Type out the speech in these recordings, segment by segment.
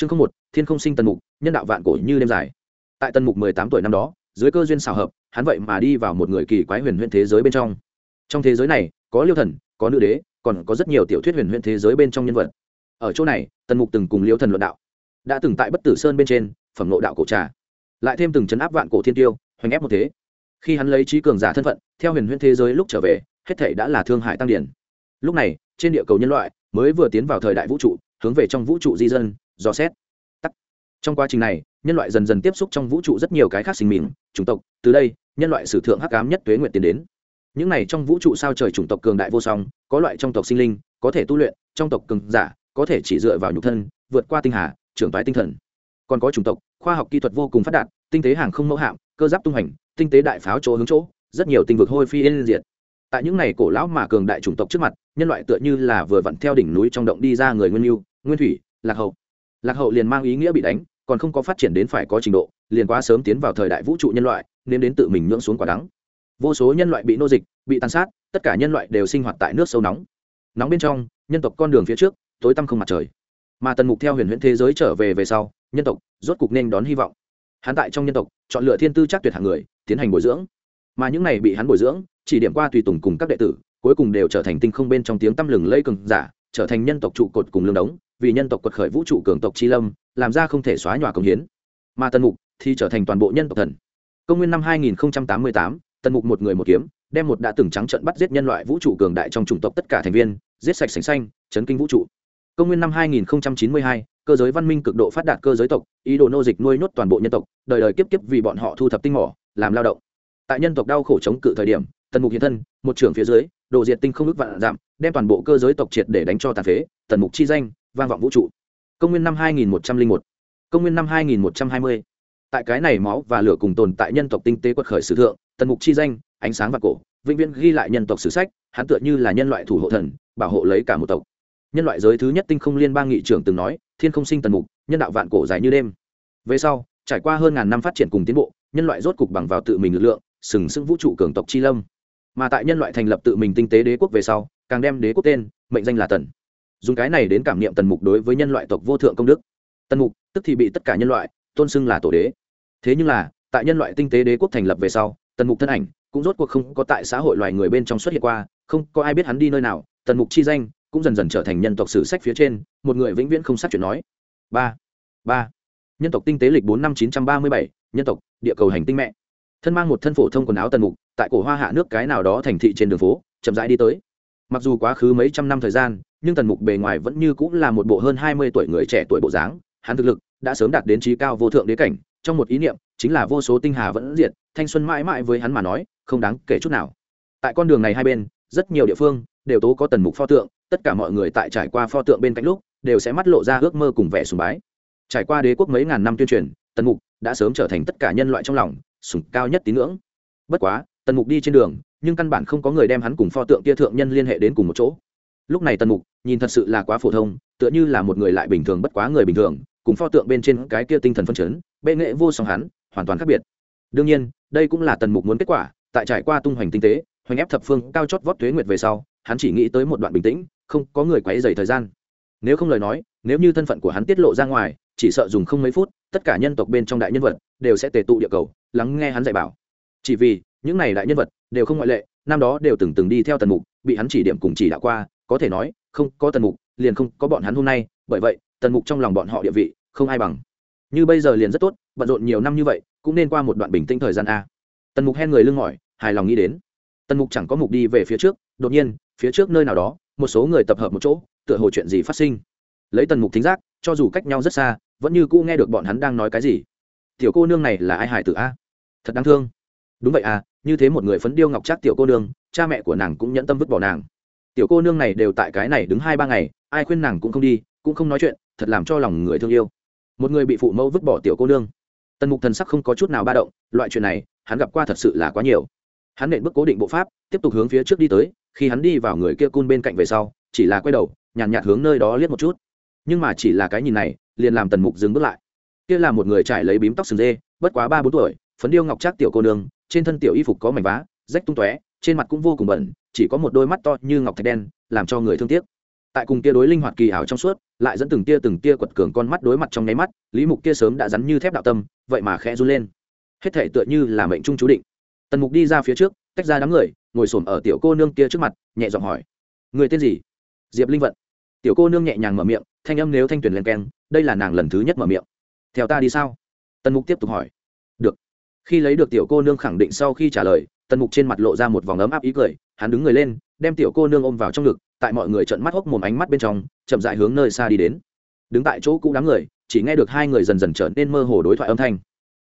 chương không một, thiên không sinh tần mục, nhân đạo vạn cổ như đêm dài. Tại tần mục mười tám tuổi năm đó, dưới cơ duyên xảo hợp, hắn vậy mà đi vào một người kỳ quái huyền huyền thế giới bên trong. Trong thế giới này, có liêu thần, có nữ đế, còn có rất nhiều tiểu thuyết huyền huyền thế giới bên trong nhân vật. Ở chỗ này, tần mục từng cùng liêu thần luận đạo. Đã từng tại bất tử sơn bên trên, phẩm lộ đạo cổ trà. Lại thêm từng chấn áp vạn cổ thiên tiêu, hoành ép một thế. Khi hắn lấy trí cường giả thân phận, theo huyền huyền thế giới lúc trở về, hết thể đã là thương hại tăng điển. Lúc này, trên địa cầu nhân loại mới vừa tiến vào thời đại vũ trụ, hướng về trong vũ trụ di dân dò xét. Tắc. Trong quá trình này nhân loại dần dần tiếp xúc trong vũ trụ rất nhiều cái khác sinh mệnh, chủng tộc. Từ đây nhân loại sử thượng hắc ám nhất tuế nguyện tiến đến. Những này trong vũ trụ sao trời chủng tộc cường đại vô song có loại trong tộc sinh linh có thể tu luyện trong tộc cường giả có thể chỉ dựa vào nhục thân vượt qua tinh hà trưởng phái tinh thần. Còn có chủng tộc khoa học kỹ thuật vô cùng phát đạt tinh tế hàng không mẫu hạm cơ giáp tung hành tinh tế đại pháo chỗ hướng chỗ rất nhiều tinh vực hôi phi yên diệt. Tại những ngày cổ lão mà cường đại chủng tộc trước mặt nhân loại tựa như là vừa vặn theo đỉnh núi trong động đi ra người nguyên lưu nguyên thủy lạc hậu lạc hậu liền mang ý nghĩa bị đánh, còn không có phát triển đến phải có trình độ, liền quá sớm tiến vào thời đại vũ trụ nhân loại, nên đến tự mình nhưỡng xuống quả đắng. Vô số nhân loại bị nô dịch, bị tàn sát, tất cả nhân loại đều sinh hoạt tại nước sâu nóng. Nóng bên trong, nhân tộc con đường phía trước, tối tăm không mặt trời. Mà tần mục theo huyền huyễn thế giới trở về về sau, nhân tộc rốt cục nên đón hy vọng. Hắn tại trong nhân tộc, chọn lựa thiên tư chắc tuyệt hạng người, tiến hành bồi dưỡng. Mà những này bị hắn bồi dưỡng, chỉ điểm qua tùy tùng cùng các đệ tử, cuối cùng đều trở thành tinh không bên trong tiếng tăm lừng lây cường giả, trở thành nhân tộc trụ cột cùng lương đống vì nhân tộc quật khởi vũ trụ cường tộc chi lâm làm ra không thể xóa nhòa công hiến. Mà tần mục thì trở thành toàn bộ nhân tộc thần. Công nguyên năm 2088, tần mục một người một kiếm đem một đã từng trắng trận bắt giết nhân loại vũ trụ cường đại trong chủng tộc tất cả thành viên giết sạch sành xanh chấn kinh vũ trụ. Công nguyên năm 2092, cơ giới văn minh cực độ phát đạt cơ giới tộc ý đồ nô dịch nuôi nhốt toàn bộ nhân tộc đời đời kiếp kiếp vì bọn họ thu thập tinh mỏ làm lao động. Tại nhân tộc đau khổ chống cự thời điểm tần mục hiện thân một trưởng phía dưới đồ diệt tinh không ước vạn giảm đem toàn bộ cơ giới tộc triệt để đánh cho tàn phế tần mục chi danh vang vọng vũ trụ. Công nguyên năm 2101, công nguyên năm 2120. tại cái này máu và lửa cùng tồn tại nhân tộc tinh tế quật khởi sử thượng tần mục chi danh ánh sáng và cổ vĩnh viễn ghi lại nhân tộc sử sách hắn tựa như là nhân loại thủ hộ thần bảo hộ lấy cả một tộc. Nhân loại giới thứ nhất tinh không liên bang nghị trưởng từng nói thiên không sinh tần mục nhân đạo vạn cổ dài như đêm. Về sau trải qua hơn ngàn năm phát triển cùng tiến bộ nhân loại rốt cục bằng vào tự mình lực lượng sừng sững vũ trụ cường tộc chi lâm mà tại nhân loại thành lập tự mình tinh tế đế quốc về sau, càng đem đế quốc tên, mệnh danh là tần. Dùng cái này đến cảm niệm tần mục đối với nhân loại tộc vô thượng công đức. Tần mục, tức thì bị tất cả nhân loại tôn xưng là tổ đế. Thế nhưng là, tại nhân loại tinh tế đế quốc thành lập về sau, tần mục thân ảnh cũng rốt cuộc không có tại xã hội loài người bên trong xuất hiện qua, không có ai biết hắn đi nơi nào. Tần mục chi danh cũng dần dần trở thành nhân tộc sử sách phía trên, một người vĩnh viễn không sát chuyện nói. Ba. Ba. Nhân tộc tinh tế lịch bốn năm chín trăm ba mươi bảy, nhân tộc, địa cầu hành tinh mẹ. Thân mang một thân phổ thông quần áo tần mục tại cổ hoa hạ nước cái nào đó thành thị trên đường phố, chậm rãi đi tới. Mặc dù quá khứ mấy trăm năm thời gian, nhưng tần mục bề ngoài vẫn như cũng là một bộ hơn hai mươi tuổi người trẻ tuổi bộ dáng, hắn thực lực đã sớm đạt đến trí cao vô thượng đế cảnh, trong một ý niệm, chính là vô số tinh hà vẫn diệt, thanh xuân mãi mãi với hắn mà nói, không đáng kể chút nào. Tại con đường này hai bên, rất nhiều địa phương đều tố có tần mục pho tượng, tất cả mọi người tại trải qua pho tượng bên cạnh lúc, đều sẽ mắt lộ ra ước mơ cùng vẻ sùng bái. Trải qua đế quốc mấy ngàn năm tuyên truyền, tần mục đã sớm trở thành tất cả nhân loại trong lòng, sùng cao nhất tín ngưỡng. Bất quá tần mục đi trên đường, nhưng căn bản không có người đem hắn cùng pho tượng tia thượng nhân liên hệ đến cùng một chỗ. Lúc này tần mục, nhìn thật sự là quá phổ thông, tựa như là một người lại bình thường bất quá người bình thường, cùng pho tượng bên trên cái kia tinh thần phân chấn, bệ nghệ vô song hắn, hoàn toàn khác biệt. Đương nhiên, đây cũng là tần mục muốn kết quả, tại trải qua tung hoành tinh tế, hoành ép thập phương, cao chót vót thuế nguyệt về sau, hắn chỉ nghĩ tới một đoạn bình tĩnh, không có người quấy dày thời gian. Nếu không lời nói, nếu như thân phận của hắn tiết lộ ra ngoài, chỉ sợ dùng không mấy phút, tất cả nhân tộc bên trong đại nhân vật, đều sẽ tề tụ địa cầu, lắng nghe hắn dạy bảo. Chỉ vì những này đại nhân vật đều không ngoại lệ, năm đó đều từng từng đi theo tần mục, bị hắn chỉ điểm cùng chỉ đạo qua, có thể nói, không có tần mục, liền không có bọn hắn hôm nay, bởi vậy, tần mục trong lòng bọn họ địa vị không ai bằng. Như bây giờ liền rất tốt, bận rộn nhiều năm như vậy, cũng nên qua một đoạn bình tĩnh thời gian a. Tần mục hen người lưng mỏi, hài lòng nghĩ đến. Tần mục chẳng có mục đi về phía trước, đột nhiên, phía trước nơi nào đó, một số người tập hợp một chỗ, tựa hồ chuyện gì phát sinh. Lấy tần mục thính giác, cho dù cách nhau rất xa, vẫn như cũ nghe được bọn hắn đang nói cái gì. Tiểu cô nương này là ai hải tử a? Thật đáng thương. Đúng vậy à như thế một người phấn điêu ngọc trác tiểu cô nương cha mẹ của nàng cũng nhẫn tâm vứt bỏ nàng. Tiểu cô nương này đều tại cái này đứng hai ba ngày ai khuyên nàng cũng không đi cũng không nói chuyện thật làm cho lòng người thương yêu. Một người bị phụ mẫu vứt bỏ tiểu cô nương. Tần mục thần sắc không có chút nào ba động loại chuyện này hắn gặp qua thật sự là quá nhiều. Hắn nện bước cố định bộ pháp tiếp tục hướng phía trước đi tới khi hắn đi vào người kia cun bên cạnh về sau chỉ là quay đầu nhàn nhạt, nhạt hướng nơi đó liếc một chút. Nhưng mà chỉ là cái nhìn này liền làm tần mục dừng bước lại. Kia là một người trải lấy bím tóc sừng dê bất quá ba bốn tuổi phấn điêu ngọc trác tiểu cô nương trên thân tiểu y phục có mảnh vá, rách tung tóe, trên mặt cũng vô cùng bẩn, chỉ có một đôi mắt to như ngọc thạch đen, làm cho người thương tiếc. Tại cùng tia đối linh hoạt kỳ ảo trong suốt, lại dẫn từng tia từng tia quật cường con mắt đối mặt trong nháy mắt, lý mục kia sớm đã rắn như thép đạo tâm, vậy mà khẽ run lên. Hết thể tựa như là mệnh trung chú định. Tần mục đi ra phía trước, tách ra đám người, ngồi xổm ở tiểu cô nương kia trước mặt, nhẹ giọng hỏi, người tên gì? Diệp linh vận. Tiểu cô nương nhẹ nhàng mở miệng, thanh âm nếu thanh tuyển len keng, đây là nàng lần thứ nhất mở miệng. Theo ta đi sao? Tần mục tiếp tục hỏi khi lấy được tiểu cô nương khẳng định sau khi trả lời, tần mục trên mặt lộ ra một vòng ấm áp ý cười, hắn đứng người lên, đem tiểu cô nương ôm vào trong ngực, tại mọi người trận mắt hốc mồm ánh mắt bên trong, chậm dại hướng nơi xa đi đến. Đứng tại chỗ cũ đám người, chỉ nghe được hai người dần dần trở nên mơ hồ đối thoại âm thanh.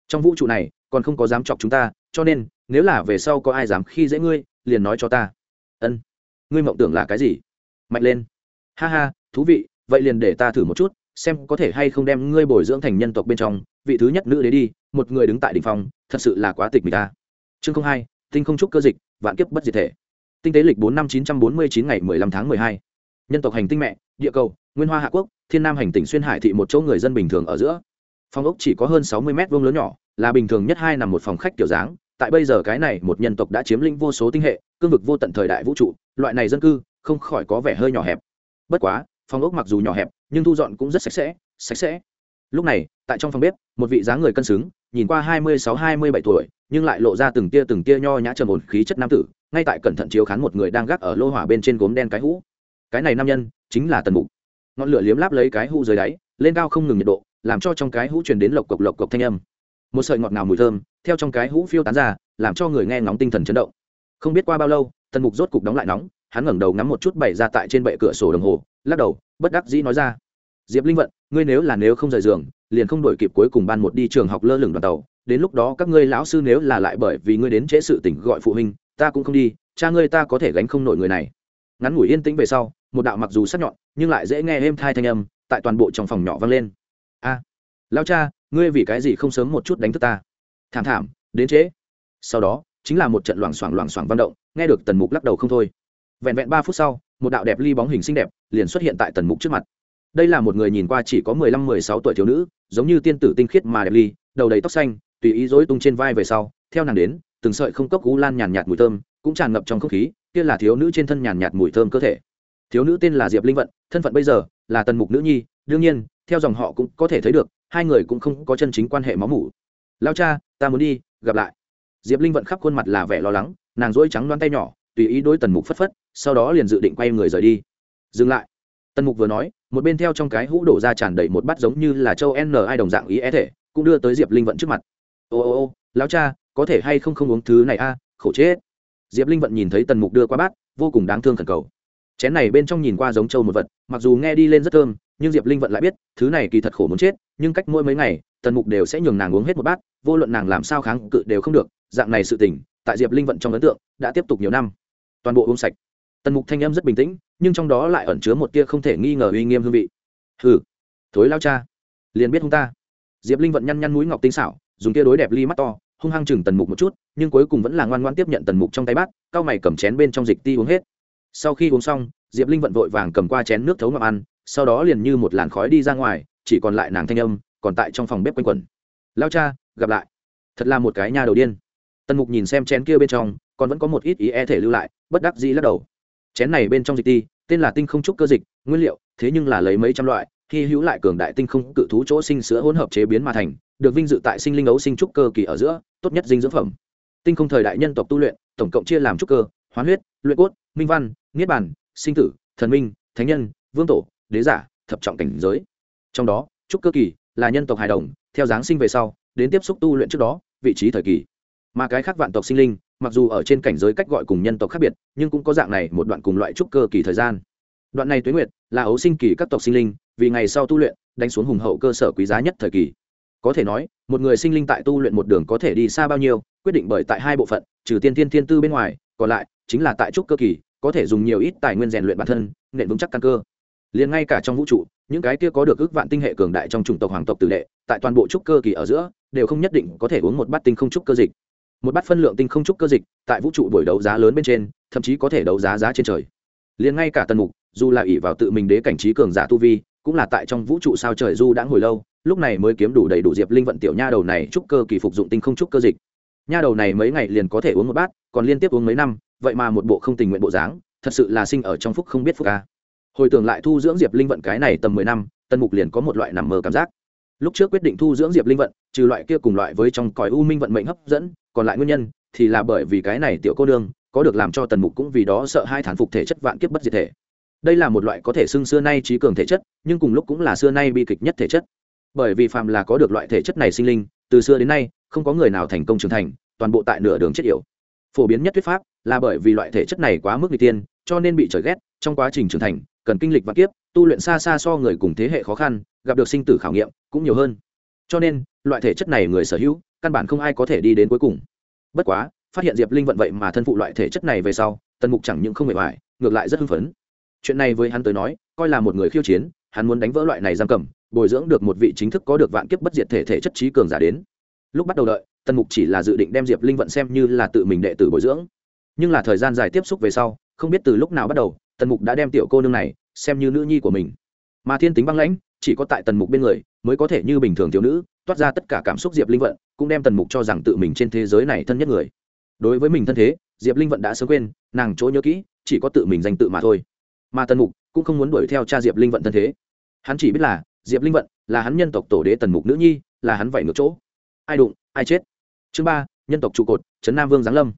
Trong vũ trụ này, còn không có dám chọc chúng ta, cho nên, nếu là về sau có ai dám khi dễ ngươi, liền nói cho ta. Ân, ngươi mộng tưởng là cái gì? Mạnh lên. Ha ha, thú vị, vậy liền để ta thử một chút xem có thể hay không đem ngươi bồi dưỡng thành nhân tộc bên trong, vị thứ nhất nữ đế đi, một người đứng tại đ ỉ n h phòng thật sự là quá tịch mịch ta. Chương không hai, tinh không trúc cơ dịch, vạn kiếp bất diệt thể. Tinh tế lịch bốn năm chín trăm bốn mươi chín ngày mười lăm tháng mười hai. Nhân tộc hành tinh mẹ, địa cầu, nguyên hoa hạ quốc, thiên nam hành tỉnh xuyên hải thị một chỗ người dân bình thường ở giữa. Phòng ốc chỉ có hơn sáu mươi m vông lớn nhỏ, là bình thường nhất hai nằm một phòng khách kiểu dáng. Tại bây giờ cái này, một nhân tộc đã chiếm lĩnh vô số tinh hệ, cương vực vô tận thời đại vũ trụ, loại này dân cư, không khỏi có vẻ hơi nhỏ hẹp. Bất quá, phòng ốc mặc dù nhỏ hẹp nhưng thu dọn cũng rất sạch sẽ sạch sẽ. Lúc này, tại trong phòng bếp, một vị dáng người cân xứng, nhìn qua hai mươi sáu, hai mươi bảy tuổi, nhưng lại lộ ra từng tia từng tia nho nhã trầm ổn khí chất nam tử, ngay tại cẩn thận chiếu khán một người đang gác ở lô hỏa bên trên gốm đen cái hũ. Cái này nam nhân, chính là tần mục. Ngọn lửa liếm láp lấy cái hũ dưới đáy, lên cao không ngừng nhiệt độ, làm cho trong cái hũ truyền đến lộc cộc lộc cộc thanh âm. Một sợi ngọt ngào mùi thơm, theo trong cái hũ phiêu tán ra, làm cho người nghe ngóng tinh thần chấn động. Không biết qua bao lâu, tần mục rốt cục đóng lại nóng, hắn ngẩng đầu ngắm một chút bày ra tại trên bệ cửa sổ đồng hồ, lắc đầu, bất đắc dĩ nói ra diệp linh vận, ngươi nếu là nếu không rời giường, liền không đổi kịp cuối cùng ban một đi trường học lơ lửng đoàn tàu. Đến lúc đó các ngươi lão sư nếu là lại bởi vì ngươi đến trễ sự tỉnh gọi phụ huynh, ta cũng không đi, cha ngươi ta có thể gánh không nổi người này. Ngắn ngủi yên tĩnh về sau, một đạo mặc dù sắc nhọn, nhưng lại dễ nghe êm thai thanh âm tại toàn bộ trong phòng nhỏ vang lên. A, lão cha, ngươi vì cái gì không sớm một chút đánh thức ta? Thảm thảm, đến trễ. Sau đó, chính là một trận loảng xoảng loảng xoảng văn động, nghe được tần mục lắc đầu không thôi. Vẹn vẹn ba phút sau, một đạo đẹp ly bóng hình xinh đẹp liền xuất hiện tại tần mục trước mặt đây là một người nhìn qua chỉ có mười lăm, mười sáu tuổi thiếu nữ, giống như tiên tử tinh khiết mà đẹp ly, đầu đầy tóc xanh, tùy ý dối tung trên vai về sau, theo nàng đến, từng sợi không cốc cú lan nhàn nhạt mùi thơm, cũng tràn ngập trong không khí, kia là thiếu nữ trên thân nhàn nhạt mùi thơm cơ thể. Thiếu nữ tên là diệp linh vận, thân phận bây giờ là tần mục nữ nhi, đương nhiên, theo dòng họ cũng có thể thấy được, hai người cũng không có chân chính quan hệ máu mủ. Lao cha, ta muốn đi, gặp lại. Diệp linh vận khắp khuôn mặt là vẻ lo lắng, nàng dỗi trắng đoan tay nhỏ, tùy ý đối tần mục phất phất, sau đó liền dự định quay người rời đi. Dừng lại tần mục vừa nói, một bên theo trong cái hũ đổ ra tràn đầy một bát giống như là châu n ai đồng dạng ý é thể, cũng đưa tới diệp linh vận trước mặt. Ô ô ô, lão cha, có thể hay không không uống thứ này a, khổ chết. Diệp linh vận nhìn thấy tần mục đưa qua bát, vô cùng đáng thương khẩn cầu. Chén này bên trong nhìn qua giống châu một vật, mặc dù nghe đi lên rất thơm, nhưng diệp linh vận lại biết, thứ này kỳ thật khổ muốn chết, nhưng cách mỗi mấy ngày, tần mục đều sẽ nhường nàng uống hết một bát, vô luận nàng làm sao kháng cự đều không được, dạng này sự tỉnh tại diệp linh vận trong ấn tượng, đã tiếp tục nhiều năm. Toàn bộ uống sạch tần mục thanh âm rất bình tĩnh, nhưng trong đó lại ẩn chứa một tia không thể nghi ngờ uy nghiêm hương vị. Hừ, thối lao cha, liền biết hung ta. Diệp linh vận nhăn nhăn mũi ngọc tinh xảo, dùng tia đối đẹp ly mắt to, hung hăng chừng tần mục một chút, nhưng cuối cùng vẫn là ngoan ngoan tiếp nhận tần mục trong tay bát, cao mày cầm chén bên trong dịch ti uống hết. Sau khi uống xong, diệp linh vận vội vàng cầm qua chén nước thấu ngọc ăn, sau đó liền như một làn khói đi ra ngoài, chỉ còn lại nàng thanh âm, còn tại trong phòng bếp quanh quẩn. Lao cha, gặp lại. Thật là một cái nhà đầu điên. Tần mục nhìn xem chén kia bên trong, còn vẫn có một ít ý e thể lưu lại, bất đắc dĩ lắc đầu chén này bên trong dịch ti, tên là tinh không trúc cơ dịch, nguyên liệu, thế nhưng là lấy mấy trăm loại khi hữu lại cường đại tinh không cự thú chỗ sinh sữa hỗn hợp chế biến mà thành, được vinh dự tại sinh linh ấu sinh trúc cơ kỳ ở giữa, tốt nhất dinh dưỡng phẩm. Tinh không thời đại nhân tộc tu luyện, tổng cộng chia làm trúc cơ, hoán huyết, luyện cốt, minh văn, niết bàn, sinh tử, thần minh, thánh nhân, vương tổ, đế giả, thập trọng cảnh giới. Trong đó, trúc cơ kỳ là nhân tộc hài đồng, theo giáng sinh về sau, đến tiếp xúc tu luyện trước đó, vị trí thời kỳ. Mà cái khác vạn tộc sinh linh mặc dù ở trên cảnh giới cách gọi cùng nhân tộc khác biệt, nhưng cũng có dạng này một đoạn cùng loại trúc cơ kỳ thời gian. Đoạn này tuế nguyệt là ấu sinh kỳ các tộc sinh linh, vì ngày sau tu luyện, đánh xuống hùng hậu cơ sở quý giá nhất thời kỳ. Có thể nói, một người sinh linh tại tu luyện một đường có thể đi xa bao nhiêu, quyết định bởi tại hai bộ phận, trừ tiên tiên thiên tư bên ngoài, còn lại chính là tại trúc cơ kỳ, có thể dùng nhiều ít tài nguyên rèn luyện bản thân, nền vững chắc căn cơ. Liền ngay cả trong vũ trụ, những cái kia có được ước vạn tinh hệ cường đại trong chủng tộc hoàng tộc tử đệ, tại toàn bộ trúc cơ kỳ ở giữa, đều không nhất định có thể uống một bát tinh không trúc cơ dịch một bát phân lượng tinh không trúc cơ dịch tại vũ trụ buổi đấu giá lớn bên trên, thậm chí có thể đấu giá giá trên trời. Liền ngay cả tần mục, dù là ỷ vào tự mình đế cảnh trí cường giả tu vi, cũng là tại trong vũ trụ sao trời du đã hồi lâu, lúc này mới kiếm đủ đầy đủ diệp linh vận tiểu nha đầu này trúc cơ kỳ phục dụng tinh không trúc cơ dịch. Nha đầu này mấy ngày liền có thể uống một bát, còn liên tiếp uống mấy năm, vậy mà một bộ không tình nguyện bộ dáng, thật sự là sinh ở trong phúc không biết phúc ca hồi tưởng lại thu dưỡng diệp linh vận cái này tầm mười năm, tần mục liền có một loại nằm mơ cảm giác lúc trước quyết định thu dưỡng diệp linh vận, trừ loại kia cùng loại với trong còi u minh vận mệnh hấp dẫn, còn lại nguyên nhân thì là bởi vì cái này tiểu cô đương có được làm cho tần mục cũng vì đó sợ hai thản phục thể chất vạn kiếp bất diệt thể. Đây là một loại có thể xưng xưa nay trí cường thể chất, nhưng cùng lúc cũng là xưa nay bi kịch nhất thể chất. Bởi vì phàm là có được loại thể chất này sinh linh, từ xưa đến nay, không có người nào thành công trưởng thành, toàn bộ tại nửa đường chết yểu. Phổ biến nhất thuyết pháp là bởi vì loại thể chất này quá mức n tiên, cho nên bị trời ghét, trong quá trình trưởng thành, cần kinh lịch vạn kiếp, tu luyện xa xa so người cùng thế hệ khó khăn gặp được sinh tử khảo nghiệm cũng nhiều hơn. Cho nên, loại thể chất này người sở hữu, căn bản không ai có thể đi đến cuối cùng. Bất quá, phát hiện diệp linh vận vậy mà thân phụ loại thể chất này về sau, tần mục chẳng những không hề hoài ngược lại rất hưng phấn. Chuyện này với hắn tới nói, coi là một người khiêu chiến, hắn muốn đánh vỡ loại này giam cầm, bồi dưỡng được một vị chính thức có được vạn kiếp bất diệt thể thể chất trí cường giả đến. Lúc bắt đầu đợi, tần mục chỉ là dự định đem diệp linh vận xem như là tự mình đệ tử bồi dưỡng. Nhưng là thời gian dài tiếp xúc về sau, không biết từ lúc nào bắt đầu, tần mục đã đem tiểu cô nương này xem như nữ nhi của mình. Mà thiên tính băng lãnh chỉ có tại tần mục bên người mới có thể như bình thường thiếu nữ, toát ra tất cả cảm xúc diệp linh vận, cũng đem tần mục cho rằng tự mình trên thế giới này thân nhất người. Đối với mình thân thế, diệp linh vận đã sớm quên, nàng chỗ nhớ kỹ, chỉ có tự mình danh tự mà thôi. Mà tần mục cũng không muốn đuổi theo cha diệp linh vận thân thế. Hắn chỉ biết là, diệp linh vận là hắn nhân tộc tổ đế tần mục nữ nhi, là hắn vậy ngược chỗ. Ai đụng, ai chết. Chương ba, nhân tộc trụ cột, trấn nam vương giáng lâm.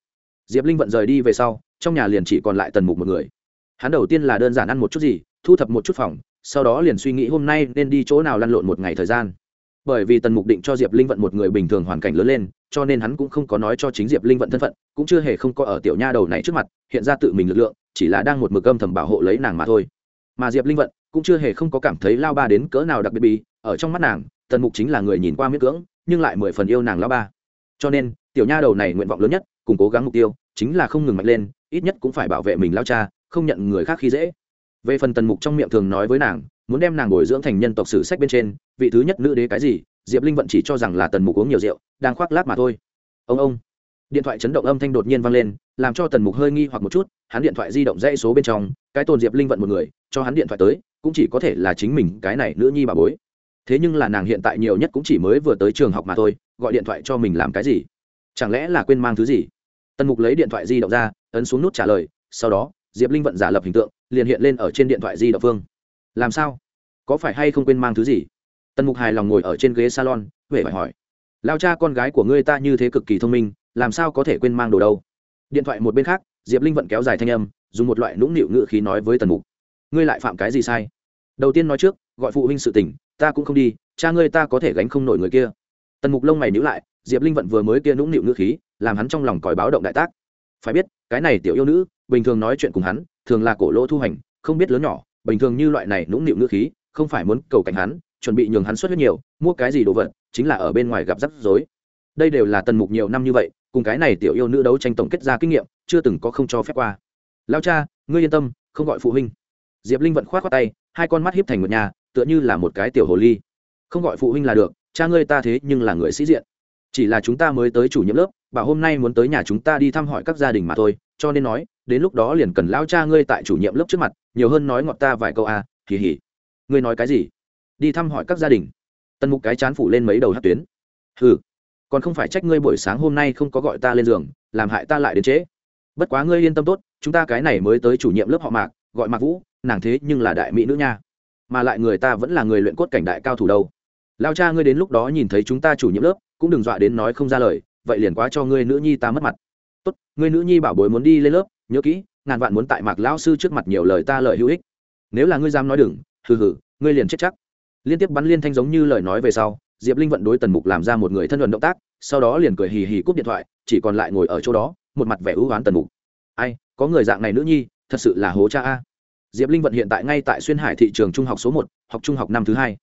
Diệp linh vận rời đi về sau, trong nhà liền chỉ còn lại tần mục một người. Hắn đầu tiên là đơn giản ăn một chút gì, thu thập một chút phòng sau đó liền suy nghĩ hôm nay nên đi chỗ nào lăn lộn một ngày thời gian. Bởi vì tần mục định cho diệp linh vận một người bình thường hoàn cảnh lớn lên, cho nên hắn cũng không có nói cho chính diệp linh vận thân phận, cũng chưa hề không có ở tiểu nha đầu này trước mặt, hiện ra tự mình lực lượng, chỉ là đang một mực âm thầm bảo hộ lấy nàng mà thôi. Mà diệp linh vận cũng chưa hề không có cảm thấy lao ba đến cỡ nào đặc biệt bí ở trong mắt nàng, tần mục chính là người nhìn qua miễn cưỡng, nhưng lại mười phần yêu nàng lao ba. Cho nên, tiểu nha đầu này nguyện vọng lớn nhất, cùng cố gắng mục tiêu, chính là không ngừng mạnh lên, ít nhất cũng phải bảo vệ mình lao cha, không nhận người khác khi dễ về phần tần mục trong miệng thường nói với nàng, muốn đem nàng bồi dưỡng thành nhân tộc sử sách bên trên, vị thứ nhất nữ đế cái gì, diệp linh vận chỉ cho rằng là tần mục uống nhiều rượu, đang khoác lát mà thôi. Ông ông. Điện thoại chấn động âm thanh đột nhiên vang lên, làm cho tần mục hơi nghi hoặc một chút, hắn điện thoại di động dãy số bên trong, cái tồn diệp linh vận một người, cho hắn điện thoại tới, cũng chỉ có thể là chính mình, cái này nữ nhi bà bối. Thế nhưng là nàng hiện tại nhiều nhất cũng chỉ mới vừa tới trường học mà thôi, gọi điện thoại cho mình làm cái gì? Chẳng lẽ là quên mang thứ gì? Tần mục lấy điện thoại di động ra, ấn xuống nút trả lời, sau đó, diệp linh vận giả lập hình tượng liền hiện lên ở trên điện thoại di động phương làm sao? Có phải hay không quên mang thứ gì? Tần mục hài lòng ngồi ở trên ghế salon huệ phải hỏi. Lao cha con gái của ngươi ta như thế cực kỳ thông minh, làm sao có thể quên mang đồ đâu? Điện thoại một bên khác, diệp linh vận kéo dài thanh âm, dùng một loại nũng nịu ngự khí nói với tần mục. Ngươi lại phạm cái gì sai? Đầu tiên nói trước, gọi phụ huynh sự tình, ta cũng không đi, cha ngươi ta có thể gánh không nổi người kia. Tần mục lông mày nhữ lại, diệp linh vận vừa mới kia nũng nịu ngữ khí, làm hắn trong lòng còi báo động đại tác. Phải biết, cái này tiểu yêu nữ, bình thường nói chuyện cùng hắn thường là cổ lỗ thu hành, không biết lớn nhỏ, bình thường như loại này nũng nịu ngữ khí, không phải muốn cầu cảnh hắn, chuẩn bị nhường hắn xuất huyết nhiều, mua cái gì đồ vật, chính là ở bên ngoài gặp rắc rối. Đây đều là tần mục nhiều năm như vậy, cùng cái này tiểu yêu nữ đấu tranh tổng kết ra kinh nghiệm, chưa từng có không cho phép qua. Lao cha, ngươi yên tâm, không gọi phụ huynh. Diệp linh vận k h o á t khoác tay, hai con mắt hiếp thành một nhà, tựa như là một cái tiểu hồ ly. Không gọi phụ huynh là được, cha ngươi ta thế nhưng là người sĩ diện. Chỉ là chúng ta mới tới chủ nhiệm lớp, bảo hôm nay muốn tới nhà chúng ta đi thăm hỏi các gia đình mà thôi, cho nên nói đến lúc đó liền cần lao cha ngươi tại chủ nhiệm lớp trước mặt, nhiều hơn nói ngọt ta vài câu à kỳ hỉ ngươi nói cái gì? Đi thăm hỏi các gia đình. Tần mục cái chán phủ lên mấy đầu hát tuyến. Ừ còn không phải trách ngươi buổi sáng hôm nay không có gọi ta lên giường, làm hại ta lại đến trễ. Bất quá ngươi yên tâm tốt, chúng ta cái này mới tới chủ nhiệm lớp họ mạc, gọi mạc vũ, nàng thế nhưng là đại mỹ nữ nha. Mà lại người ta vẫn là người luyện cốt cảnh đại cao thủ đâu. Lao cha ngươi đến lúc đó nhìn thấy chúng ta chủ nhiệm lớp, cũng đừng dọa đến nói không ra lời, vậy liền quá cho ngươi nữ nhi ta mất mặt. Tốt, ngươi nữ nhi bảo bối muốn đi lên lớp nhớ kỹ, ngàn vạn muốn tại mạc lão sư trước mặt nhiều lời ta lời hữu ích. Nếu là ngươi dám nói đừng, hừ hừ, ngươi liền chết chắc. Liên tiếp bắn liên thanh giống như lời nói về sau, diệp linh vận đối tần mục làm ra một người thân luận động tác, sau đó liền cười hì hì cúp điện thoại, chỉ còn lại ngồi ở chỗ đó, một mặt vẻ ưu oán tần mục. Ai, có người dạng này nữ nhi, thật sự là hố cha a. Diệp linh vận hiện tại ngay tại xuyên hải thị trường trung học số một, học trung học năm thứ hai.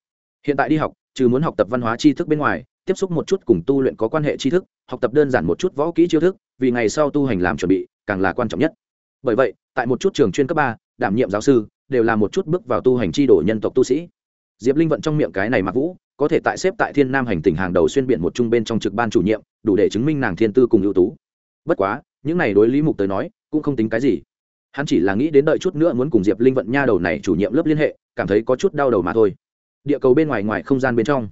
Hiện tại đi học, trừ muốn học tập văn hóa tri thức bên ngoài, tiếp xúc một chút cùng tu luyện có quan hệ tri thức, học tập đơn giản một chút võ kỹ chiêu thức, vì ngày sau tu hành làm chuẩn bị càng là quan trọng nhất. Bởi vậy, tại một chút trường chuyên cấp ba, đảm nhiệm giáo sư, đều là một chút bước vào tu hành tri đồ nhân tộc tu sĩ. Diệp linh vận trong miệng cái này mặc vũ, có thể tại xếp tại thiên nam hành tỉnh hàng đầu xuyên biển một trung bên trong trực ban chủ nhiệm, đủ để chứng minh nàng thiên tư cùng ưu tú. Bất quá, những này đối lý mục tới nói, cũng không tính cái gì. Hắn chỉ là nghĩ đến đợi chút nữa muốn cùng diệp linh vận nha đầu này chủ nhiệm lớp liên hệ, cảm thấy có chút đau đầu mà thôi. Địa cầu bên ngoài ngoài không gian bên trong,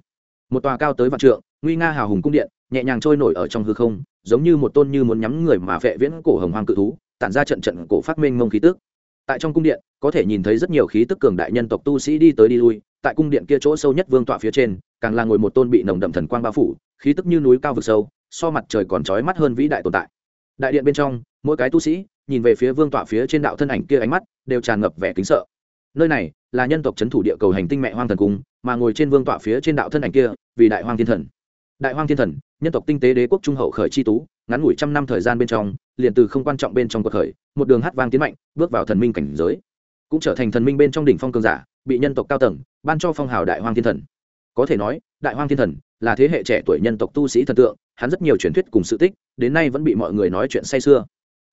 một tòa cao tới vạn trượng, nguy nga hào hùng cung điện, nhẹ nhàng trôi nổi ở trong hư không giống như một tôn như muốn nhắm người mà vệ viễn cổ hồng hoàng cự thú, tản ra trận trận cổ phát minh mông khí tức. Tại trong cung điện, có thể nhìn thấy rất nhiều khí tức cường đại nhân tộc tu sĩ đi tới đi lui, tại cung điện kia chỗ sâu nhất vương tọa phía trên, càng là ngồi một tôn bị nồng đậm thần quang bao phủ, khí tức như núi cao vực sâu, so mặt trời còn trói mắt hơn vĩ đại tồn tại. Đại điện bên trong, mỗi cái tu sĩ, nhìn về phía vương tọa phía trên đạo thân ảnh kia ánh mắt, đều tràn ngập vẻ kính sợ. Nơi này là nhân tộc c h ấ n thủ địa cầu hành tinh mẹ hoang thần cung, mà ngồi trên vương tọa phía trên đạo thân ảnh kia, vì đại hoang thiên thần đại hoang thiên thần, nhân tộc tinh tế đế quốc trung hậu khởi chi tú, ngắn ngủi trăm năm thời gian bên trong, liền từ không quan trọng bên trong cuộc khởi, một đường hát vang tiến mạnh, bước vào thần minh cảnh giới. Cũng trở thành thần minh bên trong đỉnh phong cường giả, bị nhân tộc cao tầng, ban cho phong hào đại hoang thiên thần. Có thể nói, đại hoang thiên thần là thế hệ trẻ tuổi nhân tộc tu sĩ thần tượng, hắn rất nhiều truyền thuyết cùng sự tích, đến nay vẫn bị mọi người nói chuyện say xưa.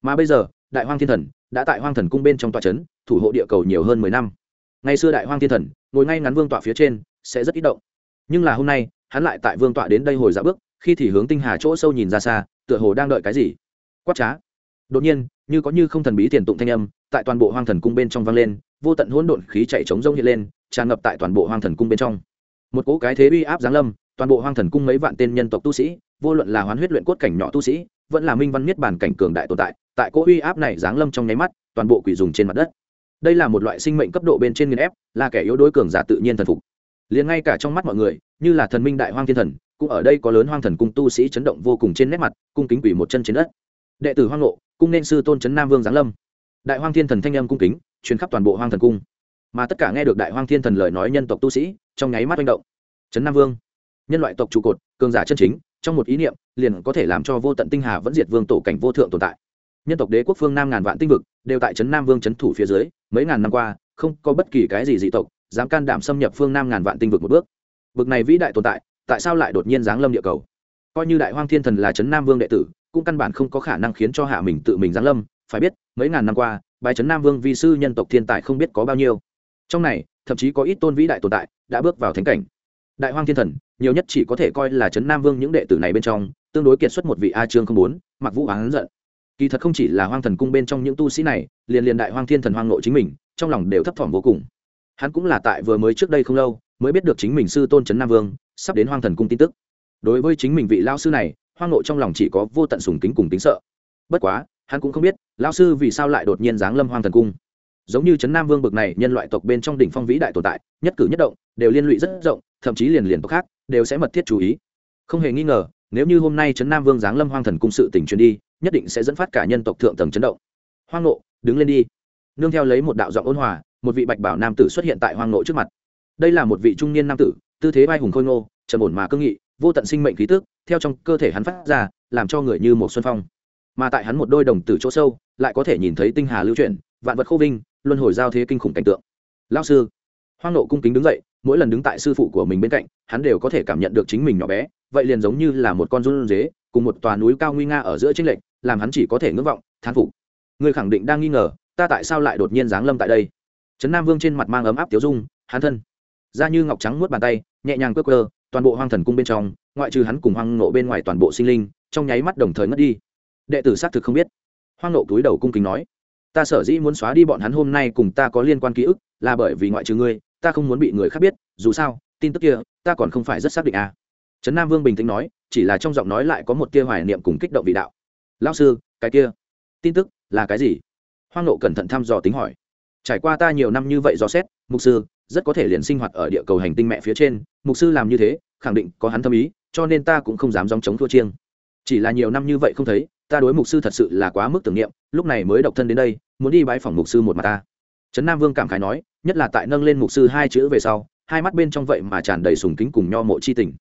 mà bây giờ, đại hoang thiên thần đã tại hoang thần cung bên trong tòa trấn thủ hộ địa cầu nhiều hơn mười năm. Ngày xưa đại hoang thiên thần ngồi ngay ngắn vương tọa phía trên, sẽ rất ít động. Nhưng là hôm nay hắn lại tại vương tọa đến đây hồi dạ bước, khi thì hướng tinh hà chỗ sâu nhìn ra xa, tựa hồ đang đợi cái gì. Quát trá. Đột nhiên, như có như không thần bí tiền tụng thanh âm, tại toàn bộ hoang thần cung bên trong vang lên, vô tận hỗn độn khí chạy trống rông hiện lên, tràn ngập tại toàn bộ hoang thần cung bên trong. Một cỗ cái thế uy áp giáng lâm, toàn bộ hoang thần cung mấy vạn tên nhân tộc tu sĩ, vô luận là hoán huyết luyện cốt cảnh nhỏ tu sĩ, vẫn là minh văn miết bản cảnh cường đại tồn tại tại cỗ uy áp này giáng lâm trong nháy mắt, toàn bộ quỷ dùng trên mặt đất. Đây là một loại sinh mệnh cấp độ bên trên nghiên ép, là kẻ yếu đối cường giả tự nhiên thần phục liền ngay cả trong mắt mọi người, như là thần minh đại hoang thiên thần, cũng ở đây có lớn hoang thần cung tu sĩ chấn động vô cùng trên nét mặt, cung kính quỷ một chân trên đất. Đệ tử hoang lộ cung nên sư tôn trấn nam vương giáng lâm. Đại hoang thiên thần thanh âm cung kính, truyền khắp toàn bộ hoang thần cung. Mà tất cả nghe được đại hoang thiên thần lời nói nhân tộc tu sĩ, trong nháy mắt manh động. Trấn nam vương, nhân loại tộc trụ cột, cường giả chân chính, trong một ý niệm, liền có thể làm cho vô tận tinh hà vẫn diệt vương tổ cảnh vô thượng tồn tại. Nhân tộc đế quốc phương nam ngàn vạn tinh vực, đều tại trấn nam vương trấn thủ phía dưới, mấy ngàn năm qua, không có bất kỳ cái gì dị tộc dám can đảm xâm nhập phương nam ngàn vạn tinh vực một bước. Vực này vĩ đại tồn tại tại sao lại đột nhiên giáng lâm địa cầu? Coi như đại hoang thiên thần là trấn nam vương đệ tử, cũng căn bản không có khả năng khiến cho hạ mình tự mình giáng lâm, phải biết, mấy ngàn năm qua bài trấn nam vương vi sư nhân tộc thiên tài không biết có bao nhiêu. Trong này, thậm chí có ít tôn vĩ đại tồn tại đã bước vào thánh cảnh. Đại hoang thiên thần, nhiều nhất chỉ có thể coi là trấn nam vương những đệ tử này bên trong, tương đối kiệt xuất một vị a trương không bốn mặc vũ hắn giận. Kỳ thật không chỉ là hoang thần cung bên trong những tu sĩ này, liền liền đại hoang thiên thần hoang nội chính mình, trong lòng đều thấp thỏm vô cùng hắn cũng là tại vừa mới trước đây không lâu, mới biết được chính mình sư tôn trấn nam vương sắp đến hoang thần cung tin tức. Đối với chính mình vị lao sư này, hoang nội trong lòng chỉ có vô tận sùng kính cùng tính sợ. Bất quá, hắn cũng không biết lao sư vì sao lại đột nhiên giáng lâm hoang thần cung. Giống như trấn nam vương bực này nhân loại tộc bên trong đỉnh phong vĩ đại tồn tại, nhất cử nhất động, đều liên lụy rất rộng, thậm chí liền liền tộc khác đều sẽ mật thiết chú ý. Không hề nghi ngờ, nếu như hôm nay trấn nam vương giáng lâm hoang thần cung sự tỉnh truyền đi, nhất định sẽ dẫn phát cả nhân tộc thượng tầng chấn động. Hoang nộ đứng lên đi. Nương theo lấy một đạo giọng ôn hòa một vị bạch bảo nam tử xuất hiện tại hoang nội trước mặt. Đây là một vị trung niên nam tử tư thế vai hùng khôi ngô trầm ổn mà cương nghị vô tận sinh mệnh khí tức theo trong cơ thể hắn phát ra làm cho người như một xuân phong. Mà tại hắn một đôi đồng tử chỗ sâu lại có thể nhìn thấy tinh hà lưu chuyển vạn vật khô vinh luân hồi giao thế kinh khủng cảnh tượng. Lao sư hoang nộ cung kính đứng dậy mỗi lần đứng tại sư phụ của mình bên cạnh hắn đều có thể cảm nhận được chính mình nhỏ bé vậy liền giống như là một con run dế cùng một tòa núi cao nguy nga ở giữa chính lệch, làm hắn chỉ có thể ngưỡng vọng thán phục. Người khẳng định đang nghi ngờ ta tại sao lại đột nhiên giáng lâm tại đây? Trấn nam vương trên mặt mang ấm áp tiếu dung, hắn thân. Da như ngọc trắng nuốt bàn tay, nhẹ nhàng quơ quơ, toàn bộ hoang thần cung bên trong, ngoại trừ hắn cùng hoang nộ bên ngoài toàn bộ sinh linh, trong nháy mắt đồng thời ngất đi. Đệ tử xác thực không biết. Hoang nộ túi đầu cung kính nói, ta sở dĩ muốn xóa đi bọn hắn hôm nay cùng ta có liên quan ký ức, là bởi vì ngoại trừ ngươi, ta không muốn bị người khác biết, dù sao, tin tức kia, ta còn không phải rất xác định à. trấn nam vương bình tĩnh nói, chỉ là trong giọng nói lại có một tia hoài niệm cùng kích động vị đạo. Lao sư, cái kia, tin tức là cái gì? Hoang nộ cẩn thận thăm dò tính hỏi trải qua ta nhiều năm như vậy do xét, mục sư rất có thể liền sinh hoạt ở địa cầu hành tinh mẹ phía trên, mục sư làm như thế, khẳng định có hắn thâm ý, cho nên ta cũng không dám dòng chống thua chiêng. Chỉ là nhiều năm như vậy không thấy, ta đối mục sư thật sự là quá mức tưởng niệm, lúc này mới độc thân đến đây, muốn đi bãi phòng mục sư một mặt ta. Trấn nam vương cảm khái nói, nhất là tại nâng lên mục sư hai chữ về sau, hai mắt bên trong vậy mà tràn đầy sùng kính cùng nho mộ chi tình.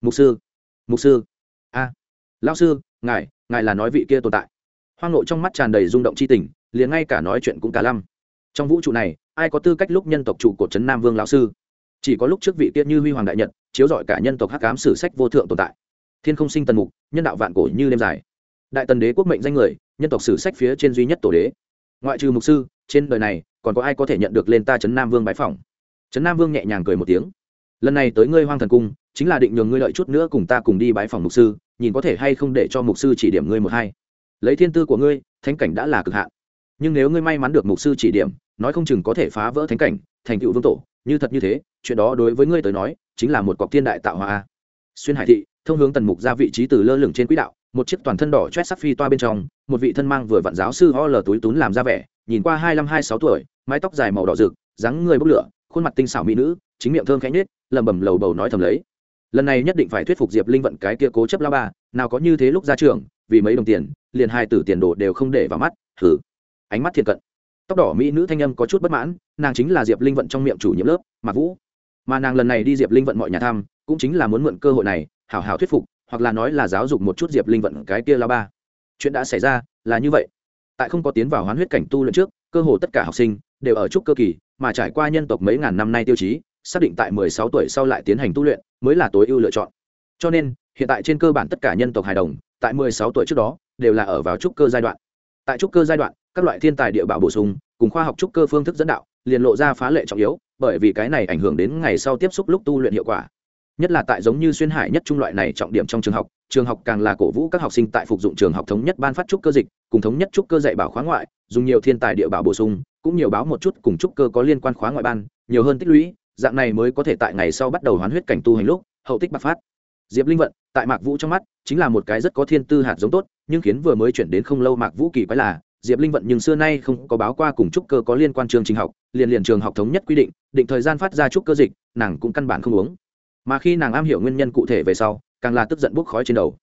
Mục sư mục sư, a à. lão sư, ngài ngài là nói vị kia tồn tại. Hoang nộ trong mắt tràn đầy rung động chi tình, liền ngay cả nói chuyện cũng cả lăm trong vũ trụ này, ai có tư cách lúc nhân tộc trụ của trấn nam vương lão sư? Chỉ có lúc trước vị tiết như huy hoàng đại nhật, chiếu dọi cả nhân tộc hắc ám sử sách vô thượng tồn tại. Thiên không sinh tần mục, nhân đạo vạn cổ như đêm dài. Đại tần đế quốc mệnh danh người, nhân tộc sử sách phía trên duy nhất tổ đế. Ngoại trừ mục sư, trên đời này, còn có ai có thể nhận được lên ta trấn nam vương bái phỏng? Trấn nam vương nhẹ nhàng cười một tiếng. Lần này tới ngươi hoang thần cung, chính là định nhường ngươi lợi chút nữa cùng ta cùng đi bái phòng mục sư, nhìn có thể hay không để cho mục sư chỉ điểm ngươi một hai. Lấy thiên tư của ngươi, thánh cảnh đã là cực hạn nhưng nếu ngươi may mắn được mục sư chỉ điểm, nói không chừng có thể phá vỡ thánh cảnh, thành tựu vương tổ, như thật như thế, chuyện đó đối với ngươi tới nói, chính là một cọc thiên đại tạo hóa xuyên hải thị, thông hướng tần mục ra vị trí từ lơ lửng trên quỹ đạo, một chiếc toàn thân đỏ chét sắc phi toa bên trong, một vị thân mang vừa vặn giáo sư ho lờ túi tún làm ra vẻ, nhìn qua hai mươi hai sáu tuổi, mái tóc dài màu đỏ rực, dáng người bốc lửa, khuôn mặt tinh xảo mỹ nữ, chính miệng thơm khẽ nhết lầm bầm lầu bầu nói thầm lấy. Lần này nhất định phải thuyết phục diệp linh vận cái kia cố chấp lao ba, nào có như thế lúc ra trường, vì mấy đồng tiền, liền hai tử tiền đồ đều không để vào mắt thử ánh mắt thiện cận. Tóc đỏ mỹ nữ thanh âm có chút bất mãn, nàng chính là diệp linh vận trong miệng chủ nhiệm lớp, mạc vũ. Mà nàng lần này đi diệp linh vận mọi nhà thăm, cũng chính là muốn mượn cơ hội này, hảo hảo thuyết phục, hoặc là nói là giáo dục một chút diệp linh vận cái kia La ba. Chuyện đã xảy ra, là như vậy. Tại không có tiến vào hoán huyết cảnh tu luyện trước, cơ hồ tất cả học sinh đều ở trúc cơ kỳ, mà trải qua nhân tộc mấy ngàn năm nay tiêu chí, xác định tại mười sáu tuổi sau lại tiến hành tu luyện, mới là tối ưu lựa chọn. Cho nên, hiện tại trên cơ bản tất cả nhân tộc hài đồng, tại mười sáu tuổi trước đó, đều là ở vào trúc cơ giai đoạn. Tại trúc cơ giai đoạn các loại thiên tài địa bảo bổ sung, cùng khoa học trúc cơ phương thức dẫn đạo, liền lộ ra phá lệ trọng yếu, bởi vì cái này ảnh hưởng đến ngày sau tiếp xúc lúc tu luyện hiệu quả. Nhất là tại giống như xuyên hải nhất trung loại này trọng điểm trong trường học trường học càng là cổ vũ các học sinh tại phục dụng trường học thống nhất ban phát trúc cơ dịch, cùng thống nhất trúc cơ dạy bảo khóa ngoại, dùng nhiều thiên tài địa bảo bổ sung, cũng nhiều báo một chút cùng trúc cơ có liên quan khóa ngoại ban, nhiều hơn tích lũy, dạng này mới có thể tại ngày sau bắt đầu hoán huyết cảnh tu hành lúc, hậu tích bạc phát. Diệp linh vận, tại mạc vũ trong mắt, chính là một cái rất có thiên tư hạt giống tốt, nhưng khiến vừa mới chuyển đến không lâu mạc vũ kỳ quái là diệp linh vận nhưng xưa nay không có báo qua cùng trúc cơ có liên quan trường trình học, liền liền trường học thống nhất quy định định thời gian phát ra trúc cơ dịch, nàng cũng căn bản không uống. Mà khi nàng am hiểu nguyên nhân cụ thể về sau, càng là tức giận bốc khói trên đầu.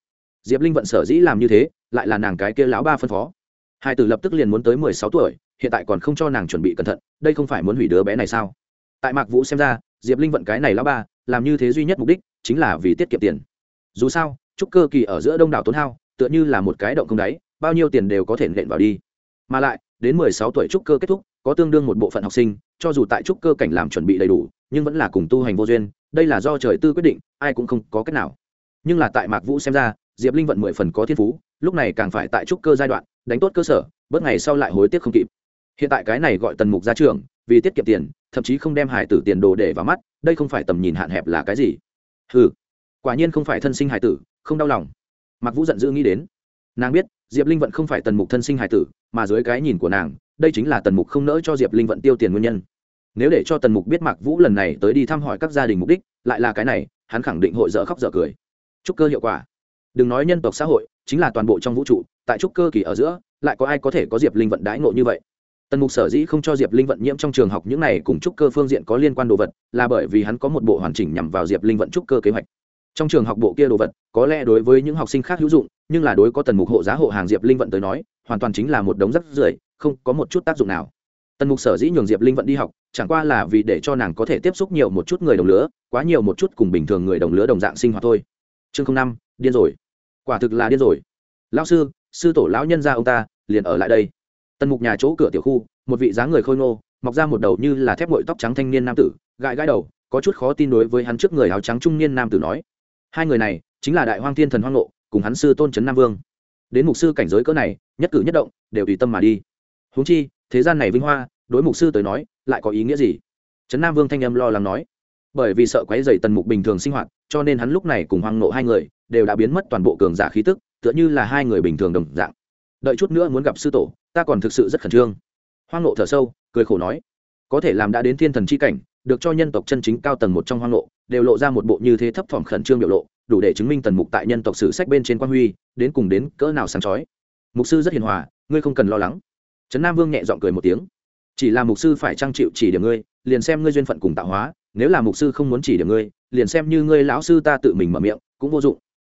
Diệp linh vận sở dĩ làm như thế, lại là nàng cái kia lão ba phân phó. Hai tử lập tức liền muốn tới mười sáu tuổi, hiện tại còn không cho nàng chuẩn bị cẩn thận, đây không phải muốn hủy đứa bé này sao? Tại mạc vũ xem ra, diệp linh vận cái này lão ba, làm như thế duy nhất mục đích chính là vì tiết kiệm tiền. Dù sao, trúc cơ kỳ ở giữa đông đảo tốn hao, tựa như là một cái động không đáy, bao nhiêu tiền đều có thể nện vào đi mà lại, đến mười sáu tuổi trúc cơ kết thúc, có tương đương một bộ phận học sinh, cho dù tại trúc cơ cảnh làm chuẩn bị đầy đủ, nhưng vẫn là cùng tu hành vô duyên, đây là do trời tư quyết định, ai cũng không có cách nào. Nhưng là tại mạc vũ xem ra, diệp linh vận mười phần có thiên phú, lúc này càng phải tại trúc cơ giai đoạn, đánh tốt cơ sở, bớt ngày sau lại hối tiếc không kịp. Hiện tại cái này gọi tần mục ra trường vì tiết kiệm tiền, thậm chí không đem hải tử tiền đồ để vào mắt, đây không phải tầm nhìn hạn hẹp là cái gì? Ừ quả nhiên không phải thân sinh hải tử, không đau lòng. Mặc vũ giận dữ nghĩ đến. Nàng biết diệp linh vận không phải tần mục thân sinh hải tử, mà dưới cái nhìn của nàng, đây chính là tần mục không nỡ cho diệp linh vận tiêu tiền nguyên nhân. Nếu để cho tần mục biết mạc vũ lần này tới đi thăm hỏi các gia đình mục đích, lại là cái này, hắn khẳng định hội dở khóc dở cười. Chúc cơ hiệu quả. Đừng nói nhân tộc xã hội, chính là toàn bộ trong vũ trụ, tại trúc cơ kỳ ở giữa, lại có ai có thể có diệp linh vận đãi ngộ như vậy? Tần mục sở dĩ không cho diệp linh vận nhiễm trong trường học những này cùng trúc cơ phương diện có liên quan đồ vật, là bởi vì hắn có một bộ hoàn chỉnh nhằm vào diệp linh vận trúc cơ kế hoạch trong trường học bộ kia đồ vật, có lẽ đối với những học sinh khác hữu dụng, nhưng là đối có tần mục hộ giá hộ hàng diệp linh vận tới nói, hoàn toàn chính là một đống rắc rưởi, không có một chút tác dụng nào. Tần mục sở dĩ nhường diệp linh vận đi học, chẳng qua là vì để cho nàng có thể tiếp xúc nhiều một chút người đồng lứa, quá nhiều một chút cùng bình thường người đồng lứa đồng dạng sinh hoạt thôi. Chương năm, điên rồi. Quả thực là điên rồi. Lão sư sư tổ lão nhân gia ông ta, liền ở lại đây. Tần mục nhà chỗ cửa tiểu khu, một vị dáng người khôi ngô, mọc ra một đầu như là thép ngội tóc trắng thanh niên nam tử, gãi gãi đầu, có chút khó tin đối với hắn trước người áo trắng trung niên nam tử nói hai người này chính là đại hoang thiên thần hoang nộ cùng hắn sư tôn trấn nam vương. Đến mục sư cảnh giới cỡ này, nhất cử nhất động đều tùy tâm mà đi. Huống chi, thế gian này vinh hoa, đối mục sư tới nói, lại có ý nghĩa gì? Trấn nam vương thanh âm lo lắng nói. Bởi vì sợ quấy dày tần mục bình thường sinh hoạt, cho nên hắn lúc này cùng hoang nộ hai người đều đã biến mất toàn bộ cường giả khí tức, tựa như là hai người bình thường đồng dạng. Đợi chút nữa muốn gặp sư tổ, ta còn thực sự rất khẩn trương. Hoang nộ thở sâu, cười khổ nói. Có thể làm đã đến thiên thần c h i cảnh được cho nhân tộc chân chính cao tầng một trong hoang lộ, đều lộ ra một bộ như thế thấp thỏm khẩn trương biểu lộ, đủ để chứng minh tần mục tại nhân tộc sử sách bên trên quan huy, đến cùng đến cỡ nào sáng chói. Mục sư rất hiền hòa, ngươi không cần lo lắng. Trấn nam vương nhẹ g i ọ n g cười một tiếng. Chỉ là mục sư phải trang chịu chỉ điểm ngươi, liền xem ngươi duyên phận cùng tạo hóa, nếu là mục sư không muốn chỉ điểm ngươi, liền xem như ngươi lão sư ta tự mình mở miệng, cũng vô dụng.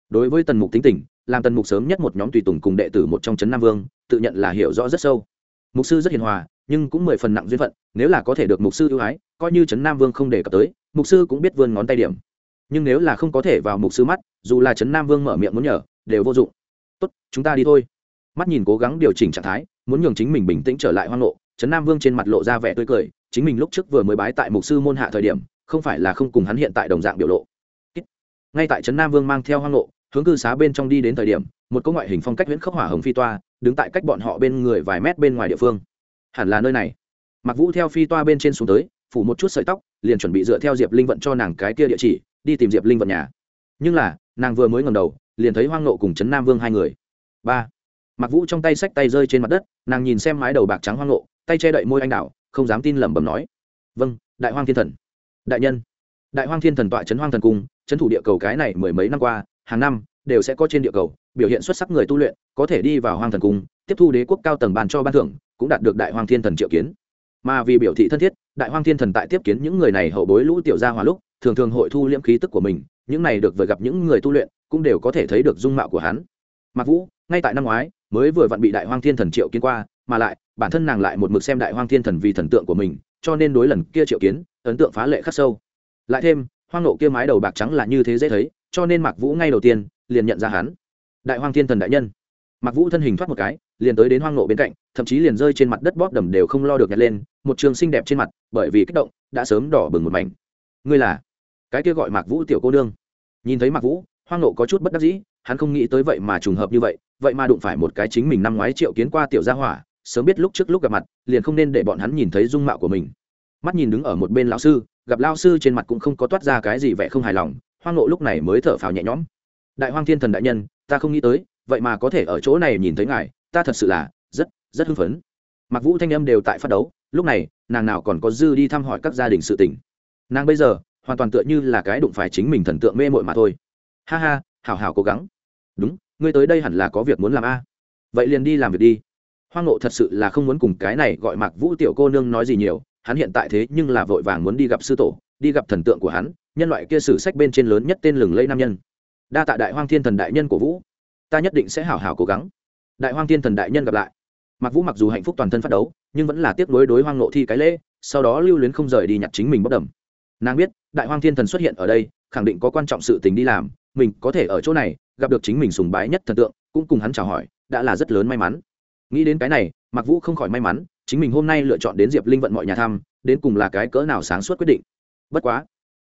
Đối với tần mục tính tình, làm tần mục sớm nhất một nhóm tùy tùng cùng đệ tử một trong trấn nam vương, tự nhận là hiểu rõ rất sâu. Mục sư rất hiền hòa, nhưng cũng mười phần nặng duyên phận nếu là có thể được mục sư ưu ái, coi như trấn nam vương không đề cập tới, mục sư cũng biết vươn ngón tay điểm. Nhưng nếu là không có thể vào mục sư mắt, dù là trấn nam vương mở miệng muốn nhờ, đều vô dụng. Tốt, chúng ta đi thôi. Mắt nhìn cố gắng điều chỉnh trạng thái, muốn nhường chính mình bình tĩnh trở lại hoang lộ, trấn nam vương trên mặt lộ ra vẻ tươi cười, chính mình lúc trước vừa mới bái tại mục sư môn hạ thời điểm, không phải là không cùng hắn hiện tại đồng dạng biểu lộ. Ngay tại trấn nam vương mang theo hoang lộ, hướng cư xá bên trong đi đến thời điểm, một câu ngoại hình phong cách huyễn khốc hỏa hồng phi toa, đứng tại cách bọn họ bên người vài mét bên ngoài địa phương. Hẳn là nơi này mặc vũ theo phi toa bên trên xuống tới, phủ một chút sợi tóc, liền chuẩn bị dựa theo diệp linh vận cho nàng cái kia địa chỉ, đi tìm diệp linh vận nhà. Nhưng là, nàng vừa mới ngầm đầu, liền thấy hoang nộ cùng trấn nam vương hai người. Ba. Mặc vũ trong tay xách tay rơi trên mặt đất, nàng nhìn xem mái đầu bạc trắng hoang nộ, tay che đậy môi anh đạo không dám tin lẩm bẩm nói. Vâng đại hoang thiên thần. Đại nhân. Đại hoang thiên thần tọa trấn hoang thần cung trấn thủ địa cầu cái này mười mấy năm qua, hàng năm đều sẽ có trên địa cầu, biểu hiện xuất sắc người tu luyện, có thể đi vào hoang thần cung, tiếp thu đế quốc cao tầng bàn cho ban thưởng, cũng đạt được đại hoàng thiên thần triệu kiến mà vì biểu thị thân thiết, đại hoang thiên thần tại tiếp kiến những người này hậu bối lũ tiểu gia hòa lúc, thường thường hội thu liễm khí tức của mình, những này được vừa gặp những người tu luyện, cũng đều có thể thấy được dung mạo của hắn. Mặc vũ, ngay tại năm ngoái, mới vừa vặn bị đại hoang thiên thần triệu kiến qua, mà lại, bản thân nàng lại một mực xem đại hoang thiên thần vì thần tượng của mình, cho nên đối lần kia triệu kiến, ấn tượng phá lệ khắc sâu. Lại thêm, hoang nộ kia mái đầu bạc trắng là như thế dễ thấy, cho nên mạc vũ ngay đầu tiên liền nhận ra hắn. Đại hoang thiên thần đại nhân. Mạc vũ thân hình thoát một cái liền tới đến hoang nộ bên cạnh, thậm chí liền rơi trên mặt đất bóp đầm đều không lo được nhặt lên, một trường xinh đẹp trên mặt, bởi vì kích động, đã sớm đỏ bừng một mảnh. Ngươi là? Cái kia gọi mạc vũ tiểu cô nương. Nhìn thấy mạc vũ, hoang nộ có chút bất đắc dĩ, hắn không nghĩ tới vậy mà trùng hợp như vậy vậy mà đụng phải một cái chính mình năm ngoái triệu kiến qua tiểu gia hỏa, sớm biết lúc trước lúc gặp mặt, liền không nên để bọn hắn nhìn thấy dung mạo của mình. Mắt nhìn đứng ở một bên lão sư, gặp lao sư trên mặt cũng không có toát ra cái gì vẻ không hài lòng, hoang nộ lúc này mới thở phào nhẹ nhõm. Đại hoang thiên thần đại nhân, ta không nghĩ tới, vậy mà có thể ở chỗ này nhìn thấy ngài ta thật sự là rất rất hưng phấn. Mặc vũ thanh âm đều tại phát đấu, lúc này, nàng nào còn có dư đi thăm hỏi các gia đình sự tình. Nàng bây giờ, hoàn toàn tựa như là cái đụng phải chính mình thần tượng mê mội mà thôi. Ha ha, hảo hảo cố gắng. Đúng, ngươi tới đây hẳn là có việc muốn làm a. Vậy liền đi làm việc đi. Hoang nộ thật sự là không muốn cùng cái này gọi mạc vũ tiểu cô nương nói gì nhiều, hắn hiện tại thế nhưng là vội vàng muốn đi gặp sư tổ, đi gặp thần tượng của hắn, nhân loại kia sử sách bên trên lớn nhất tên lừng lẫy nam nhân. Đa tạ đại hoang thiên thần đại nhân của vũ. Ta nhất định sẽ hảo hảo cố gắng đại hoang thiên thần đại nhân gặp lại. Mặc vũ mặc dù hạnh phúc toàn thân phát đấu, nhưng vẫn là tiếc nối đối hoang nộ thi cái lễ, sau đó lưu luyến không rời đi nhặt chính mình bất đầm nàng biết, đại hoang thiên thần xuất hiện ở đây, khẳng định có quan trọng sự tình đi làm, mình có thể ở chỗ này, gặp được chính mình sùng bái nhất thần tượng, cũng cùng hắn chào hỏi, đã là rất lớn may mắn. Nghĩ đến cái này mặc vũ không khỏi may mắn, chính mình hôm nay lựa chọn đến diệp linh vận mọi nhà thăm, đến cùng là cái cỡ nào sáng suốt quyết định. Bất quá,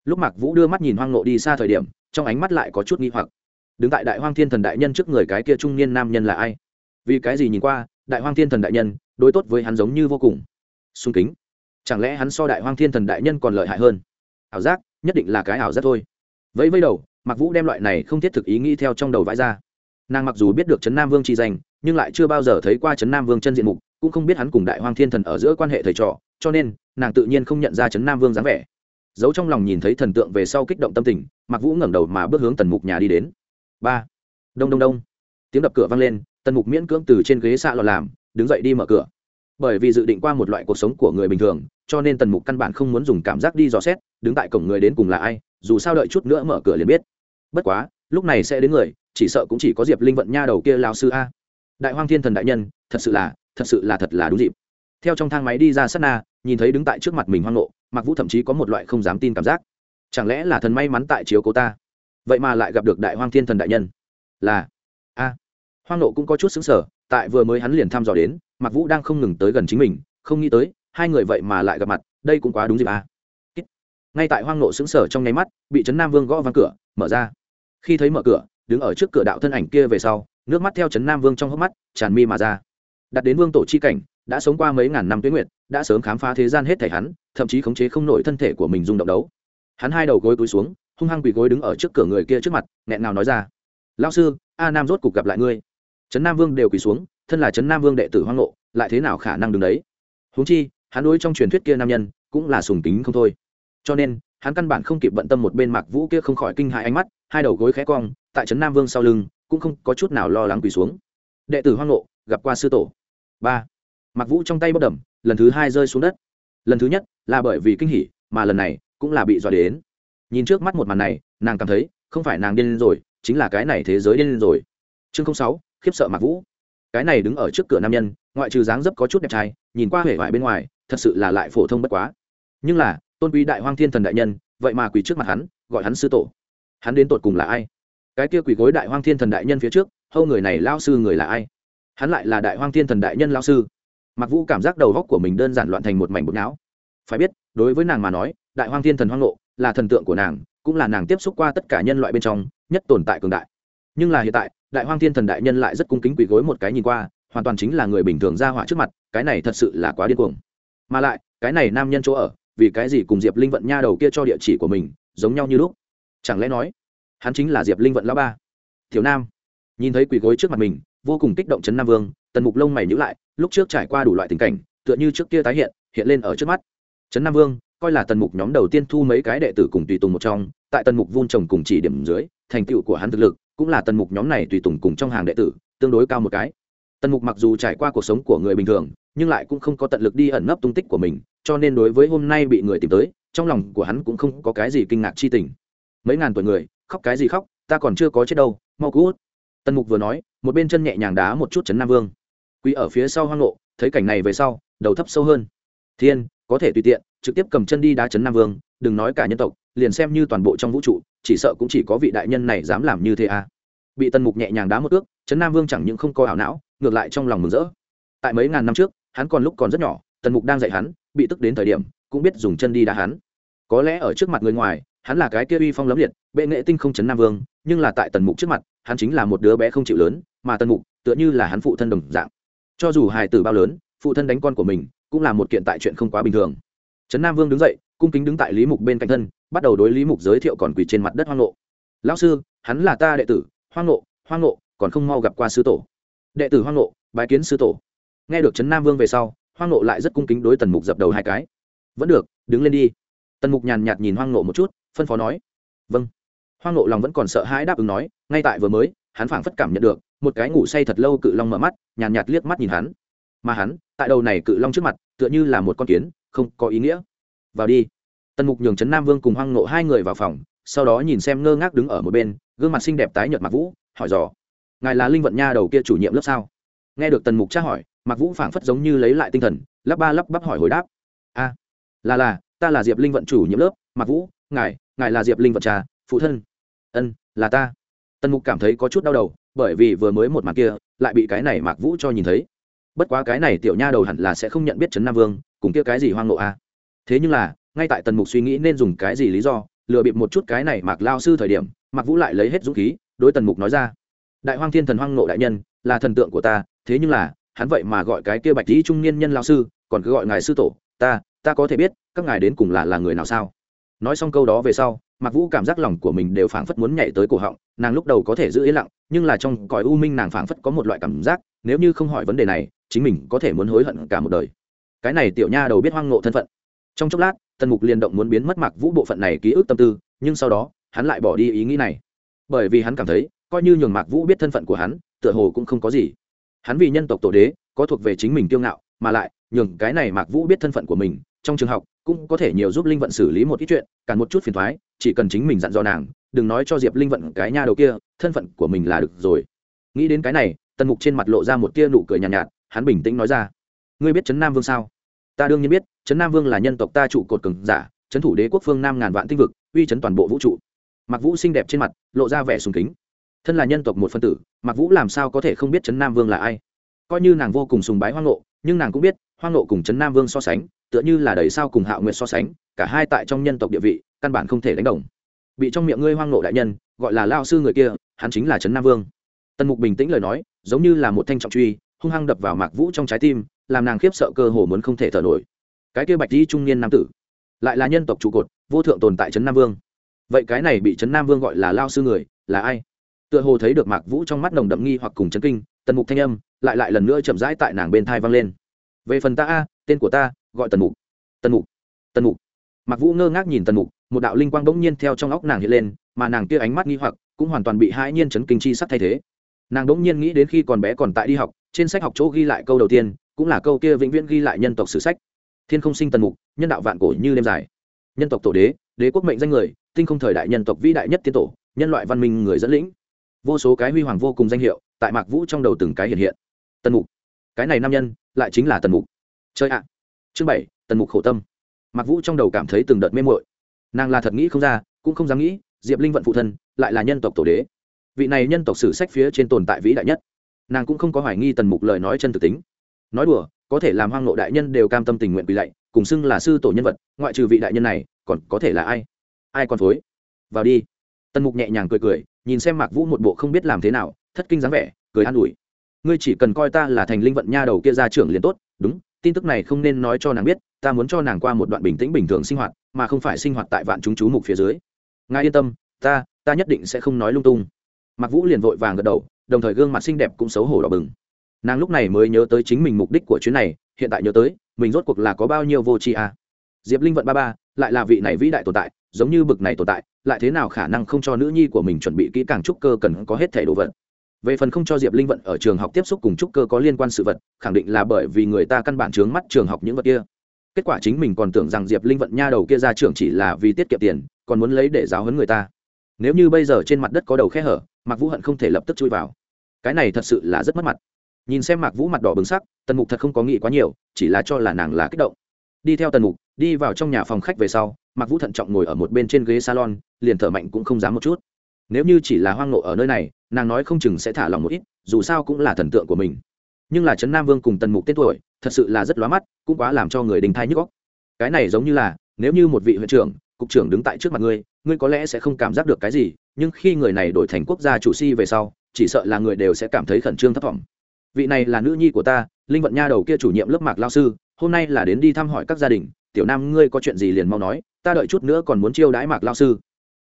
lúc mạc vũ đưa mắt nhìn hoang nộ đi xa thời điểm, trong ánh mắt lại có chút nghi hoặc. Đứng tại đại hoang thiên thần đại nhân trước người cái kia trung niên nam nhân là ai? Vì cái gì nhìn qua, đại hoang thiên thần đại nhân, đối tốt với hắn giống như vô cùng. Sung kính. Chẳng lẽ hắn so đại hoang thiên thần đại nhân còn lợi hại hơn? Ảo giác, nhất định là cái ảo giác thôi. Vẫy vẫy đầu mặc vũ đem loại này không thiết thực ý nghĩ theo trong đầu vãi ra. Nàng mặc dù biết được trấn nam vương chi danh, nhưng lại chưa bao giờ thấy qua trấn nam vương chân diện mục, cũng không biết hắn cùng đại hoang thiên thần ở giữa quan hệ thầy trò, cho nên, nàng tự nhiên không nhận ra trấn nam vương dáng vẻ. Giấu trong lòng nhìn thấy thần tượng về sau kích động tâm tình mặc vũ ngẩng đầu mà bước hướng tần mục nhà đi đến. Ba. Đông đông đông. Tiếng đập cửa vang lên tần mục miễn cưỡng từ trên ghế xạ lò làm, đứng dậy đi mở cửa. Bởi vì dự định qua một loại cuộc sống của người bình thường, cho nên tần mục căn bản không muốn dùng cảm giác đi dò xét, đứng tại cổng người đến cùng là ai, dù sao đợi chút nữa mở cửa liền biết. Bất quá, lúc này sẽ đến người, chỉ sợ cũng chỉ có diệp linh vận nha đầu kia lao sư a. Đại hoang thiên thần đại nhân, thật sự là, thật sự là thật là đúng dịp. Theo trong thang máy đi ra sát na, nhìn thấy đứng tại trước mặt mình hoang nộ mặc vũ thậm chí có một loại không dám tin cảm giác. Chẳng lẽ là thần may mắn tại chiếu cô ta? Vậy mà lại gặp được đại hoang thiên thần đại nhân. Là, a hoang nộ cũng có chút xứng sở tại vừa mới hắn liền thăm dò đến mặc vũ đang không ngừng tới gần chính mình, không nghĩ tới, hai người vậy mà lại gặp mặt, đây cũng quá đúng dịp à? ngay tại hoang nộ xứng sở trong nháy mắt, bị trấn nam vương gõ văng cửa, mở ra. Khi thấy mở cửa, đứng ở trước cửa đạo thân ảnh kia về sau, nước mắt theo trấn nam vương trong hốc mắt, tràn mi mà ra. Đặt đến vương tổ chi cảnh, đã sống qua mấy ngàn năm tuyến nguyệt, đã sớm khám phá thế gian hết thể hắn, thậm chí khống chế không nổi thân thể của mình dùng động đấu. Hắn hai đầu gối cúi xuống, hung hăng quỳ gối đứng ở trước cửa người kia trước mặt, nghẹn nào nói ra. Lao sư, a nam rốt cục gặp lại ngươi trấn nam vương đều quỳ xuống, thân là trấn nam vương đệ tử hoang lộ lại thế nào khả năng đứng đấy? Huống chi, hắn đối trong truyền thuyết kia nam nhân, cũng là sùng kính không thôi. Cho nên, hắn căn bản không kịp bận tâm một bên mạc vũ kia không khỏi kinh hại ánh mắt, hai đầu gối khẽ cong, tại trấn nam vương sau lưng, cũng không có chút nào lo lắng quỳ xuống. Đệ tử hoang lộ gặp qua sư tổ. Ba. Mặc vũ trong tay bất đầm, lần thứ hai rơi xuống đất. Lần thứ nhất, là bởi vì kinh hỉ, mà lần này, cũng là bị dọa đến. Nhìn trước mắt một màn này, nàng cảm thấy, không phải nàng điên lên rồi, chính là cái này thế giới điên lên rồi. Chương sáu khiếp sợ mặc vũ. Cái này đứng ở trước cửa nam nhân, ngoại trừ dáng dấp có chút đẹp trai, nhìn qua hể vải bên ngoài, thật sự là lại phổ thông bất quá. Nhưng là, tôn quý đại hoang thiên thần đại nhân, vậy mà quỳ trước mặt hắn, gọi hắn sư tổ. Hắn đến tột cùng là ai? Cái kia quỳ gối đại hoang thiên thần đại nhân phía trước, hâu người này lao sư người là ai? Hắn lại là đại hoang thiên thần đại nhân lao sư. Mặc vũ cảm giác đầu góc của mình đơn giản loạn thành một mảnh bột não. Phải biết, đối với nàng mà nói, đại hoang thiên thần hoang lộ là thần tượng của nàng, cũng là nàng tiếp xúc qua tất cả nhân loại bên trong, nhất tồn tại cường đại. Nhưng là hiện tại đại hoang thiên thần đại nhân lại rất cung kính quỳ gối một cái nhìn qua, hoàn toàn chính là người bình thường ra hỏa trước mặt, cái này thật sự là quá điên cuồng. Mà lại, cái này nam nhân chỗ ở, vì cái gì cùng diệp linh vận nha đầu kia cho địa chỉ của mình, giống nhau như lúc? Chẳng lẽ nói, hắn chính là diệp linh vận lão ba? Thiếu nam, nhìn thấy quỳ gối trước mặt mình, vô cùng kích động chấn nam vương, tần mục lông mày nhữ lại, lúc trước trải qua đủ loại tình cảnh, tựa như trước kia tái hiện hiện lên ở trước mắt. Trấn nam vương, coi là tần mục nhóm đầu tiên thu mấy cái đệ tử cùng tùy tùng một trong, tại tần mục vun trồng cùng chỉ điểm dưới, thành tựu của hắn thực lực cũng là tần mục nhóm này tùy tùng cùng trong hàng đệ tử, tương đối cao một cái. Tần mục mặc dù trải qua cuộc sống của người bình thường, nhưng lại cũng không có tận lực đi ẩn nấp tung tích của mình, cho nên đối với hôm nay bị người tìm tới, trong lòng của hắn cũng không có cái gì kinh ngạc chi tình. Mấy ngàn tuổi người, khóc cái gì khóc, ta còn chưa có chết đâu, mau cứu tần mục vừa nói, một bên chân nhẹ nhàng đá một chút chấn nam vương. Quý ở phía sau hoang nộ thấy cảnh này về sau, đầu thấp sâu hơn. Thiên, có thể tùy tiện, trực tiếp cầm chân đi đá chấn nam vương đừng nói cả nhân tộc, liền xem như toàn bộ trong vũ trụ, chỉ sợ cũng chỉ có vị đại nhân này dám làm như thế à. Bị tần mục nhẹ nhàng đá một ước chấn nam vương chẳng những không có ảo não, ngược lại trong lòng mừng rỡ. Tại mấy ngàn năm trước, hắn còn lúc còn rất nhỏ, tần mục đang dạy hắn, bị tức đến thời điểm, cũng biết dùng chân đi đá hắn. Có lẽ ở trước mặt người ngoài, hắn là cái kia uy phong lấm liệt, bệ nghệ tinh không chấn nam vương, nhưng là tại tần mục trước mặt, hắn chính là một đứa bé không chịu lớn, mà tần mục, tựa như là hắn phụ thân đồng dạng. Cho dù hài tử bao lớn, phụ thân đánh con của mình, cũng là một kiện tại chuyện không quá bình thường trấn nam vương đứng dậy, cung kính đứng tại lý mục bên cạnh thân, bắt đầu đối lý mục giới thiệu còn quỳ trên mặt đất hoang nộ lão sư, hắn là ta đệ tử, hoang nộ hoang nộ còn không mau gặp qua sư tổ. Đệ tử hoang nộ bái kiến sư tổ. Nghe được trấn nam vương về sau, hoang nộ lại rất cung kính đối tần mục dập đầu hai cái. Vẫn được, đứng lên đi. Tần mục nhàn nhạt nhìn hoang nộ một chút, phân phó nói. Vâng. Hoang nộ lòng vẫn còn sợ hãi đáp ứng nói, ngay tại vừa mới, hắn phảng phất cảm nhận được, một cái ngủ say thật lâu cự long mở mắt, nhàn nhạt liếc mắt nhìn hắn. Mà hắn, tại đầu này cự long trước mặt, tựa như là một con kiến không có ý nghĩa. Vào đi. Tần mục nhường trấn nam vương cùng hoang nộ hai người vào phòng, sau đó nhìn xem ngơ ngác đứng ở một bên, gương mặt xinh đẹp tái nhợt mặc vũ, hỏi dò, ngài là linh vận nha đầu kia chủ nhiệm lớp sao? Nghe được tần mục tra hỏi mặc vũ phảng phất giống như lấy lại tinh thần, lắp ba lắp bắp hỏi hồi đáp, a, là là, ta là diệp linh vận chủ nhiệm lớp mặc vũ, ngài ngài là diệp linh vận trà, phụ thân. Ân, là ta. Tần mục cảm thấy có chút đau đầu, bởi vì vừa mới một mặt kia, lại bị cái này mạc vũ cho nhìn thấy. Bất quá cái này tiểu nha đầu hẳn là sẽ không nhận biết trấn nam vương cùng kia cái gì hoang nộ a à? thế nhưng là, ngay tại tần mục suy nghĩ nên dùng cái gì lý do, lừa bịp một chút cái này mạc lao sư thời điểm, mạc vũ lại lấy hết dũng khí, đối tần mục nói ra, đại hoang thiên thần hoang nộ đại nhân, là thần tượng của ta, thế nhưng là, hắn vậy mà gọi cái kia bạch lý trung niên nhân lao sư, còn cứ gọi ngài sư tổ, ta ta có thể biết, các ngài đến cùng là là người nào sao? Nói xong câu đó về sau, mạc vũ cảm giác lòng của mình đều phảng phất muốn nhảy tới cổ họng, nàng lúc đầu có thể giữ yên lặng, nhưng là trong cõi u minh nàng phảng phất có một loại cảm giác, nếu như không hỏi vấn đề này, chính mình có thể muốn hối hận cả một đời cái này tiểu nha đầu biết hoang ngộ thân phận. Trong chốc lát tần mục liền động muốn biến mất mặc vũ bộ phận này ký ức tâm tư nhưng sau đó hắn lại bỏ đi ý nghĩ này. Bởi vì hắn cảm thấy coi như nhường mạc vũ biết thân phận của hắn tựa hồ cũng không có gì. Hắn vì nhân tộc tổ đế có thuộc về chính mình kiêu ngạo mà lại nhường cái này mạc vũ biết thân phận của mình trong trường học cũng có thể nhiều giúp linh vận xử lý một ít chuyện cản một chút phiền thoái chỉ cần chính mình dặn dò nàng đừng nói cho diệp linh vận cái nha đầu kia thân phận của mình là được rồi. Nghĩ đến cái này tần mục trên mặt lộ ra một tia nụ cười nhàn nhạt, nhạt hắn bình tĩnh nói ra ngươi biết trấn nam vương sao? Ta đương nhiên biết trấn nam vương là nhân tộc ta trụ cột cường giả trấn thủ đế quốc phương nam ngàn vạn tinh vực, uy trấn toàn bộ vũ trụ. Mặc vũ xinh đẹp trên mặt, lộ ra vẻ sùng kính. Thân là nhân tộc một phân tử mặc vũ làm sao có thể không biết trấn nam vương là ai? Coi như nàng vô cùng sùng bái hoang nộ nhưng nàng cũng biết, hoang nộ cùng trấn nam vương so sánh, tựa như là đầy sao cùng hạo nguyệt so sánh, cả hai tại trong nhân tộc địa vị, căn bản không thể đánh đồng. Bị trong miệng ngươi hoang nộ đại nhân, gọi là lao sư người kia, hắn chính là trấn nam vương. Tần mục bình tĩnh lời nói, giống như là một thanh trọng truy, hung hăng đập vào mạc vũ trong trái tim làm nàng khiếp sợ cơ hồ muốn không thể thở nổi. Cái kia bạch di trung niên nam tử, lại là nhân tộc trụ cột, vô thượng tồn tại trấn nam vương. Vậy cái này bị trấn nam vương gọi là lao sư người, là ai? Tựa hồ thấy được mạc vũ trong mắt nồng đậm nghi hoặc cùng chấn kinh, tần mục thanh âm lại lại lần nữa chậm rãi tại nàng bên thai vang lên. Về phần ta a, tên của ta gọi tần mục. Tần mục tần mục. Mạc vũ ngơ ngác nhìn tần mục, một đạo linh quang bỗng nhiên theo trong óc nàng hiện lên, mà nàng kia ánh mắt nghi hoặc cũng hoàn toàn bị hãi nhiên chấn kinh chi sắc thay thế. Nàng bỗng nhiên nghĩ đến khi còn bé còn tại đi học, trên sách học chỗ ghi lại câu đầu tiên cũng là câu kia vĩnh viễn ghi lại nhân tộc sử sách. Thiên không sinh tần mục, nhân đạo vạn cổ như đêm dài. Nhân tộc tổ đế đế quốc mệnh danh người, tinh không thời đại nhân tộc vĩ đại nhất tiên tổ, nhân loại văn minh người dẫn lĩnh. Vô số cái huy hoàng vô cùng danh hiệu, tại mạc vũ trong đầu từng cái hiện hiện. Tần mục. Cái này nam nhân, lại chính là tần mục. Chơi ạ. Chương bảy, tần mục khổ tâm. Mạc vũ trong đầu cảm thấy từng đợt mê mội nàng là thật nghĩ không ra, cũng không dám nghĩ, diệp linh vận phụ thân, lại là nhân tộc tổ đế. Vị này nhân tộc sử sách phía trên tồn tại vĩ đại nhất. Nàng cũng không có hoài nghi tần mục lời nói chân thực tính nói đùa, có thể làm hoang nộ đại nhân đều cam tâm tình nguyện quỳ lạy, cùng xưng là sư tổ nhân vật, ngoại trừ vị đại nhân này, còn có thể là ai? Ai còn phối? Vào đi. Tần mục nhẹ nhàng cười cười, nhìn xem mạc vũ một bộ không biết làm thế nào, thất kinh dáng vẻ, cười an ủi. Ngươi chỉ cần coi ta là thành linh vận nha đầu kia ra trưởng liền tốt, đúng, tin tức này không nên nói cho nàng biết, ta muốn cho nàng qua một đoạn bình tĩnh bình thường sinh hoạt, mà không phải sinh hoạt tại vạn chúng chú mục phía dưới. Ngài yên tâm, ta ta nhất định sẽ không nói lung tung. Mạc vũ liền vội vàng gật đầu, đồng thời gương mặt xinh đẹp cũng xấu hổ đỏ bừng nàng lúc này mới nhớ tới chính mình mục đích của chuyến này, hiện tại nhớ tới, mình rốt cuộc là có bao nhiêu vô tri à. diệp linh vận ba ba, lại là vị này vĩ đại tồn tại, giống như bực này tồn tại, lại thế nào khả năng không cho nữ nhi của mình chuẩn bị kỹ càng trúc cơ cần có hết thẻ đồ vật. Về phần không cho diệp linh vận ở trường học tiếp xúc cùng trúc cơ có liên quan sự vật, khẳng định là bởi vì người ta căn bản chướng mắt trường học những vật kia. Kết quả chính mình còn tưởng rằng diệp linh vận nha đầu kia ra trường chỉ là vì tiết kiệm tiền, còn muốn lấy để giáo hấn người ta. Nếu như bây giờ trên mặt đất có đầu khe hở mặc vũ hận không thể lập tức chui vào. Cái này thật sự là rất mất mặt nhìn xem mạc vũ mặt đỏ bừng sắc, tần mục thật không có nghĩ quá nhiều, chỉ là cho là nàng là kích động. Đi theo tần mục, đi vào trong nhà phòng khách về sau, mạc vũ thận trọng ngồi ở một bên trên ghế salon, liền thở mạnh cũng không dám một chút. Nếu như chỉ là hoang nộ ở nơi này, nàng nói không chừng sẽ thả lòng một ít, dù sao cũng là thần tượng của mình. Nhưng là trấn nam vương cùng tần mục tên tuổi, thật sự là rất lóa mắt, cũng quá làm cho người đình thai nhức góc cái này giống như là, nếu như một vị huyện trưởng, cục trưởng đứng tại trước mặt ngươi ngươi có lẽ sẽ không cảm giác được cái gì, nhưng khi người này đổi thành quốc gia chủ si về sau, chỉ sợ là người đều sẽ cảm thấy khẩn trương thất vọng vị này là nữ nhi của ta, linh vận nha đầu kia chủ nhiệm lớp mạc lao sư, hôm nay là đến đi thăm hỏi các gia đình. Tiểu nam, ngươi có chuyện gì liền mau nói, ta đợi chút nữa còn muốn chiêu đãi mạc lao sư.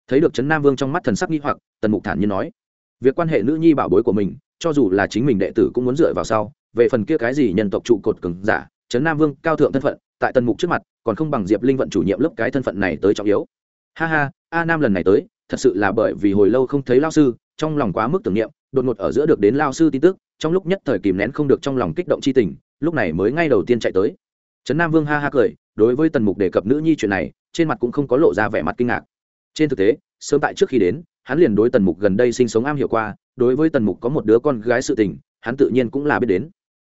Thấy được trấn nam vương trong mắt thần sắc nghi hoặc, tần mục thản nhiên nói, việc quan hệ nữ nhi bảo bối của mình, cho dù là chính mình đệ tử cũng muốn dựa vào sau. Về phần kia cái gì nhân tộc trụ cột cứng giả, trấn nam vương cao thượng thân phận, tại tần mục trước mặt, còn không bằng diệp linh vận chủ nhiệm lớp cái thân phận này tới trọng yếu. Ha ha, a nam lần này tới, thật sự là bởi vì hồi lâu không thấy lao sư, trong lòng quá mức tưởng niệm, đột ngột ở giữa được đến lao sư tin tức trong lúc nhất thời kìm nén không được trong lòng kích động c h i tình, lúc này mới ngay đầu tiên chạy tới. Trấn nam vương ha ha cười, đối với tần mục đề cập nữ nhi chuyện này, trên mặt cũng không có lộ ra vẻ mặt kinh ngạc. Trên thực tế, sớm tại trước khi đến, hắn liền đối tần mục gần đây sinh sống am hiểu qua, đối với tần mục có một đứa con gái sự tình, hắn tự nhiên cũng là biết đến.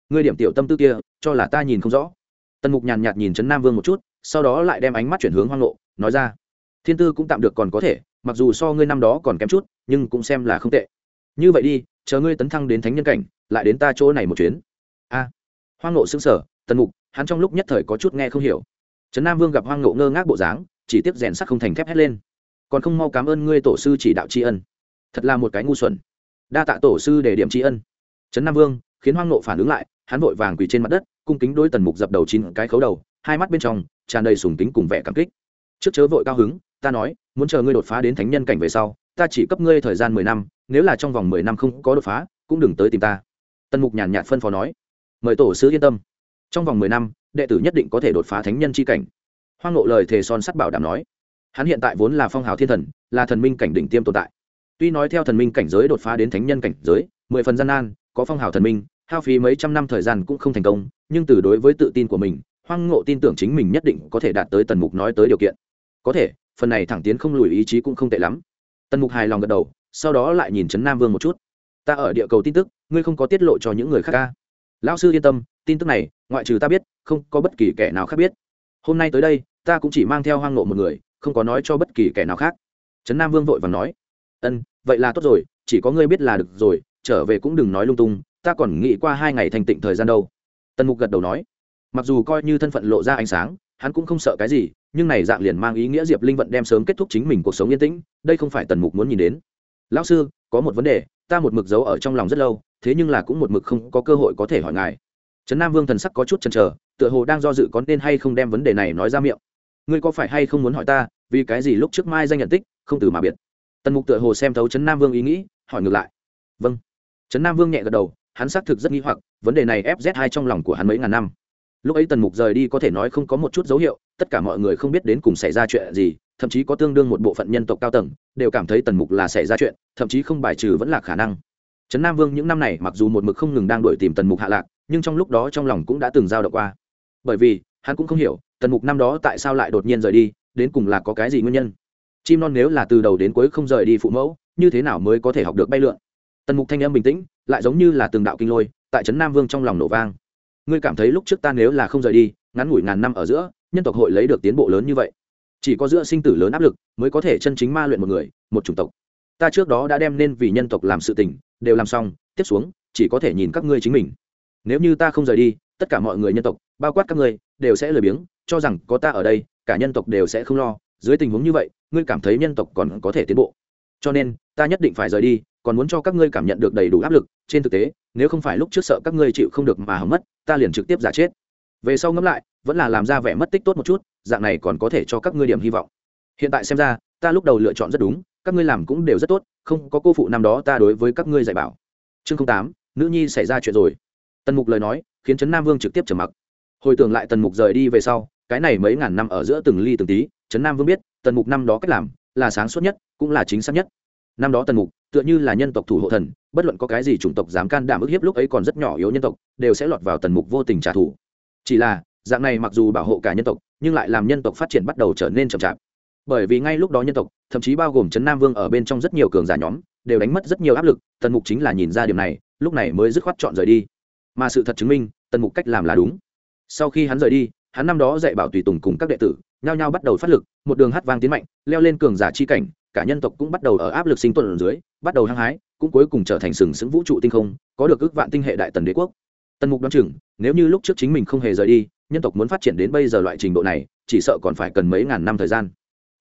Ngươi điểm tiểu tâm tư kia, cho là ta nhìn không rõ. Tần mục nhàn nhạt nhìn trấn nam vương một chút, sau đó lại đem ánh mắt chuyển hướng hoang lộ, nói ra, thiên tư cũng tạm được còn có thể, mặc dù so ngươi năm đó còn kém chút, nhưng cũng xem là không tệ. Như vậy đi, chờ ngươi tấn thăng đến thánh nhân cảnh lại đến ta chỗ này một chuyến. A. Hoang nộ xứng sở tần mục, hắn trong lúc nhất thời có chút nghe không hiểu. Trấn nam vương gặp hoang nộ ngơ ngác bộ dáng, chỉ tiếp rèn sắc không thành thép hét lên. Còn không mau cảm ơn ngươi tổ sư chỉ đạo tri ân. Thật là một cái ngu xuẩn. Đa tạ tổ sư để điểm tri ân. Trấn nam vương, khiến hoang nộ phản ứng lại, hắn vội vàng quỳ trên mặt đất, cung kính đối tần mục dập đầu chín cái khấu đầu, hai mắt bên trong tràn đầy sùng kính cùng vẻ cảm kích. Trước chớ vội cao hứng, ta nói, muốn chờ ngươi đột phá đến thánh nhân cảnh về sau, ta chỉ cấp ngươi thời gian mười năm, nếu là trong vòng mười năm không có đột phá, cũng đừng tới tìm ta tần mục nhàn nhạt phân phó nói, mời tổ sư yên tâm. Trong vòng mười năm, đệ tử nhất định có thể đột phá thánh nhân c h i cảnh. Hoang nộ lời thề son sắt bảo đảm nói, hắn hiện tại vốn là phong hào thiên thần, là thần minh cảnh đỉnh tiêm tồn tại. Tuy nói theo thần minh cảnh giới đột phá đến thánh nhân cảnh giới, mười phần gian nan, có phong hào thần minh, hao phí mấy trăm năm thời gian cũng không thành công, nhưng từ đối với tự tin của mình, hoang ngộ tin tưởng chính mình nhất định có thể đạt tới tần mục nói tới điều kiện. Có thể, phần này thẳng tiến không lùi ý chí cũng không tệ lắm. Tần mục hài lòng gật đầu, sau đó lại nhìn trấn nam vương một chút ta ở địa cầu tin tức, ngươi không có tiết lộ cho những người khác ca. Lão sư yên tâm, tin tức này, ngoại trừ ta biết, không có bất kỳ kẻ nào khác biết. Hôm nay tới đây, ta cũng chỉ mang theo hoang nộ một người, không có nói cho bất kỳ kẻ nào khác. Trấn nam vương vội và nói, ân, vậy là tốt rồi, chỉ có ngươi biết là được rồi, trở về cũng đừng nói lung tung, ta còn nghĩ qua hai ngày thành tịnh thời gian đâu. Tần mục gật đầu nói. Mặc dù coi như thân phận lộ ra ánh sáng, hắn cũng không sợ cái gì, nhưng này dạng liền mang ý nghĩa diệp linh vận đem sớm kết thúc chính mình cuộc sống yên tĩnh, đây không phải tần mục muốn nhìn đến. Lão sư, có một vấn đề ta một mực giấu ở trong lòng rất lâu, thế nhưng là cũng một mực không có cơ hội có thể hỏi ngài. Trấn nam vương thần sắc có chút chần chờ, tựa hồ đang do dự có nên hay không đem vấn đề này nói ra miệng. Ngươi có phải hay không muốn hỏi ta, vì cái gì lúc trước mai danh nhận tích, không từ mà biệt? Tần mục tựa hồ xem thấu trấn nam vương ý nghĩ, hỏi ngược lại. Vâng. Trấn nam vương nhẹ gật đầu, hắn xác thực rất nghi hoặc, vấn đề này fz hai trong lòng của hắn mấy ngàn năm. Lúc ấy tần mục rời đi có thể nói không có một chút dấu hiệu, tất cả mọi người không biết đến cùng xảy ra chuyện gì thậm chí có tương đương một bộ phận nhân tộc cao tầng, đều cảm thấy tần mục là xảy ra chuyện, thậm chí không bài trừ vẫn là khả năng. Trấn nam vương những năm này mặc dù một mực không ngừng đang đổi tìm tần mục hạ lạc, nhưng trong lúc đó trong lòng cũng đã từng giao động qua. Bởi vì, hắn cũng không hiểu, tần mục năm đó tại sao lại đột nhiên rời đi, đến cùng là có cái gì nguyên nhân? Chim non nếu là từ đầu đến cuối không rời đi phụ mẫu, như thế nào mới có thể học được bay lượn? Tần mục thanh âm bình tĩnh, lại giống như là từng đạo kinh lôi, tại trấn nam vương trong lòng nổ vang. Ngươi cảm thấy lúc trước ta nếu là không rời đi, ngắn ngủi ngàn năm ở giữa, nhân tộc hội lấy được tiến bộ lớn như vậy chỉ có giữa sinh tử lớn áp lực mới có thể chân chính ma luyện một người, một chủng tộc. Ta trước đó đã đem nên vì nhân tộc làm sự tình, đều làm xong, tiếp xuống, chỉ có thể nhìn các ngươi chính mình. Nếu như ta không rời đi, tất cả mọi người nhân tộc, bao quát các ngươi, đều sẽ lười biếng, cho rằng có ta ở đây, cả nhân tộc đều sẽ không lo. Dưới tình huống như vậy, ngươi cảm thấy nhân tộc còn có thể tiến bộ. Cho nên, ta nhất định phải rời đi, còn muốn cho các ngươi cảm nhận được đầy đủ áp lực. Trên thực tế, nếu không phải lúc trước sợ các ngươi chịu không được mà hỏng mất, ta liền trực tiếp giả chết về sau ngẫm lại, vẫn là làm ra vẻ mất tích tốt một chút, dạng này còn có thể cho các ngươi điểm hy vọng. Hiện tại xem ra, ta lúc đầu lựa chọn rất đúng, các ngươi làm cũng đều rất tốt, không có cô phụ năm đó ta đối với các ngươi dạy bảo. Chương tám, nữ nhi xảy ra chuyện rồi. Tần mục lời nói, khiến trấn nam vương trực tiếp trầm mặc. Hồi tưởng lại tần mục rời đi về sau, cái này mấy ngàn năm ở giữa từng ly từng tí, trấn nam vương biết, tần mục năm đó cách làm, là sáng suốt nhất, cũng là chính xác nhất. Năm đó tần mục, tựa như là nhân tộc thủ hộ thần, bất luận có cái gì chủng tộc dám can đảm ức hiếp lúc ấy còn rất nhỏ yếu nhân tộc, đều sẽ lọt vào tần mục vô tình trả thù chỉ là, dạng này mặc dù bảo hộ cả nhân tộc, nhưng lại làm nhân tộc phát triển bắt đầu trở nên chậm chạp. Bởi vì ngay lúc đó nhân tộc, thậm chí bao gồm trấn nam vương ở bên trong rất nhiều cường giả nhóm, đều đánh mất rất nhiều áp lực, tần mục chính là nhìn ra điểm này, lúc này mới dứt khoát chọn rời đi. Mà sự thật chứng minh, tần mục cách làm là đúng. Sau khi hắn rời đi, hắn năm đó dạy bảo tùy tùng cùng các đệ tử, nhao nhao bắt đầu phát lực, một đường hát vang tiến mạnh, leo lên cường giả chi cảnh, cả nhân tộc cũng bắt đầu ở áp lực sinh tồn ở dưới, bắt đầu hăng hái, cũng cuối cùng trở thành sừng sững vũ trụ tinh không, có được ước vạn tinh hệ đại tần đế quốc tần mục đoán chừng, nếu như lúc trước chính mình không hề rời đi, nhân tộc muốn phát triển đến bây giờ loại trình độ này, chỉ sợ còn phải cần mấy ngàn năm thời gian.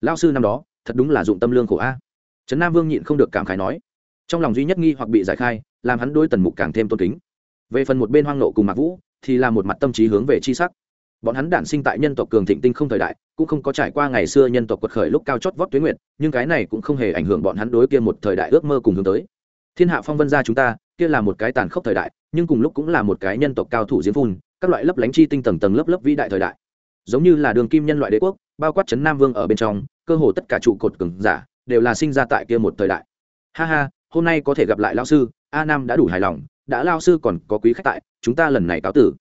Lao sư năm đó, thật đúng là dụng tâm lương khổ a. Trấn nam vương nhịn không được cảm khái nói. Trong lòng duy nhất nghi hoặc bị giải khai, làm hắn đôi tần mục càng thêm tôn kính. Về phần một bên hoang nộ cùng mạc vũ, thì là một mặt tâm trí hướng về chi sắc. Bọn hắn đản sinh tại nhân tộc cường thịnh tinh không thời đại, cũng không có trải qua ngày xưa nhân tộc quật khởi lúc cao chót vót tuyến nguyện nhưng cái này cũng không hề ảnh hưởng bọn hắn đối kia một thời đại ước mơ cùng hướng tới. Thiên hạ phong vân gia chúng ta kia là một cái tàn khốc thời đại, nhưng cùng lúc cũng là một cái nhân tộc cao thủ diễn phun, các loại lấp lánh chi tinh tầng tầng lớp lớp vĩ đại thời đại. Giống như là đường kim nhân loại đế quốc, bao quát trấn nam vương ở bên trong, cơ hồ tất cả trụ cột cường giả đều là sinh ra tại kia một thời đại. Ha ha, hôm nay có thể gặp lại lao sư, a nam đã đủ hài lòng, đã lao sư còn có quý khách tại, chúng ta lần này cáo tử.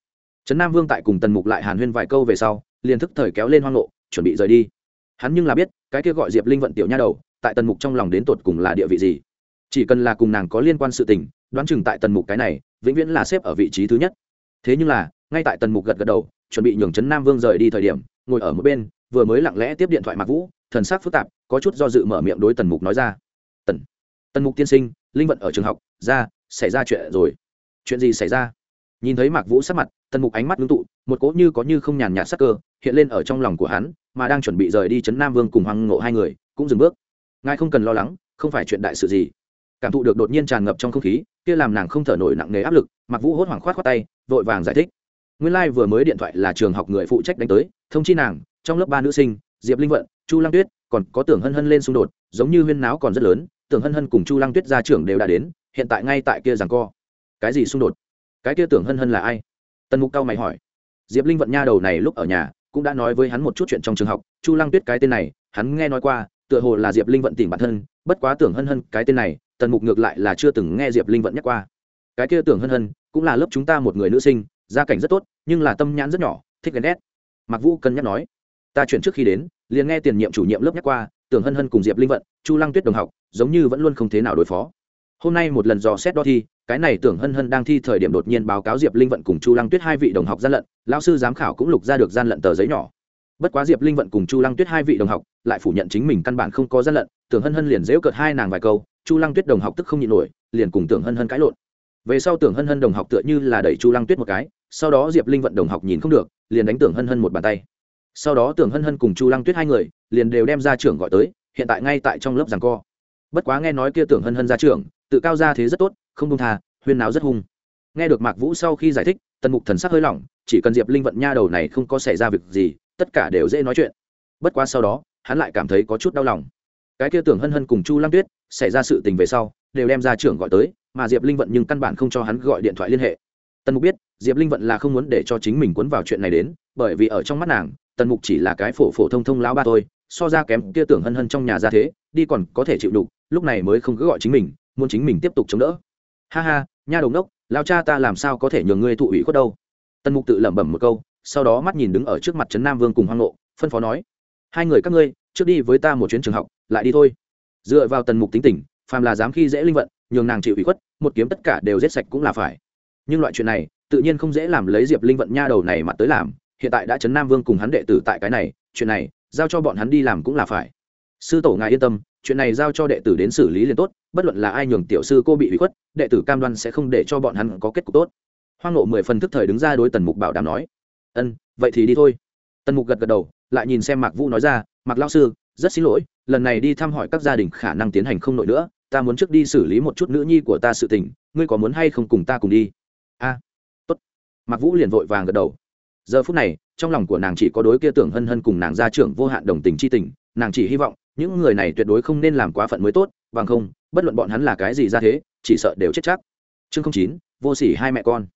Trấn nam vương tại cùng tần mục lại hàn huyên vài câu về sau, liền thức thời kéo lên hoang lộ, chuẩn bị rời đi. Hắn nhưng là biết, cái kia gọi diệp linh vận tiểu nha đầu, tại tần mục trong lòng đến tột cùng là địa vị gì. Chỉ cần là cùng nàng có liên quan sự tình đoán chừng tại tần mục cái này, vĩnh viễn là xếp ở vị trí thứ nhất. Thế nhưng là, ngay tại tần mục gật gật đầu, chuẩn bị nhường trấn nam vương rời đi thời điểm, ngồi ở một bên, vừa mới lặng lẽ tiếp điện thoại mạc vũ, thần sắc phức tạp, có chút do dự mở miệng đối tần mục nói ra. Tần tần mục tiên sinh, linh vận ở trường học, ra, xảy ra chuyện rồi. Chuyện gì xảy ra? Nhìn thấy mạc vũ sắc mặt, tần mục ánh mắt ngưng tụ, một cỗ như có như không nhàn nhạt sắc cơ, hiện lên ở trong lòng của hắn, mà đang chuẩn bị rời đi trấn nam vương cùng hoàng ngộ hai người, cũng dừng bước. Ngài không cần lo lắng, không phải chuyện đại sự gì cảm thụ được đột nhiên tràn ngập trong không khí, kia làm nàng không thở nổi nặng nề áp lực mặc vũ hốt hoảng khoát khoát tay, vội vàng giải thích. Nguyên lai、like、vừa mới điện thoại là trường học người phụ trách đánh tới, thông chi nàng, trong lớp ba nữ sinh, diệp linh vận, chu lăng tuyết, còn có tưởng hân hân lên xung đột, giống như huyên náo còn rất lớn, tưởng hân hân cùng chu lăng tuyết ra trường đều đã đến, hiện tại ngay tại kia rằng co. Cái gì xung đột? Cái kia tưởng hân hân là ai? Tần mục cao mày hỏi. Diệp linh vận nha đầu này lúc ở nhà, cũng đã nói với hắn một chút chuyện trong trường học, chu lăng tuyết cái tên này, hắn nghe nói qua, tựa hồ là diệp linh vận tìm bản thân, bất quá tưởng hân hân cái tên này tần mục ngược lại là chưa từng nghe diệp linh vận nhắc qua. Cái kia tưởng hân hân, cũng là lớp chúng ta một người nữ sinh, gia cảnh rất tốt, nhưng là tâm nhãn rất nhỏ, thích ghen ghét. Mặc vũ cân nhắc nói, ta chuyển trước khi đến, liền nghe tiền nhiệm chủ nhiệm lớp nhắc qua, tưởng hân hân cùng diệp linh vận, chu lăng tuyết đồng học, giống như vẫn luôn không thế nào đối phó. Hôm nay một lần dò xét đo thi, cái này tưởng hân hân đang thi thời điểm đột nhiên báo cáo diệp linh vận cùng chu lăng tuyết hai vị đồng học gian lận lao sư giám khảo cũng lục ra được gian lận tờ giấy nhỏ. Bất quá diệp linh vận cùng chu lăng tuyết hai vị đồng học lại phủ nhận chính mình căn bản không có gian lận, tưởng hân hân liền dễu cợt hai nàng vài câu chu lăng tuyết đồng học tức không nhịn nổi, liền cùng tưởng hân hân cãi lộn. Về sau tưởng hân hân đồng học tựa như là đẩy chu lăng tuyết một cái, sau đó diệp linh vận đồng học nhìn không được, liền đánh tưởng hân hân một bàn tay. Sau đó tưởng hân hân cùng chu lăng tuyết hai người, liền đều đem ra trưởng gọi tới, hiện tại ngay tại trong lớp giảng co. Bất quá nghe nói kia tưởng hân hân ra trưởng, tự cao ra thế rất tốt, không công tha, huyên náo rất hung. Nghe được mạc vũ sau khi giải thích, tần mục thần sắc hơi lỏng, chỉ cần diệp linh vận nha đầu này không có xảy ra việc gì, tất cả đều dễ nói chuyện. Bất quá sau đó, hắn lại cảm thấy có chút đau lòng. Cái kia tưởng hân hân cùng chu lăng tuyết xảy ra sự tình về sau, đều đem ra trưởng gọi tới, mà diệp linh vận nhưng căn bản không cho hắn gọi điện thoại liên hệ. Tần mục biết, diệp linh vận là không muốn để cho chính mình cuốn vào chuyện này đến, bởi vì ở trong mắt nàng, tần mục chỉ là cái phổ phổ thông thông lão ba thôi, so ra kém kia tưởng hân hân trong nhà ra thế, đi còn có thể chịu đục, lúc này mới không cứ gọi chính mình, muốn chính mình tiếp tục chống đỡ. Ha ha, nha đồng đốc lao cha ta làm sao có thể nhường ngươi thụ ủy khuất đâu? Tần mục tự lẩm bẩm một câu, sau đó mắt nhìn đứng ở trước mặt trấn nam vương cùng hoang lộ phân phó nói, hai người các ngươi, trước đi với ta một chuyến trường học, lại đi thôi dựa vào tần mục tính tình, phàm là dám khi dễ linh vận, nhường nàng chịu ủy khuất, một kiếm tất cả đều giết sạch cũng là phải. Nhưng loại chuyện này, tự nhiên không dễ làm lấy diệp linh vận nha đầu này mặt tới làm, hiện tại đã chấn nam vương cùng hắn đệ tử tại cái này, chuyện này, giao cho bọn hắn đi làm cũng là phải. Sư tổ ngài yên tâm, chuyện này giao cho đệ tử đến xử lý liền tốt, bất luận là ai nhường tiểu sư cô bị ủy khuất, đệ tử cam đoan sẽ không để cho bọn hắn có kết cục tốt. Hoang nộ mười phần thức thời đứng ra đối tần mục bảo đảm nói. Ân, vậy thì đi thôi. Tần mục gật gật đầu, lại nhìn xem mạc vũ nói ra, mạc lao sư, rất xin lỗi lần này đi thăm hỏi các gia đình khả năng tiến hành không nổi nữa, ta muốn trước đi xử lý một chút nữ nhi của ta sự tình, ngươi có muốn hay không cùng ta cùng đi? A, tốt. Mặc vũ liền vội vàng gật đầu. Giờ phút này, trong lòng của nàng chỉ có đối kia tưởng hân hân cùng nàng gia trưởng vô hạn đồng tình c h i tình, nàng chỉ hy vọng, những người này tuyệt đối không nên làm quá phận mới tốt, bằng không, bất luận bọn hắn là cái gì ra thế, chỉ sợ đều chết chắc. Chương không chín, vô s ỉ hai mẹ con.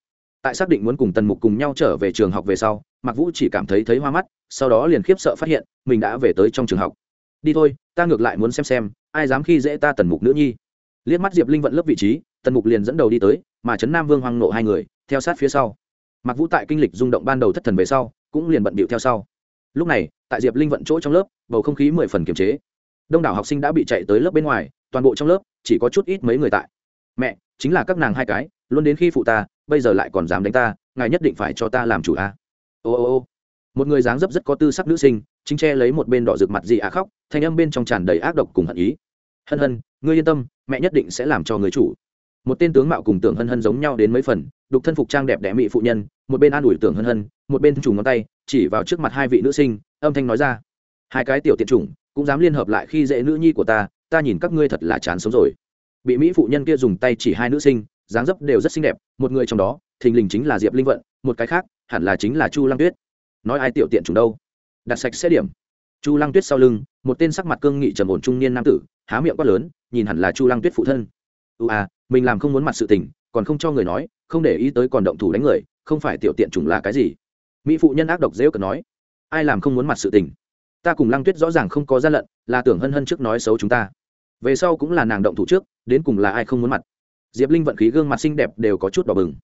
Tại xác định muốn cùng tần mục cùng nhau trở về trường học về sau mặc vũ chỉ cảm thấy thấy hoa mắt, sau đó liền khiếp sợ phát hiện, mình đã về tới trong trường học đi thôi, ta ngược lại muốn xem xem, ai dám khi dễ ta tần mục nữ nhi. Liếc mắt diệp linh vận lớp vị trí, tần mục liền dẫn đầu đi tới, mà trấn nam vương hoang nộ hai người, theo sát phía sau. Mặc vũ tại kinh lịch rung động ban đầu thất thần về sau, cũng liền bận bịu theo sau. Lúc này, tại diệp linh vận chỗ trong lớp, bầu không khí mười phần kiềm chế. Đông đảo học sinh đã bị chạy tới lớp bên ngoài, toàn bộ trong lớp, chỉ có chút ít mấy người tại. Mẹ, chính là các nàng hai cái, luôn đến khi phụ ta, bây giờ lại còn dám đánh ta, ngài nhất định phải cho ta làm chủ a. À? ô ô ô. Một người dáng dấp rất có tư sắc nữ sinh chính che lấy một bên đỏ rực mặt dị ạ khóc, thanh âm bên trong tràn đầy ác độc cùng hận ý. Hân hân, ngươi yên tâm, mẹ nhất định sẽ làm cho người chủ. Một tên tướng mạo cùng tưởng hân hân giống nhau đến mấy phần, đục thân phục trang đẹp đẽ mỹ phụ nhân, một bên an ủi tưởng hân hân, một bên chủ ngón tay, chỉ vào trước mặt hai vị nữ sinh, âm thanh nói ra. Hai cái tiểu tiện chủng, cũng dám liên hợp lại khi dễ nữ nhi của ta ta nhìn các ngươi thật là chán sống rồi. Bị mỹ phụ nhân kia dùng tay chỉ hai nữ sinh, dáng dấp đều rất xinh đẹp, một người trong đó, thình lình chính là diệp linh vận, một cái khác, hẳn là chính là chu lăng tuyết. Nói ai tiểu tiện chủng đâu? Đặt sạch sẽ điểm. Chu lăng tuyết sau lưng, một tên sắc mặt cương nghị trầm ổn trung niên nam tử, há miệng quát lớn, nhìn hẳn là chu lăng tuyết phụ thân. Ưu à mình làm không muốn mặt sự tình, còn không cho người nói, không để ý tới còn động thủ đánh người, không phải tiểu tiện chủng là cái gì? Mỹ phụ nhân ác độc dễ cờ nói. Ai làm không muốn mặt sự tình? Ta cùng lăng tuyết rõ ràng không có gian lận, là tưởng hân hân trước nói xấu chúng ta. Về sau cũng là nàng động thủ trước, đến cùng là ai không muốn mặt? Diệp linh vận khí gương mặt xinh đẹp đều có chút đỏ bừng.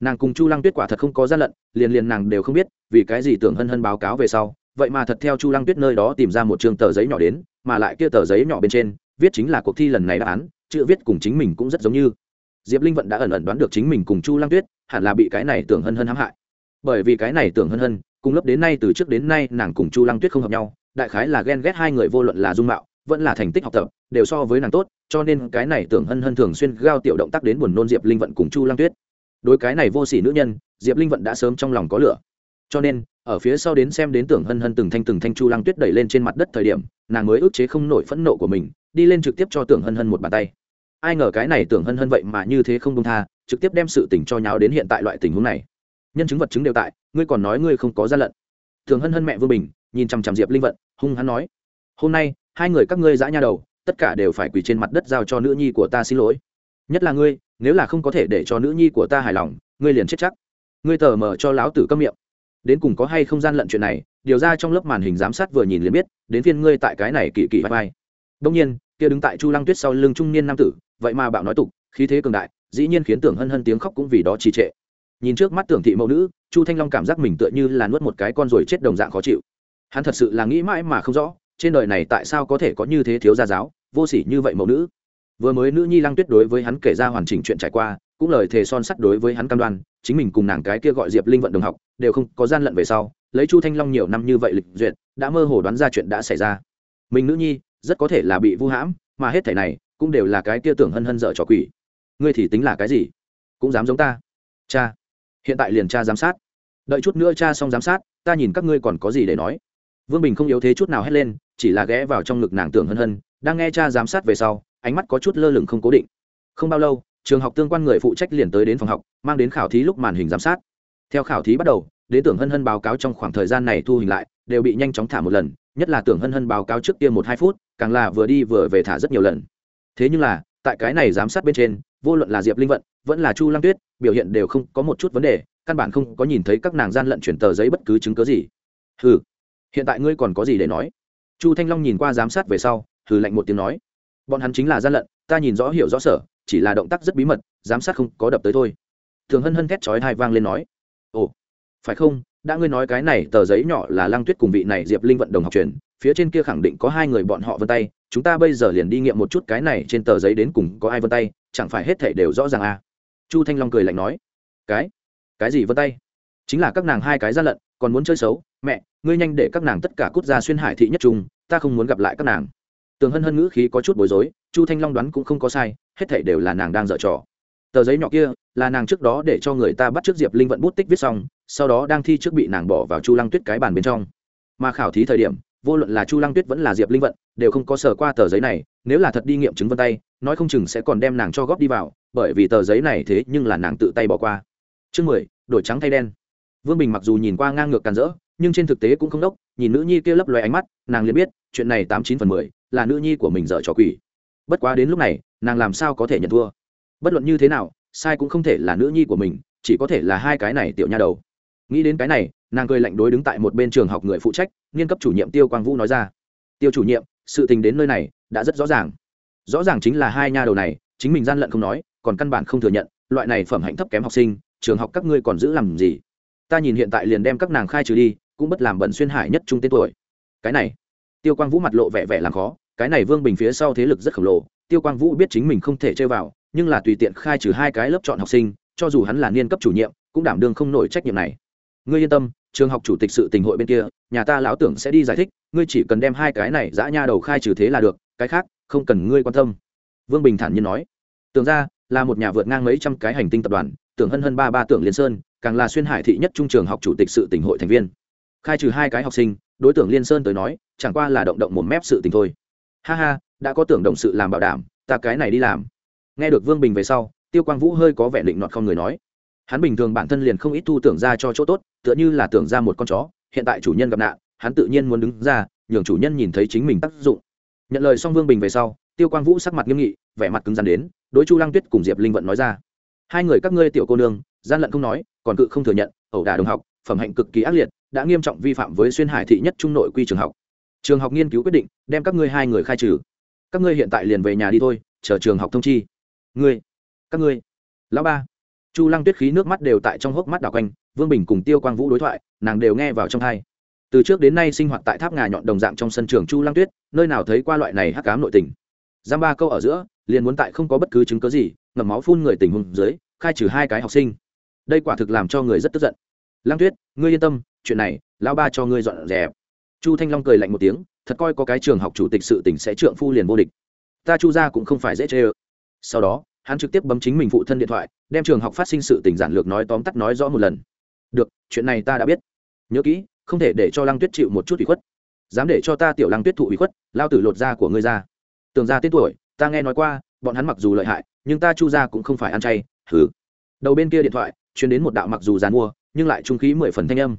Nàng cùng chu lăng tuyết quả thật không có gian lận, liền liền nàng đều không biết, vì cái gì tưởng hân hân báo cáo về sau vậy mà thật theo chu lăng tuyết nơi đó tìm ra một trường tờ giấy nhỏ đến, mà lại kia tờ giấy nhỏ bên trên, viết chính là cuộc thi lần này đáp án, chữ viết cùng chính mình cũng rất giống như. Diệp linh vận đã ẩn ẩn đoán được chính mình cùng chu lăng tuyết, hẳn là bị cái này tưởng hân hân hãm hại. Bởi vì cái này tưởng hân hân, cùng lớp đến nay từ trước đến nay nàng cùng chu lăng tuyết không hợp nhau, đại khái là ghen ghét hai người vô luận là dung mạo, vẫn là thành tích học tập, đều so với nàng tốt, cho nên cái này tưởng hân hân thường xuyên gao tiểu động tác đến buồn nôn diệp linh vận cùng chu lăng tuyết. Đối cái này vô s ỉ nữ nhân, diệp linh vận đã sớm trong lòng có lửa cho nên, ở phía sau đến xem đến tưởng hân hân từng thanh từng thanh chu lăng tuyết đẩy lên trên mặt đất thời điểm, nàng mới ức chế không nổi phẫn nộ của mình, đi lên trực tiếp cho tưởng hân hân một bàn tay. Ai ngờ cái này tưởng hân hân vậy mà như thế không công tha, trực tiếp đem sự tình cho nháo đến hiện tại loại tình huống này. Nhân chứng vật chứng đều tại, ngươi còn nói ngươi không có gian lận. Tưởng hân hân mẹ vương bình, nhìn chằm chằm diệp linh vận, hung hắn nói, hôm nay, hai người các ngươi giã nha đầu, tất cả đều phải quỳ trên mặt đất giao cho nữ nhi của ta xin lỗi. Nhất là ngươi, nếu là không có thể để cho nữ nhi của ta hài lòng, ngươi liền chết chắc. Ngươi tờ mờ cho lão tử câm miệng đến cùng có hay không gian lận chuyện này, điều ra trong lớp màn hình giám sát vừa nhìn liền biết, đến phiên ngươi tại cái này kỳ kỳ vai vai. Đông nhiên, kia đứng tại chu lăng tuyết sau lưng trung niên nam tử, vậy mà bạo nói tục, khí thế cường đại, dĩ nhiên khiến tưởng hân hân tiếng khóc cũng vì đó trì trệ. Nhìn trước mắt tưởng thị mẫu nữ, chu thanh long cảm giác mình tựa như là nuốt một cái con rồi chết đồng dạng khó chịu. Hắn thật sự là nghĩ mãi mà không rõ, trên đời này tại sao có thể có như thế thiếu gia giáo, vô sỉ như vậy mẫu nữ. Vừa mới nữ nhi lăng tuyết đối với hắn kể ra hoàn chỉnh chuyện trải qua cũng lời thề son sắt đối với hắn cam đoan, chính mình cùng nàng cái kia gọi diệp linh vận đồng học, đều không có gian lận về sau, lấy chu thanh long nhiều năm như vậy lịch duyệt, đã mơ hồ đoán ra chuyện đã xảy ra. Mình nữ nhi, rất có thể là bị vu hãm, mà hết thảy này, cũng đều là cái kia tưởng hân hân dở trò quỷ. Ngươi thì tính là cái gì? Cũng dám giống ta? Cha. Hiện tại liền cha giám sát. Đợi chút nữa cha xong giám sát, ta nhìn các ngươi còn có gì để nói. Vương bình không yếu thế chút nào hét lên, chỉ là ghé vào trong ngực nàng tưởng hân hân, đang nghe cha giám sát về sau, ánh mắt có chút lơ lửng không cố định. Không bao lâu trường học tương quan người phụ trách liền tới đến phòng học, mang đến khảo thí lúc màn hình giám sát. Theo khảo thí bắt đầu, đến tưởng hân hân báo cáo trong khoảng thời gian này thu hình lại, đều bị nhanh chóng thả một lần, nhất là tưởng hân hân báo cáo trước tiên một hai phút, càng là vừa đi vừa về thả rất nhiều lần. Thế nhưng là, tại cái này giám sát bên trên, vô luận là diệp linh vận, vẫn là chu lăng tuyết, biểu hiện đều không có một chút vấn đề, căn bản không có nhìn thấy các nàng gian lận chuyển tờ giấy bất cứ chứng cớ gì. Ừ hiện tại ngươi còn có gì để nói? Chu thanh long nhìn qua giám sát về sau thử lạnh một tiếng nói. Bọn hắn chính là gian lận, ta nhìn rõ hiểu rõ sở chỉ là động tác rất bí mật, giám sát không có đập tới thôi. Thường hân hân thét chói hai vang lên nói, ồ, phải không? Đã ngươi nói cái này, tờ giấy nhỏ là lăng tuyết cùng vị này diệp linh vận đồng học truyền, phía trên kia khẳng định có hai người bọn họ vân tay, chúng ta bây giờ liền đi nghiệm một chút cái này trên tờ giấy đến cùng có ai vân tay, chẳng phải hết thể đều rõ ràng à? Chu thanh long cười lạnh nói, cái? Cái gì vân tay? Chính là các nàng hai cái gian lận, còn muốn chơi xấu, mẹ, ngươi nhanh để các nàng tất cả cút ra xuyên hải thị nhất trung, ta không muốn gặp lại các nàng. Tường hân hân ngữ khí có chút bối rối, chu thanh long đoán cũng không có sai hết thảy đều là nàng đang dở trò. Tờ giấy nhỏ kia là nàng trước đó để cho người ta bắt trước diệp linh vận bút tích viết xong, sau đó đang thi trước bị nàng bỏ vào chu lăng tuyết cái bàn bên trong. Mà khảo thí thời điểm, vô luận là chu lăng tuyết vẫn là diệp linh vận, đều không có sờ qua tờ giấy này, nếu là thật đi nghiệm chứng vân tay, nói không chừng sẽ còn đem nàng cho góp đi vào, bởi vì tờ giấy này thế nhưng là nàng tự tay bỏ qua. Chương mười, đổi trắng thay đen. Vương bình mặc dù nhìn qua ngang ngược càn rỡ, nhưng trên thực tế cũng không đốc, nhìn nữ nhi kia lấp loe ánh mắt, nàng liền biết, chuyện này tám chín phần mười là nữ nhi của mình dở trò quỷ. Bất quá đến lúc này nàng làm sao có thể nhận thua? Bất luận như thế nào, sai cũng không thể là nữ nhi của mình, chỉ có thể là hai cái này tiểu nha đầu. Nghĩ đến cái này, nàng cười lạnh đối đứng tại một bên trường học người phụ trách, nghiên cấp chủ nhiệm tiêu quang vũ nói ra. Tiêu chủ nhiệm, sự tình đến nơi này đã rất rõ ràng. Rõ ràng chính là hai nha đầu này, chính mình gian lận không nói, còn căn bản không thừa nhận, loại này phẩm hạnh thấp kém học sinh, trường học các ngươi còn giữ làm gì? Ta nhìn hiện tại liền đem các nàng khai trừ đi, cũng bất làm bận xuyên hải nhất trung tên tuổi. Cái này, tiêu quang vũ mặt lộ vẻ vẻ làm khó, cái này vương bình phía sau thế lực rất khổng lồ tiêu quang vũ biết chính mình không thể chơi vào, nhưng là tùy tiện khai trừ hai cái lớp chọn học sinh, cho dù hắn là niên cấp chủ nhiệm, cũng đảm đương không nổi trách nhiệm này. Ngươi yên tâm, trường học chủ tịch sự tình hội bên kia, nhà ta lão tưởng sẽ đi giải thích, ngươi chỉ cần đem hai cái này dã nha đầu khai trừ thế là được, cái khác, không cần ngươi quan tâm. Vương bình thản nhiên nói. Tưởng ra, là một nhà vượt ngang mấy trăm cái hành tinh tập đoàn, tưởng hân hân ba ba tưởng liên sơn, càng là xuyên hải thị nhất trung trường học chủ tịch sự tỉnh hội thành viên. Khai trừ hai cái học sinh, đối tượng liên sơn tới nói, chẳng qua là động động một mép sự tình thôi. Ha ha đã có tưởng động sự làm bảo đảm, ta cái này đi làm. Nghe được vương bình về sau, tiêu quang vũ hơi có vẻ định nọt không người nói. Hắn bình thường bản thân liền không ít thu tưởng ra cho chỗ tốt, tựa như là tưởng ra một con chó, hiện tại chủ nhân gặp nạn, hắn tự nhiên muốn đứng ra, nhường chủ nhân nhìn thấy chính mình tác dụng. Nhận lời xong vương bình về sau, tiêu quang vũ sắc mặt nghiêm nghị, vẻ mặt cứng rắn đến, đối chu lăng tuyết cùng diệp linh vận nói ra. Hai người các ngươi tiểu cô nương, gian lận không nói, còn cự không thừa nhận, ẩu đả đồng học, phẩm hạnh cực kỳ ác liệt, đã nghiêm trọng vi phạm với xuyên hải thị nhất trung nội quy trường học. Trường học nghiên cứu quyết định, đem các ngươi hai người khai trừ các ngươi hiện tại liền về nhà đi thôi, chờ trường học thông chi. Ngươi, các ngươi. Lão ba, chu lăng tuyết khí nước mắt đều tại trong hốc mắt đảo quanh, vương bình cùng tiêu quang vũ đối thoại, nàng đều nghe vào trong thai từ trước đến nay sinh hoạt tại tháp ngà nhọn đồng dạng trong sân trường chu lăng tuyết, nơi nào thấy qua loại này hắc cám nội tình. Giam ba câu ở giữa, liền muốn tại không có bất cứ chứng cớ gì, ngậm máu phun người tình hùng dưới, khai trừ hai cái học sinh. Đây quả thực làm cho người rất tức giận. Lăng tuyết, ngươi yên tâm, chuyện này, lão ba cho ngươi dọn dẹp. Chu thanh long cười lạnh một tiếng thật coi có cái trường học chủ tịch sự tỉnh sẽ trượng phu liền vô địch. Ta chu ra cũng không phải dễ chê ơ. Sau đó, hắn trực tiếp bấm chính mình phụ thân điện thoại, đem trường học phát sinh sự tỉnh giản lược nói tóm tắt nói rõ một lần. Được, chuyện này ta đã biết. Nhớ kỹ, không thể để cho lăng tuyết chịu một chút ủy khuất. Dám để cho ta tiểu lăng tuyết thụ ủy khuất, lao tử lột da của ngươi ra. Tường ra tên tuổi, ta nghe nói qua, bọn hắn mặc dù lợi hại, nhưng ta chu ra cũng không phải ăn chay thử đầu bên kia điện thoại chuyển đến một đạo mặc dù dàn mua, nhưng lại trung khí mười phần thanh âm.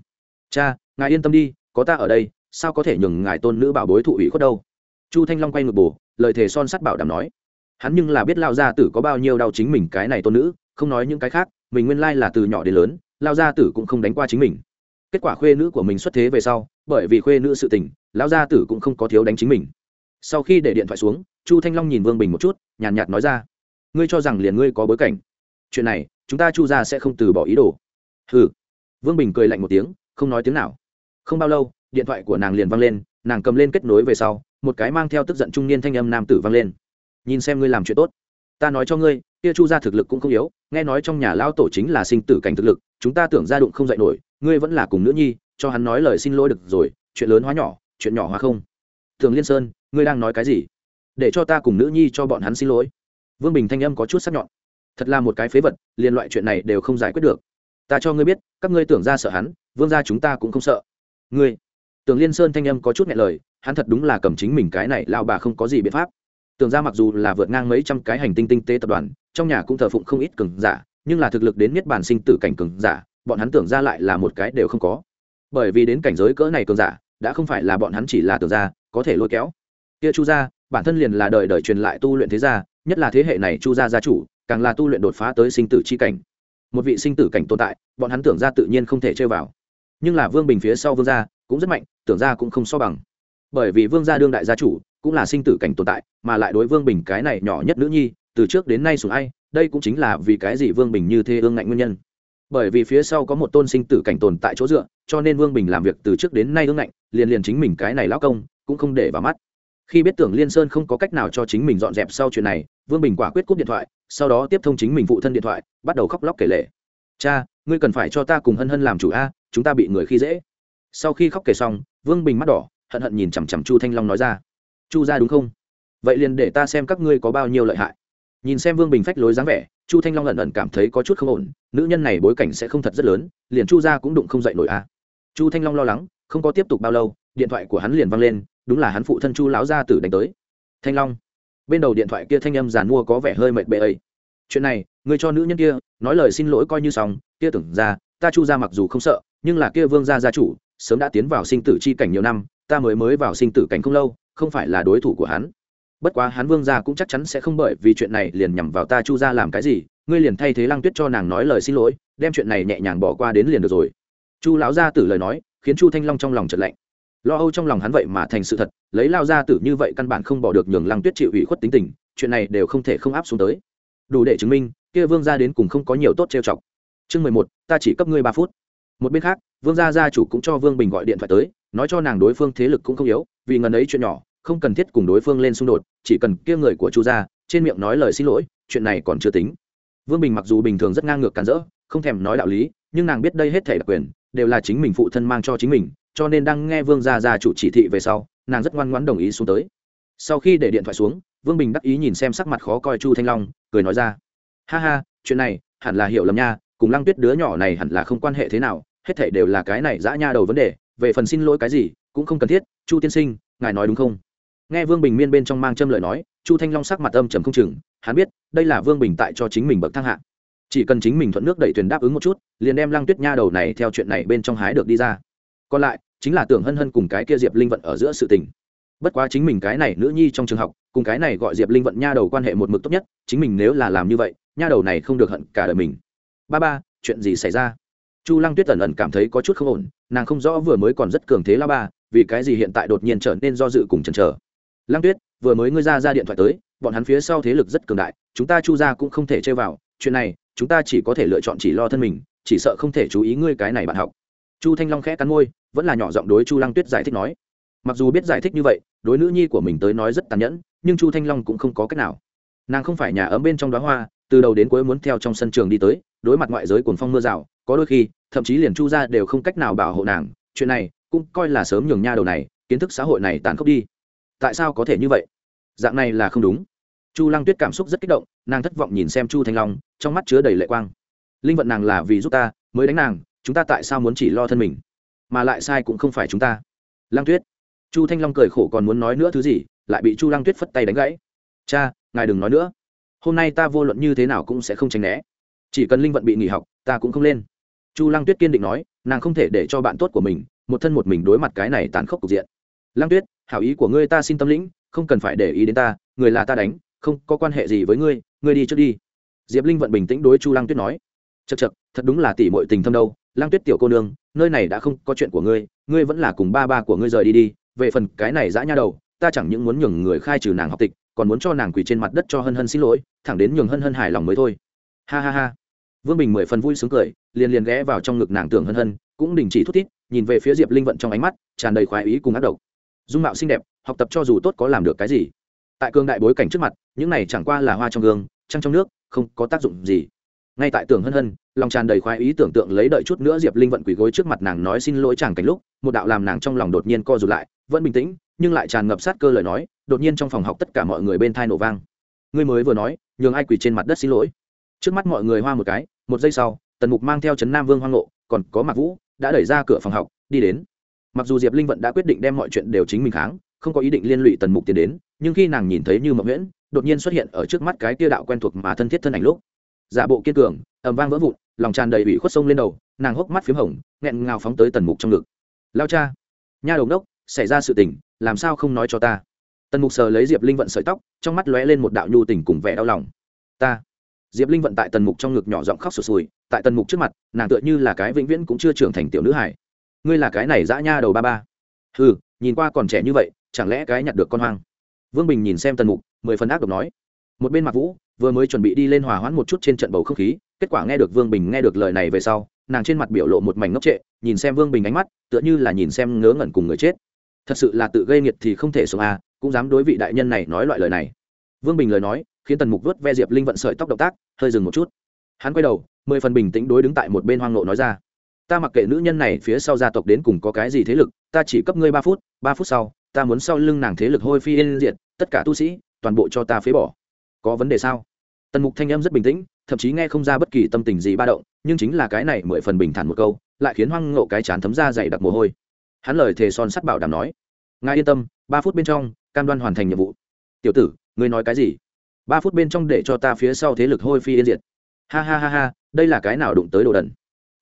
Cha, ngài yên tâm đi, có ta ở đây sao có thể nhường ngài tôn nữ bảo bối thụ ủy khuất đâu? Chu thanh long quay ngược bổ, lời thề son sắt bảo đảm nói. Hắn nhưng là biết lao gia tử có bao nhiêu đau chính mình cái này tôn nữ không nói những cái khác mình nguyên lai là từ nhỏ đến lớn lao gia tử cũng không đánh qua chính mình. Kết quả khuê nữ của mình xuất thế về sau bởi vì khuê nữ sự tình lao gia tử cũng không có thiếu đánh chính mình. Sau khi để điện thoại xuống chu thanh long nhìn vương bình một chút nhàn nhạt nói ra. Ngươi cho rằng liền ngươi có bối cảnh. Chuyện này chúng ta chu ra sẽ không từ bỏ ý đồ. Ừ vương bình cười lạnh một tiếng không nói tiếng nào. Không bao lâu điện thoại của nàng liền văng lên, nàng cầm lên kết nối về sau, một cái mang theo tức giận trung niên thanh âm nam tử văng lên. Nhìn xem ngươi làm chuyện tốt. Ta nói cho ngươi, kia chu ra thực lực cũng không yếu, nghe nói trong nhà lao tổ chính là sinh tử cảnh thực lực, chúng ta tưởng ra đụng không dạy nổi, ngươi vẫn là cùng nữ nhi, cho hắn nói lời xin lỗi được rồi, chuyện lớn hóa nhỏ, chuyện nhỏ hóa không. Thường liên sơn, ngươi đang nói cái gì? Để cho ta cùng nữ nhi cho bọn hắn xin lỗi. Vương bình thanh âm có chút sắc nhọn. Thật là một cái phế vật liên loại chuyện này đều không giải quyết được. Ta cho ngươi biết, các ngươi tưởng ra sợ hắn, vương ra chúng ta cũng không sợ. Ngươi tưởng liên sơn thanh âm có chút nghe lời, hắn thật đúng là cầm chính mình cái này lao bà không có gì biện pháp. Tưởng ra mặc dù là vượt ngang mấy trăm cái hành tinh tinh tế tập đoàn, trong nhà cũng thờ phụng không ít cường giả, nhưng là thực lực đến miết bản sinh tử cảnh cường giả, bọn hắn tưởng ra lại là một cái đều không có. Bởi vì đến cảnh giới cỡ này cường giả, đã không phải là bọn hắn chỉ là tưởng ra, có thể lôi kéo. Kia chu gia, bản thân liền là đời đời truyền lại tu luyện thế gia, nhất là thế hệ này chu gia gia chủ, càng là tu luyện đột phá tới sinh tử chi cảnh. Một vị sinh tử cảnh tồn tại, bọn hắn tưởng ra tự nhiên không thể chơi vào. Nhưng là vương bình phía sau vương gia cũng rất mạnh, tưởng ra cũng không so bằng. Bởi vì vương gia đương đại gia chủ cũng là sinh tử cảnh tồn tại, mà lại đối vương bình cái này nhỏ nhất nữ nhi, từ trước đến nay sùng ai, đây cũng chính là vì cái gì vương bình như thế ương ngạnh nguyên nhân. Bởi vì phía sau có một tôn sinh tử cảnh tồn tại chỗ dựa, cho nên vương bình làm việc từ trước đến nay ương ngạnh, liền liền chính mình cái này lão công cũng không để vào mắt. Khi biết tưởng liên sơn không có cách nào cho chính mình dọn dẹp sau chuyện này, vương bình quả quyết cúp điện thoại, sau đó tiếp thông chính mình phụ thân điện thoại, bắt đầu khóc lóc kể lể. Cha, ngươi cần phải cho ta cùng hân hân làm chủ a, chúng ta bị người khi dễ sau khi khóc kể xong, vương bình mắt đỏ, hận hận nhìn chằm chằm chu thanh long nói ra, chu ra đúng không? Vậy liền để ta xem các ngươi có bao nhiêu lợi hại. Nhìn xem vương bình phách lối dáng vẻ, chu thanh long ẩn ẩn cảm thấy có chút không ổn, nữ nhân này bối cảnh sẽ không thật rất lớn, liền chu ra cũng đụng không dậy nổi a chu thanh long lo lắng, không có tiếp tục bao lâu, điện thoại của hắn liền văng lên, đúng là hắn phụ thân chu lão gia tử đánh tới. Thanh long. Bên đầu điện thoại kia thanh âm giàn mua có vẻ hơi mệt bệ ấy. Chuyện này người cho nữ nhân kia, nói lời xin lỗi coi như xong, kia tưởng ra, ta chu ra mặc dù không sợ, nhưng là kia vương gia gia chủ sớm đã tiến vào sinh tử chi cảnh nhiều năm, ta mới mới vào sinh tử cảnh không lâu, không phải là đối thủ của hắn. Bất quá hắn vương gia cũng chắc chắn sẽ không bởi vì chuyện này liền nhằm vào ta chu ra làm cái gì, ngươi liền thay thế lăng tuyết cho nàng nói lời xin lỗi, đem chuyện này nhẹ nhàng bỏ qua đến liền được rồi. Chu lão gia tử lời nói, khiến chu thanh long trong lòng trật lạnh. Lo âu trong lòng hắn vậy mà thành sự thật, lấy lao gia tử như vậy căn bản không bỏ được nhường lăng tuyết chịu ủy khuất tính tình, chuyện này đều không thể không áp xuống tới. Đủ để chứng minh, kia vương gia đến cùng không có nhiều tốt trêu chọc. Chương mười một, ta chỉ cấp ngươi ba phút một bên khác, vương gia gia chủ cũng cho vương bình gọi điện thoại tới, nói cho nàng đối phương thế lực cũng không yếu, vì ngần ấy chuyện nhỏ, không cần thiết cùng đối phương lên xung đột, chỉ cần kia người của chu gia, trên miệng nói lời xin lỗi, chuyện này còn chưa tính. Vương bình mặc dù bình thường rất ngang ngược cản rỡ, không thèm nói đạo lý, nhưng nàng biết đây hết thể đặc quyền, đều là chính mình phụ thân mang cho chính mình, cho nên đang nghe vương gia gia chủ chỉ thị về sau, nàng rất ngoan ngoãn đồng ý xuống tới. Sau khi để điện thoại xuống, vương bình đắc ý nhìn xem sắc mặt khó coi chu thanh long, cười nói ra, ha ha, chuyện này hẳn là hiểu lầm nha cùng lăng tuyết đứa nhỏ này hẳn là không quan hệ thế nào, hết thể đều là cái này dã nha đầu vấn đề, về phần xin lỗi cái gì, cũng không cần thiết, chu tiên sinh, ngài nói đúng không? Nghe vương bình miên bên trong mang châm lời nói, chu thanh long sắc mặt âm trầm không chừng, hắn biết, đây là vương bình tại cho chính mình bậc thang hạ. Chỉ cần chính mình thuận nước đẩy thuyền đáp ứng một chút, liền đem lăng tuyết nha đầu này theo chuyện này bên trong hái được đi ra. Còn lại, chính là tưởng hân hân cùng cái kia diệp linh vận ở giữa sự tình. Bất quá chính mình cái này nữ nhi trong trường học, cùng cái này gọi diệp linh vận nha đầu quan hệ một mực tốt nhất, chính mình nếu là làm như vậy, nha đầu này không được hận cả đời mình ba ba, chuyện gì xảy ra? Chu lăng tuyết ẩn ẩn cảm thấy có chút không ổn, nàng không rõ vừa mới còn rất cường thế la ba, vì cái gì hiện tại đột nhiên trở nên do dự cùng chần chờ. Lăng tuyết, vừa mới ngươi ra ra điện thoại tới, bọn hắn phía sau thế lực rất cường đại, chúng ta chu ra cũng không thể chơi vào, chuyện này, chúng ta chỉ có thể lựa chọn chỉ lo thân mình, chỉ sợ không thể chú ý ngươi cái này bạn học. Chu thanh long khẽ cắn môi, vẫn là nhỏ giọng đối chu lăng tuyết giải thích nói. Mặc dù biết giải thích như vậy, đối nữ nhi của mình tới nói rất tàn nhẫn, nhưng chu thanh long cũng không có cách nào. Nàng không phải nhà ấm bên trong đó hoa, từ đầu đến cuối muốn theo trong sân trường đi tới đối mặt ngoại giới cuồng phong mưa rào, có đôi khi, thậm chí liền chu ra đều không cách nào bảo hộ nàng, chuyện này cũng coi là sớm nhường nha đầu này, kiến thức xã hội này tàn khốc đi. Tại sao có thể như vậy? Dạng này là không đúng. Chu lăng tuyết cảm xúc rất kích động, nàng thất vọng nhìn xem chu thanh long, trong mắt chứa đầy lệ quang. Linh vận nàng là vì giúp ta, mới đánh nàng, chúng ta tại sao muốn chỉ lo thân mình? Mà lại sai cũng không phải chúng ta. Lăng tuyết. Chu thanh long cười khổ còn muốn nói nữa thứ gì, lại bị chu lăng tuyết phất tay đánh gãy. Cha, ngài đừng nói nữa. Hôm nay ta vô luận như thế nào cũng sẽ không tránh né chỉ cần linh vận bị nghỉ học, ta cũng không lên. Chu lăng tuyết kiên định nói, nàng không thể để cho bạn tốt của mình, một thân một mình đối mặt cái này tàn khốc cục diện. Lăng tuyết, hảo ý của ngươi ta xin tâm lĩnh, không cần phải để ý đến ta, người là ta đánh, không có quan hệ gì với ngươi ngươi đi trước đi. Diệp linh vận bình tĩnh đối chu lăng tuyết nói. Chật chật thật đúng là tỉ mọi tình thâm đâu, lăng tuyết tiểu cô nương, nơi này đã không có chuyện của ngươi ngươi vẫn là cùng ba ba của ngươi rời đi đi, về phần cái này dã nha đầu, ta chẳng những muốn nhường người khai trừ nàng học tịch, còn muốn cho nàng quỳ trên mặt đất cho hân hân xin lỗi, thẳng đến nhường hân hân hài lòng mới thôi. Ha ha ha vương bình mười phần vui sướng cười, liền liền ghé vào trong ngực nàng tưởng hân hân, cũng đình chỉ thút thít, nhìn về phía diệp linh vận trong ánh mắt, tràn đầy khoái ý cùng ác độc. Dung mạo xinh đẹp, học tập cho dù tốt có làm được cái gì. Tại cương đại bối cảnh trước mặt, những này chẳng qua là hoa trong gương, trăng trong nước, không có tác dụng gì. Ngay tại tưởng hân hân, lòng tràn đầy khoái ý tưởng tượng lấy đợi chút nữa diệp linh vận quỳ gối trước mặt nàng nói xin lỗi chàng cảnh lúc, một đạo làm nàng trong lòng đột nhiên co rụt lại, vẫn bình tĩnh, nhưng lại tràn ngập sát cơ lời nói, đột nhiên trong phòng học tất cả mọi người bên thai nổ vang. Ngươi mới vừa nói, nhường ai quỳ trên mặt đất xin lỗi. Trước mắt mọi người hoa một cái một giây sau, tần mục mang theo trấn nam vương hoang nộ còn có mạc vũ, đã đẩy ra cửa phòng học, đi đến. Mặc dù diệp linh vận đã quyết định đem mọi chuyện đều chính mình kháng, không có ý định liên lụy tần mục tiến đến, nhưng khi nàng nhìn thấy như mậu nguyễn, đột nhiên xuất hiện ở trước mắt cái tia đạo quen thuộc mà thân thiết thân ảnh lúc. Giả bộ kiên cường ẩm vang vỡ vụn, lòng tràn đầy ủy khuất sông lên đầu, nàng hốc mắt p h í m hồng, nghẹn ngào phóng tới tần mục trong ngực. Lao cha, nha đầu đốc xảy ra sự tình, làm sao không nói cho ta? Tần mục sờ lấy diệp linh vận sợi tóc, trong mắt lóe lên một đạo nhu tình cùng vẻ đau lòng. Ta diệp linh vận tại tần mục trong ngực nhỏ giọng khóc sụt sùi, tại tần mục trước mặt, nàng tựa như là cái vĩnh viễn cũng chưa trưởng thành tiểu nữ hải ngươi là cái này dã nha đầu ba ba. Ừ nhìn qua còn trẻ như vậy, chẳng lẽ cái nhặt được con hoang? Vương bình nhìn xem tần mục, mười phần ác độc nói. Một bên mặt vũ, vừa mới chuẩn bị đi lên hòa hoãn một chút trên trận bầu không khí, kết quả nghe được vương bình nghe được lời này về sau, nàng trên mặt biểu lộ một mảnh ngốc trệ, nhìn xem vương bình ánh mắt, tựa như là nhìn xem ngớ ngẩn cùng người chết. Thật sự là tự gây nghiệt thì không thể sống à cũng dám đối vị đại nhân này nói loại lời này. Vương bình lời nói khiến tần mục vớt ve diệp linh vận sợi tóc động tác, hơi dừng một chút. Hắn quay đầu, mười phần bình tĩnh đối đứng tại một bên hoang nộ nói ra. Ta mặc kệ nữ nhân này phía sau gia tộc đến cùng có cái gì thế lực, ta chỉ cấp ngươi ba phút ba phút sau, ta muốn sau lưng nàng thế lực hôi phi yên diệt, tất cả tu sĩ, toàn bộ cho ta phế bỏ. Có vấn đề sao? Tần mục thanh âm rất bình tĩnh, thậm chí nghe không ra bất kỳ tâm tình gì ba động, nhưng chính là cái này mười phần bình thản một câu, lại khiến hoang ngộ cái chán thấm ra dày đặc mồ hôi. Hắn lời thề son sắt bảo đảm nói, ngài yên tâm, ba phút bên trong, cam đoan hoàn thành nhiệm vụ. Tiểu tử, ngươi nói cái gì? Ba phút bên trong để cho ta phía sau thế lực hôi phi yên diệt. Ha ha ha ha, đây là cái nào đụng tới đồ đần.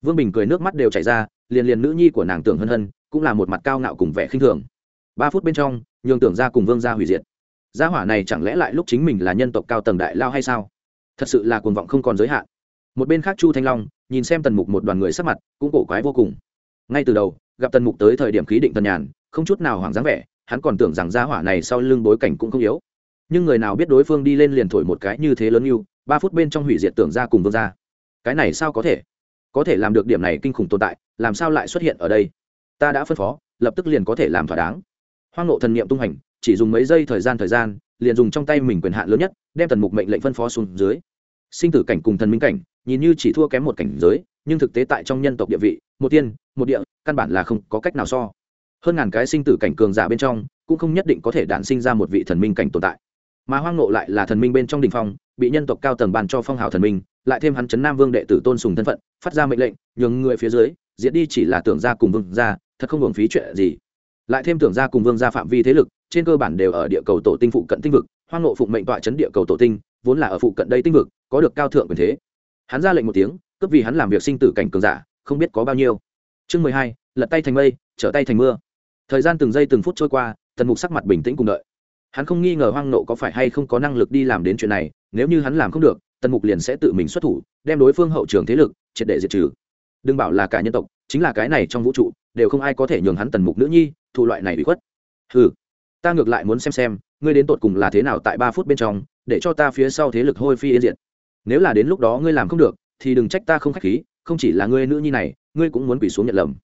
Vương bình cười nước mắt đều chảy ra, liền liền nữ nhi của nàng tưởng hân hân, cũng là một mặt cao ngạo cùng vẻ khinh thường. Ba phút bên trong, nhường tưởng ra cùng vương gia hủy diệt. Gia hỏa này chẳng lẽ lại lúc chính mình là nhân tộc cao tầng đại lao hay sao? Thật sự là cuồng vọng không còn giới hạn. Một bên khác chu thanh long, nhìn xem tần mục một đoàn người sắc mặt, cũng cổ quái vô cùng. Ngay từ đầu, gặp tần mục tới thời điểm khí định tần nhàn, không chút nào hoảng dáng vẻ, hắn còn tưởng rằng gia hỏa này sau lưng bối cảnh cũng không yếu nhưng người nào biết đối phương đi lên liền thổi một cái như thế lớn như ba phút bên trong hủy diệt tưởng ra cùng vương ra. Cái này sao có thể? Có thể làm được điểm này kinh khủng tồn tại, làm sao lại xuất hiện ở đây? Ta đã phân phó, lập tức liền có thể làm thỏa đáng. Hoang nộ thần niệm tung hành, chỉ dùng mấy giây thời gian thời gian, liền dùng trong tay mình quyền hạn lớn nhất, đem thần mục mệnh lệnh phân phó xuống dưới. Sinh tử cảnh cùng thần minh cảnh, nhìn như chỉ thua kém một cảnh giới, nhưng thực tế tại trong nhân tộc địa vị, một tiên, một địa, căn bản là không có cách nào so. Hơn ngàn cái sinh tử cảnh cường giả bên trong, cũng không nhất định có thể đản sinh ra một vị thần minh cảnh tồn tại mà hoang nộ lại là thần minh bên trong đình phong, bị nhân tộc cao tầng bàn cho phong hào thần minh, lại thêm hắn chấn nam vương đệ tử tôn sùng thân phận, phát ra mệnh lệnh, nhường người phía dưới diễn đi chỉ là tưởng ra cùng vương ra thật không hưởng phí chuyện gì. Lại thêm tưởng ra cùng vương ra phạm vi thế lực, trên cơ bản đều ở địa cầu tổ tinh phụ cận tinh vực, hoang nộ phụng mệnh tọa chấn địa cầu tổ tinh, vốn là ở phụ cận đây tinh vực, có được cao thượng quyền thế. Hắn ra lệnh một tiếng cấp vì hắn làm việc sinh tử cảnh cường giả, không biết có bao nhiêu. Chương mười hai, lật tay thành mây, trở tay thành mưa. Thời gian từng giây từng phút trôi qua, tần mục sắc mặt bình tĩnh cùng đợi hắn không nghi ngờ hoang nộ có phải hay không có năng lực đi làm đến chuyện này, nếu như hắn làm không được, tần mục liền sẽ tự mình xuất thủ, đem đối phương hậu trường thế lực triệt để diệt trừ. Đừng bảo là cả nhân tộc, chính là cái này trong vũ trụ, đều không ai có thể nhường hắn tần mục nữ nhi thụ loại này bị khuất. Ừ ta ngược lại muốn xem xem, ngươi đến tột cùng là thế nào tại ba phút bên trong, để cho ta phía sau thế lực hôi phi yên diệt. Nếu là đến lúc đó ngươi làm không được, thì đừng trách ta không k h á c h khí, không chỉ là ngươi nữ nhi này, ngươi cũng muốn quỳ xuống nhận lầm.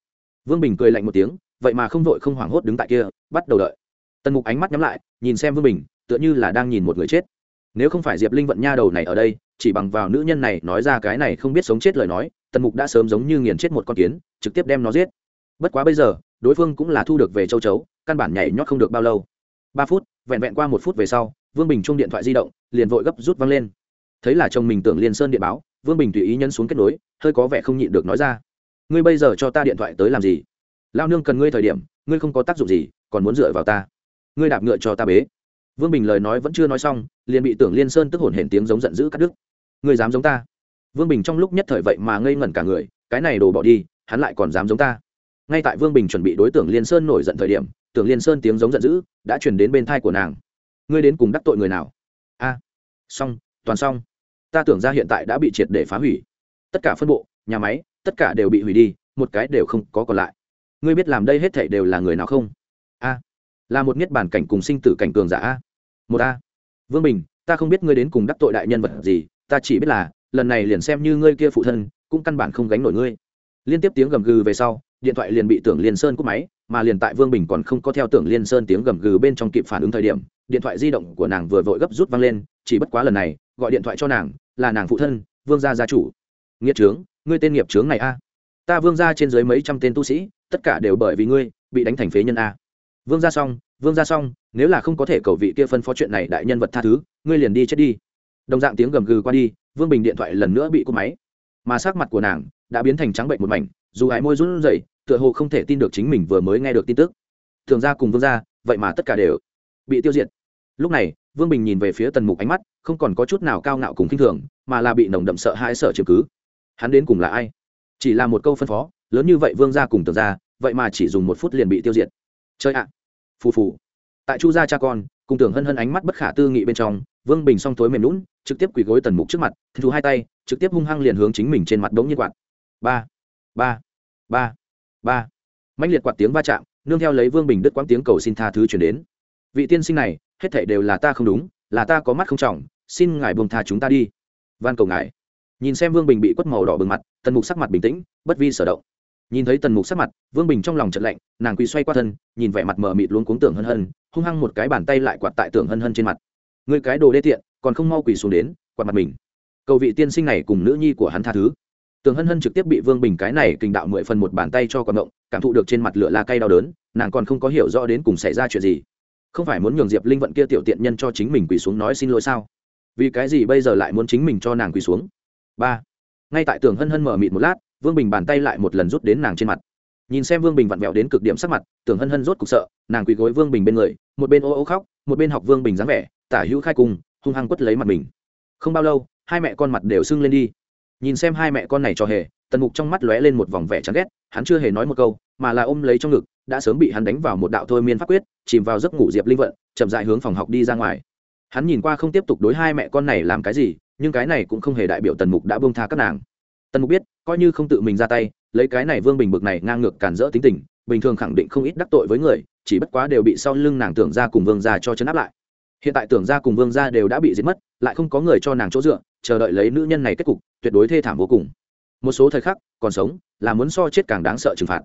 Vương bình cười lạnh một tiếng, vậy mà không vội không hoảng hốt đứng tại kia, bắt đầu đợi tần mục ánh mắt nhắm lại, nhìn xem vương bình, tựa như là đang nhìn một người chết. Nếu không phải diệp linh vận nha đầu này ở đây, chỉ bằng vào nữ nhân này nói ra cái này không biết sống chết lời nói, tần mục đã sớm giống như nghiền chết một con kiến, trực tiếp đem nó giết. Bất quá bây giờ, đối phương cũng là thu được về châu chấu, căn bản nhảy nhót không được bao lâu. Ba phút, vẹn vẹn qua một phút về sau, vương bình chung điện thoại di động, liền vội gấp rút văng lên. Thấy là chồng mình tưởng liên sơn điện báo, vương bình tùy ý nhấn xuống kết nối, hơi có vẻ không nhịn được nói ra. Ngươi bây giờ cho ta điện thoại tới làm gì? Lao nương cần ngươi thời điểm, ngươi không có tác dụng gì, còn muốn dựa vào ta ngươi đạp ngựa cho ta bế. Vương bình lời nói vẫn chưa nói xong, liền bị tưởng liên sơn tức hồn hển tiếng giống giận dữ cắt đứt. Ngươi dám giống ta? Vương bình trong lúc nhất thời vậy mà ngây ngẩn cả người, cái này đồ bỏ đi, hắn lại còn dám giống ta? Ngay tại vương bình chuẩn bị đối tượng liên sơn nổi giận thời điểm, tưởng liên sơn tiếng giống giận dữ đã chuyển đến bên thai của nàng. Ngươi đến cùng đắc tội người nào? A. À, xong, toàn xong. Ta tưởng ra hiện tại đã bị triệt để phá hủy. Tất cả phân bộ, nhà máy, tất cả đều bị hủy đi, một cái đều không có còn lại. Ngươi biết làm đây hết thảy đều là người nào không? A. À, là một niết bản cảnh cùng sinh tử cảnh cường giả a. Một a. Vương bình, ta không biết ngươi đến cùng đắc tội đại nhân vật gì, ta chỉ biết là, lần này liền xem như ngươi kia phụ thân, cũng căn bản không gánh nổi ngươi. Liên tiếp tiếng gầm gừ về sau, điện thoại liền bị tưởng liên sơn cúp máy, mà liền tại vương bình còn không có theo tưởng liên sơn tiếng gầm gừ bên trong kịp phản ứng thời điểm, điện thoại di động của nàng vừa vội gấp rút văng lên, chỉ bất quá lần này, gọi điện thoại cho nàng, là nàng phụ thân, vương gia gia chủ. Nghĩa trướng ngươi tên nghiệp trướng này a. Ta vương gia trên dưới mấy trăm tên tu sĩ, tất cả đều bởi vì ngươi, bị đánh thành phế nhân a vương gia xong, vương gia xong, nếu là không có thể cầu vị kia phân phó chuyện này đại nhân vật tha thứ, ngươi liền đi chết đi. Đồng dạng tiếng gầm gừ qua đi, vương bình điện thoại lần nữa bị cúp máy. Mà sắc mặt của nàng đã biến thành trắng bệnh một mảnh, dù ái môi run rẩy, tựa hồ không thể tin được chính mình vừa mới nghe được tin tức. Thường ra cùng vương gia, vậy mà tất cả đều bị tiêu diệt. Lúc này, vương bình nhìn về phía tần mục ánh mắt, không còn có chút nào cao ngạo cùng k i n h thường, mà là bị nồng đậm sợ hãi sợ chứng cứ. Hắn đến cùng là ai? Chỉ là một câu phân phó, lớn như vậy vương gia cùng tường gia, vậy mà chỉ dùng một phút liền bị tiêu diệt. Chơi ạ! Phù phù. Tại chu gia cha con, cùng tưởng hân hân ánh mắt bất khả tư nghị bên trong, vương bình song thối mềm lún trực tiếp quỳ gối tần mục trước mặt thu hai tay, trực tiếp hung hăng liền hướng chính mình trên mặt đống nhiên quạt. Ba ba ba ba. Mạnh liệt quạt tiếng va chạm, nương theo lấy vương bình đứt quãng tiếng cầu xin tha thứ chuyển đến. Vị tiên sinh này, hết thảy đều là ta không đúng, là ta có mắt không trọng, xin ngài buông tha chúng ta đi. Van cầu ngài. Nhìn xem vương bình bị quất màu đỏ bừng mặt, tần mục sắc mặt bình tĩnh, bất vi sở động nhìn thấy tần mục sắc mặt, vương bình trong lòng trận lạnh, nàng quỳ xoay qua thân, nhìn vẻ mặt mờ mịt luôn cuống tưởng hân hân, hung hăng một cái bàn tay lại quạt tại tưởng hân hân trên mặt. Người cái đồ đê tiện, còn không mau quỳ xuống đến, quạt mặt mình. Cầu vị tiên sinh này cùng nữ nhi của hắn tha thứ. Tưởng hân hân trực tiếp bị vương bình cái này kình đạo mười phần một bàn tay cho còn động, cảm thụ được trên mặt lửa la cay đau đớn, nàng còn không có hiểu rõ đến cùng xảy ra chuyện gì. Không phải muốn nhường diệp linh vận kia tiểu tiện nhân cho chính mình quỳ xuống nói xin lỗi sao? Vì cái gì bây giờ lại muốn chính mình cho nàng quỳ xuống? Ba. Ngay tại tưởng hân hân mở mịt một lát vương bình bàn tay lại một lần rút đến nàng trên mặt. Nhìn xem vương bình vặn vẹo đến cực điểm sắc mặt, tưởng hân hân rốt cục sợ, nàng quỳ gối vương bình bên người, một bên ô ô khóc, một bên học vương bình dáng vẻ, tả hữu khai cùng hung hăng quất lấy mặt mình. Không bao lâu, hai mẹ con mặt đều sưng lên đi. Nhìn xem hai mẹ con này cho hề, tần mục trong mắt lóe lên một vòng vẻ chán ghét, hắn chưa hề nói một câu, mà là ôm lấy trong ngực, đã sớm bị hắn đánh vào một đạo thôi miên pháp quyết, chìm vào giấc ngủ diệp linh vận, chậm dại hướng phòng học đi ra ngoài. Hắn nhìn qua không tiếp tục đối hai mẹ con này làm cái gì, nhưng cái này cũng không hề đại biểu tần mục đã bông tha các nàng tần mục biết, coi như không tự mình ra tay, lấy cái này vương bình bực này ngang ngược cản rỡ tính tình, bình thường khẳng định không ít đắc tội với người, chỉ bất quá đều bị sau lưng nàng tưởng ra cùng vương ra cho chấn áp lại. Hiện tại tưởng ra cùng vương gia đều đã bị giết mất, lại không có người cho nàng chỗ dựa, chờ đợi lấy nữ nhân này kết cục, tuyệt đối thê thảm vô cùng. Một số thời khắc, còn sống, là muốn so chết càng đáng sợ trừng phạt.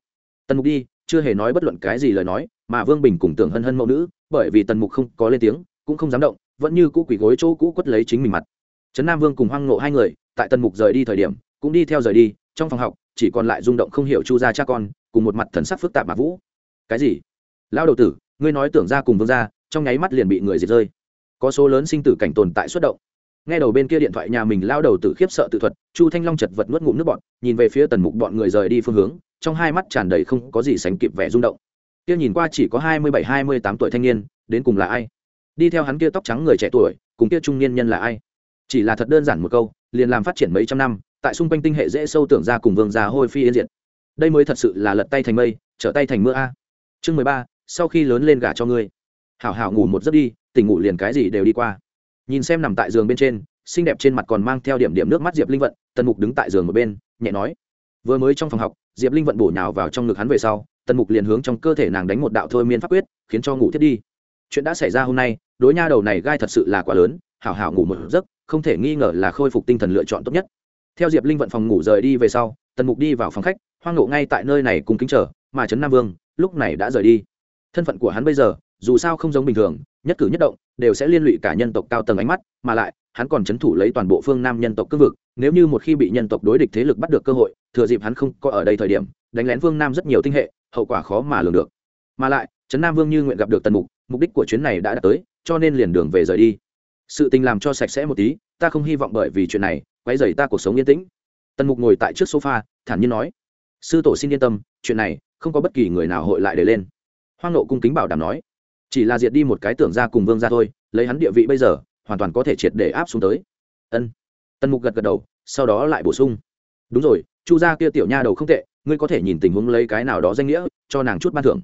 Tần mục đi, chưa hề nói bất luận cái gì lời nói, mà vương bình cùng tưởng hân hân mẫu nữ, bởi vì tần mục không có lên tiếng, cũng không dám động, vẫn như cũ quỳ gối chỗ cũ quất lấy chính mình mặt. Trấn nam vương cùng hoang nộ hai người, tại tần mục rời đi thời điểm cũng đi theo rời đi, trong phòng học, chỉ còn lại rung động không hiểu chu gia cha con, cùng một mặt thần sắc phức tạp mà vũ. Cái gì? Lao đầu tử, ngươi nói tưởng ra cùng vương ra, trong nháy mắt liền bị người diệt rơi. Có số lớn sinh tử cảnh tồn tại xuất động. Nghe đầu bên kia điện thoại nhà mình lao đầu tử khiếp sợ tự thuật, chu thanh long chật vật nuốt ngụm nước bọn nhìn về phía tần mục bọn người rời đi phương hướng, trong hai mắt tràn đầy không có gì sánh kịp vẻ rung động. Kia nhìn qua chỉ có hai mươi bảy, hai mươi tám tuổi thanh niên, đến cùng là ai? Đi theo hắn kia tóc trắng người trẻ tuổi, cùng kia trung niên nhân là ai? Chỉ là thật đơn giản một câu, liền làm phát triển mấy trăm năm tại xung quanh tinh hệ dễ sâu tưởng ra cùng vương già hôi phi yên diệt. Đây mới thật sự là lật tay thành mây, trở tay thành mưa a. Chương mười ba, sau khi lớn lên gả cho ngươi. Hảo hảo ngủ một giấc đi, tỉnh ngủ liền cái gì đều đi qua. Nhìn xem nằm tại giường bên trên, xinh đẹp trên mặt còn mang theo điểm điểm nước mắt diệp linh vận, tần mục đứng tại giường một bên, nhẹ nói. Vừa mới trong phòng học, diệp linh vận bổ nhào vào trong ngực hắn về sau, tần mục liền hướng trong cơ thể nàng đánh một đạo thôi miên pháp quyết, khiến cho ngủ thiết đi. Chuyện đã xảy ra hôm nay, đối nha đầu này gai thật sự là quá lớn, hảo hảo ngủ một giấc, không thể nghi ngờ là khôi phục tinh thần lựa chọn tốt nhất theo diệp linh vận phòng ngủ rời đi về sau, tần mục đi vào phòng khách, hoang nộ ngay tại nơi này cùng kính chờ, mà trấn nam vương, lúc này đã rời đi. Thân phận của hắn bây giờ, dù sao không giống bình thường, nhất cử nhất động, đều sẽ liên lụy cả nhân tộc cao tầng ánh mắt, mà lại, hắn còn c h ấ n thủ lấy toàn bộ phương nam nhân tộc cương vực, nếu như một khi bị nhân tộc đối địch thế lực bắt được cơ hội, thừa dịp hắn không có ở đây thời điểm, đánh lén phương nam rất nhiều tinh hệ, hậu quả khó mà lường được. Mà lại, trấn nam vương như nguyện gặp được tần mục mục đích của chuyến này đã đạt tới, cho nên liền đường về rời đi. Sự tình làm cho sạch sẽ một tí ta không hy vọng bởi vì chuyện này, quấy rầy ta cuộc sống yên tĩnh. Tần mục ngồi tại trước sofa, thản nhiên nói, sư tổ xin yên tâm, chuyện này không có bất kỳ người nào hội lại để lên. Hoang nộ cung kính bảo đảm nói, chỉ là diệt đi một cái tưởng ra cùng vương ra thôi, lấy hắn địa vị bây giờ, hoàn toàn có thể triệt để áp xuống tới. Ân. Tần mục gật gật đầu, sau đó lại bổ sung, đúng rồi, chu gia kia tiểu nha đầu không tệ, ngươi có thể nhìn tình huống lấy cái nào đó danh nghĩa, cho nàng chút ban thưởng.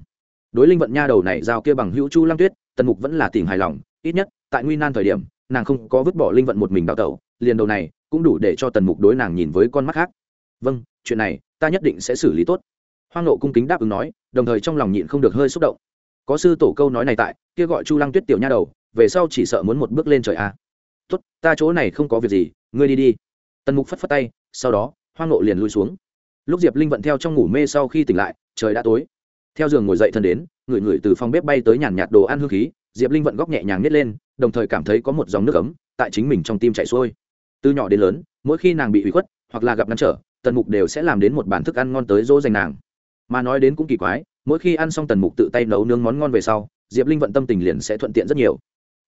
Đối linh vận nha đầu này giao kia bằng hữu chu lăng tuyết, tần mục vẫn là tìm hài lòng, ít nhất, tại nguy nan thời điểm nàng không có vứt bỏ linh vận một mình đào tẩu, liền đầu này cũng đủ để cho tần mục đối nàng nhìn với con mắt khác. Vâng chuyện này ta nhất định sẽ xử lý tốt. Hoang nộ cung kính đáp ứng nói, đồng thời trong lòng nhịn không được hơi xúc động. Có sư tổ câu nói này tại, kia gọi chu lăng tuyết tiểu nha đầu, về sau chỉ sợ muốn một bước lên trời a à. tốt, ta chỗ này không có việc gì, ngươi đi đi. Tần mục phất phất tay, sau đó, hoang nộ liền lui xuống. Lúc diệp linh vận theo trong ngủ mê sau khi tỉnh lại, trời đã tối. Theo giường ngồi dậy thân đến, người người từ phòng bếp bay tới nhàn nhạt đồ ăn hương khí diệp linh vận góc nhẹ nhàng nhét lên, đồng thời cảm thấy có một dòng nước ấm tại chính mình trong tim chạy xuôi. Từ nhỏ đến lớn, mỗi khi nàng bị hủy khuất hoặc là gặp ngăn trở, tần mục đều sẽ làm đến một bản thức ăn ngon tới dỗ dành nàng. Mà nói đến cũng kỳ quái, mỗi khi ăn xong tần mục tự tay nấu nướng món ngon về sau, diệp linh vận tâm tình liền sẽ thuận tiện rất nhiều.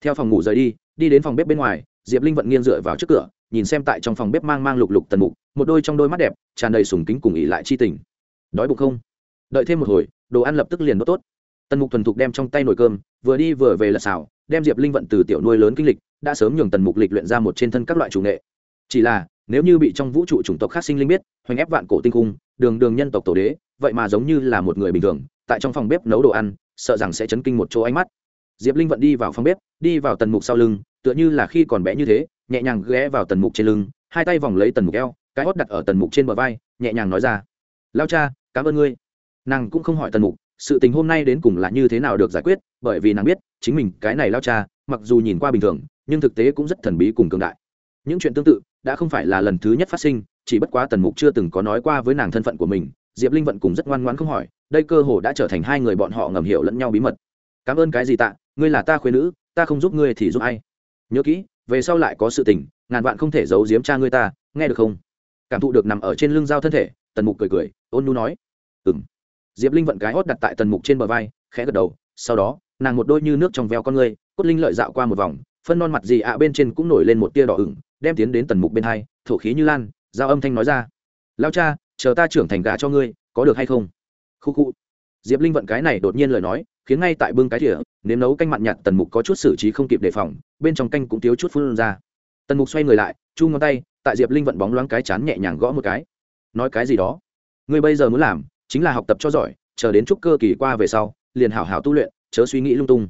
Theo phòng ngủ rời đi đi đến phòng bếp bên ngoài, diệp linh vận nghiêng dựa vào trước cửa, nhìn xem tại trong phòng bếp mang mang lục lục tần mục, một đôi trong đôi mắt đẹp, tràn đầy sùng kính cùng ỉ lại chi tình. Đói bụng không? Đợi thêm một hồi, đồ ăn lập tức liền đốt tốt tần mục thuần thục đem trong tay nồi cơm, vừa đi vừa về lật xào, đem diệp linh vận từ tiểu nuôi lớn kinh lịch, đã sớm nhường tần mục lịch luyện ra một trên thân các loại chủ nghệ. Chỉ là, nếu như bị trong vũ trụ chủng tộc khác sinh linh biết, hoành ép vạn cổ tinh cung, đường đường nhân tộc tổ đế, vậy mà giống như là một người bình thường, tại trong phòng bếp nấu đồ ăn, sợ rằng sẽ chấn kinh một chỗ ánh mắt. Diệp linh vận đi vào phòng bếp, đi vào tần mục sau lưng, tựa như là khi còn bé như thế, nhẹ nhàng ghé vào tần mục trên lưng, hai tay vòng lấy tần mục eo, cái hót đặt ở tần mục trên bờ vai, nhẹ nhàng nói ra, lao cha, cảm ơn ngươi. Nàng cũng không hỏi tần mục sự tình hôm nay đến cùng là như thế nào được giải quyết, bởi vì nàng biết, chính mình cái này lao cha, mặc dù nhìn qua bình thường, nhưng thực tế cũng rất thần bí cùng cường đại. Những chuyện tương tự, đã không phải là lần thứ nhất phát sinh, chỉ bất quá tần mục chưa từng có nói qua với nàng thân phận của mình, diệp linh vận cùng rất ngoan ngoãn không hỏi, đây cơ hồ đã trở thành hai người bọn họ ngầm hiểu lẫn nhau bí mật. Cảm ơn cái gì tạ, ngươi là ta khuyên nữ, ta không giúp ngươi thì giúp ai? Nhớ kỹ, về sau lại có sự tình, ngàn vạn không thể giấu giếm cha ngươi ta, nghe được không? Cảm thụ được nằm ở trên lưng dao thân thể, tần mục cười cười, ôn nu nói ừng diệp linh vận cái hót đặt tại tần mục trên bờ vai khẽ gật đầu sau đó nàng một đôi như nước trong veo con người, cốt linh lợi dạo qua một vòng phân non mặt gì ạ bên trên cũng nổi lên một tia đỏ ửng đem tiến đến tần mục bên hai thổ khí như lan giao âm thanh nói ra. Lao cha chờ ta trưởng thành gà cho ngươi có được hay không? Khu khu. Diệp linh vận cái này đột nhiên lời nói khiến ngay tại bưng cái thỉa nếm nấu canh mặn nhạt tần mục có chút xử trí không kịp đề phòng bên trong canh cũng thiếu chút phun ra. Tần mục xoay người lại chu ngón tay tại diệp linh vận bóng loáng cái chán nhẹ nhàng gõ một cái. Nói cái gì đó? Ngươi bây giờ muốn làm chính là học tập cho giỏi, chờ đến chúc cơ kỳ qua về sau, liền hảo hảo tu luyện, chớ suy nghĩ lung tung.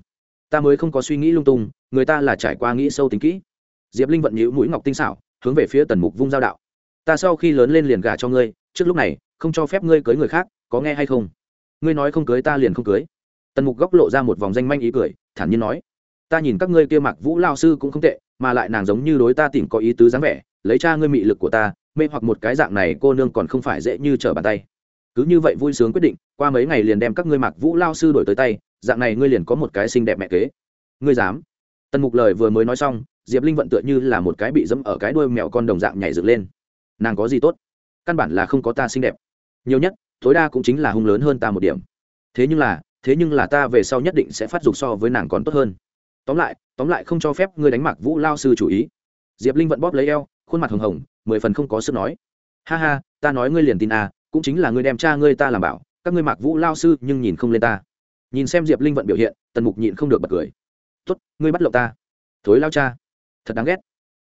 Ta mới không có suy nghĩ lung tung, người ta là trải qua nghĩ sâu tính kỹ. Diệp linh vận nhữ mũi ngọc tinh xảo, hướng về phía tần mục vung giao đạo. Ta sau khi lớn lên liền gả cho ngươi, trước lúc này, không cho phép ngươi cưới người khác, có nghe hay không? Ngươi nói không cưới ta liền không cưới. Tần mục góc lộ ra một vòng danh manh ý cười, thản nhiên nói. Ta nhìn các ngươi kia mặc vũ lao sư cũng không tệ, mà lại nàng giống như đối ta tìm có ý tứ dáng vẻ, lấy cha ngươi mị lực của ta, mê hoặc một cái dạng này cô nương còn không phải dễ như trở bàn tay cứ như vậy vui sướng quyết định, qua mấy ngày liền đem các ngươi mặc vũ lao sư đổi tới tay, dạng này ngươi liền có một cái xinh đẹp mẹ kế. Ngươi dám? Tần mục lời vừa mới nói xong, diệp linh vận tựa như là một cái bị dẫm ở cái đuôi mèo con đồng dạng nhảy dựng lên. Nàng có gì tốt? Căn bản là không có ta xinh đẹp. Nhiều nhất, tối đa cũng chính là hung lớn hơn ta một điểm. Thế nhưng là, thế nhưng là ta về sau nhất định sẽ phát dục so với nàng còn tốt hơn. Tóm lại tóm lại không cho phép ngươi đánh mặc vũ lao sư chủ ý. Diệp linh vận bóp lấy eo, khuôn mặt hồng hồng, mười phần không có sức nói. Ha ha, ta nói ngươi liền tin à cũng chính là ngươi đem cha ngươi ta làm bảo, các ngươi mặc vũ lao sư nhưng nhìn không lên ta. Nhìn xem diệp linh vận biểu hiện, tần mục nhịn không được bật cười. Tuất ngươi bắt lộng ta. Thối lao cha. Thật đáng ghét.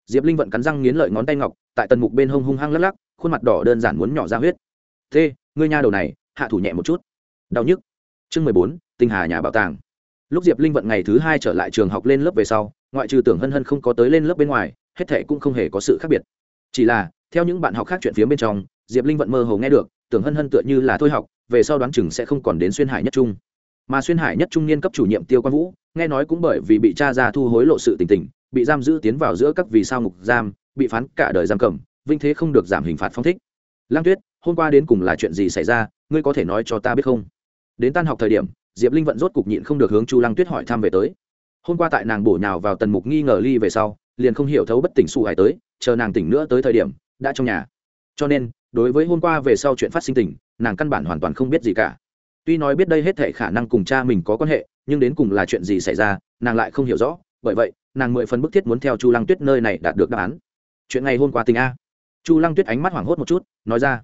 Diệp linh vận cắn răng nghiến lợi ngón tay ngọc, tại tần mục bên hông hung hăng lắc lắc, khuôn mặt đỏ đơn giản muốn nhỏ ra huyết. Thế ngươi nha đầu này, hạ thủ nhẹ một chút. Đau nhức. Chương mười bốn, tinh hà nhà bảo tàng. Lúc diệp linh vận ngày thứ hai trở lại trường học lên lớp về sau, ngoại trừ tưởng hân hân không có tới lên lớp bên ngoài, hết thệ cũng không hề có sự khác biệt. Chỉ là, theo những bạn học khác chuyện phía bên trong, diệp linh vận mơ hồ nghe được tưởng hân hân tựa như là thôi học, về sau đoán chừng sẽ không còn đến xuyên hải nhất trung. Mà xuyên hải nhất trung niên cấp chủ nhiệm tiêu quang vũ, nghe nói cũng bởi vì bị cha ra thu hối lộ sự tình tình, bị giam giữ tiến vào giữa các vì sao ngục giam, bị phán cả đời giam cầm, vinh thế không được giảm hình phạt phong thích. Lang tuyết, hôm qua đến cùng là chuyện gì xảy ra, ngươi có thể nói cho ta biết không? Đến tan học thời điểm, diệp linh vận rốt cục nhịn không được hướng chu lăng tuyết hỏi thăm về tới. Hôm qua tại nàng bổ nhào vào tần mục nghi ngờ ly về sau, liền không hiểu thấu bất tỉnh xù hải tới, chờ nàng tỉnh nữa tới thời điểm, đã trong nhà. Cho nên đối với hôm qua về sau chuyện phát sinh tình, nàng căn bản hoàn toàn không biết gì cả. Tuy nói biết đây hết thể khả năng cùng cha mình có quan hệ, nhưng đến cùng là chuyện gì xảy ra, nàng lại không hiểu rõ. Bởi vậy, nàng mười phần bức thiết muốn theo chu lăng tuyết nơi này đạt được đáp án. Chuyện ngày hôm qua tình a. Chu lăng tuyết ánh mắt hoảng hốt một chút, nói ra.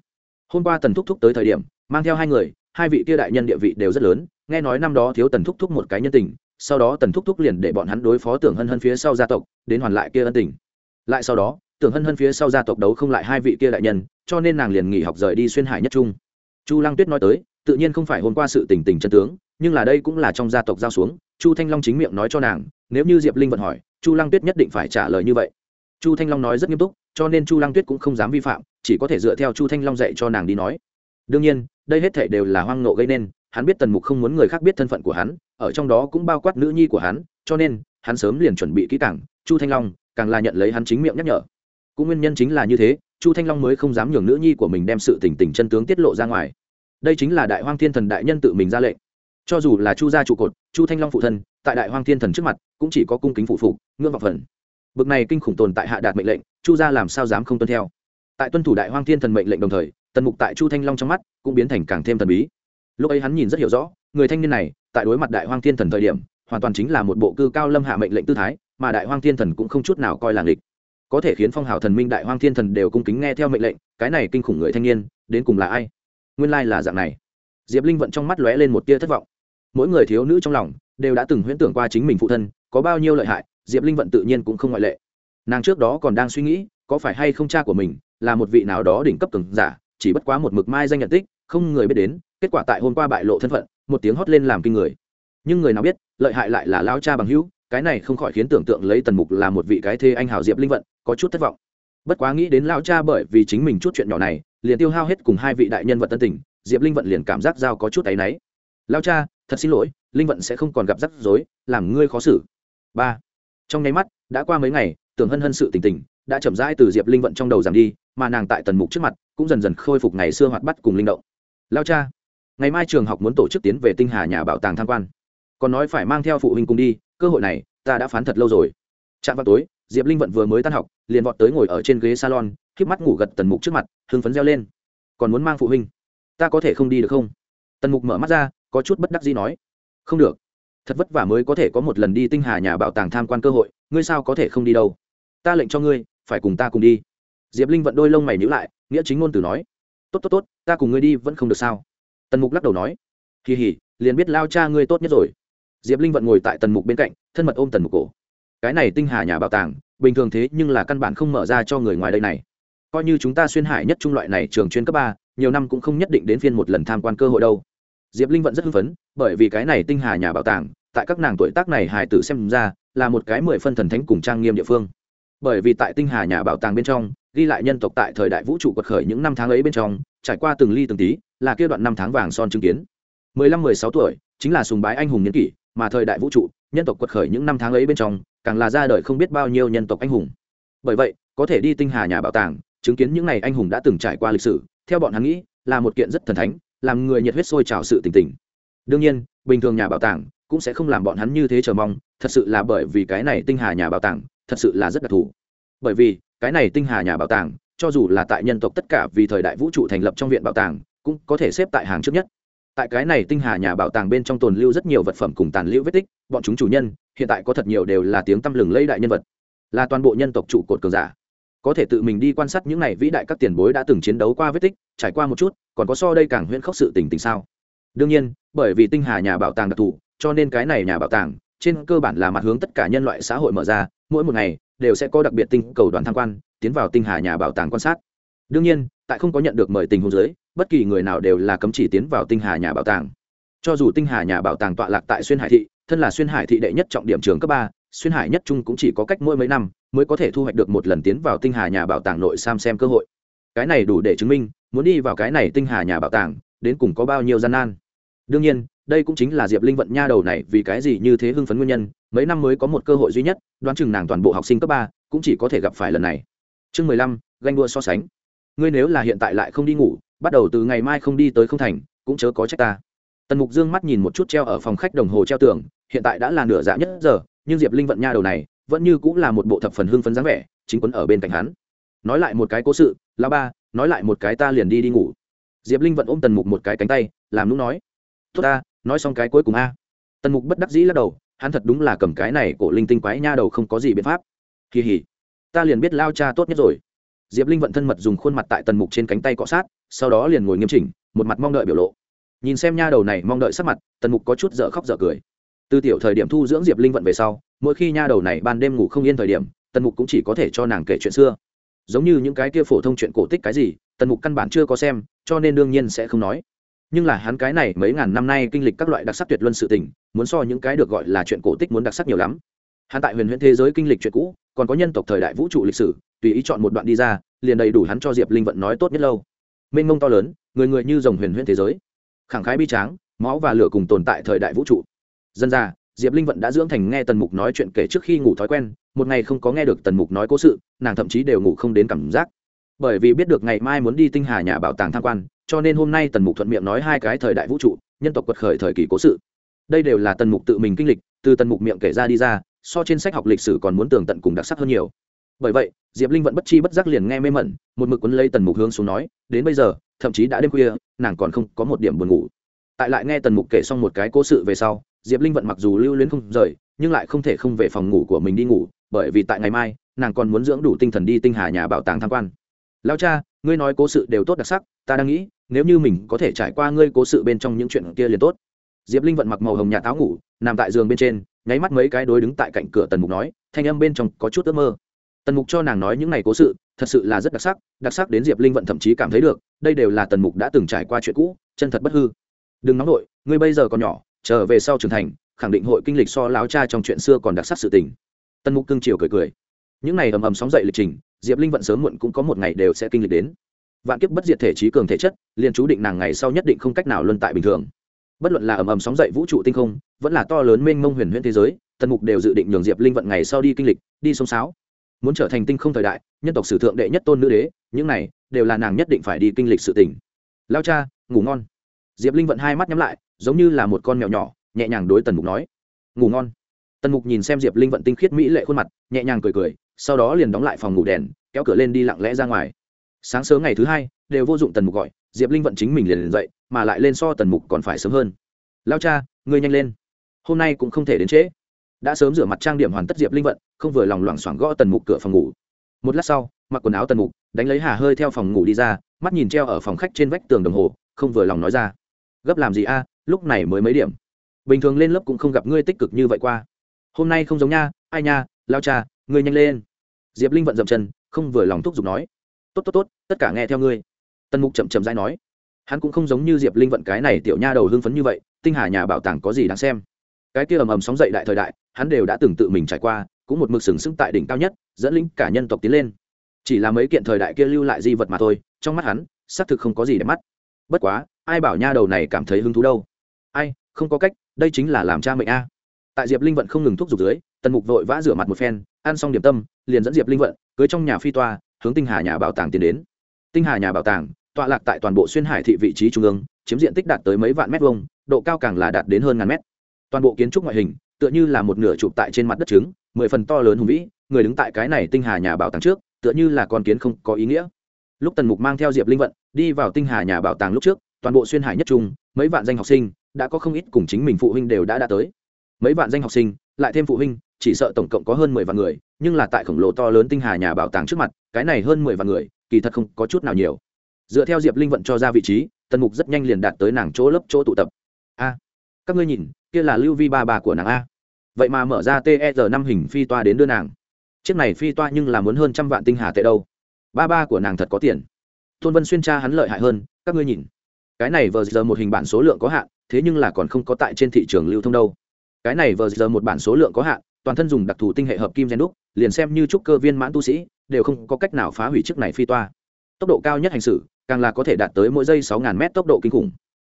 Hôm qua tần thúc thúc tới thời điểm, mang theo hai người, hai vị kia đại nhân địa vị đều rất lớn, nghe nói năm đó thiếu tần thúc thúc một cái nhân tình, sau đó tần thúc thúc liền để bọn hắn đối phó tưởng hân hân phía sau gia tộc, đến hoàn lại kia ân tình. Lại sau đó tưởng hân hân phía sau gia tộc đấu không lại hai vị kia đại nhân, cho nên nàng liền nghỉ học rời đi xuyên hải nhất trung. Chu lăng tuyết nói tới, tự nhiên không phải hôm qua sự tình tình chân tướng, nhưng là đây cũng là trong gia tộc giao xuống, chu thanh long chính miệng nói cho nàng, nếu như diệp linh vận hỏi, chu lăng tuyết nhất định phải trả lời như vậy. Chu thanh long nói rất nghiêm túc, cho nên chu lăng tuyết cũng không dám vi phạm, chỉ có thể dựa theo chu thanh long dạy cho nàng đi nói. Đương nhiên, đây hết thể đều là hoang nộ gây nên, hắn biết tần mục không muốn người khác biết thân phận của hắn, ở trong đó cũng bao quát nữ nhi của hắn, cho nên, hắn sớm liền chuẩn bị kỹ càng, chu thanh long càng là nhận lấy hắn chính miệng nhắc nhở cũng nguyên nhân chính là như thế, chu thanh long mới không dám nhường nữ nhi của mình đem sự tình tình chân tướng tiết lộ ra ngoài. Đây chính là đại hoang thiên thần đại nhân tự mình ra lệnh. Cho dù là chu gia trụ cột, chu thanh long phụ thân, tại đại hoang thiên thần trước mặt, cũng chỉ có cung kính phụ phụ ngưỡng vọng phần. Bực này kinh khủng tồn tại hạ đạt mệnh lệnh, chu gia làm sao dám không tuân theo? Tại tuân thủ đại hoang thiên thần mệnh lệnh đồng thời, tần mục tại chu thanh long trong mắt cũng biến thành càng thêm thần bí. Lúc ấy hắn nhìn rất hiểu rõ, người thanh niên này, tại đối mặt đại hoang thiên thần thời điểm, hoàn toàn chính là một bộ cư cao lâm hạ mệnh lệnh tư thái, mà đại hoang thiên thần cũng không chút nào coi là nghịch có thể khiến phong hào thần minh đại hoang thiên thần đều cung kính nghe theo mệnh lệnh, cái này kinh khủng người thanh niên, đến cùng là ai? Nguyên lai là dạng này. Diệp linh vận trong mắt lóe lên một tia thất vọng. Mỗi người thiếu nữ trong lòng đều đã từng huyễn tưởng qua chính mình phụ thân, có bao nhiêu lợi hại, diệp linh vận tự nhiên cũng không ngoại lệ. Nàng trước đó còn đang suy nghĩ, có phải hay không cha của mình là một vị nào đó đỉnh cấp cường giả, chỉ bất quá một mực mai danh nhận tích, không người biết đến, kết quả tại hôm qua bại lộ thân phận, một tiếng hót lên làm kinh người. Nhưng người nào biết, lợi hại lại là lao cha bằng hữu cái này không khỏi khiến tưởng tượng lấy tần mục là một vị cái thê anh hào diệp linh vận, có chút thất vọng. Bất quá nghĩ đến lao cha bởi vì chính mình chút chuyện nhỏ này, liền tiêu hao hết cùng hai vị đại nhân vật tân tình, diệp linh vận liền cảm giác giao có chút áy náy. Lao cha, thật xin lỗi, linh vận sẽ không còn gặp rắc rối, làm ngươi khó xử. Ba. Trong nháy mắt, đã qua mấy ngày, tưởng hân hân sự tình tình, đã chậm rãi từ diệp linh vận trong đầu giảm đi, mà nàng tại tần mục trước mặt, cũng dần dần khôi phục ngày xưa hoạt bắt cùng linh động. Lao cha, ngày mai trường học muốn tổ chức tiến về tinh hà nhà bảo tàng tham quan còn nói phải mang theo phụ huynh cùng đi, cơ hội này, ta đã phán thật lâu rồi. Chạm vào tối, diệp linh vận vừa mới tan học, liền vọt tới ngồi ở trên ghế salon k mắt ngủ gật tần mục trước mặt, hưng phấn reo lên. Còn muốn mang phụ huynh? Ta có thể không đi được không? Tần mục mở mắt ra, có chút bất đắc gì nói. Không được. Thật vất vả mới có thể có một lần đi tinh hà nhà bảo tàng tham quan cơ hội, ngươi sao có thể không đi đâu? Ta lệnh cho ngươi, phải cùng ta cùng đi. Diệp linh vận đôi lông mày nhữ lại, nghĩa chính ngôn từ nói. Tốt tốt tốt, ta cùng ngươi đi vẫn không được sao? Tần mục lắc đầu nói. Kỳ hỉ liền biết lao cha ngươi tốt nhất rồi diệp linh vận ngồi tại tần mục bên cạnh, thân mật ôm tần mục cổ. Cái này tinh hà nhà bảo tàng, bình thường thế nhưng là căn bản không mở ra cho người ngoài đây này. Coi như chúng ta xuyên hải nhất trung loại này trường chuyên cấp ba, nhiều năm cũng không nhất định đến phiên một lần tham quan cơ hội đâu. Diệp linh vận rất hưng phấn, bởi vì cái này tinh hà nhà bảo tàng, tại các nàng tuổi tác này hải tử xem ra, là một cái mười phân thần thánh cùng trang nghiêm địa phương. Bởi vì tại tinh hà nhà bảo tàng bên trong, ghi lại nhân tộc tại thời đại vũ trụ quật khởi những năm tháng ấy bên trong, trải qua từng ly từng tí, là kia đoạn năm tháng vàng son chứng kiến. mười lăm, mười sáu tuổi, chính là sùng bái anh hùng nhân kỷ mà thời đại vũ trụ, nhân tộc quật khởi những năm tháng ấy bên trong, càng là ra đời không biết bao nhiêu nhân tộc anh hùng. Bởi vậy, có thể đi tinh hà nhà bảo tàng, chứng kiến những ngày anh hùng đã từng trải qua lịch sử, theo bọn hắn nghĩ, là một kiện rất thần thánh, làm người nhiệt huyết sôi trào sự tình tình. Đương nhiên, bình thường nhà bảo tàng cũng sẽ không làm bọn hắn như thế chờ mong, thật sự là bởi vì cái này tinh hà nhà bảo tàng, thật sự là rất đặc thù. Bởi vì, cái này tinh hà nhà bảo tàng, cho dù là tại nhân tộc tất cả vì thời đại vũ trụ thành lập trong viện bảo tàng, cũng có thể xếp tại hàng trước nhất tại cái này tinh hà nhà bảo tàng bên trong tồn lưu rất nhiều vật phẩm cùng tàn lưu vết tích, bọn chúng chủ nhân, hiện tại có thật nhiều đều là tiếng tăm lừng lây đại nhân vật. Là toàn bộ nhân tộc trụ cột cường giả. Có thể tự mình đi quan sát những này vĩ đại các tiền bối đã từng chiến đấu qua vết tích, trải qua một chút, còn có so đây càng huyễn khốc sự tình tình sao? Đương nhiên, bởi vì tinh hà nhà bảo tàng đặc thù, cho nên cái này nhà bảo tàng, trên cơ bản là mặt hướng tất cả nhân loại xã hội mở ra, mỗi một ngày, đều sẽ có đặc biệt tinh cầu đoàn tham quan, tiến vào tinh hà nhà bảo tàng quan sát. Đương nhiên, tại không có nhận được mời tình huống giới bất kỳ người nào đều là cấm chỉ tiến vào tinh hà nhà bảo tàng. Cho dù tinh hà nhà bảo tàng tọa lạc tại xuyên hải thị, thân là xuyên hải thị đệ nhất trọng điểm trường cấp ba, xuyên hải nhất trung cũng chỉ có cách mỗi mấy năm mới có thể thu hoạch được một lần tiến vào tinh hà nhà bảo tàng nội sam xem cơ hội. Cái này đủ để chứng minh, muốn đi vào cái này tinh hà nhà bảo tàng, đến cùng có bao nhiêu gian nan. Đương nhiên, đây cũng chính là diệp linh vận nha đầu này vì cái gì như thế hưng phấn nguyên nhân, mấy năm mới có một cơ hội duy nhất, đoán chừng nàng toàn bộ học sinh cấp ba cũng chỉ có thể gặp phải lần này. Chương mười lăm, ganh đua so sánh ngươi nếu là hiện tại lại không đi ngủ, bắt đầu từ ngày mai không đi tới không thành, cũng chớ có trách ta. Tần mục dương mắt nhìn một chút treo ở phòng khách đồng hồ treo tường, hiện tại đã là nửa dạ nhất giờ, nhưng diệp linh vận nha đầu này, vẫn như cũng là một bộ thập phần hưng phấn dáng vẻ, chính quấn ở bên cạnh hắn. Nói lại một cái cố sự la ba, nói lại một cái ta liền đi đi ngủ. Diệp linh vận ôm tần mục một cái cánh tay, làm lúc nói, tốt ta, nói xong cái cuối cùng a. Tần mục bất đắc dĩ lắc đầu, hắn thật đúng là cầm cái này của linh tinh quái nha đầu không có gì biện pháp. Kỳ hỉ, ta liền biết lao cha tốt nhất rồi diệp linh vận thân mật dùng khuôn mặt tại tần mục trên cánh tay cọ sát, sau đó liền ngồi nghiêm chỉnh, một mặt mong đợi biểu lộ. Nhìn xem nha đầu này mong đợi sắc mặt, tần mục có chút dở khóc dở cười. Từ tiểu thời điểm thu dưỡng diệp linh vận về sau, mỗi khi nha đầu này ban đêm ngủ không yên thời điểm, tần mục cũng chỉ có thể cho nàng kể chuyện xưa. Giống như những cái kia phổ thông chuyện cổ tích cái gì, tần mục căn bản chưa có xem, cho nên đương nhiên sẽ không nói. Nhưng là hắn cái này mấy ngàn năm nay kinh lịch các loại đặc sắc tuyệt luân sự tình, muốn so những cái được gọi là chuyện cổ tích muốn đặc sắc nhiều lắm. Hắn tại huyền huyễn thế giới kinh lịch chuyện cũ, còn có nhân tộc thời đại vũ trụ lịch sử tùy ý chọn một đoạn đi ra, liền đầy đủ hắn cho diệp linh vận nói tốt nhất lâu. Mênh mông to lớn, người người như dòng huyền huyễn thế giới. Khẳng khái bi tráng, máu và lửa cùng tồn tại thời đại vũ trụ. Dân ra diệp linh vận đã dưỡng thành nghe tần mục nói chuyện kể trước khi ngủ thói quen, một ngày không có nghe được tần mục nói cố sự, nàng thậm chí đều ngủ không đến cảm giác. Bởi vì biết được ngày mai muốn đi tinh hà nhà bảo tàng tham quan, cho nên hôm nay tần mục thuận miệng nói hai cái thời đại vũ trụ, nhân tộc quật khởi thời kỳ cố sự. Đây đều là tần mục tự mình kinh lịch, từ tần mục miệng kể ra đi ra, so trên sách học lịch sử còn muốn tường tận cùng đặc sắc hơn nhiều. Bởi vậy diệp linh vẫn bất chi bất giác liền nghe mê mẩn, một mực quấn lấy tần mục hướng xuống nói, đến bây giờ, thậm chí đã đêm khuya, nàng còn không có một điểm buồn ngủ. Tại lại nghe tần mục kể xong một cái cố sự về sau, diệp linh vận mặc dù lưu luyến không rời, nhưng lại không thể không về phòng ngủ của mình đi ngủ, bởi vì tại ngày mai, nàng còn muốn dưỡng đủ tinh thần đi tinh hà nhà bảo tàng tham quan. Lao cha, ngươi nói cố sự đều tốt đặc sắc, ta đang nghĩ, nếu như mình có thể trải qua ngươi cố sự bên trong những chuyện kia liền tốt. Diệp linh vận mặc màu hồng nhà táo ngủ, nằm tại giường bên trên, nháy mắt mấy cái đối đứng tại cạnh cửa tần mục nói, thanh âm bên trong có chút ước mơ tần mục cho nàng nói những ngày cố sự thật sự là rất đặc sắc đặc sắc đến diệp linh vận thậm chí cảm thấy được đây đều là tần mục đã từng trải qua chuyện cũ chân thật bất hư. Đừng nóng nổi, ngươi bây giờ còn nhỏ trở về sau trưởng thành khẳng định hội kinh lịch so láo cha trong chuyện xưa còn đặc sắc sự tình. Tần mục cưng chiều cười cười. Những ngày ầm ầm sóng dậy lịch trình diệp linh vận sớm muộn cũng có một ngày đều sẽ kinh lịch đến. Vạn kiếp bất diệt thể trí cường thể chất liền chú định nàng ngày sau nhất định không cách nào luân tại bình thường. Bất luận là ầm ầm sóng dậy vũ trụ tinh không vẫn là to lớn mênh mông huyền huyễn thế giới tần mục đều dự định nhường diệp linh vận ngày sau đi kinh lịch đi sông sáo muốn trở thành tinh không thời đại nhân tộc sử thượng đệ nhất tôn nữ đế những này đều là nàng nhất định phải đi kinh lịch sự tỉnh lao cha ngủ ngon. Diệp linh vận hai mắt nhắm lại giống như là một con mèo nhỏ nhẹ nhàng đối tần mục nói. Ngủ ngon. Tần mục nhìn xem diệp linh vận tinh khiết mỹ lệ khuôn mặt nhẹ nhàng cười cười sau đó liền đóng lại phòng ngủ đèn kéo cửa lên đi lặng lẽ ra ngoài. Sáng sớm ngày thứ hai đều vô dụng tần mục gọi diệp linh vận chính mình liền, dậy mà lại lên so tần mục còn phải sớm hơn. Lao cha ngươi nhanh lên. Hôm nay cũng không thể đến trễ đã sớm rửa mặt trang điểm hoàn tất diệp linh vận, không vừa lòng loảng xoảng gõ tần mục cửa phòng ngủ. Một lát sau, mặc quần áo tần mục, đánh lấy hà hơi theo phòng ngủ đi ra, mắt nhìn treo ở phòng khách trên vách tường đồng hồ, không vừa lòng nói ra, gấp làm gì a, lúc này mới mấy điểm? Bình thường lên lớp cũng không gặp ngươi tích cực như vậy qua. Hôm nay không giống nha, ai nha, lao cha, ngươi nhanh lên. Diệp linh vận dậm chân, không vừa lòng thúc giục nói, tốt tốt tốt, tất cả nghe theo ngươi. Tần mục chậm chậm dãi nói, hắn cũng không giống như diệp linh vận cái này tiểu nha đầu hưng phấn như vậy, tinh hà nhà bảo tàng có gì đáng xem? Cái kia ầm ầm sóng dậy đại thời đại, hắn đều đã từng tự mình trải qua, cũng một mực sừng sững tại đỉnh cao nhất, dẫn lĩnh cả nhân tộc tiến lên. Chỉ là mấy kiện thời đại kia lưu lại di vật mà thôi, trong mắt hắn, xác thực không có gì để mắt. Bất quá, ai bảo nha đầu này cảm thấy hứng thú đâu? Ai, không có cách, đây chính là làm cha mệnh a. Tại diệp linh vận không ngừng thúc giục dưới, tần mục vội vã rửa mặt một phen, ăn xong điểm tâm, liền dẫn diệp linh vận cưới trong nhà phi toa, hướng tinh hà nhà bảo tàng tiến đến. Tinh hà nhà bảo tàng, tọa lạc tại toàn bộ xuyên hải thị vị trí trung ương, chiếm diện tích đạt tới mấy vạn mét vuông, độ cao càng là đạt đến hơn ngàn mét toàn bộ kiến trúc ngoại hình, tựa như là một nửa chụp tại trên mặt đất trứng, mười phần to lớn hùng vĩ, người đứng tại cái này tinh hà nhà bảo tàng trước, tựa như là con kiến không có ý nghĩa. Lúc tần mục mang theo diệp linh vận, đi vào tinh hà nhà bảo tàng lúc trước, toàn bộ xuyên hải nhất trung, mấy vạn danh học sinh, đã có không ít cùng chính mình phụ huynh đều đã đã tới. Mấy vạn danh học sinh, lại thêm phụ huynh, chỉ sợ tổng cộng có hơn mười vạn người, nhưng là tại khổng lồ to lớn tinh hà nhà bảo tàng trước mặt, cái này hơn mười vạn người, kỳ thật không có chút nào nhiều. Dựa theo diệp linh vận cho ra vị trí, tần mục rất nhanh liền đạt tới nàng chỗ lớp chỗ tụ tập. A, các ngươi nhìn kia là lưu vi ba bà của nàng a. Vậy mà mở ra ter năm hình phi toa đến đưa nàng. Chiếc này phi toa nhưng là muốn hơn trăm vạn tinh hà tệ đâu. Ba ba của nàng thật có tiền. Thôn vân xuyên tra hắn lợi hại hơn, các ngươi nhìn. Cái này vờ giờ một hình bản số lượng có hạn, thế nhưng là còn không có tại trên thị trường lưu thông đâu. Cái này vờ giờ một bản số lượng có hạn, toàn thân dùng đặc thù tinh hệ hợp kim gen đúc, liền xem như trúc cơ viên mãn tu sĩ, đều không có cách nào phá hủy chiếc này phi toa. Tốc độ cao nhất hành xử, càng là có thể đạt tới mỗi giây sáu ngàn mét tốc độ kinh khủng.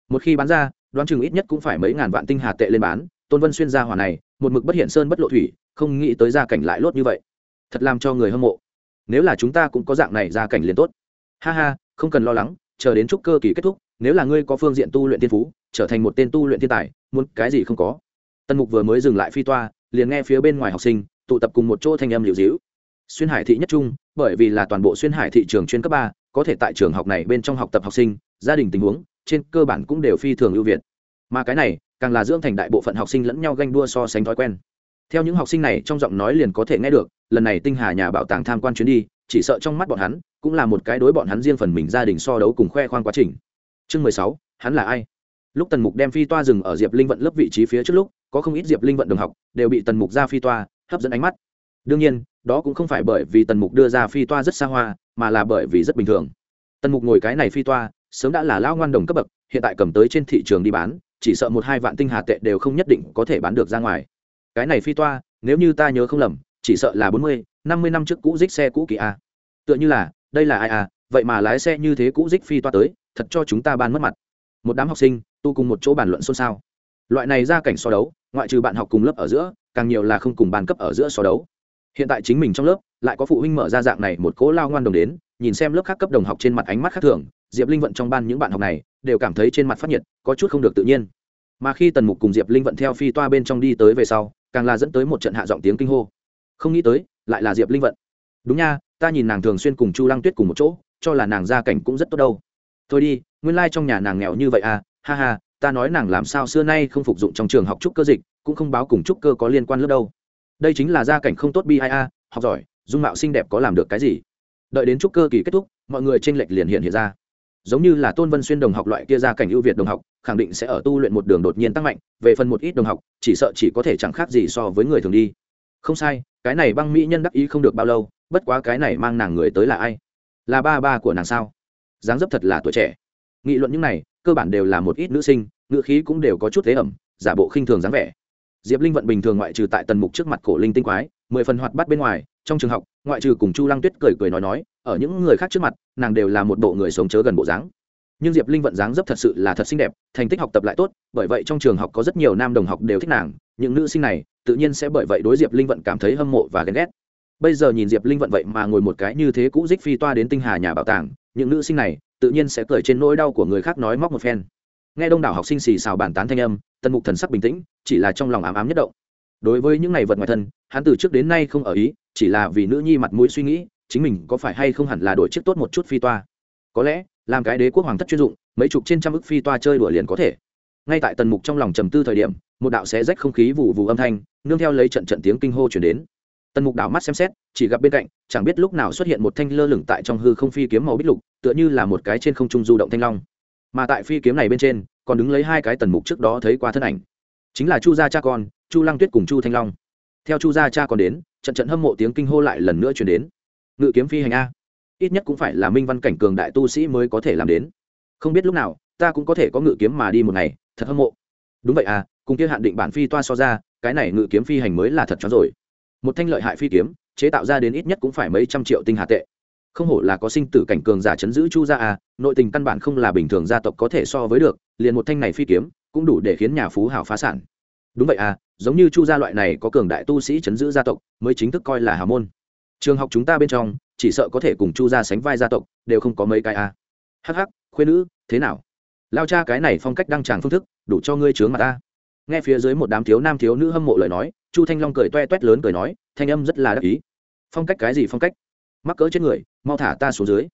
Một khi bán ra đoán chừng ít nhất cũng phải mấy ngàn vạn tinh hà tệ lên bán, tôn vân xuyên ra hỏa này, một mực bất hiện sơn bất lộ thủy, không nghĩ tới gia cảnh lại lốt như vậy. Thật làm cho người hâm mộ. Nếu là chúng ta cũng có dạng này gia cảnh liền tốt. Ha ha, không cần lo lắng, chờ đến chúc cơ kỳ kết thúc, nếu là ngươi có phương diện tu luyện tiên phú, trở thành một tên tu luyện thiên tài, muốn cái gì không có. Tân mục vừa mới dừng lại phi toa, liền nghe phía bên ngoài học sinh tụ tập cùng một chỗ thanh âm liệu dĩu. Xuyên hải thị nhất trung, bởi vì là toàn bộ xuyên hải thị trường chuyên cấp ba, có thể tại trường học này bên trong học tập học sinh, gia đình tình huống trên cơ bản cũng đều phi thường ưu việt. Mà cái này, càng là dưỡng thành đại bộ phận học sinh lẫn nhau ganh đua so sánh thói quen. Theo những học sinh này trong giọng nói liền có thể nghe được, lần này tinh hà nhà bảo tàng tham quan chuyến đi, chỉ sợ trong mắt bọn hắn, cũng là một cái đối bọn hắn riêng phần mình gia đình so đấu cùng khoe khoang quá trình. Chương mười sáu, hắn là ai? Lúc tần mục đem phi toa dừng ở diệp linh vận lớp vị trí phía trước lúc, có không ít diệp linh vận đồng học, đều bị tần mục ra phi toa, hấp dẫn ánh mắt. Đương nhiên, đó cũng không phải bởi vì tần mục đưa ra phi toa rất xa hoa, mà là bởi vì rất bình thường. Tần mục ngồi cái này phi toa sớm đã là lao ngoan đồng cấp bậc, hiện tại cầm tới trên thị trường đi bán, chỉ sợ một hai vạn tinh hà tệ đều không nhất định có thể bán được ra ngoài. Cái này phi toa, nếu như ta nhớ không lầm, chỉ sợ là bốn mươi, năm mươi năm trước cũ dích xe cũ kỳ a. Tựa như là, đây là ai à vậy mà lái xe như thế cũ dích phi toa tới, thật cho chúng ta ban mất mặt. Một đám học sinh, tu cùng một chỗ bàn luận xôn xao. Loại này ra cảnh so đấu, ngoại trừ bạn học cùng lớp ở giữa, càng nhiều là không cùng bàn cấp ở giữa so đấu. Hiện tại chính mình trong lớp, lại có phụ huynh mở ra dạng này một cố lao ngoan đồng đến, nhìn xem lớp khác cấp đồng học trên mặt ánh mắt khác thường diệp linh vận trong ban những bạn học này đều cảm thấy trên mặt phát nhiệt, có chút không được tự nhiên. Mà khi tần mục cùng diệp linh vận theo phi toa bên trong đi tới về sau, càng là dẫn tới một trận hạ giọng tiếng kinh hô. Không nghĩ tới, lại là diệp linh vận. Đúng nha, ta nhìn nàng thường xuyên cùng chu lăng tuyết cùng một chỗ, cho là nàng gia cảnh cũng rất tốt đâu. Thôi đi, nguyên lai、like、trong nhà nàng nghèo như vậy à ha ha, ta nói nàng làm sao xưa nay không phục dụng trong trường học trúc cơ dịch, cũng không báo cùng trúc cơ có liên quan lớp đâu. Đây chính là gia cảnh không tốt bi ai a, học giỏi, dung mạo xinh đẹp có làm được cái gì? Đợi đến trúc cơ kỳ kết thúc, mọi người tranh lệch liền hiện hiện ra giống như là tôn vân xuyên đồng học loại kia ra cảnh ưu việt đồng học, khẳng định sẽ ở tu luyện một đường đột nhiên tăng mạnh, về phần một ít đồng học, chỉ sợ chỉ có thể chẳng khác gì so với người thường đi. Không sai, cái này băng mỹ nhân đắc ý không được bao lâu, bất quá cái này mang nàng người tới là ai? Là ba ba của nàng sao? Dáng dấp thật là tuổi trẻ. Nghị luận những này, cơ bản đều là một ít nữ sinh, ngữ khí cũng đều có chút thế ẩm, giả bộ khinh thường dáng vẻ. Diệp linh vận bình thường ngoại trừ tại tần mục trước mặt cổ linh tinh quái, mười phần hoạt bắt bên ngoài trong trường học, ngoại trừ cùng chu lăng tuyết cười cười nói nói, ở những người khác trước mặt, nàng đều là một bộ người sống chớ gần bộ dáng. Nhưng diệp linh vận dáng dấp thật sự là thật xinh đẹp, thành tích học tập lại tốt, bởi vậy trong trường học có rất nhiều nam đồng học đều thích nàng, những nữ sinh này, tự nhiên sẽ bởi vậy đối diệp linh vận cảm thấy hâm mộ và ghen ghét. Bây giờ nhìn diệp linh vận vậy mà ngồi một cái như thế cũ dích phi toa đến tinh hà nhà bảo tàng, những nữ sinh này, tự nhiên sẽ cười trên nỗi đau của người khác nói móc một phen. Nghe đông đảo học sinh xì xào bàn tán thanh âm tân mục thần sắc bình tĩnh, chỉ là trong lòng ám ám nhất động. Đối với những ngày vật ngoài thân, hắn từ trước đến nay không ở ý chỉ là vì nữ nhi mặt mũi suy nghĩ, chính mình có phải hay không hẳn là đổi chiếc tốt một chút phi toa. Có lẽ, làm cái đế quốc hoàng thất chuyên dụng, mấy chục trên trăm ức phi toa chơi đùa liền có thể. Ngay tại tần mục trong lòng trầm tư thời điểm, một đạo xé rách không khí vụ vụ âm thanh, nương theo lấy trận trận tiếng kinh hô chuyển đến. Tần mục đảo mắt xem xét, chỉ gặp bên cạnh, chẳng biết lúc nào xuất hiện một thanh lơ lửng tại trong hư không phi kiếm màu bích lục, tựa như là một cái trên không trung du động thanh long. Mà tại phi kiếm này bên trên, còn đứng lấy hai cái tần mục trước đó thấy qua thân ảnh. Chính là chu gia cha con, chu lăng tuyết cùng chu thanh long. Theo chu gia cha còn đến trận trận hâm mộ tiếng kinh hô lại lần nữa truyền đến. Ngự kiếm phi hành a. Ít nhất cũng phải là minh văn cảnh cường đại tu sĩ mới có thể làm đến. Không biết lúc nào, ta cũng có thể có ngự kiếm mà đi một ngày, thật hâm mộ. Đúng vậy à cùng kia hạn định bản phi toa so ra, cái này ngự kiếm phi hành mới là thật cho rồi. Một thanh lợi hại phi kiếm, chế tạo ra đến ít nhất cũng phải mấy trăm triệu tinh hà tệ. Không hổ là có sinh tử cảnh cường giả chấn giữ chu gia à nội tình căn bản không là bình thường gia tộc có thể so với được, liền một thanh này phi kiếm, cũng đủ để khiến nhà phú hào phá sản đúng vậy à giống như chu gia loại này có cường đại tu sĩ chấn giữ gia tộc, mới chính thức coi là hào môn. Trường học chúng ta bên trong, chỉ sợ có thể cùng chu gia sánh vai gia tộc, đều không có mấy cái à. hắc hắc khuyên nữ, thế nào? Lao cha cái này phong cách đăng tràng phương thức, đủ cho ngươi chướng mặt ta. Nghe phía dưới một đám thiếu nam thiếu nữ hâm mộ lời nói, chu thanh long cười toe toét lớn cười nói, thanh âm rất là đắc ý. Phong cách cái gì phong cách? Mắc cỡ trên người, mau thả ta xuống dưới.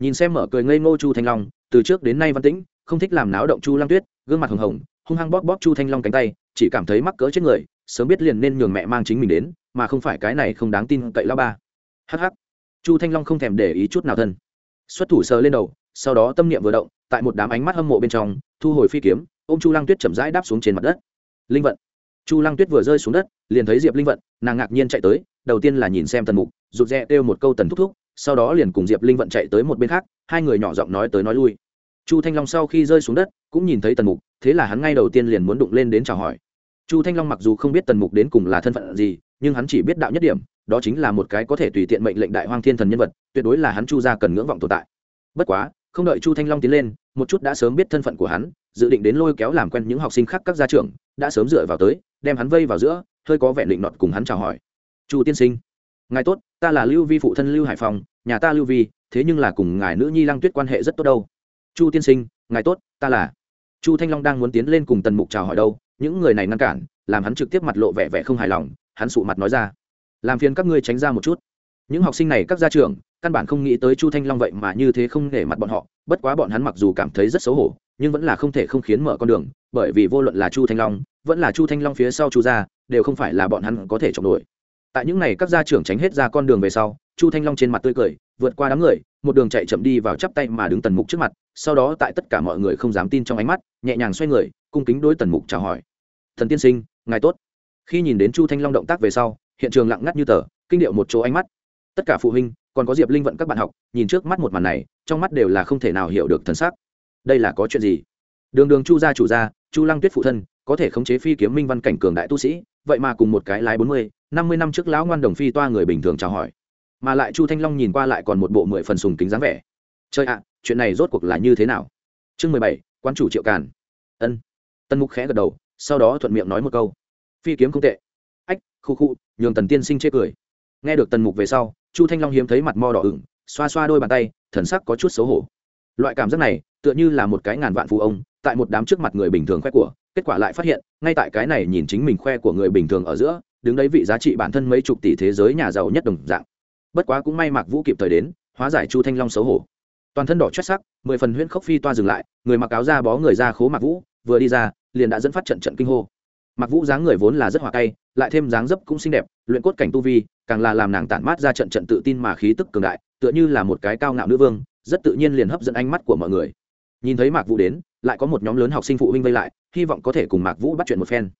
Nhìn xem mở cười ngây ngô chu thanh long, từ trước đến nay văn tĩnh, không thích làm náo động chu lăng tuyết, gương mặt hồng hồng hung hăng bóp bóp chu thanh long cánh tay, chỉ cảm thấy mắc cỡ trên người, sớm biết liền nên nhường mẹ mang chính mình đến, mà không phải cái này không đáng tin cậy lao ba. Hh chu thanh long không thèm để ý chút nào thân. Xuất thủ sờ lên đầu, sau đó tâm niệm vừa động, tại một đám ánh mắt hâm mộ bên trong, thu hồi phi kiếm ô m chu lăng tuyết chậm rãi đáp xuống trên mặt đất. Linh vận. Chu lăng tuyết vừa rơi xuống đất, liền thấy diệp linh vận, nàng ngạc nhiên chạy tới, đầu tiên là nhìn xem tần mục, rụt rè kêu một câu tần thúc thúc, sau đó liền cùng diệp linh vận chạy tới một bên khác, hai người nhỏ giọng nói tới nói lui chu thanh long sau khi rơi xuống đất, cũng nhìn thấy tần mục, thế là hắn ngay đầu tiên liền muốn đụng lên đến chào hỏi. Chu thanh long mặc dù không biết tần mục đến cùng là thân phận gì, nhưng hắn chỉ biết đạo nhất điểm, đó chính là một cái có thể tùy tiện mệnh lệnh đại hoang thiên thần nhân vật, tuyệt đối là hắn chu gia cần ngưỡng vọng tồn tại. Bất quá, không đợi chu thanh long tiến lên, một chút đã sớm biết thân phận của hắn, dự định đến lôi kéo làm quen những học sinh khác các gia trưởng, đã sớm dựa vào tới, đem hắn vây vào giữa, hơi có vẻ định nọt cùng hắn chào hỏi. Chu tiên sinh, ngài tốt, ta là lưu vi phụ thân lưu hải phòng, nhà ta lưu vi, thế nhưng là cùng ngài nữ nhi lăng tuyết quan hệ rất tốt đâu chu tiên sinh, ngài tốt, ta là. Chu thanh long đang muốn tiến lên cùng tần mục chào hỏi đâu, những người này ngăn cản, làm hắn trực tiếp mặt lộ vẻ vẻ không hài lòng, hắn sụ mặt nói ra. Làm phiền các ngươi tránh ra một chút. Những học sinh này, các gia trưởng, căn bản không nghĩ tới chu thanh long vậy mà như thế không để mặt bọn họ, bất quá bọn hắn mặc dù cảm thấy rất xấu hổ, nhưng vẫn là không thể không khiến mở con đường, bởi vì vô luận là chu thanh long, vẫn là chu thanh long phía sau chu gia, đều không phải là bọn hắn có thể chọn nổi. Tại những ngày các gia trưởng tránh hết ra con đường về sau, chu thanh long trên mặt tươi cười, vượt qua đám người, một đường chạy chậm đi vào chắp tay mà đứng tần mục trước mặt sau đó tại tất cả mọi người không dám tin trong ánh mắt, nhẹ nhàng xoay người, cung kính đối tần mục chào hỏi. Thần tiên sinh, ngài tốt. Khi nhìn đến chu thanh long động tác về sau, hiện trường lặng ngắt như tờ, kinh điệu một chỗ ánh mắt. Tất cả phụ huynh, còn có diệp linh vận các bạn học, nhìn trước mắt một màn này, trong mắt đều là không thể nào hiểu được thần sắc. Đây là có chuyện gì? Đường đường chu gia chủ gia, chu lăng tuyết phụ thân, có thể khống chế phi kiếm minh văn cảnh cường đại tu sĩ, vậy mà cùng một cái lái bốn mươi, năm mươi năm trước lão ngoan đồng phi toa người bình thường chào hỏi. Mà lại chu thanh long nhìn qua lại còn một bộ mười phần sùng kính dáng vẻ. Chơi ạ chuyện này rốt cuộc là như thế nào? Chương mười bảy quan chủ triệu càn. Ân. Tân mục khẽ gật đầu, sau đó thuận miệng nói một câu. Phi kiếm không tệ. Ách, khu khu, nhường tần tiên sinh chê cười. Nghe được tần mục về sau, chu thanh long hiếm thấy mặt mo đỏ ửng, xoa xoa đôi bàn tay, thần sắc có chút xấu hổ. Loại cảm giác này, tựa như là một cái ngàn vạn phụ ông, tại một đám trước mặt người bình thường khoe của, kết quả lại phát hiện, ngay tại cái này nhìn chính mình khoe của người bình thường ở giữa, đứng đấy vị giá trị bản thân mấy chục tỷ thế giới nhà giàu nhất đồng dạng. Bất quá cũng may mạc vũ kịp thời đến, hóa giải chu thanh long xấu hổ toàn thân đỏ chót sắc, mười phần huyễn khốc phi toa dừng lại, người mặc áo da bó người ra khố mạc vũ, vừa đi ra, liền đã dẫn phát trận trận kinh hô. Mạc vũ dáng người vốn là rất hòa cay, lại thêm dáng dấp cũng xinh đẹp, luyện cốt cảnh tu vi, càng là làm nàng tản mát ra trận trận tự tin mà khí tức cường đại, tựa như là một cái cao ngạo nữ vương, rất tự nhiên liền hấp dẫn ánh mắt của mọi người. Nhìn thấy mạc vũ đến, lại có một nhóm lớn học sinh phụ huynh vây lại, hy vọng có thể cùng mạc vũ bắt chuyện một phen.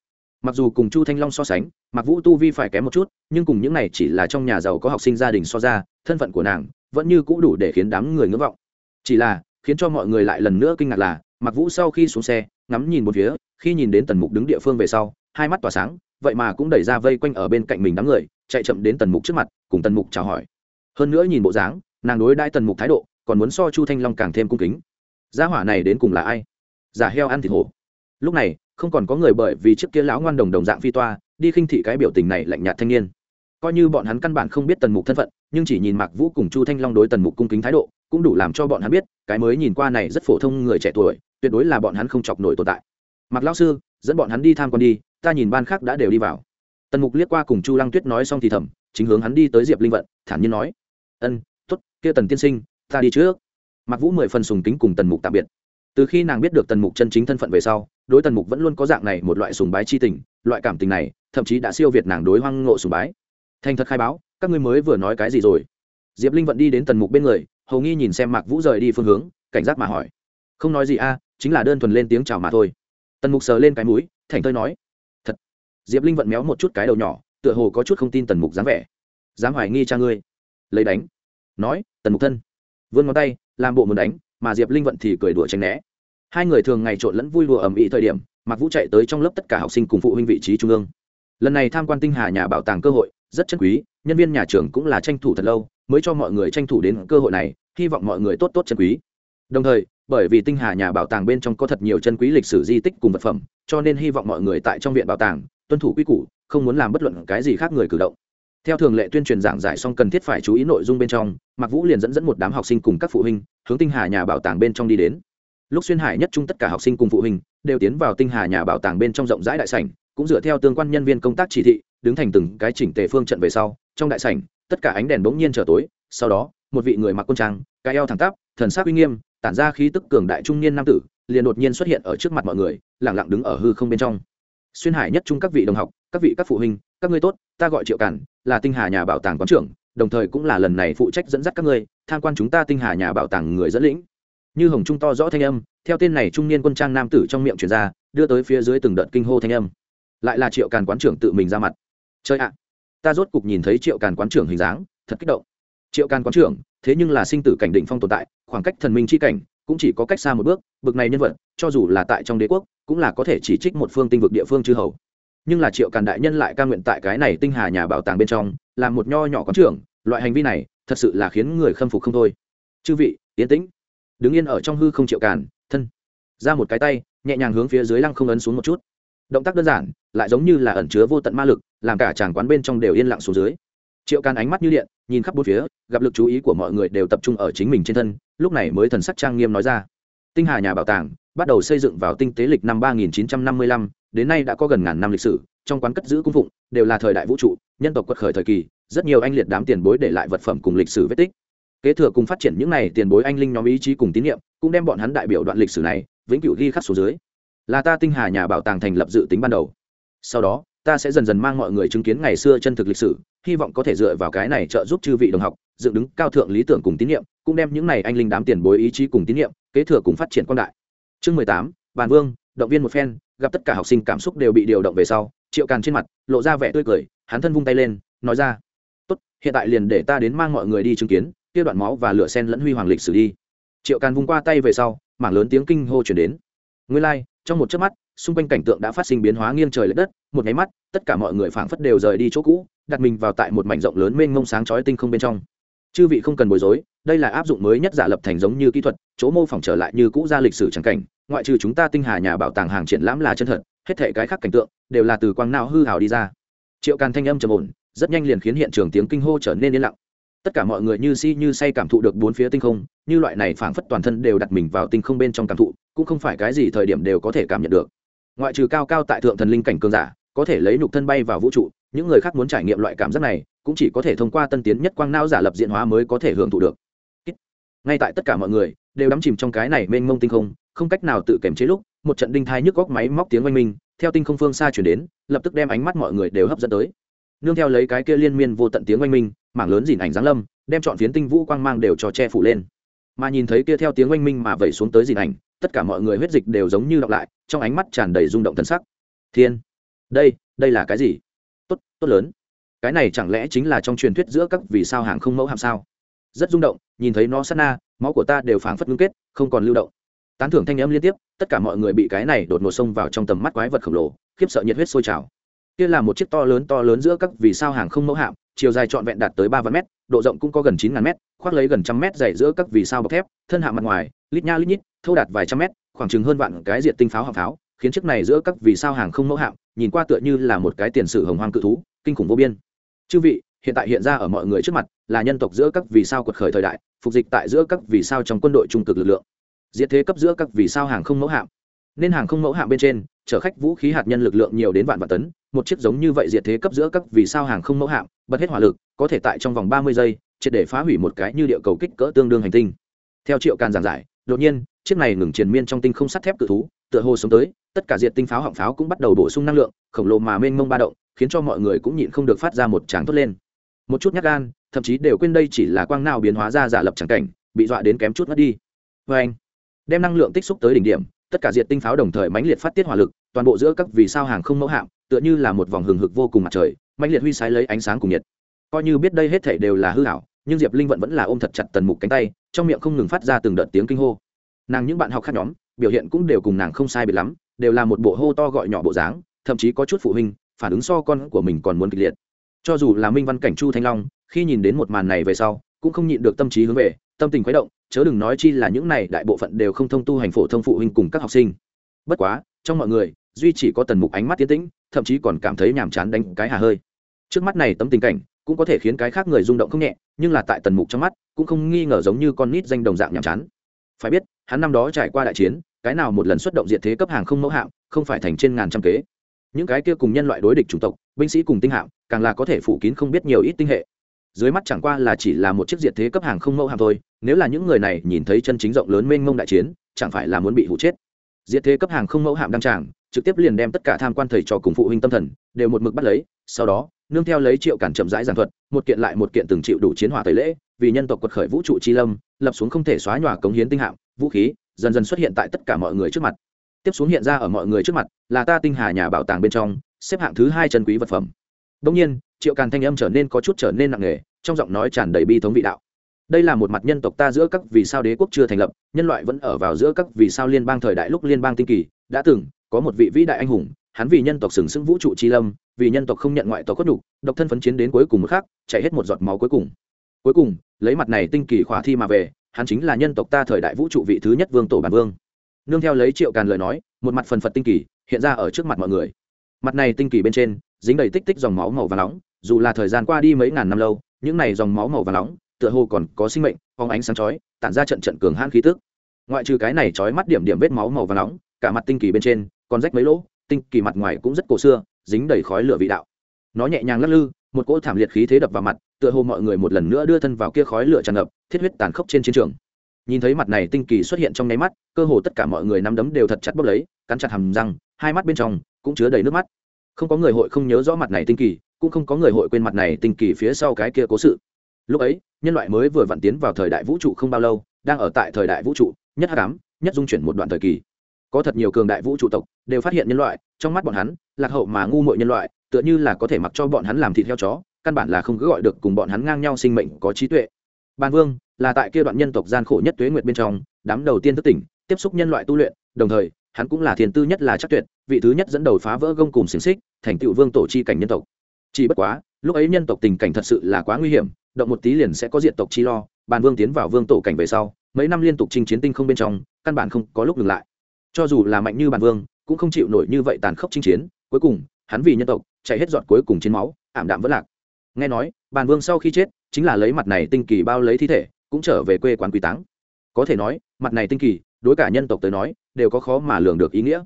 Mặc dù cùng chu thanh long so sánh, mạc vũ tu vi phải kém một chút, nhưng cùng những này chỉ là trong nhà giàu có học sinh gia đình so ra, thân phận của nàng vẫn như cũ đủ để khiến đám người ngưỡng vọng chỉ là, khiến cho mọi người lại lần nữa kinh ngạc là Mặc vũ sau khi xuống xe, ngắm nhìn một phía, khi nhìn đến tần mục đứng địa phương về sau, hai mắt tỏa sáng, vậy mà cũng đẩy ra vây quanh ở bên cạnh mình đám người, chạy chậm đến tần mục trước mặt, cùng tần mục chào hỏi. Hơn nữa nhìn bộ dáng, nàng đối đãi tần mục thái độ, còn muốn so chu thanh long càng thêm cung kính. Gia hỏa này đến cùng là ai? Giả heo ăn thịt hổ. Lúc này, không còn có người bởi vì trước kia lão ngoan đồng đồng dạng phi toa, đi khinh thị cái biểu tình này lạnh nhạt thanh niên. Coi như bọn hắn căn bản không biết tần mục thân phận, nhưng chỉ nhìn mạc vũ cùng chu thanh long đối tần mục cung kính thái độ cũng đủ làm cho bọn hắn biết, cái mới nhìn qua này rất phổ thông người trẻ tuổi, tuyệt đối là bọn hắn không chọc nổi tồn tại. Mặc lao sư, dẫn bọn hắn đi tham quan đi, ta nhìn ban khác đã đều đi vào. Tần mục liếc qua cùng chu lăng tuyết nói xong thì thầm, chính hướng hắn đi tới diệp linh vận, thản nhiên nói, ân t ố t kia tần tiên sinh, ta đi trước. Mặc vũ mười phần sùng kính cùng tần mục tạm biệt. Từ khi nàng biết được tần mục chân chính thân phận về sau, đối tần mục vẫn luôn có dạng này một loại sùng bái chi tình, loại cảm tình này, thậm chí đã siêu việt nàng đối hoang ngộ sùng bái. Thành thật khai báo, các ngươi mới vừa nói cái gì rồi? Diệp linh vẫn đi đến tần mục bên người hầu nghi nhìn xem mạc vũ rời đi phương hướng, cảnh giác mà hỏi. Không nói gì a, chính là đơn thuần lên tiếng chào mà thôi. Tần mục sờ lên cái mũi, thành thơi nói. Thật. Diệp linh vận méo một chút cái đầu nhỏ, tựa hồ có chút không tin tần mục dáng vẻ. Dám hoài nghi cha ngươi. Lấy đánh. Nói, tần mục thân, vươn ngón tay, làm bộ muốn đánh, mà diệp linh vận thì cười đùa tránh né. Hai người thường ngày trộn lẫn vui đùa ầm ĩ thời điểm mặc vũ chạy tới trong lớp tất cả học sinh cùng phụ huynh vị trí trung ương. Lần này tham quan tinh hà nhà bảo tàng cơ hội, rất chân quý, nhân viên nhà trường cũng là tranh thủ thật lâu mới cho mọi người tranh thủ đến cơ hội này, hy vọng mọi người tốt tốt chân quý. Đồng thời, bởi vì tinh hà nhà bảo tàng bên trong có thật nhiều chân quý lịch sử di tích cùng vật phẩm, cho nên hy vọng mọi người tại trong viện bảo tàng, tuân thủ quy củ, không muốn làm bất luận cái gì khác người cử động. Theo thường lệ tuyên truyền giảng giải xong cần thiết phải chú ý nội dung bên trong, mạc vũ liền dẫn dẫn một đám học sinh cùng các phụ huynh, hướng tinh hà nhà bảo tàng bên trong đi đến. Lúc xuyên hải nhất trung tất cả học sinh cùng phụ huynh, đều tiến vào tinh hà nhà bảo tàng bên trong rộng rãi đại sảnh, cũng dựa theo tương quan nhân viên công tác chỉ thị, đứng thành từng cái chỉnh tề phương trận về sau, trong đại sảnh tất cả ánh đèn bỗng nhiên trở tối, sau đó, một vị người mặc quân trang, cái eo thẳng tắp, thần sắc uy nghiêm, tản ra khí tức cường đại trung niên nam tử, liền đột nhiên xuất hiện ở trước mặt mọi người lẳng lặng đứng ở hư không bên trong. Xuyên hải nhất trung các vị đồng học, các vị các phụ huynh, các ngươi tốt, ta gọi triệu cản, là tinh hà nhà bảo tàng quán trưởng, đồng thời cũng là lần này phụ trách dẫn dắt các ngươi, tham quan chúng ta tinh hà nhà bảo tàng người dẫn lĩnh. Như hồng trung to rõ thanh âm, theo tên này trung niên quân trang nam tử trong miệng truyền ra, đưa tới phía dưới từng đợt kinh hô thanh âm. Lại là triệu càn quán trưởng tự mình ra mặt. Chơi ạ ta rốt cục nhìn thấy triệu càn quán trưởng hình dáng, thật kích động. Triệu càn quán trưởng, thế nhưng là sinh tử cảnh định phong tồn tại, khoảng cách thần minh chi cảnh cũng chỉ có cách xa một bước, bực này nhân vật, cho dù là tại trong đế quốc, cũng là có thể chỉ trích một phương tinh vực địa phương chư hầu. Nhưng là triệu càn đại nhân lại ca nguyện tại cái này tinh hà nhà bảo tàng bên trong, là một nho nhỏ quán trưởng, loại hành vi này thật sự là khiến người khâm phục không thôi. Chư vị yến tĩnh. Đứng yên ở trong hư không triệu càn, thân. Ra một cái tay, nhẹ nhàng hướng phía dưới lăng không ấn xuống một chút. Động tác đơn giản, lại giống như là ẩn chứa vô tận ma lực làm cả chàng quán bên trong đều yên lặng xuống dưới. Triệu càn ánh mắt như điện nhìn khắp bốn phía gặp lực chú ý của mọi người đều tập trung ở chính mình trên thân lúc này mới thần sắc trang nghiêm nói ra. Tinh hà nhà bảo tàng bắt đầu xây dựng vào tinh tế lịch năm 3955, đến nay đã có gần ngàn năm lịch sử trong quán cất giữ cung phụng đều là thời đại vũ trụ nhân tộc quật khởi thời kỳ rất nhiều anh liệt đám tiền bối để lại vật phẩm cùng lịch sử vết tích. Kế thừa cùng phát triển những này tiền bối anh linh nhóm ý chí cùng tín nhiệm cũng đem bọn hắn đại biểu đoạn lịch sử này vĩnh cửu ghi khắc số dưới. Là ta tinh hà nhà bảo tàng thành lập dự tính ban đầu. Sau đó ta sẽ dần dần mang mọi người chứng kiến ngày xưa chân thực lịch sử hy vọng có thể dựa vào cái này trợ giúp chư vị đồng học dựng đứng cao thượng lý tưởng cùng tín nhiệm cũng đem những này anh linh đám tiền bối ý chí cùng tín nhiệm kế thừa cùng phát triển quan đại. Chương mười tám bàn vương động viên một phen gặp tất cả học sinh cảm xúc đều bị điều động về sau triệu càn trên mặt lộ ra vẻ tươi cười hắn thân vung tay lên nói ra tốt hiện tại liền để ta đến mang mọi người đi chứng kiến kia đoạn máu và lửa sen lẫn huy hoàng lịch sử đi. Triệu càn vung qua tay về sau mảng lớn tiếng kinh hô chuyển đến. Nguyên lai、like, trong một chớp mắt xung quanh cảnh tượng đã phát sinh biến hóa nghiêng trời l ệ đất, một nháy mắt, tất cả mọi người phảng phất đều rời đi chỗ cũ, đặt mình vào tại một mảnh rộng lớn mênh mông sáng chói tinh không bên trong. Chư vị không cần bối rối, đây là áp dụng mới nhất giả lập thành giống như kỹ thuật, chỗ mô phỏng trở lại như cũ ra lịch sử trắng cảnh, ngoại trừ chúng ta tinh hà nhà bảo tàng hàng triển lãm là chân thật, hết thể cái khác cảnh tượng đều là từ quang não hư hào đi ra. Triệu càn thanh âm trầm ổn, rất nhanh liền khiến hiện trường tiếng kinh hô trở nên yên lặng. Tất cả mọi người như si như say cảm thụ được bốn phía tinh không, như loại này phảng phất toàn thân đều đặt mình vào tinh không bên trong cảm thụ, cũng không phải cái gì thời điểm đều có thể cảm nhận được ngoại trừ cao cao tại thượng thần linh cảnh cường giả, có thể lấy nhục thân bay vào vũ trụ, những người khác muốn trải nghiệm loại cảm giác này, cũng chỉ có thể thông qua tân tiến nhất quang não giả lập diện hóa mới có thể hưởng thụ được. Ngay tại tất cả mọi người đều đắm chìm trong cái này mênh mông tinh không không cách nào tự kiềm chế lúc, một trận đinh thai nhức góc máy móc tiếng oanh minh, theo tinh không phương xa chuyển đến, lập tức đem ánh mắt mọi người đều hấp dẫn tới. Nương theo lấy cái kia liên miên vô tận tiếng oanh minh, mảng lớn dìn ảnh giáng lâm, đem chọn phiến tinh vũ quang mang đều cho che phủ lên. Mà nhìn thấy kia theo tiếng oanh minh mà vẩy xuống tới dìn ảnh tất cả mọi người huyết dịch đều giống như đọc lại, trong ánh mắt tràn đầy rung động thân sắc. Thiên, đây đây là cái gì? Tốt tốt lớn. Cái này chẳng lẽ chính là trong truyền thuyết giữa các vì sao hàng không mẫu hàm sao? Rất rung động, nhìn thấy nó sát na, máu của ta đều phảng phất ngưng kết, không còn lưu động. Tán thưởng thanh âm liên tiếp, tất cả mọi người bị cái này đột ngột xông vào trong tầm mắt quái vật khổng lồ, khiếp sợ nhiệt huyết sôi trào. Kia là một chiếc to lớn to lớn giữa các vì sao hàng không mẫu hạm, chiều dài trọn vẹn đạt tới ba vạn mét, độ rộng cũng có gần chín ngàn mét, khoác lấy gần trăm mét dày giữa các vì sao bọc thép, thân hạ mặt ngoài, lít nha lít nhít thâu đạt vài trăm mét, khoảng chừng hơn vạn cái diện tinh pháo hạm pháo, khiến chiếc này giữa các vì sao hàng không mẫu hạm, nhìn qua tựa như là một cái tiền sử hồng hoang cự thú, kinh khủng vô biên. Chư vị, hiện tại hiện ra ở mọi người trước mặt, là nhân tộc giữa các vì sao quật khởi thời đại, phục dịch tại giữa các vì sao trong quân đội trung cực lực lượng. Diệt thế cấp giữa các vì sao hàng không mẫu hạm. Nên hàng không mẫu hạm bên trên, chở khách vũ khí hạt nhân lực lượng nhiều đến vạn vạn tấn, một chiếc giống như vậy diệt thế cấp giữa các vì sao hàng không mẫu hạm, bật hết hỏa lực, có thể tại trong vòng ba mươi giây, triệt để phá hủy một cái như địa cầu kích cỡ tương đương hành tinh. Theo triệu càn giảng giải, đột nhiên chiếc này ngừng triền miên trong tinh không sắt thép cự thú, tựa hồ sống tới, tất cả diệt tinh pháo họng pháo cũng bắt đầu bổ sung năng lượng, khổng lồ mà mênh mông ba động, khiến cho mọi người cũng nhịn không được phát ra một tràng thốt lên. Một chút nhát gan, thậm chí đều quên đây chỉ là quang nào biến hóa ra giả lập tràng cảnh, bị dọa đến kém chút mất đi. Vê anh, đem năng lượng tích xúc tới đỉnh điểm, tất cả diệt tinh pháo đồng thời mãnh liệt phát tiết hỏa lực, toàn bộ giữa các vì sao hàng không mẫu hạm, tựa như là một vòng hừng hực vô cùng mặt trời, mãnh liệt huy sái lấy ánh sáng cùng nhiệt. Coi như biết đây hết thể đều là hư hảo nhưng diệp linh vẫn vẫn là ôm thật chặt tần mục cánh tay, trong miệng không ngừng phát ra từng đợt tiếng kinh hô nàng những bạn học khác nhóm, biểu hiện cũng đều cùng nàng không sai biệt lắm, đều là một bộ hô to gọi nhỏ bộ dáng, thậm chí có chút phụ huynh, phản ứng so con của mình còn muốn kịch liệt. Cho dù là minh văn cảnh chu thanh long, khi nhìn đến một màn này về sau, cũng không nhịn được tâm trí hướng về, tâm tình khuấy động, chớ đừng nói chi là những này đại bộ phận đều không thông tu hành phổ thông phụ huynh cùng các học sinh. Bất quá, trong mọi người, duy chỉ có tần mục ánh mắt tiến tĩnh, thậm chí còn cảm thấy nhàm chán đánh cái hà hơi. Trước mắt này tấm tình cảnh, cũng có thể khiến cái khác người rung động không nhẹ, nhưng là tại tần mục trong mắt, cũng không nghi ngờ giống như con nít danh đồng dạng nhàm chán. Phải biết hắn năm đó trải qua đại chiến, cái nào một lần xuất động diện thế cấp hàng không mẫu hạm, không phải thành trên ngàn trăm kế. Những cái kia cùng nhân loại đối địch chủng tộc, binh sĩ cùng tinh hạm, càng là có thể phủ kín không biết nhiều ít tinh hệ. Dưới mắt chẳng qua là chỉ là một chiếc diệt thế cấp hàng không mẫu hạm thôi, nếu là những người này nhìn thấy chân chính rộng lớn mênh mông đại chiến, chẳng phải là muốn bị hụ chết. Diệt thế cấp hàng không mẫu hạm đăng tràng, trực tiếp liền đem tất cả tham quan thầy trò cùng phụ huynh tâm thần, đều một mực bắt lấy, sau đó, nương theo lấy triệu cản chậm rãi giảng thuật, một kiện lại một kiện từng chịu đủ chiến hỏa tẩy lễ vì nhân tộc quật khởi vũ trụ chi lâm lập xuống không thể xóa nhòa cống hiến tinh hạm vũ khí dần dần xuất hiện tại tất cả mọi người trước mặt. Tiếp xuống hiện ra ở mọi người trước mặt là ta tinh hà nhà bảo tàng bên trong xếp hạng thứ hai chân quý vật phẩm. Đông nhiên triệu càn thanh âm trở nên có chút trở nên nặng nề trong giọng nói tràn đầy bi thống vị đạo. Đây là một mặt nhân tộc ta giữa các vì sao đế quốc chưa thành lập nhân loại vẫn ở vào giữa các vì sao liên bang thời đại lúc liên bang tinh kỳ đã từng có một vị vĩ đại anh hùng hắn vì nhân tộc sừng sững vũ trụ chi lâm vì nhân tộc không nhận ngoại tộc cốt đủ, độc thân phấn chiến đến cuối cùng một khắc chạy hết một giọt máu cuối cùng cuối cùng, lấy mặt này tinh kỳ khỏa thi mà về, hắn chính là nhân tộc ta thời đại vũ trụ vị thứ nhất vương tổ bản vương. Nương theo lấy triệu càn lời nói, một mặt phần phật tinh kỳ, hiện ra ở trước mặt mọi người. Mặt này tinh kỳ bên trên, dính đầy tích tích dòng máu màu và nóng, dù là thời gian qua đi mấy ngàn năm lâu, những này dòng máu màu và nóng, tựa hồ còn có sinh mệnh, phóng ánh sáng chói, tản ra trận trận cường hãn khí tức. Ngoại trừ cái này chói mắt điểm điểm vết máu màu và nóng, cả mặt tinh kỳ bên trên, còn rách mấy lỗ, tinh kỳ mặt ngoài cũng rất cổ xưa, dính đầy khói lửa vị đạo. Nó nhẹ nhàng lắc lư, một cỗ thảm liệt khí thế đập vào mặt tựa hồ mọi người một lần nữa đưa thân vào kia khói lửa tràn ngập, thiết huyết tàn khốc trên chiến trường. Nhìn thấy mặt này tinh kỳ xuất hiện trong nháy mắt, cơ hồ tất cả mọi người nắm đấm đều thật chặt bốc lấy, cắn chặt hầm răng, hai mắt bên trong cũng chứa đầy nước mắt. Không có người hội không nhớ rõ mặt này tinh kỳ, cũng không có người hội quên mặt này tinh kỳ phía sau cái kia cố sự. Lúc ấy, nhân loại mới vừa vặn tiến vào thời đại vũ trụ không bao lâu, đang ở tại thời đại vũ trụ, nhất h nhất dung chuyển một đoạn thời kỳ. Có thật nhiều cường đại vũ trụ tộc đều phát hiện nhân loại, trong mắt bọn hắn, lạc hậu mà ngu muội nhân loại, tựa như là có thể mặc cho bọn hắn làm thịt theo chó căn bản là không cứ gọi được cùng bọn hắn ngang nhau sinh mệnh có trí tuệ. Ban vương là tại kia đoạn nhân tộc gian khổ nhất tuế nguyệt bên trong, đám đầu tiên thức tỉnh, tiếp xúc nhân loại tu luyện, đồng thời, hắn cũng là thiền tư nhất là chắc tuyệt, vị thứ nhất dẫn đầu phá vỡ gông cùng xiềng xích, thành tựu vương tổ chi cảnh nhân tộc. Chỉ bất quá, lúc ấy nhân tộc tình cảnh thật sự là quá nguy hiểm, động một tí liền sẽ có diện tộc chi lo bàn vương tiến vào vương tổ cảnh về sau, mấy năm liên tục chinh chiến tinh không bên trong, căn bản không có lúc ngừng lại. Cho dù là mạnh như bàn vương, cũng không chịu nổi như vậy tàn khốc chinh chiến, cuối cùng, hắn vì nhân tộc, chạy hết giọt cuối cùng chiến máu, ảm đạm vẫn lạc nghe nói, bàn vương sau khi chết, chính là lấy mặt này tinh kỳ bao lấy thi thể, cũng trở về quê quán quý táng. Có thể nói, mặt này tinh kỳ, đối cả nhân tộc tới nói, đều có khó mà lường được ý nghĩa.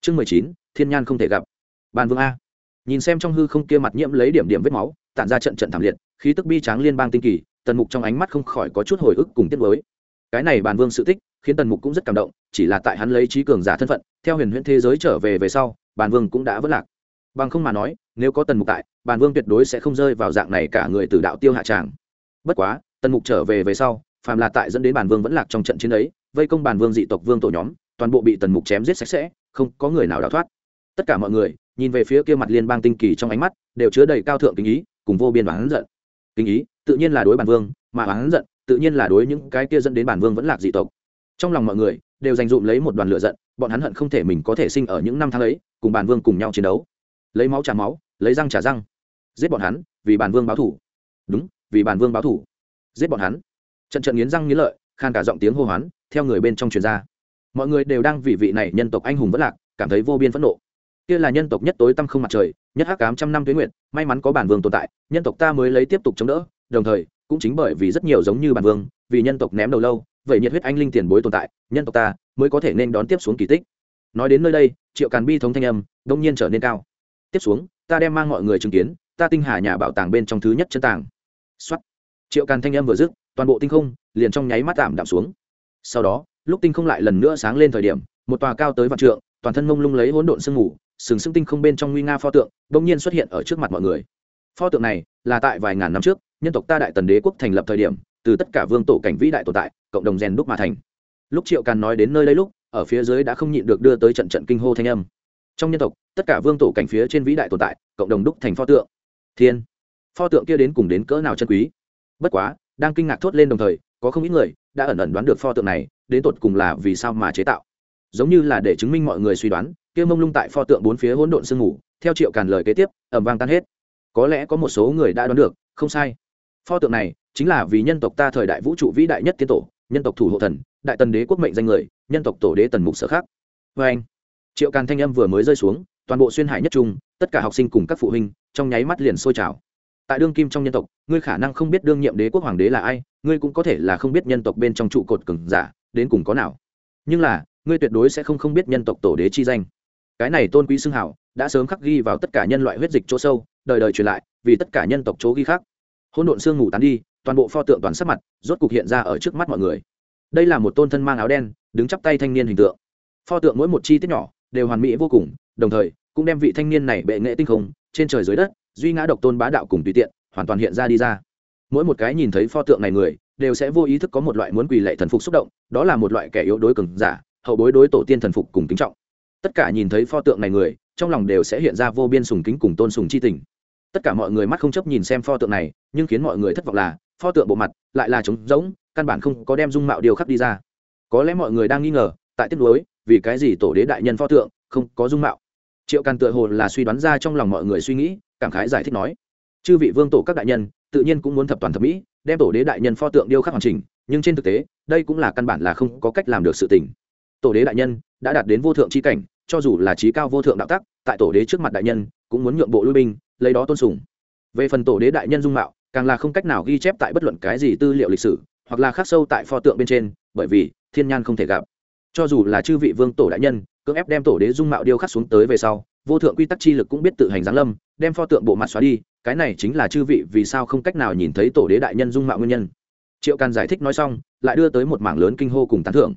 Chương mười chín, thiên nhan không thể gặp. Bàn vương a. Nhìn xem trong hư không kia mặt nhiễm lấy điểm điểm vết máu, tản ra trận trận thảm liệt, khí tức bi tráng liên bang tinh kỳ, tần mục trong ánh mắt không khỏi có chút hồi ức cùng tiết mới cái này bàn vương sự tích, khiến tần mục cũng rất cảm động, chỉ là tại hắn lấy trí cường giả thân phận, theo huyền huyễn thế giới trở về về sau, bàn vương cũng đã vất lạc. Bằng không mà nói, nếu có tần mục tại bàn vương tuyệt đối sẽ không rơi vào dạng này cả người từ đạo tiêu hạ tràng. Bất quá, tần mục trở về về sau, phàm là tại dẫn đến bàn vương vẫn lạc trong trận chiến ấy, vây công bàn vương dị tộc vương tổ nhóm, toàn bộ bị tần mục chém giết sạch sẽ, không có người nào đào thoát. Tất cả mọi người, nhìn về phía kia mặt liên bang tinh kỳ trong ánh mắt, đều chứa đầy cao thượng kính ý, cùng vô biên oán giận. Kính ý, tự nhiên là đối bản vương, mà oán giận, tự nhiên là đối những cái kia dẫn đến bản vương vẫn lạc dị tộc. Trong lòng mọi người, đều dành dụm lấy một đoàn lửa giận, bọn hắn hận không thể mình có thể sinh ở những năm tháng ấy, cùng bản vương cùng nhau chiến đấu. Lấy máu trả máu, lấy răng trả răng giết bọn hắn, vì bản vương báo thủ. Đúng, vì bản vương báo thủ. Giết bọn hắn. Trận trận nghiến răng nghiến lợi, khan cả giọng tiếng hô hoán, theo người bên trong truyền ra. Mọi người đều đang vì vị này nhân tộc anh hùng vẫn lạc, cảm thấy vô biên phẫn nộ. Kia là nhân tộc nhất tối tăm không mặt trời, nhất hắc cám trăm năm tuyến nguyện may mắn có bản vương tồn tại, nhân tộc ta mới lấy tiếp tục chống đỡ, đồng thời, cũng chính bởi vì rất nhiều giống như bản vương, vì nhân tộc ném đầu lâu, vậy nhiệt huyết anh linh tiền bối tồn tại, nhân tộc ta mới có thể nên đón tiếp xuống kỳ tích. Nói đến nơi đây, triệu càn bi thống thanh âm, đông nhiên trở nên cao. Tiếp xuống, ta đem mang mọi người chứng kiến ta tinh hà nhà bảo tàng bên trong thứ nhất chân tàng. Xuất triệu càn thanh âm vừa dứt, toàn bộ tinh không liền trong nháy mắt tạm đạm xuống. Sau đó, lúc tinh không lại lần nữa sáng lên thời điểm, một tòa cao tới vạn trượng, toàn thân mông lung lấy hỗn độn sương mù, sừng sững tinh không bên trong nguy nga pho tượng bỗng nhiên xuất hiện ở trước mặt mọi người. Pho tượng này là tại vài ngàn năm trước, nhân tộc ta đại tần đế quốc thành lập thời điểm, từ tất cả vương tổ cảnh vĩ đại tồn tại, cộng đồng rèn đúc mà thành. Lúc triệu càn nói đến nơi đây lúc, ở phía dưới đã không nhịn được đưa tới trận trận kinh hô thanh âm. Trong nhân tộc, tất cả vương tổ cảnh phía trên vĩ đại tồn tại, cộng đồng đúc thành pho tượng thiên. Pho tượng kia đến cùng đến cỡ nào chân quý? Bất quá, đang kinh ngạc thốt lên đồng thời, có không ít người đã ẩn ẩn đoán được pho tượng này đến tột cùng là vì sao mà chế tạo. Giống như là để chứng minh mọi người suy đoán, kia mông lung tại pho tượng bốn phía hỗn độn sương ngủ theo triệu càn lời kế tiếp ẩm vang tan hết. Có lẽ có một số người đã đoán được, không sai. Pho tượng này chính là vì nhân tộc ta thời đại vũ trụ vĩ đại nhất tiến tổ, nhân tộc thủ hộ thần, đại tần đế quốc mệnh danh người, nhân tộc tổ đế tần mục sở khác. Vê anh triệu càn thanh âm vừa mới rơi xuống toàn bộ xuyên hải nhất trung, tất cả học sinh cùng các phụ huynh, trong nháy mắt liền sôi trào. Tại đương kim trong nhân tộc, ngươi khả năng không biết đương nhiệm đế quốc hoàng đế là ai, ngươi cũng có thể là không biết nhân tộc bên trong trụ cột cường giả, đến cùng có nào. Nhưng là, ngươi tuyệt đối sẽ không không biết nhân tộc tổ đế chi danh. Cái này tôn quý xưng hảo đã sớm khắc ghi vào tất cả nhân loại huyết dịch chỗ sâu, đời đời truyền lại, vì tất cả nhân tộc chỗ ghi khác hỗn độn xương ngủ tán đi, toàn bộ pho tượng toàn sắc mặt, rốt cục hiện ra ở trước mắt mọi người. Đây là một tôn thân mang áo đen, đứng chắp tay thanh niên hình tượng. Pho tượng mỗi một chi tiết nhỏ, đều hoàn mỹ vô cùng đồng thời, cũng đem vị thanh niên này bệ nghệ tinh không, trên trời dưới đất, duy ngã độc tôn bá đạo cùng tùy tiện, hoàn toàn hiện ra đi ra. Mỗi một cái nhìn thấy pho tượng này người, đều sẽ vô ý thức có một loại muốn quỳ lệ thần phục xúc động, đó là một loại kẻ yếu đối cường giả, hậu bối đối tổ tiên thần phục cùng kính trọng. Tất cả nhìn thấy pho tượng này người, trong lòng đều sẽ hiện ra vô biên sùng kính cùng tôn sùng chi tình. Tất cả mọi người mắt không chấp nhìn xem pho tượng này, nhưng khiến mọi người thất vọng là, pho tượng bộ mặt lại là trống rỗng, căn bản không có đem dung mạo điều khắc đi ra. Có lẽ mọi người đang nghi ngờ, tại tiết đối vì cái gì tổ đế đại nhân pho tượng không có dung mạo? Triệu càn tựa hồ là suy đoán ra trong lòng mọi người suy nghĩ, cảm khái giải thích nói, chư vị vương tổ các đại nhân, tự nhiên cũng muốn thập toàn thập mỹ, đem tổ đế đại nhân pho tượng điêu khắc hoàn chỉnh, nhưng trên thực tế, đây cũng là căn bản là không có cách làm được sự tình. Tổ đế đại nhân đã đạt đến vô thượng trí cảnh, cho dù là trí cao vô thượng đạo tắc, tại tổ đế trước mặt đại nhân, cũng muốn nhượng bộ lui binh, lấy đó tôn sùng. Về phần tổ đế đại nhân dung mạo, càng là không cách nào ghi chép tại bất luận cái gì tư liệu lịch sử, hoặc là khắc sâu tại pho tượng bên trên, bởi vì thiên nhan không thể gặp. Cho dù là chư vị vương tổ đại nhân cưỡng ép đem tổ đế dung mạo điêu khắc xuống tới về sau, vô thượng quy tắc chi lực cũng biết tự hành giáng lâm, đem pho tượng bộ mặt xóa đi, cái này chính là chư vị vì sao không cách nào nhìn thấy tổ đế đại nhân dung mạo nguyên nhân. Triệu càn giải thích nói xong, lại đưa tới một mảng lớn kinh hô cùng tán thưởng.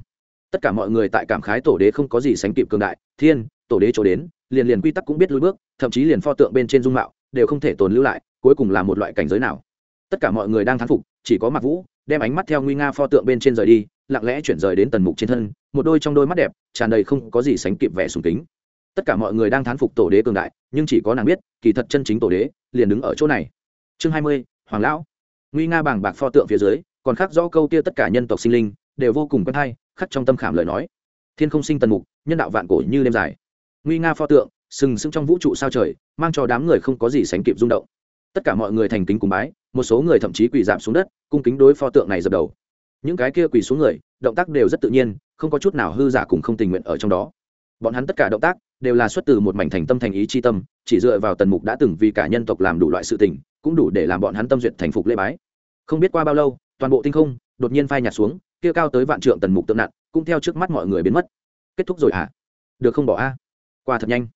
Tất cả mọi người tại cảm khái tổ đế không có gì sánh kịp cường đại, thiên, tổ đế chỗ đến, liền liền quy tắc cũng biết lùi bước, thậm chí liền pho tượng bên trên dung mạo đều không thể tồn lưu lại, cuối cùng là một loại cảnh giới nào. Tất cả mọi người đang thán phục, chỉ có mặc vũ, đem ánh mắt theo nguy nga pho tượng bên trên rời đi lặng lẽ chuyển rời đến tần mục trên thân, một đôi trong đôi mắt đẹp, tràn đầy không có gì sánh kịp vẻ sùng kính. Tất cả mọi người đang thán phục tổ đế cường đại, nhưng chỉ có nàng biết, kỳ thật chân chính tổ đế, liền đứng ở chỗ này. Chương hai mươi, hoàng lão. Nguy nga bảng bạc pho tượng phía dưới, còn khác rõ câu kia tất cả nhân tộc sinh linh, đều vô cùng quen hay, khắc trong tâm khảm lời nói. Thiên không sinh tần mục, nhân đạo vạn cổ như đêm dài. Nguy nga pho tượng, sừng sững trong vũ trụ sao trời, mang cho đám người không có gì sánh kịp rung động. Tất cả mọi người thành kính cùng bái, một số người thậm chí quỳ giảm xuống đất, cung kính đối pho tượng này dập đầu những cái kia quỳ xuống người, động tác đều rất tự nhiên, không có chút nào hư giả cùng không tình nguyện ở trong đó. Bọn hắn tất cả động tác đều là xuất từ một mảnh thành tâm thành ý chi tâm, chỉ dựa vào tần mục đã từng vì cả nhân tộc làm đủ loại sự tình, cũng đủ để làm bọn hắn tâm duyệt thành phục lễ bái. Không biết qua bao lâu, toàn bộ tinh không đột nhiên phai nhạt xuống, kia cao tới vạn trượng tần mục tượng nặng, cũng theo trước mắt mọi người biến mất. Kết thúc rồi hả? Được không bỏ a? Qua thật nhanh.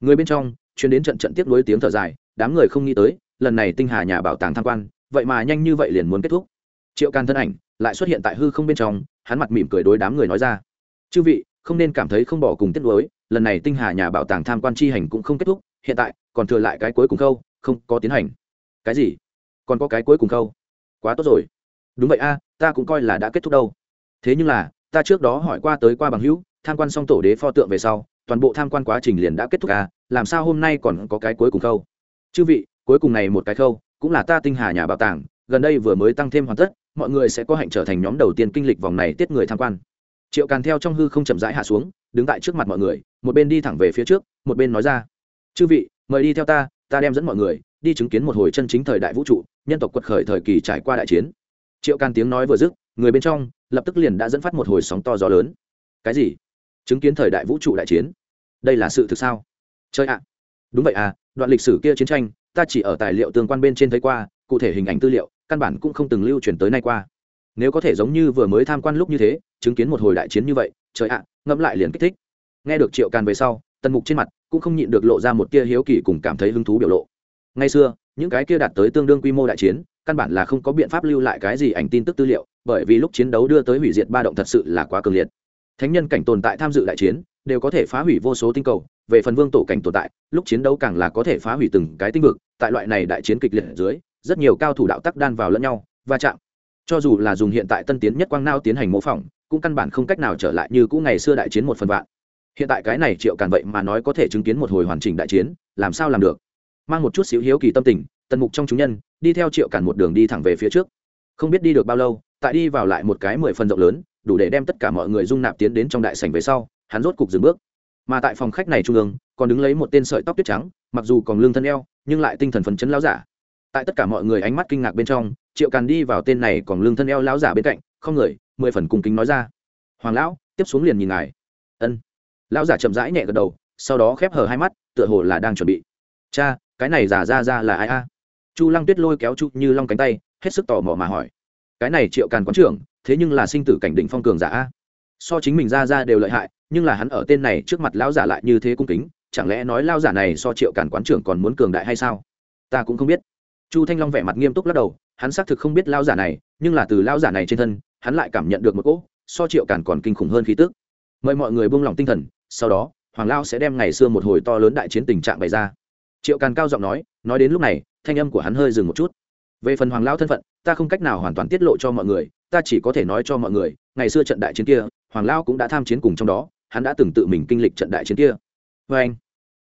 Người bên trong chuyến đến trận trận tiếp nối tiếng thở dài, đám người không nghĩ tới, lần này tinh hà nhà bảo tàng tham quan, vậy mà nhanh như vậy liền muốn kết thúc. Triệu can thân ảnh lại xuất hiện tại hư không bên trong, hắn mặt mỉm cười đối đám người nói ra. Chư vị, không nên cảm thấy không bỏ cùng tiết lối lần này tinh hà nhà bảo tàng tham quan chi hành cũng không kết thúc, hiện tại còn thừa lại cái cuối cùng câu không có tiến hành. Cái gì? Còn có cái cuối cùng câu quá tốt rồi. Đúng vậy a, ta cũng coi là đã kết thúc đâu. Thế nhưng là, ta trước đó hỏi qua tới qua bằng hữu, tham quan xong tổ đế pho tượng về sau, toàn bộ tham quan quá trình liền đã kết thúc à làm sao hôm nay còn có cái cuối cùng khâu? Chư vị, cuối cùng này một cái khâu, cũng là ta tinh hà nhà bảo tàng, gần đây vừa mới tăng thêm hoàn tất mọi người sẽ có hạnh trở thành nhóm đầu tiên kinh lịch vòng này tiết người tham quan. Triệu càn theo trong hư không chậm rãi hạ xuống, đứng tại trước mặt mọi người, một bên đi thẳng về phía trước, một bên nói ra, chư vị, mời đi theo ta ta đem dẫn mọi người đi chứng kiến một hồi chân chính thời đại vũ trụ, nhân tộc quật khởi thời kỳ trải qua đại chiến. Triệu càn tiếng nói vừa dứt, người bên trong lập tức liền đã dẫn phát một hồi sóng to gió lớn. Cái gì? Chứng kiến thời đại vũ trụ đại chiến? Đây là sự thực sao? Chơi ạ. Đúng vậy à đoạn lịch sử kia chiến tranh, ta chỉ ở tài liệu tương quan bên trên thấy qua, cụ thể hình ảnh tư liệu căn bản cũng không từng lưu truyền tới nay qua. Nếu có thể giống như vừa mới tham quan lúc như thế, chứng kiến một hồi đại chiến như vậy, trời ạ, ngẫm lại liền kích thích. Nghe được triệu càn về sau, tần mục trên mặt cũng không nhịn được lộ ra một tia hiếu kỳ cùng cảm thấy hứng thú biểu lộ. Ngay xưa, những cái kia đạt tới tương đương quy mô đại chiến, căn bản là không có biện pháp lưu lại cái gì ảnh tin tức tư liệu, bởi vì lúc chiến đấu đưa tới hủy diệt ba động thật sự là quá cường liệt. Thánh nhân cảnh tồn tại tham dự đại chiến, đều có thể phá hủy vô số tinh cầu, về phần vương tổ cảnh tồn tại, lúc chiến đấu càng là có thể phá hủy từng cái tinh vực, tại loại này đại chiến kịch liệt ở dưới rất nhiều cao thủ đạo tắc đan vào lẫn nhau, va chạm. Cho dù là dùng hiện tại tân tiến nhất quang nao tiến hành mô phỏng, cũng căn bản không cách nào trở lại như cũ ngày xưa đại chiến một phần vạn. Hiện tại cái này triệu càn vậy mà nói có thể chứng kiến một hồi hoàn chỉnh đại chiến, làm sao làm được? Mang một chút xíu hiếu kỳ tâm tình, tần mục trong chúng nhân, đi theo triệu càn một đường đi thẳng về phía trước. Không biết đi được bao lâu, tại đi vào lại một cái mười phần rộng lớn, đủ để đem tất cả mọi người dung nạp tiến đến trong đại sảnh về sau, hắn rốt cục dừng bước. Mà tại phòng khách này trung ương, còn đứng lấy một tên sợi tóc tuyết trắng, mặc dù còn lương thân eo, nhưng lại tinh thần phấn chấn láo giả tại tất cả mọi người ánh mắt kinh ngạc bên trong, triệu càn đi vào tên này còn lương thân eo lão giả bên cạnh, không người, mười phần cung kính nói ra. Hoàng lão, tiếp xuống liền nhìn ngài. Ân. Lão giả chậm rãi nhẹ gật đầu, sau đó khép hờ hai mắt, tựa hồ là đang chuẩn bị. Cha, cái này giả ra ra là ai a? Chu lăng tuyết lôi kéo chu như long cánh tay, hết sức tò mò mà hỏi. Cái này triệu càn quán trưởng, thế nhưng là sinh tử cảnh định phong cường giả a? So chính mình ra ra đều lợi hại, nhưng là hắn ở tên này trước mặt lão giả lại như thế cung kính, chẳng lẽ nói lao giả này so triệu càn quán trưởng còn muốn cường đại hay sao? Ta cũng không biết chu thanh long vẻ mặt nghiêm túc lắc đầu, hắn xác thực không biết lao giả này, nhưng là từ lao giả này trên thân, hắn lại cảm nhận được một cỗ so triệu càn còn kinh khủng hơn khí tức. Mời mọi người buông lỏng tinh thần, sau đó, hoàng lao sẽ đem ngày xưa một hồi to lớn đại chiến tình trạng bày ra. Triệu càn cao giọng nói nói đến lúc này, thanh âm của hắn hơi dừng một chút. Về phần hoàng lao thân phận, ta không cách nào hoàn toàn tiết lộ cho mọi người, ta chỉ có thể nói cho mọi người, ngày xưa trận đại chiến kia, hoàng lao cũng đã tham chiến cùng trong đó, hắn đã từng tự mình kinh lịch trận đại chiến kia. Vê anh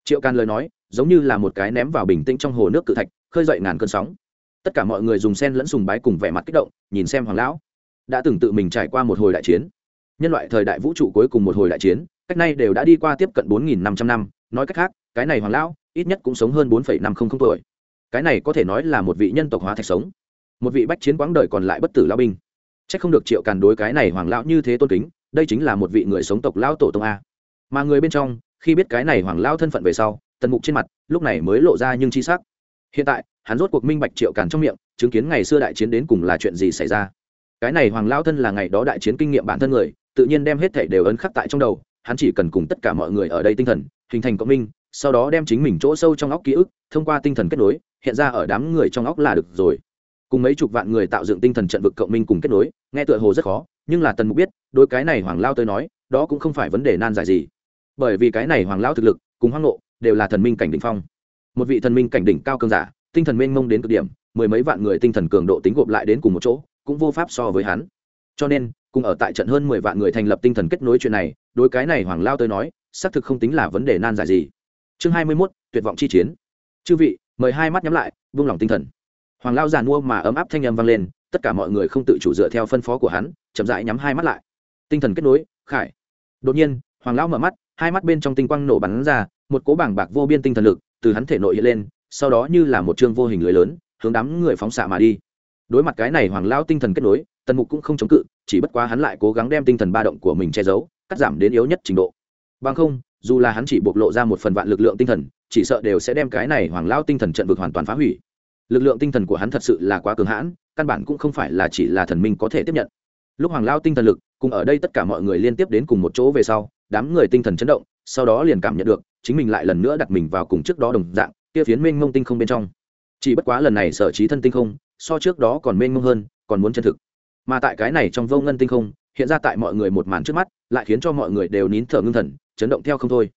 triệu càn lời nói, giống như là một cái ném vào bình tĩnh trong hồ nước cự thạch khơi dậy ngàn cơn sóng. Tất cả mọi người dùng sen lẫn sùng bái cùng vẻ mặt kích động, nhìn xem hoàng lão. Đã từng tự mình trải qua một hồi đại chiến. Nhân loại thời đại vũ trụ cuối cùng một hồi đại chiến, cách nay đều đã đi qua tiếp cận bốn nghìn năm trăm năm. Nói cách khác, cái này hoàng lão, ít nhất cũng sống hơn bốn năm trăm linh tuổi. Cái này có thể nói là một vị nhân tộc hóa thạch sống. Một vị bách chiến quãng đời còn lại bất tử lao binh. C h ắ c không được triệu càn đối cái này hoàng lão như thế tôn kính, đây chính là một vị người sống tộc lão tổ tông a. Mà người bên trong, khi biết cái này hoàng lão thân phận về sau, tần mục trên mặt, lúc này mới lộ ra nhưng chi sắc hiện tại, hắn rốt cuộc minh bạch triệu càn trong miệng, chứng kiến ngày xưa đại chiến đến cùng là chuyện gì xảy ra. Cái này hoàng lao thân là ngày đó đại chiến kinh nghiệm bản thân người, tự nhiên đem hết thảy đều ấn khắc tại trong đầu, hắn chỉ cần cùng tất cả mọi người ở đây tinh thần, hình thành cộng minh, sau đó đem chính mình chỗ sâu trong óc ký ức, thông qua tinh thần kết nối, hiện ra ở đám người trong óc là được rồi. Cùng mấy chục vạn người tạo dựng tinh thần trận vực cộng minh cùng kết nối, nghe tựa hồ rất khó, nhưng là tần mục biết đôi cái này hoàng lao tới nói, đó cũng không phải vấn đề nan giải gì. Bởi vì cái này hoàng lao thực lực, cùng hoang nộ đều là thần minh cảnh đỉnh phong một vị thần minh cảnh đỉnh cao cường giả, tinh thần mênh mông đến cực điểm, mười mấy vạn người tinh thần cường độ tính gộp lại đến cùng một chỗ, cũng vô pháp so với hắn. Cho nên, cùng ở tại trận hơn mười vạn người thành lập tinh thần kết nối chuyện này, đối cái này hoàng lao tới nói, xác thực không tính là vấn đề nan giải gì. Chương hai mươi mốt, tuyệt vọng chi chiến. Chư vị, mời hai mắt nhắm lại, vung lòng tinh thần. Hoàng lao giàn mua mà ấm áp thanh âm vang lên, tất cả mọi người không tự chủ dựa theo phân phó của hắn, chậm rãi nhắm hai mắt lại. Tinh thần kết nối, khải. Đột nhiên, hoàng lao mở mắt, hai mắt bên trong tinh quang nổ bắn ra, một cố bảng bạc vô biên tinh thần lực từ hắn thể nội hiện lên, sau đó như là một chương vô hình lưới lớn, hướng đám người phóng xạ mà đi. Đối mặt cái này hoàng lao tinh thần kết nối, tần mục cũng không chống cự, chỉ bất quá hắn lại cố gắng đem tinh thần ba động của mình che giấu, cắt giảm đến yếu nhất trình độ. Bằng không, dù là hắn chỉ bộc lộ ra một phần vạn lực lượng tinh thần, chỉ sợ đều sẽ đem cái này hoàng lao tinh thần trận vực hoàn toàn phá hủy. Lực lượng tinh thần của hắn thật sự là quá cường hãn, căn bản cũng không phải là chỉ là thần minh có thể tiếp nhận. Lúc hoàng lao tinh thần lực, cùng ở đây tất cả mọi người liên tiếp đến cùng một chỗ về sau, đám người tinh thần chấn động, sau đó liền cảm nhận được chính mình lại lần nữa đặt mình vào cùng trước đó đồng dạng, kia phiến mênh mông tinh không bên trong. Chỉ bất quá lần này sở trí thân tinh không, so trước đó còn mênh mông hơn, còn muốn chân thực. Mà tại cái này trong vô ngân tinh không, hiện ra tại mọi người một màn trước mắt, lại khiến cho mọi người đều nín thở ngưng thần, chấn động theo không thôi.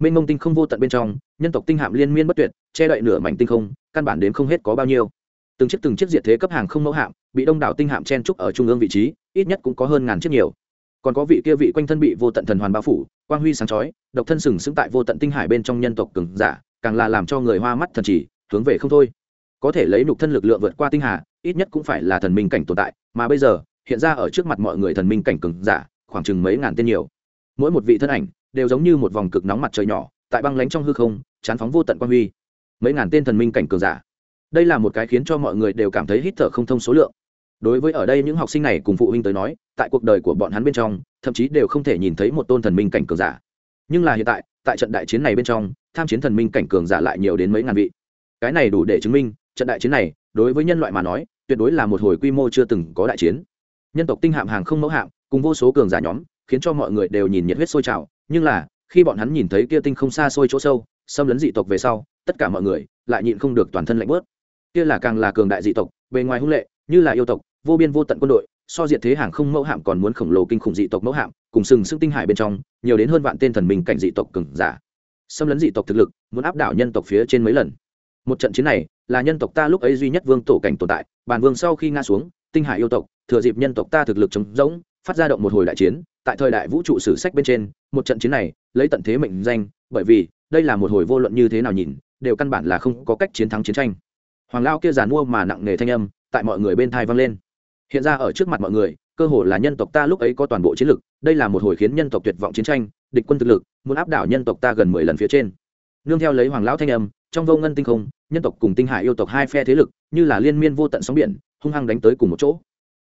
Mênh mông tinh không vô tận bên trong, nhân tộc tinh hạm liên miên bất tuyệt, che đậy nửa mảnh tinh không, căn bản đến không hết có bao nhiêu. Từng chiếc từng chiếc diệt thế cấp hàng không mẫu hạm, bị đông đảo tinh hạm chen trúc ở trung ương vị trí, ít nhất cũng có hơn ngàn chiếc nhiều. Còn có vị kia vị quanh thân bị vô tận thần hoàn bao phủ quang huy sáng chói, độc thân sừng sững tại vô tận tinh hải bên trong nhân tộc cường giả, càng là làm cho người hoa mắt thần chỉ, hướng về không thôi. Có thể lấy nục thân lực lượng vượt qua tinh hà, ít nhất cũng phải là thần minh cảnh tồn tại, mà bây giờ, hiện ra ở trước mặt mọi người thần minh cảnh cường giả, khoảng chừng mấy ngàn tên nhiều. Mỗi một vị thân ảnh, đều giống như một vòng cực nóng mặt trời nhỏ, tại băng lánh trong hư không, chán phóng vô tận quang huy. Mấy ngàn tên thần minh cảnh cường giả. Đây là một cái khiến cho mọi người đều cảm thấy hít thở không thông số lượng đối với ở đây những học sinh này cùng phụ huynh tới nói, tại cuộc đời của bọn hắn bên trong, thậm chí đều không thể nhìn thấy một tôn thần minh cảnh cường giả. Nhưng là hiện tại tại trận đại chiến này bên trong, tham chiến thần minh cảnh cường giả lại nhiều đến mấy ngàn vị. Cái này đủ để chứng minh, trận đại chiến này, đối với nhân loại mà nói, tuyệt đối là một hồi quy mô chưa từng có đại chiến. Nhân tộc tinh hạm hàng không mẫu hạm, cùng vô số cường giả nhóm, khiến cho mọi người đều nhìn nhiệt huyết sôi trào. Nhưng là, khi bọn hắn nhìn thấy kia tinh không xa xôi chỗ sâu, xâm lấn dị tộc về sau, tất cả mọi người lại nhịn không được toàn thân lạnh bớt kia là càng là cường đại dị tộc, bề ngoài hung lệ, như là yêu tộc vô biên vô tận quân đội, so diện thế hàng không mẫu hạm còn muốn khổng lồ kinh khủng dị tộc mẫu hạm, cùng sừng sững tinh hải bên trong, nhiều đến hơn vạn tên thần minh cảnh dị tộc cường giả. Xâm lấn dị tộc thực lực, muốn áp đảo nhân tộc phía trên mấy lần. Một trận chiến này, là nhân tộc ta lúc ấy duy nhất vương tổ cảnh tồn tại, bàn vương sau khi ngã xuống, tinh hải yêu tộc, thừa dịp nhân tộc ta thực lực chống rỗng, phát ra động một hồi đại chiến, tại thời đại vũ trụ sử sách bên trên, một trận chiến này, lấy tận thế mệnh danh, bởi vì, đây là một hồi vô luận như thế nào nhìn, đều căn bản là không có cách chiến thắng chiến tranh. Hoàng lao kia giàn mua mà nặng nề thanh âm, tại mọi người bên thai vang lên hiện ra ở trước mặt mọi người, cơ hồ là nhân tộc ta lúc ấy có toàn bộ chiến lực, đây là một hồi khiến nhân tộc tuyệt vọng chiến tranh, địch quân thực lực, muốn áp đảo nhân tộc ta gần mười lần phía trên. Nương theo lấy hoàng lão thanh âm, trong vô ngân tinh không, nhân tộc cùng tinh hải yêu tộc hai phe thế lực, như là liên miên vô tận sóng biển, hung hăng đánh tới cùng một chỗ.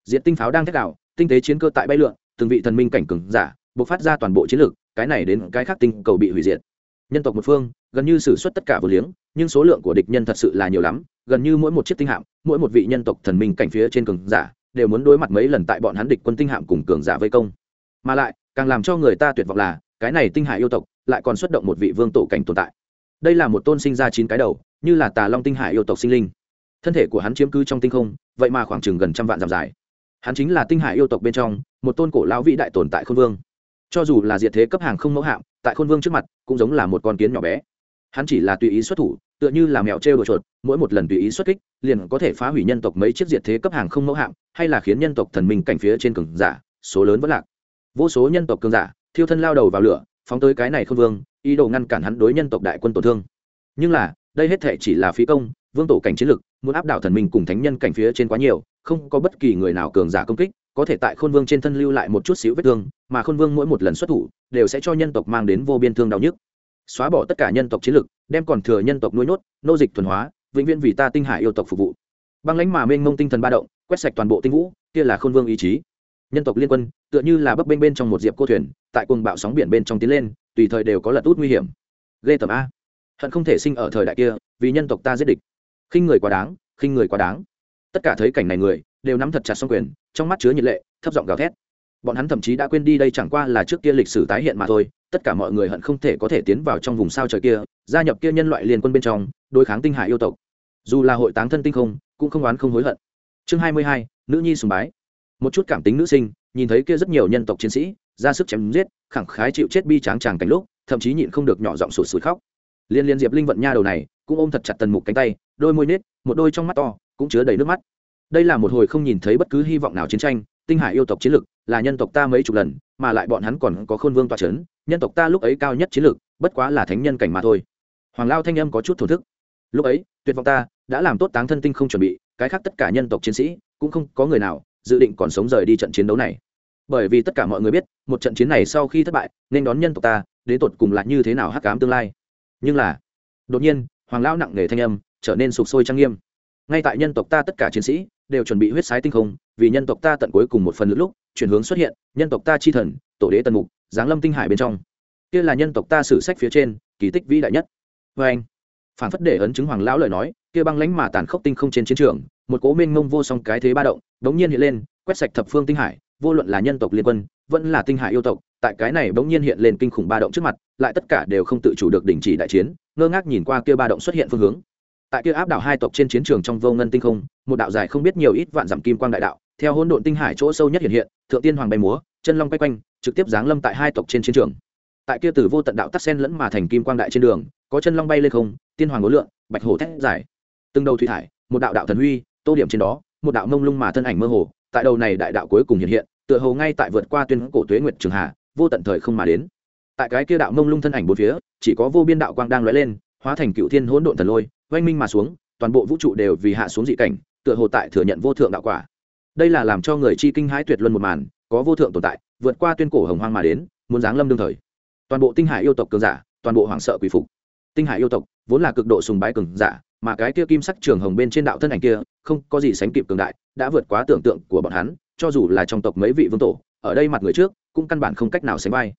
Diện tinh pháo đang thét đảo tinh tế chiến cơ tại bay lượn, từng vị thần minh cảnh cường giả, bộc phát ra toàn bộ chiến lực, cái này đến cái khác tinh cầu bị hủy diệt. Nhân tộc một phương, gần như xử suất tất cả vô liếng, nhưng số lượng của địch nhân thật sự là nhiều lắm, gần như mỗi một chiếc tinh hạm, mỗi một vị nhân tộc thần minh cảnh phía trên cường giả đều muốn đối mặt mấy lần tại bọn hắn địch quân tinh hạm cùng cường giả vây công. Mà lại, càng làm cho người ta tuyệt vọng là, cái này tinh hải yêu tộc lại còn xuất động một vị vương tổ cảnh tồn tại. Đây là một tôn sinh ra chín cái đầu, như là tà long tinh hải yêu tộc sinh linh. Thân thể của hắn chiếm cứ trong tinh không, vậy mà khoảng chừng gần trăm vạn dặm dài. Hắn chính là tinh hải yêu tộc bên trong, một tôn cổ lão vĩ đại tồn tại khôn vương. Cho dù là diệt thế cấp hàng không mẫu hạm, tại khôn vương trước mặt, cũng giống là một con kiến nhỏ bé. Hắn chỉ là tùy ý xuất thủ tựa như là mèo trêu đồ chuột, mỗi một lần tùy ý xuất kích, liền có thể phá hủy nhân tộc mấy chiếc diệt thế cấp hàng không mẫu hạm, hay là khiến nhân tộc thần minh cảnh phía trên cường giả, số lớn vẫn lạc. Vô số nhân tộc cường giả, thiêu thân lao đầu vào lửa, phóng tới cái này không vương, ý đồ ngăn cản hắn đối nhân tộc đại quân tổn thương. Nhưng là, đây hết thể chỉ là phí công, vương tổ cảnh chiến lực, muốn áp đảo thần minh cùng thánh nhân cảnh phía trên quá nhiều, không có bất kỳ người nào cường giả công kích, có thể tại khôn vương trên thân lưu lại một chút xíu vết thương, mà khôn vương mỗi một lần xuất thủ, đều sẽ cho nhân tộc mang đến vô biên thương đau nhức xóa bỏ tất cả nhân tộc chiến lực, đem còn thừa nhân tộc nuôi nhốt, nô dịch thuần hóa, vĩnh viễn vì ta tinh hải yêu tộc phục vụ. Băng lãnh mà mênh mông tinh thần ba động, quét sạch toàn bộ tinh vũ, kia là khôn vương ý chí. Nhân tộc liên quân, tựa như là bấp bênh bên trong một diệp cô thuyền, tại cuồng bạo sóng biển bên trong tiến lên, tùy thời đều có lật út nguy hiểm. Ghê tầm a. Hận không thể sinh ở thời đại kia, vì nhân tộc ta giết địch. Khinh người quá đáng, khinh người quá đáng. Tất cả thấy cảnh này người, đều nắm thật chặt xong quyền, trong mắt chứa nhiệt lệ, thấp giọng gào thét bọn hắn thậm chí đã quên đi đây chẳng qua là trước kia lịch sử tái hiện mà thôi, tất cả mọi người hận không thể có thể tiến vào trong vùng sao trời kia, gia nhập kia nhân loại liên quân bên trong, đối kháng tinh hải yêu tộc. Dù là hội táng thân tinh không, cũng không oán không hối hận. Chương hai mươi hai, nữ nhi sùng bái. Một chút cảm tính nữ sinh, nhìn thấy kia rất nhiều nhân tộc chiến sĩ, ra sức chém giết, khẳng khái chịu chết bi tráng tràng cảnh lúc, thậm chí nhịn không được nhỏ giọng sụt sụt khóc. Liên liên diệp linh vận nha đầu này, cũng ôm thật chặt tần mục cánh tay, đôi môi nết, một đôi trong mắt to, cũng chứa đầy nước mắt. Đây là một hồi không nhìn thấy bất cứ hy vọng nào chiến tranh tinh hải yêu tộc chiến lực là nhân tộc ta mấy chục lần, mà lại bọn hắn còn có khôn vương toa c h ấ n nhân tộc ta lúc ấy cao nhất chiến lực bất quá là thánh nhân cảnh mà thôi. Hoàng lao thanh âm có chút thổ thức. Lúc ấy, tuyệt vọng ta đã làm tốt táng thân tinh không chuẩn bị, cái khác tất cả nhân tộc chiến sĩ cũng không có người nào dự định còn sống rời đi trận chiến đấu này. Bởi vì tất cả mọi người biết, một trận chiến này sau khi thất bại, nên đón nhân tộc ta, đến tột cùng là như thế nào hắc cám tương lai. Nhưng là, đột nhiên, hoàng lão nặng nề thanh âm trở nên sụp sôi trang nghiêm. Ngay tại nhân tộc ta tất cả chiến sĩ đều chuẩn bị huyết sái tinh không, vì nhân tộc ta tận cuối cùng một phần nữa lúc, chuyển hướng xuất hiện, nhân tộc ta chi thần, tổ đế tần mục, giáng lâm tinh hải bên trong. Kia là nhân tộc ta sử sách phía trên, kỳ tích vĩ đại nhất. Vê anh, phản phất để ấn chứng hoàng lão lời nói, kia băng lánh mà tàn khốc tinh không trên chiến trường, một cố mênh mông vô song cái thế ba động, bỗng nhiên hiện lên, quét sạch thập phương tinh hải, vô luận là nhân tộc liên quân, vẫn là tinh hải yêu tộc, tại cái này bỗng nhiên hiện lên kinh khủng ba động trước mặt, lại tất cả đều không tự chủ được đình chỉ đại chiến, ngơ ngác nhìn qua kia ba động xuất hiện phương hướng tại kia áp đảo hai tộc trên chiến trường trong vô ngân tinh không, một đạo dài không biết nhiều ít vạn dặm kim quang đại đạo, theo hỗn độn tinh hải chỗ sâu nhất hiện hiện, thượng tiên hoàng bay múa, chân long bay quanh, trực tiếp giáng lâm tại hai tộc trên chiến trường. Tại kia từ vô tận đạo tắc sen lẫn mà thành kim quang đại trên đường, có chân long bay lên không, tiên hoàng ngối lượng bạch hổ thét dài. Từng đầu thủy thải, một đạo đạo thần huy, tô điểm trên đó, một đạo mông lung mà thân ảnh mơ hồ, tại đầu này đại đạo cuối cùng hiện hiện, tựa hồ ngay tại vượt qua tuyên cổ tuế nguyệt trường hà vô tận thời không mà đến. Tại cái kia đạo mông lung thân ảnh bốn phía, chỉ có vô biên đạo quang đang lóe lên, hóa thành cựu thiên hỗn độn thần lôi oanh minh mà xuống, toàn bộ vũ trụ đều vì hạ xuống dị cảnh, tựa hồ tại thừa nhận vô thượng đạo quả. Đây là làm cho người chi kinh hãi tuyệt luân một màn, có vô thượng tồn tại, vượt qua tuyên cổ hồng hoang mà đến, muốn giáng lâm đương thời. Toàn bộ tinh hải yêu tộc cường giả, toàn bộ hoảng sợ quỷ phục. Tinh hải yêu tộc, vốn là cực độ sùng bái cường giả, mà cái kia kim sắc trường hồng bên trên đạo thân ảnh kia, không có gì sánh kịp cường đại, đã vượt quá tưởng tượng của bọn hắn, cho dù là trong tộc mấy vị vương tổ, ở đây mặt người trước, cũng căn bản không cách nào sánh vai.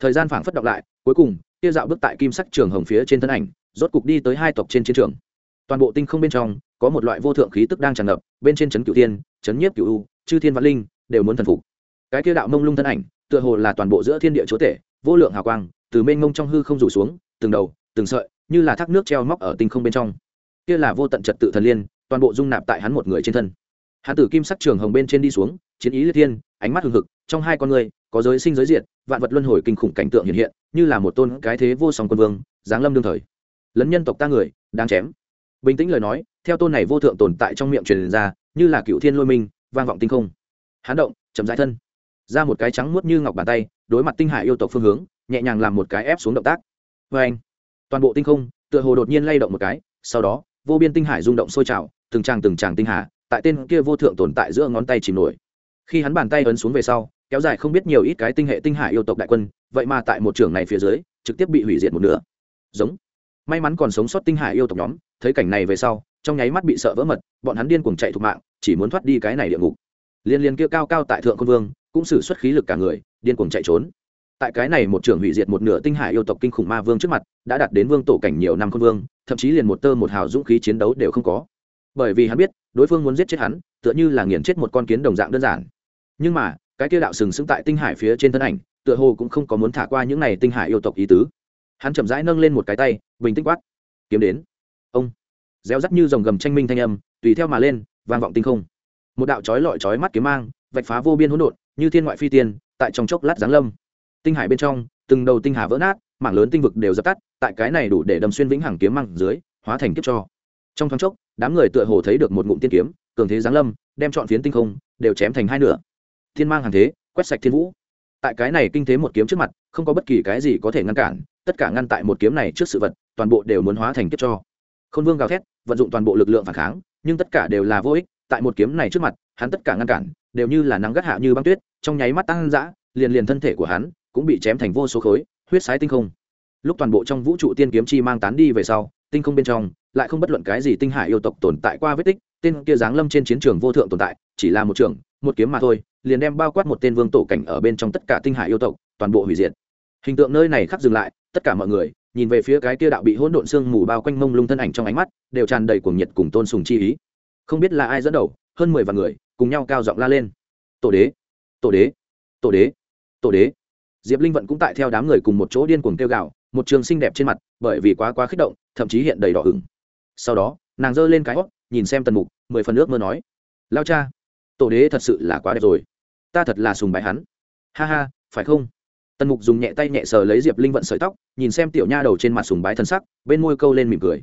Thời gian phảng phất đọc lại, cuối cùng kia dạo bước tại kim sắc trường hồng phía trên thân ảnh, rốt cục đi tới hai tộc trên chiến trường. Toàn bộ tinh không bên trong, có một loại vô thượng khí tức đang tràn ngập, bên trên trấn cửu thiên trấn nhiếp cửu u, chư thiên văn linh, đều muốn thần phục. Cái kia đạo mông lung thân ảnh, tựa hồ là toàn bộ giữa thiên địa chúa tể, vô lượng hào quang, từ mênh mông trong hư không rủ xuống, từng đầu, từng sợi, như là thác nước treo móc ở tinh không bên trong. Kia là vô tận trật tự thần liên, toàn bộ dung nạp tại hắn một người trên thân. Hắn tử kim sắc trường hồng bên trên đi xuống, chiến ý liệt thiên, ánh mắt hừng hực, trong hai con người, có giới sinh giới diệt, vạn vật luân hồi kinh khủng cảnh tượng hiện hiện như là một tôn cái thế vô song quân vương, giáng lâm đương thời. Lấn nhân tộc ta người đang chém. Bình tĩnh lời nói, theo tôn này vô thượng tồn tại trong miệng truyền ra, như là cựu thiên lôi minh, vang vọng tinh không. Hán động, chậm rãi thân. Ra một cái trắng muốt như ngọc bàn tay, đối mặt tinh hải yêu tộc phương hướng, nhẹ nhàng làm một cái ép xuống động tác. Vê anh, toàn bộ tinh không, tựa hồ đột nhiên lay động một cái, sau đó, vô biên tinh hải rung động sôi trào, từng tràng từng tràng tinh hà, tại tên kia vô thượng tồn tại giữa ngón tay chìm nổi. Khi hắn bàn tay ấn xuống về sau kéo dài không biết nhiều ít cái tinh hệ tinh hải yêu tộc đại quân, vậy mà tại một trường này phía dưới, trực tiếp bị hủy diệt một nửa. Giống. May mắn còn sống sót tinh hải yêu tộc nhóm, thấy cảnh này về sau, trong nháy mắt bị sợ vỡ mật, bọn hắn điên cuồng chạy thục mạng, chỉ muốn thoát đi cái này địa ngục. Liên liên kia cao cao tại thượng quân vương, cũng xử xuất khí lực cả người, điên cuồng chạy trốn. Tại cái này một trưởng hủy diệt một nửa tinh hải yêu tộc kinh khủng ma vương trước mặt, đã đạt đến vương tổ cảnh nhiều năm quân vương, thậm chí liền một tơ một hào dũng khí chiến đấu đều không có. Bởi vì hắn biết, đối phương muốn giết chết hắn, tựa như là nghiền chết một con kiến đồng dạng đơn giản. Nhưng mà cái kia đạo sừng sững tại tinh hải phía trên thân ảnh, tựa hồ cũng không có muốn thả qua những này tinh hải yêu tộc ý tứ. Hắn chậm rãi nâng lên một cái tay, bình tĩnh quát. Kiếm đến. Ông réo rắt như dòng gầm tranh minh thanh âm, tùy theo mà lên, vang vọng tinh không. Một đạo chói lọi chói mắt kiếm mang, vạch phá vô biên hỗn độn, như thiên ngoại phi tiên, tại trong chốc lát giáng lâm. Tinh hải bên trong, từng đầu tinh hà vỡ nát, mảng lớn tinh vực đều dập tắt, tại cái này đủ để đâm xuyên vĩnh hằng kiếm mang dưới, hóa thành kiếp cho. Trong thoáng chốc, đám người tựa hồ thấy được một ngụm tiên kiếm, cường thế giáng lâm, đem chọn phiến tinh không đều chém thành hai nửa thiên mang hàng thế, quét sạch thiên vũ. Tại cái này kinh thế một kiếm trước mặt, không có bất kỳ cái gì có thể ngăn cản, tất cả ngăn tại một kiếm này trước sự vật, toàn bộ đều muốn hóa thành kiếp cho. Khôn vương gào thét, vận dụng toàn bộ lực lượng phản kháng, nhưng tất cả đều là vô ích, tại một kiếm này trước mặt, hắn tất cả ngăn cản, đều như là nắng gắt hạ như băng tuyết, trong nháy mắt tăng dã, liền liền thân thể của hắn cũng bị chém thành vô số khối, huyết sái tinh không. Lúc toàn bộ trong vũ trụ tiên kiếm chi mang tán đi về sau, tinh không bên trong, lại không bất luận cái gì tinh hải yêu tộc tồn tại qua vết tích, tên kia giáng lâm trên chiến trường vô thượng tồn tại, chỉ là một trường một kiếm mà thôi, liền đem bao quát một tên vương tổ cảnh ở bên trong tất cả tinh hải yêu tộc, toàn bộ hủy diệt. Hình tượng nơi này khắc dừng lại, tất cả mọi người nhìn về phía cái kia đạo bị hỗn độn xương mù bao quanh mông lung thân ảnh trong ánh mắt, đều tràn đầy cuồng nhiệt cùng tôn sùng chi ý. Không biết là ai dẫn đầu, hơn mười vạn người cùng nhau cao giọng la lên. Tổ đế tổ đế tổ đế tổ đế. Diệp linh vận cũng tại theo đám người cùng một chỗ điên cuồng kêu gào, một trường xinh đẹp trên mặt, bởi vì quá quá kích động, thậm chí hiện đầy đỏ ửng. Sau đó, nàng giơ lên cái hót nhìn xem tần mục, mười phần nước mơ nói, lao cha tổ đế thật sự là quá đẹp rồi. Ta thật là sùng bái hắn. Ha ha, phải không? Tần mục dùng nhẹ tay nhẹ sờ lấy diệp linh vận sợi tóc, nhìn xem tiểu nha đầu trên mặt sùng bái thân sắc, bên môi câu lên mỉm cười.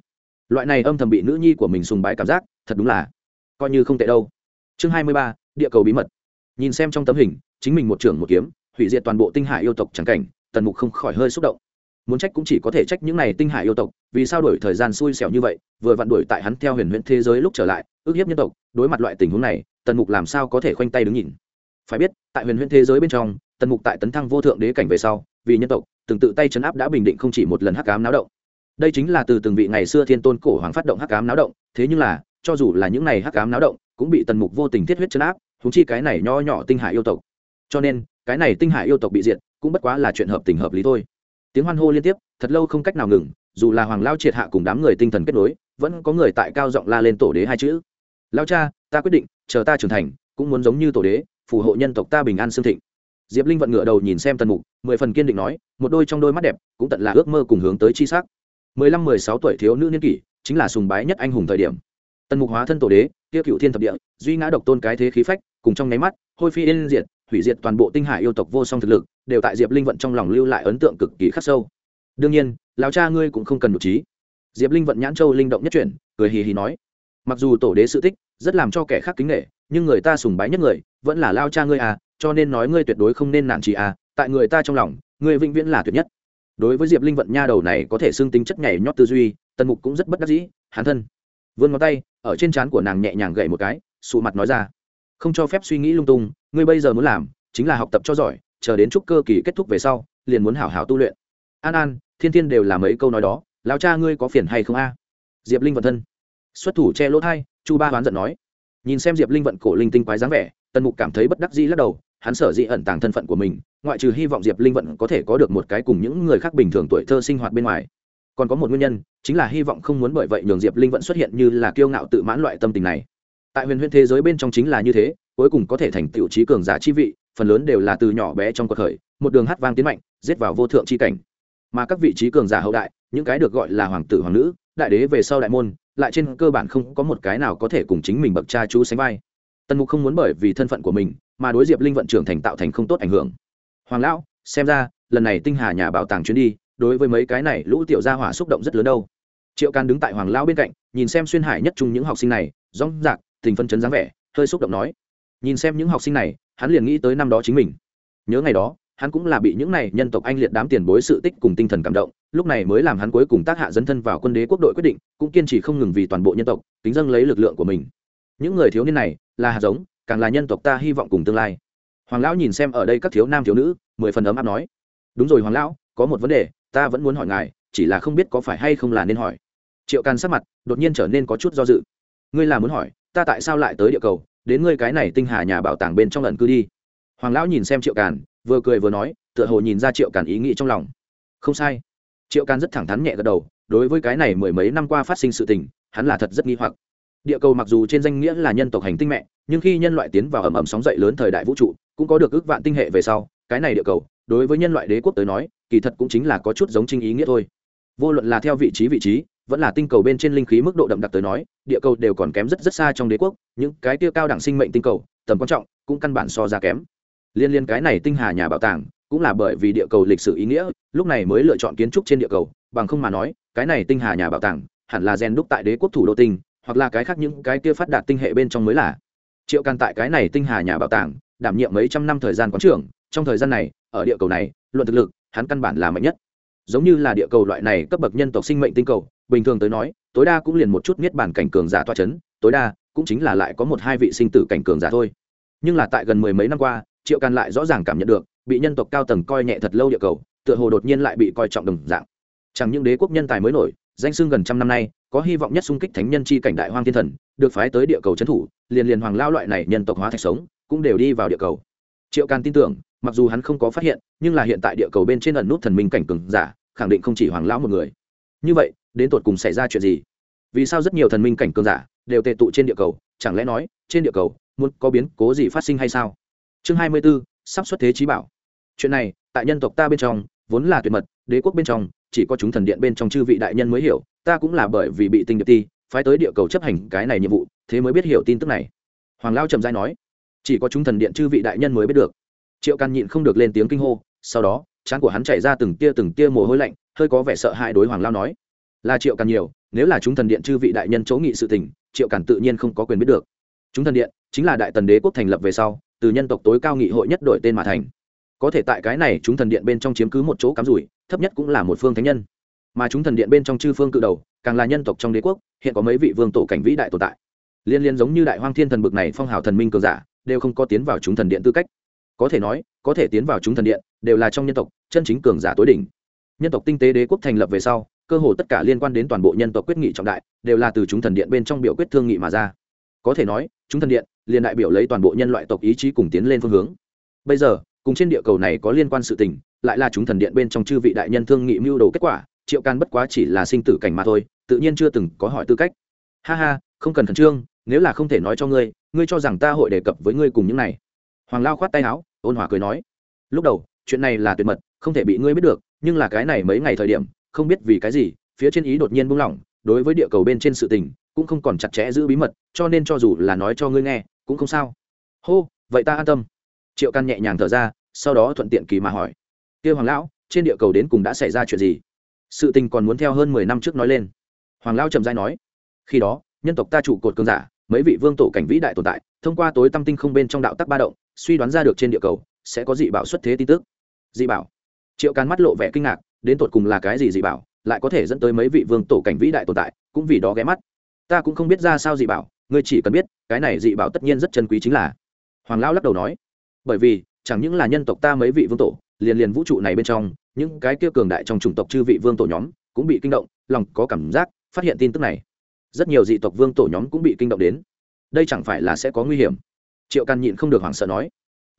Loại này âm thầm bị nữ nhi của mình sùng bái cảm giác, thật đúng là coi như không tệ đâu. Chương hai mươi ba, địa cầu bí mật. Nhìn xem trong tấm hình, chính mình một trưởng một kiếm, hủy diệt toàn bộ tinh hải yêu tộc trắng cảnh, tần mục không khỏi hơi xúc động muốn trách cũng chỉ có thể trách những này tinh hải yêu tộc, vì sao đổi thời gian xui xẻo như vậy, vừa vặn đuổi tại hắn theo huyền huyễn thế giới lúc trở lại, ước hiếp nhân tộc, đối mặt loại tình huống này, tần mục làm sao có thể khoanh tay đứng nhìn? Phải biết, tại huyền huyễn thế giới bên trong, tần mục tại tấn thăng vô thượng đế cảnh về sau, vì nhân tộc, từng tự tay chấn áp đã bình định không chỉ một lần hắc cám náo động. Đây chính là từ từng vị ngày xưa thiên tôn cổ hoàng phát động hắc cám náo động, thế nhưng là, cho dù là những này hắc cám náo động, cũng bị tần mục vô tình thiết huyết chấn áp thúng chi cái này nho nhỏ tinh hải yêu tộc. Cho nên, cái này tinh hải yêu tộc bị diệt, cũng bất quá là chuyện hợp tình hợp lý thôi tiếng hoan hô liên tiếp, thật lâu không cách nào ngừng, dù là hoàng lao triệt hạ cùng đám người tinh thần kết nối, vẫn có người tại cao giọng la lên tổ đế hai chữ. Lao cha, ta quyết định, chờ ta trưởng thành, cũng muốn giống như tổ đế, phù hộ nhân tộc ta bình an xương thịnh. Diệp linh vận ngựa đầu nhìn xem tần mục, mười phần kiên định nói, một đôi trong đôi mắt đẹp, cũng tận là ước mơ cùng hướng tới chi sắc. Mười lăm, mười sáu tuổi thiếu nữ niên kỷ, chính là sùng bái nhất anh hùng thời điểm. Tần mục hóa thân tổ đế tiêu cựu thiên thập địa, duy ngã độc tôn cái thế khí phách, cùng trong nháy mắt, hôi phi yên diệt hủy diệt toàn bộ tinh hải yêu tộc vô song thực lực, đều tại diệp linh vận trong lòng lưu lại ấn tượng cực kỳ khắc sâu. Đương nhiên, lão cha ngươi cũng không cần đủ trí. Diệp linh vận nhãn châu linh động nhất chuyển, cười hì hì nói, mặc dù tổ đế sự tích rất làm cho kẻ khác kính nghệ nhưng người ta sùng bái nhất người vẫn là lao cha ngươi à cho nên nói ngươi tuyệt đối không nên nản trí à tại người ta trong lòng, ngươi vĩnh viễn là tuyệt nhất. Đối với diệp linh vận nha đầu này có thể xưng tính chất nhảy nhót tư duy, tần mục cũng rất bất đắc dĩ, hán thân. Vươn ngón tay, ở trên trán của nàng nhẹ nhàng gậy một cái, sụ mặt nói ra không cho phép suy nghĩ lung tung, ngươi bây giờ muốn làm chính là học tập cho giỏi, chờ đến chúc cơ kỳ kết thúc về sau, liền muốn hảo hảo tu luyện. An an, thiên thiên đều là mấy câu nói đó lao cha ngươi có phiền hay không a? Diệp linh vận thân. Xuất thủ che lỗ thai, chu ba hoán giận nói. Nhìn xem diệp linh vận cổ linh tinh quái dáng vẻ, tần mục cảm thấy bất đắc dĩ lắc đầu, hắn sở dĩ ẩn tàng thân phận của mình, ngoại trừ hy vọng diệp linh vận có thể có được một cái cùng những người khác bình thường tuổi thơ sinh hoạt bên ngoài. Còn có một nguyên nhân, chính là hy vọng không muốn bởi vậy nhường diệp linh vận xuất hiện như là kiêu ngạo tự mãn loại tâm tình này tại huyền huyền thế giới bên trong chính là như thế, cuối cùng có thể thành tựu trí cường giả chi vị, phần lớn đều là từ nhỏ bé trong cuộc khởi, một đường hát vang tiến mạnh, giết vào vô thượng chi cảnh. Mà các vị trí cường giả hậu đại, những cái được gọi là hoàng tử, hoàng nữ, đại đế về sau đại môn, lại trên cơ bản không có một cái nào có thể cùng chính mình bậc cha chú sánh vai. Tần mục không muốn bởi vì thân phận của mình, mà đối diệp linh vận trưởng thành tạo thành không tốt ảnh hưởng. Hoàng lão, xem ra, lần này tinh hà nhà bảo tàng chuyến đi, đối với mấy cái này lũ tiểu gia hỏa xúc động rất lớn đâu. Triệu can đứng tại hoàng lão bên cạnh, nhìn xem xuyên hải nhất chung những học sinh này rong rạc tình phân chấn dáng vẻ, hơi xúc động nói, nhìn xem những học sinh này, hắn liền nghĩ tới năm đó chính mình. Nhớ ngày đó, hắn cũng là bị những này nhân tộc anh liệt đám tiền bối sự tích cùng tinh thần cảm động, lúc này mới làm hắn cuối cùng tác hạ dấn thân vào quân đế quốc đội quyết định, cũng kiên trì không ngừng vì toàn bộ nhân tộc tính dâng lấy lực lượng của mình. Những người thiếu niên này, là hạt giống, càng là nhân tộc ta hy vọng cùng tương lai. Hoàng lão nhìn xem ở đây các thiếu nam thiếu nữ, mười phần ấm áp nói, đúng rồi hoàng lão, có một vấn đề, ta vẫn muốn hỏi ngài, chỉ là không biết có phải hay không là nên hỏi. Triệu càn sắc mặt đột nhiên trở nên có chút do dự. Ngươi là muốn hỏi ta tại sao lại tới địa cầu, đến ngươi cái này tinh hà nhà bảo tàng bên trong lần cư đi. Hoàng lão nhìn xem triệu càn, vừa cười vừa nói, tựa hồ nhìn ra triệu càn ý nghĩ trong lòng. Không sai. Triệu càn rất thẳng thắn nhẹ gật đầu, đối với cái này mười mấy năm qua phát sinh sự tình, hắn là thật rất nghi hoặc. Địa cầu mặc dù trên danh nghĩa là nhân tộc hành tinh mẹ, nhưng khi nhân loại tiến vào ẩm ẩm sóng dậy lớn thời đại vũ trụ, cũng có được ước vạn tinh hệ về sau, cái này địa cầu, đối với nhân loại đế quốc tới nói, kỳ thật cũng chính là có chút giống trinh ý nghĩa thôi. Vô luận là theo vị trí vị trí vẫn là tinh cầu bên trên linh khí mức độ đậm đặc tới nói, địa cầu đều còn kém rất rất xa trong đế quốc, những cái tiêu cao đẳng sinh mệnh tinh cầu, tầm quan trọng, cũng căn bản so ra kém. Liên liên cái này tinh hà nhà bảo tàng, cũng là bởi vì địa cầu lịch sử ý nghĩa, lúc này mới lựa chọn kiến trúc trên địa cầu, bằng không mà nói, cái này tinh hà nhà bảo tàng, hẳn là rèn đúc tại đế quốc thủ đô tinh, hoặc là cái khác những cái kia phát đạt tinh hệ bên trong mới là. Triệu càn tại cái này tinh hà nhà bảo tàng, đảm nhiệm mấy trăm năm thời gian quán trưởng, trong thời gian này, ở địa cầu này, luận thực lực, hắn căn bản là mạnh nhất giống như là địa cầu loại này cấp bậc nhân tộc sinh mệnh tinh cầu, bình thường tới nói, tối đa cũng liền một chút niết bản cảnh cường giả toa chấn, tối đa cũng chính là lại có một hai vị sinh tử cảnh cường giả thôi. Nhưng là tại gần mười mấy năm qua, triệu can lại rõ ràng cảm nhận được, bị nhân tộc cao tầng coi nhẹ thật lâu địa cầu, tựa hồ đột nhiên lại bị coi trọng đồng dạng. Chẳng những đế quốc nhân tài mới nổi, danh xưng gần trăm năm nay, có hy vọng nhất xung kích thánh nhân chi cảnh đại hoang thiên thần, được phái tới địa cầu trấn thủ, liền liền hoàng lao loại này nhân tộc hóa thạch sống, cũng đều đi vào địa cầu. Triệu can tin tưởng mặc dù hắn không có phát hiện nhưng là hiện tại địa cầu bên trên ẩn nút thần minh cảnh cường giả khẳng định không chỉ hoàng lão một người. Như vậy đến tột cùng xảy ra chuyện gì? Vì sao rất nhiều thần minh cảnh cường giả đều tệ tụ trên địa cầu chẳng lẽ nói trên địa cầu muốn có biến cố gì phát sinh hay sao? Chương hai mươi 24, sắp xuất thế trí bảo. Chuyện này tại nhân tộc ta bên trong vốn là tuyệt mật đế quốc bên trong chỉ có chúng thần điện bên trong chư vị đại nhân mới hiểu ta cũng là bởi vì bị tinh điệp ti phái tới địa cầu chấp hành cái này nhiệm vụ thế mới biết hiểu tin tức này. Hoàng lao trầm giai nói chỉ có chúng thần điện chư vị đại nhân mới biết được triệu căn nhịn không được lên tiếng kinh hô, sau đó, trán của hắn chảy ra từng tia từng tia mồ hôi lạnh, hơi có vẻ sợ hãi đối hoàng lao nói. Là triệu càn nhiều, nếu là chúng thần điện chư vị đại nhân chỗ nghị sự tình, triệu càn tự nhiên không có quyền biết được. Chúng thần điện chính là đại tần đế quốc thành lập về sau, từ nhân tộc tối cao nghị hội nhất đổi tên mà thành. Có thể tại cái này chúng thần điện bên trong chiếm cứ một chỗ cắm rủi, thấp nhất cũng là một phương thánh nhân. Mà chúng thần điện bên trong chư phương cự đầu, càng là nhân tộc trong đế quốc, hiện có mấy vị vương tổ cảnh vĩ đại tồn tại. Liên liên giống như đại hoang thiên thần bực này phong hào thần minh cường giả, đều không có tiến vào chúng thần điện tư cách có thể nói, có thể tiến vào chúng thần điện, đều là trong nhân tộc, chân chính cường giả tối đỉnh. Nhân tộc tinh tế đế quốc thành lập về sau, cơ hồ tất cả liên quan đến toàn bộ nhân tộc quyết nghị trọng đại, đều là từ chúng thần điện bên trong biểu quyết thương nghị mà ra. Có thể nói, chúng thần điện liền đại biểu lấy toàn bộ nhân loại tộc ý chí cùng tiến lên phương hướng. Bây giờ, cùng trên địa cầu này có liên quan sự tình, lại là chúng thần điện bên trong chư vị đại nhân thương nghị mưu đồ kết quả, triệu can bất quá chỉ là sinh tử cảnh mà thôi, tự nhiên chưa từng có hỏi tư cách. Ha ha, không cần khẩn trương, nếu là không thể nói cho ngươi ngươi cho rằng ta hội đề cập với ngươi cùng những này hoàng lao khoát tay áo, ôn hòa cười nói, lúc đầu, chuyện này là tuyệt mật, không thể bị ngươi biết được, nhưng là cái này mấy ngày thời điểm, không biết vì cái gì, phía trên ý đột nhiên buông lỏng, đối với địa cầu bên trên sự tình, cũng không còn chặt chẽ giữ bí mật, cho nên cho dù là nói cho ngươi nghe, cũng không sao. Hô, vậy ta an tâm. Triệu căn nhẹ nhàng thở ra, sau đó thuận tiện kỳ mà hỏi, kia hoàng lão, trên địa cầu đến cùng đã xảy ra chuyện gì? Sự tình còn muốn theo hơn mười năm trước nói lên. Hoàng lão trầm giai nói, khi đó, nhân tộc ta trụ cột cơn giả, mấy vị vương tổ cảnh vĩ đại tồn tại, thông qua tối tâm tinh không bên trong đạo tắc ba động suy đoán ra được trên địa cầu, sẽ có dị bảo xuất thế tin tức. Dị bảo. Triệu càn mắt lộ vẻ kinh ngạc, đến tột cùng là cái gì dị bảo, lại có thể dẫn tới mấy vị vương tổ cảnh vĩ đại tồn tại, cũng vì đó ghé mắt. Ta cũng không biết ra sao dị bảo, ngươi chỉ cần biết, cái này dị bảo tất nhiên rất chân quý chính là. Hoàng lão lắc đầu nói, bởi vì, chẳng những là nhân tộc ta mấy vị vương tổ, liền liền vũ trụ này bên trong, những cái kia cường đại trong chủng tộc chư vị vương tổ nhóm, cũng bị kinh động, lòng có cảm giác, phát hiện tin tức này. Rất nhiều dị tộc vương tổ nhóm cũng bị kinh động đến. Đây chẳng phải là sẽ có nguy hiểm triệu càn nhịn không được hoảng sợ nói,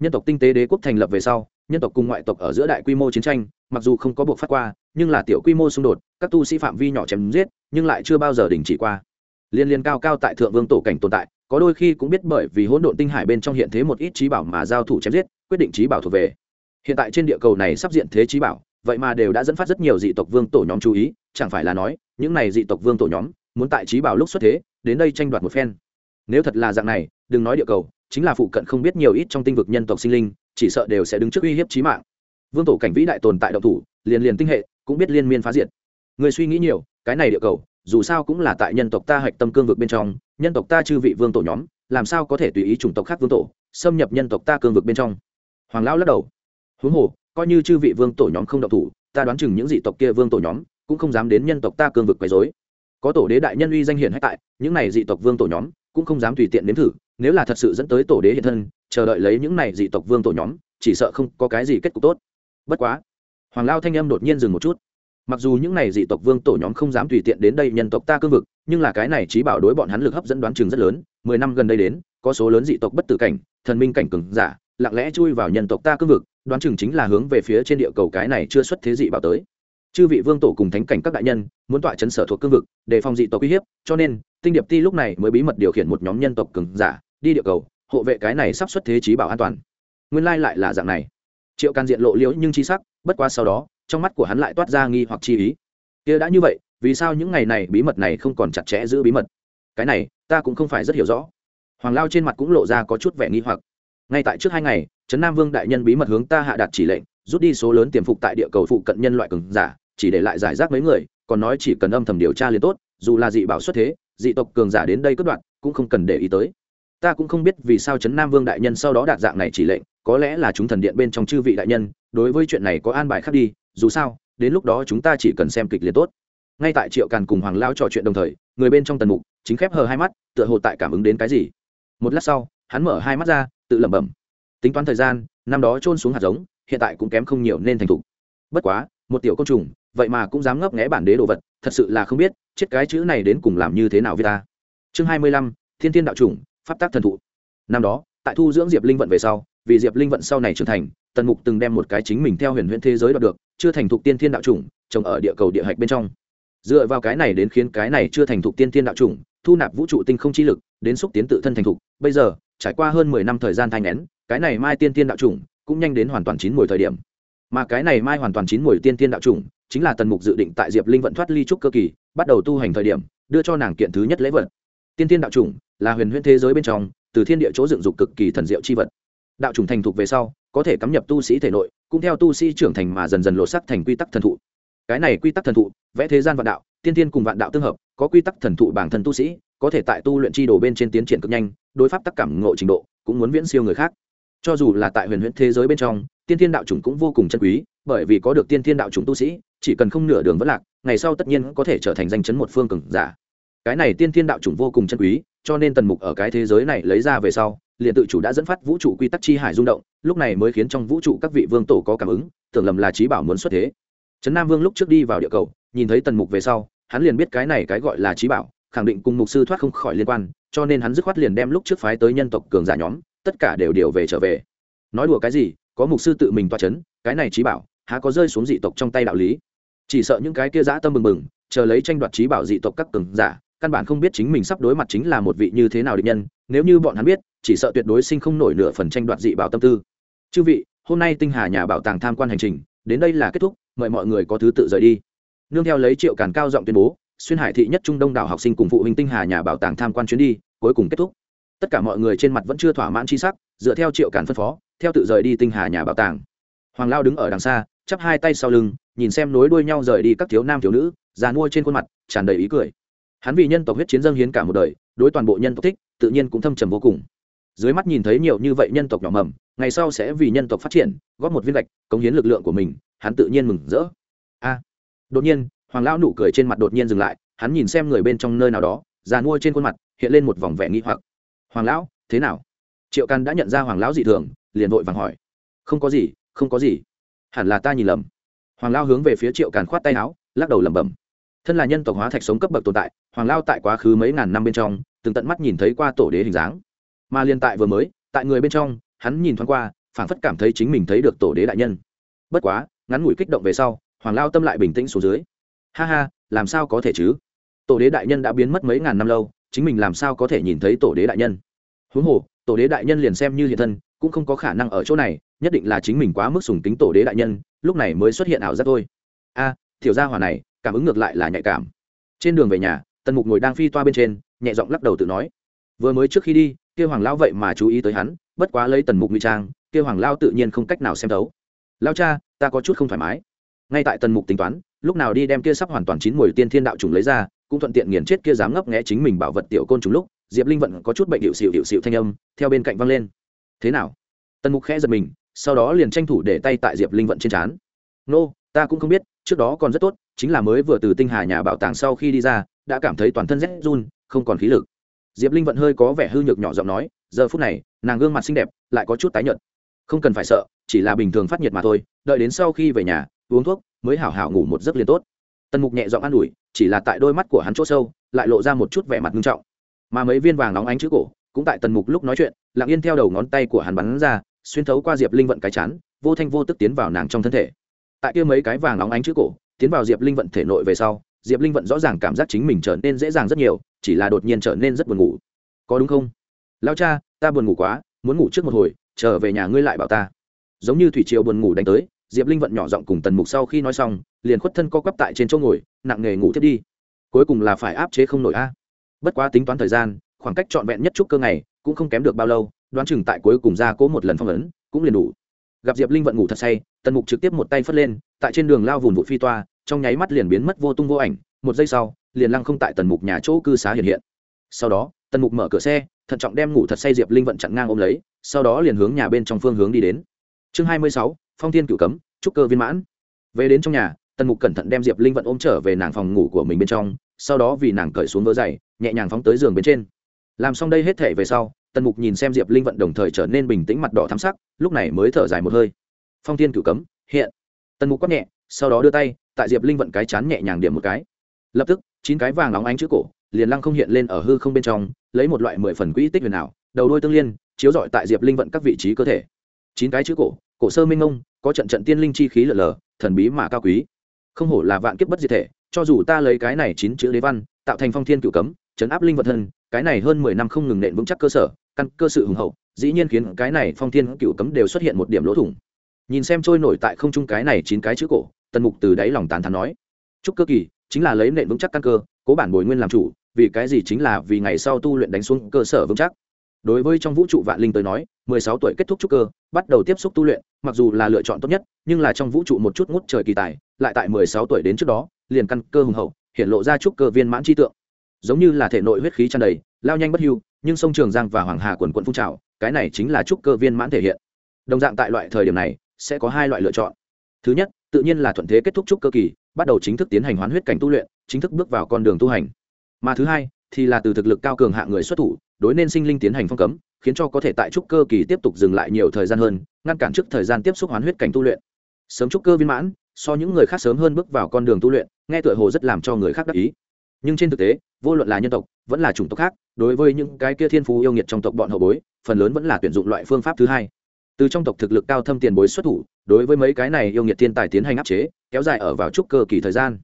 nhân tộc tinh tế đế quốc thành lập về sau, nhân tộc cùng ngoại tộc ở giữa đại quy mô chiến tranh, mặc dù không có buộc phát qua, nhưng là tiểu quy mô xung đột, các tu sĩ phạm vi nhỏ chém giết, nhưng lại chưa bao giờ đình chỉ qua. Liên liên cao cao tại thượng vương tổ cảnh tồn tại, có đôi khi cũng biết bởi vì hỗn độn tinh hải bên trong hiện thế một ít trí bảo mà giao thủ chém giết, quyết định trí bảo thuộc về. Hiện tại trên địa cầu này sắp diện thế trí bảo, vậy mà đều đã dẫn phát rất nhiều dị tộc vương tổ nhóm chú ý, chẳng phải là nói, những này dị tộc vương tổ nhóm muốn tại trí bảo lúc xuất thế, đến đây tranh đoạt một phen. Nếu thật là dạng này, đừng nói địa cầu chính là phụ cận không biết nhiều ít trong tinh vực nhân tộc sinh linh, chỉ sợ đều sẽ đứng trước uy hiếp trí mạng. Vương tổ cảnh vĩ đại tồn tại động thủ, liền liền tinh hệ, cũng biết liên miên phá diệt. Người suy nghĩ nhiều, cái này địa cầu, dù sao cũng là tại nhân tộc ta hạch tâm cương vực bên trong, nhân tộc ta chư vị vương tổ nhóm, làm sao có thể tùy ý chủng tộc khác vương tổ, xâm nhập nhân tộc ta cương vực bên trong? Hoàng lão lắc đầu. Huống hồ, coi như chư vị vương tổ nhóm không độc thủ, ta đoán chừng những dị tộc kia vương tổ nhóm, cũng không dám đến nhân tộc ta cương vực quấy dối có tổ đế đại nhân uy danh hiển hách tại, những này dị tộc vương tổ nhóm, cũng không dám tùy tiện nếm thử nếu là thật sự dẫn tới tổ đế hiện thân, chờ đợi lấy những này dị tộc vương tổ nhóm, chỉ sợ không có cái gì kết cục tốt. Bất quá, hoàng lao thanh âm đột nhiên dừng một chút. Mặc dù những này dị tộc vương tổ nhóm không dám tùy tiện đến đây nhân tộc ta cương vực, nhưng là cái này trí bảo đối bọn hắn lực hấp dẫn đoán chừng rất lớn, mười năm gần đây đến, có số lớn dị tộc bất tử cảnh, thần minh cảnh cường giả, lặng lẽ chui vào nhân tộc ta cương vực, đoán chừng chính là hướng về phía trên địa cầu cái này chưa xuất thế dị bảo tới. Chư vị vương tổ cùng thánh cảnh các đại nhân, muốn tọa chấn sở thuộc cương vực để phòng dị tộc uy hiếp, cho nên, tinh điệp ti lúc này mới bí mật điều khiển một nhóm nhân tộc cường giả đi địa cầu, hộ vệ cái này sắp xuất thế trí bảo an toàn. Nguyên lai lại là dạng này. Triệu can diện lộ liễu nhưng chi sắc, bất qua sau đó, trong mắt của hắn lại toát ra nghi hoặc chi ý. Kia đã như vậy, vì sao những ngày này bí mật này không còn chặt chẽ giữ bí mật? Cái này, ta cũng không phải rất hiểu rõ. Hoàng lao trên mặt cũng lộ ra có chút vẻ nghi hoặc. Ngay tại trước hai ngày, trấn nam vương đại nhân bí mật hướng ta hạ đạt chỉ lệnh, rút đi số lớn tiềm phục tại địa cầu phụ cận nhân loại cường giả, chỉ để lại giải rác mấy người, còn nói chỉ cần âm thầm điều tra liền tốt, dù là dị bảo xuất thế, dị tộc cường giả đến đây cất đoạn, cũng không cần để ý tới ta cũng không biết vì sao trấn nam vương đại nhân sau đó đạt dạng này chỉ lệnh, có lẽ là chúng thần điện bên trong chư vị đại nhân, đối với chuyện này có an bài khác đi, dù sao, đến lúc đó chúng ta chỉ cần xem kịch liệt tốt. Ngay tại triệu càn cùng hoàng lao trò chuyện đồng thời, người bên trong tần mục chính khép hờ hai mắt, tựa hồ tại cảm ứng đến cái gì. Một lát sau, hắn mở hai mắt ra, tự lẩm bẩm. Tính toán thời gian, năm đó trôn xuống hạt giống, hiện tại cũng kém không nhiều nên thành thục. Bất quá, một tiểu côn trùng, vậy mà cũng dám ngấp nghẽ bản đế đồ vật, thật sự là không biết, chết cái chữ này đến cùng làm như thế nào với ta. Chương hai mươi lăm, thiên thiên đạo chủng pháp tác thần thụ. Năm đó, tại thu dưỡng diệp linh vận về sau, vì diệp linh vận sau này trưởng thành, tần mục từng đem một cái chính mình theo huyền huyễn thế giới đoạt được, chưa thành thục tiên thiên đạo chủng, trồng ở địa cầu địa hạch bên trong. Dựa vào cái này đến khiến cái này chưa thành thục tiên thiên đạo chủng, thu nạp vũ trụ tinh không chi lực, đến xúc tiến tự thân thành thục, bây giờ, trải qua hơn mười năm thời gian thanh nén cái này mai tiên thiên đạo chủng cũng nhanh đến hoàn toàn chín mùi thời điểm. Mà cái này mai hoàn toàn chín mùi tiên thiên đạo chủng chính là tần mục dự định tại diệp linh vận thoát ly trúc cơ kỳ, bắt đầu tu hành thời điểm, đưa cho nàng kiện thứ nhất lễ vật. Tiên thiên đạo chủng là huyền huyễn thế giới bên trong, từ thiên địa chỗ dựng dục cực kỳ thần diệu chi vật. Đạo trùng thành thục về sau, có thể cắm nhập tu sĩ thể nội, cũng theo tu sĩ trưởng thành mà dần dần lộ sắc thành quy tắc thần thụ. Cái này quy tắc thần thụ, vẽ thế gian vạn đạo, tiên tiên cùng vạn đạo tương hợp, có quy tắc thần thụ bản thân tu sĩ, có thể tại tu luyện chi đồ bên trên tiến triển cực nhanh, đối pháp tắc cảm ngộ trình độ, cũng muốn viễn siêu người khác. Cho dù là tại huyền huyễn thế giới bên trong, tiên thiên đạo chủng cũng vô cùng chân quý, bởi vì có được tiên thiên đạo chủng tu sĩ, chỉ cần không nửa đường vẫn lạc, ngày sau tất nhiên có thể trở thành danh chấn một phương cường giả. Cái này tiên thiên đạo chủng vô cùng chân quý cho nên tần mục ở cái thế giới này lấy ra về sau, liền tự chủ đã dẫn phát vũ trụ quy tắc chi hải rung động, lúc này mới khiến trong vũ trụ các vị vương tổ có cảm ứng, tưởng lầm là trí bảo muốn xuất thế. Trấn nam vương lúc trước đi vào địa cầu, nhìn thấy tần mục về sau, hắn liền biết cái này cái gọi là trí bảo, khẳng định cùng mục sư thoát không khỏi liên quan, cho nên hắn dứt khoát liền đem lúc trước phái tới nhân tộc cường giả nhóm, tất cả đều điều về trở về. Nói đùa cái gì, có mục sư tự mình toa c h ấ n cái này trí bảo, há có rơi xuống dị tộc trong tay đạo lý. Chỉ sợ những cái kia dã tâm mừng mừng, chờ lấy tranh đoạt trí bảo dị tộc các cường giả căn bản không biết chính mình sắp đối mặt chính là một vị như thế nào địch nhân, nếu như bọn hắn biết, chỉ sợ tuyệt đối sinh không nổi nửa phần tranh đoạt dị bảo tâm tư. Chư vị, hôm nay tinh hà nhà bảo tàng tham quan hành trình, đến đây là kết thúc, mời mọi người có thứ tự rời đi. Nương theo lấy triệu càn cao giọng tuyên bố, xuyên hải thị nhất trung đông đảo học sinh cùng phụ huynh tinh hà nhà bảo tàng tham quan chuyến đi, cuối cùng kết thúc. Tất cả mọi người trên mặt vẫn chưa thỏa mãn tri sắc, dựa theo triệu càn phân phó, theo tự rời đi tinh hà nhà bảo tàng. Hoàng lao đứng ở đằng xa, chắp hai tay sau lưng, nhìn xem nối đuôi nhau rời đi các thiếu nam thiếu nữ, già mua trên khuôn mặt, tràn đầy ý cười hắn vì nhân tộc huyết chiến dâng hiến cả một đời, đối toàn bộ nhân tộc thích, tự nhiên cũng thâm trầm vô cùng. Dưới mắt nhìn thấy nhiều như vậy nhân tộc nhỏ mầm, ngày sau sẽ vì nhân tộc phát triển, góp một viên gạch, cống hiến lực lượng của mình, hắn tự nhiên mừng rỡ. A. Đột nhiên, hoàng lão nụ cười trên mặt đột nhiên dừng lại, hắn nhìn xem người bên trong nơi nào đó, già nuôi trên khuôn mặt, hiện lên một vòng vẻ nghi hoặc. Hoàng lão, thế nào? Triệu căn đã nhận ra hoàng lão dị thường, liền vội vàng hỏi. Không có gì, không có gì. Hẳn là ta nhìn lầm. Hoàng lão hướng về phía triệu càn khoát tay áo, lắc đầu lẩm bẩm thân là nhân tộc hóa thạch sống cấp bậc tồn tại, hoàng lao tại quá khứ mấy ngàn năm bên trong, từng tận mắt nhìn thấy qua tổ đế hình dáng. Mà liên tại vừa mới, tại người bên trong, hắn nhìn thoáng qua, phảng phất cảm thấy chính mình thấy được tổ đế đại nhân. Bất quá, ngắn ngủi kích động về sau, hoàng lao tâm lại bình tĩnh xuống dưới. Ha ha, làm sao có thể chứ? Tổ đế đại nhân đã biến mất mấy ngàn năm lâu, chính mình làm sao có thể nhìn thấy tổ đế đại nhân? Huống hồ, tổ đế đại nhân liền xem như hiện thân, cũng không có khả năng ở chỗ này, nhất định là chính mình quá mức sùng kính tổ đế đại nhân, lúc này mới xuất hiện ảo giác thôi. A thiểu gia hỏa này cảm ứng ngược lại là nhạy cảm. Trên đường về nhà, tần mục ngồi đang phi toa bên trên, nhẹ giọng lắc đầu tự nói, vừa mới trước khi đi kêu hoàng lao vậy mà chú ý tới hắn, bất quá lấy tần mục nguy trang kêu hoàng lao tự nhiên không cách nào xem thấu. Lao cha, ta có chút không thoải mái. Ngay tại tần mục tính toán, lúc nào đi đem kia sắp hoàn toàn chín mùi tiên thiên đạo trùng lấy ra, cũng thuận tiện nghiền chết kia dám ngấp nghẽ chính mình bảo vật tiểu côn trùng lúc, diệp linh vận có chút bệnh hiệu xịu hiệu xịu thanh âm, theo bên cạnh văng lên. Thế nào? Tần mục khẽ giật mình, sau đó liền tranh thủ để tay tại diệp linh vận trên trán. Nô, ta cũng không biết, trước đó còn rất tốt chính là mới vừa từ tinh hà nhà bảo tàng sau khi đi ra, đã cảm thấy toàn thân rét run, không còn khí lực. Diệp linh vận hơi có vẻ hư nhược nhỏ giọng nói, giờ phút này, nàng gương mặt xinh đẹp, lại có chút tái nhợt. Không cần phải sợ, chỉ là bình thường phát nhiệt mà thôi, đợi đến sau khi về nhà, uống thuốc, mới hảo hảo ngủ một giấc liền tốt. Tần mục nhẹ giọng an ủi, chỉ là tại đôi mắt của hắn chỗ sâu, lại lộ ra một chút vẻ mặt nghiêm trọng. Mà mấy viên vàng nóng ánh chữ cổ, cũng tại tần mục lúc nói chuyện, lặng yên theo đầu ngón tay của hắn bắn ra, xuyên thấu qua diệp linh vận cái chán, vô thanh vô tức tiến vào nàng trong thân thể. Tại kia mấy cái vàng óng ánh chữ cổ tiến vào diệp linh vận thể nội về sau, diệp linh vận rõ ràng cảm giác chính mình trở nên dễ dàng rất nhiều, chỉ là đột nhiên trở nên rất buồn ngủ. Có đúng không? Lao cha, ta buồn ngủ quá, muốn ngủ trước một hồi, trở về nhà ngươi lại bảo ta. Giống như thủy triều buồn ngủ đánh tới, diệp linh vận nhỏ giọng cùng tần mục sau khi nói xong, liền khuất thân co quắp tại trên chỗ ngồi, nặng nghề ngủ thiết đi. Cuối cùng là phải áp chế không nổi a. Bất quá tính toán thời gian, khoảng cách trọn vẹn nhất chút cơ ngày, cũng không kém được bao lâu, đoán chừng tại cuối cùng ra cố một lần phong ấn, cũng liền đủ gặp diệp linh vận ngủ thật say, tần mục trực tiếp một tay phất lên, tại trên đường lao vùn vụ phi toa, trong nháy mắt liền biến mất vô tung vô ảnh, một giây sau, liền lăng không tại tần mục nhà chỗ cư xá hiện hiện. Sau đó, tần mục mở cửa xe, thận trọng đem ngủ thật say diệp linh vận chặn ngang ôm lấy, sau đó liền hướng nhà bên trong phương hướng đi đến. Chương hai mươi sáu, phong thiên cửu cấm, trúc cơ viên mãn. Về đến trong nhà, tần mục cẩn thận đem diệp linh vận ôm trở về nàng phòng ngủ của mình bên trong, sau đó vì nàng cởi xuống vỡ dày, nhẹ nhàng phóng tới giường bên trên. Làm xong đây hết thể về sau tần mục nhìn xem diệp linh vận đồng thời trở nên bình tĩnh mặt đỏ thắm sắc, lúc này mới thở dài một hơi. Phong thiên cửu cấm, hiện. Tần mục quát nhẹ, sau đó đưa tay, tại diệp linh vận cái chán nhẹ nhàng điểm một cái. Lập tức, chín cái vàng óng ánh chữ cổ, liền lăng không hiện lên ở hư không bên trong, lấy một loại mười phần quỹ tích huyền ảo, đầu đôi tương liên, chiếu rọi tại diệp linh vận các vị trí cơ thể. Chín cái chữ cổ cổ sơ minh ông có trận trận tiên linh chi khí lở lở thần bí mà cao quý. Không hổ là vạn kiếp bất diệt thể, cho dù ta lấy cái này chín chữ đế văn, tạo thành phong thiên cửu cấm, chấn áp linh vật thân, cái này hơn mười năm không ngừng nện vững chắc cơ sở căn cơ sự hùng hậu, dĩ nhiên khiến cái này phong thiên cửu cấm đều xuất hiện một điểm lỗ thủng. Nhìn xem trôi nổi tại không trung cái này chín cái chữ cổ, tần mục từ đáy lòng tán thán nói, chúc cơ kỳ, chính là lấy nện vững chắc căn cơ, cố bản bồi nguyên làm chủ, vì cái gì chính là vì ngày sau tu luyện đánh xuống cơ sở vững chắc? Đối với trong vũ trụ vạn linh tới nói, mười sáu tuổi kết thúc trúc cơ, bắt đầu tiếp xúc tu luyện, mặc dù là lựa chọn tốt nhất, nhưng là trong vũ trụ một chút ngút trời kỳ tài, lại tại mười sáu tuổi đến trước đó, liền căn cơ hùng hậu, hiện lộ ra trúc cơ viên mãn chi tượng. Giống như là thể nội huyết khí tràn đầy, lao nhanh bất hưu nhưng sông trường giang và hoàng hà quần quận phun trào, cái này chính là trúc cơ viên mãn thể hiện. Đồng dạng tại loại thời điểm này, sẽ có hai loại lựa chọn. Thứ nhất, tự nhiên là thuận thế kết thúc trúc cơ kỳ, bắt đầu chính thức tiến hành hoán huyết cảnh tu luyện, chính thức bước vào con đường tu hành. Mà thứ hai, thì là từ thực lực cao cường hạ người xuất thủ, đối nên sinh linh tiến hành phong cấm, khiến cho có thể tại trúc cơ kỳ tiếp tục dừng lại nhiều thời gian hơn, ngăn cản trước thời gian tiếp xúc hoán huyết cảnh tu luyện. Sớm trúc cơ viên mãn, so những người khác sớm hơn bước vào con đường tu luyện, nghe tựa hồ rất làm cho người khác đắc ý nhưng trên thực tế, vô luận là nhân tộc, vẫn là chủng tộc khác, đối với những cái kia thiên phú yêu nghiệt trong tộc bọn hậu bối, phần lớn vẫn là tuyển dụng loại phương pháp thứ hai. Từ trong tộc thực lực cao thâm tiền bối xuất thủ, đối với mấy cái này yêu nghiệt thiên tài tiến hành áp chế, kéo dài ở vào chúc cơ kỳ thời gian.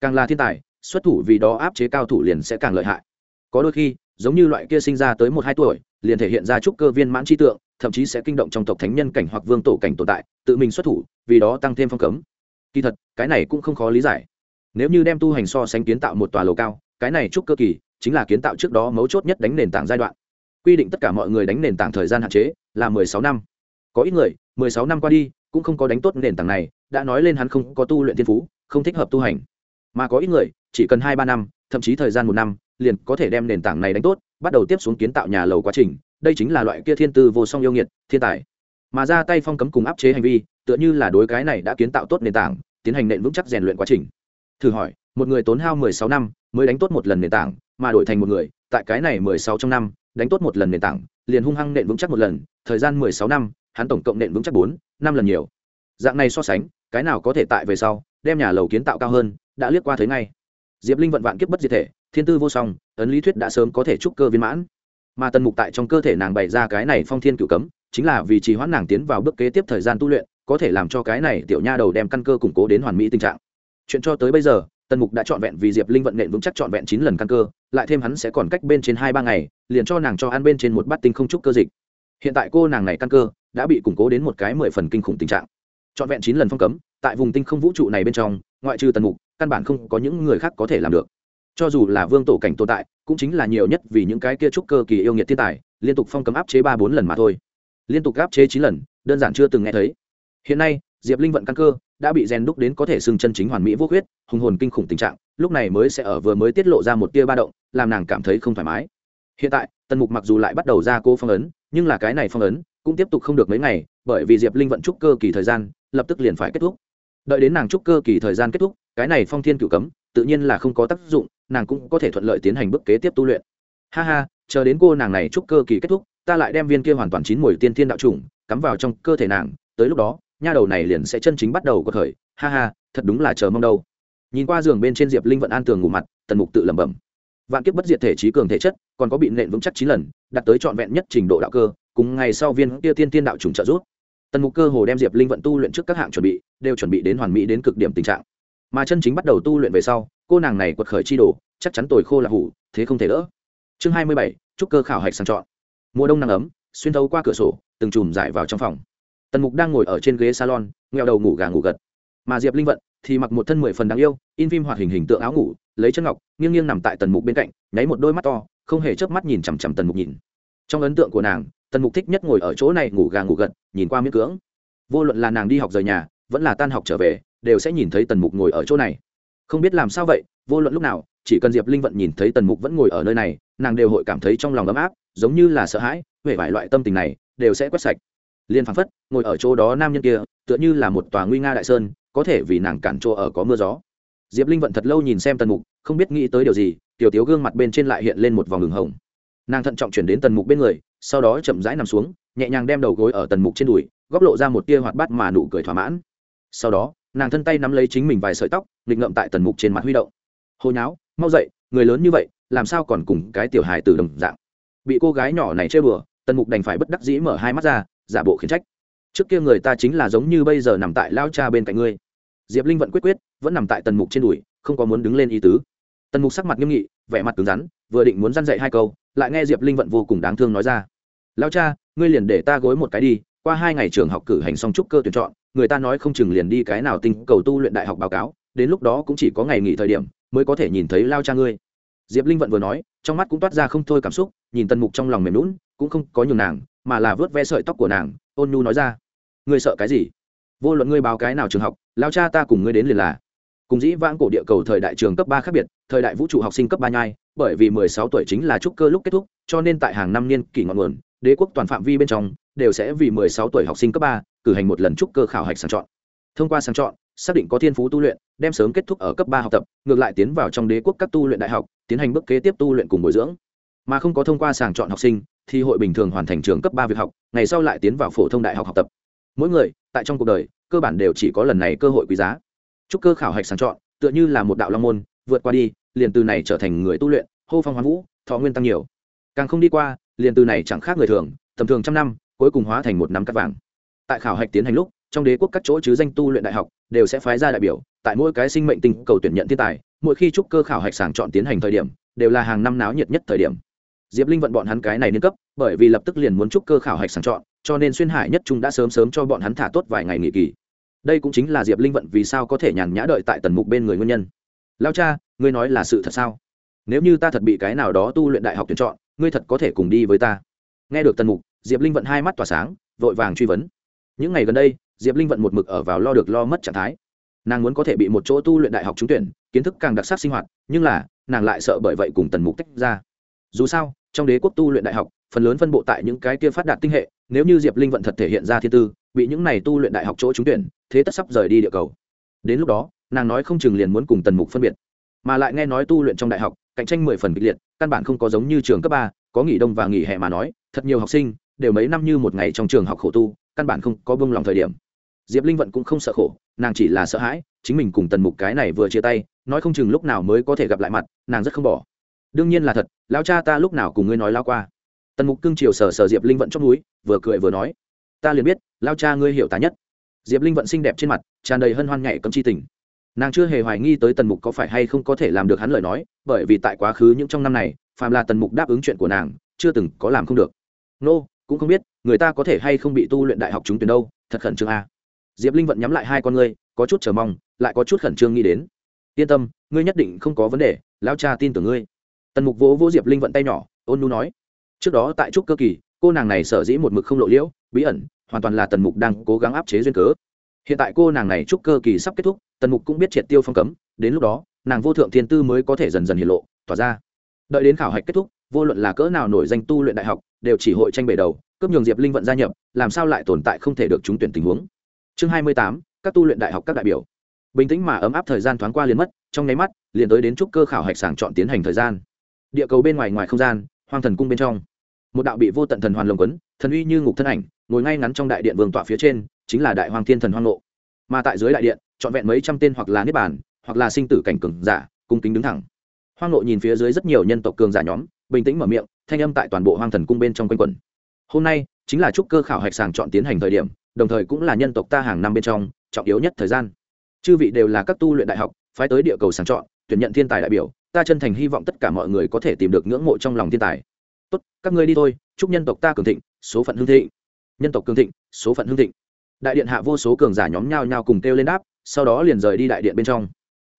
Càng là thiên tài, xuất thủ vì đó áp chế cao thủ liền sẽ càng lợi hại. Có đôi khi, giống như loại kia sinh ra tới một hai tuổi, liền thể hiện ra trúc cơ viên mãn trí tượng, thậm chí sẽ kinh động trong tộc thánh nhân cảnh hoặc vương tổ cảnh tồn tại, tự mình xuất thủ, vì đó tăng thêm phong cấm. Kỳ thật, cái này cũng không khó lý giải nếu như đem tu hành so sánh kiến tạo một tòa lầu cao, cái này chúc cơ kỳ chính là kiến tạo trước đó mấu chốt nhất đánh nền tảng giai đoạn. Quy định tất cả mọi người đánh nền tảng thời gian hạn chế là mười sáu năm. Có ít người, mười sáu năm qua đi, cũng không có đánh tốt nền tảng này, đã nói lên hắn không có tu luyện thiên phú, không thích hợp tu hành. Mà có ít người, chỉ cần hai ba năm, thậm chí thời gian một năm, liền có thể đem nền tảng này đánh tốt, bắt đầu tiếp xuống kiến tạo nhà lầu quá trình. Đây chính là loại kia thiên tư vô song yêu nghiệt, thiên tài. Mà ra tay phong cấm cùng áp chế hành vi, tựa như là đối cái này đã kiến tạo tốt nền tảng, tiến hành nện vững chắc rèn luyện quá trình thử hỏi, một người tốn hao mười sáu năm mới đánh tốt một lần nền tảng, mà đổi thành một người, tại cái này mười sáu trong năm, đánh tốt một lần nền tảng, liền hung hăng nện vững chắc một lần, thời gian mười sáu năm, hắn tổng cộng nện vững chắc bốn, năm lần nhiều. Dạng này so sánh, cái nào có thể tại về sau, đem nhà lầu kiến tạo cao hơn, đã liếc qua thấy ngay. Diệp linh vận vạn kiếp bất diệt thể, thiên tư vô song, ấn lý thuyết đã sớm có thể trúc cơ viên mãn. Mà tần mục tại trong cơ thể nàng bày ra cái này phong thiên cựu cấm, chính là vì trì hoãn nàng tiến vào bước kế tiếp thời gian tu luyện, có thể làm cho cái này tiểu nha đầu đem căn cơ củng cố đến hoàn mỹ tình trạng chuyện cho tới bây giờ, tần mục đã trọn vẹn vì diệp linh vận nện vững chắc trọn vẹn chín lần căn cơ, lại thêm hắn sẽ còn cách bên trên hai ba ngày, liền cho nàng cho ăn bên trên một bát tinh không trúc cơ dịch. Hiện tại cô nàng này căn cơ đã bị củng cố đến một cái mười phần kinh khủng tình trạng. Trọn vẹn chín lần phong cấm, tại vùng tinh không vũ trụ này bên trong, ngoại trừ tần mục, căn bản không có những người khác có thể làm được. Cho dù là vương tổ cảnh tồn tại, cũng chính là nhiều nhất vì những cái kia trúc cơ kỳ yêu nghiệt thiên tài, liên tục phong cấm áp chế ba bốn lần mà thôi. Liên tục áp chế chín lần, đơn giản chưa từng nghe thấy. Hiện nay, diệp linh vận căn cơ đã bị rèn đúc đến có thể xưng chân chính hoàn mỹ vô khuyết, hùng hồn kinh khủng tình trạng lúc này mới sẽ ở vừa mới tiết lộ ra một tia ba động làm nàng cảm thấy không thoải mái. Hiện tại tần mục mặc dù lại bắt đầu ra cô phong ấn nhưng là cái này phong ấn cũng tiếp tục không được mấy ngày bởi vì diệp linh vận trúc cơ kỳ thời gian lập tức liền phải kết thúc. Đợi đến nàng trúc cơ kỳ thời gian kết thúc cái này phong thiên cựu cấm tự nhiên là không có tác dụng nàng cũng có thể thuận lợi tiến hành bước kế tiếp tu luyện. Ha ha chờ đến cô nàng này trúc cơ kỳ kết thúc ta lại đem viên kia hoàn toàn chín mùi tiên thiên đạo trùng cắm vào trong cơ thể nàng tới lúc đó nha đầu này liền sẽ chân chính bắt đầu có thời. Ha ha, thật đúng là chờ mong đâu. Nhìn qua giường bên trên diệp linh vận an tường ngủ mặt, tần mục tự lẩm bẩm. Vạn kiếp bất diệt thể trí cường thể chất, còn có bị nện vững chắc chín lần, đạt tới trọn vẹn nhất trình độ đạo cơ, cùng ngày sau viên kia tiên tiên đạo trùng trợ giúp. Tần mục cơ hồ đem diệp linh vận tu luyện trước các hạng chuẩn bị, đều chuẩn bị đến hoàn mỹ đến cực điểm tình trạng. Mà chân chính bắt đầu tu luyện về sau, cô nàng này quật khởi chi đồ, chắc chắn tồi khô là hủ, thế không thể đỡ. Chương hai mươi bảy trúc cơ khảo hạch sang chọn. Mùa đông nắng ấm, xuyên thấu qua cửa sổ, từng chùm giải vào trong phòng tần mục đang ngồi ở trên ghế salon ngheo đầu ngủ gà ngủ gật. Mà diệp linh vận thì mặc một thân mười phần đáng yêu, in phim hoạt hình hình tượng áo ngủ, lấy chân ngọc, nghiêng nghiêng nằm tại tần mục bên cạnh, nháy một đôi mắt to, không hề chớp mắt nhìn chằm chằm tần mục nhìn. Trong ấn tượng của nàng, tần mục thích nhất ngồi ở chỗ này ngủ gà ngủ gật, nhìn qua miễn cưỡng. Vô luận là nàng đi học rời nhà, vẫn là tan học trở về, đều sẽ nhìn thấy tần mục ngồi ở chỗ này. Không biết làm sao vậy, vô luận lúc nào, chỉ cần diệp linh vận nhìn thấy tần mục vẫn ngồi ở nơi này, nàng đều hội cảm thấy trong lòng ấm áp, giống như là sợ hãi huệ vải loại tâm tình này, đều sẽ quét sạch liên phảng phất, ngồi ở chỗ đó nam nhân kia, tựa như là một tòa nguy nga đại sơn, có thể vì nàng cản chỗ ở có mưa gió. Diệp linh vận thật lâu nhìn xem tần mục, không biết nghĩ tới điều gì, tiểu tiếu gương mặt bên trên lại hiện lên một vòng đường hồng. Nàng thận trọng chuyển đến tần mục bên người, sau đó chậm rãi nằm xuống, nhẹ nhàng đem đầu gối ở tần mục trên đùi, góc lộ ra một tia hoạt bát mà nụ cười thỏa mãn. Sau đó, nàng thân tay nắm lấy chính mình vài sợi tóc, nghịch ngậm tại tần mục trên mặt huy động. Hồi nháo, mau dậy, người lớn như vậy, làm sao còn cùng cái tiểu hài từ đồng dạng? Bị cô gái nhỏ này chơi bừa tần mục đành phải bất đắc dĩ mở hai mắt ra giả bộ khiển trách. Trước kia người ta chính là giống như bây giờ nằm tại lao cha bên cạnh ngươi. Diệp linh vẫn quyết quyết, vẫn nằm tại tần mục trên đùi, không có muốn đứng lên ý tứ. Tần mục sắc mặt nghiêm nghị, vẻ mặt cứng rắn, vừa định muốn dăn dậy hai câu, lại nghe diệp linh vận vô cùng đáng thương nói ra. Lao cha, ngươi liền để ta gối một cái đi, qua hai ngày trường học cử hành xong trúc cơ tuyển chọn, người ta nói không chừng liền đi cái nào tinh cầu tu luyện đại học báo cáo, đến lúc đó cũng chỉ có ngày nghỉ thời điểm mới có thể nhìn thấy lao cha ngươi. Diệp linh vận vừa nói, trong mắt cũng toát ra không thôi cảm xúc, nhìn tần mục trong lòng mềm lún cũng không có nhường nàng mà là vớt ve sợi tóc của nàng, ôn nhu nói ra. Ngươi sợ cái gì? Vô luận ngươi báo cái nào trường học, lao cha ta cùng ngươi đến liền là. Cùng dĩ vãng cổ địa cầu thời đại trường cấp ba khác biệt, thời đại vũ trụ học sinh cấp ba nhai, bởi vì mười sáu tuổi chính là trúc cơ lúc kết thúc, cho nên tại hàng năm niên kỷ ngọn nguồn, đế quốc toàn phạm vi bên trong, đều sẽ vì mười sáu tuổi học sinh cấp ba, cử hành một lần trúc cơ khảo hạch sàng chọn. Thông qua sàng chọn, xác định có thiên phú tu luyện, đem sớm kết thúc ở cấp ba học tập, ngược lại tiến vào trong đế quốc các tu luyện đại học, tiến hành bước kế tiếp tu luyện cùng bồi dưỡng mà không có thông qua sàng chọn học sinh, thì hội bình thường hoàn thành trường cấp ba việc học, ngày sau lại tiến vào phổ thông đại học học tập. Mỗi người, tại trong cuộc đời, cơ bản đều chỉ có lần này cơ hội quý giá. Trúc cơ khảo hạch sàng chọn, tựa như là một đạo long môn, vượt qua đi, liền từ này trở thành người tu luyện, hô phong hoán vũ, thọ nguyên tăng nhiều. Càng không đi qua, liền từ này chẳng khác người thường, tầm thường trăm năm, cuối cùng hóa thành một năm cắt vàng. Tại khảo hạch tiến hành lúc, trong đế quốc các chỗ chứ danh tu luyện đại học, đều sẽ phái ra đại biểu, tại mỗi cái sinh mệnh tinh cầu tuyển nhận thiên tài, mỗi khi trúc cơ khảo hạch sàng chọn tiến hành thời điểm, đều là hàng năm náo nhiệt nhất thời điểm diệp linh vận bọn hắn cái này nâng cấp, bởi vì lập tức liền muốn trúc cơ khảo hạch sàng chọn, cho nên xuyên hải nhất trung đã sớm sớm cho bọn hắn thả tốt vài ngày nghỉ kỳ. Đây cũng chính là diệp linh vận vì sao có thể nhàn nhã đợi tại tần mục bên người nguyên nhân. Lao cha, ngươi nói là sự thật sao? Nếu như ta thật bị cái nào đó tu luyện đại học tuyển chọn, ngươi thật có thể cùng đi với ta. Nghe được tần mục, diệp linh vận hai mắt tỏa sáng, vội vàng truy vấn. Những ngày gần đây, diệp linh vận một mực ở vào lo được lo mất trạng thái. Nàng muốn có thể bị một chỗ tu luyện đại học trúng tuyển, kiến thức càng đặc sắc sinh hoạt, nhưng là, nàng lại sợ bởi vậy cùng tần mục tách ra dù sao, trong đế quốc tu luyện đại học, phần lớn phân bộ tại những cái kia phát đạt tinh hệ, nếu như diệp linh vận thật thể hiện ra thiên tư, bị những này tu luyện đại học chỗ trúng tuyển, thế tất sắp rời đi địa cầu. Đến lúc đó, nàng nói không chừng liền muốn cùng tần mục phân biệt. Mà lại nghe nói tu luyện trong đại học, cạnh tranh mười phần kịch liệt, căn bản không có giống như trường cấp ba, có nghỉ đông và nghỉ hè mà nói, thật nhiều học sinh, đều mấy năm như một ngày trong trường học khổ tu, căn bản không có bông lòng thời điểm. Diệp linh vận cũng không sợ khổ, nàng chỉ là sợ hãi, chính mình cùng tần mục cái này vừa chia tay, nói không chừng lúc nào mới có thể gặp lại mặt, nàng rất không bỏ đương nhiên là thật lao cha ta lúc nào cùng ngươi nói lao qua. Tần mục cưng chiều sờ sờ diệp linh vận trong núi vừa cười vừa nói ta liền biết lao cha ngươi hiểu ta nhất. Diệp linh vận xinh đẹp trên mặt tràn đầy hân hoan nhạy cầm chi tình. Nàng chưa hề hoài nghi tới tần mục có phải hay không có thể làm được hắn lời nói bởi vì tại quá khứ những trong năm này phàm là tần mục đáp ứng chuyện của nàng chưa từng có làm không được. Nô、no, cũng không biết người ta có thể hay không bị tu luyện đại học trúng tuyển đâu thật khẩn trương a. Diệp linh vận nhắm lại hai con ngươi có chút chờ mong lại có chút khẩn trương nghĩ đến yên tâm ngươi nhất định không có vấn đề lao cha tin tưởng ngươi tần mục vỗ vỗ diệp linh vận tay nhỏ, ôn nu nói, trước đó tại trúc cơ kỳ, cô nàng này sở dĩ một mực không lộ liễu, bí ẩn, hoàn toàn là tần mục đang cố gắng áp chế duyên cớ. Hiện tại cô nàng này trúc cơ kỳ sắp kết thúc, tần mục cũng biết triệt tiêu phong cấm, đến lúc đó, nàng vô thượng thiên tư mới có thể dần dần hiện lộ, tỏa ra. Đợi đến khảo hạch kết thúc, vô luận là cỡ nào nổi danh tu luyện đại học, đều chỉ hội tranh bể đầu cấp nhường diệp linh vận gia nhập, làm sao lại tồn tại không thể được trúng tuyển tình huống. Chương hai mươi tám, các tu luyện đại học các đại biểu. Bình tĩnh mà ấm áp thời gian thoáng qua liền mất, trong nháy mắt, liền tới đến trúc cơ khảo hạch sàng chọn tiến hành thời gian địa cầu bên ngoài ngoài không gian, hoang thần cung bên trong. Một đạo bị vô tận thần hoàn lồng quấn, thần uy như ngục thân ảnh, ngồi ngay ngắn trong đại điện vương tọa phía trên, chính là đại hoàng thiên thần hoang lộ mà tại dưới đại điện, trọn vẹn mấy trăm tên hoặc là niết bàn, hoặc là sinh tử cảnh cường giả, cung kính đứng thẳng. Hoang lộ nhìn phía dưới rất nhiều nhân tộc cường giả nhóm, bình tĩnh mở miệng, thanh âm tại toàn bộ hoang thần cung bên trong quanh quẩn. Hôm nay, chính là chúc cơ khảo hạch sàng chọn tiến hành thời điểm, đồng thời cũng là nhân tộc ta hàng năm bên trong, trọng yếu nhất thời gian. Chư vị đều là các tu luyện đại học, phái tới địa cầu sàng chọn, tuyển nhận thiên tài đại biểu ta chân thành hy vọng tất cả mọi người có thể tìm được ngưỡng mộ trong lòng thiên tài. Tốt, các ngươi đi thôi, chúc nhân tộc ta cường thịnh, số phận hương thịnh. Nhân tộc cường thịnh, số phận hương thịnh. Đại điện hạ vô số cường giả nhóm nhau nhau cùng kêu lên đáp, sau đó liền rời đi đại điện bên trong.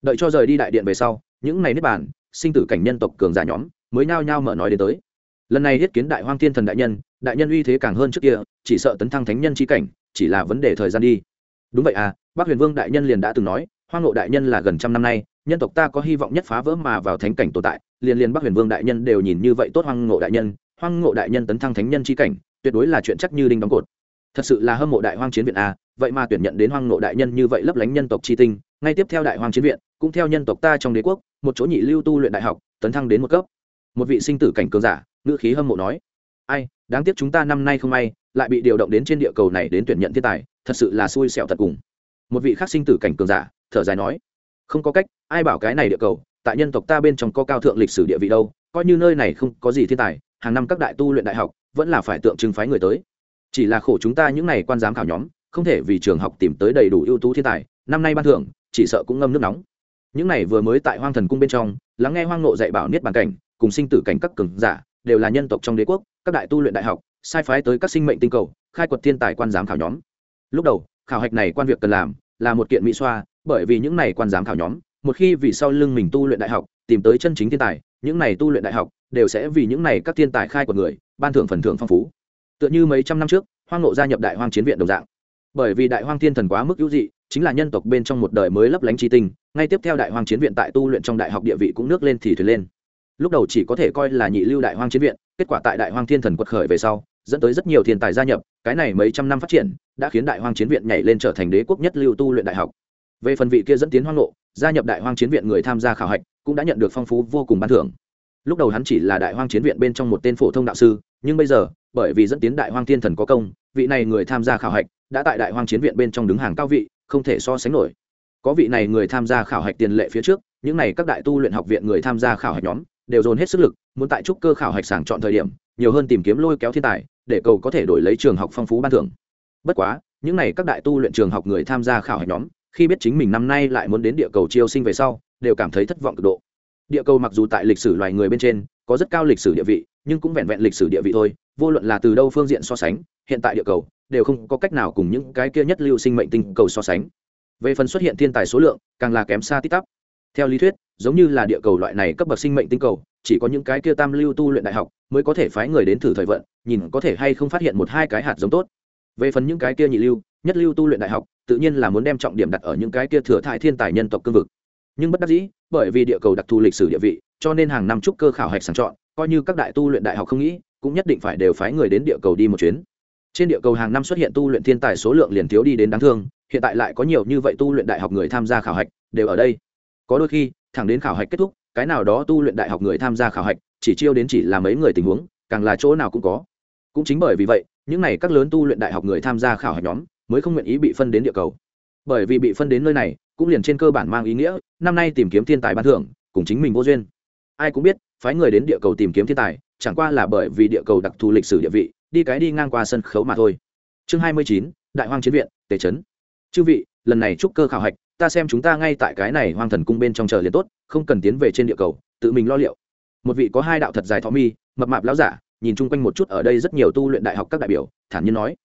Đợi cho rời đi đại điện về sau, những này nếp bàn, sinh tử cảnh nhân tộc cường giả nhóm mới nhao nhao mở nói đến tới. Lần này thiết kiến đại hoang thiên thần đại nhân đại nhân uy thế càng hơn trước kia, chỉ sợ tấn thăng thánh nhân chi cảnh, chỉ là vấn đề thời gian đi. Đúng vậy à bác huyền vương đại nhân liền đã từng nói, hoang ngộ đại nhân là gần trăm năm nay nhân tộc ta có hy vọng nhất phá vỡ mà vào thánh cảnh tồn tại, liền liền bắc huyền vương đại nhân đều nhìn như vậy tốt hoang ngộ đại nhân, hoang ngộ đại nhân tấn thăng thánh nhân chi cảnh, tuyệt đối là chuyện chắc như đinh đóng cột. Thật sự là hâm mộ đại hoang chiến viện a vậy mà tuyển nhận đến hoang ngộ đại nhân như vậy lấp lánh nhân tộc chi tinh, ngay tiếp theo đại hoang chiến viện, cũng theo nhân tộc ta trong đế quốc, một chỗ nhị lưu tu luyện đại học, tấn thăng đến một cấp. Một vị sinh tử cảnh cường giả, ngữ khí hâm mộ nói, ai, đáng tiếc chúng ta năm nay không may, lại bị điều động đến trên địa cầu này đến tuyển nhận thiên tài, thật sự là xui xẻo thật cùng. Một vị khác sinh tử cảnh cường giả, thở dài nói không có cách, ai bảo cái này địa cầu, tại nhân tộc ta bên trong có cao thượng lịch sử địa vị đâu, coi như nơi này không có gì thiên tài, hàng năm các đại tu luyện đại học, vẫn là phải tượng trưng phái người tới. Chỉ là khổ chúng ta những n à y quan giám khảo nhóm, không thể vì trường học tìm tới đầy đủ ưu tú thiên tài, năm nay ban thưởng, chỉ sợ cũng ngâm nước nóng. Những này vừa mới tại hoang thần cung bên trong, lắng nghe hoang nộ dạy bảo niết bàn cảnh, cùng sinh tử cảnh các cường giả, đều là nhân tộc trong đế quốc, các đại tu luyện đại học, sai phái tới các sinh mệnh tinh cầu, khai quật thiên tài quan giám khảo nhóm. Lúc đầu, khảo hạch này quan việc cần làm là một kiện mỹ xoa bởi vì những này quan giám khảo nhóm, một khi vì sau lưng mình tu luyện đại học, tìm tới chân chính thiên tài, những này tu luyện đại học đều sẽ vì những này các thiên tài khai của người, ban thưởng phần thưởng phong phú. Tựa như mấy trăm năm trước, hoang nộ gia nhập đại hoang chiến viện đồng dạng. Bởi vì đại hoang thiên thần quá mức hữu dị, chính là nhân tộc bên trong một đời mới lấp lánh tri tinh, ngay tiếp theo đại hoang chiến viện tại tu luyện trong đại học địa vị cũng nước lên thì thuyền lên. Lúc đầu chỉ có thể coi là nhị lưu đại hoang chiến viện, kết quả tại đại hoang thiên thần quật khởi về sau, dẫn tới rất nhiều thiên tài gia nhập, cái này mấy trăm năm phát triển, đã khiến đại hoang chiến viện nhảy lên trở thành đế quốc nhất lưu tu luyện đại học về phần vị kia dẫn tiến hoang lộ, gia nhập đại hoang chiến viện người tham gia khảo hạch cũng đã nhận được phong phú vô cùng ban thưởng. Lúc đầu hắn chỉ là đại hoang chiến viện bên trong một tên phổ thông đạo sư nhưng bây giờ bởi vì dẫn tiến đại hoang thiên thần có công vị này người tham gia khảo hạch đã tại đại hoang chiến viện bên trong đứng hàng cao vị không thể so sánh nổi. Có vị này người tham gia khảo hạch tiền lệ phía trước những này các đại tu luyện học viện người tham gia khảo hạch nhóm đều dồn hết sức lực muốn tại trúc cơ khảo hạch sàng chọn thời điểm nhiều hơn tìm kiếm lôi kéo thiên tài để cầu có thể đổi lấy trường học phong phú ban thưởng. Bất quá những này các đại tu luyện trường học người tham gia khảo hạch nhóm khi biết chính mình năm nay lại muốn đến địa cầu chiêu sinh về sau, đều cảm thấy thất vọng cực độ. Địa cầu mặc dù tại lịch sử loài người bên trên có rất cao lịch sử địa vị, nhưng cũng vẹn vẹn lịch sử địa vị thôi, vô luận là từ đâu phương diện so sánh, hiện tại địa cầu đều không có cách nào cùng những cái kia nhất lưu sinh mệnh tinh cầu so sánh. Về phần xuất hiện thiên tài số lượng, càng là kém xa tít tắp. Theo lý thuyết, giống như là địa cầu loại này cấp bậc sinh mệnh tinh cầu, chỉ có những cái kia tam lưu tu luyện đại học mới có thể phái người đến thử thời vận, nhìn có thể hay không phát hiện một hai cái hạt giống tốt. Về phần những cái kia nhị lưu, nhất lưu tu luyện đại học tự nhiên là muốn đem trọng điểm đặt ở những cái kia thừa thải thiên tài nhân tộc cương vực. Nhưng bất đắc dĩ, bởi vì địa cầu đặc thù lịch sử địa vị, cho nên hàng năm trúc cơ khảo hạch sàng chọn, coi như các đại tu luyện đại học không nghĩ, cũng nhất định phải đều phái người đến địa cầu đi một chuyến. Trên địa cầu hàng năm xuất hiện tu luyện thiên tài số lượng liền thiếu đi đến đáng thương, hiện tại lại có nhiều như vậy tu luyện đại học người tham gia khảo hạch, đều ở đây. Có đôi khi, thẳng đến khảo hạch kết thúc, cái nào đó tu luyện đại học người tham gia khảo hạch, chỉ chiêu đến chỉ là mấy người tình huống, càng là chỗ nào cũng có. Cũng chính bởi vì vậy, những này các lớn tu luyện đại học người tham gia khảo hạch nhóm mới không nguyện ý bị phân đến địa cầu. Bởi vì bị phân đến nơi này, cũng liền trên cơ bản mang ý nghĩa, năm nay tìm kiếm thiên tài ban thưởng, cùng chính mình vô duyên. Ai cũng biết, phái người đến địa cầu tìm kiếm thiên tài, chẳng qua là bởi vì địa cầu đặc thù lịch sử địa vị, đi cái đi ngang qua sân khấu mà thôi. Chương hai mươi chín, đại hoang chiến viện, tề trấn chư vị, lần này chúc cơ khảo hạch, ta xem chúng ta ngay tại cái này hoang thần cung bên trong chờ liền tốt, không cần tiến về trên địa cầu, tự mình lo liệu. Một vị có hai đạo thật dài thọ mi, mập mạp lão giả, nhìn chung quanh một chút ở đây rất nhiều tu luyện đại học các đại biểu, thản nhiên nói.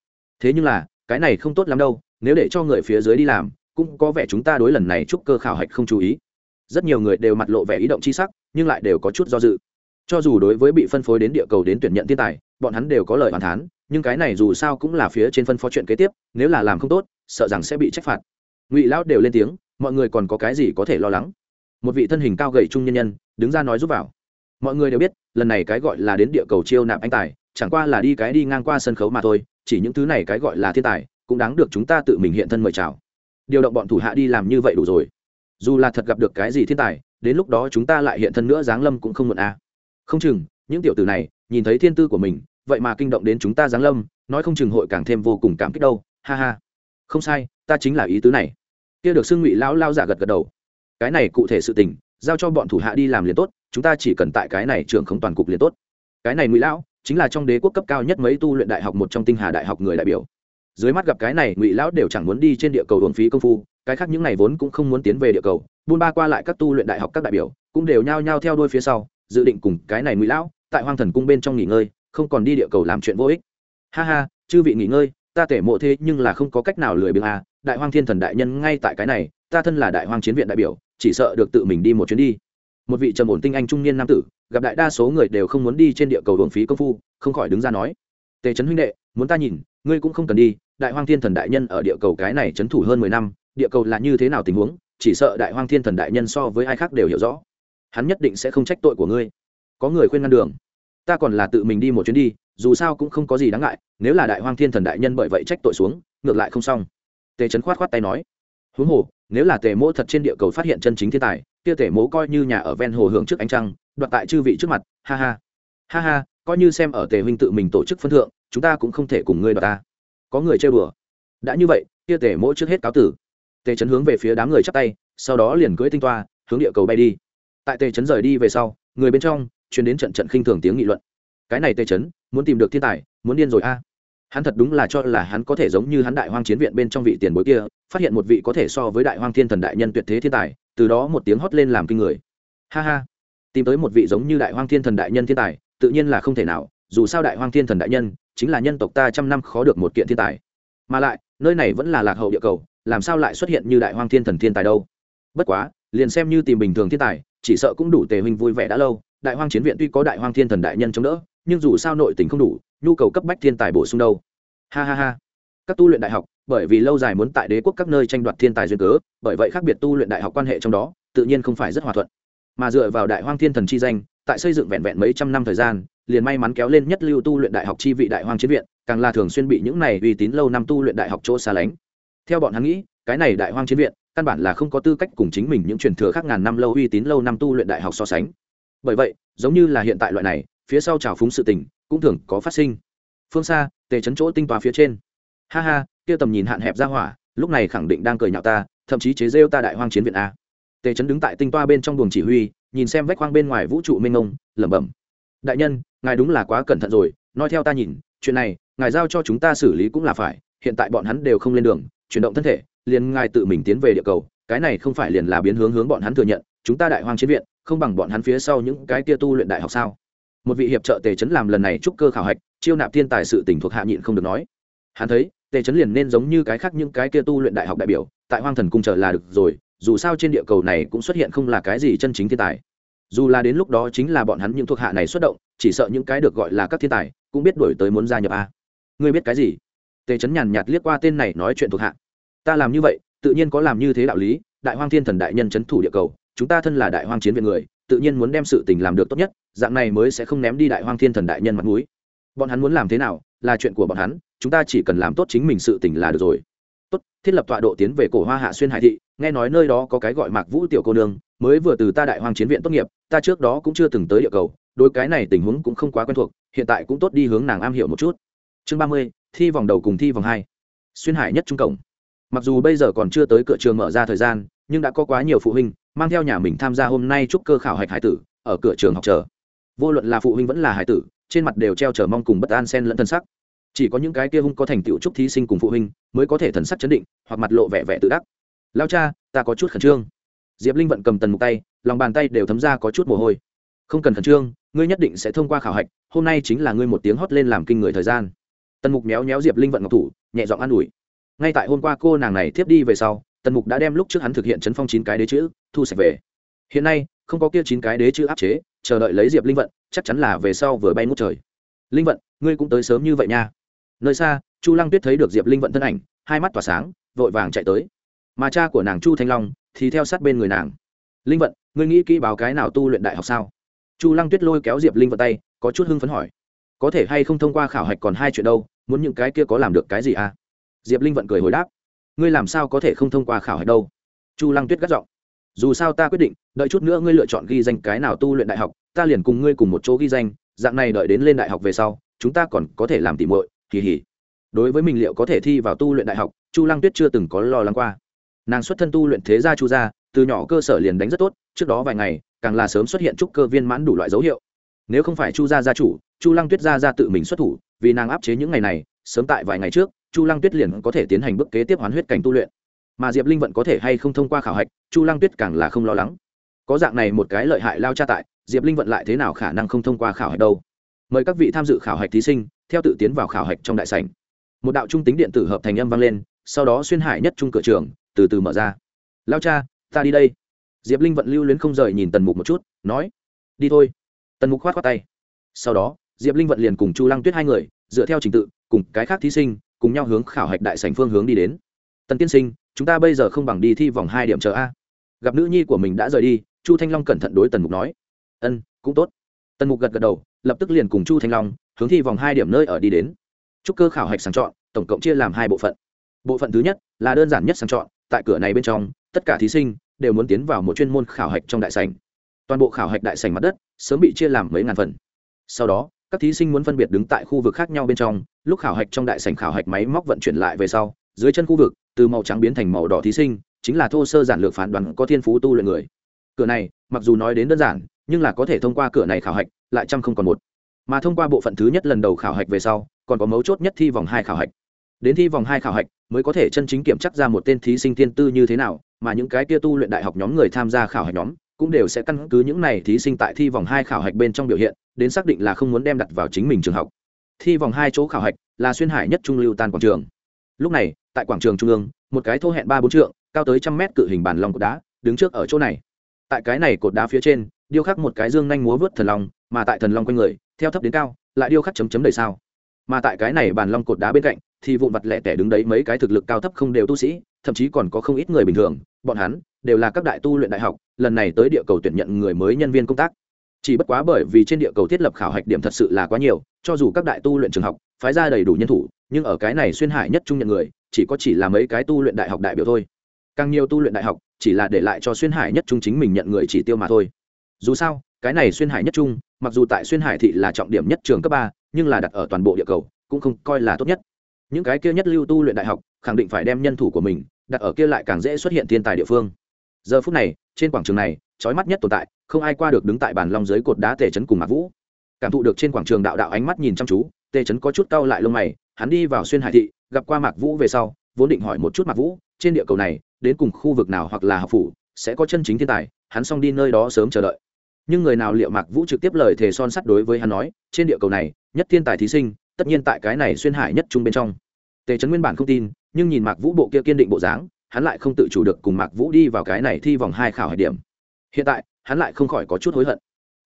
Thế nhưng là cái này không tốt lắm đâu, nếu để cho người phía dưới đi làm, cũng có vẻ chúng ta đối lần này chúc cơ khảo hạch không chú ý. Rất nhiều người đều mặt lộ vẻ ý động c h i sắc, nhưng lại đều có chút do dự. Cho dù đối với bị phân phối đến địa cầu đến tuyển nhận thiên tài, bọn hắn đều có lời hoàn thán, nhưng cái này dù sao cũng là phía trên phân phó chuyện kế tiếp, nếu là làm không tốt, sợ rằng sẽ bị trách phạt. Ngụy lão đều lên tiếng, mọi người còn có cái gì có thể lo lắng? Một vị thân hình cao gầy trung nhân nhân, đứng ra nói giúp vào. Mọi người đều biết, lần này cái gọi là đến địa cầu chiêu nạp anh tài chẳng qua là đi cái đi ngang qua sân khấu mà thôi, chỉ những thứ này cái gọi là thiên tài, cũng đáng được chúng ta tự mình hiện thân mời chào. Điều động bọn thủ hạ đi làm như vậy đủ rồi. Dù là thật gặp được cái gì thiên tài, đến lúc đó chúng ta lại hiện thân nữa giáng lâm cũng không muộn à. không chừng, những tiểu tử này, nhìn thấy thiên tư của mình, vậy mà kinh động đến chúng ta giáng lâm, nói không chừng hội càng thêm vô cùng cảm kích đâu, ha ha. Không sai, ta chính là ý tứ này. Kia được xưng ngụy lão lao giả gật gật đầu. Cái này cụ thể sự tình, giao cho bọn thủ hạ đi làm liền tốt, chúng ta chỉ cần tại cái này trưởng không toàn cục liền tốt. Cái này ngụy lão chính là trong đế quốc cấp cao nhất mấy tu luyện đại học một trong tinh hà đại học người đại biểu. Dưới mắt gặp cái này, ngụy lão đều chẳng muốn đi trên địa cầu hưởng phí công phu, cái khác những này vốn cũng không muốn tiến về địa cầu, buôn ba qua lại các tu luyện đại học các đại biểu cũng đều nhao nhao theo đuôi phía sau, dự định cùng cái này ngụy lão tại hoang thần cung bên trong nghỉ ngơi, không còn đi địa cầu làm chuyện vô ích. Ha ha, chư vị nghỉ ngơi, ta tể mộ thế nhưng là không có cách nào lười biếng à đại hoang thiên thần đại nhân ngay tại cái này, ta thân là đại hoang chiến viện đại biểu, chỉ sợ được tự mình đi một chuyến đi một vị trầm ổn tinh anh trung niên nam tử, gặp đại đa số người đều không muốn đi trên địa cầu hưởng phí công phu, không khỏi đứng ra nói, tề trấn huynh đệ, muốn ta nhìn, ngươi cũng không cần đi, đại hoang thiên thần đại nhân ở địa cầu cái này trấn thủ hơn mười năm, địa cầu là như thế nào tình huống, chỉ sợ đại hoang thiên thần đại nhân so với ai khác đều hiểu rõ. Hắn nhất định sẽ không trách tội của ngươi. Có người khuyên ngăn đường, ta còn là tự mình đi một chuyến đi, dù sao cũng không có gì đáng ngại, nếu là đại hoang thiên thần đại nhân bởi vậy trách tội xuống, ngược lại không xong. Tề trấn khoát khoát tay nói, huống hồ nếu là tề mỗ thật trên địa cầu phát hiện chân chính thiên tài, kia tề mỗ coi như nhà ở ven hồ hưởng trước ánh trăng, đoạt tại chư vị trước mặt, ha ha. Ha ha, coi như xem ở tề huynh tự mình tổ chức phân thượng, chúng ta cũng không thể cùng ngươi đoạt ta. Có người chơi bừa đã như vậy, kia tề mỗ trước hết cáo tử. Tề trấn hướng về phía đám người chắp tay, sau đó liền cưỡi tinh toa, hướng địa cầu bay đi. Tại tề trấn rời đi về sau, người bên trong chuyển đến trận trận khinh thường tiếng nghị luận. Cái này tề trấn muốn tìm được thiên tài, muốn điên rồi a. Hắn thật đúng là cho là hắn có thể giống như hắn đại hoang chiến viện bên trong vị tiền bối kia phát hiện một vị có thể so với đại hoang thiên thần đại nhân tuyệt thế thiên tài, từ đó một tiếng hót lên làm kinh người. Ha ha, tìm tới một vị giống như đại hoang thiên thần đại nhân thiên tài, tự nhiên là không thể nào, dù sao đại hoang thiên thần đại nhân chính là nhân tộc ta trăm năm khó được một kiện thiên tài. Mà lại, nơi này vẫn là lạc hậu địa cầu, làm sao lại xuất hiện như đại hoang thiên thần thiên tài đâu? Bất quá, liền xem như tìm bình thường thiên tài, chỉ sợ cũng đủ tề huynh vui vẻ đã lâu, đại hoang chiến viện tuy có đại hoang thiên thần đại nhân chống đỡ, nhưng dù sao nội tình không đủ, nhu cầu cấp bách thiên tài bổ sung đâu. Ha ha ha. Các tu luyện đại học bởi vì lâu dài muốn tại đế quốc các nơi tranh đoạt thiên tài duyên cớ, bởi vậy khác biệt tu luyện đại học quan hệ trong đó, tự nhiên không phải rất hòa thuận. Mà dựa vào đại hoang thiên thần chi danh, tại xây dựng vẹn vẹn mấy trăm năm thời gian, liền may mắn kéo lên nhất lưu tu luyện đại học chi vị đại hoang chiến viện, càng là thường xuyên bị những này uy tín lâu năm tu luyện đại học chỗ xa lánh. Theo bọn hắn nghĩ, cái này đại hoang chiến viện, căn bản là không có tư cách cùng chính mình những truyền thừa khác ngàn năm lâu uy tín lâu năm tu luyện đại học so sánh. Bởi vậy, giống như là hiện tại loại này, phía sau trào phúng sự tình, cũng thường có phát sinh. Phương xa, tề chấn chỗ tinh tòa phía trên. Ha ha kia tầm nhìn hạn hẹp ra hỏa, lúc này khẳng định đang cười nhạo ta, thậm chí chế rêu ta đại hoang chiến viện a. Tề chấn đứng tại tinh toa bên trong buồng chỉ huy, nhìn xem vách hoang bên ngoài vũ trụ mênh mông, lẩm bẩm. Đại nhân, ngài đúng là quá cẩn thận rồi, nói theo ta nhìn, chuyện này, ngài giao cho chúng ta xử lý cũng là phải, hiện tại bọn hắn đều không lên đường, chuyển động thân thể, liền ngài tự mình tiến về địa cầu, cái này không phải liền là biến hướng hướng bọn hắn thừa nhận, chúng ta đại hoang chiến viện, không bằng bọn hắn phía sau những cái kia tu luyện đại học sao? Một vị hiệp trợ tề chấn làm lần này trúc cơ khảo hạch, chiêu nạp thiên tài sự tỉnh thuộc hạ nhịn không được nói. Hắn thấy tề chấn liền nên giống như cái khác những cái kia tu luyện đại học đại biểu, tại hoang thần cung chờ là được rồi, dù sao trên địa cầu này cũng xuất hiện không là cái gì chân chính thiên tài. Dù là đến lúc đó chính là bọn hắn những thuộc hạ này xuất động, chỉ sợ những cái được gọi là các thiên tài cũng biết đổi tới muốn gia nhập a. Ngươi biết cái gì? Tề chấn nhàn nhạt liếc qua tên này nói chuyện thuộc hạ. Ta làm như vậy, tự nhiên có làm như thế đạo lý, đại hoang thiên thần đại nhân chấn thủ địa cầu, chúng ta thân là đại hoang chiến viện người, tự nhiên muốn đem sự tình làm được tốt nhất, dạng này mới sẽ không ném đi đại hoang thiên thần đại nhân mặt m ũ i bọn hắn muốn làm thế nào là chuyện của bọn hắn chúng ta chỉ cần làm tốt chính mình sự tình là được rồi. Tốt, thiết lập tọa độ tiến về cổ hoa hạ xuyên hải thị, nghe nói nơi đó có cái gọi mạc vũ tiểu cô nương, mới vừa từ ta đại hoàng chiến viện tốt nghiệp, ta trước đó cũng chưa từng tới địa cầu đôi cái này tình huống cũng không quá quen thuộc, hiện tại cũng tốt đi hướng nàng am hiểu một chút. Chương ba mươi, thi vòng đầu cùng thi vòng hai. Xuyên hải nhất trung cổng mặc dù bây giờ còn chưa tới cửa trường mở ra thời gian, nhưng đã có quá nhiều phụ huynh, mang theo nhà mình tham gia hôm nay chúc cơ khảo hạch hải tử, ở cửa trường học chờ. Vô luận là phụ huynh vẫn là hải tử, trên mặt đều treo chờ mong cùng bất an sen lẫn thân sắc chỉ có những cái kia hung có thành tựu chúc thí sinh cùng phụ huynh mới có thể thần sắc chấn định, hoặc mặt lộ vẻ vẻ tự đắc. Lao cha, ta có chút khẩn trương. Diệp linh vận cầm tần mục tay, lòng bàn tay đều thấm ra có chút mồ hôi. Không cần khẩn trương, ngươi nhất định sẽ thông qua khảo hạch, hôm nay chính là ngươi một tiếng hót lên làm kinh người thời gian. Tần mục méo méo diệp linh vận ngọc thủ, nhẹ giọng an ủi. Ngay tại hôm qua cô nàng này tiếp đi về sau, tần mục đã đem lúc trước hắn thực hiện chấn phong chín cái đế chữ, thu sạch về. Hiện nay, không có kia chín cái đế chữ áp chế, chờ đợi lấy diệp linh vận, chắc chắn là về sau vừa bay ngút trời. Linh vận, ngươi cũng tới sớm như vậy nha nơi xa, chu lăng tuyết thấy được diệp linh vận thân ảnh, hai mắt tỏa sáng, vội vàng chạy tới. Mà cha của nàng chu thanh long thì theo sát bên người nàng. Linh vận, ngươi nghĩ kỹ báo cái nào tu luyện đại học sao? Chu lăng tuyết lôi kéo diệp linh vận tay, có chút hưng phấn hỏi. Có thể hay không thông qua khảo hạch còn hai chuyện đâu, muốn những cái kia có làm được cái gì à? Diệp linh vận cười hồi đáp. Ngươi làm sao có thể không thông qua khảo hạch đâu? Chu lăng tuyết gắt giọng. Dù sao ta quyết định, đợi chút nữa ngươi lựa chọn ghi danh cái nào tu luyện đại học, ta liền cùng ngươi cùng một chỗ ghi danh, dạng này đợi đến lên đại học về sau, chúng ta còn có thể làm tỉ muội kỳ hỉ. Đối với mình liệu có thể thi vào tu luyện đại học, chu lăng tuyết chưa từng có lo lắng qua. Nàng xuất thân tu luyện thế gia chu gia, từ nhỏ cơ sở liền đánh rất tốt, trước đó vài ngày, càng là sớm xuất hiện trúc cơ viên mãn đủ loại dấu hiệu. Nếu không phải chu gia gia chủ, chu lăng tuyết gia ra tự mình xuất thủ, vì nàng áp chế những ngày này, sớm tại vài ngày trước, chu lăng tuyết liền có thể tiến hành bước kế tiếp hoán huyết cảnh tu luyện. Mà diệp linh vận có thể hay không thông qua khảo hạch, chu lăng tuyết càng là không lo lắng. Có dạng này một cái lợi hại lao tra tại, diệp linh vận lại thế nào khả năng không thông qua khảo hạch đâu? Mời các vị tham dự khảo hạch thí sinh theo tự tiến vào khảo hạch trong đại sảnh. Một đạo trung tính điện tử hợp thành âm vang lên, sau đó xuyên hải nhất trung cửa trường, từ từ mở ra. Lao cha, ta đi đây. Diệp linh vận lưu luyến không rời nhìn tần mục một chút, nói, đi thôi. Tần mục khoát khoát tay. Sau đó, diệp linh vận liền cùng chu lăng tuyết hai người, dựa theo trình tự, cùng cái khác thí sinh, cùng nhau hướng khảo hạch đại sảnh phương hướng đi đến. Tần tiên sinh, chúng ta bây giờ không bằng đi thi vòng hai điểm chờ a. Gặp nữ nhi của mình đã rời đi, chu thanh long cẩn thận đối tần mục nói, ân, cũng tốt. Tần mục gật gật đầu, lập tức liền cùng chu thanh long hướng thi vòng hai điểm nơi ở đi đến. Trúc cơ khảo hạch sàng chọn, tổng cộng chia làm hai bộ phận. Bộ phận thứ nhất là đơn giản nhất sàng chọn, tại cửa này bên trong, tất cả thí sinh đều muốn tiến vào một chuyên môn khảo hạch trong đại sành toàn bộ khảo hạch đại sành mặt đất sớm bị chia làm mấy ngàn phần. Sau đó, các thí sinh muốn phân biệt đứng tại khu vực khác nhau bên trong, lúc khảo hạch trong đại sành khảo hạch máy móc vận chuyển lại về sau, dưới chân khu vực, từ màu trắng biến thành màu đỏ thí sinh, chính là thô sơ giản lược phán đoán có thiên phú tu luyện người. Cửa này, mặc dù nói đến đơn giản, nhưng là có thể thông qua cửa này khảo hạch, lại trăm không còn một mà thông qua bộ phận thứ nhất lần đầu khảo hạch về sau, còn có mấu chốt nhất thi vòng hai khảo hạch. Đến thi vòng hai khảo hạch, mới có thể chân chính kiểm chắc ra một tên thí sinh tiên tư như thế nào, mà những cái kia tu luyện đại học nhóm người tham gia khảo hạch nhóm, cũng đều sẽ căn cứ những này thí sinh tại thi vòng hai khảo hạch bên trong biểu hiện, đến xác định là không muốn đem đặt vào chính mình trường học. Thi vòng hai chỗ khảo hạch là xuyên hải nhất trung lưu tan quảng trường. Lúc này, tại quảng trường trung ương, một cái thô hẹn ba bốn trượng, cao tới trăm mét cự hình bản long cột đá, đứng trước ở chỗ này. Tại cái này cột đá phía trên, điêu khắc một cái dương nhanh múa vớt thần long, mà tại thần long quanh người theo thấp đến cao, lại điêu khắc chấm chấm đầy sao. Mà tại cái này bàn long cột đá bên cạnh, thì vụn vặt lẻ tẻ đứng đấy mấy cái thực lực cao thấp không đều tu sĩ, thậm chí còn có không ít người bình thường, bọn hắn đều là các đại tu luyện đại học, lần này tới địa cầu tuyển nhận người mới nhân viên công tác. Chỉ bất quá bởi vì trên địa cầu thiết lập khảo hạch điểm thật sự là quá nhiều, cho dù các đại tu luyện trường học phái ra đầy đủ nhân thủ, nhưng ở cái này xuyên hải nhất trung nhận người, chỉ có chỉ là mấy cái tu luyện đại học đại biểu thôi. Càng nhiều tu luyện đại học, chỉ là để lại cho xuyên hải nhất trung chính mình nhận người chỉ tiêu mà thôi. Dù sao cái này xuyên hải nhất trung, mặc dù tại xuyên hải thị là trọng điểm nhất trường cấp ba, nhưng là đặt ở toàn bộ địa cầu, cũng không coi là tốt nhất. Những cái kia nhất lưu tu luyện đại học, khẳng định phải đem nhân thủ của mình đặt ở kia lại càng dễ xuất hiện thiên tài địa phương. Giờ phút này, trên quảng trường này trói mắt nhất tồn tại, không ai qua được đứng tại bàn long dưới cột đá tề trấn cùng mạc vũ. Cảm thụ được trên quảng trường đạo đạo ánh mắt nhìn chăm chú, tề trấn có chút cau lại lông mày, hắn đi vào xuyên hải thị, gặp qua mạc vũ về sau, vốn định hỏi một chút mạc vũ, trên địa cầu này, đến cùng khu vực nào hoặc là học phủ, sẽ có chân chính thiên tài, hắn xong đi nơi đó sớm chờ đợi nhưng người nào liệu mạc vũ trực tiếp lời thề son sắt đối với hắn nói, trên địa cầu này, nhất thiên tài thí sinh, tất nhiên tại cái này xuyên hải nhất trung bên trong. Tề trấn nguyên bản không tin, nhưng nhìn mạc vũ bộ kia kiên định bộ dáng, hắn lại không tự chủ được cùng mạc vũ đi vào cái này thi vòng hai khảo hải điểm. Hiện tại, hắn lại không khỏi có chút hối hận.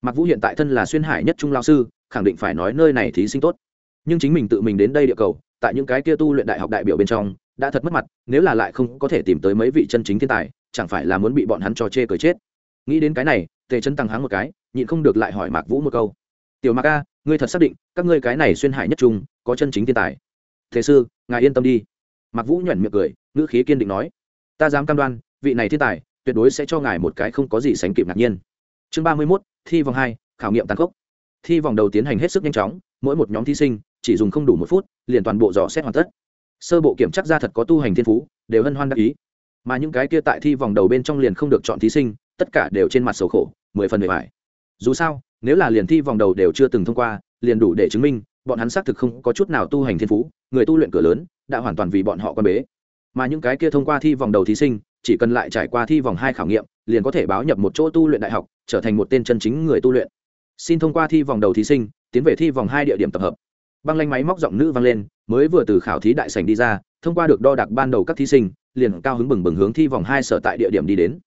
Mạc vũ hiện tại thân là xuyên hải nhất trung lao sư, khẳng định phải nói nơi này thí sinh tốt. Nhưng chính mình tự mình đến đây địa cầu, tại những cái kia tu luyện đại học đại biểu bên trong, đã thật mất mặt, nếu là lại không có thể tìm tới mấy vị chân chính thiên tài, chẳng phải là muốn bị bọn hắn trò chê cười chết. Nghĩ đến cái này tề chân tăng háng một cái, nhịn không được lại hỏi mạc vũ một câu. Tiểu mạc a, ngươi thật xác định các ngươi cái này xuyên hải nhất trung có chân chính thiên tài? Thế sư, ngài yên tâm đi. Mạc vũ nhuẩn miệng cười, ngữ khí kiên định nói. Ta dám cam đoan, vị này thiên tài tuyệt đối sẽ cho ngài một cái không có gì sánh kịp ngạc nhiên. Chương ba mươi mốt, thi vòng hai, khảo nghiệm tàn khốc. Thi vòng đầu tiến hành hết sức nhanh chóng, mỗi một nhóm thí sinh chỉ dùng không đủ một phút, liền toàn bộ dò xét hoàn tất. Sơ bộ kiểm tra ra thật có tu hành thiên phú, đều hân hoan đắc ý. Mà những cái kia tại thi vòng đầu bên trong liền không được chọn thí sinh tất cả đều trên mặt sầu khổ, mười phần mười mải dù sao, nếu là liền thi vòng đầu đều chưa từng thông qua, liền đủ để chứng minh, bọn hắn xác thực không có chút nào tu hành thiên phú, người tu luyện cửa lớn, đã hoàn toàn vì bọn họ quan bế. Mà những cái kia thông qua thi vòng đầu thí sinh, chỉ cần lại trải qua thi vòng hai khảo nghiệm, liền có thể báo nhập một chỗ tu luyện đại học, trở thành một tên chân chính người tu luyện. Xin thông qua thi vòng đầu thí sinh, tiến về thi vòng hai địa điểm tập hợp. Băng lanh máy móc giọng nữ vang lên, mới vừa từ khảo thí đại sành đi ra, thông qua được đo đạc ban đầu các thí sinh, liền cao hứng bừng bừng hướng thi vòng hai sở tại địa điểm đi đến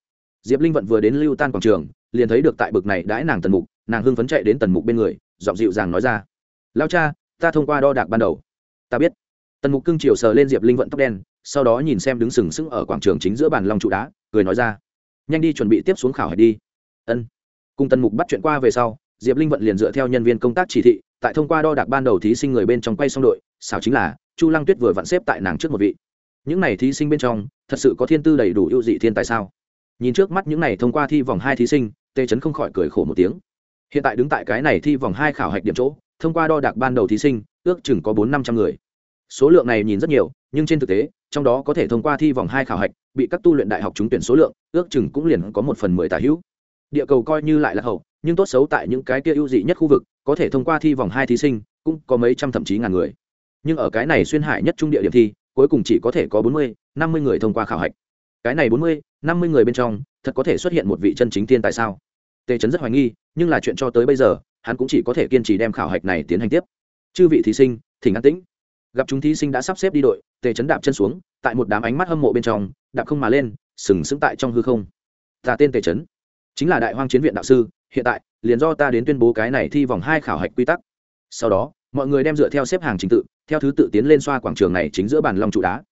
diệp linh vận vừa đến lưu tan quảng trường, liền thấy được tại bực này đãi nàng tần mục, nàng hưng phấn chạy đến tần mục bên người, giọng dịu dàng nói ra lao cha, ta thông qua đo đạc ban đầu. Ta biết. Tần mục cưng chiều sờ lên diệp linh vận tóc đen, sau đó nhìn xem đứng sừng sững ở quảng trường chính giữa bàn long trụ đá, cười nói ra, nhanh đi chuẩn bị tiếp xuống khảo hỏi đi. Ân. Cùng tần mục bắt chuyện qua về sau, diệp linh vận liền dựa theo nhân viên công tác chỉ thị, tại thông qua đo đạc ban đầu thí sinh người bên trong quay xong đội, xảo chính là chu lăng tuyết vừa vặn xếp tại nàng trước một vị. Những n à y thí sinh bên trong, thật sự có thiên tư đầy đủ ưu dị thiên tài sao? Nhìn trước mắt những này thông qua thi vòng hai thí sinh, tê chấn không khỏi cười khổ một tiếng. Hiện tại đứng tại cái này thi vòng hai khảo hạch điểm chỗ, thông qua đo đạc ban đầu thí sinh, ước chừng có bốn năm trăm người. Số lượng này nhìn rất nhiều, nhưng trên thực tế, trong đó có thể thông qua thi vòng hai khảo hạch, bị các tu luyện đại học trúng tuyển số lượng, ước chừng cũng liền có một phần mười tà hữu. Địa cầu coi như lại là hậu, nhưng tốt xấu tại những cái kia ưu dị nhất khu vực, có thể thông qua thi vòng hai thí sinh, cũng có mấy trăm thậm chí ngàn người. Nhưng ở cái này xuyên hải nhất trung địa điểm thi, cuối cùng chỉ có thể có bốn mươi, năm mươi người thông qua khảo hạch. Cái này bốn mươi năm mươi người bên trong, thật có thể xuất hiện một vị chân chính thiên tại sao? Tề trấn rất hoài nghi, nhưng là chuyện cho tới bây giờ, hắn cũng chỉ có thể kiên trì đem khảo hạch này tiến hành tiếp. Chư vị thí sinh, thỉnh an tĩnh. Gặp chúng thí sinh đã sắp xếp đi đội, tề trấn đạp chân xuống, tại một đám ánh mắt hâm mộ bên trong, đạp không mà lên, sừng sững tại trong hư không. Ta tên tề trấn chính là đại hoang chiến viện đạo sư, hiện tại, liền do ta đến tuyên bố cái này thi vòng hai khảo hạch quy tắc. Sau đó, mọi người đem dựa theo xếp hàng trình tự, theo thứ tự tiến lên xoa quảng trường này chính giữa bàn long trụ đá.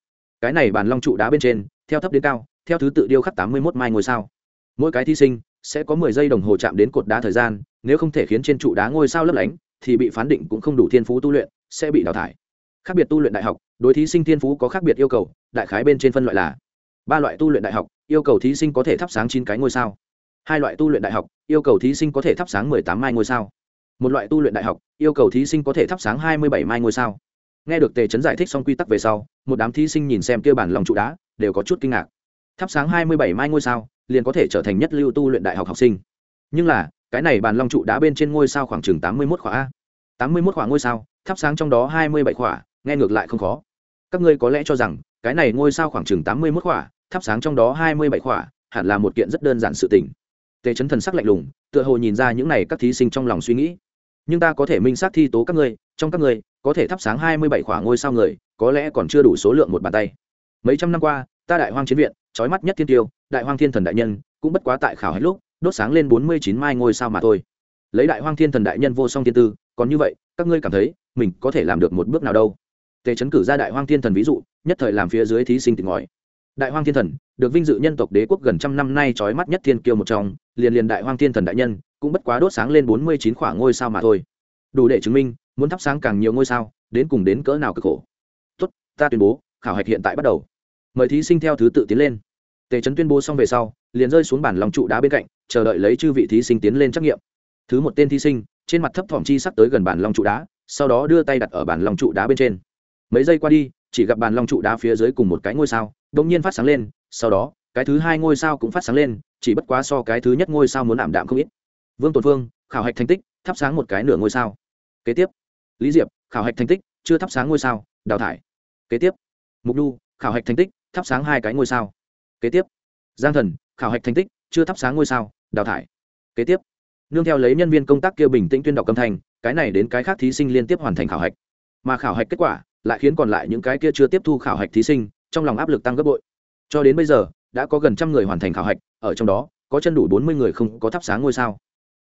Cái này bàn long trụ đá bên trên, theo thấp đến cao theo thứ tự điêu khắc tám mươi một mai ngôi sao. Mỗi cái thí sinh sẽ có mười giây đồng hồ chạm đến cột đá thời gian, nếu không thể khiến trên trụ đá ngôi sao lấp lánh, thì bị phán định cũng không đủ thiên phú tu luyện, sẽ bị đào thải. Khác biệt tu luyện đại học, đối thí sinh thiên phú có khác biệt yêu cầu, đại khái bên trên phân loại là ba loại tu luyện đại học, yêu cầu thí sinh có thể thắp sáng chín cái ngôi sao. Hai loại tu luyện đại học, yêu cầu thí sinh có thể thắp sáng mười tám mai ngôi sao. Một loại tu luyện đại học, yêu cầu thí sinh có thể thắp sáng hai mươi bảy mai ngôi sao. Nghe được tề trấn giải thích xong quy tắc về sau, một đám thí sinh nhìn xem kia bản lòng trụ đá, đều có chút kinh ngạc thắp sáng hai mươi bảy mai ngôi sao, liền có thể trở thành nhất lưu tu luyện đại học học sinh. Nhưng là, cái này bàn long trụ đá bên trên ngôi sao khoảng chừng tám mươi mốt khỏa a. Tám mươi mốt khỏa ngôi sao, thắp sáng trong đó hai mươi bảy khỏa, nghe ngược lại không khó. Các ngươi có lẽ cho rằng, cái này ngôi sao khoảng chừng tám mươi mốt khỏa, thắp sáng trong đó hai mươi bảy khỏa, hẳn là một kiện rất đơn giản sự tình. Tề chấn thần sắc lạnh lùng, tựa hồ nhìn ra những này các thí sinh trong lòng suy nghĩ. Nhưng ta có thể minh xác thi tố các ngươi, trong các ngươi, có thể thắp sáng hai mươi bảy khỏa ngôi sao người, có lẽ còn chưa đủ số lượng một bàn tay. Mấy trăm năm qua ta đại hoang chiến viện, trói mắt nhất thiên tiêu, đại hoang thiên thần đại nhân, cũng bất quá tại khảo hết lúc, đốt sáng lên bốn mươi chín mai ngôi sao mà thôi. Lấy đại hoang thiên thần đại nhân vô song thiên tư, còn như vậy, các ngươi cảm thấy, mình có thể làm được một bước nào đâu? Tề chấn cử ra đại hoang thiên thần ví dụ, nhất thời làm phía dưới thí sinh tỉnh ngòi đại hoang thiên thần, được vinh dự nhân tộc đế quốc gần trăm năm nay trói mắt nhất thiên kiêu một trong, liền liền đại hoang thiên thần đại nhân, cũng bất quá đốt sáng lên bốn mươi chín khoảng ngôi sao mà thôi. Đủ để chứng minh, muốn thắp sáng càng nhiều ngôi sao, đến cùng đến cỡ nào cực khổ. Tốt, ta tuyên bố, khảo hạch hiện tại bắt đầu mời thí sinh theo thứ tự tiến lên. Tề trấn tuyên bố xong về sau, liền rơi xuống bản lòng trụ đá bên cạnh, chờ đợi lấy chư vị thí sinh tiến lên trắc nghiệm. Thứ một tên thí sinh, trên mặt thấp thỏm chi sắp tới gần bản lòng trụ đá, sau đó đưa tay đặt ở bản lòng trụ đá bên trên. Mấy giây qua đi, chỉ gặp bàn long trụ đá phía dưới cùng một cái ngôi sao đ ỗ n g nhiên phát sáng lên, sau đó, cái thứ hai ngôi sao cũng phát sáng lên, chỉ bất quá so cái thứ nhất ngôi sao muốn ảm đạm không ít. Vương tồn phương, khảo hạch thành tích, thắp sáng một cái nửa ngôi sao. Kế tiếp, lý diệp, khảo hạch thành tích, chưa thắp sáng ngôi sao, đào thải. Kế tiếp, mục đu khảo hạch thành tích thắp sáng hai cái ngôi sao. Kế tiếp, giang thần, khảo hạch thành tích, chưa thắp sáng ngôi sao, đào thải. Kế tiếp, nương theo lấy nhân viên công tác kia bình tĩnh tuyên đọc âm thanh, cái này đến cái khác thí sinh liên tiếp hoàn thành khảo hạch. Mà khảo hạch kết quả lại khiến còn lại những cái kia chưa tiếp thu khảo hạch thí sinh, trong lòng áp lực tăng gấp bội. Cho đến bây giờ, đã có gần trăm người hoàn thành khảo hạch, ở trong đó, có chân đủ bốn mươi người không có thắp sáng ngôi sao.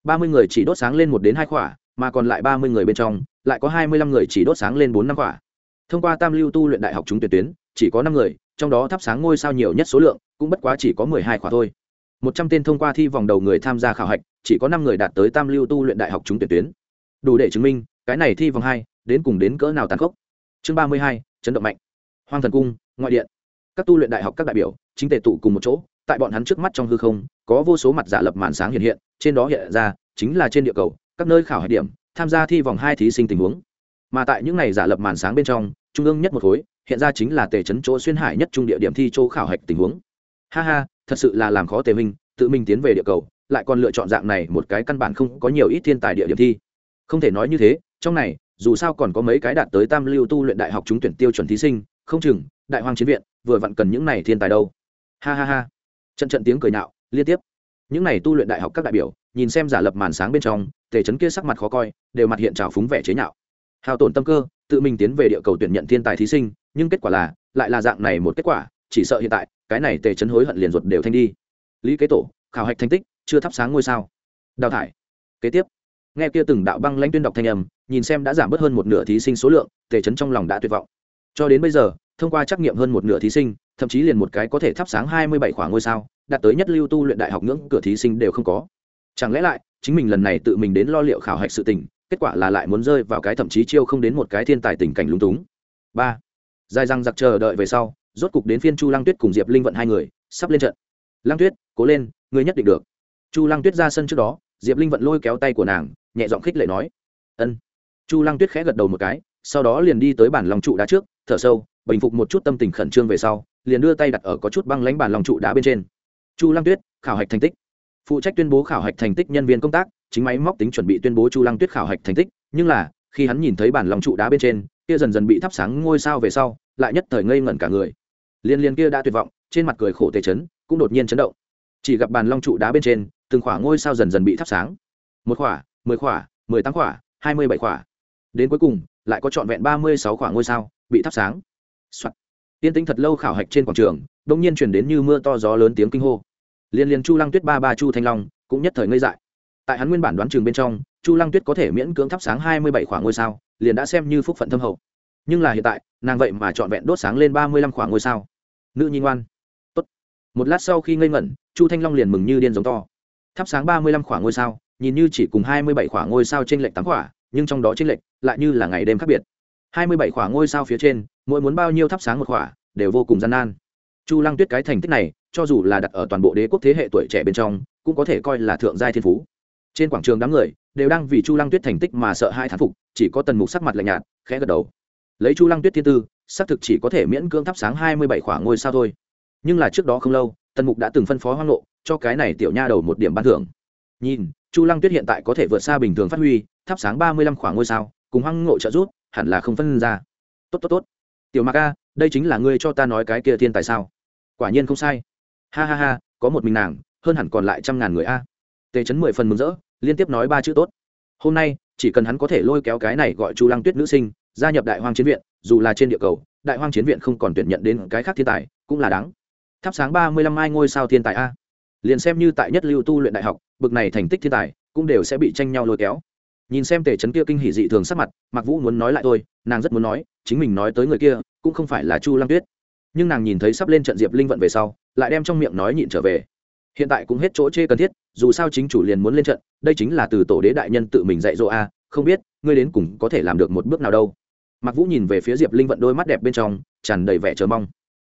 ba mươi người chỉ đốt sáng lên một đến hai khỏa, mà còn lại ba mươi người bên trong, lại có hai mươi lăm người chỉ đốt sáng lên bốn năm khỏa. Thông qua tam lưu tu luyện đại học chúng tuyển tuyến, chỉ có năm người trong đó thắp sáng ngôi sao nhiều nhất số lượng, cũng bất quá chỉ có mười hai khỏa thôi. Một trăm tên thông qua thi vòng đầu người tham gia khảo hạch, chỉ có năm người đạt tới tam lưu tu luyện đại học trúng tuyển tuyến. Đủ để chứng minh, cái này thi vòng hai, đến cùng đến cỡ nào tàn khốc. Chương ba mươi hai, chấn động mạnh. Hoang thần cung, ngoại điện. Các tu luyện đại học các đại biểu, chính tề tụ cùng một chỗ, tại bọn hắn trước mắt trong hư không, có vô số mặt giả lập màn sáng hiện hiện, trên đó hiện ra, chính là trên địa cầu, các nơi khảo hạch điểm, tham gia thi vòng hai thí sinh tình huống. Mà tại những ngày giả lập màn sáng bên trong, trung ương nhất một khối hiện ra chính là tề chấn chỗ xuyên hải nhất trung địa điểm thi chỗ khảo hạch tình huống. Ha ha, thật sự là làm khó tề minh tự mình tiến về địa cầu, lại còn lựa chọn dạng này một cái căn bản không có nhiều ít thiên tài địa điểm thi. Không thể nói như thế, trong này, dù sao còn có mấy cái đạt tới tam lưu tu luyện đại học trúng tuyển tiêu chuẩn thí sinh, không chừng, đại hoàng chiến viện, vừa vặn cần những này thiên tài đâu. Ha ha ha. Trận trận tiếng cười nạo, liên tiếp. Những này tu luyện đại học các đại biểu, nhìn xem giả lập màn sáng bên trong, tề trấn kia sắc mặt khó coi, đều mặt hiện trào phúng vẻ chế nhạo hao tổn tâm cơ, tự mình tiến về địa cầu tuyển nhận thiên tài thí sinh, nhưng kết quả là, lại là dạng này một kết quả, chỉ sợ hiện tại, cái này tề chấn hối hận liền ruột đều thanh đi. Lý kế tổ, khảo hạch thành tích, chưa thắp sáng ngôi sao. Đào thải. Kế tiếp. Nghe kia từng đạo băng lãnh tuyên đọc thanh âm, nhìn xem đã giảm bớt hơn một nửa thí sinh số lượng, tề chấn trong lòng đã tuyệt vọng. Cho đến bây giờ, thông qua trắc nghiệm hơn một nửa thí sinh, thậm chí liền một cái có thể thắp sáng hai mươi bảy khoảng ngôi sao, đạt tới nhất lưu tu luyện đại học ngưỡng cửa thí sinh đều không có. Chẳng lẽ lại, chính mình lần này tự mình đến lo liệu khảo hạch sự tình kết quả là lại muốn rơi vào cái thậm chí chiêu không đến một cái thiên tài tình cảnh lúng túng. Ba. Dài răng giặc chờ đợi về sau, rốt cục đến phiên chu lăng tuyết cùng diệp linh vận hai người, sắp lên trận. Lăng tuyết, cố lên, ngươi nhất định được. Chu lăng tuyết ra sân trước đó, diệp linh vận lôi kéo tay của nàng, nhẹ giọng khích lệ nói. Ân. Chu lăng tuyết khẽ gật đầu một cái, sau đó liền đi tới bản lòng trụ đá trước, thở sâu, bình phục một chút tâm tình khẩn trương về sau, liền đưa tay đặt ở có chút băng lánh bản lòng trụ đá bên trên. Chu lăng tuyết, khảo hạch thành tích. Phụ trách tuyên bố khảo hạch thành tích nhân viên công tác chính máy móc tính chuẩn bị tuyên bố chu lăng tuyết khảo hạch thành tích, nhưng là, khi hắn nhìn thấy bản lòng trụ đá bên trên, kia dần dần bị thắp sáng ngôi sao về sau, lại nhất thời ngây ngẩn cả người. Liên liên kia đã tuyệt vọng, trên mặt cười khổ tề chấn, cũng đột nhiên chấn động. Chỉ gặp bàn long trụ đá bên trên, từng khỏa ngôi sao dần dần bị thắp sáng. Một khỏa, mười khỏa, mười tám khỏa, hai mươi bảy khỏa. Đến cuối cùng, lại có trọn vẹn ba mươi sáu khỏa ngôi sao bị thắp sáng、Soạn. tiên tính thật lâu khảo hạch trên quảng trường, đột nhiên chuyển đến như mưa to gió lớn tiếng kinh hô. Liên liên chu lăng tuyết ba ba chu thanh long cũng nhất thời ngây dại tại hắn nguyên bản đoán trường bên trong, chu lăng tuyết có thể miễn cưỡng thắp sáng hai mươi bảy khoảng ngôi sao, liền đã xem như phúc phận thâm hậu. Nhưng là hiện tại, nàng vậy mà trọn vẹn đốt sáng lên ba mươi lăm khoảng ngôi sao. Nữ nhi ngoan. Tốt. một lát sau khi ngây ngẩn, chu thanh long liền mừng như điên giống to. Thắp sáng ba mươi lăm khoảng ngôi sao, nhìn như chỉ cùng hai mươi bảy khoảng ngôi sao trên lệnh tám khỏa, nhưng trong đó trên lệnh lại như là ngày đêm khác biệt. hai mươi bảy khoảng ngôi sao phía trên, mỗi muốn bao nhiêu thắp sáng một khỏa, đều vô cùng gian nan. Chu lăng tuyết cái thành tích này, cho dù là đặt ở toàn bộ đế quốc thế hệ tuổi trẻ bên trong, cũng có thể coi là thượng giai thiên phú trên quảng trường đám người đều đang vì chu lăng tuyết thành tích mà sợ hai thán phục, chỉ có tần mục sắc mặt lạnh nhạt, khẽ gật đầu. Lấy chu lăng tuyết thiên tư, xác thực chỉ có thể miễn cưỡng thắp sáng hai mươi bảy khoảng ngôi sao thôi. Nhưng là trước đó không lâu, tần mục đã từng phân phó hoang lộ, cho cái này tiểu nha đầu một điểm ban thưởng. Nhìn, chu lăng tuyết hiện tại có thể vượt xa bình thường phát huy, thắp sáng ba mươi lăm khoảng ngôi sao, cùng hoang ngộ trợ rút hẳn là không phân ra. Tốt tốt tốt. Tiểu mạc a, đây chính là ngươi cho ta nói cái kia thiên tài sao? Quả nhiên không sai. Ha ha ha, có một mình nàng, hơn hẳn còn lại trăm ngàn người a. Tề chấn mười phần mừng rỡ liên tiếp nói ba chữ tốt. Hôm nay, chỉ cần hắn có thể lôi kéo cái này gọi chu lăng tuyết nữ sinh, gia nhập đại hoang chiến viện, dù là trên địa cầu, đại hoang chiến viện không còn tuyển nhận đến cái khác thiên tài, cũng là đáng. Thắp sáng ba mươi lăm mai ngôi sao thiên tài a. Liền xem như tại nhất lưu tu luyện đại học, bực này thành tích thiên tài, cũng đều sẽ bị tranh nhau lôi kéo. Nhìn xem tề chấn kia kinh hỉ dị thường sắc mặt mặc vũ muốn nói lại tôi nàng rất muốn nói, chính mình nói tới người kia, cũng không phải là chu lăng tuyết. Nhưng nàng nhìn thấy sắp lên trận diệp linh vận về sau, lại đem trong miệng nói nhịn trở về. Hiện tại cũng hết chỗ chê cần thiết dù sao chính chủ liền muốn lên trận, đây chính là từ tổ đế đại nhân tự mình dạy dỗ a, không biết, ngươi đến cùng có thể làm được một bước nào đâu. Mặc vũ nhìn về phía diệp linh vận đôi mắt đẹp bên trong, tràn đầy vẻ chờ mong.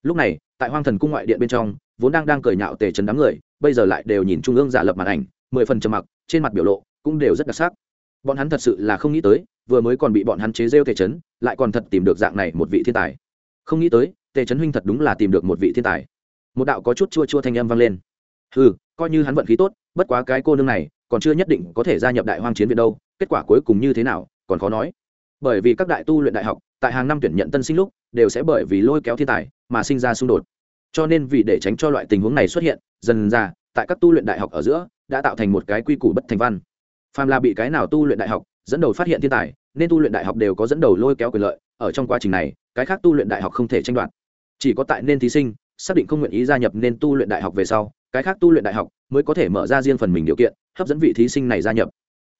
Lúc này, tại hoang thần cung ngoại điện bên trong, vốn đang đang cười nhạo tề trấn đám người, bây giờ lại đều nhìn trung ương giả lập màn ảnh, mười phần trầm mặc, trên mặt biểu lộ cũng đều rất đặc sắc. Bọn hắn thật sự là không nghĩ tới, vừa mới còn bị bọn hắn chế rêu tề trấn, lại còn thật tìm được dạng này một vị thiên tài. Không nghĩ tới, tề trấn huynh thật đúng là tìm được một vị thiên tài. Một đạo có chút chua chua thanh âm vang lên. Ừ coi như hắn vận khí tốt, bất quá cái cô nương này, còn chưa nhất định có thể gia nhập đại hoang chiến viện đâu, kết quả cuối cùng như thế nào, còn khó nói. Bởi vì các đại tu luyện đại học, tại hàng năm tuyển nhận tân sinh lúc, đều sẽ bởi vì lôi kéo thiên tài, mà sinh ra xung đột. Cho nên vì để tránh cho loại tình huống này xuất hiện, dần ra, tại các tu luyện đại học ở giữa, đã tạo thành một cái quy củ bất thành văn. Phàm là bị cái nào tu luyện đại học dẫn đầu phát hiện thiên tài, nên tu luyện đại học đều có dẫn đầu lôi kéo quyền lợi, ở trong quá trình này, cái khác tu luyện đại học không thể tranh đoạt. Chỉ có tại nên thí sinh, xác định không nguyện ý gia nhập nên tu luyện đại học về sau cái khác tu luyện đại học mới có thể mở ra riêng phần mình điều kiện, hấp dẫn vị thí sinh này gia nhập.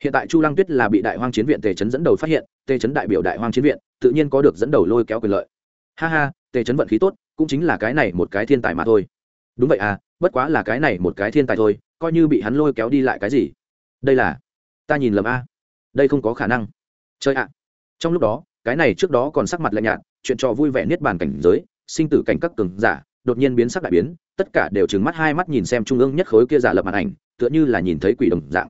Hiện tại chu lăng tuyết là bị đại hoang chiến viện tề chấn dẫn đầu phát hiện, tề chấn đại biểu đại hoang chiến viện, tự nhiên có được dẫn đầu lôi kéo quyền lợi. Ha ha, tề chấn vận khí tốt, cũng chính là cái này một cái thiên tài mà thôi. Đúng vậy à bất quá là cái này một cái thiên tài thôi, coi như bị hắn lôi kéo đi lại cái gì? Đây là, ta nhìn lầm a. Đây không có khả năng. Chơi ạ. Trong lúc đó, cái này trước đó còn sắc mặt lạnh nhạt, chuyện trò vui vẻ niết bàn cảnh giới, sinh tử cảnh các cường giả đột nhiên biến sắc đại biến, tất cả đều trừng mắt hai mắt nhìn xem trung ương nhất khối kia giả lập màn ảnh, tựa như là nhìn thấy quỷ đồng dạng.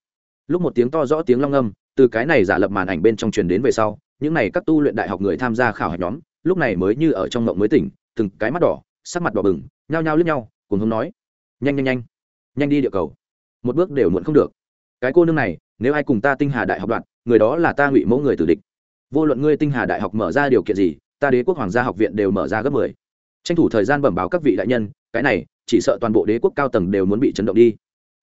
Lúc một tiếng to rõ tiếng long âm, từ cái này giả lập màn ảnh bên trong truyền đến về sau, những này các tu luyện đại học người tham gia khảo hạch nhóm, lúc này mới như ở trong ngộng mới tỉnh, từng cái mắt đỏ, sắc mặt đỏ bừng, nhao nhao lướt nhau, cùng hướng nói, nhanh nhanh nhanh nhanh đi địa cầu. Một bước đều muộn không được. Cái cô nương này, nếu ai cùng ta tinh hà đại học đoạn, người đó là ta ngụy mẫu người tử địch. Vô luận ngươi tinh hà đại học mở ra điều kiện gì, ta đế quốc hoàng gia học viện đều mở ra gấp mười tranh thủ thời gian bẩm báo các vị đại nhân, cái này, chỉ sợ toàn bộ đế quốc cao tầng đều muốn bị chấn động đi.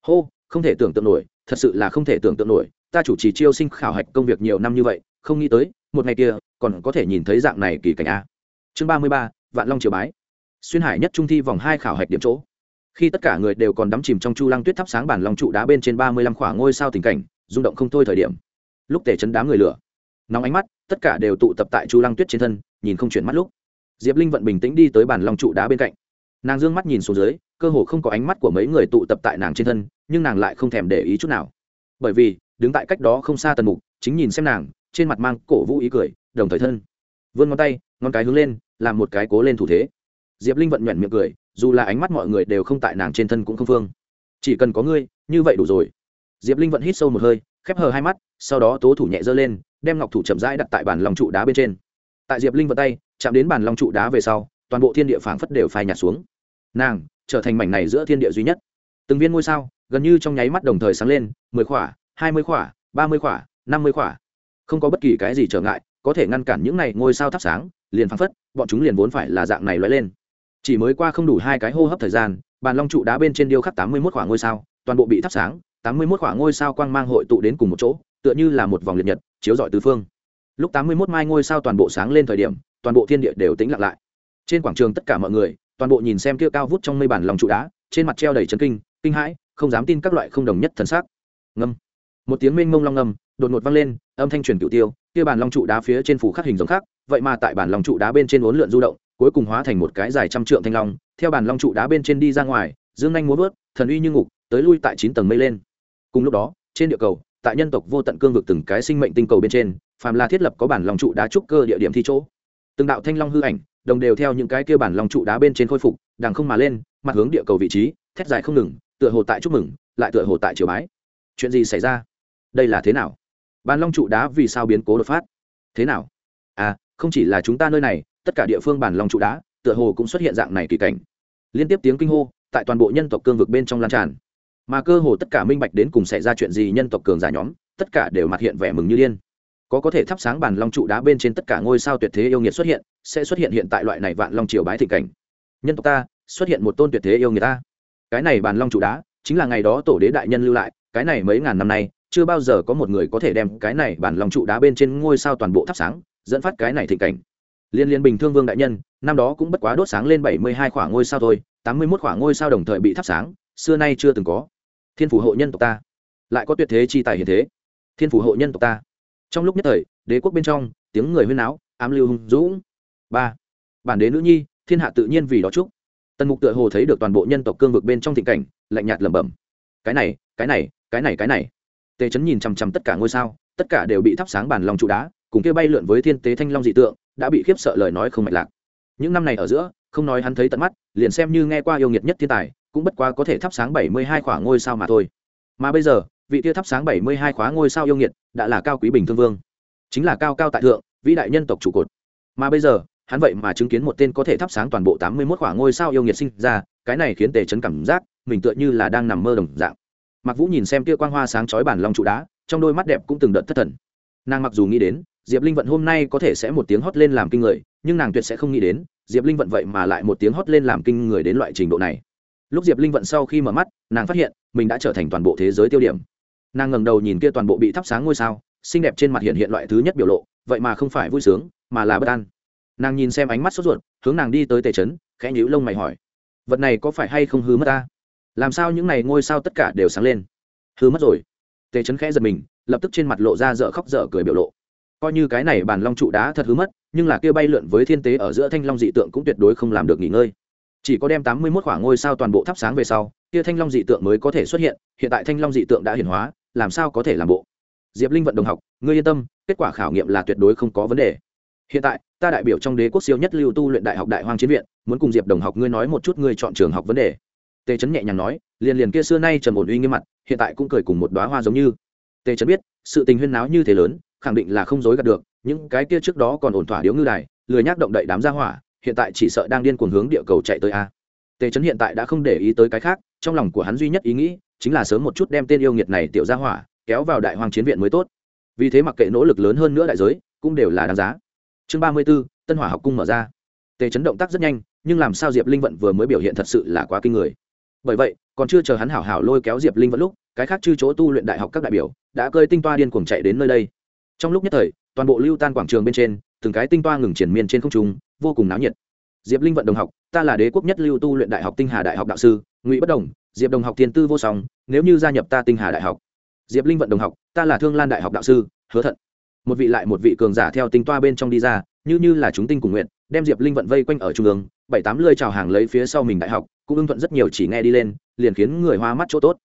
Hô, không thể tưởng tượng nổi, thật sự là không thể tưởng tượng nổi, ta chủ trì chiêu sinh khảo hạch công việc nhiều năm như vậy, không nghĩ tới, một ngày kia, còn có thể nhìn thấy dạng này kỳ cảnh a. Chương ba mươi ba, vạn long triều bái. Xuyên hải nhất trung thi vòng hai khảo hạch điểm chỗ. Khi tất cả người đều còn đắm chìm trong chu lăng tuyết thắp sáng bản lòng trụ đá bên trên ba mươi lăm khoảng ngôi sao tình cảnh, rung động không thôi thời điểm. Lúc tể chấn đám người lửa, nóng ánh mắt, tất cả đều tụ tập tại chu lăng tuyết trên thân, nhìn không chuyển mắt lúc diệp linh vận bình tĩnh đi tới bàn long trụ đá bên cạnh. Nàng d ư ơ n g mắt nhìn xuống dưới, cơ hồ không có ánh mắt của mấy người tụ tập tại nàng trên thân, nhưng nàng lại không thèm để ý chút nào. Bởi vì, đứng tại cách đó không xa tần mục, chính nhìn xem nàng, trên mặt mang cổ vũ ý cười, đồng thời thân. Vươn ngón tay, ngón cái hướng lên, làm một cái cố lên thủ thế. Diệp linh vận nhuận miệng cười, dù là ánh mắt mọi người đều không tại nàng trên thân cũng không phương. Chỉ cần có ngươi, như vậy đủ rồi. Diệp linh vận hít sâu một hơi, khép hờ hai mắt, sau đó tố thủ nhẹ dơ lên, đem ngọc thủ chậm rãi đặt tại bàn lòng trụ đá bên trên. Tại diệp linh vận tay chạm đến bàn long trụ đá về sau, toàn bộ thiên địa phảng phất đều phai nhạt xuống. Nàng, trở thành mảnh này giữa thiên địa duy nhất. Từng viên ngôi sao, gần như trong nháy mắt đồng thời sáng lên, mười khỏa, hai mươi khỏa, ba mươi khỏa, năm mươi khỏa. Không có bất kỳ cái gì trở ngại, có thể ngăn cản những này ngôi sao thắp sáng, liền phăng phất, bọn chúng liền vốn phải là dạng này loại lên. Chỉ mới qua không đủ hai cái hô hấp thời gian, bàn long trụ đá bên trên điêu khắc tám mươi mốt khoảng ngôi sao, toàn bộ bị thắp sáng, tám mươi mốt khoảng ngôi sao quang mang hội tụ đến cùng một chỗ, tựa như là một vòng liệt nhật, chiếu rọi tứ phương. Lúc tám mươi mốt mai ngôi sao toàn bộ sáng lên thời điểm toàn bộ thiên địa đều tĩnh lặng lại. Trên quảng trường tất cả mọi người, toàn bộ nhìn xem kia cao vút trong mây bản lòng trụ đá, trên mặt treo đầy chấn kinh kinh hãi, không dám tin các loại không đồng nhất thần sắc. Ngâm. Một tiếng mênh mông long ngâm, đột ngột vang lên, âm thanh truyền cửu tiêu, kia bản long trụ đá phía trên phủ khắc hình giống khác, vậy mà tại bản long trụ đá bên trên uốn lượn du động, cuối cùng hóa thành một cái dài trăm trượng thanh long, theo bản long trụ đá bên trên đi ra ngoài, dương nhanh muốn vớt, thần uy như ngục, tới lui tại chín tầng mây lên. Cùng lúc đó, trên địa cầu, tại nhân tộc vô tận cương vực từng cái sinh mệnh tinh cầu bên trên, phàm là thiết lập có bản long trụ đá trúc cơ địa điểm thi chỗ từng đạo thanh long hư ảnh, đồng đều theo những cái kia bản long trụ đá bên trên khôi phục, đằng không mà lên, mặt hướng địa cầu vị trí, thét dài không ngừng, tựa hồ tại chúc mừng, lại tựa hồ tại triều bái. Chuyện gì xảy ra? Đây là thế nào? Bản long trụ đá vì sao biến cố đột phát? Thế nào? À không chỉ là chúng ta nơi này, tất cả địa phương bản long trụ đá, tựa hồ cũng xuất hiện dạng này kỳ cảnh. Liên tiếp tiếng kinh hô, tại toàn bộ nhân tộc cương vực bên trong lan tràn. Mà cơ hồ tất cả minh bạch đến cùng xảy ra chuyện gì nhân tộc cường giả nhóm, tất cả đều mặt hiện vẻ mừng như điên có có thể thắp sáng bàn long trụ đá bên trên tất cả ngôi sao tuyệt thế yêu nghiệt xuất hiện, sẽ xuất hiện hiện tại loại này vạn long triều bái thị cảnh. Nhân tộc ta, xuất hiện một tôn tuyệt thế yêu nghiệt ta. Cái này bàn long trụ đá, chính là ngày đó tổ đế đại nhân lưu lại, cái này mấy ngàn năm nay, chưa bao giờ có một người có thể đem cái này bàn long trụ đá bên trên ngôi sao toàn bộ thắp sáng, dẫn phát cái này thịnh cảnh. Liên liên bình thương vương đại nhân, năm đó cũng bất quá đốt sáng lên bảy mươi hai khoảng ngôi sao thôi, tám mươi mốt khoảng ngôi sao đồng thời bị thắp sáng, xưa nay chưa từng có. Thiên phủ hộ nhân tộc ta. Lại có tuyệt thế chi tài hiện thế. Thiên phủ hộ nhân tộc ta trong lúc nhất thời, đế quốc bên trong, tiếng người huyên náo, ám lưu hùng dũng. Ba, bản đế nữ nhi, thiên hạ tự nhiên vì đó chúc. Tần mục tựa hồ thấy được toàn bộ nhân tộc cương vực bên trong thịnh cảnh, lạnh nhạt lẩm bẩm. Cái này cái này cái này cái này. Tề chấn nhìn chằm chằm tất cả ngôi sao, tất cả đều bị thắp sáng bản lòng trụ đá, cùng kia bay lượn với thiên tế thanh long dị tượng, đã bị khiếp sợ lời nói không mạch lạc. Những năm này ở giữa, không nói hắn thấy tận mắt, liền xem như nghe qua yêu nghiệt nhất thiên tài, cũng bất quá có thể thắp sáng bảy mươi hai khoảng ngôi sao mà thôi. Mà bây giờ vị tia thắp sáng bảy mươi hai khóa ngôi sao yêu nghiệt đã là cao quý bình thương vương. Chính là cao cao tại thượng, vĩ đại nhân tộc trụ cột. Mà bây giờ, hắn vậy mà chứng kiến một tên có thể thắp sáng toàn bộ tám mươi mốt khỏa ngôi sao yêu nghiệt sinh ra, cái này khiến tề chấn cảm giác mình tựa như là đang nằm mơ đồng dạng. Mặc vũ nhìn xem tia quang hoa sáng chói bản long trụ đá, trong đôi mắt đẹp cũng từng đợt thất thần. Nàng mặc dù nghĩ đến, diệp linh vận hôm nay có thể sẽ một tiếng hót lên làm kinh người, nhưng nàng tuyệt sẽ không nghĩ đến, diệp linh vận vậy mà lại một tiếng hót lên làm kinh người đến loại trình độ này. Lúc diệp linh vận sau khi mở mắt, nàng phát hiện mình đã trở thành toàn bộ thế giới tiêu điểm nàng ngẩng đầu nhìn kia toàn bộ bị thắp sáng ngôi sao, xinh đẹp trên mặt hiện hiện loại thứ nhất biểu lộ, vậy mà không phải vui sướng, mà là bất an. Nàng nhìn xem ánh mắt sốt ruột, hướng nàng đi tới tề trấn, khẽ nhíu lông mày hỏi, vật này có phải hay không hư mất ta? Làm sao những này ngôi sao tất cả đều sáng lên? Hư mất rồi. Tề trấn khẽ giật mình, lập tức trên mặt lộ ra dở khóc dở cười biểu lộ. Coi như cái này bàn long trụ đá thật hư mất, nhưng là kia bay lượn với thiên tế ở giữa thanh long dị tượng cũng tuyệt đối không làm được nghỉ ngơi. Chỉ có đem tám mươi mốt khoảng ngôi sao toàn bộ thắp sáng về sau, kia thanh long dị tượng mới có thể xuất hiện hiện tại thanh long dị tượng đã hiển hóa làm sao có thể làm bộ? Diệp linh vận đồng học, ngươi yên tâm, kết quả khảo nghiệm là tuyệt đối không có vấn đề. Hiện tại, ta đại biểu trong đế quốc siêu nhất lưu tu luyện đại học đại hoang chiến viện, muốn cùng diệp đồng học ngươi nói một chút ngươi chọn trường học vấn đề. Tề trấn nhẹ nhàng nói, liền liền kia xưa nay trầm ổn uy nghiêm mặt, hiện tại cũng cười cùng một đoá hoa giống như. Tề trấn biết, sự tình huyên náo như thế lớn, khẳng định là không dối gạt được, những cái kia trước đó còn ổn thỏa điếu ngư đài, lười nhác động đậy đám gia hỏa, hiện tại chỉ sợ đang điên cuồng hướng địa cầu chạy tới a. Tề trấn hiện tại đã không để ý tới cái khác, trong lòng của hắn duy nhất ý nghĩ chính là sớm một chút đem tên yêu nghiệt này tiểu gia hỏa kéo vào đại hoàng chiến viện mới tốt. Vì thế mặc kệ nỗ lực lớn hơn nữa đại giới, cũng đều là đáng giá. Chương ba mươi b ố tân hỏa học cung mở ra. Tề chấn động tác rất nhanh, nhưng làm sao diệp linh vận vừa mới biểu hiện thật sự là quá kinh người. Bởi vậy, còn chưa chờ hắn hảo hảo lôi kéo diệp linh vận lúc, cái khác chư chỗ tu luyện đại học các đại biểu đã cơi tinh toa điên cuồng chạy đến nơi đây. Trong lúc nhất thời, toàn bộ lưu tan quảng trường bên trên, từng cái tinh toa ngừng triển miên trên không trung, vô cùng náo nhiệt. Diệp linh vận đồng học, ta là đế quốc nhất lưu tu luyện đại học tinh hà đại học đạo sư, ngụy bất đồng diệp đồng học Thiên tư vô song, nếu như gia nhập ta tinh hà đại học. Diệp linh vận đồng học, ta là thương lan đại học đạo sư, hứa thận. Một vị lại một vị cường giả theo tinh toa bên trong đi ra, như như là chúng tinh cùng nguyện, đem diệp linh vận vây quanh ở trung ương, bảy tám lươi chào hàng lấy phía sau mình đại học, cũng ưng thuận rất nhiều chỉ nghe đi lên, liền khiến người hoa mắt chỗ tốt.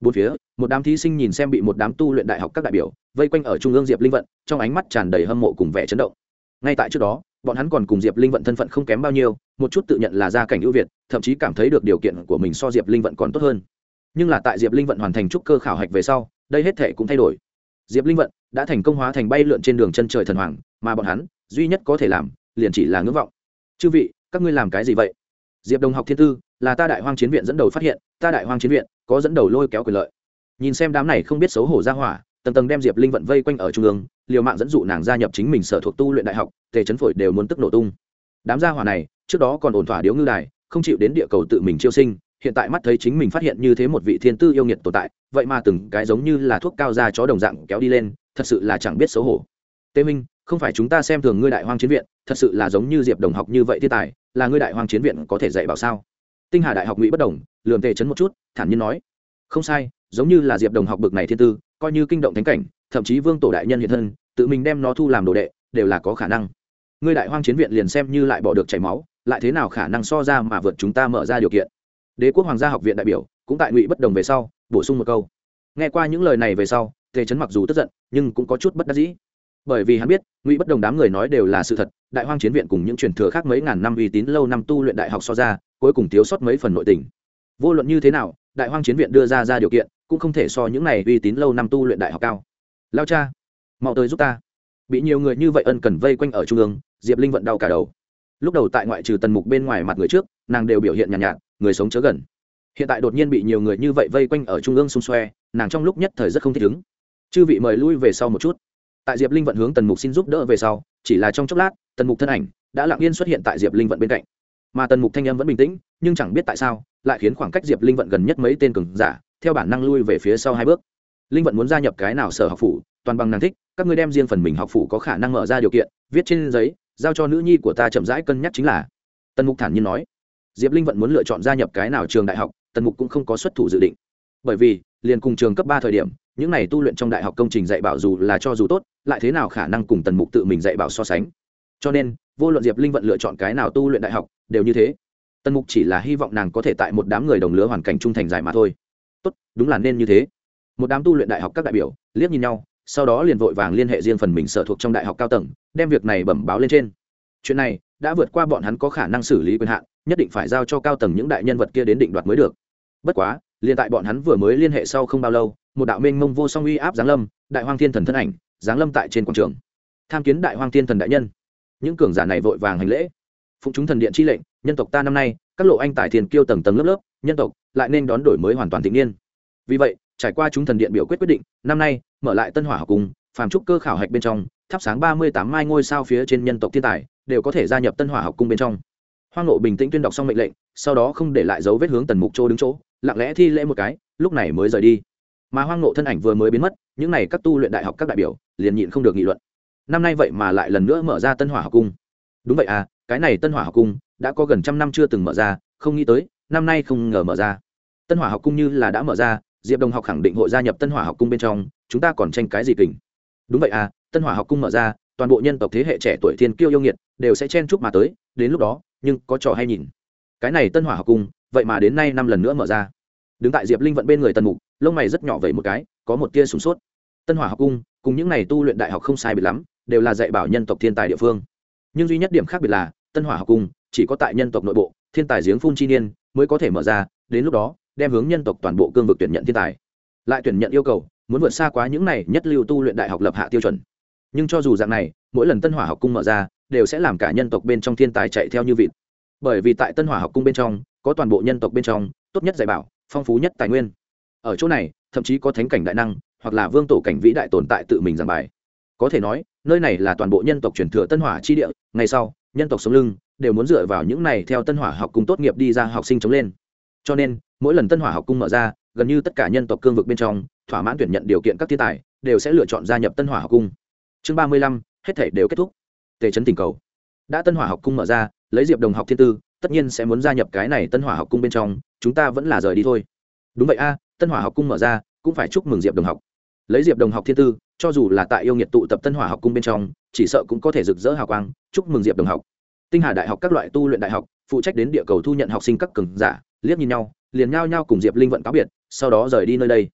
Bốn phía, một đám thí sinh nhìn xem bị một đám tu luyện đại học các đại biểu, vây quanh ở trung ương diệp linh vận, trong ánh mắt tràn đầy hâm mộ cùng vẻ chấn động. Ngay tại trước đó bọn hắn còn cùng diệp linh vận thân phận không kém bao nhiêu, một chút tự nhận là gia cảnh ưu việt, thậm chí cảm thấy được điều kiện của mình so diệp linh vận còn tốt hơn. Nhưng là tại diệp linh vận hoàn thành trúc cơ khảo hạch về sau, đây hết thể cũng thay đổi. Diệp linh vận đã thành công hóa thành bay lượn trên đường chân trời thần hoàng, mà bọn hắn, duy nhất có thể làm, liền chỉ là ngưỡng vọng. Chư vị, các ngươi làm cái gì vậy? Diệp đồng học thiên tư, là ta đại hoang chiến viện dẫn đầu phát hiện, ta đại hoang chiến viện có dẫn đầu lôi kéo quyền lợi. Nhìn xem đám này không biết xấu hổ ra hỏa, tầng tầng đem diệp linh vận vây quanh ở trung ương liều mạng dẫn dụ nàng gia nhập chính mình sở thuộc tu luyện đại học, tề chấn phổi đều muốn tức nổ tung. Đám gia hỏa này, trước đó còn ổn thỏa điếu ngư đài, không chịu đến địa cầu tự mình chiêu sinh, hiện tại mắt thấy chính mình phát hiện như thế một vị thiên tư yêu nghiệt tồn tại, vậy mà từng cái giống như là thuốc cao ra chó đồng dạng kéo đi lên, thật sự là chẳng biết xấu hổ. Tê minh, không phải chúng ta xem thường ngươi đại hoang chiến viện, thật sự là giống như diệp đồng học như vậy thiên tài, là ngươi đại hoang chiến viện có thể dạy bảo sao? Tinh hà đại học ngụy bất đồng lường tề chấn một chút, thản nhiên nói. Không sai giống như là diệp đồng học bực này thiên tư, coi như kinh động thánh cảnh, thậm chí vương tổ đại nhân hiện thân, tự mình đem nó thu làm đồ đệ, đều là có khả năng. Ngươi đại hoang chiến viện liền xem như lại bỏ được chảy máu, lại thế nào khả năng so ra mà vượt chúng ta mở ra điều kiện? Đế quốc hoàng gia học viện đại biểu, cũng tại ngụy bất đồng về sau, bổ sung một câu. Nghe qua những lời này về sau, tề chấn mặc dù tức giận, nhưng cũng có chút bất đắc dĩ. Bởi vì hắn biết, ngụy bất đồng đám người nói đều là sự thật, đại hoang chiến viện cùng những truyền thừa khác mấy ngàn năm uy tín lâu năm tu luyện đại học so ra, cuối cùng thiếu sót mấy phần nội tình. Vô luận như thế nào, đại hoang chiến viện đưa ra ra điều kiện cũng không thể so những này uy tín lâu năm tu luyện đại học cao. Lao cha mau tới giúp ta. Bị nhiều người như vậy ân cần vây quanh ở trung ương diệp linh vận đau cả đầu. Lúc đầu tại ngoại trừ tần mục bên ngoài mặt người trước nàng đều biểu hiện nhàn nhạt, nhạt người sống chớ gần. Hiện tại đột nhiên bị nhiều người như vậy vây quanh ở trung ương xung xoe nàng trong lúc nhất thời rất không thích ứng. Chư vị mời lui về sau một chút. Tại diệp linh vận hướng tần mục xin giúp đỡ về sau chỉ là trong chốc lát tần mục thân ảnh đã lặng yên xuất hiện tại diệp linh vận bên cạnh mà tần mục thanh em vẫn bình tĩnh, nhưng chẳng biết tại sao, lại khiến khoảng cách diệp linh vận gần nhất mấy tên cường giả, theo bản năng lui về phía sau hai bước. Linh vận muốn gia nhập cái nào sở học phủ, toàn bằng nàng thích, các ngươi đem riêng phần mình học phủ có khả năng mở ra điều kiện, viết trên giấy, giao cho nữ nhi của ta chậm rãi cân nhắc chính là. Tần mục thản nhiên nói. Diệp linh vận muốn lựa chọn gia nhập cái nào trường đại học, tần mục cũng không có xuất thủ dự định. Bởi vì, liền cùng trường cấp ba thời điểm, những này tu luyện trong đại học công trình dạy bảo dù là cho dù tốt, lại thế nào khả năng cùng tần mục tự mình dạy bảo so sánh. Cho nên vô luận diệp linh vận lựa chọn cái nào tu luyện đại học, đều như thế. Tần mục chỉ là hy vọng nàng có thể tại một đám người đồng lứa hoàn cảnh trung thành dài mà thôi. Tốt, đúng là nên như thế. Một đám tu luyện đại học các đại biểu liếc nhìn nhau, sau đó liền vội vàng liên hệ riêng phần mình sở thuộc trong đại học cao tầng, đem việc này bẩm báo lên trên. Chuyện này đã vượt qua bọn hắn có khả năng xử lý quyền hạn, nhất định phải giao cho cao tầng những đại nhân vật kia đến định đoạt mới được. Bất quá, liền tại bọn hắn vừa mới liên hệ sau không bao lâu, một đạo mênh mông vô song uy áp giáng lâm, đại hoang thiên thần thân ảnh giáng lâm tại trên quảng trường. Tham kiến đại hoang thiên thần đại nhân những cường giả này vội vàng hành lễ. Phụng chúng thần điện chi lệnh, nhân tộc ta năm nay, các lộ anh tài thiền kiêu tầng tầng lớp lớp, nhân tộc lại nên đón đổi mới hoàn toàn tịnh niên. Vì vậy, trải qua chúng thần điện biểu quyết quyết định, năm nay, mở lại tân hỏa học cùng phàm trúc cơ khảo hạch bên trong, thắp sáng ba mươi tám mai ngôi sao phía trên nhân tộc thiên tài, đều có thể gia nhập tân hỏa học cung bên trong. Hoang nộ bình tĩnh tuyên đọc xong mệnh lệnh, sau đó không để lại dấu vết hướng tần mục chỗ đứng chỗ, lặng lẽ thi lễ một cái, lúc này mới rời đi. Mà hoang nộ thân ảnh vừa mới biến mất, những n à y các tu luyện đại học các đại biểu, liền nhịn không được nghị luận năm nay vậy mà lại lần nữa mở ra tân hỏa học cung. Đúng vậy à cái này tân hỏa học cung đã có gần trăm năm chưa từng mở ra, không nghĩ tới, năm nay không ngờ mở ra. Tân hỏa học cung như là đã mở ra, diệp đồng học khẳng định hội gia nhập tân hỏa học cung bên trong, chúng ta còn tranh cái gì kình? Đúng vậy à tân hỏa học cung mở ra, toàn bộ nhân tộc thế hệ trẻ tuổi thiên kiêu yêu nghiệt đều sẽ chen chúc mà tới, đến lúc đó, nhưng có trò hay nhìn. Cái này tân hỏa học cung, vậy mà đến nay năm lần nữa mở ra. Đứng tại diệp linh vận bên người tần mục, lông mày rất nhỏ vậy một cái, có một tia sửng sốt. Tân hỏa học cung, cùng những n à y tu luyện đại học không sai biệt lắm đều là dạy bảo nhân tộc thiên tài địa phương. Nhưng duy nhất điểm khác biệt là, tân hỏa học cung chỉ có tại nhân tộc nội bộ, thiên tài giếng phun chi niên mới có thể mở ra, đến lúc đó, đem hướng nhân tộc toàn bộ cương vực tuyển nhận thiên tài. Lại tuyển nhận yêu cầu, muốn vượt xa quá những này nhất lưu tu luyện đại học lập hạ tiêu chuẩn. Nhưng cho dù dạng này, mỗi lần tân hỏa học cung mở ra, đều sẽ làm cả nhân tộc bên trong thiên tài chạy theo như vịt. Bởi vì tại tân hỏa học cung bên trong, có toàn bộ nhân tộc bên trong, tốt nhất dạy bảo, phong phú nhất tài nguyên. Ở chỗ này, thậm chí có thánh cảnh đại năng, hoặc là vương tổ cảnh vĩ đại tồn tại tự mình giảng bài. Có thể nói nơi này là toàn bộ nhân tộc truyền thừa tân hỏa chi địa, ngày sau, nhân tộc sống lưng đều muốn dựa vào những này theo tân hỏa học cung tốt nghiệp đi ra học sinh chống lên. Cho nên, mỗi lần tân hỏa học cung mở ra, gần như tất cả nhân tộc cương vực bên trong, thỏa mãn tuyển nhận điều kiện các thiên tài đều sẽ lựa chọn gia nhập tân hỏa học cung. Chương ba mươi lăm, hết thể đều kết thúc. Tề chấn tình cầu. Đã tân hỏa học cung mở ra, lấy diệp đồng học thiên tư, tất nhiên sẽ muốn gia nhập cái này tân hỏa học cung bên trong, chúng ta vẫn là rời đi thôi. Đúng vậy a, tân hỏa học cung mở ra, cũng phải chúc mừng diệp đồng học lấy diệp đồng học thiên tư, cho dù là tại yêu nghiệt tụ tập tân hỏa học cung bên trong, chỉ sợ cũng có thể rực rỡ hào quang, chúc mừng diệp đồng học. Tinh hà đại học các loại tu luyện đại học, phụ trách đến địa cầu thu nhận học sinh các cường giả, liếc nhìn nhau, liền nhao nhao cùng diệp linh vận cáo biệt, sau đó rời đi nơi đây.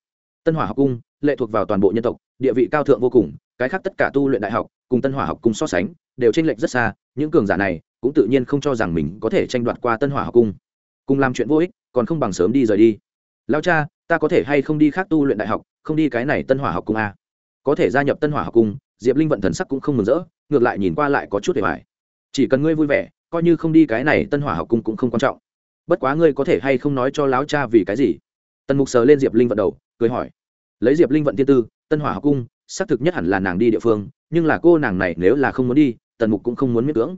Tân hỏa học cung, lệ thuộc vào toàn bộ nhân tộc, địa vị cao thượng vô cùng, cái khác tất cả tu luyện đại học, cùng tân hỏa học cung so sánh, đều tranh lệch rất xa, những cường giả này cũng tự nhiên không cho rằng mình có thể tranh đoạt qua tân hỏa học cung. Cùng làm chuyện vô ích, còn không bằng sớm đi rời đi. Lao cha ta có thể hay không đi khác tu luyện đại học, không đi cái này tân hỏa học cung a có thể gia nhập tân hỏa học cung, diệp linh vận thần sắc cũng không mừng rỡ, ngược lại nhìn qua lại có chút để bài chỉ cần ngươi vui vẻ, coi như không đi cái này tân hỏa học cung cũng không quan trọng. Bất quá ngươi có thể hay không nói cho láo cha vì cái gì? Tần mục sờ lên diệp linh vận đầu, cười hỏi. Lấy diệp linh vận tiên tư, tân hỏa học cung, xác thực nhất hẳn là nàng đi địa phương, nhưng là cô nàng này nếu là không muốn đi, tần mục cũng không muốn miễn cưỡng.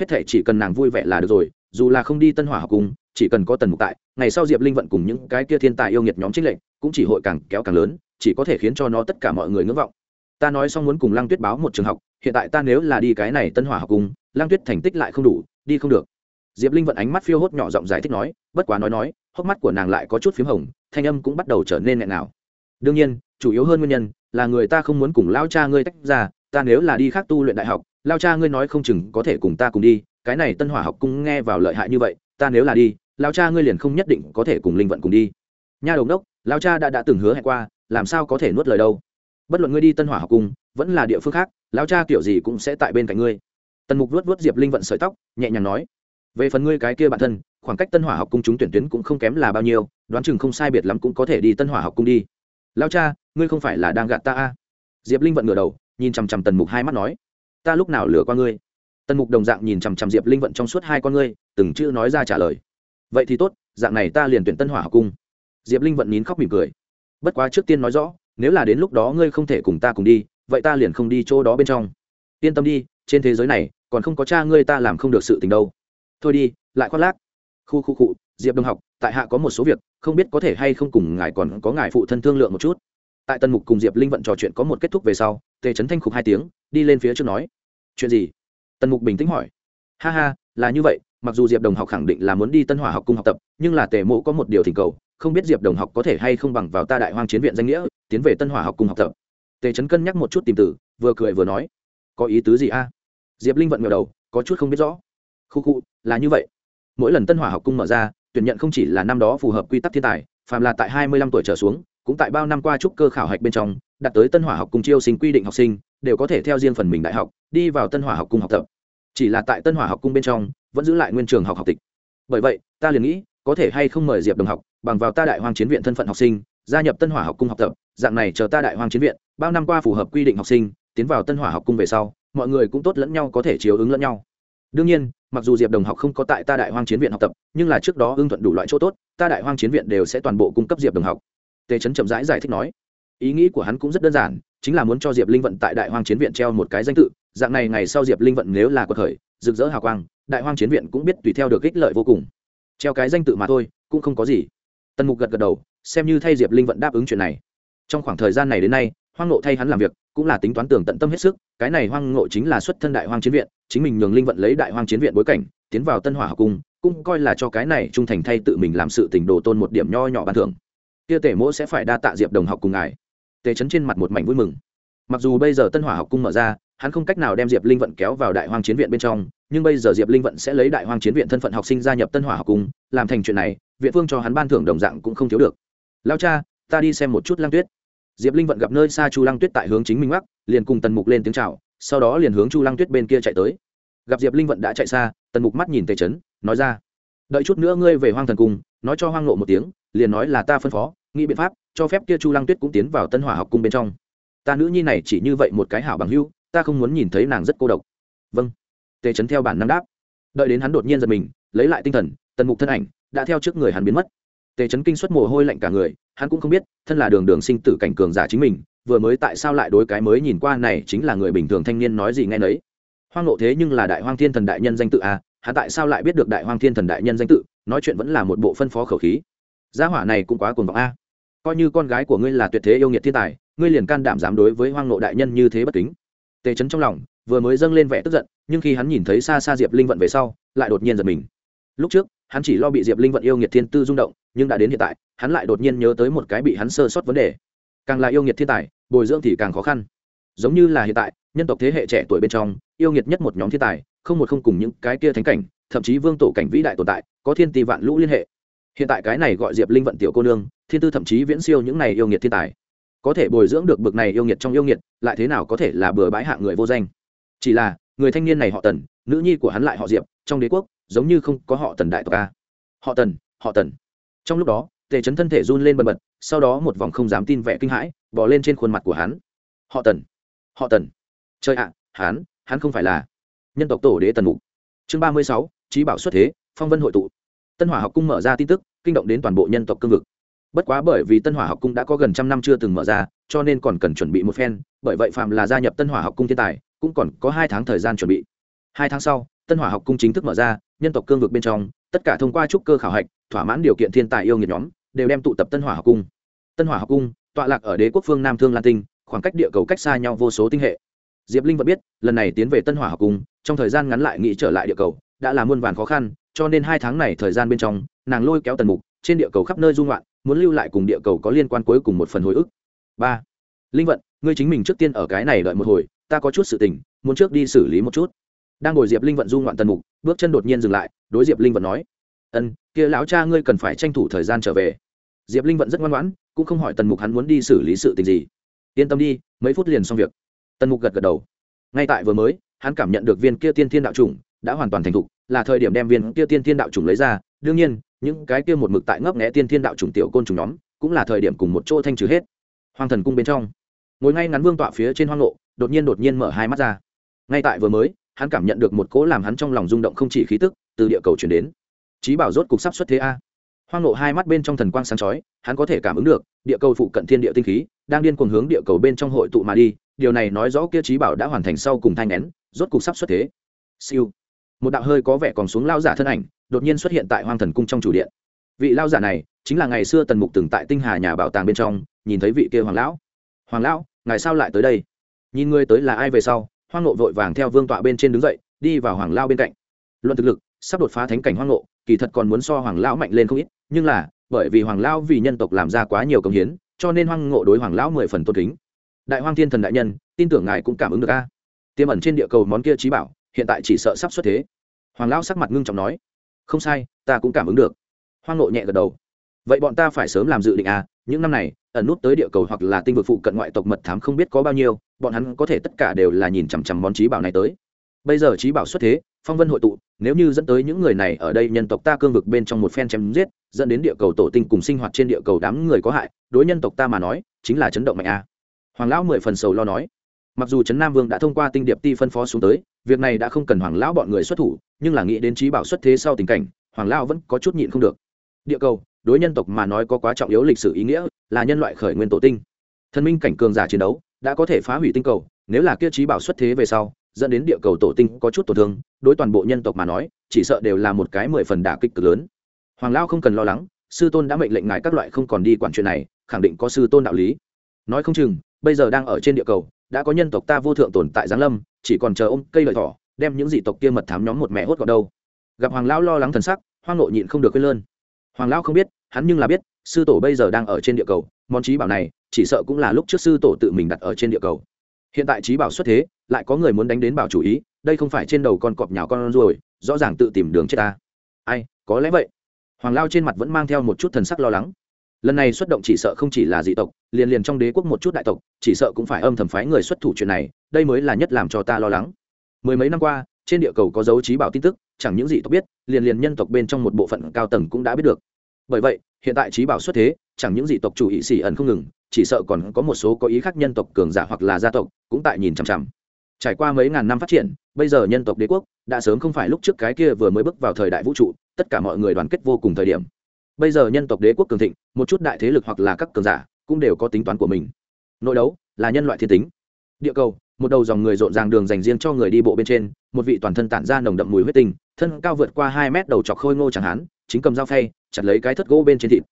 Hết thể chỉ cần nàng vui vẻ là được rồi, dù là không đi tân hỏa học cung chỉ cần có tần mục tại, ngày sau diệp linh vận cùng những cái kia thiên tài yêu nghiệt nhóm trích lệnh cũng chỉ hội càng kéo càng lớn, chỉ có thể khiến cho nó tất cả mọi người ngưỡng vọng. Ta nói xong muốn cùng lăng tuyết báo một trường học, hiện tại ta nếu là đi cái này tân hỏa học cùng lăng tuyết thành tích lại không đủ, đi không được. Diệp linh vận ánh mắt phiêu hốt nhỏ giọng giải thích nói, bất quá nói nói, hốc mắt của nàng lại có chút p h í m hồng, thanh âm cũng bắt đầu trở nên nghẹn nào đương nhiên, chủ yếu hơn nguyên nhân, là người ta không muốn cùng lao cha ngươi tách ra, ta nếu là đi khác tu luyện đại học, lao cha ngươi nói không chừng có thể cùng ta cùng đi, cái này tân hỏa học cung nghe vào lợi hại như vậy, ta nếu là đi lao cha ngươi liền không nhất định có thể cùng linh vận cùng đi. Nha đồng đốc, lao cha đã đã từng hứa hẹn qua, làm sao có thể nuốt lời đâu? Bất luận ngươi đi tân hỏa học cung, vẫn là địa phương khác, lao cha kiểu gì cũng sẽ tại bên cạnh ngươi. Tần mục vuốt vuốt diệp linh vận sợi tóc, nhẹ nhàng nói, về phần ngươi cái kia bản thân, khoảng cách tân hỏa học cung chúng tuyển tuyến cũng không kém là bao nhiêu, đoán chừng không sai biệt lắm cũng có thể đi tân hỏa học cung đi. Lao cha, ngươi không phải là đang gạt ta à? diệp linh vận ngửa đầu, nhìn chằm chằm tần mục hai mắt nói, ta lúc nào lừa qua ngươi? Tần mục đồng dạng nhìn chằm chằm diệp linh vận trong suốt hai con ngươi, từng chữ nói ra trả lời vậy thì tốt, dạng này ta liền tuyển tân hỏa học cung. Diệp linh vận nín khóc mỉm cười. Bất quá trước tiên nói rõ, nếu là đến lúc đó ngươi không thể cùng ta cùng đi, vậy ta liền không đi chỗ đó bên trong. Yên tâm đi, trên thế giới này, còn không có cha ngươi ta làm không được sự tình đâu. Thôi đi, lại khoác lác. Khu khu cụ diệp đồng học, tại hạ có một số việc, không biết có thể hay không cùng ngài còn có ngài phụ thân thương lượng một chút. Tại tân mục cùng diệp linh vận trò chuyện có một kết thúc về sau, tề trấn thanh khục hai tiếng, đi lên phía trước nói. Chuyện gì? Tân mục bình tĩnh hỏi. Ha ha, là như vậy mặc dù diệp đồng học khẳng định là muốn đi tân hỏa học cung học tập, nhưng là tề mộ có một điều thỉnh cầu, không biết diệp đồng học có thể hay không bằng vào ta đại hoang chiến viện danh nghĩa, tiến về tân hỏa học cung học tập. Tề trấn cân nhắc một chút tìm tử vừa cười vừa nói, có ý tứ gì a? Diệp linh vận ngờ đầu, có chút không biết rõ. Khu khu, là như vậy. Mỗi lần tân hỏa học cung mở ra, tuyển nhận không chỉ là năm đó phù hợp quy tắc thiên tài, phàm là tại hai mươi lăm tuổi trở xuống, cũng tại bao năm qua trúc cơ khảo hạch bên trong, đạt tới tân hỏa học cung chiêu sinh quy định học sinh, đều có thể theo riêng phần mình đại học, đi vào tân hỏa học cung học tập chỉ là tại tân hỏa học cung bên trong, vẫn giữ lại nguyên trường học học tịch. Bởi vậy, ta liền nghĩ, có thể hay không mời diệp đồng học, bằng vào ta đại hoàng chiến viện thân phận học sinh, gia nhập tân hỏa học cung học tập, dạng này chờ ta đại hoàng chiến viện, bao năm qua phù hợp quy định học sinh, tiến vào tân hỏa học cung về sau, mọi người cũng tốt lẫn nhau có thể chiếu ứng lẫn nhau. Đương nhiên, mặc dù diệp đồng học không có tại ta đại Hoàng chiến viện học tập, nhưng là trước đó ưng thuận đủ loại chỗ tốt, ta đại Hoàng chiến viện đều sẽ toàn bộ cung cấp diệp đồng học. Tề trấn chậm rãi giải thích nói. Ý nghĩ của hắn cũng rất đơn giản, chính là muốn cho diệp linh vận tại đại Hoàng chiến viện treo một cái danh tự dạng này ngày sau diệp linh vận nếu là cuộc khởi, rực rỡ hào quang, đại hoang chiến viện cũng biết tùy theo được ích lợi vô cùng. Treo cái danh tự mà thôi, cũng không có gì. Tần mục gật gật đầu, xem như thay diệp linh vận đáp ứng chuyện này. Trong khoảng thời gian này đến nay, hoang nộ thay hắn làm việc, cũng là tính toán tưởng tận tâm hết sức, cái này hoang ngộ chính là xuất thân đại hoang chiến viện, chính mình nhường linh vận lấy đại hoang chiến viện bối cảnh, tiến vào tân hỏa học cung, cũng coi là cho cái này trung thành thay tự mình làm sự tình đồ tôn một điểm nho nhỏ ban thưởng. Kia tể mỗ sẽ phải đa tạ diệp đồng học cùng ngài. Tề chấn trên mặt một mảnh vui mừng. Mặc dù bây giờ tân hỏa học cung mở ra hắn không cách nào đem diệp linh vận kéo vào đại hoang chiến viện bên trong, nhưng bây giờ diệp linh vận sẽ lấy đại hoang chiến viện thân phận học sinh gia nhập tân hỏa học cung, làm thành chuyện này, viện phương cho hắn ban thưởng đồng dạng cũng không thiếu được. Lao cha, ta đi xem một chút lang tuyết. Diệp linh vận gặp nơi xa chu Lang tuyết tại hướng chính minh mắc liền cùng tần mục lên tiếng c h à o sau đó liền hướng chu Lang tuyết bên kia chạy tới. Gặp diệp linh vận đã chạy xa, tần mục mắt nhìn tề trấn nói ra, đợi chút nữa ngươi về hoang thần cung, nói cho hoang lộ một tiếng, liền nói là ta phân phó, nghĩ biện pháp, cho phép kia chu Lang tuyết cũng tiến vào tân hỏa học cung bên trong. Ta nữ nhi này chỉ như vậy một cái hảo bằng hưu ta không muốn nhìn thấy nàng rất cô độc. Vâng. Tề trấn theo bản năng đáp. Đợi đến hắn đột nhiên giật mình, lấy lại tinh thần, tần mục thân ảnh đã theo trước người hắn biến mất. Tề trấn kinh xuất mồ hôi lạnh cả người, hắn cũng không biết, thân là đường đường sinh tử cảnh cường giả chính mình, vừa mới tại sao lại đối cái mới nhìn qua này chính là người bình thường thanh niên nói gì nghe nấy. Hoang lộ thế nhưng là đại hoang thiên thần đại nhân danh tự à hắn tại sao lại biết được đại hoang thiên thần đại nhân danh tự, nói chuyện vẫn là một bộ phân phó khẩu khí. Gia hỏa này cũng quá cuồng vọng a. Coi như con gái của ngươi là tuyệt thế yêu nghiệt thiên tài, ngươi liền can đảm dám đối với hoang lộ đại nhân như thế bất kính tề chấn trong lòng, vừa mới dâng lên vẻ tức giận, nhưng khi hắn nhìn thấy xa xa diệp linh vận về sau, lại đột nhiên giật mình. Lúc trước, hắn chỉ lo bị diệp linh vận yêu nghiệt thiên tư rung động, nhưng đã đến hiện tại, hắn lại đột nhiên nhớ tới một cái bị hắn sơ sót vấn đề. Càng là yêu nghiệt thiên tài, bồi dưỡng thì càng khó khăn. Giống như là hiện tại, nhân tộc thế hệ trẻ tuổi bên trong, yêu nghiệt nhất một nhóm thiên tài, không một không cùng những cái kia thánh cảnh, thậm chí vương tổ cảnh vĩ đại tồn tại, có thiên tỷ vạn lũ liên hệ. Hiện tại cái này gọi diệp linh vận tiểu cô nương, thiên tư thậm chí viễn siêu những này yêu nghiệt thiên tài có thể bồi dưỡng được bực này yêu nghiệt trong yêu nghiệt, lại thế nào có thể là bừa bãi hạng người vô danh? Chỉ là, người thanh niên này họ tần, nữ nhi của hắn lại họ diệp, trong đế quốc, giống như không có họ tần đại tộc a. Họ tần họ tần. Trong lúc đó, tề chấn thân thể run lên bần bật, sau đó một vòng không dám tin vẻ kinh hãi bỏ lên trên khuôn mặt của hắn. Họ tần họ tần. Chơi ạ, hắn hắn không phải là nhân tộc tổ đế tần mục chương ba mươi sáu trí bảo xuất thế, phong vân hội tụ. Tân hỏa học cung mở ra tin tức, kinh động đến toàn bộ nhân tộc cương vực bất quá bởi vì tân hỏa học cung đã có gần trăm năm chưa từng mở ra, cho nên còn cần chuẩn bị một phen, bởi vậy phạm là gia nhập tân hỏa học cung thiên tài, cũng còn có hai tháng thời gian chuẩn bị. Hai tháng sau, tân hỏa học cung chính thức mở ra, nhân tộc cương vực bên trong, tất cả thông qua trúc cơ khảo hạch, thỏa mãn điều kiện thiên tài yêu nghiệt nhóm, đều đem tụ tập tân hỏa học cung. Tân hỏa học cung, tọa lạc ở đế quốc phương nam thương lan tinh, khoảng cách địa cầu cách xa nhau vô số tinh hệ. Diệp linh vẫn biết, lần này tiến về tân hỏa học cung, trong thời gian ngắn lại nghĩ trở lại địa cầu, đã là muôn vàn khó khăn, cho nên hai tháng này thời gian bên trong, nàng lôi kéo tần mục, trên địa cầu khắp nơi dung loạn muốn lưu lại cùng địa cầu có liên quan cuối cùng một phần hồi ức. Ba, linh vận, ngươi chính mình trước tiên ở cái này đợi một hồi, ta có chút sự tình, muốn trước đi xử lý một chút. Đang ngồi diệp linh vận du ngoạn tần mục, bước chân đột nhiên dừng lại, đối diệp linh vận nói, ân, kia lão cha ngươi cần phải tranh thủ thời gian trở về. Diệp linh vận rất ngoan ngoãn, cũng không hỏi tần mục hắn muốn đi xử lý sự tình gì. Yên tâm đi, mấy phút liền xong việc. Tần mục gật gật đầu. Ngay tại vừa mới, hắn cảm nhận được viên kia tiên thiên đạo chủng đã hoàn toàn thành thục, là thời điểm đem viên kia tiên thiên đạo chủng lấy ra, đương nhiên những cái kia một mực tại ngấp nghẽ tiên thiên đạo chủng tiểu côn trùng nhóm, cũng là thời điểm cùng một chỗ thanh trừ hết. Hoàng thần cung bên trong, ngồi ngay ngắn vương tọa phía trên hoang lộ, đột nhiên đột nhiên mở hai mắt ra. Ngay tại vừa mới, hắn cảm nhận được một cỗ làm hắn trong lòng rung động không chỉ khí tức, từ địa cầu chuyển đến. Trí bảo rốt cục sắp xuất thế a. Hoang lộ hai mắt bên trong thần quang sáng chói, hắn có thể cảm ứng được, địa cầu phụ cận thiên địa tinh khí, đang điên cuồng hướng địa cầu bên trong hội tụ mà đi, điều này nói rõ kia trí bảo đã hoàn thành sau cùng thanh nén, rốt cục sắp xuất thế. Siêu một đạo hơi có vẻ còn xuống lao giả thân ảnh đột nhiên xuất hiện tại hoang thần cung trong chủ điện. Vị lao giả này chính là ngày xưa tần mục từng tại tinh hà nhà bảo tàng bên trong, nhìn thấy vị kia hoàng lão. Hoàng lão, ngài sao lại tới đây? Nhìn ngươi tới là ai về sau? Hoang nộ vội vàng theo vương tọa bên trên đứng dậy, đi vào hoàng lao bên cạnh. Luận thực lực, sắp đột phá thánh cảnh hoang nộ kỳ thật còn muốn so hoàng lão mạnh lên không ít, nhưng là, bởi vì hoàng lão vì nhân tộc làm ra quá nhiều công hiến, cho nên hoang ngộ đối hoàng lão mười phần tôn kính. Đại hoang thiên thần đại nhân, tin tưởng ngài cũng cảm ứng được a. Tiềm ẩn trên địa cầu món kia trí bảo hiện tại chỉ sợ sắp xuất thế. Hoàng lão sắc mặt ngưng trọng nói, không sai, ta cũng cảm ứng được. Hoang nộ nhẹ gật đầu, vậy bọn ta phải sớm làm dự định à? những năm này, ẩn nút tới địa cầu hoặc là tinh vực phụ cận ngoại tộc mật thám không biết có bao nhiêu, bọn hắn có thể tất cả đều là nhìn chằm chằm món trí bảo này tới. Bây giờ trí bảo xuất thế, phong vân hội tụ, nếu như dẫn tới những người này ở đây nhân tộc ta cương vực bên trong một phen chém giết, dẫn đến địa cầu tổ tinh cùng sinh hoạt trên địa cầu đám người có hại, đối nhân tộc ta mà nói, chính là chấn động mạnh a hoàng lão mười phần sầu lo nói, mặc dù trấn nam vương đã thông qua tinh điệp ti phân phó xuống tới việc này đã không cần hoàng lão bọn người xuất thủ, nhưng là nghĩ đến trí bảo xuất thế sau tình cảnh, hoàng lão vẫn có chút nhịn không được. Địa cầu, đối nhân tộc mà nói có quá trọng yếu lịch sử ý nghĩa, là nhân loại khởi nguyên tổ tinh. Thần minh cảnh cường giả chiến đấu, đã có thể phá hủy tinh cầu, nếu là kia trí bảo xuất thế về sau, dẫn đến địa cầu tổ tinh có chút tổn thương, đối toàn bộ nhân tộc mà nói, chỉ sợ đều là một cái mười phần đả kích cực lớn. Hoàng lao không cần lo lắng, sư tôn đã mệnh lệnh ngài các loại không còn đi quản chuyện này, khẳng định có sư tôn đạo lý. Nói không chừng, bây giờ đang ở trên địa cầu, đã có nhân tộc ta vô thượng tồn tại giáng lâm chỉ còn chờ ôm cây lợi thỏ, đem những dị tộc kia mật thám nhóm một mẹ hốt gọn đâu. Gặp hoàng lão lo lắng thần sắc, hoang nội nhịn không được quên lơn. Hoàng lão không biết, hắn nhưng là biết, sư tổ bây giờ đang ở trên địa cầu, món trí bảo này, chỉ sợ cũng là lúc trước sư tổ tự mình đặt ở trên địa cầu. Hiện tại trí bảo xuất thế, lại có người muốn đánh đến bảo chủ ý, đây không phải trên đầu con cọp nhào con ruồi, rõ ràng tự tìm đường chết ta. Ai, có lẽ vậy. Hoàng lao trên mặt vẫn mang theo một chút thần sắc lo lắng lần này xuất động chỉ sợ không chỉ là dị tộc, liền liền trong đế quốc một chút đại tộc, chỉ sợ cũng phải âm thầm phái người xuất thủ chuyện này, đây mới là nhất làm cho ta lo lắng. Mười mấy năm qua, trên địa cầu có dấu trí bảo tin tức, chẳng những dị tộc biết, liền liền nhân tộc bên trong một bộ phận cao tầng cũng đã biết được. Bởi vậy, hiện tại trí bảo xuất thế, chẳng những dị tộc chủ ý xỉ ẩn không ngừng, chỉ sợ còn có một số có ý khác nhân tộc cường giả hoặc là gia tộc cũng tại nhìn chằm chằm. Trải qua mấy ngàn năm phát triển, bây giờ nhân tộc đế quốc đã sớm không phải lúc trước cái kia vừa mới bước vào thời đại vũ trụ, tất cả mọi người đoàn kết vô cùng thời điểm. Bây giờ nhân tộc đế quốc cường thịnh một chút đại thế lực hoặc là các cường giả cũng đều có tính toán của mình. Nội đấu là nhân loại thiên tính. Địa cầu, một đầu dòng người rộn ràng đường dành riêng cho người đi bộ bên trên, một vị toàn thân tản ra nồng đậm mùi huyết tinh, thân cao vượt qua hai mét đầu chọc khôi ngô chẳng hắn, chính cầm dao phay, chặt lấy cái thất gỗ bên trên thịt.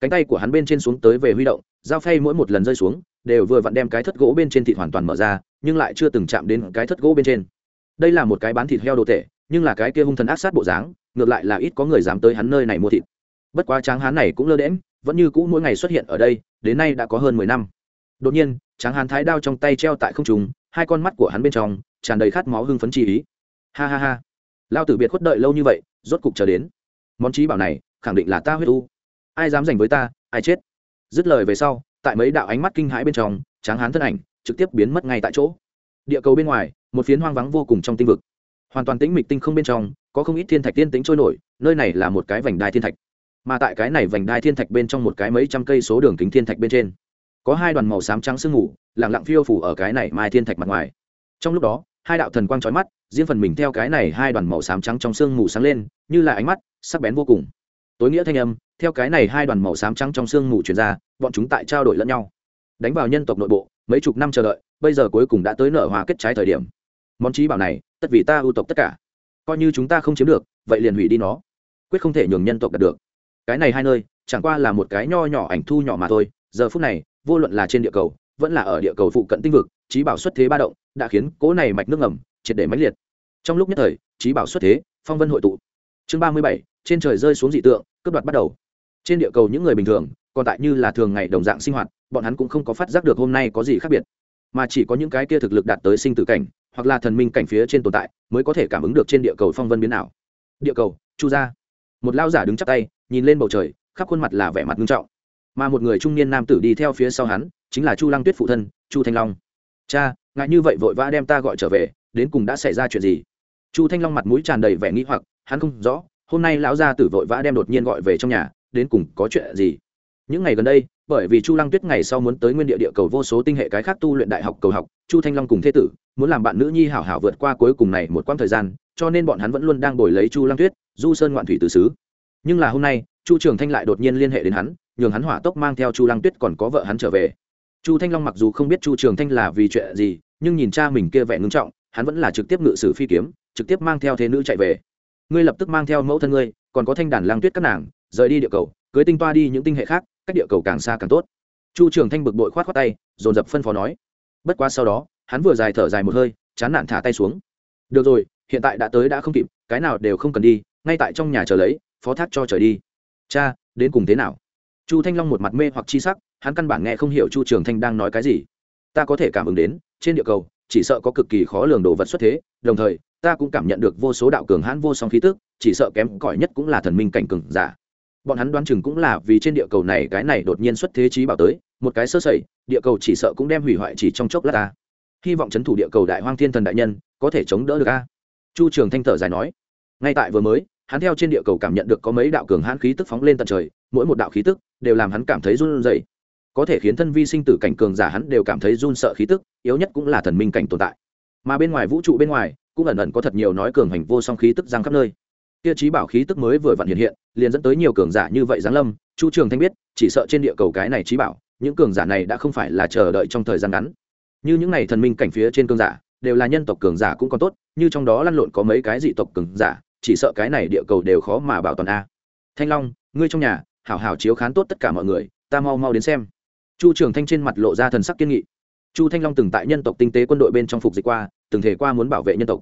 Cánh tay của hắn bên trên xuống tới về huy động, dao phay mỗi một lần rơi xuống, đều vừa vặn đem cái thất gỗ bên trên thịt hoàn toàn mở ra, nhưng lại chưa từng chạm đến cái thất gỗ bên trên. Đây là một cái bán thịt heo đồ tệ nhưng là cái kia hung thần ác sát bộ dáng, ngược lại là ít có người dám tới hắn nơi này mua thịt bất quá tráng hán này cũng lơ đễm vẫn như cũ mỗi ngày xuất hiện ở đây, đến nay đã có hơn mười năm. Đột nhiên, tráng hán thái đao trong tay treo tại không trùng hai con mắt của hắn bên trong tràn đầy khát máu hưng phấn chi ý. Ha ha ha. Lao tử biệt khuất đợi lâu như vậy, rốt cục chờ đến. Món trí bảo này, khẳng định là ta huyết u. Ai dám giành với ta, ai chết. Dứt lời về sau, tại mấy đạo ánh mắt kinh hãi bên trong, tráng hán thân ảnh trực tiếp biến mất ngay tại chỗ. Địa cầu bên ngoài, một phiến hoang vắng vô cùng trong tinh vực. Hoàn toàn tĩnh mịch tinh không bên trong, có không ít thiên thạch tiên tính trôi nổi, nơi này là một cái vành đai thiên thạch mà tại cái này vành đai thiên thạch bên trong một cái mấy trăm cây số đường kính thiên thạch bên trên. Có hai đoàn màu xám trắng sương mù lẳng lặng phiêu phủ ở cái này mai thiên thạch mặt ngoài. Trong lúc đó, hai đạo thần quang trói mắt, riêng phần mình theo cái này hai đoàn màu xám trắng trong sương mù sáng lên, như là ánh mắt sắc bén vô cùng. Tối nghĩa thanh âm, theo cái này hai đoàn màu xám trắng trong sương mù chuyển ra, bọn chúng tại trao đổi lẫn nhau. Đánh vào nhân tộc nội bộ, mấy chục năm chờ đợi, bây giờ cuối cùng đã tới nở hòa kết trái thời điểm. Món trí bảo này, tất vì ta ưu tộc tất cả. Coi như chúng ta không chiếm được, vậy liền hủy đi nó. Quyết không thể nhường nhân tộc đạt được cái này hai nơi, chẳng qua là một cái nho nhỏ ảnh thu nhỏ mà thôi, giờ phút này, vô luận là trên địa cầu, vẫn là ở địa cầu phụ cận tinh vực, trí bảo xuất thế ba động, đã khiến cố này mạch nước ngầm triệt để mãnh liệt. Trong lúc nhất thời, trí bảo xuất thế, phong vân hội tụ. Chương ba mươi bảy, trên trời rơi xuống dị tượng, cướp đoạt bắt đầu. Trên địa cầu những người bình thường, còn tại như là thường ngày đồng dạng sinh hoạt, bọn hắn cũng không có phát giác được hôm nay có gì khác biệt, mà chỉ có những cái kia thực lực đạt tới sinh tử cảnh, hoặc là thần minh cảnh phía trên tồn tại, mới có thể cảm ứng được trên địa cầu phong vân biến ảo. Địa cầu, chu gia. Một lao giả đứng chắp tay nhìn lên bầu trời, khắp khuôn mặt là vẻ mặt nghiêm trọng. Mà một người trung niên nam tử đi theo phía sau hắn, chính là chu lăng tuyết phụ thân, chu thanh long. Cha, ngại như vậy vội vã đem ta gọi trở về, đến cùng đã xảy ra chuyện gì? Chu thanh long mặt mũi tràn đầy vẻ nghĩ hoặc, hắn không rõ, hôm nay lão gia tử vội vã đem đột nhiên gọi về trong nhà, đến cùng có chuyện gì? Những ngày gần đây, bởi vì chu lăng tuyết ngày sau muốn tới nguyên địa địa cầu vô số tinh hệ cái khác tu luyện đại học cầu học, chu thanh long cùng thế tử muốn làm bạn nữ nhi hảo hảo vượt qua cuối cùng này một quãng thời gian, cho nên bọn hắn vẫn luôn đang bồi lấy chu lăng tuyết, du sơn ngoạn thủy từ xứ nhưng là hôm nay, chu trường thanh lại đột nhiên liên hệ đến hắn, nhường hắn hỏa tốc mang theo chu lăng tuyết còn có vợ hắn trở về. Chu thanh long mặc dù không biết chu trường thanh là vì chuyện gì, nhưng nhìn cha mình kia vẻ ngưng trọng, hắn vẫn là trực tiếp ngự sử phi kiếm, trực tiếp mang theo thế nữ chạy về. Ngươi lập tức mang theo mẫu thân ngươi, còn có thanh đàn lang tuyết các nàng, rời đi địa cầu, cưới tinh toa đi những tinh hệ khác, cách địa cầu càng xa càng tốt. Chu trường thanh bực bội khoát khoát tay, dồn dập phân phó nói. Bất quá sau đó, hắn vừa dài thở dài một hơi, chán nản thả tay xuống. Được rồi, hiện tại đã tới đã không kịp, cái nào đều không cần đi, ngay tại trong nhà chờ lấy phó thác cho trời đi. Cha, đến cùng thế nào? Chu thanh long một mặt mê hoặc chi sắc, hắn căn bản nghe không hiểu chu trường thanh đang nói cái gì. Ta có thể cảm ứng đến, trên địa cầu, chỉ sợ có cực kỳ khó lường đồ vật xuất thế, đồng thời, ta cũng cảm nhận được vô số đạo cường hãn vô song khí tức, chỉ sợ kém cỏi nhất cũng là thần minh cảnh cường giả. Bọn hắn đoán chừng cũng là vì trên địa cầu này cái này đột nhiên xuất thế trí bảo tới, một cái sơ sẩy, địa cầu chỉ sợ cũng đem hủy hoại chỉ trong chốc lát ta. Hy vọng c h ấ n thủ địa cầu đại hoang thiên thần đại nhân có thể chống đỡ được a. Chu trường thanh thở dài nói. Ngay tại vừa mới hắn theo trên địa cầu cảm nhận được có mấy đạo cường hãn khí tức phóng lên tận trời, mỗi một đạo khí tức đều làm hắn cảm thấy run rẩy. Có thể khiến thân vi sinh tử cảnh cường giả hắn đều cảm thấy run sợ khí tức, yếu nhất cũng là thần minh cảnh tồn tại. Mà bên ngoài vũ trụ bên ngoài, cũng ẩn ẩn có thật nhiều nói cường hành vô song khí tức giang khắp nơi. Kia trí bảo khí tức mới vừa vặn hiện hiện, liền dẫn tới nhiều cường giả như vậy giáng lâm, chu trường thanh biết, chỉ sợ trên địa cầu cái này trí bảo, những cường giả này đã không phải là chờ đợi trong thời gian ngắn. Như những này thần minh cảnh phía trên cường giả, đều là nhân tộc cường giả cũng còn tốt, như trong đó lăn lộn có mấy cái dị tộc cường giả chỉ sợ cái này địa cầu đều khó mà bảo toàn a. Thanh long, ngươi trong nhà, hảo hảo chiếu khán tốt tất cả mọi người, ta mau mau đến xem. Chu trường thanh trên mặt lộ ra thần sắc kiên nghị. Chu thanh long từng tại nhân tộc tinh tế quân đội bên trong phục dịch qua, từng thể qua muốn bảo vệ nhân tộc.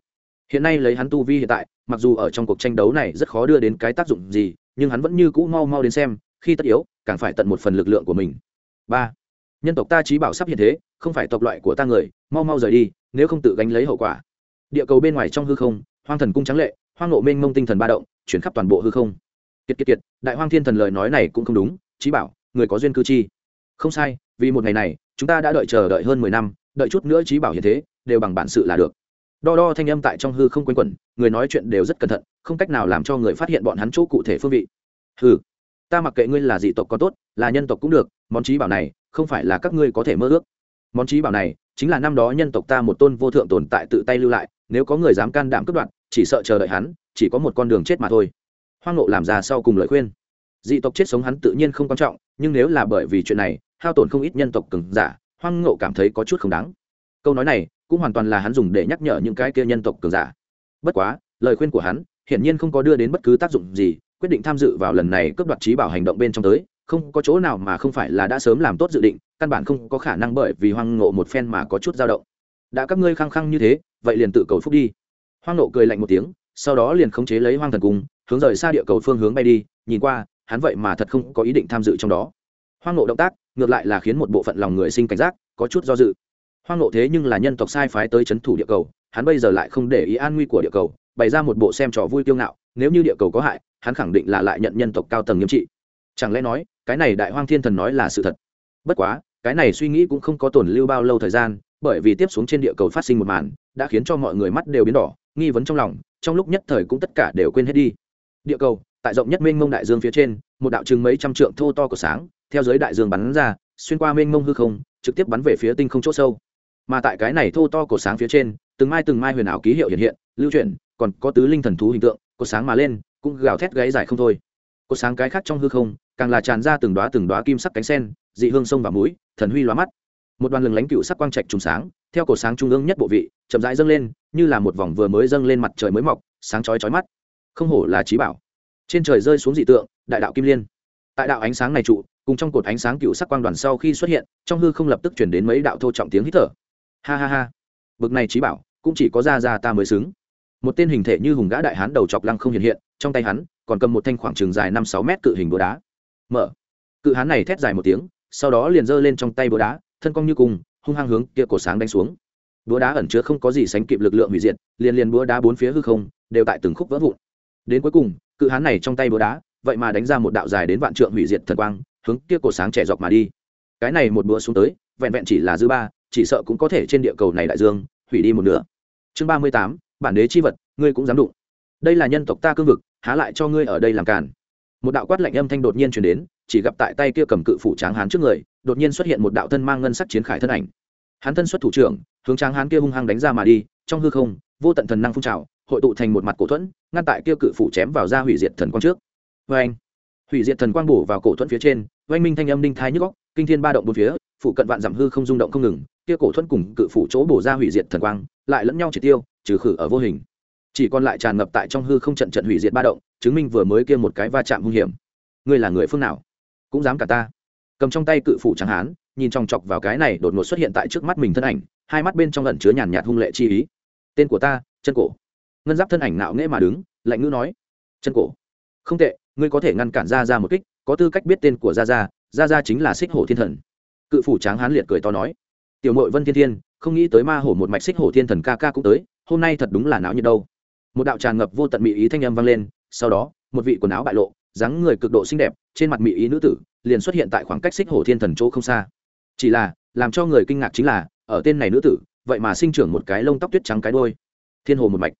Hiện nay lấy hắn tu vi hiện tại, mặc dù ở trong cuộc tranh đấu này rất khó đưa đến cái tác dụng gì, nhưng hắn vẫn như cũ mau mau đến xem, khi tất yếu, càng phải tận một phần lực lượng của mình. Ba, nhân tộc ta trí bảo sắp hiện thế, không phải tộc loại của ta người, mau mau rời đi, nếu không tự gánh lấy hậu quả. Địa cầu bên ngoài trong hư không, hoang thần cung trắng lệ hoang nộ mênh mông tinh thần ba động, chuyển khắp toàn bộ hư không. Kiệt kiệt kiệt, đại hoang thiên thần lời nói này cũng không đúng trí bảo, người có duyên cư chi. Không sai, vì một ngày này, chúng ta đã đợi chờ đợi hơn mười năm, đợi chút nữa trí bảo hiện thế, đều bằng bản sự là được. Đo đo thanh âm tại trong hư không quanh quẩn, người nói chuyện đều rất cẩn thận, không cách nào làm cho người phát hiện bọn hắn chỗ cụ thể phương vị. Hừ, ta mặc kệ ngươi là dị tộc có tốt, là nhân tộc cũng được, món trí bảo này, không phải là các ngươi có thể mơ ước. Món trí bảo này, chính là năm đó nhân tộc ta một tôn vô thượng tồn tại tự tay lưu lại, nếu có người dám can đảm cướp đoạt chỉ sợ chờ đợi hắn, chỉ có một con đường chết mà thôi. Hoang nộ làm ra sau cùng lời khuyên. Dị tộc chết sống hắn tự nhiên không quan trọng, nhưng nếu là bởi vì chuyện này, hao tổn không ít nhân tộc cứng giả, hoang nộ cảm thấy có chút không đáng. Câu nói này cũng hoàn toàn là hắn dùng để nhắc nhở những cái kia nhân tộc cường giả. Bất quá, lời khuyên của hắn hiển nhiên không có đưa đến bất cứ tác dụng gì, quyết định tham dự vào lần này cướp đoạt trí bảo hành động bên trong tới, không có chỗ nào mà không phải là đã sớm làm tốt dự định, căn bản không có khả năng bởi vì hoang ngộ một phen mà có chút dao động. Đã các ngươi khăng khăng như thế, vậy liền tự cầu phúc đi hoang nộ cười lạnh một tiếng, sau đó liền khống chế lấy hoang thần cung, hướng rời xa địa cầu phương hướng bay đi, nhìn qua, hắn vậy mà thật không có ý định tham dự trong đó. Hoang nộ động tác, ngược lại là khiến một bộ phận lòng người sinh cảnh giác, có chút do dự. Hoang nộ thế nhưng là nhân tộc sai phái tới c h ấ n thủ địa cầu, hắn bây giờ lại không để ý an nguy của địa cầu, bày ra một bộ xem trò vui kiêu ngạo, nếu như địa cầu có hại, hắn khẳng định là lại nhận nhân tộc cao tầng nghiêm trị. Chẳng lẽ nói, cái này đại hoang thiên thần nói là sự thật? Bất quá, cái này suy nghĩ cũng không có tồn lưu bao lâu thời gian, bởi vì tiếp xuống trên địa cầu phát sinh một màn, đã khiến cho mọi người mắt đều biến đỏ nghi vấn trong lòng, trong lúc nhất thời cũng tất cả đều quên hết đi. Địa cầu, tại rộng nhất mênh mông đại dương phía trên, một đạo chừng mấy trăm trượng thô to của sáng, theo giới đại dương bắn ra, xuyên qua mênh mông hư không, trực tiếp bắn về phía tinh không chỗ sâu. Mà tại cái này thô to của sáng phía trên, từng mai từng mai huyền ảo ký hiệu hiện hiện, lưu chuyển, còn có tứ linh thần thú hình tượng có sáng mà lên, cũng gào thét gáy dài không thôi. Có sáng cái khác trong hư không, càng là tràn ra từng đoá từng đoá kim sắc cánh sen, dị hương sông và mũi, thần huy lóa mắt. Một đoàn lừng lánh cựu sắc quang trạch trùng sáng theo cổ sáng trung ương nhất bộ vị, chậm rãi dâng lên, như là một vòng vừa mới dâng lên mặt trời mới mọc, sáng chói chói mắt. Không hổ là trí bảo. Trên trời rơi xuống dị tượng, đại đạo kim liên. Tại đạo ánh sáng này trụ, cùng trong cột ánh sáng cựu sắc quang đoàn sau khi xuất hiện, trong hư không lập tức chuyển đến mấy đạo thô trọng tiếng hít thở. Ha ha ha. Bực này trí bảo, cũng chỉ có ra ra ta mới xứng. Một tên hình thể như hùng gã đại hán đầu chọc lăng không hiện hiện, trong tay hắn, còn cầm một thanh khoảng trường dài năm sáu mét cự hình búa đá. Mở. Cự hán này thét dài một tiếng, sau đó liền giơ lên trong tay búa đá, thân cong như cùng hung hăng hướng kia cổ sáng đánh xuống. Búa đá ẩn chứa không có gì sánh kịp lực lượng hủy diệt, liền liền búa đá bốn phía hư không, đều tại từng khúc vỡ vụn. Đến cuối cùng, cự hán này trong tay búa đá, vậy mà đánh ra một đạo dài đến vạn trượng hủy diệt thần quang, hướng kia cổ sáng trẻ dọc mà đi. Cái này một búa xuống tới, vẹn vẹn chỉ là dư ba, chỉ sợ cũng có thể trên địa cầu này đại dương, hủy đi một nửa. Chương ba mươi tám, bản đế chi vật, ngươi cũng dám đụng. Đây là nhân tộc ta cương vực, há lại cho ngươi ở đây làm cản một đạo quát lạnh âm thanh đột nhiên truyền đến chỉ gặp tại tay kia cầm cự phủ tráng hán trước người, đột nhiên xuất hiện một đạo thân mang ngân sắc chiến khải thân ảnh. Hắn thân xuất thủ trưởng, hướng tráng hán kia hung hăng đánh ra mà đi, trong hư không, vô tận thần năng phun trào, hội tụ thành một mặt cổ thuẫn, ngăn tại kia cự phủ chém vào ra hủy diệt thần quang trước. Vê anh hủy diệt thần quang bổ vào cổ thuẫn phía trên oanh minh thanh âm đinh thái nhức góc kinh thiên ba động bốn phía phụ cận vạn giảm hư không rung động không ngừng, kia cổ thuẫn cùng cự phủ chỗ bổ ra hủy diệt thần quang, lại lẫn nhau chỉ tiêu, trừ khử ở vô hình. Chỉ còn lại tràn ngập tại trong hư không trận trận hủy diệt ba động, chứng minh vừa mới kia một cái va chạm hung hiểm. Ngươi là người phương nào? Cũng dám cả ta. Cầm trong tay cự phủ trắng hán, nhìn chòng chọc vào cái này đột ngột xuất hiện tại trước mắt mình thân ảnh, hai mắt bên trong lẩn chứa nhàn nhạt hung lệ chi ý. Tên của ta, chân cổ. Ngân giáp thân ảnh nạo nghễ mà đứng, lạnh ngữ nói, chân cổ. Không tệ, ngươi có thể ngăn cản ra ra một kích, có tư cách biết tên của ra ra ra ra chính là xích hổ thiên thần. Cự phủ tráng hán liệt cười to nói, tiểu mội vân thiên thiên, không nghĩ tới ma hổ một mạch xích hổ thiên thần ca ca cũng tới, hôm nay thật đúng là não như đâu. Một đạo tràn ngập vô tận mỹ ý thanh âm vang lên, sau đó, một vị quần áo bại lộ, dáng người cực độ xinh đẹp trên mặt mỹ ý nữ tử liền xuất hiện tại khoảng cách xích hổ thiên thần chỗ không xa. Chỉ là, làm cho người kinh ngạc chính là, ở tên này nữ tử, vậy mà sinh trưởng một cái lông tóc tuyết trắng cái đôi thiên hồ một mạch.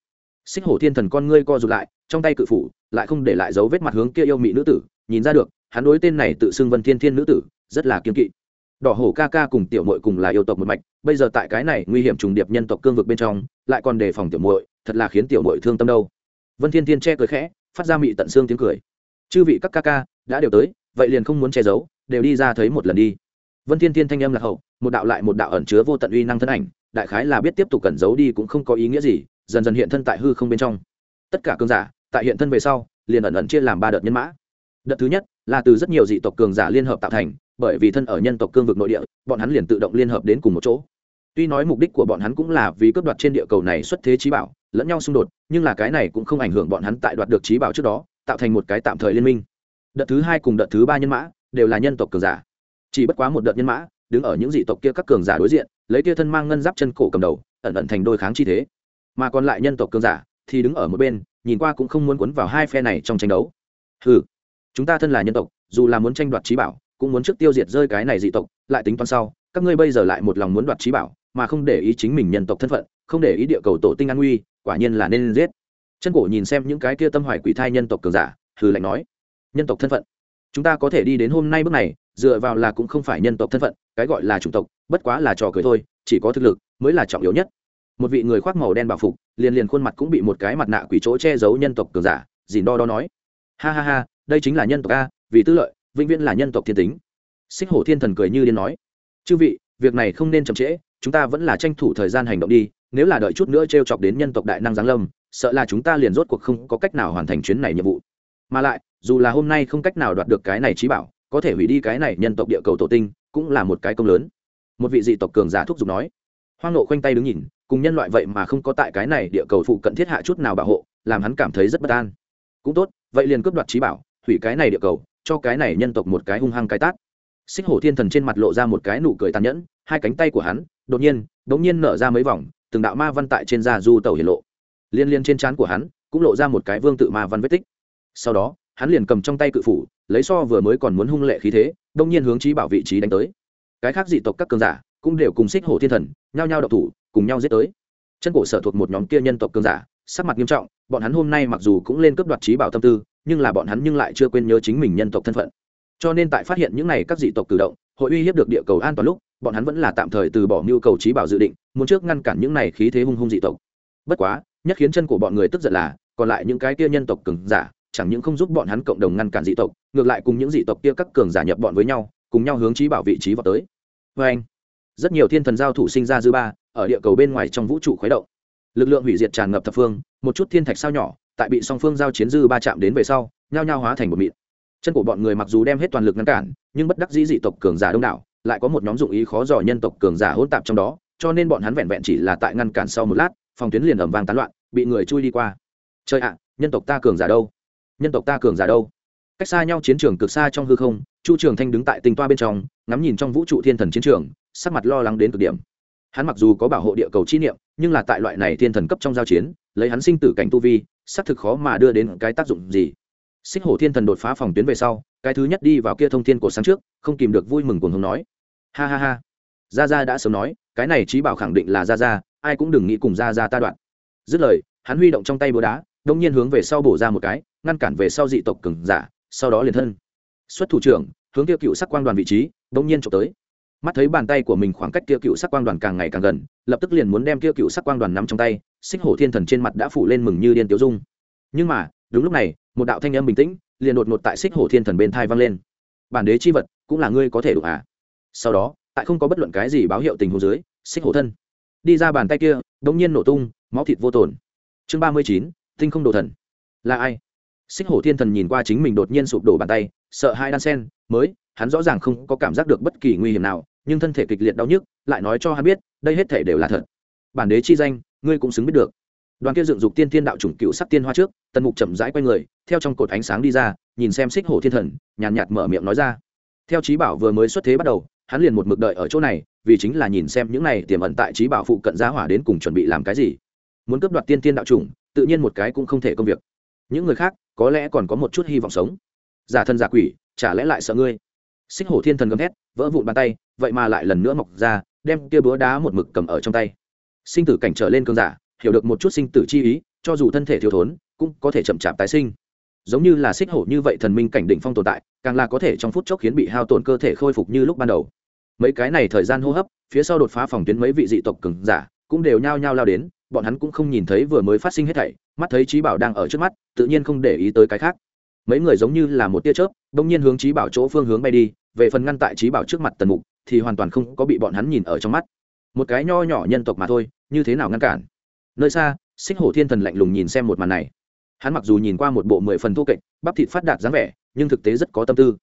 Xích hổ thiên thần con ngươi co rụt lại, trong tay cự phủ, lại không để lại dấu vết mặt hướng kia yêu mỹ nữ tử, nhìn ra được, hắn đối tên này tự xưng vân thiên thiên nữ tử, rất là kiên kỵ. Đỏ hổ ca ca cùng tiểu mội cùng là yêu tộc một mạch, bây giờ tại cái này nguy hiểm trùng điệp nhân tộc cương vực bên trong, lại còn đề phòng tiểu mội thật là khiến tiểu mội thương tâm đâu. Vân thiên thiên che cười khẽ, phát ra mị tận xương tiếng cười. Chư vị các ca ca đã đều tới, vậy liền không muốn che giấu, đều đi ra thấy một lần đi. Vân thiên thiên thanh âm lạc hậu, một đạo lại một đạo ẩn chứa vô tận uy năng thân ảnh, đại khái là biết tiếp tục cẩn giấu đi cũng không có ý nghĩa gì, dần dần hiện thân tại hư không bên trong. Tất cả cường giả, tại hiện thân về sau, liền ẩn ẩn chia làm ba đợt nhân mã. Đợt thứ nhất, là từ rất nhiều dị tộc cường giả liên hợp tạo thành, bởi vì thân ở nhân tộc cương vực nội địa, bọn hắn liền tự động liên hợp đến cùng một chỗ. Tuy nói mục đích của bọn hắn cũng là vì cướp đoạt trên địa cầu này xuất thế trí bảo, lẫn nhau xung đột, nhưng là cái này cũng không ảnh hưởng bọn hắn tại đoạt được trí bảo trước đó, tạo thành một cái tạm thời liên minh đợt thứ hai cùng đợt thứ ba nhân mã đều là nhân tộc cường giả. Chỉ bất quá một đợt nhân mã, đứng ở những dị tộc kia các cường giả đối diện, lấy kia thân mang ngân giáp chân cổ cầm đầu, ẩn ẩn thành đôi kháng chi thế. Mà còn lại nhân tộc cường giả thì đứng ở một bên, nhìn qua cũng không muốn quấn vào hai phe này trong tranh đấu. Ừ chúng ta thân là nhân tộc, dù là muốn tranh đoạt trí bảo, cũng muốn trước tiêu diệt rơi cái này dị tộc, lại tính toán sau, các ngươi bây giờ lại một lòng muốn đoạt trí bảo, mà không để ý chính mình nhân tộc thân phận, không để ý địa cầu tổ tinh an nguy, quả nhiên là nên giết. Chân cổ nhìn xem những cái kia tâm hoài quỷ thai nhân tộc cường giả, hừ lạnh nói nhân tộc thân phận. Chúng ta có thể đi đến hôm nay bước này, dựa vào là cũng không phải nhân tộc thân phận, cái gọi là chủng tộc, bất quá là trò cười thôi, chỉ có thực lực mới là trọng yếu nhất. Một vị người khoác màu đen bảo phục, liền liền khuôn mặt cũng bị một cái mặt nạ quỷ chỗ che giấu nhân tộc cường giả, dìn đo đo nói. Ha ha ha, đây chính là nhân tộc a, vì tư lợi, vĩnh viễn là nhân tộc thiên tính. Xích hổ thiên thần cười như điên nói. Chư vị, việc này không nên chậm trễ, chúng ta vẫn là tranh thủ thời gian hành động đi, nếu là đợi chút nữa t r e o chọc đến nhân tộc đại năng giáng lâm, sợ là chúng ta liền rốt cuộc không có cách nào hoàn thành chuyến này nhiệm vụ. Mà lại dù là hôm nay không cách nào đoạt được cái này trí bảo, có thể hủy đi cái này nhân tộc địa cầu tổ tinh, cũng là một cái công lớn. Một vị dị tộc cường giả thúc giục nói. Hoang nộ khoanh tay đứng nhìn, cùng nhân loại vậy mà không có tại cái này địa cầu phụ cận thiết hạ chút nào bảo hộ, làm hắn cảm thấy rất bất an. Cũng tốt, vậy liền cướp đoạt trí bảo, hủy cái này địa cầu, cho cái này nhân tộc một cái hung hăng cái tát. Xích hổ thiên thần trên mặt lộ ra một cái nụ cười tàn nhẫn, hai cánh tay của hắn, đột nhiên đột nhiên nở ra mấy vòng, từng đạo ma văn tại trên da du tàu hiển lộ. Liên liên trên trán của hắn, cũng lộ ra một cái vương tự ma văn vết tích. Sau đó hắn liền cầm trong tay cự phủ, lấy so vừa mới còn muốn hung lệ khí thế, đông nhiên hướng trí bảo vị trí đánh tới. Cái khác dị tộc các cường giả cũng đều cùng xích hổ thiên thần, nhao nhao độc thủ, cùng nhau giết tới. Chân cổ sở thuộc một nhóm kia nhân tộc cường giả, sắc mặt nghiêm trọng, bọn hắn hôm nay mặc dù cũng lên cướp đoạt trí bảo tâm tư, nhưng là bọn hắn nhưng lại chưa quên nhớ chính mình nhân tộc thân phận. Cho nên tại phát hiện những này các dị tộc cử động, hội uy hiếp được địa cầu an toàn lúc, bọn hắn vẫn là tạm thời từ bỏ nhu cầu trí bảo dự định, muốn trước ngăn cản những này khí thế hung hung dị tộc. Bất quá, nhất khiến chân của bọn người tức giận là, còn lại những cái kia nhân tộc cứng giả chẳng những không giúp bọn hắn cộng đồng ngăn cản dị tộc, ngược lại cùng những dị tộc kia các cường giả nhập bọn với nhau, cùng nhau hướng trí bảo vị trí vào tới. Vê anh, rất nhiều thiên thần giao thủ sinh ra dư ba, ở địa cầu bên ngoài trong vũ trụ khuấy động. Lực lượng hủy diệt tràn ngập thập phương, một chút thiên thạch sao nhỏ, tại bị song phương giao chiến dư ba chạm đến về sau, nhao nhao hóa thành một mịn. Chân của bọn người mặc dù đem hết toàn lực ngăn cản, nhưng bất đắc dĩ dị tộc cường giả đông đảo, lại có một nhóm dụng ý khó dò nhân tộc cường giả hỗn tạp trong đó, cho nên bọn hắn vẹn vẹn chỉ là tại ngăn cản sau một lát, phòng tuyến liền ẩm vang tán loạn, bị người chui đi qua. Chơi ạ, nhân tộc ta cường giả đâu? Nhân tộc ta cường giả đâu? Cách xa nhau chiến trường cực xa trong hư không, chu trường thanh đứng tại tinh toa bên trong, ngắm nhìn trong vũ trụ thiên thần chiến trường, sắc mặt lo lắng đến cực điểm. Hắn mặc dù có bảo hộ địa cầu chi niệm, nhưng là tại loại này thiên thần cấp trong giao chiến, lấy hắn sinh tử cảnh tu vi, xác thực khó mà đưa đến cái tác dụng gì. Xích hổ thiên thần đột phá phòng tuyến về sau, cái thứ nhất đi vào kia thông thiên cổ sáng trước, không kìm được vui mừng cuồng hồng nói. Ha ha ha. Gia gia đã sớm nói, cái này trí bảo khẳng định là gia gia, ai cũng đừng nghĩ cùng gia gia ta đoạn. Dứt lời, hắn huy động trong tay búa đá, đông nhiên hướng về sau bổ ra một cái ngăn cản về sau dị tộc cường giả, sau đó liền thân. Xuất thủ trưởng, hướng kia cựu sắc quang đoàn vị trí đông nhiên trộm tới. Mắt thấy bàn tay của mình khoảng cách kia cựu sắc quang đoàn càng ngày càng gần, lập tức liền muốn đem kia cựu sắc quang đoàn nắm trong tay, xích hổ thiên thần trên mặt đã phủ lên mừng như điên tiêu dung. Nhưng mà, đúng lúc này, một đạo thanh âm bình tĩnh, liền đột ngột tại xích hổ thiên thần bên thai vang lên. Bản đế chi vật, cũng là ngươi có thể đủ à? Sau đó, tại không có bất luận cái gì báo hiệu tình hồ dưới, xích hổ thân đi ra bàn tay kia đống nhiên nổ tung, máu thịt vô tổn. Chương ba mươi chín, tinh không đồ thần. Là ai? Xích hổ thiên thần nhìn qua chính mình đột nhiên sụp đổ bàn tay, sợ hai đan sen, mới, hắn rõ ràng không có cảm giác được bất kỳ nguy hiểm nào, nhưng thân thể kịch liệt đau nhức, lại nói cho hắn biết, đây hết thể đều là thật. Bản đế chi danh, ngươi cũng xứng biết được. Đoàn kia dựng dục tiên thiên đạo chủng cựu sắc tiên hoa trước, tần mục chậm rãi q u a y người, theo trong cột ánh sáng đi ra, nhìn xem xích hổ thiên thần, nhàn nhạt mở miệng nói ra. Theo trí bảo vừa mới xuất thế bắt đầu, hắn liền một mực đợi ở chỗ này, vì chính là nhìn xem những này tiềm ẩn tại trí bảo phụ cận giá hỏa đến cùng chuẩn bị làm cái gì. Muốn cướp đoạt tiên tiên đạo chủng, tự nhiên một cái cũng không thể công việc. Những người khác có lẽ còn có một chút hy vọng sống. Giả thân giả quỷ chả lẽ lại sợ ngươi? Xích hổ thiên thần gầm thét, vỡ vụn bàn tay vậy mà lại lần nữa mọc ra đem kia búa đá một mực cầm ở trong tay. Sinh tử cảnh trở lên cơn giả hiểu được một chút sinh tử chi ý cho dù thân thể thiếu thốn cũng có thể chậm chạp tái sinh. Giống như là xích hổ như vậy thần minh cảnh đỉnh phong tồn tại càng là có thể trong phút chốc khiến bị hao tổn cơ thể khôi phục như lúc ban đầu. Mấy cái này thời gian hô hấp phía sau đột phá phòng tuyến mấy vị dị tộc cường giả cũng đều nhao nhao lao đến bọn hắn cũng không nhìn thấy vừa mới phát sinh hết thảy, mắt thấy trí bảo đang ở trước mắt, tự nhiên không để ý tới cái khác. Mấy người giống như là một tia chớp đông nhiên hướng trí bảo chỗ phương hướng bay đi, về phần ngăn tại trí bảo trước mặt tần mục, thì hoàn toàn không có bị bọn hắn nhìn ở trong mắt. Một cái nho nhỏ nhân tộc mà thôi, như thế nào ngăn cản? Nơi xa, xích hổ thiên thần lạnh lùng nhìn xem một màn này. Hắn mặc dù nhìn qua một bộ mười phần thô kệch, bắp thịt phát đạt dáng vẻ, nhưng thực tế rất có tâm tư.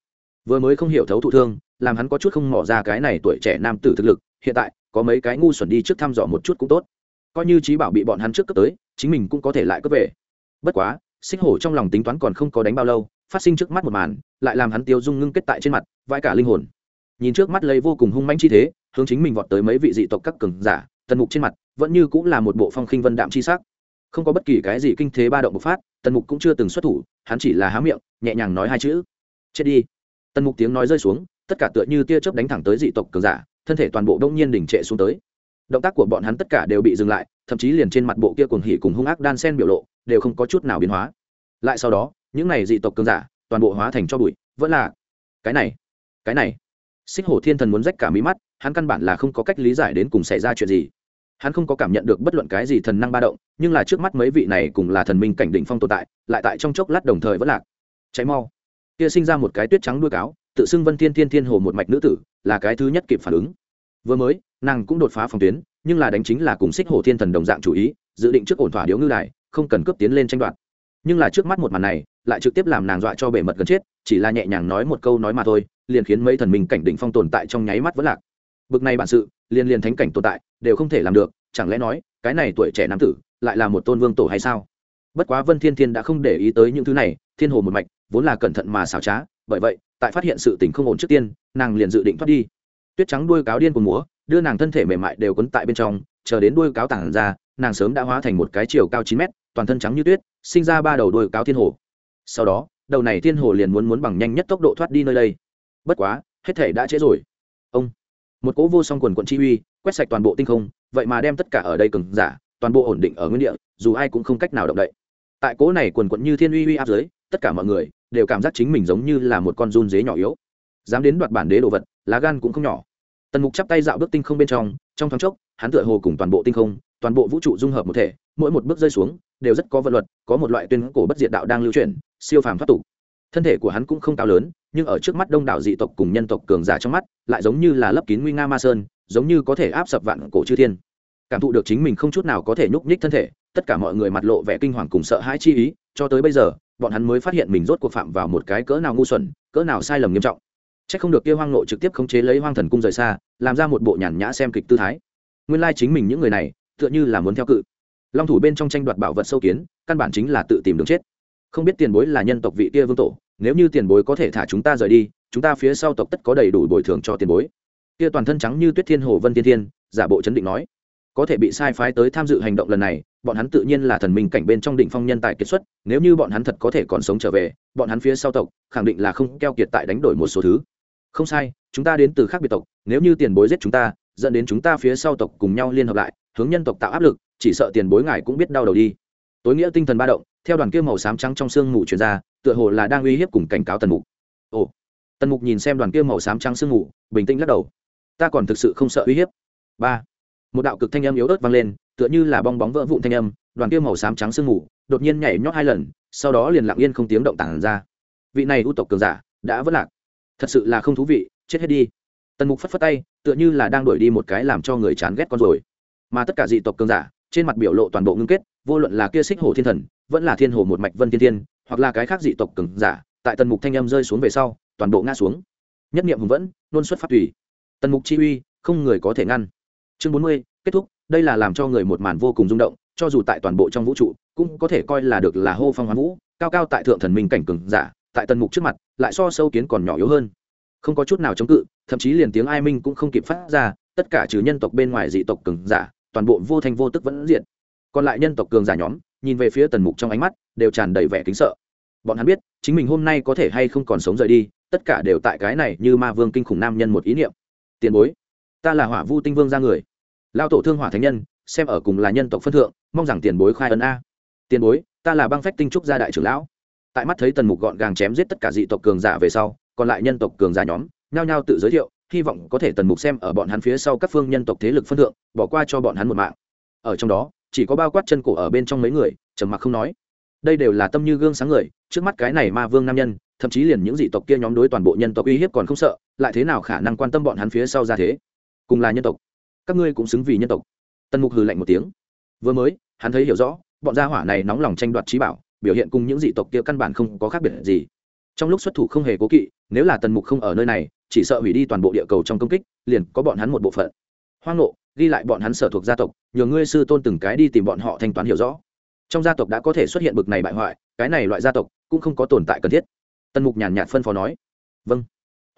Vừa mới không hiểu thấu thụ thương, làm hắn có chút không mỏ ra cái này tuổi trẻ nam tử thực lực, hiện tại, có mấy cái ngu xuẩn đi trước thăm dò một chút cũng tốt coi như trí bảo bị bọn hắn trước cướp tới, chính mình cũng có thể lại cướp về. Bất quá, xích hổ trong lòng tính toán còn không có đánh bao lâu, phát sinh trước mắt một màn, lại làm hắn tiêu dung ngưng kết tại trên mặt vai cả linh hồn. Nhìn trước mắt lấy vô cùng hung manh chi thế, hướng chính mình vọt tới mấy vị dị tộc các cường giả, tần mục trên mặt vẫn như cũng là một bộ phong khinh vân đạm chi sắc. Không có bất kỳ cái gì kinh thế ba động bộc phát, tần mục cũng chưa từng xuất thủ, hắn chỉ là há miệng, nhẹ nhàng nói hai chữ. Chết đi. Tần mục tiếng nói rơi xuống, tất cả tựa như tia chớp đánh thẳng tới dị tộc cường giả, thân thể toàn bộ đông nhiên đỉnh trệ xuống tới động tác của bọn hắn tất cả đều bị dừng lại, thậm chí liền trên mặt bộ kia cuồng hỉ cùng hung ác đan sen biểu lộ đều không có chút nào biến hóa. Lại sau đó, những này dị tộc cường giả, toàn bộ hóa thành cho bụi, vẫn là cái này cái này. Xích hổ thiên thần muốn rách cả mí mắt, hắn căn bản là không có cách lý giải đến cùng xảy ra chuyện gì. Hắn không có cảm nhận được bất luận cái gì thần năng ba động, nhưng là trước mắt mấy vị này cùng là thần minh cảnh đỉnh phong tồn tại, lại tại trong chốc lát đồng thời vẫn lạc. Cháy mau. Kia sinh ra một cái tuyết trắng đuôi cáo, tự xưng vân thiên thiên thiên hồ một mạch nữ tử, là cái thứ nhất kịp phản ứng vừa mới, nàng cũng đột phá phòng tuyến, nhưng là đánh chính là cùng xích hồ thiên thần đồng dạng chủ ý, dự định trước ổn thỏa điếu ngư đài, không cần cướp tiến lên tranh đoạt. Nhưng là trước mắt một màn này, lại trực tiếp làm nàng dọa cho bể mật gần chết, chỉ là nhẹ nhàng nói một câu nói mà thôi, liền khiến mấy thần minh cảnh đỉnh phong tồn tại trong nháy mắt vẫn lạc. Bực này bản sự liên liên thánh cảnh tồn tại, đều không thể làm được, chẳng lẽ nói, cái này tuổi trẻ nam tử, lại là một tôn vương tổ hay sao? Bất quá vân thiên thiên đã không để ý tới những thứ này, thiên hồ một mạch, vốn là cẩn thận mà xảo trá, bởi vậy, tại phát hiện sự tình không ổn trước tiên, nàng liền dự định thoát đi tuyết trắng đuôi cáo điên của múa, đưa nàng thân thể mềm mại đều quấn tại bên trong, chờ đến đuôi cáo tản ra, nàng sớm đã hóa thành một cái chiều cao chín mét, toàn thân trắng như tuyết, sinh ra ba đầu đuôi cáo thiên hồ. Sau đó, đầu này thiên hồ liền muốn muốn bằng nhanh nhất tốc độ thoát đi nơi đây. Bất quá, hết thể đã trễ rồi. Ông, một cỗ vô song quần quận chi uy, quét sạch toàn bộ tinh không, vậy mà đem tất cả ở đây cừng giả, toàn bộ ổn định ở nguyên địa, dù ai cũng không cách nào động đậy. Tại cỗ này quần quận như thiên uy uy áp dưới, tất cả mọi người đều cảm giác chính mình giống như là một con run dế nhỏ yếu dám đến đoạt bản đế đồ vật, lá gan cũng không nhỏ. Tần mục chắp tay dạo bước tinh không bên trong trong thoáng chốc, hắn tựa hồ cùng toàn bộ tinh không, toàn bộ vũ trụ dung hợp một thể, mỗi một bước rơi xuống, đều rất có vật luật, có một loại tuyên cổ bất diệt đạo đang lưu truyền siêu phàm thoát tục. Thân thể của hắn cũng không cao lớn, nhưng ở trước mắt đông đảo dị tộc cùng nhân tộc cường giả trong mắt, lại giống như là lấp kín nguy nga ma sơn, giống như có thể áp sập vạn cổ chư thiên. Cảm thụ được chính mình không chút nào có thể nhúc nhích thân thể, tất cả mọi người mặt lộ vẻ kinh hoàng cùng sợ hãi chi ý, cho tới bây giờ, bọn hắn mới phát hiện mình rốt cuộc phạm vào một cái cỡ nào ngu xuẩn, cỡ nào sai lầm nghiêm trọng. Chắc không được kia hoang nộ trực tiếp khống chế lấy hoang thần cung rời xa, làm ra một bộ nhàn nhã xem kịch tư thái. Nguyên lai chính mình những người này, tựa như là muốn theo cự. Long thủ bên trong tranh đoạt bảo vật sâu kiến, căn bản chính là tự tìm đường chết. Không biết tiền bối là nhân tộc vị kia vương tổ, nếu như tiền bối có thể thả chúng ta rời đi, chúng ta phía sau tộc tất có đầy đủ bồi thường cho tiền bối. Kia toàn thân trắng như tuyết thiên hồ vân tiên thiên, giả bộ chấn định nói. Có thể bị sai phái tới tham dự hành động lần này, bọn hắn tự nhiên là thần minh cảnh bên trong đỉnh phong nhân tài kiệt xuất, nếu như bọn hắn thật có thể còn sống trở về, bọn hắn phía sau tộc, khẳng định là không keo kiệt tại đánh đổi một số thứ không sai, chúng ta đến từ khác biệt tộc, nếu như tiền bối giết chúng ta, dẫn đến chúng ta phía sau tộc cùng nhau liên hợp lại, hướng nhân tộc tạo áp lực, chỉ sợ tiền bối ngài cũng biết đau đầu đi. Tối nghĩa tinh thần ba động, theo đoàn kia màu xám trắng trong sương mù truyền ra, tựa hồ là đang uy hiếp cùng cảnh cáo tần mục. Ồ, tần mục nhìn xem đoàn kia màu xám trắng sương mù, bình tĩnh lắc đầu. Ta còn thực sự không sợ uy hiếp. Ba, một đạo cực thanh âm yếu ớt vang lên, tựa như là bong bóng vỡ vụn thanh âm, đoàn kia màu xám trắng sương mù, đột nhiên nhảy nhót hai lần, sau đó liền lặng yên không tiếng động tản ra. Vị này ưu tộc cường giả, đã vất lạc thật sự là không thú vị, chết hết đi. Tần mục phất phất tay, tựa như là đang đuổi đi một cái làm cho người chán ghét con rồi. Mà tất cả dị tộc cường giả, trên mặt biểu lộ toàn bộ ngưng kết, vô luận là kia xích hồ thiên thần, vẫn là thiên hồ một mạch vân thiên thiên hoặc là cái khác dị tộc cường giả, tại tần mục thanh âm rơi xuống về sau, toàn bộ ngã xuống. Nhất niệm hùng vẫn luôn xuất phát tùy. Tần mục chi uy, không người có thể ngăn. Chương bốn mươi, kết thúc, đây là làm cho người một màn vô cùng rung động, cho dù tại toàn bộ trong vũ trụ, cũng có thể coi là được là hô phong hoán vũ, cao cao tại thượng thần minh cảnh cường giả tại tần mục trước mặt, lại so sâu kiến còn nhỏ yếu hơn. Không có chút nào chống cự, thậm chí liền tiếng ai minh cũng không kịp phát ra, tất cả trừ nhân tộc bên ngoài dị tộc cường giả, toàn bộ vô thanh vô tức vẫn diện còn lại nhân tộc cường giả nhóm, nhìn về phía tần mục trong ánh mắt, đều tràn đầy vẻ kính sợ. Bọn hắn biết, chính mình hôm nay có thể hay không còn sống rời đi, tất cả đều tại cái này như ma vương kinh khủng nam nhân một ý niệm. Tiền bối, ta là hỏa vu tinh vương ra người. Lao tổ thương hỏa thánh nhân, xem ở cùng là nhân tộc phân thượng, mong rằng tiền bối khai ấn a. Tiền bối, ta là băng phách tinh trúc gia đại trưởng lão tại mắt thấy tần mục gọn gàng chém giết tất cả dị tộc cường giả về sau, còn lại nhân tộc cường giả nhóm, nhao nhao tự giới thiệu, hy vọng có thể tần mục xem ở bọn hắn phía sau các phương nhân tộc thế lực phân thượng, bỏ qua cho bọn hắn một mạng. Ở trong đó, chỉ có bao quát chân cổ ở bên trong mấy người, trầm mặc không nói. Đây đều là tâm như gương sáng người, trước mắt cái này ma vương nam nhân, thậm chí liền những dị tộc kia nhóm đối toàn bộ nhân tộc uy hiếp còn không sợ, lại thế nào khả năng quan tâm bọn hắn phía sau ra thế? Cùng là nhân tộc, các ngươi cũng xứng vì nhân tộc. Tần mục hừ lạnh một tiếng. Vừa mới, hắn thấy hiểu rõ, bọn gia hỏa này nóng lòng tranh đoạt trí bảo biểu hiện cùng những dị tộc kia căn bản không có khác biệt gì. Trong lúc xuất thủ không hề cố kỵ, nếu là tần mục không ở nơi này, chỉ sợ hủy đi toàn bộ địa cầu trong công kích, liền có bọn hắn một bộ phận. Hoang nộ ghi lại bọn hắn sở thuộc gia tộc, nhờ ngươi sư tôn từng cái đi tìm bọn họ thanh toán hiểu rõ. Trong gia tộc đã có thể xuất hiện bực này bại hoại, cái này loại gia tộc cũng không có tồn tại cần thiết. Tần mục nhàn nhạt phân phó nói. Vâng.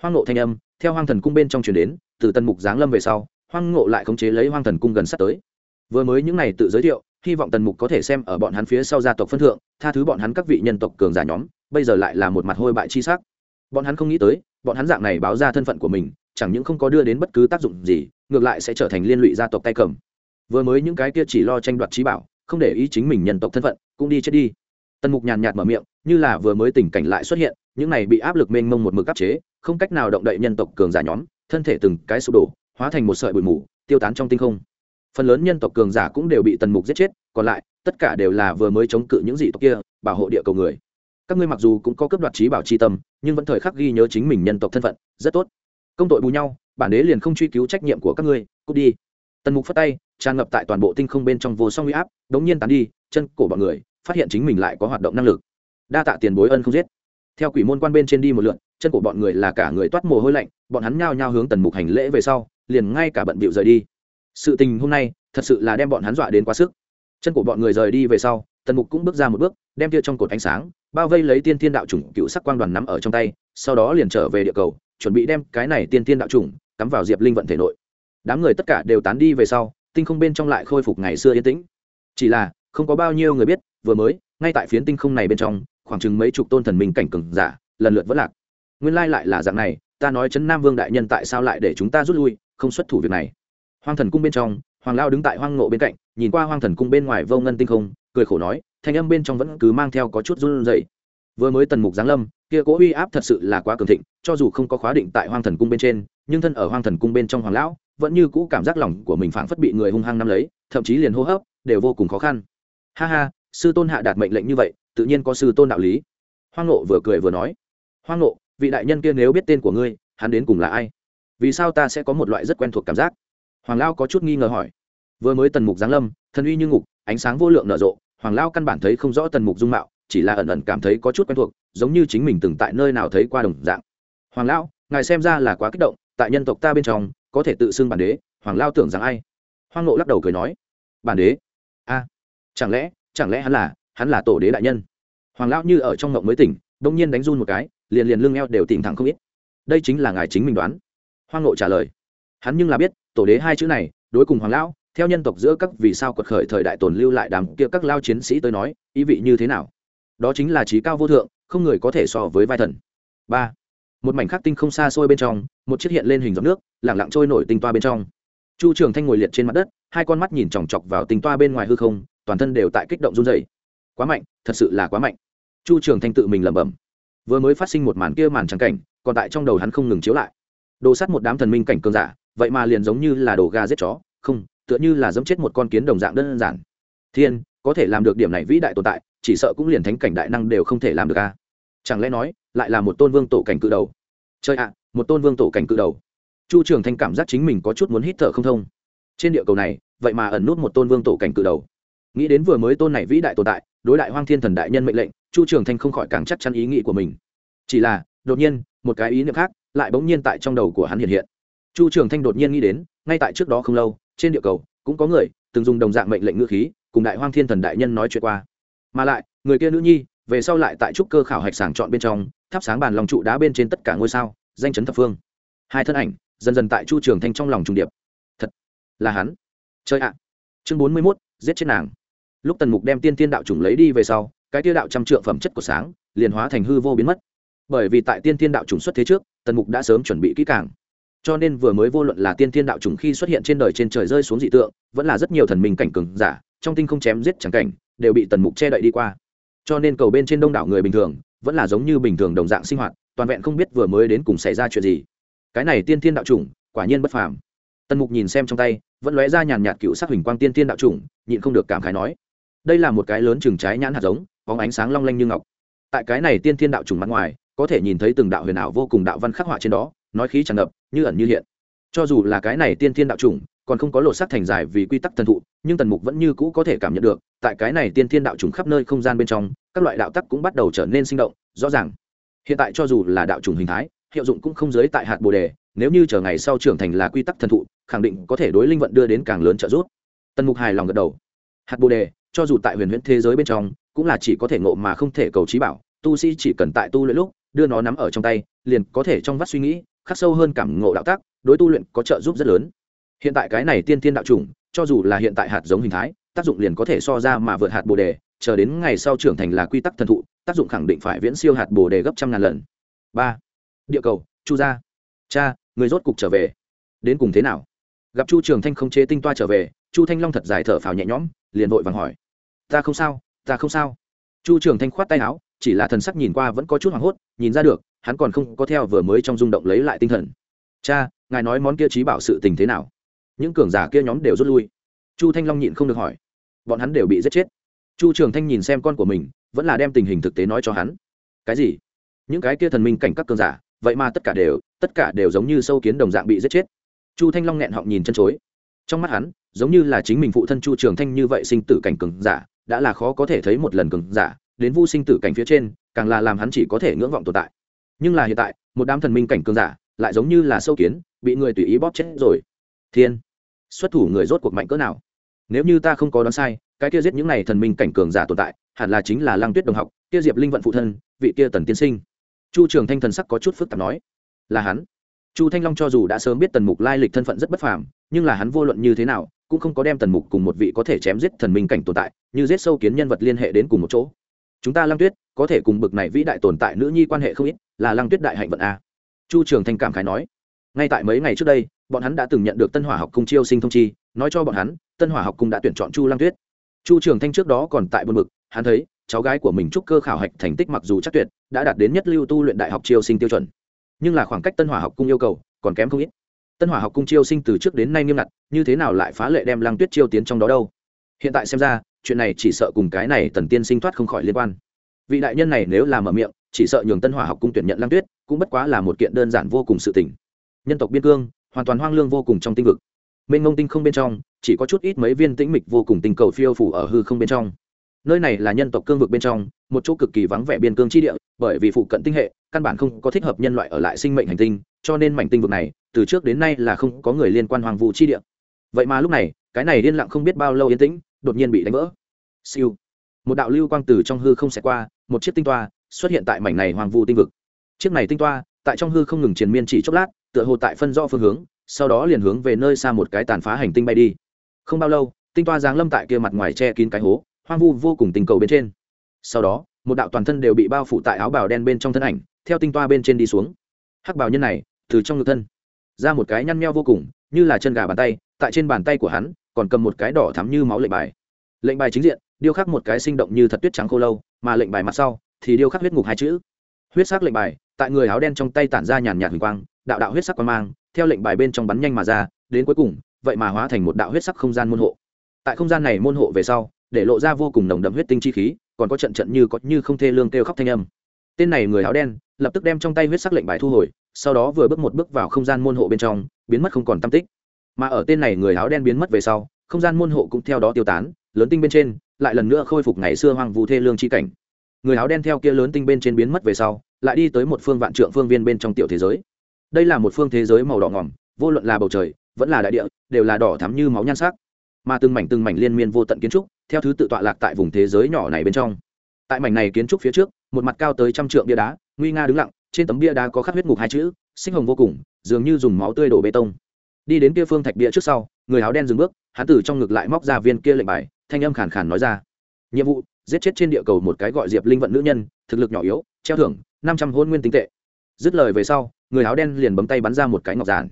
Hoang nộ thanh âm, theo hoang thần cung bên trong truyền đến, từ tần mục giáng lâm về sau, hoang ngộ lại khống chế lấy hoang thần cung gần sát tới. Vừa mới những này tự giới thiệu hy vọng tần mục có thể xem ở bọn hắn phía sau gia tộc phân thượng, tha thứ bọn hắn các vị nhân tộc cường giả nhóm, bây giờ lại là một mặt hôi bại chi sắc. Bọn hắn không nghĩ tới, bọn hắn dạng này báo ra thân phận của mình, chẳng những không có đưa đến bất cứ tác dụng gì, ngược lại sẽ trở thành liên lụy gia tộc tay cầm. Vừa mới những cái kia chỉ lo tranh đoạt trí bảo, không để ý chính mình nhân tộc thân phận, cũng đi chết đi. Tần mục nhàn nhạt mở miệng, như là vừa mới tình cảnh lại xuất hiện, những này bị áp lực mênh mông một mực áp chế, không cách nào động đậy nhân tộc cường giả nhóm, thân thể từng cái sụp đổ, hóa thành một sợi bụi mù, tiêu tán trong tinh không phần lớn nhân tộc cường giả cũng đều bị tần mục giết chết, còn lại, tất cả đều là vừa mới chống cự những dị tộc kia, bảo hộ địa cầu người. Các ngươi mặc dù cũng có cấp đoạt trí bảo c tâm, nhưng vẫn thời khắc ghi nhớ chính mình nhân tộc thân phận, rất tốt. Công tội bù nhau, bản đế liền không truy cứu trách nhiệm của các ngươi, cút đi. Tần mục phất tay, tràn ngập tại toàn bộ tinh không bên trong vô song huy áp, đống nhiên tán đi, chân cổ bọn người, phát hiện chính mình lại có hoạt động năng lực. Đa tạ tiền bối ân không giết. Theo quỷ môn quan bên trên đi một lượn, chân của bọn người là cả người toát mồ hôi lạnh, bọn hắn nhao nhao hướng tần mục hành lễ về sau, liền ngay cả bận bịu rời đi sự tình hôm nay thật sự là đem bọn hắn dọa đến quá sức. Chân của bọn người rời đi về sau, tần mục cũng bước ra một bước, đem tia trong cột ánh sáng, bao vây lấy tiên thiên đạo chủng cựu sắc quang đoàn nắm ở trong tay, sau đó liền trở về địa cầu, chuẩn bị đem cái này tiên thiên đạo chủng cắm vào diệp linh vận thể nội. Đám người tất cả đều tán đi về sau, tinh không bên trong lại khôi phục ngày xưa yên tĩnh. Chỉ là, không có bao nhiêu người biết, vừa mới, ngay tại phiến tinh không này bên trong, khoảng chừng mấy chục tôn thần minh cảnh cường giả, lần lượt vất lạc. Nguyên lai lại là dạng này, ta nói chấn nam vương đại nhân tại sao lại để chúng ta rút lui, không xuất thủ việc này hoang thần cung bên trong, hoàng lao đứng tại hoang ngộ bên cạnh, nhìn qua hoang thần cung bên ngoài vô ngân tinh không, cười khổ nói, thanh âm bên trong vẫn cứ mang theo có chút run rẩy. Vừa mới tần mục giáng lâm, kia cố uy áp thật sự là quá cường thịnh, cho dù không có khóa định tại hoang thần cung bên trên, nhưng thân ở hoang thần cung bên trong hoàng lão, vẫn như cũ cảm giác lòng của mình phảng phất bị người hung hăng nắm lấy, thậm chí liền hô hấp, đều vô cùng khó khăn. Ha ha, sư tôn hạ đạt mệnh lệnh như vậy, tự nhiên có sư tôn đạo lý. Hoang nộ vừa cười vừa nói, hoang nộ vị đại nhân kia nếu biết tên của ngươi, hắn đến cùng là ai? Vì sao ta sẽ có một loại rất quen thuộc cảm giác? Hoàng lao có chút nghi ngờ hỏi. Vừa mới tần mục giáng lâm, thần uy như ngục, ánh sáng vô lượng nở rộ, hoàng lao căn bản thấy không rõ tần mục dung mạo, chỉ là ẩn ẩn cảm thấy có chút quen thuộc, giống như chính mình từng tại nơi nào thấy qua đồng dạng. Hoàng lão ngài xem ra là quá kích động, tại nhân tộc ta bên trong, có thể tự xưng bản đế, hoàng lao tưởng rằng ai? Hoang nộ lắc đầu cười nói. Bản đế? A, chẳng lẽ chẳng lẽ hắn là hắn là tổ đế đại nhân? Hoàng lão như ở trong ngộng mới tỉnh, đông nhiên đánh run một cái, liền liền lưng eo đều tỉnh thẳng không ít. Đây chính là ngài chính mình đoán. Hoang nộ trả lời. Hắn nhưng là biết tổ đế hai chữ này, đối cùng hoàng lão, theo nhân tộc giữa các vì sao quật khởi thời đại tồn lưu lại đám kia các lao chiến sĩ tới nói, ý vị như thế nào? Đó chính là trí cao vô thượng, không người có thể so với vai thần. Ba, một mảnh khắc tinh không xa xôi bên trong, một chiếc hiện lên hình giọt nước lẳng lặng trôi nổi tinh toa bên trong. Chu trường thanh ngồi liệt trên mặt đất, hai con mắt nhìn chòng chọc vào tinh toa bên ngoài hư không, toàn thân đều tại kích động run dày quá mạnh, thật sự là quá mạnh. Chu trường thanh tự mình lẩm bẩm. Vừa mới phát sinh một màn kia màn trắng cảnh, còn tại trong đầu hắn không ngừng chiếu lại. Đồ sắt một đám thần minh cảnh cường giả vậy mà liền giống như là đồ ga giết chó, không, tựa như là giống chết một con kiến đồng dạng đơn giản. Thiên, có thể làm được điểm này vĩ đại tồn tại, chỉ sợ cũng liền thánh cảnh đại năng đều không thể làm được a chẳng lẽ nói, lại là một tôn vương tổ cảnh cự đầu? Chơi ạ, một tôn vương tổ cảnh cự đầu. Chu trường thanh cảm giác chính mình có chút muốn hít thở không thông. Trên địa cầu này, vậy mà ẩn nút một tôn vương tổ cảnh cự đầu. Nghĩ đến vừa mới tôn này vĩ đại tồn tại, đối đại hoang thiên thần đại nhân mệnh lệnh, chu trường thanh không khỏi càng chắc chắn ý nghĩ của mình. Chỉ là, đột nhiên, một cái ý niệm khác lại bỗng nhiên tại trong đầu của hắn hiện hiện chu trường thanh đột nhiên nghĩ đến, ngay tại trước đó không lâu, trên địa cầu cũng có người từng dùng đồng dạng mệnh lệnh ngữ khí, cùng đại hoang thiên thần đại nhân nói chuyện qua. Mà lại, người kia nữ nhi, về sau lại tại trúc cơ khảo hạch sàng chọn bên trong, thắp sáng bàn lòng trụ đá bên trên tất cả ngôi sao, danh chấn thập phương. Hai thân ảnh dần dần tại chu trường thanh trong lòng trùng điệp. Thật là hắn. Chơi ạ. Chương bốn mươi mốt, giết chết nàng. Lúc tần mục đem tiên tiên đạo chủng lấy đi về sau, cái tiêu đạo trăm trượng phẩm chất của sáng liền hóa thành hư vô biến mất. Bởi vì tại tiên tiên đạo chủng xuất thế trước, tần mục đã sớm chuẩn bị kỹ càng cho nên vừa mới vô luận là tiên thiên đạo trùng khi xuất hiện trên đời trên trời rơi xuống dị tượng, vẫn là rất nhiều thần minh cảnh cường giả, trong tinh không chém giết chẳng cảnh, đều bị tần mục che đậy đi qua. Cho nên cầu bên trên đông đảo người bình thường, vẫn là giống như bình thường đồng dạng sinh hoạt, toàn vẹn không biết vừa mới đến cùng xảy ra chuyện gì. Cái này tiên thiên đạo trùng quả nhiên bất phàm. Tần mục nhìn xem trong tay, vẫn lóe ra nhàn nhạt cựu sắc huỳnh quang tiên thiên đạo trùng nhịn không được cảm khái nói, đây là một cái lớn chừng trái nhãn hạt giống, bóng ánh sáng long lanh như ngọc. Tại cái này tiên thiên đạo trùng mặt ngoài, có thể nhìn thấy từng đạo huyền ảo vô cùng đạo văn khắc họa trên đó nói khí tràn ngập, như ẩn như hiện. Cho dù là cái này tiên thiên đạo chủng, còn không có lộ sắc thành dài vì quy tắc thần thụ, nhưng tần mục vẫn như cũ có thể cảm nhận được, tại cái này tiên thiên đạo chủng khắp nơi không gian bên trong, các loại đạo tắc cũng bắt đầu trở nên sinh động, rõ ràng. Hiện tại cho dù là đạo chủng hình thái, hiệu dụng cũng không giới tại hạt bồ đề, nếu như chờ ngày sau trưởng thành là quy tắc thần thụ, khẳng định có thể đối linh vận đưa đến càng lớn trợ giúp. Tần mục hài lòng gật đầu. Hạt bồ đề, cho dù tại huyền huyễn thế giới bên trong, cũng là chỉ có thể ngộ mà không thể cầu trí bảo, tu sĩ chỉ cần tại tu luyện lúc, đưa nó nắm ở trong tay, liền có thể trong vắt suy nghĩ khắc sâu hơn cảm ngộ đạo tác, đối tu luyện có trợ giúp rất lớn. Hiện tại cái này tiên thiên đạo chủng, cho dù là hiện tại hạt giống hình thái, tác dụng liền có thể so ra mà vượt hạt bồ đề, chờ đến ngày sau trưởng thành là quy tắc thần thụ, tác dụng khẳng định phải viễn siêu hạt bồ đề gấp trăm ngàn lần. Ba. Địa cầu, chu gia. Cha, người rốt cục trở về. Đến cùng thế nào? Gặp chu trường thanh không chế tinh toa trở về, chu thanh long thật dài thở phào nhẹ nhõm, liền vội vàng hỏi. Ta không sao, ta không sao. Chu trường thanh khoát tay áo, chỉ là thần sắc nhìn qua vẫn có chút hoảng hốt, nhìn ra được hắn còn không có theo vừa mới trong rung động lấy lại tinh thần. Cha, ngài nói món kia trí bảo sự tình thế nào? Những cường giả kia nhóm đều rút lui. Chu thanh long nhịn không được hỏi. Bọn hắn đều bị giết chết. Chu trường thanh nhìn xem con của mình, vẫn là đem tình hình thực tế nói cho hắn. Cái gì? Những cái kia thần minh cảnh các cường giả, vậy mà tất cả đều, tất cả đều giống như sâu kiến đồng dạng bị giết chết. Chu thanh long nghẹn họng nhìn chân chối. Trong mắt hắn, giống như là chính mình phụ thân chu trường thanh như vậy sinh tử cảnh cường giả, đã là khó có thể thấy một lần cường giả, đến vu sinh tử cảnh phía trên, càng là làm hắn chỉ có thể ngưỡng vọng tồn tại nhưng là hiện tại, một đám thần minh cảnh cường giả lại giống như là sâu kiến, bị người tùy ý bóp chết rồi. Thiên, xuất thủ người rốt cuộc mạnh cỡ nào? Nếu như ta không có đoán sai, cái kia giết những này thần minh cảnh cường giả tồn tại, hẳn là chính là lăng tuyết đồng học, kia diệp linh vận phụ thân, vị kia tần tiên sinh. Chu trường thanh thần sắc có chút phức tạp nói. Là hắn. Chu thanh long cho dù đã sớm biết tần mục lai lịch thân phận rất bất phàm, nhưng là hắn vô luận như thế nào, cũng không có đem tần mục cùng một vị có thể chém giết thần minh cảnh tồn tại, như giết sâu kiến nhân vật liên hệ đến cùng một chỗ chúng ta lăng tuyết, có thể cùng bực này vĩ đại tồn tại nữ nhi quan hệ không ít, là lăng tuyết đại hạnh vận a. Chu trường thanh cảm khái nói. Ngay tại mấy ngày trước đây, bọn hắn đã từng nhận được tân hỏa học cung chiêu sinh thông chi, nói cho bọn hắn, tân hỏa học cung đã tuyển chọn chu lăng tuyết. Chu trường thanh trước đó còn tại buôn mực hắn thấy, cháu gái của mình trúc cơ khảo hạch thành tích mặc dù chắc tuyệt, đã đạt đến nhất lưu tu luyện đại học chiêu sinh tiêu chuẩn. Nhưng là khoảng cách tân hỏa học cung yêu cầu, còn kém không ít. Tân hỏa học cung chiêu sinh từ trước đến nay nghiêm ngặt, như thế nào lại phá lệ đem lăng tuyết chiêu tiến trong đó đâu? Hiện tại xem ra chuyện này chỉ sợ cùng cái này tần tiên sinh thoát không khỏi liên quan. Vị đại nhân này nếu làm mở miệng, chỉ sợ nhường tân hỏa học cung tuyển nhận lăng tuyết, cũng bất quá là một kiện đơn giản vô cùng sự tỉnh nhân tộc biên cương, hoàn toàn hoang lương vô cùng trong tinh vực. Mênh ngông tinh không bên trong, chỉ có chút ít mấy viên tĩnh mịch vô cùng tinh cầu phiêu phủ ở hư không bên trong. Nơi này là nhân tộc cương vực bên trong, một chỗ cực kỳ vắng vẻ biên cương chi địa, bởi vì phụ cận tinh hệ, căn bản không có thích hợp nhân loại ở lại sinh mệnh hành tinh, cho nên mảnh tinh vực này, từ trước đến nay là không có người liên quan hoàng vụ chi địa. Vậy mà lúc này, cái này liên lặng không biết bao lâu yên tĩnh đột nhiên bị đánh vỡ. Siêu. Một đạo lưu quang từ trong hư không xẹt qua, một chiếc tinh toa xuất hiện tại mảnh này hoàng vu tinh vực. Chiếc này tinh toa tại trong hư không ngừng triền miên chỉ chốc lát, tựa hồ tại phân rõ phương hướng, sau đó liền hướng về nơi xa một cái tàn phá hành tinh bay đi. Không bao lâu, tinh toa giáng lâm tại kia mặt ngoài che kín cái hố, hoang vu vô cùng tình cầu bên trên. Sau đó, một đạo toàn thân đều bị bao phủ tại áo bào đen bên trong thân ảnh, theo tinh toa bên trên đi xuống. Hắc bào nhân này, từ trong ngực thân, ra một cái nhăn nheo vô cùng, như là chân gà bàn tay, tại trên bàn tay của hắn, còn cầm một cái đỏ thắm như máu lệnh bài lệnh bài chính diện, điêu khắc một cái sinh động như thật tuyết trắng khô lâu, mà lệnh bài mặt sau thì điêu khắc huyết ngục hai chữ. Huyết sắc lệnh bài, tại người áo đen trong tay tản ra nhàn nhạt huỳnh quang, đạo đạo huyết sắc quang mang, theo lệnh bài bên trong bắn nhanh mà ra, đến cuối cùng, vậy mà hóa thành một đạo huyết sắc không gian môn hộ. Tại không gian này môn hộ về sau, để lộ ra vô cùng nồng đậm huyết tinh chi khí, còn có trận trận như có như không thê lương kêu khóc thanh âm. Tên này người áo đen, lập tức đem trong tay huyết sắc lệnh bài thu hồi, sau đó vừa bước một bước vào không gian môn hộ bên trong, biến mất không còn tâm tích. Mà ở tên này người áo đen biến mất về sau, không gian môn hộ cũng theo đó tiêu tán lớn tinh bên trên, lại lần nữa khôi phục ngày xưa hoang vu thê lương chi cảnh. Người áo đen theo kia lớn tinh bên trên biến mất về sau, lại đi tới một phương vạn trượng phương viên bên trong tiểu thế giới. Đây là một phương thế giới màu đỏ ngỏm, vô luận là bầu trời, vẫn là đại địa, đều là đỏ thắm như máu nhan sắc. Mà từng mảnh từng mảnh liên miên vô tận kiến trúc, theo thứ tự tọa lạc tại vùng thế giới nhỏ này bên trong. Tại mảnh này kiến trúc phía trước, một mặt cao tới trăm trượng bia đá, nguy nga đứng lặng, trên tấm bia đá có khắc huyết ngục hai chữ, sinh hồng vô cùng, dường như dùng máu tươi đổ bê tông. Đi đến kia phương thạch bia trước sau, người áo đen dừng bước, hắn từ trong ngực lại móc ra viên kia lệnh bài thanh âm khàn khàn nói ra. Nhiệm vụ, giết chết trên địa cầu một cái gọi diệp linh vận nữ nhân, thực lực nhỏ yếu, treo thưởng, năm trăm hôn nguyên tinh tệ. Dứt lời về sau, người áo đen liền bấm tay bắn ra một cái ngọc giản.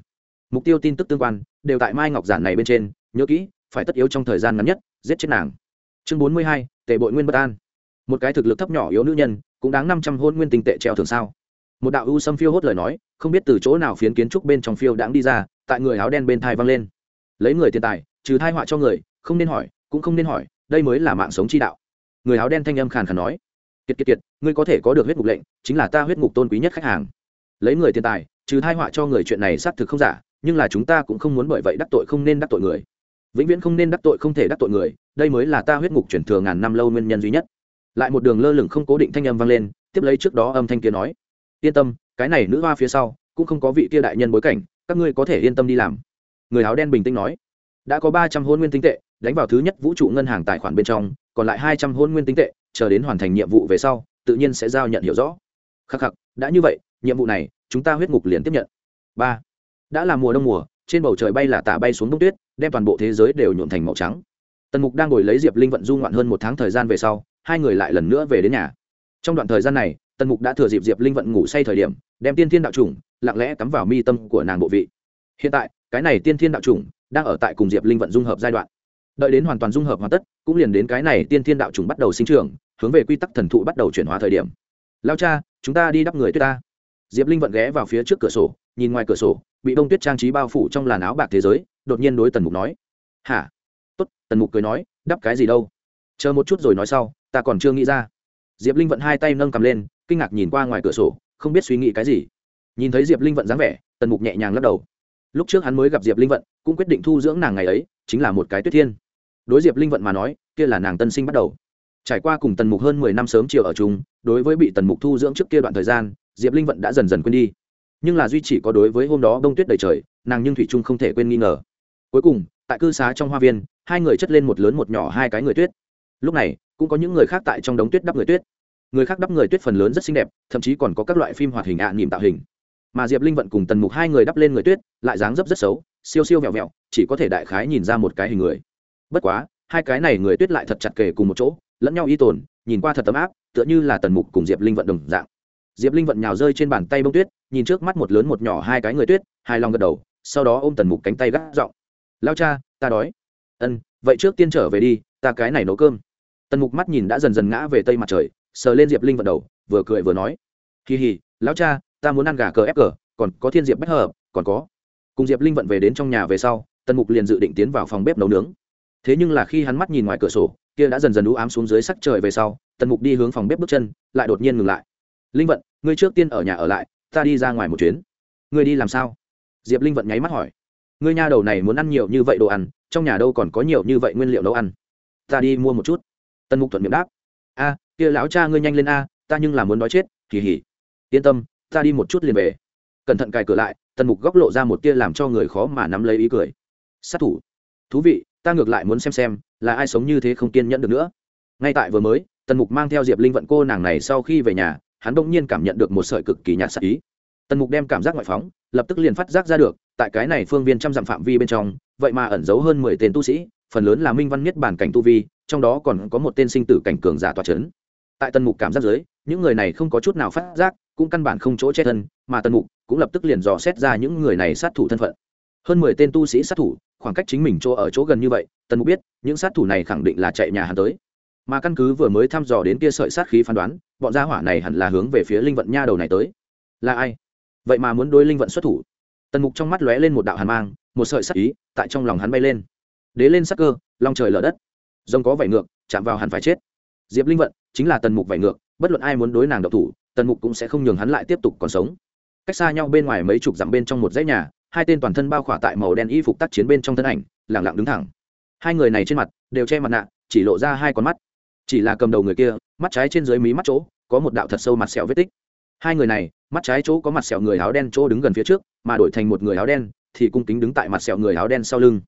Mục tiêu tin tức tương quan, đều tại mai ngọc giản này bên trên, nhớ kỹ, phải tất yếu trong thời gian ngắn nhất, giết chết nàng. Chương bốn mươi hai, tệ bội nguyên bất an. Một cái thực lực thấp nhỏ yếu nữ nhân, cũng đáng năm trăm hôn nguyên tinh tệ treo thường sao? Một đạo ưu sâm phiêu hốt lời nói, không biết từ chỗ nào phiến kiến trúc bên trong phiêu đãng đi ra, tại người áo đen bên thai văng lên. Lấy người tiền tài, trừ thai họa cho người, không nên hỏi cũng không nên hỏi, đây mới là mạng sống chi đạo. Người áo đen thanh âm khàn khàn nói, kiệt kiệt kiệt, ngươi có thể có được huyết ngục lệnh, chính là ta huyết ngục tôn quý nhất khách hàng. Lấy người tiền tài, trừ thai họa cho người chuyện này xác thực không giả, nhưng là chúng ta cũng không muốn bởi vậy đắc tội không nên đắc tội người. Vĩnh viễn không nên đắc tội không thể đắc tội người, đây mới là ta huyết ngục chuyển thừa ngàn năm lâu nguyên nhân duy nhất. Lại một đường lơ lửng không cố định thanh âm vang lên, tiếp lấy trước đó âm thanh kia nói, yên tâm, cái này nữ hoa phía sau, cũng không có vị kia đại nhân bối cảnh, các ngươi có thể yên tâm đi làm. Người áo đen bình tĩnh nói, đã có ba trăm hôn nguyên tinh tệ đánh vào thứ nhất vũ trụ ngân hàng tài khoản bên trong, còn lại hai trăm hôn nguyên tinh tệ, chờ đến hoàn thành nhiệm vụ về sau, tự nhiên sẽ giao nhận hiểu rõ. Khắc khắc, đã như vậy, nhiệm vụ này, chúng ta huyết ngục liền tiếp nhận. Ba. Đã là mùa đông mùa, trên bầu trời bay là tả bay xuống đông tuyết, đem toàn bộ thế giới đều nhuộn thành màu trắng. Tần mục đang ngồi lấy diệp linh vận du ngoạn hơn một tháng thời gian về sau, hai người lại lần nữa về đến nhà. Trong đoạn thời gian này, tần mục đã thừa dịp diệp linh vận ngủ say thời điểm, đem tiên thiên đạo chủng lặng lẽ cắm vào mi tâm của nàng bộ vị. Hiện tại, cái này tiên thiên đạo chủng đang ở tại cùng diệp linh vận dung hợp giai đoạn đợi đến hoàn toàn dung hợp hoàn tất, cũng liền đến cái này tiên thiên đạo chủng bắt đầu sinh trưởng, hướng về quy tắc thần thụ bắt đầu chuyển hóa thời điểm. Lao cha, chúng ta đi đắp người tuyết ta. Diệp linh vận ghé vào phía trước cửa sổ, nhìn ngoài cửa sổ, bị đông tuyết trang trí bao phủ trong làn áo bạc thế giới, đột nhiên đối tần mục nói. Hả? Tốt. Tần mục cười nói, đắp cái gì đâu? Chờ một chút rồi nói sau, ta còn chưa nghĩ ra. Diệp linh vận hai tay nâng cầm lên, kinh ngạc nhìn qua ngoài cửa sổ, không biết suy nghĩ cái gì. Nhìn thấy diệp linh vận dáng vẻ, tần mục nhẹ nhàng lắc đầu. Lúc trước hắn mới gặp diệp linh vận, cũng quyết định thu dưỡng nàng ngày ấy, chính là một cái tuyết thiên đối diệp linh vận mà nói kia là nàng tân sinh bắt đầu. Trải qua cùng tần mục hơn mười năm sớm chiều ở chung đối với bị tần mục thu dưỡng trước kia đoạn thời gian diệp linh vận đã dần dần quên đi. Nhưng là duy chỉ có đối với hôm đó đông tuyết đầy trời nàng nhưng thủy trung không thể quên nghi ngờ. Cuối cùng tại cư xá trong hoa viên hai người chất lên một lớn một nhỏ hai cái người tuyết. Lúc này cũng có những người khác tại trong đống tuyết đắp người tuyết. Người khác đắp người tuyết phần lớn rất xinh đẹp thậm chí còn có các loại phim hoạt hình ạ à, nỉm tạo hình. Mà diệp linh vận cùng tần mục hai người đắp lên người tuyết lại dáng dấp rất xấu siêu siêu vẹo vẹo chỉ có thể đại khái nhìn ra một cái hình người bất quá, hai cái này người tuyết lại thật chặt kề cùng một chỗ, lẫn nhau y tồn, nhìn qua thật tấm áp, tựa như là tần mục cùng diệp linh vận đồng dạng. Diệp linh vận nhào rơi trên bàn tay bông tuyết, nhìn trước mắt một lớn một nhỏ hai cái người tuyết hai lòng gật đầu, sau đó ôm tần mục cánh tay gác giọng. Lao cha, ta đói. Ân, vậy trước tiên trở về đi, ta cái này nấu cơm. Tần mục mắt nhìn đã dần dần ngã về tây mặt trời, sờ lên diệp linh vận đầu, vừa cười vừa nói. Kỳ hì lão cha, ta muốn ăn gà cờ ép cờ, còn có thiên diệp bách hợp, còn có. Cùng diệp linh vận về đến trong nhà về sau, tần mục liền dự định tiến vào phòng bếp nấu nướng thế nhưng là khi hắn mắt nhìn ngoài cửa sổ, kia đã dần dần đũ ám xuống dưới sắc trời về sau, tần mục đi hướng phòng bếp bước chân, lại đột nhiên ngừng lại. Linh vận, ngươi trước tiên ở nhà ở lại, ta đi ra ngoài một chuyến. Ngươi đi làm sao? Diệp linh vận nháy mắt hỏi. Ngươi nha đầu này muốn ăn nhiều như vậy đồ ăn, trong nhà đâu còn có nhiều như vậy nguyên liệu nấu ăn? Ta đi mua một chút. Tần mục thuận miệng đáp. A, kia lão cha ngươi nhanh lên a, ta nhưng là muốn đói chết, kỳ hỉ. Yên tâm, ta đi một chút liền về. Cẩn thận cài cửa lại, tần mục góc lộ ra một tia làm cho người khó mà nắm lấy ý cười. Sát thủ. Thú vị ta ngược lại muốn xem xem là ai sống như thế không kiên nhẫn được nữa. Ngay tại vừa mới, tần mục mang theo diệp linh vận cô nàng này sau khi về nhà, hắn bỗng nhiên cảm nhận được một sợi cực kỳ nhạt sắc ý. Tần mục đem cảm giác ngoại phóng, lập tức liền phát giác ra được, tại cái này phương viên trăm dặm phạm vi bên trong, vậy mà ẩn giấu hơn mười tên tu sĩ, phần lớn là minh văn nhất bản cảnh tu vi, trong đó còn có một tên sinh tử cảnh cường giả tòa c h ấ n tại tần mục cảm giác giới những người này không có chút nào phát giác, cũng căn bản không chỗ che thân, mà tần mục cũng lập tức liền dò xét ra những người này sát thủ thân phận. Hơn mười tên tu sĩ sát thủ khoảng cách chính mình chỗ ở chỗ gần như vậy, tần mục biết, những sát thủ này khẳng định là chạy nhà hắn tới. Mà căn cứ vừa mới thăm dò đến kia sợi sát khí phán đoán, bọn gia hỏa này hẳn là hướng về phía linh vận nha đầu này tới. Là ai? Vậy mà muốn đối linh vận xuất thủ. Tần mục trong mắt lóe lên một đạo hàn mang, một sợi sát ý tại trong lòng hắn bay lên. Đế lên sắc cơ, long trời lở đất. Rồng có vảy ngược, chạm vào hẳn phải chết. Diệp linh vận chính là tần mục vảy ngược, bất luận ai muốn đối nàng độc thủ, tần mục cũng sẽ không nhường hắn lại tiếp tục còn sống. Cách xa nhau bên ngoài mấy chục dặm bên trong một dãy nhà hai tên toàn thân bao khỏa tại màu đen y phục tác chiến bên trong thân ảnh, lẳng lặng đứng thẳng. Hai người này trên mặt đều che mặt nạ, chỉ lộ ra hai con mắt. Chỉ là cầm đầu người kia, mắt trái trên dưới mí mắt chỗ, có một đạo thật sâu mặt sẹo vết tích. Hai người này, mắt trái chỗ có mặt sẹo người áo đen, chỗ đứng gần phía trước, mà đổi thành một người áo đen, thì cung kính đứng tại mặt sẹo người áo đen sau lưng.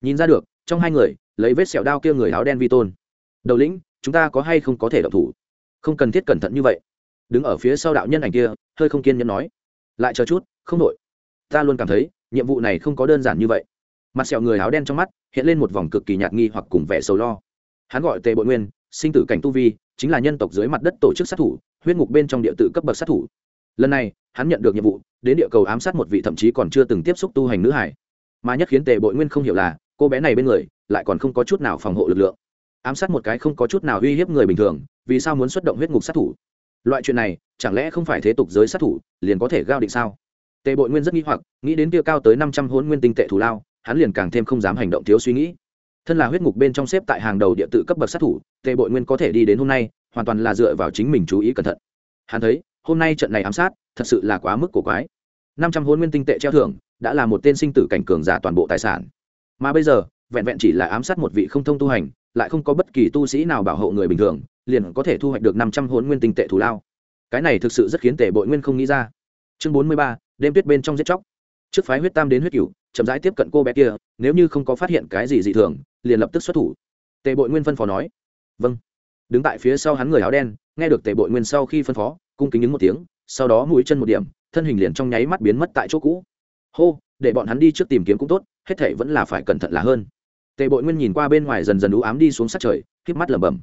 Nhìn ra được, trong hai người, lấy vết sẹo đao kia người áo đen vi tôn. Đầu lĩnh, chúng ta có hay không có thể độc thủ? Không cần thiết cẩn thận như vậy. Đứng ở phía sau đạo nhân ảnh kia, hơi không kiên nhẫn nói. Lại chờ chút, không đội ta luôn cảm thấy, nhiệm vụ này không có đơn giản như vậy. Mặt sẹo người áo đen trong mắt, hiện lên một vòng cực kỳ nhạt nghi hoặc cùng vẻ sầu lo. Hắn gọi tề bội nguyên, sinh tử cảnh tu vi, chính là nhân tộc dưới mặt đất tổ chức sát thủ, huyết ngục bên trong địa tự cấp bậc sát thủ. Lần này, hắn nhận được nhiệm vụ, đến địa cầu ám sát một vị thậm chí còn chưa từng tiếp xúc tu hành nữ hải. Mà nhất khiến tề bội nguyên không hiểu là, cô bé này bên người, lại còn không có chút nào phòng hộ lực lượng. Ám sát một cái không có chút nào uy hiếp người bình thường, vì sao muốn xuất động huyết ngục sát thủ? Loại chuyện này, chẳng lẽ không phải thế tục giới sát thủ, liền có thể gao định sao? Tề bội nguyên rất nghĩ hoặc, nghĩ đến kia cao tới năm trăm hôn nguyên tinh tệ thù lao, hắn liền càng thêm không dám hành động thiếu suy nghĩ. Thân là huyết ngục bên trong xếp tại hàng đầu địa tự cấp bậc sát thủ, tề bội nguyên có thể đi đến hôm nay, hoàn toàn là dựa vào chính mình chú ý cẩn thận. Hắn thấy, hôm nay trận này ám sát, thật sự là quá mức cổ quái. Năm trăm hôn nguyên tinh tệ treo thưởng, đã là một tên sinh tử cảnh cường giả toàn bộ tài sản. Mà bây giờ, vẹn vẹn chỉ là ám sát một vị không thông tu hành, lại không có bất kỳ tu sĩ nào bảo hộ người bình thường, liền có thể thu hoạch được năm trăm hôn nguyên tinh tệ thù lao. Cái này thực sự rất khiến tề bội nguyên không nghĩ ra. Chương bốn mươi ba đêm tuyết bên trong giết chóc. Trước phái huyết tam đến huyết cửu, chậm rãi tiếp cận cô bé kia, nếu như không có phát hiện cái gì dị thường, liền lập tức xuất thủ. Tề bội nguyên phân phó nói. Vâng. Đứng tại phía sau hắn người áo đen, nghe được tề bội nguyên sau khi phân phó, cung kính những một tiếng, sau đó mũi chân một điểm, thân hình liền trong nháy mắt biến mất tại chỗ cũ. Hô, để bọn hắn đi trước tìm kiếm cũng tốt, hết thể vẫn là phải cẩn thận là hơn. Tề bội nguyên nhìn qua bên ngoài dần dần đũ ám đi xuống sát trời k mắt lẩm bẩm.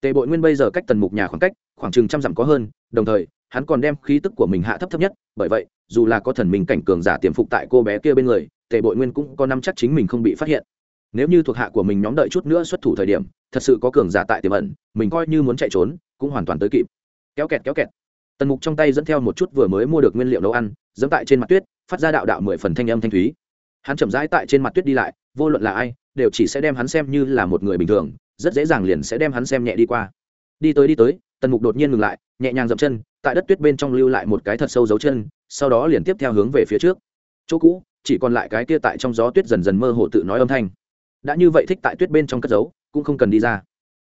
Tề bội nguyên bây giờ cách tần mục nhà khoảng cách, khoảng chừng trăm dặm có hơn, đồng thời hắn còn đem khí tức của mình hạ thấp thấp nhất, bởi vậy, dù là có thần mình cảnh cường giả tiềm phục tại cô bé kia bên người, tề bội nguyên cũng có năm chắc chính mình không bị phát hiện. Nếu như thuộc hạ của mình nhóm đợi chút nữa xuất thủ thời điểm, thật sự có cường giả tại tiềm ẩn, mình coi như muốn chạy trốn, cũng hoàn toàn tới kịp. Kéo kẹt kéo kẹt. Tần mục trong tay dẫn theo một chút vừa mới mua được nguyên liệu nấu ăn dẫm tại trên mặt tuyết, phát ra đạo đạo mười phần thanh âm thanh thúy. Hắn chậm rãi tại trên mặt tuyết đi lại, vô luận là ai, đều chỉ sẽ đem hắn xem như là một người bình thường, rất dễ dàng liền sẽ đem hắn xem nhẹ đi qua. Đi tới đi tới tần mục đột nhiên ngừng lại, nhẹ nhàng dậm chân, tại đất tuyết bên trong lưu lại một cái thật sâu dấu chân, sau đó liền tiếp theo hướng về phía trước. Chỗ cũ, chỉ còn lại cái kia tại trong gió tuyết dần dần mơ hồ tự nói âm thanh. Đã như vậy thích tại tuyết bên trong cất giấu, cũng không cần đi ra.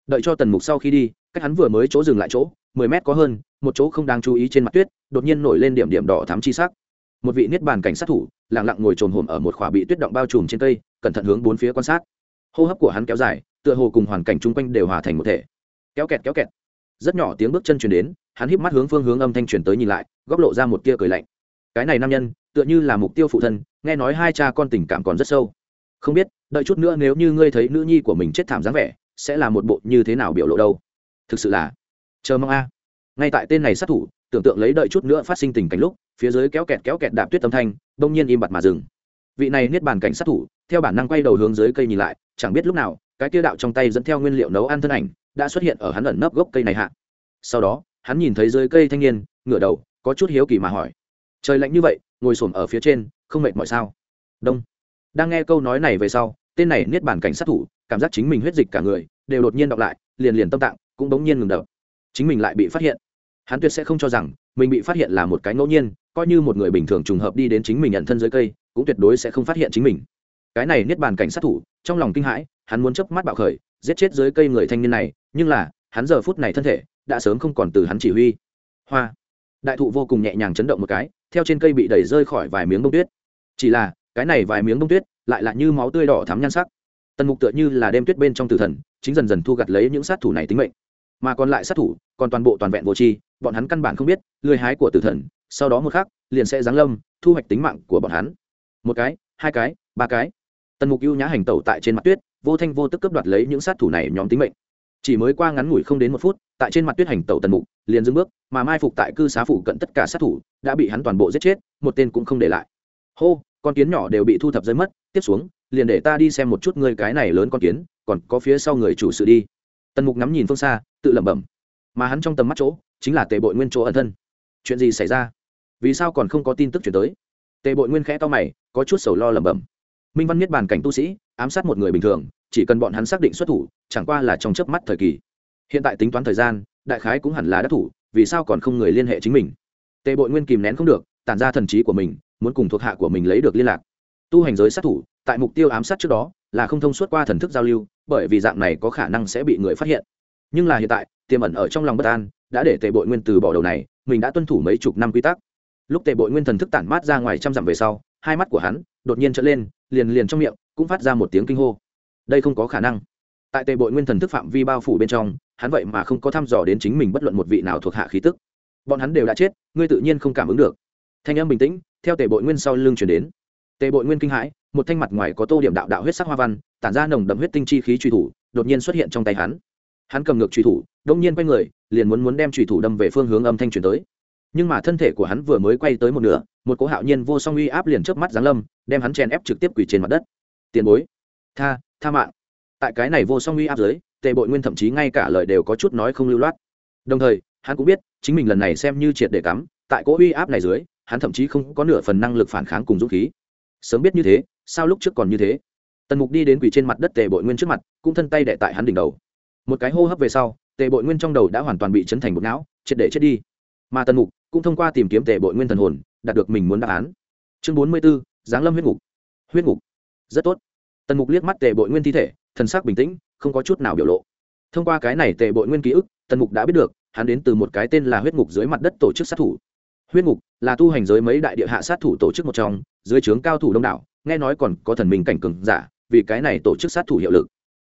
Đợi cho tần mục sau khi đi, cách hắn vừa mới chỗ dừng lại chỗ, mười mét có hơn, một chỗ không đáng chú ý trên mặt tuyết, đột nhiên nổi lên điểm điểm đỏ thắm chi sắc. Một vị niết bàn cảnh sát thủ lẳng lặng ngồi trồn hổm ở một khỏa bị tuyết động bao trùm trên cây, cẩn thận hướng bốn phía quan sát. Hô hấp của hắn kéo dài, tựa hồ cùng hoàn cảnh chung quanh đều hòa thành một thể. Kéo kẹt kéo kẹt rất nhỏ tiếng bước chân chuyển đến, hắn híp mắt hướng phương hướng âm thanh chuyển tới nhìn lại, góc lộ ra một tia cười lạnh. Cái này nam nhân, tựa như là mục tiêu phụ thân, nghe nói hai cha con tình cảm còn rất sâu. Không biết, đợi chút nữa nếu như ngươi thấy nữ nhi của mình chết thảm dáng vẻ, sẽ là một bộ như thế nào biểu lộ đâu? Thực sự là, chờ mong a. Ngay tại tên này sát thủ, tưởng tượng lấy đợi chút nữa phát sinh tình cảnh lúc, phía dưới kéo kẹt kéo kẹt đạp tuyết âm thanh đông nhiên im bặt mà dừng. Vị này niết bàn cảnh sát thủ, theo bản năng quay đầu hướng dưới cây nhìn lại, chẳng biết lúc nào, cái kia đạo trong tay dẫn theo nguyên liệu nấu ăn thân ảnh đã xuất hiện ở hắn ẩn nấp gốc cây này hạ. Sau đó, hắn nhìn thấy dưới cây thanh niên, ngửa đầu, có chút hiếu kỳ mà hỏi. Trời lạnh như vậy, ngồi xổm ở phía trên, không mệt mỏi sao? Đông. Đang nghe câu nói này về sau, tên này niết bàn cảnh sát thủ, cảm giác chính mình huyết dịch cả người, đều đột nhiên đọc lại, liền liền tâm tạng, cũng bỗng nhiên ngừng đập. Chính mình lại bị phát hiện. Hắn tuyệt sẽ không cho rằng, mình bị phát hiện là một cái ngẫu nhiên, coi như một người bình thường trùng hợp đi đến chính mình nhận thân dưới cây, cũng tuyệt đối sẽ không phát hiện chính mình. Cái này niết bàn cảnh sát thủ, trong lòng kinh hãi, hắn muốn chớp mắt bạo khởi, giết chết dưới cây người thanh niên này nhưng là, hắn giờ phút này thân thể, đã sớm không còn từ hắn chỉ huy. Hoa. Đại thụ vô cùng nhẹ nhàng chấn động một cái, theo trên cây bị đẩy rơi khỏi vài miếng bông tuyết. Chỉ là, cái này vài miếng bông tuyết, lại là như máu tươi đỏ thắm nhan sắc. Tần mục tựa như là đêm tuyết bên trong tử thần, chính dần dần thu gặt lấy những sát thủ này tính mệnh. Mà còn lại sát thủ, còn toàn bộ toàn vẹn vô tri, bọn hắn căn bản không biết, lười hái của tử thần, sau đó một khác liền sẽ giáng lâm, thu hoạch tính mạng của bọn hắn. Một cái, hai cái, ba cái. Tần mục ưu nhã hành tẩu tại trên mặt tuyết, vô thanh vô tức cướp đoạt lấy những sát thủ này nhóm tính mệnh chỉ mới qua ngắn ngủi không đến một phút, tại trên mặt tuyết hành tẩu tần mục, liền dưng bước, mà mai phục tại cư xá phủ cận tất cả sát thủ đã bị hắn toàn bộ giết chết, một tên cũng không để lại. Hô, con kiến nhỏ đều bị thu thập rơi mất, tiếp xuống, liền để ta đi xem một chút người cái này lớn con kiến, còn có phía sau người chủ sự đi. Tần mục ngắm nhìn phương xa, tự lẩm bẩm. Mà hắn trong tầm mắt chỗ, chính là tề bội nguyên chỗ ẩn thân. Chuyện gì xảy ra? Vì sao còn không có tin tức chuyển tới? Tề bội nguyên khẽ to mày, có chút sầu lo lẩm bẩm. Minh văn miết bàn cảnh tu sĩ, ám sát một người bình thường chỉ cần bọn hắn xác định xuất thủ, chẳng qua là trong chớp mắt thời kỳ. Hiện tại tính toán thời gian, đại khái cũng hẳn là đắc thủ, vì sao còn không người liên hệ chính mình? Tề bội nguyên kìm nén không được, tản ra thần trí của mình, muốn cùng thuộc hạ của mình lấy được liên lạc. Tu hành giới sát thủ, tại mục tiêu ám sát trước đó, là không thông suốt qua thần thức giao lưu, bởi vì dạng này có khả năng sẽ bị người phát hiện. Nhưng là hiện tại, tiềm ẩn ở trong lòng bất an, đã để tề bội nguyên từ bỏ đầu này, mình đã tuân thủ mấy chục năm quy tắc. Lúc tề bội nguyên thần thức tản mát ra ngoài trăm dặm về sau, hai mắt của hắn đột nhiên trở lên, liền liền trong miệng cũng phát ra một tiếng kinh hô đây không có khả năng. Tại tề bội nguyên thần thức phạm vi bao phủ bên trong, hắn vậy mà không có thăm dò đến chính mình bất luận một vị nào thuộc hạ khí tức. Bọn hắn đều đã chết, ngươi tự nhiên không cảm ứng được. Thanh âm bình tĩnh, theo tề bội nguyên sau lưng chuyển đến. Tề bội nguyên kinh hãi, một thanh mặt ngoài có tô điểm đạo đạo huyết sắc hoa văn, tản ra nồng đậm huyết tinh chi khí truy thủ, đột nhiên xuất hiện trong tay hắn. Hắn cầm ngược truy thủ, đông nhiên quay người, liền muốn muốn đem truy thủ đâm về phương hướng âm thanh chuyển tới. Nhưng mà thân thể của hắn vừa mới quay tới một nửa, một cỗ hạo nhiên vô song uy áp liền trước mắt giáng lâm, đem hắn chèn ép trực tiếp quỳ trên mặt đất. Tiền bối, tha tha mạng. Tại cái này vô song uy áp dưới tề bội nguyên thậm chí ngay cả lời đều có chút nói không lưu loát. Đồng thời, hắn cũng biết, chính mình lần này xem như triệt để cắm, tại cỗ uy áp này dưới, hắn thậm chí không có nửa phần năng lực phản kháng cùng dũng khí. Sớm biết như thế, sao lúc trước còn như thế? Tần mục đi đến quỳ trên mặt đất tề bội nguyên trước mặt, cũng thân tay đệ tại hắn đỉnh đầu. Một cái hô hấp về sau, tề bội nguyên trong đầu đã hoàn toàn bị chấn thành một não, triệt để chết đi. Mà tần mục cũng thông qua tìm kiếm tề bội nguyên thần hồn, đạt được mình muốn đáp án. Chương bốn mươi b ố giáng lâm huyết ngục. Huyết ngục. Rất tốt tần mục liếc mắt tề bội nguyên thi thể, thần sắc bình tĩnh, không có chút nào biểu lộ. Thông qua cái này tề bội nguyên ký ức, tần mục đã biết được, hắn đến từ một cái tên là huyết ngục dưới mặt đất tổ chức sát thủ. Huyết ngục là tu hành giới mấy đại địa hạ sát thủ tổ chức một trong, dưới trướng cao thủ đông đảo, nghe nói còn có thần minh cảnh cường giả, vì cái này tổ chức sát thủ hiệu lực.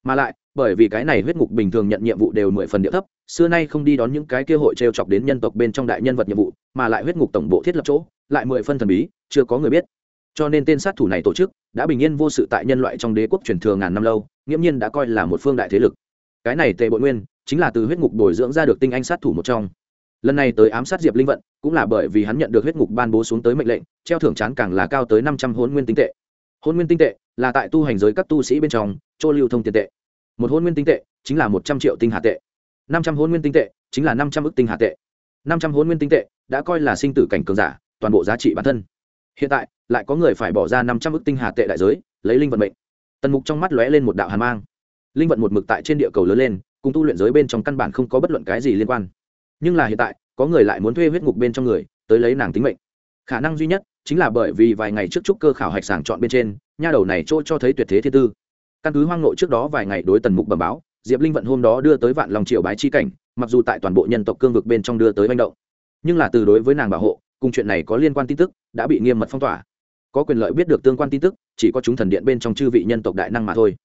Mà lại, bởi vì cái này huyết ngục bình thường nhận nhiệm vụ đều mười phần địa thấp, xưa nay không đi đón những cái kia hội t r e o chọc đến nhân tộc bên trong đại nhân vật nhiệm vụ, mà lại huyết ngục tổng bộ thiết lập chỗ, lại mười phân thần bí, chưa có người biết cho nên tên sát thủ này tổ chức đã bình yên vô sự tại nhân loại trong đế quốc truyền thừa ngàn năm lâu, nghiễm nhiên đã coi là một phương đại thế lực. Cái này tề bội nguyên chính là từ huyết ngục bồi dưỡng ra được tinh anh sát thủ một trong. Lần này tới ám sát diệp linh vận cũng là bởi vì hắn nhận được huyết ngục ban bố xuống tới mệnh lệnh, treo thưởng chán càng là cao tới năm trăm hôn nguyên tinh tệ. Hôn nguyên tinh tệ là tại tu hành giới các tu sĩ bên trong, chỗ lưu thông tiền tệ. Một hôn nguyên tinh tệ chính là một trăm triệu tinh hà tệ. Năm trăm hôn nguyên tinh tệ chính là năm trăm ước tinh hà tệ. Năm trăm hôn nguyên tinh tệ đã coi là sinh tử cảnh cường giả, toàn bộ giá trị bản thân hiện tại, lại có người phải bỏ ra năm trăm ước tinh hà tệ đại giới, lấy linh vận mệnh. Tần mục trong mắt lóe lên một đạo hàn mang. Linh vận một mực tại trên địa cầu lớn lên, cùng tu luyện giới bên trong căn bản không có bất luận cái gì liên quan. Nhưng là hiện tại, có người lại muốn thuê huyết ngục bên trong người, tới lấy nàng tính mệnh. Khả năng duy nhất, chính là bởi vì vài ngày trước trúc cơ khảo hạch sàng chọn bên trên, nha đầu này chỗ cho thấy tuyệt thế thiên tư. Căn cứ hoang nội trước đó vài ngày đối tần mục bẩm báo, diệp linh vận hôm đó đưa tới vạn lòng triệu bái chi cảnh, mặc dù tại toàn bộ nhân tộc cương vực bên trong đưa tới manh động. Nhưng là từ đối với nàng bảo hộ cùng chuyện này có liên quan tin tức, đã bị nghiêm mật phong tỏa. Có quyền lợi biết được tương quan tin tức, chỉ có chúng thần điện bên trong chư vị nhân tộc đại năng mà thôi.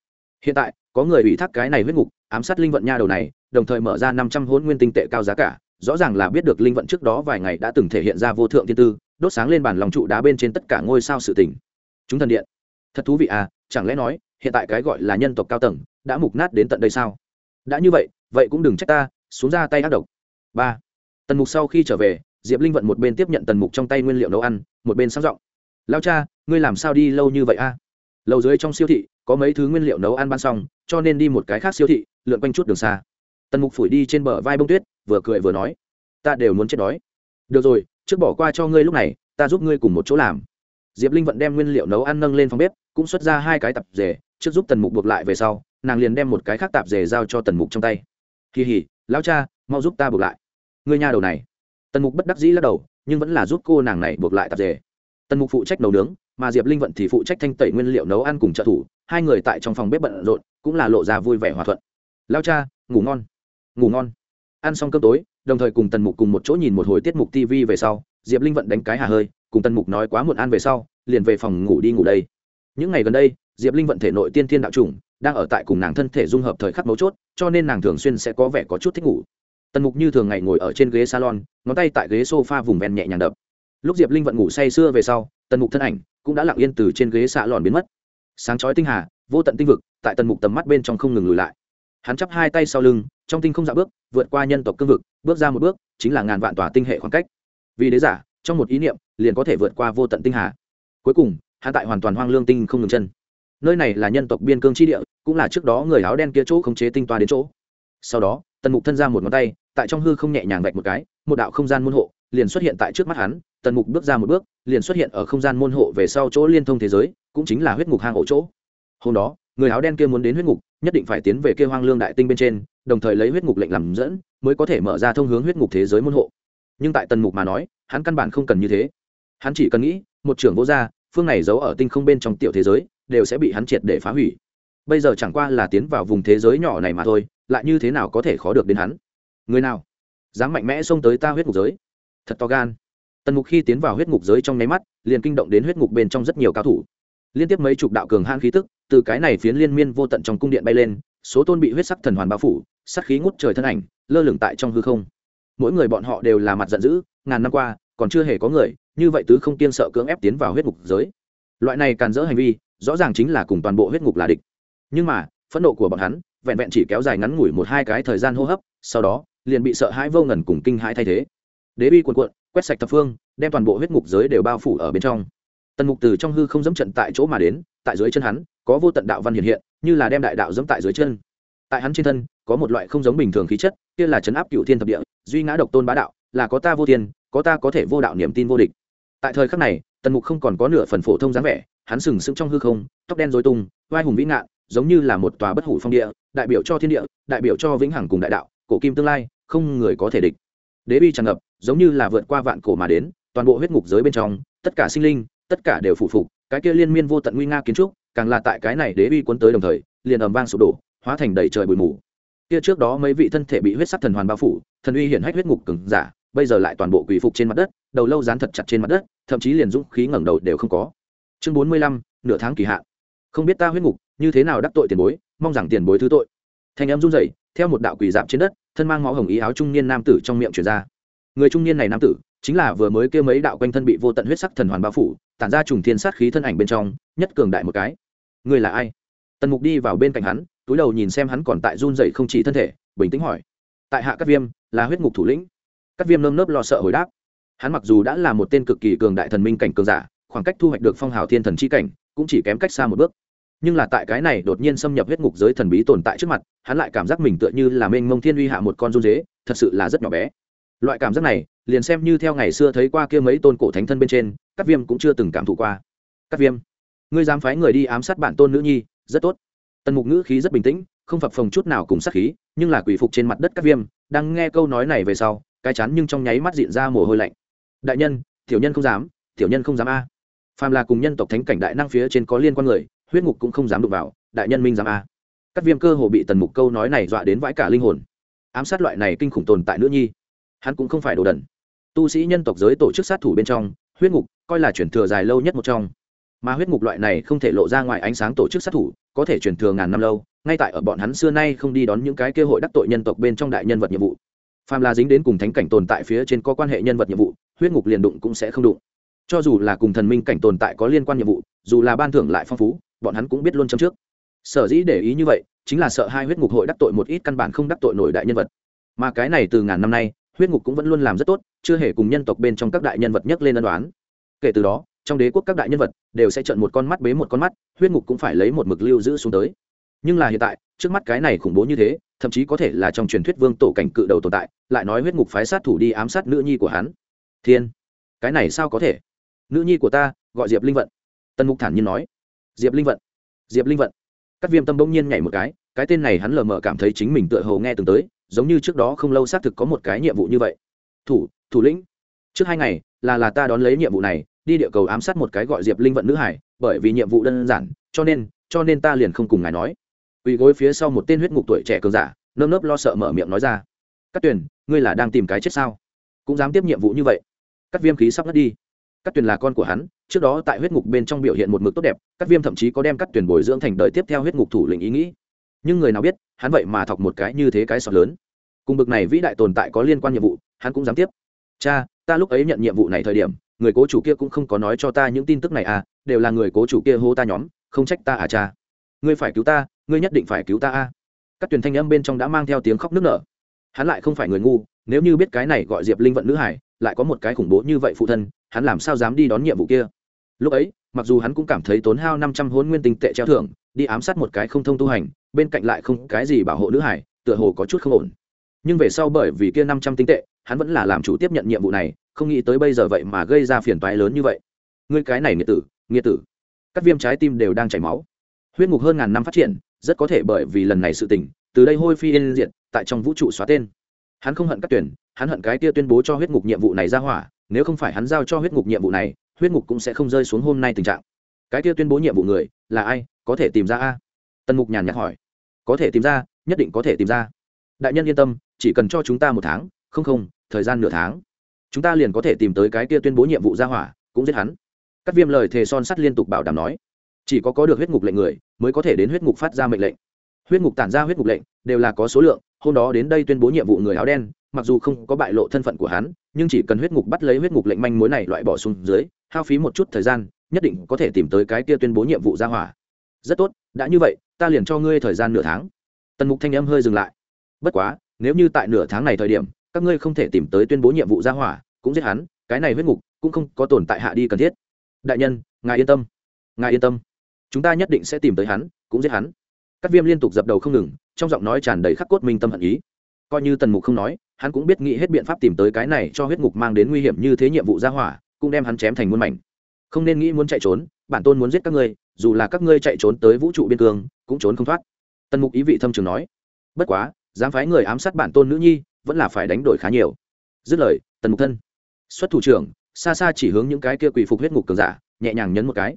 Hiện tại, có người ủy thác cái này huyết ngục, ám sát linh vận nha đầu này, đồng thời mở ra năm trăm hôn nguyên tinh tệ cao giá cả, rõ ràng là biết được linh vận trước đó vài ngày đã từng thể hiện ra vô thượng thiên tư, đốt sáng lên bản lòng trụ đá bên trên tất cả ngôi sao sự tỉnh chúng thần điện. Thật thú vị à chẳng lẽ nói, hiện tại cái gọi là nhân tộc cao tầng, đã mục nát đến tận đây sao? Đã như vậy vậy cũng đừng trách ta, xuống ra tay ác độc. Ba. Tần mục sau khi trở về diệp linh vận một bên tiếp nhận tần mục trong tay nguyên liệu nấu ăn, một bên sang g lao cha, ngươi làm sao đi lâu như vậy a? Lầu dưới trong siêu thị, có mấy thứ nguyên liệu nấu ăn ban xong, cho nên đi một cái khác siêu thị, lượn quanh chút đường xa. Tần mục phủi đi trên bờ vai bông tuyết, vừa cười vừa nói. Ta đều muốn chết đói. Được rồi, trước bỏ qua cho ngươi lúc này, ta giúp ngươi cùng một chỗ làm. Diệp linh vận đem nguyên liệu nấu ăn nâng lên phòng bếp, cũng xuất ra hai cái tạp dề, trước giúp tần mục buộc lại về sau, nàng liền đem một cái khác tạp dề giao cho tần mục trong tay. Kỳ hỉ, lao cha, mau giúp ta buộc lại. Ngươi nhà đầu này tần mục bất đắc dĩ lắc đầu, nhưng vẫn là giúp cô nàng này buộc lại tạp dề. Tần mục phụ trách nấu nướng, mà diệp linh vận thì phụ trách thanh tẩy nguyên liệu nấu ăn cùng trợ thủ, hai người tại trong phòng bếp bận rộn, cũng là lộ ra vui vẻ hòa thuận. Lao cha, ngủ ngon. Ngủ ngon. Ăn xong cơm tối, đồng thời cùng tần mục cùng một chỗ nhìn một hồi tiết mục tv về sau, diệp linh vận đánh cái hà hơi, cùng tần mục nói quá muộn ăn về sau, liền về phòng ngủ đi ngủ đây. Những ngày gần đây, diệp linh vận thể nội tiên thiên đạo chủng, đang ở tại cùng nàng thân thể dung hợp thời khắc mấu chốt, cho nên nàng thường xuyên sẽ có vẻ có chút thích ngủ tần mục như thường ngày ngồi ở trên ghế salon, ngón tay tại ghế s o f a vùng ven nhẹ nhàng đập. Lúc diệp linh vận ngủ say sưa về sau, tần mục thân ảnh cũng đã lặng yên từ trên ghế xạ lòn biến mất. Sáng chói tinh hà, vô tận tinh vực, tại tần mục tầm mắt bên trong không ngừng lùi lại. Hắn chắp hai tay sau lưng, trong tinh không dạ bước, vượt qua nhân tộc cương vực, bước ra một bước, chính là ngàn vạn tòa tinh hệ khoảng cách. Vì đế giả, trong một ý niệm, liền có thể vượt qua vô tận tinh hà. Cuối cùng, hắn tại hoàn toàn hoang lương tinh không ngừng chân. Nơi này là nhân tộc biên cương tri địa, cũng là trước đó người áo đen kia chỗ khống chế tinh toa đến chỗ. Sau đó tần mục thân ra một ngón tay, tại trong hư không nhẹ nhàng vạch một cái, một đạo không gian môn hộ liền xuất hiện tại trước mắt hắn. Tần mục bước ra một bước, liền xuất hiện ở không gian môn hộ về sau chỗ liên thông thế giới, cũng chính là huyết ngục hang ổ chỗ. Hôm đó, người áo đen kia muốn đến huyết ngục, nhất định phải tiến về kia hoang lương đại tinh bên trên, đồng thời lấy huyết ngục lệnh làm dẫn, mới có thể mở ra thông hướng huyết ngục thế giới môn hộ. Nhưng tại tần mục mà nói, hắn căn bản không cần như thế. Hắn chỉ cần nghĩ, một trưởng vô gia, phương này giấu ở tinh không bên trong tiểu thế giới, đều sẽ bị hắn triệt để phá hủy. Bây giờ chẳng qua là tiến vào vùng thế giới nhỏ này mà thôi lại như thế nào có thể khó được đến hắn? Người nào? Dám mạnh mẽ xông tới ta huyết ngục giới. Thật to gan. Tần mục khi tiến vào huyết ngục giới trong nháy mắt, liền kinh động đến huyết ngục bên trong rất nhiều cao thủ. Liên tiếp mấy chục đạo cường hãn khí tức, từ cái này phiến liên miên vô tận trong cung điện bay lên, số tôn bị huyết sắc thần hoàn bao phủ sắc khí ngút trời thân ảnh, lơ lửng tại trong hư không. Mỗi người bọn họ đều là mặt giận dữ, ngàn năm qua, còn chưa hề có người, như vậy tứ không tiên sợ cưỡng ép tiến vào huyết ngục giới. Loại này càn dỡ hành vi, rõ ràng chính là cùng toàn bộ huyết ngục là địch. Nhưng mà, phẫn nộ của bọn hắn vẹn vẹn chỉ kéo dài ngắn ngủi một hai cái thời gian hô hấp sau đó liền bị sợ hãi vô ngần cùng kinh hãi thay thế. Đế bi cuồn cuộn quét sạch thập phương đem toàn bộ huyết ngục giới đều bao phủ ở bên trong. Tần mục từ trong hư không dẫm trận tại chỗ mà đến tại dưới chân hắn có vô tận đạo văn hiện hiện như là đem đại đạo dẫm tại dưới chân. Tại hắn trên thân có một loại không giống bình thường khí chất kia là chấn áp cựu thiên thập địa duy ngã độc tôn bá đạo là có ta vô thiên, có ta có thể vô đạo niềm tin vô địch. Tại thời khắc này tần mục không còn có nửa phần phổ thông dáng vẻ hắn sừng sững trong hư không tóc đen dối tung vai hùng vĩ ngạn giống như là một tòa bất hủ phong địa, đại biểu cho thiên địa, đại biểu cho vĩnh hằng cùng đại đạo, cổ kim tương lai, không người có thể địch. Đế bi tràn ngập, giống như là vượt qua vạn cổ mà đến, toàn bộ huyết ngục giới bên trong, tất cả sinh linh, tất cả đều phụ phục, cái kia liên miên vô tận nguy nga kiến trúc, càng là tại cái này đế bi cuốn tới đồng thời, liền ầm vang sụp đổ, hóa thành đầy trời bụi mù. Kia trước đó mấy vị thân thể bị huyết sắc thần hoàn bao phủ, thần uy hiển hách huyết ngục cứng giả, bây giờ lại toàn bộ quỳ phục trên mặt đất, đầu lâu dán thật chặt trên mặt đất, thậm chí liền dũng khí ngẩng đầu đều không có. Chương bốn mươi lăm, nửa tháng kỳ hạn không biết ta huyết ngục, như thế nào đắc tội tiền bối, mong rằng tiền bối thứ tội. Thanh em run rẩy, theo một đạo quỳ dạp trên đất, thân mang máu hồng ý áo trung niên nam tử trong miệng truyền ra. Người trung niên này nam tử, chính là vừa mới kêu mấy đạo quanh thân bị vô tận huyết sắc thần hoàn bao phủ, tản ra trùng thiên sát khí thân ảnh bên trong, nhất cường đại một cái. Người là ai? Tần mục đi vào bên cạnh hắn, túi đầu nhìn xem hắn còn tại run rẩy không chỉ thân thể, bình tĩnh hỏi. Tại hạ các viêm, là huyết ngục thủ lĩnh. Các viêm nơm nớp lo sợ hồi đáp. Hắn mặc dù đã là một tên cực kỳ cường đại thần minh cảnh cường giả, khoảng cách thu hoạch được phong hào thiên thần chi cảnh cũng chỉ kém cách xa một bước. Nhưng là tại cái này đột nhiên xâm nhập huyết ngục giới thần bí tồn tại trước mặt, hắn lại cảm giác mình tựa như là mênh mông thiên uy hạ một con run dế, thật sự là rất nhỏ bé. Loại cảm giác này, liền xem như theo ngày xưa thấy qua kia mấy tôn cổ thánh thân bên trên các viêm cũng chưa từng cảm thụ qua. Các viêm, ngươi dám phái người đi ám sát bản tôn nữ nhi, rất tốt. Tần mục ngữ khí rất bình tĩnh, không phập phồng chút nào cùng sát khí, nhưng là quỷ phục trên mặt đất các viêm, đang nghe câu nói này về sau, cái chán nhưng trong nháy mắt diện ra mồ hôi lạnh. Đại nhân, tiểu nhân không dám, tiểu nhân không dám a phàm là cùng nhân tộc thánh cảnh đại năng phía trên có liên quan người, huyết ngục cũng không dám đụng vào, đại nhân minh dám a. Các viêm cơ hồ bị tần mục câu nói này dọa đến vãi cả linh hồn. Ám sát loại này kinh khủng tồn tại nữ nhi, hắn cũng không phải đồ đần. Tu sĩ nhân tộc giới tổ chức sát thủ bên trong, huyết ngục coi là chuyển thừa dài lâu nhất một trong. Mà huyết ngục loại này không thể lộ ra ngoài ánh sáng tổ chức sát thủ, có thể chuyển thừa ngàn năm lâu, ngay tại ở bọn hắn xưa nay không đi đón những cái cơ hội đắc tội nhân tộc bên trong đại nhân vật nhiệm vụ. Phàm là dính đến cùng thánh cảnh tồn tại phía trên có quan hệ nhân vật nhiệm vụ, huyết ngục liền đụng cũng sẽ không đụng cho dù là cùng thần minh cảnh tồn tại có liên quan nhiệm vụ, dù là ban thưởng lại phong phú, bọn hắn cũng biết luôn châm trước. Sở dĩ để ý như vậy, chính là sợ hai huyết ngục hội đắc tội một ít căn bản không đắc tội nổi đại nhân vật. Mà cái này từ ngàn năm nay, huyết ngục cũng vẫn luôn làm rất tốt, chưa hề cùng nhân tộc bên trong các đại nhân vật nhắc lên ân đoán kể từ đó, trong đế quốc các đại nhân vật đều sẽ trận một con mắt bế một con mắt, huyết ngục cũng phải lấy một mực lưu giữ xuống tới. Nhưng là hiện tại, trước mắt cái này khủng bố như thế, thậm chí có thể là trong truyền thuyết vương tổ cảnh cự đầu tồn tại, lại nói huyết ngục phái sát thủ đi ám sát nữ nhi của hắn. Thiên, cái này sao có thể? Nữ nhi của ta, gọi diệp linh vận. Tân mục thản nhiên nói. Diệp linh vận, diệp linh vận. Các viêm tâm bỗng nhiên nhảy một cái cái tên này hắn lờ mờ cảm thấy chính mình tựa hồ nghe từng tới, giống như trước đó không lâu xác thực có một cái nhiệm vụ như vậy. Thủ thủ lĩnh, trước hai ngày, là là ta đón lấy nhiệm vụ này, đi địa cầu ám sát một cái gọi diệp linh vận nữ hải, bởi vì nhiệm vụ đơn giản, cho nên cho nên ta liền không cùng ngài nói. Quỳ gối phía sau một tên huyết ngục tuổi trẻ cường giả, nơm nớp lo sợ mở miệng nói ra. Các tuyển ngươi là đang tìm cái chết sao? Cũng dám tiếp nhiệm vụ như vậy? Các viêm khí sắp ngất đi. Cát Tuyền là con của hắn, trước đó tại huyết ngục bên trong biểu hiện một mực tốt đẹp các viêm thậm chí có đem Cát Tuyền bồi dưỡng thành đời tiếp theo huyết ngục thủ lĩnh ý nghĩ. Nhưng người nào biết, hắn vậy mà thọc một cái như thế cái sọt lớn. Cùng bực này vĩ đại tồn tại có liên quan nhiệm vụ, hắn cũng dám tiếp. Cha, ta lúc ấy nhận nhiệm vụ này thời điểm, người cố chủ kia cũng không có nói cho ta những tin tức này à đều là người cố chủ kia hô ta nhóm, không trách ta à cha. Ngươi phải cứu ta, ngươi nhất định phải cứu ta a. Cát Tuyền thanh âm bên trong đã mang theo tiếng khóc nức nở. Hắn lại không phải người ngu, nếu như biết cái này gọi diệp linh vận nữ hải lại có một cái khủng bố như vậy phụ thân, hắn làm sao dám đi đón nhiệm vụ kia? Lúc ấy, mặc dù hắn cũng cảm thấy tốn hao năm trăm hôn nguyên tinh tệ treo thưởng, đi ám sát một cái không thông tu hành, bên cạnh lại không cái gì bảo hộ nữ hải tựa hồ có chút không ổn. Nhưng về sau bởi vì kia năm trăm tinh tệ, hắn vẫn là làm chủ tiếp nhận nhiệm vụ này, không nghĩ tới bây giờ vậy mà gây ra phiền toái lớn như vậy. Ngươi cái này nghĩa tử nghĩa tử. Các viêm trái tim đều đang chảy máu. Huyết ngục hơn ngàn năm phát triển, rất có thể bởi vì lần này sự tình, từ đây hôi phi yên diệt, tại trong vũ trụ xóa tên. Hắn không hận các tuyển hắn hận cái kia tuyên bố cho huyết ngục nhiệm vụ này ra hỏa, nếu không phải hắn giao cho huyết ngục nhiệm vụ này, huyết ngục cũng sẽ không rơi xuống hôm nay tình trạng. Cái kia tuyên bố nhiệm vụ người, là ai? Có thể tìm ra a? Tần mục nhàn nhạt hỏi. Có thể tìm ra, nhất định có thể tìm ra. Đại nhân yên tâm, chỉ cần cho chúng ta một tháng, không không, thời gian nửa tháng, chúng ta liền có thể tìm tới cái kia tuyên bố nhiệm vụ ra hỏa, cũng giết hắn. Các viêm lời thề son sắt liên tục bảo đảm nói. Chỉ có có được huyết ngục lệnh người, mới có thể đến huyết ngục phát ra mệnh lệnh. Huyết ngục tản ra huyết ngục lệnh, đều là có số lượng, hôm đó đến đây tuyên bố nhiệm vụ người áo đen mặc dù không có bại lộ thân phận của hắn, nhưng chỉ cần huyết ngục bắt lấy huyết ngục lệnh manh mối này loại bỏ xuống dưới, hao phí một chút thời gian, nhất định có thể tìm tới cái kia tuyên bố nhiệm vụ ra hỏa. Rất tốt, đã như vậy, ta liền cho ngươi thời gian nửa tháng. Tần mục thanh âm hơi dừng lại. Bất quá, nếu như tại nửa tháng này thời điểm, các ngươi không thể tìm tới tuyên bố nhiệm vụ ra hỏa, cũng giết hắn, cái này huyết ngục cũng không có tồn tại hạ đi cần thiết. Đại nhân, ngài yên tâm. Ngài yên tâm. Chúng ta nhất định sẽ tìm tới hắn, cũng giết hắn. Các viêm liên tục dập đầu không ngừng, trong giọng nói tràn đầy khắc cốt minh tâm hận ý coi như tần mục không nói, hắn cũng biết nghĩ hết biện pháp tìm tới cái này cho huyết ngục mang đến nguy hiểm như thế nhiệm vụ ra hỏa, cũng đem hắn chém thành muôn mảnh. Không nên nghĩ muốn chạy trốn, bản tôn muốn giết các ngươi, dù là các ngươi chạy trốn tới vũ trụ biên cương, cũng trốn không thoát. Tần mục ý vị thâm trường nói. Bất quá, dám phái người ám sát bản tôn nữ nhi, vẫn là phải đánh đổi khá nhiều. Dứt lời, tần mục thân. Xuất thủ trưởng, xa xa chỉ hướng những cái kia quỳ phục huyết ngục cường giả, nhẹ nhàng nhấn một cái.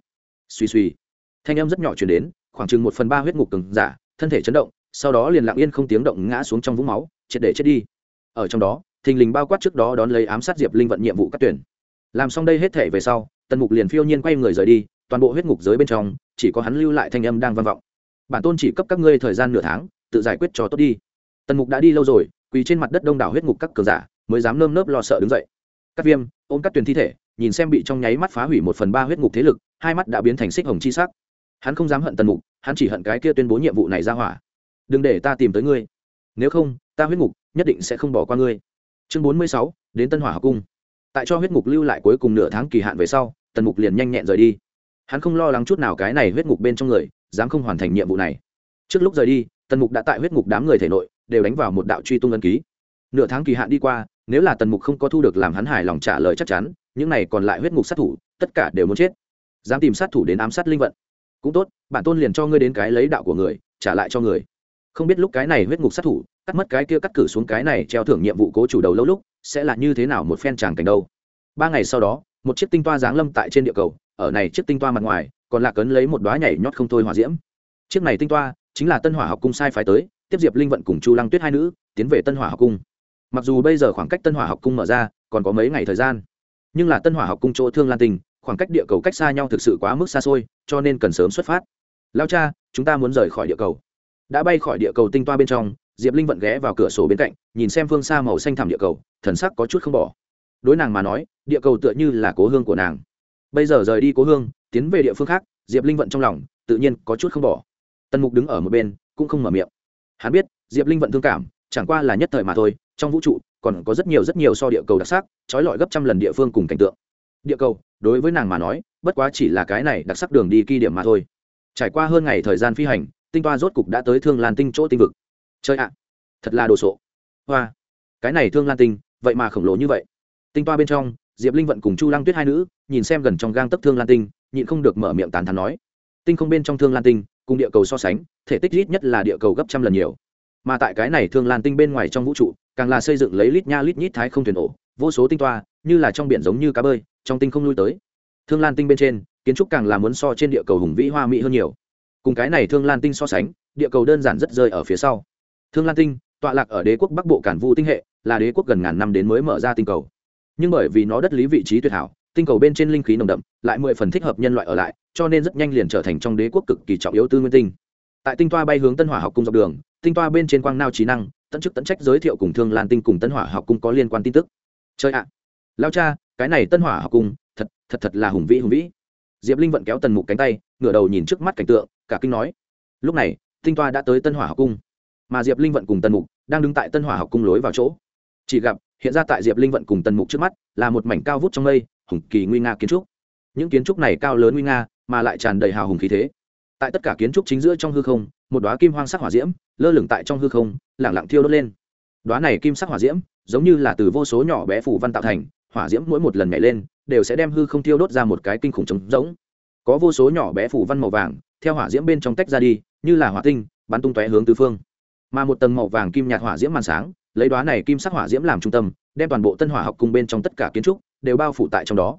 Suy suy thanh âm rất nhỏ chuyển đến, khoảng chừng một phần ba huyết ngục cường giả, thân thể chấn động, sau đó liền lặng yên không tiếng động ngã xuống trong vũng máu triệt để chết đi. Ở trong đó, thình lình bao quát trước đó đón lấy ám sát diệp linh vận nhiệm vụ các tuyển. Làm xong đây hết thể về sau, tần mục liền phiêu nhiên quay người rời đi, toàn bộ huyết ngục giới bên trong, chỉ có hắn lưu lại thanh âm đang vang vọng. Bản tôn chỉ cấp các ngươi thời gian nửa tháng, tự giải quyết cho tốt đi. Tần mục đã đi lâu rồi, quỳ trên mặt đất đông đảo huyết ngục các cường giả, mới dám nơm nớp lo sợ đứng dậy. Các viêm, ôm các tuyển thi thể, nhìn xem bị trong nháy mắt phá hủy một phần ba huyết ngục thế lực, hai mắt đã biến thành xích hồng chi sắc. Hắn không dám hận tần mục, hắn chỉ hận cái kia tuyên bố nhiệm vụ này ra hỏa. Đừng để ta tìm tới ngươi. Nếu không ta huyết ngục, nhất định sẽ không bỏ qua ngươi. Chương bốn mươi sáu, đến tân hỏa học cung. Tại cho huyết ngục lưu lại cuối cùng nửa tháng kỳ hạn về sau, tần mục liền nhanh nhẹn rời đi. Hắn không lo lắng chút nào cái này huyết ngục bên trong người, dám không hoàn thành nhiệm vụ này. Trước lúc rời đi, tần mục đã tại huyết ngục đám người thể nội, đều đánh vào một đạo truy tung ân ký. Nửa tháng kỳ hạn đi qua, nếu là tần mục không có thu được làm hắn hài lòng trả lời chắc chắn, những này còn lại huyết ngục sát thủ, tất cả đều muốn chết. Dám tìm sát thủ đến ám sát linh vận. Cũng tốt, bản tôn liền cho ngươi đến cái lấy đạo của người, trả lại cho người. Không biết lúc cái này huyết ngục sát thủ cắt mất cái kia cắt cử xuống cái này treo thưởng nhiệm vụ cố chủ đầu lâu lúc, sẽ là như thế nào một phen tràng cảnh đâu. Ba ngày sau đó, một chiếc tinh toa giáng lâm tại trên địa cầu, ở này chiếc tinh toa mặt ngoài, còn lạc cấn lấy một đoá nhảy nhót không thôi hòa diễm. Chiếc này tinh toa chính là tân hỏa học cung sai phái tới, tiếp diệp linh vận cùng chu lăng tuyết hai nữ, tiến về tân hỏa học cung. Mặc dù bây giờ khoảng cách tân hỏa học cung mở ra, còn có mấy ngày thời gian, nhưng là tân hỏa học cung chỗ thương lan tình khoảng cách địa cầu cách xa nhau thực sự quá mức xa xôi, cho nên cần sớm xuất phát. Lao cha, chúng ta muốn rời khỏi địa cầu. Đã bay khỏi địa cầu tinh toa bên trong diệp linh vận ghé vào cửa sổ bên cạnh, nhìn xem phương xa màu xanh thẳm địa cầu, thần sắc có chút không bỏ. Đối nàng mà nói, địa cầu tựa như là cố hương của nàng. Bây giờ rời đi cố hương, tiến về địa phương khác, diệp linh vận trong lòng, tự nhiên có chút không bỏ. Tần mục đứng ở một bên, cũng không mở miệng. Hắn biết, diệp linh vận thương cảm, chẳng qua là nhất thời mà thôi, trong vũ trụ, còn có rất nhiều rất nhiều so địa cầu đặc sắc, trói lọi gấp trăm lần địa phương cùng cảnh tượng. Địa cầu, đối với nàng mà nói, bất quá chỉ là cái này đặc sắc đường đi kỳ điểm mà thôi. Trải qua hơn ngày thời gian phi hành, tinh toa rốt cục đã tới thương lan tinh chỗ tinh vực chơi ạ, thật là đồ sộ. Hoa, cái này thương lan tinh, vậy mà khổng lồ như vậy. Tinh toa bên trong, diệp linh vận cùng chu lăng tuyết hai nữ, nhìn xem gần trong gang tấc thương lan tinh, nhịn không được mở miệng tán thắn nói. Tinh không bên trong thương lan tinh, cùng địa cầu so sánh, thể tích ít nhất là địa cầu gấp trăm lần nhiều. Mà tại cái này thương lan tinh bên ngoài trong vũ trụ, càng là xây dựng lấy lít nha lít nhít thái không thuyền ổ, vô số tinh toa, như là trong biển giống như cá bơi, trong tinh không lui tới. Thương lan tinh bên trên, kiến trúc càng là muốn so trên địa cầu hùng vĩ hoa mỹ hơn nhiều. Cùng cái này thương lan tinh so sánh, địa cầu đơn giản rất rơi ở phía sau thương lan tinh, tọa lạc ở đế quốc bắc bộ cản vu tinh hệ, là đế quốc gần ngàn năm đến mới mở ra tinh cầu. Nhưng bởi vì nó đất lý vị trí tuyệt hảo, tinh cầu bên trên linh khí nồng đậm, lại mười phần thích hợp nhân loại ở lại, cho nên rất nhanh liền trở thành trong đế quốc cực kỳ trọng yếu tư nguyên tinh. Tại tinh toa bay hướng tân hỏa học cung dọc đường, tinh toa bên trên quang nao trí năng, tận chức tận trách giới thiệu cùng thương lan tinh cùng tân hỏa học cung có liên quan tin tức. Chơi ạ! À. lao cha, cái này tân hỏa học cung, thật thật thật là hùng vĩ hùng vĩ. Diệp linh vận kéo tần mục cánh tay, ngửa đầu nhìn trước mắt cảnh tượng, cả kinh nói, lúc này, tinh toa đã tới tân hỏa học cung mà diệp linh vận cùng tần mục đang đứng tại tân hỏa học cung lối vào chỗ. Chỉ gặp, hiện ra tại diệp linh vận cùng tần mục trước mắt là một mảnh cao vút trong mây, hùng kỳ nguy nga kiến trúc. Những kiến trúc này cao lớn nguy nga, mà lại tràn đầy hào hùng khí thế. Tại tất cả kiến trúc chính giữa trong hư không, một đoá kim hoang sắc hỏa diễm lơ lửng tại trong hư không, lẳng lặng thiêu đốt lên. Đoá này kim sắc hỏa diễm, giống như là từ vô số nhỏ bé phủ văn tạo thành, hỏa diễm mỗi một lần nhảy lên, đều sẽ đem hư không thiêu đốt ra một cái kinh khủng trống rỗng. Có vô số nhỏ bé phủ văn màu vàng, theo hỏa diễm bên trong tách ra đi, như là hỏa tinh, bắn tung tóe hướng tứ phương mà một tầng màu vàng kim nhạt hỏa diễm màn sáng, lấy đoá này kim sắc hỏa diễm làm trung tâm, đem toàn bộ tân hỏa học cung bên trong tất cả kiến trúc đều bao phủ tại trong đó.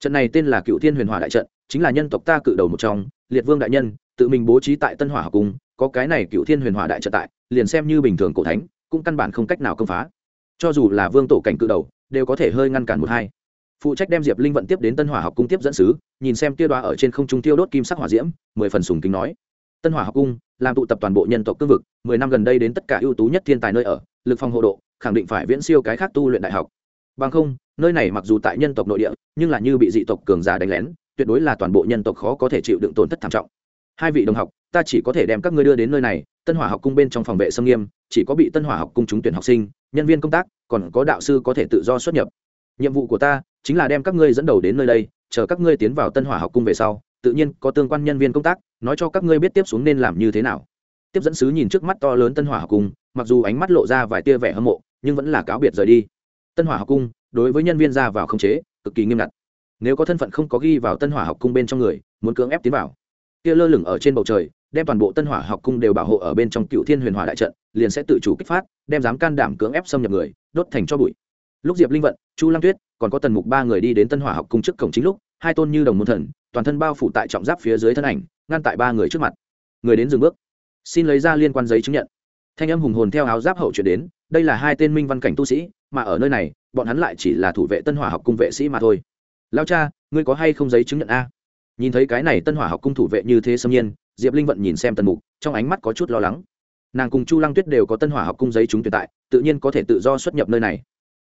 Trận này tên là cựu thiên huyền hỏa đại trận, chính là nhân tộc ta cự đầu một trong, liệt vương đại nhân, tự mình bố trí tại tân hỏa học cung có cái này cựu thiên huyền hỏa đại trận tại, liền xem như bình thường cổ thánh, cũng căn bản không cách nào công phá. Cho dù là vương tổ cảnh cự đầu, đều có thể hơi ngăn cản một hai. Phụ trách đem diệp linh vận tiếp đến tân hỏa học cung tiếp dẫn sứ, nhìn xem tiêu đoá ở trên không trung tiêu đốt kim sắc hỏa diễm, mười phần sùng kính nói tân hỏa học cung, làm tụ tập toàn bộ nhân tộc cương vực, mười năm gần đây đến tất cả ưu tú nhất thiên tài nơi ở, lực phòng hộ độ, khẳng định phải viễn siêu cái khác tu luyện đại học. Bằng không, nơi này mặc dù tại nhân tộc nội địa, nhưng là như bị dị tộc cường giả đánh lén, tuyệt đối là toàn bộ nhân tộc khó có thể chịu đựng tổn thất thảm trọng. Hai vị đồng học, ta chỉ có thể đem các ngươi đưa đến nơi này, tân hỏa học cung bên trong phòng vệ sâm nghiêm, chỉ có bị tân hỏa học cung trúng tuyển học sinh, nhân viên công tác, còn có đạo sư có thể tự do xuất nhập. Nhiệm vụ của ta, chính là đem các ngươi dẫn đầu đến nơi đây, chờ các ngươi tiến vào tân hỏa học cung về sau, tự nhiên có tương quan nhân viên công tác nói cho các ngươi biết tiếp xuống nên làm như thế nào. Tiếp dẫn sứ nhìn trước mắt to lớn tân hỏa học cung, mặc dù ánh mắt lộ ra vài tia vẻ hâm mộ, nhưng vẫn là cáo biệt rời đi. Tân hỏa học cung, đối với nhân viên ra vào không chế, cực kỳ nghiêm ngặt. Nếu có thân phận không có ghi vào tân hỏa học cung bên trong người, muốn cưỡng ép tiến vào. Kia lơ lửng ở trên bầu trời, đem toàn bộ tân hỏa học cung đều bảo hộ ở bên trong cựu thiên huyền hỏa đại trận, liền sẽ tự chủ kích phát, đem dám can đảm cưỡng ép xâm nhập người, đốt thành cho bụi. Lúc diệp linh vận, chu lăng tuyết, còn có tần mục ba người đi đến tân hỏa học cung trước cổng chính lúc, hai tôn như đồng môn thần, toàn thân bao phủ tại trọng giáp phía dưới thân ảnh ngăn tại ba người trước mặt. Người đến dừng bước. Xin lấy ra liên quan giấy chứng nhận. Thanh âm hùng hồn theo áo giáp hậu chuyển đến, đây là hai tên minh văn cảnh tu sĩ, mà ở nơi này, bọn hắn lại chỉ là thủ vệ tân hỏa học cung vệ sĩ mà thôi. Lao cha, ngươi có hay không giấy chứng nhận a? Nhìn thấy cái này tân hỏa học cung thủ vệ như thế xâm nhiên, diệp linh vận nhìn xem tần mục, trong ánh mắt có chút lo lắng. Nàng cùng chu lăng tuyết đều có tân hỏa học cung giấy chúng tuyệt tại, tự nhiên có thể tự do xuất nhập nơi này.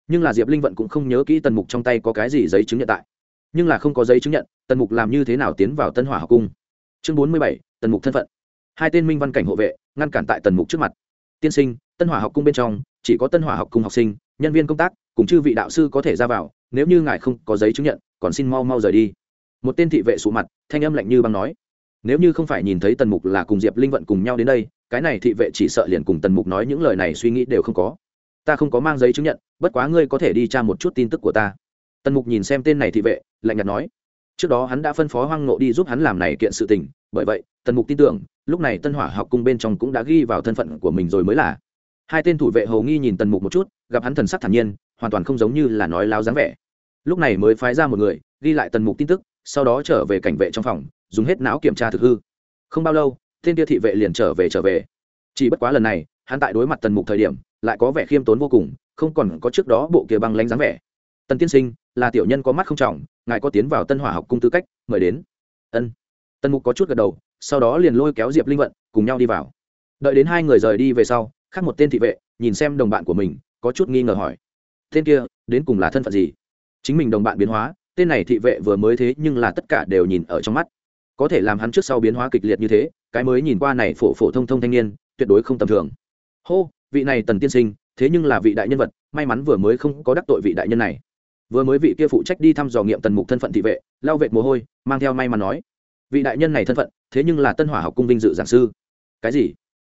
Nhưng là diệp linh vận cũng không nhớ kỹ tần mục trong tay có cái gì giấy chứng nhận tại. Nhưng là không có giấy chứng nhận, tần mục làm như thế nào tiến vào tân hỏa học cung? Chương bốn mươi bảy, tần mục thân phận. Hai tên minh văn cảnh hộ vệ, ngăn cản tại tần mục trước mặt. Tiên sinh, tân hỏa học cung bên trong, chỉ có tân hỏa học cung học sinh, nhân viên công tác, cùng chư vị đạo sư có thể ra vào, nếu như ngài không có giấy chứng nhận, còn xin mau mau rời đi. Một tên thị vệ sụ mặt, thanh âm lạnh như băng nói. Nếu như không phải nhìn thấy tần mục là cùng diệp linh vận cùng nhau đến đây, cái này thị vệ chỉ sợ liền cùng tần mục nói những lời này suy nghĩ đều không có. Ta không có mang giấy chứng nhận, bất quá ngươi có thể đi tra một chút tin tức của ta. Tần mục nhìn xem tên này thị vệ, lạnh nhạt nói trước đó hắn đã phân phó hoang nộ đi giúp hắn làm này kiện sự tình, bởi vậy, tần mục tin tưởng, lúc này tân hỏa học cung bên trong cũng đã ghi vào thân phận của mình rồi mới là. Hai tên thủ vệ hầu nghi nhìn tần mục một chút, gặp hắn thần sắc thản nhiên, hoàn toàn không giống như là nói láo dáng vẻ. Lúc này mới phái ra một người, ghi lại tần mục tin tức, sau đó trở về cảnh vệ trong phòng, dùng hết não kiểm tra thực hư. Không bao lâu, tên kia thị vệ liền trở về trở về. Chỉ bất quá lần này, hắn tại đối mặt tần mục thời điểm, lại có vẻ khiêm tốn vô cùng, không còn có trước đó bộ kia băng lánh dáng vẻ tần tiên sinh, là tiểu nhân có mắt không trọng, ngài có tiến vào tân hỏa học cung tư cách, mời đến. Ân. Tần mục có chút gật đầu, sau đó liền lôi kéo diệp linh vận, cùng nhau đi vào. Đợi đến hai người rời đi về sau, khác một tên thị vệ, nhìn xem đồng bạn của mình, có chút nghi ngờ hỏi. Tên kia, đến cùng là thân phận gì? Chính mình đồng bạn biến hóa, tên này thị vệ vừa mới thế nhưng là tất cả đều nhìn ở trong mắt. Có thể làm hắn trước sau biến hóa kịch liệt như thế, cái mới nhìn qua này phổ phổ thông thông thanh niên, tuyệt đối không tầm thường. Hô, vị này tần tiên sinh, thế nhưng là vị đại nhân vật, may mắn vừa mới không có đắc tội vị đại nhân này vừa mới vị kia phụ trách đi thăm dò nghiệm tần mục thân phận thị vệ lao vệ mồ hôi, mang theo may mắn nói, vị đại nhân này thân phận, thế nhưng là tân hỏa học cung vinh dự giảng sư. Cái gì?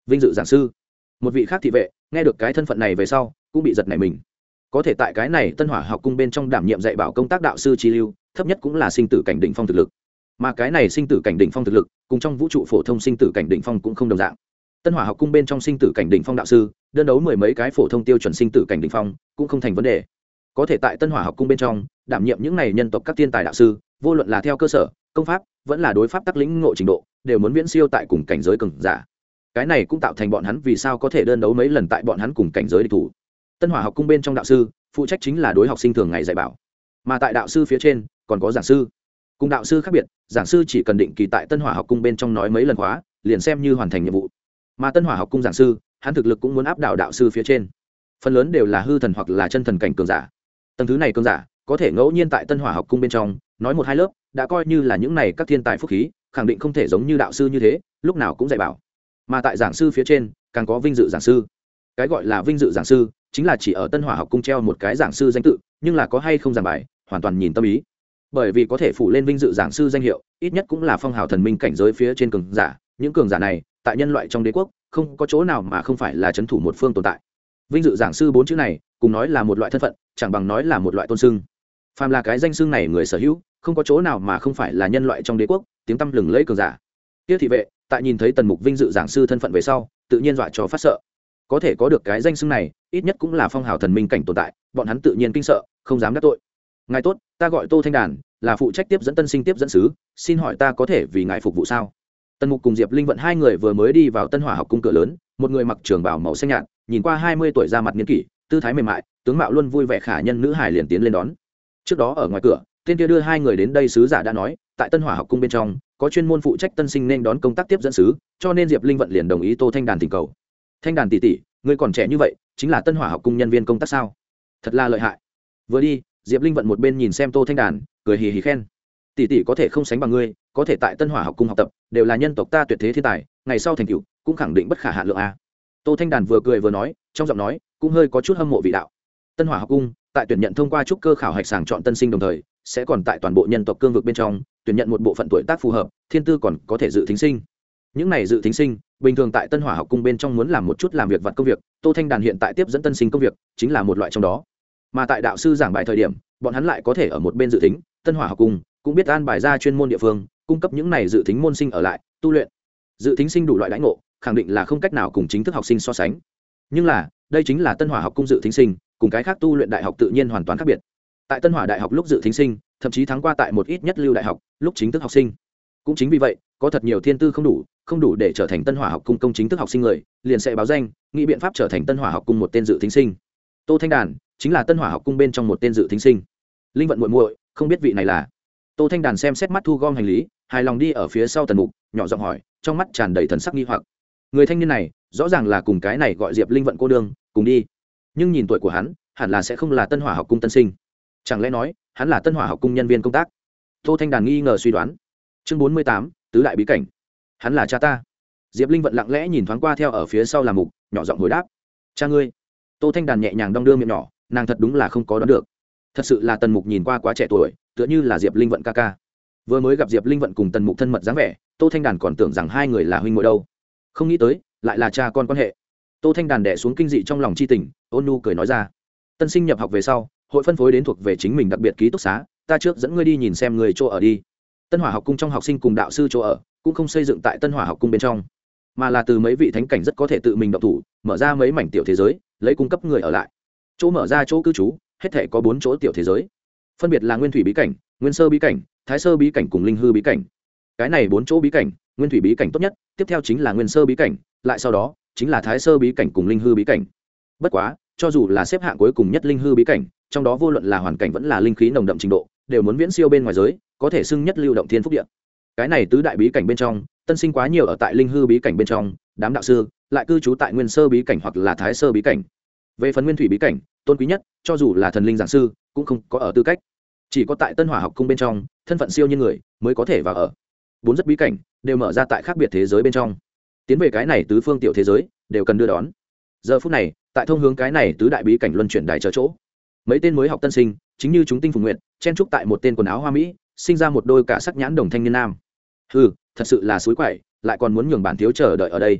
Vinh dự giảng sư. Một vị khác thị vệ, nghe được cái thân phận này về sau, cũng bị giật nảy mình. Có thể tại cái này tân hỏa học cung bên trong đảm nhiệm dạy bảo công tác đạo sư chi lưu, thấp nhất cũng là sinh tử cảnh đỉnh phong thực lực. Mà cái này sinh tử cảnh đỉnh phong thực lực, cùng trong vũ trụ phổ thông sinh tử cảnh đỉnh phong cũng không đồng dạng. Tân hỏa học cung bên trong sinh tử cảnh đỉnh phong đạo sư, đơn đấu mười mấy cái phổ thông tiêu chuẩn sinh tử cảnh đỉnh phong, cũng không thành vấn đề có thể tại tân hỏa học cung bên trong, đảm nhiệm những này nhân tộc các thiên tài đạo sư, vô luận là theo cơ sở, công pháp, vẫn là đối pháp tắc lĩnh ngộ trình độ, đều muốn viễn siêu tại cùng cảnh giới cường giả. Cái này cũng tạo thành bọn hắn vì sao có thể đơn đấu mấy lần tại bọn hắn cùng cảnh giới địch thủ. Tân hỏa học cung bên trong đạo sư, phụ trách chính là đối học sinh thường ngày dạy bảo. Mà tại đạo sư phía trên, còn có giảng sư. Cùng đạo sư khác biệt, giảng sư chỉ cần định kỳ tại tân hỏa học cung bên trong nói mấy lần khóa, liền xem như hoàn thành nhiệm vụ. Mà tân hỏa học cung giảng sư, hắn thực lực cũng muốn áp đảo đạo sư phía trên. Phần lớn đều là hư thần hoặc là chân thần cảnh cường giả tầng thứ này cường giả, có thể ngẫu nhiên tại tân hỏa học cung bên trong, nói một hai lớp, đã coi như là những này các thiên tài phúc khí, khẳng định không thể giống như đạo sư như thế, lúc nào cũng dạy bảo. Mà tại giảng sư phía trên, càng có vinh dự giảng sư. Cái gọi là vinh dự giảng sư, chính là chỉ ở tân hỏa học cung treo một cái giảng sư danh tự, nhưng là có hay không giảng bài, hoàn toàn nhìn tâm ý. Bởi vì có thể phủ lên vinh dự giảng sư danh hiệu, ít nhất cũng là phong hào thần minh cảnh giới phía trên cường giả, những cường giả này, tại nhân loại trong đế quốc, không có chỗ nào mà không phải là c h ấ n thủ một phương tồn tại. Vinh dự giảng sư bốn chữ này, cùng nói là một loại thân phận chẳng bằng nói là một loại tôn sưng. Phàm là cái danh xưng này người sở hữu, không có chỗ nào mà không phải là nhân loại trong đế quốc, tiếng tăm lừng lẫy cường giả. Tiết thị vệ, tại nhìn thấy tần mục vinh dự giảng sư thân phận về sau, tự nhiên dọa cho phát sợ. Có thể có được cái danh xưng này, ít nhất cũng là phong hào thần minh cảnh tồn tại, bọn hắn tự nhiên kinh sợ, không dám đắc tội. Ngài tốt, ta gọi tô thanh đàn, là phụ trách tiếp dẫn tân sinh tiếp dẫn sứ, xin hỏi ta có thể vì ngài phục vụ sao? Tần mục cùng diệp linh vận hai người vừa mới đi vào tân hỏa học cung cửa lớn, một người mặc trường bảo màu xanh nhạt, nhìn qua hai mươi tuổi ra mặt niên kỷ, tư thái mềm mại tướng mạo luôn vui vẻ khả nhân nữ hải liền tiến lên đón. Trước đó ở ngoài cửa, tên kia đưa hai người đến đây sứ giả đã nói, tại tân hỏa học cung bên trong, có chuyên môn phụ trách tân sinh nên đón công tác tiếp dẫn sứ, cho nên diệp linh vận liền đồng ý tô thanh đàn tình cầu. Thanh đàn tỷ tỷ người còn trẻ như vậy, chính là tân hỏa học cung nhân viên công tác sao? Thật là lợi hại. Vừa đi, diệp linh vận một bên nhìn xem tô thanh đàn, cười hì hì khen. Tỷ tỷ có thể không sánh bằng ngươi, có thể tại tân hỏa học cung học tập, đều là nhân tộc ta tuyệt thế thiên tài, ngày sau thành cựu cũng khẳng định bất khả hạ lượng a. Tô thanh đàn vừa cười vừa nói, trong giọng nói cũng hơi có chút hâm mộ vị đạo tân hỏa học cung, tại tuyển nhận thông qua trúc cơ khảo hạch sàng chọn tân sinh đồng thời, sẽ còn tại toàn bộ nhân tộc cương vực bên trong, tuyển nhận một bộ phận tuổi tác phù hợp, thiên tư còn có thể dự thính sinh. Những này dự thính sinh, bình thường tại tân hỏa học cung bên trong muốn làm một chút làm việc vặt công việc, tô thanh đàn hiện tại tiếp dẫn tân sinh công việc, chính là một loại trong đó. Mà tại đạo sư giảng bài thời điểm, bọn hắn lại có thể ở một bên dự tính tân hỏa học cung cũng biết an bài ra chuyên môn địa phương, cung cấp những này dự tính môn sinh ở lại, tu luyện. Dự tính sinh đủ loại lãnh ngộ, khẳng định là không cách nào cùng chính thức học sinh so sánh. Nhưng là, đây chính là tân hỏa học cung dự thính sinh cùng cái khác tu luyện đại học tự nhiên hoàn toàn khác biệt. Tại tân hỏa đại học lúc dự thính sinh, thậm chí thắng qua tại một ít nhất lưu đại học, lúc chính thức học sinh. Cũng chính vì vậy, có thật nhiều thiên tư không đủ không đủ để trở thành tân hỏa học cung công chính thức học sinh người, liền sẽ báo danh, nghĩ biện pháp trở thành tân hỏa học cung một tên dự thính sinh. Tô thanh đàn chính là tân hỏa học cung bên trong một tên dự thính sinh. Linh vận muội muội, không biết vị này là? Tô thanh đàn xem xét mắt thu gom hành lý, hài lòng đi ở phía sau tần mục, nhỏ giọng hỏi, trong mắt tràn đầy thần sắc nghi hoặc. Người thanh niên này, rõ ràng là cùng cái này gọi diệp linh vận cô đương cùng đi nhưng nhìn tuổi của hắn, hẳn là sẽ không là tân hỏa học cung tân sinh. Chẳng lẽ nói, hắn là tân hỏa học cung nhân viên công tác? Tô thanh đàn nghi ngờ suy đoán. Chương bốn mươi tám, tứ đại bí cảnh. Hắn là cha ta. Diệp linh vận lặng lẽ nhìn thoáng qua theo ở phía sau làm mục, nhỏ giọng hồi đáp. Cha ngươi. Tô thanh đàn nhẹ nhàng đong đưa miệng nhỏ, nàng thật đúng là không có đoán được. Thật sự là tần mục nhìn qua quá trẻ tuổi, tựa như là diệp linh vận ca ca. Vừa mới gặp diệp linh vận cùng tần mục thân mật dáng vẻ, tô thanh đàn còn tưởng rằng hai người là huynh ngội đâu. Không nghĩ tới, lại là cha con quan hệ tô thanh đàn đẻ xuống kinh dị trong lòng c h i tình, ôn nu cười nói ra. Tân sinh nhập học về sau, hội phân phối đến thuộc về chính mình đặc biệt ký túc xá, ta trước dẫn ngươi đi nhìn xem người chỗ ở đi. Tân hỏa học cung trong học sinh cùng đạo sư chỗ ở, cũng không xây dựng tại tân hỏa học cung bên trong, mà là từ mấy vị thánh cảnh rất có thể tự mình động thủ, mở ra mấy mảnh tiểu thế giới, lấy cung cấp người ở lại. Chỗ mở ra chỗ cư trú, hết thể có bốn chỗ tiểu thế giới. Phân biệt là nguyên thủy bí cảnh, nguyên sơ bí cảnh, thái sơ bí cảnh cùng linh hư bí cảnh. Cái này bốn chỗ bí cảnh, nguyên thủy bí cảnh tốt nhất, tiếp theo chính là nguyên sơ bí cảnh, lại sau đó chính là thái sơ bí cảnh cùng linh hư bí cảnh. Bất quá, cho dù là xếp hạng cuối cùng nhất linh hư bí cảnh, trong đó vô luận là hoàn cảnh vẫn là linh khí nồng đậm trình độ, đều muốn viễn siêu bên ngoài giới, có thể xưng nhất lưu động thiên phúc điện cái này tứ đại bí cảnh bên trong, tân sinh quá nhiều ở tại linh hư bí cảnh bên trong, đám đạo sư lại cư trú tại nguyên sơ bí cảnh hoặc là thái sơ bí cảnh. Về phần nguyên thủy bí cảnh, tôn quý nhất, cho dù là thần linh giảng sư, cũng không có ở tư cách. Chỉ có tại tân hỏa học cung bên trong, thân phận siêu như người mới có thể vào ở. Bốn rất bí cảnh đều mở ra tại khác biệt thế giới bên trong tiến về cái này tứ phương tiểu thế giới, đều cần đưa đón. Giờ phút này, tại thông hướng cái này tứ đại bí cảnh luân chuyển đài chờ chỗ. Mấy tên mới học tân sinh, chính như chúng tinh phục nguyện chen trúc tại một tên quần áo hoa mỹ, sinh ra một đôi cả sắc nhãn đồng thanh niên nam. Ừ thật sự là suối quậy, lại còn muốn nhường bản thiếu chờ đợi ở đây.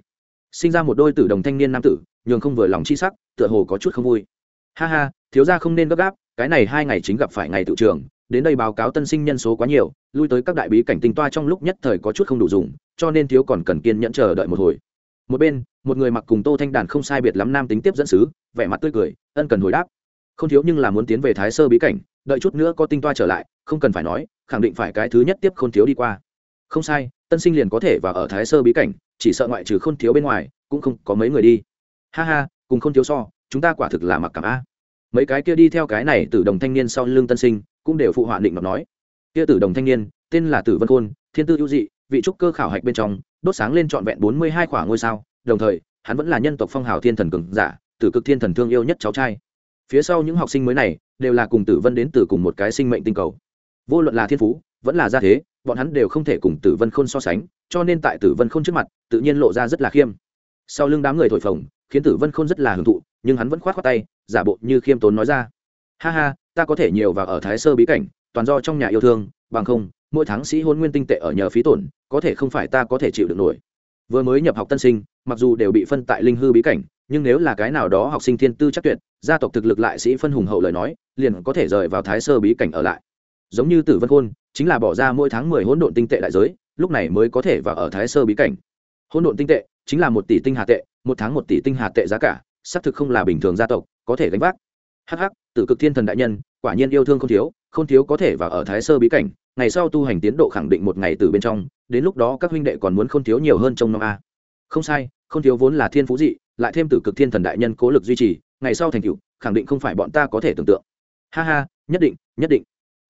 Sinh ra một đôi tử đồng thanh niên nam tử, nhường không vừa lòng chi sắc, tựa hồ có chút không vui. Ha ha, thiếu gia không nên gấp gáp, cái này hai ngày chính gặp phải ngày tự trường đến đây báo cáo tân sinh nhân số quá nhiều, lui tới các đại bí cảnh tinh toa trong lúc nhất thời có chút không đủ dùng, cho nên thiếu còn cần kiên nhẫn chờ đợi một hồi. Một bên, một người mặc cùng tô thanh đàn không sai biệt lắm nam tính tiếp dẫn sứ, vẻ mặt tươi cười, ân cần hồi đáp. Không thiếu nhưng là muốn tiến về thái sơ bí cảnh, đợi chút nữa có tinh toa trở lại, không cần phải nói, khẳng định phải cái thứ nhất tiếp không thiếu đi qua. Không sai, tân sinh liền có thể và ở thái sơ bí cảnh, chỉ sợ ngoại trừ không thiếu bên ngoài, cũng không có mấy người đi. Ha ha, cùng không thiếu so, chúng ta quả thực là mặc cảm a. Mấy cái kia đi theo cái này từ đồng thanh niên sau lưng tân sinh cũng đều phụ họa định ngọc nói. Kia tử đồng thanh niên, tên là tử vân khôn, thiên tư ưu dị, vị trúc cơ khảo hạch bên trong, đốt sáng lên trọn vẹn bốn mươi hai khoảng ngôi sao, đồng thời, hắn vẫn là nhân tộc phong hào thiên thần cường giả, tử cực thiên thần thương yêu nhất cháu trai. Phía sau những học sinh mới này, đều là cùng tử vân đến từ cùng một cái sinh mệnh tinh cầu. Vô luận là thiên phú, vẫn là gia thế, bọn hắn đều không thể cùng tử vân khôn so sánh, cho nên tại tử vân khôn trước mặt, tự nhiên lộ ra rất là khiêm. Sau lưng đám người thổi phồng, khiến tử vân khôn rất là hưởng thụ, nhưng hắn vẫn khoát khoát tay, giả bộ như khiêm tốn nói ra. Ha ha ta có thể nhiều và ở thái sơ bí cảnh, toàn do trong nhà yêu thương, bằng không, mỗi tháng sĩ hôn nguyên tinh tệ ở nhờ phí tổn, có thể không phải ta có thể chịu được nổi. Vừa mới nhập học tân sinh, mặc dù đều bị phân tại linh hư bí cảnh, nhưng nếu là cái nào đó học sinh thiên tư chắc tuyệt, gia tộc thực lực lại sĩ phân hùng hậu lời nói, liền có thể rời vào thái sơ bí cảnh ở lại. Giống như tử vân khôn, chính là bỏ ra mỗi tháng mười hỗn độn tinh tệ đại giới, lúc này mới có thể vào ở thái sơ bí cảnh. Hỗn độn tinh tệ chính là một tỷ tinh hà tệ, một tháng một tỷ tinh hà tệ giá cả, xác thực không là bình thường gia tộc, có thể gánh vác. Hắc Hắc, tử cực thiên thần đại nhân quả nhiên yêu thương không thiếu không thiếu có thể vào ở thái sơ bí cảnh ngày sau tu hành tiến độ khẳng định một ngày từ bên trong đến lúc đó các huynh đệ còn muốn không thiếu nhiều hơn trong năm a. Không sai không thiếu vốn là thiên phú dị lại thêm tử cực thiên thần đại nhân cố lực duy trì ngày sau thành cựu khẳng định không phải bọn ta có thể tưởng tượng. Ha ha nhất định nhất định.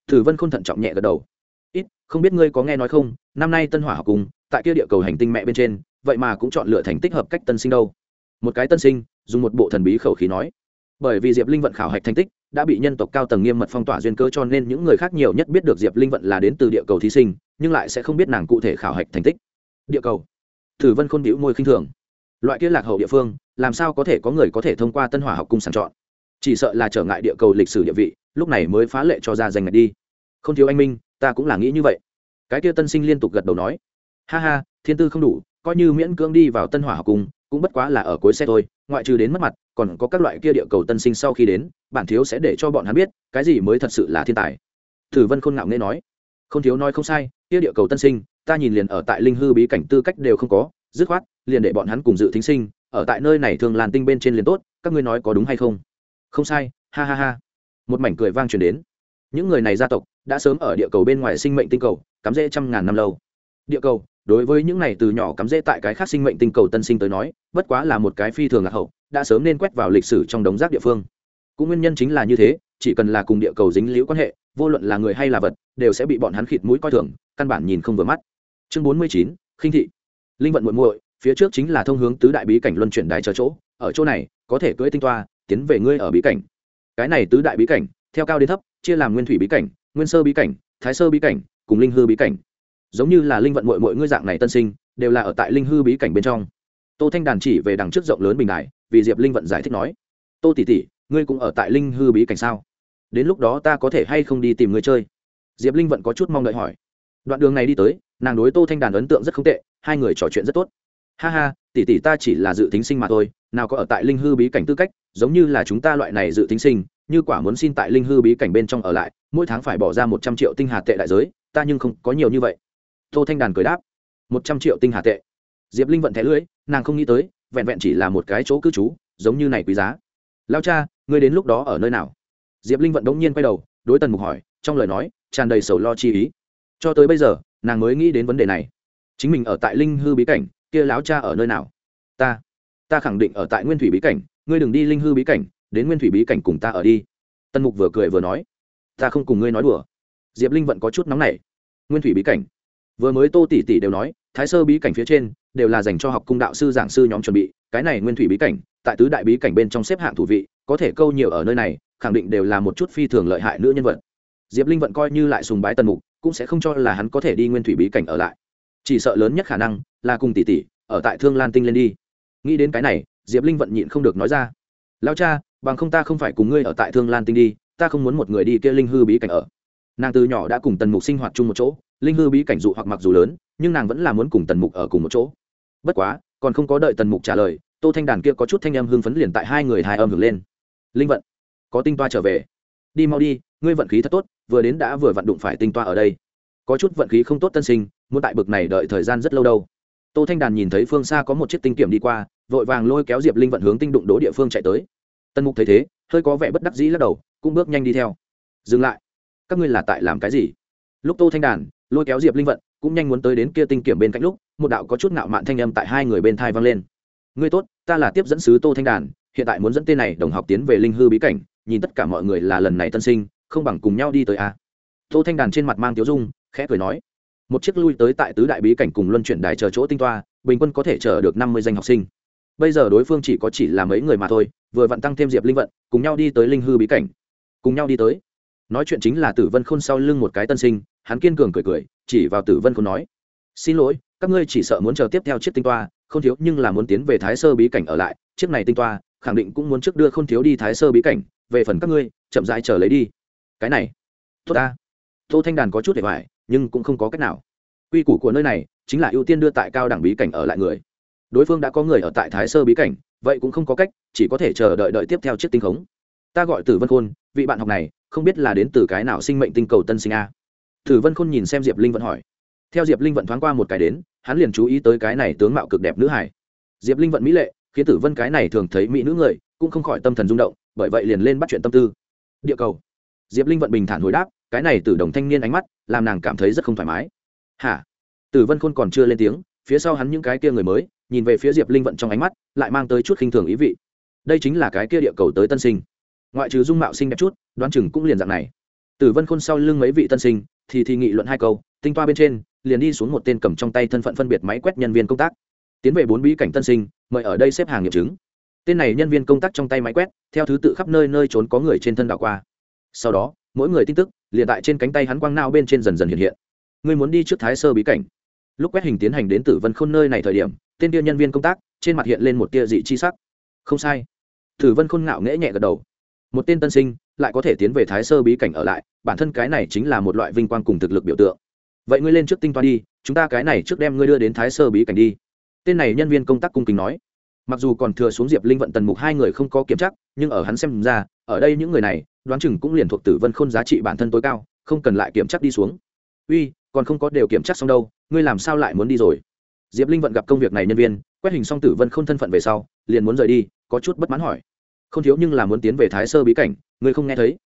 Thử vân k h ô n thận trọng nhẹ gật đầu. Ít không biết ngươi có nghe nói không năm nay tân hỏa học cùng tại kia địa cầu hành tinh mẹ bên trên vậy mà cũng chọn lựa thành tích hợp cách tân sinh đâu. Một cái tân sinh dùng một bộ thần bí khẩu khí nói bởi vì diệp linh vận khảo hạch thành tích đã bị nhân tộc cao tầng nghiêm mật phong tỏa duyên cơ cho nên những người khác nhiều nhất biết được diệp linh vận là đến từ địa cầu thí sinh, nhưng lại sẽ không biết nàng cụ thể khảo hạch thành tích. Địa cầu. Thử vân khôn bĩu môi khinh thường. Loại kia lạc hậu địa phương, làm sao có thể có người có thể thông qua tân hỏa học cung sàng chọn? Chỉ sợ là trở ngại địa cầu lịch sử địa vị, lúc này mới phá lệ cho ra danh ngạch đi. Không thiếu anh minh, ta cũng là nghĩ như vậy. Cái kia tân sinh liên tục gật đầu nói. Ha ha, thiên tư không đủ, coi như miễn cưỡng đi vào tân hỏa học cung cũng bất quá là ở cuối xe thôi, ngoại trừ đến mất mặt, còn có các loại kia địa cầu tân sinh sau khi đến, bản thiếu sẽ để cho bọn hắn biết, cái gì mới thật sự là thiên tài. Thử vân khôn ngạo nghe nói không thiếu nói không sai, kia địa cầu tân sinh, ta nhìn liền ở tại linh hư bí cảnh tư cách đều không có, dứt khoát, liền để bọn hắn cùng dự thính sinh, ở tại nơi này thường làn tinh bên trên liền tốt, các ngươi nói có đúng hay không? Không sai, ha ha ha. Một mảnh cười vang truyền đến. Những người này gia tộc, đã sớm ở địa cầu bên ngoài sinh mệnh tinh cầu, cắm rễ trăm ngàn năm lâu. Địa cầu đối với những này từ nhỏ cắm rễ tại cái khác sinh mệnh tinh cầu tân sinh tới nói, bất quá là một cái phi thường lạc hậu, đã sớm nên quét vào lịch sử trong đống rác địa phương. Cũng nguyên nhân chính là như thế, chỉ cần là cùng địa cầu dính liễu quan hệ, vô luận là người hay là vật, đều sẽ bị bọn hắn khịt mũi coi thường, căn bản nhìn không vừa mắt. Chương bốn mươi chín, khinh thị. Linh vận muội muội, phía trước chính là thông hướng tứ đại bí cảnh luân chuyển đài chờ chỗ, ở chỗ này, có thể cưỡi tinh toa, tiến về ngươi ở bí cảnh. Cái này tứ đại bí cảnh, theo cao đến thấp, chia làm nguyên thủy bí cảnh, nguyên sơ bí cảnh, thái sơ bí cảnh, cùng linh hư bí cảnh giống như là linh vận muội muội ngươi dạng này tân sinh, đều là ở tại linh hư bí cảnh bên trong. Tô thanh đàn chỉ về đằng trước rộng lớn bình đại vì diệp linh vận giải thích nói, tô tỷ tỷ, ngươi cũng ở tại linh hư bí cảnh sao? Đến lúc đó ta có thể hay không đi tìm ngươi chơi? Diệp linh vận có chút mong đợi hỏi. Đoạn đường này đi tới, nàng đối tô thanh đàn ấn tượng rất không tệ, hai người trò chuyện rất tốt. Ha ha, tỷ tỷ ta chỉ là dự tính sinh mà thôi, nào có ở tại linh hư bí cảnh tư cách, giống như là chúng ta loại này dự tính sinh, như quả muốn xin tại linh hư bí cảnh bên trong ở lại, mỗi tháng phải bỏ ra một trăm triệu tinh hạt tệ đại giới, ta nhưng không có nhiều như vậy tô thanh đàn cười đáp. Một trăm triệu tinh hà tệ. Diệp linh vận thẻ lưỡi nàng không nghĩ tới, vẹn vẹn chỉ là một cái chỗ cư trú, giống như này quý giá. Lao cha, ngươi đến lúc đó ở nơi nào? Diệp linh vận đống nhiên quay đầu, đối tần mục hỏi, trong lời nói, tràn đầy sầu lo chi ý. Cho tới bây giờ, nàng mới nghĩ đến vấn đề này. Chính mình ở tại linh hư bí cảnh, kia láo cha ở nơi nào? Ta ta khẳng định ở tại nguyên thủy bí cảnh, ngươi đừng đi linh hư bí cảnh, đến nguyên thủy bí cảnh cùng ta ở đi. Tần mục vừa cười vừa nói, ta không cùng ngươi nói đùa. Diệp linh vận có chút nóng nảy. Nguyên thủy bí cảnh? Vừa mới tô tỷ tỷ đều nói, thái sơ bí cảnh phía trên đều là dành cho học cung đạo sư giảng sư nhóm chuẩn bị, cái này nguyên thủy bí cảnh, tại tứ đại bí cảnh bên trong xếp hạng thủ vị, có thể câu nhiều ở nơi này, khẳng định đều là một chút phi thường lợi hại nữ nhân vật. Diệp linh vận coi như lại sùng bái tần mục, cũng sẽ không cho là hắn có thể đi nguyên thủy bí cảnh ở lại. Chỉ sợ lớn nhất khả năng là cùng tỷ tỷ ở tại thương lan tinh lên đi. Nghĩ đến cái này, diệp linh vận nhịn không được nói ra. Lao cha, bằng không ta không phải cùng ngươi ở tại thương lan tinh đi, ta không muốn một người đi kia linh hư bí cảnh ở. Nàng từ nhỏ đã cùng tần mục sinh hoạt chung một chỗ linh hư bí cảnh dụ hoặc mặc dù lớn, nhưng nàng vẫn là muốn cùng tần mục ở cùng một chỗ. Bất quá, còn không có đợi tần mục trả lời, tô thanh đàn kia có chút thanh âm hưng phấn liền tại hai người hai âm hưởng lên. Linh vận, có tinh toa trở về. Đi mau đi, ngươi vận khí thật tốt, vừa đến đã vừa vận đụng phải tinh toa ở đây. Có chút vận khí không tốt tân sinh, muốn tại bực này đợi thời gian rất lâu đâu. Tô thanh đàn nhìn thấy phương xa có một chiếc tinh kiểm đi qua, vội vàng lôi kéo diệp linh vận hướng tinh đụng đỗ địa phương chạy tới. Tân mục thấy thế, hơi có vẻ bất đắc dĩ lắc đầu, cũng bước nhanh đi theo. Dừng lại. Các ngươi là tại làm cái gì? Lúc tô thanh đàn lôi kéo diệp linh vận, cũng nhanh muốn tới đến kia tinh kiểm bên cạnh lúc, một đạo có chút ngạo mạn thanh âm tại hai người bên thai vang lên. Ngươi tốt, ta là tiếp dẫn sứ tô thanh đàn, hiện tại muốn dẫn tên này đồng học tiến về linh hư bí cảnh, nhìn tất cả mọi người là lần này tân sinh, không bằng cùng nhau đi tới a. Tô thanh đàn trên mặt mang tiếu dung, khẽ cười nói, một chiếc lui tới tại tứ đại bí cảnh cùng luân chuyển đài chờ chỗ tinh toa, bình quân có thể chờ được năm mươi danh học sinh. Bây giờ đối phương chỉ có chỉ là mấy người mà thôi, vừa vặn tăng thêm diệp linh vận, cùng nhau đi tới linh hư bí cảnh. Cùng nhau đi tới. Nói chuyện chính là tử vân khôn sau lưng một cái tân sinh hắn kiên cường cười cười, chỉ vào tử vân khôn nói, xin lỗi, các ngươi chỉ sợ muốn chờ tiếp theo chiếc tinh toa không thiếu nhưng là muốn tiến về thái sơ bí cảnh ở lại, chiếc này tinh toa, khẳng định cũng muốn trước đưa không thiếu đi thái sơ bí cảnh, về phần các ngươi, chậm rãi chờ lấy đi. Cái này, tốt ta. Tô thanh đàn có chút để hoài, nhưng cũng không có cách nào. Quy củ của nơi này chính là ưu tiên đưa tại cao đẳng bí cảnh ở lại người. Đối phương đã có người ở tại thái sơ bí cảnh, vậy cũng không có cách, chỉ có thể chờ đợi đợi tiếp theo chiếc tinh khống. Ta gọi tử vân khôn, vị bạn học này, không biết là đến từ cái nào sinh mệnh tinh cầu tân sinh a tử vân khôn nhìn xem diệp linh vận hỏi. Theo diệp linh vận thoáng qua một cái đến, hắn liền chú ý tới cái này tướng mạo cực đẹp nữ hải diệp linh vận mỹ lệ, khiến tử vân cái này thường thấy mỹ nữ người, cũng không khỏi tâm thần rung động, bởi vậy liền lên bắt chuyện tâm tư. Địa cầu. Diệp linh vận bình thản hồi đáp, cái này từ đồng thanh niên ánh mắt, làm nàng cảm thấy rất không thoải mái. Hả? Tử vân khôn còn chưa lên tiếng, phía sau hắn những cái kia người mới, nhìn về phía diệp linh vận trong ánh mắt, lại mang tới chút khinh thường ý vị. Đây chính là cái kia địa cầu tới tân sinh. Ngoại trừ dung mạo sinh đẹp chút, đoán chừng cũng liền dạng này. Tử vân khôn sau lưng mấy vị tân sinh thì thì nghị luận hai câu, tinh toa bên trên, liền đi xuống một tên cầm trong tay thân phận phân biệt máy quét nhân viên công tác. Tiến về bốn bí cảnh tân sinh, mời ở đây xếp hàng nghiệm chứng. Tên này nhân viên công tác trong tay máy quét, theo thứ tự khắp nơi nơi trốn có người trên thân đảo qua. Sau đó, mỗi người tin tức, liền tại trên cánh tay hắn quang nao bên trên dần dần hiện hiện. Người muốn đi trước thái sơ bí cảnh. Lúc quét hình tiến hành đến tử vân khôn nơi này thời điểm, tên tia nhân viên công tác, trên mặt hiện lên một tia dị chi sắc. Không sai. Tử vân khôn ngạo nghễ nhẹ gật đầu. Một tên tân sinh lại có thể tiến về thái sơ bí cảnh ở lại, bản thân cái này chính là một loại vinh quang cùng thực lực biểu tượng. Vậy ngươi lên trước tinh toa đi, chúng ta cái này trước đem ngươi đưa đến thái sơ bí cảnh đi. Tên này nhân viên công tác cung kính nói. Mặc dù còn thừa xuống diệp linh vận tần mục hai người không có kiểm chắc nhưng ở hắn xem ra, ở đây những người này, đoán chừng cũng liền thuộc tử vân khôn giá trị bản thân tối cao, không cần lại kiểm chắc đi xuống. Uy, còn không có đều kiểm chắc xong đâu, ngươi làm sao lại muốn đi rồi? Diệp linh vận gặp công việc này nhân viên, quét hình xong tử vân không thân phận về sau, liền muốn rời đi, có chút bất mãn hỏi. Không thiếu nhưng là muốn tiến về thái sơ bí cảnh ngươi không nghe thấy.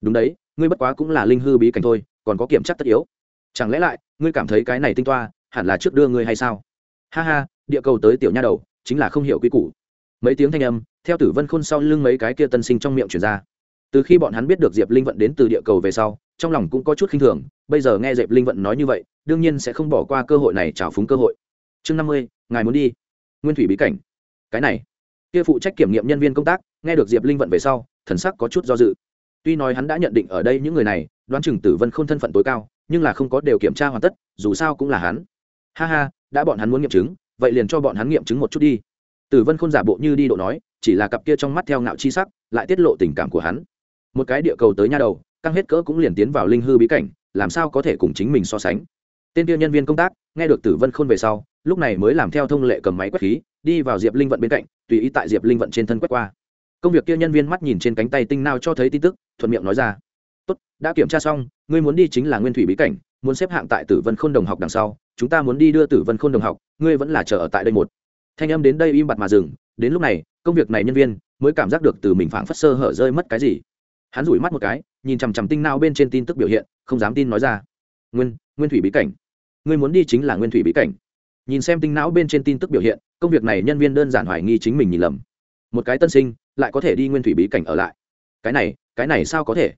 Đúng đấy, ngươi bất quá cũng là linh hư bí cảnh thôi, còn có kiểm chắc tất yếu. Chẳng lẽ lại, ngươi cảm thấy cái này tinh toa, hẳn là trước đưa ngươi hay sao? Ha ha, địa cầu tới tiểu nha đầu, chính là không hiểu quy củ. Mấy tiếng thanh âm, theo tử vân khôn sau lưng mấy cái kia tân sinh trong miệng chuyển ra. Từ khi bọn hắn biết được diệp linh vận đến từ địa cầu về sau, trong lòng cũng có chút khinh thường, bây giờ nghe diệp linh vận nói như vậy, đương nhiên sẽ không bỏ qua cơ hội này trào phúng cơ hội. Chương năm mươi, ngài muốn đi. Nguyên thủy bí cảnh. Cái này. Kia phụ trách kiểm nghiệm nhân viên công tác, nghe được diệp linh vận về sau thần sắc có chút do dự. Tuy nói hắn đã nhận định ở đây những người này, đoán chừng tử vân Khôn thân phận tối cao, nhưng là không có đều kiểm tra hoàn tất, dù sao cũng là hắn. Ha ha, đã bọn hắn muốn nghiệm chứng, vậy liền cho bọn hắn nghiệm chứng một chút đi. Tử vân khôn giả bộ như đi độ nói, chỉ là cặp kia trong mắt theo ngạo chi sắc, lại tiết lộ tình cảm của hắn. Một cái địa cầu tới nha đầu, căng hết cỡ cũng liền tiến vào linh hư bí cảnh, làm sao có thể cùng chính mình so sánh? Tên kia nhân viên công tác, nghe được tử vân khôn về sau, lúc này mới làm theo thông lệ cầm máy quét khí, đi vào diệp linh vận bên cạnh, tùy ý tại diệp linh vận trên thân quét qua công việc kia nhân viên mắt nhìn trên cánh tay tinh nao cho thấy tin tức, thuận miệng nói ra. Tốt, đã kiểm tra xong, ngươi muốn đi chính là nguyên thủy bí cảnh, muốn xếp hạng tại tử vân k h ô n đồng học đằng sau, chúng ta muốn đi đưa tử vân k h ô n đồng học, ngươi vẫn là chờ ở tại đây một. Thanh âm đến đây im bặt mà dừng, đến lúc này, công việc này nhân viên mới cảm giác được từ mình phảng phất sơ hở rơi mất cái gì. Hắn rủi mắt một cái, nhìn chằm chằm tinh nao bên trên tin tức biểu hiện, không dám tin nói ra. Nguyên nguyên thủy bí cảnh. Ngươi muốn đi chính là nguyên thủy bí cảnh. Nhìn xem tinh não bên trên tin tức biểu hiện, công việc này nhân viên đơn giản hoài nghi chính mình nhìn lầm. Một cái tân sinh lại có thể đi nguyên thủy bí cảnh ở lại. Cái này cái này sao có thể?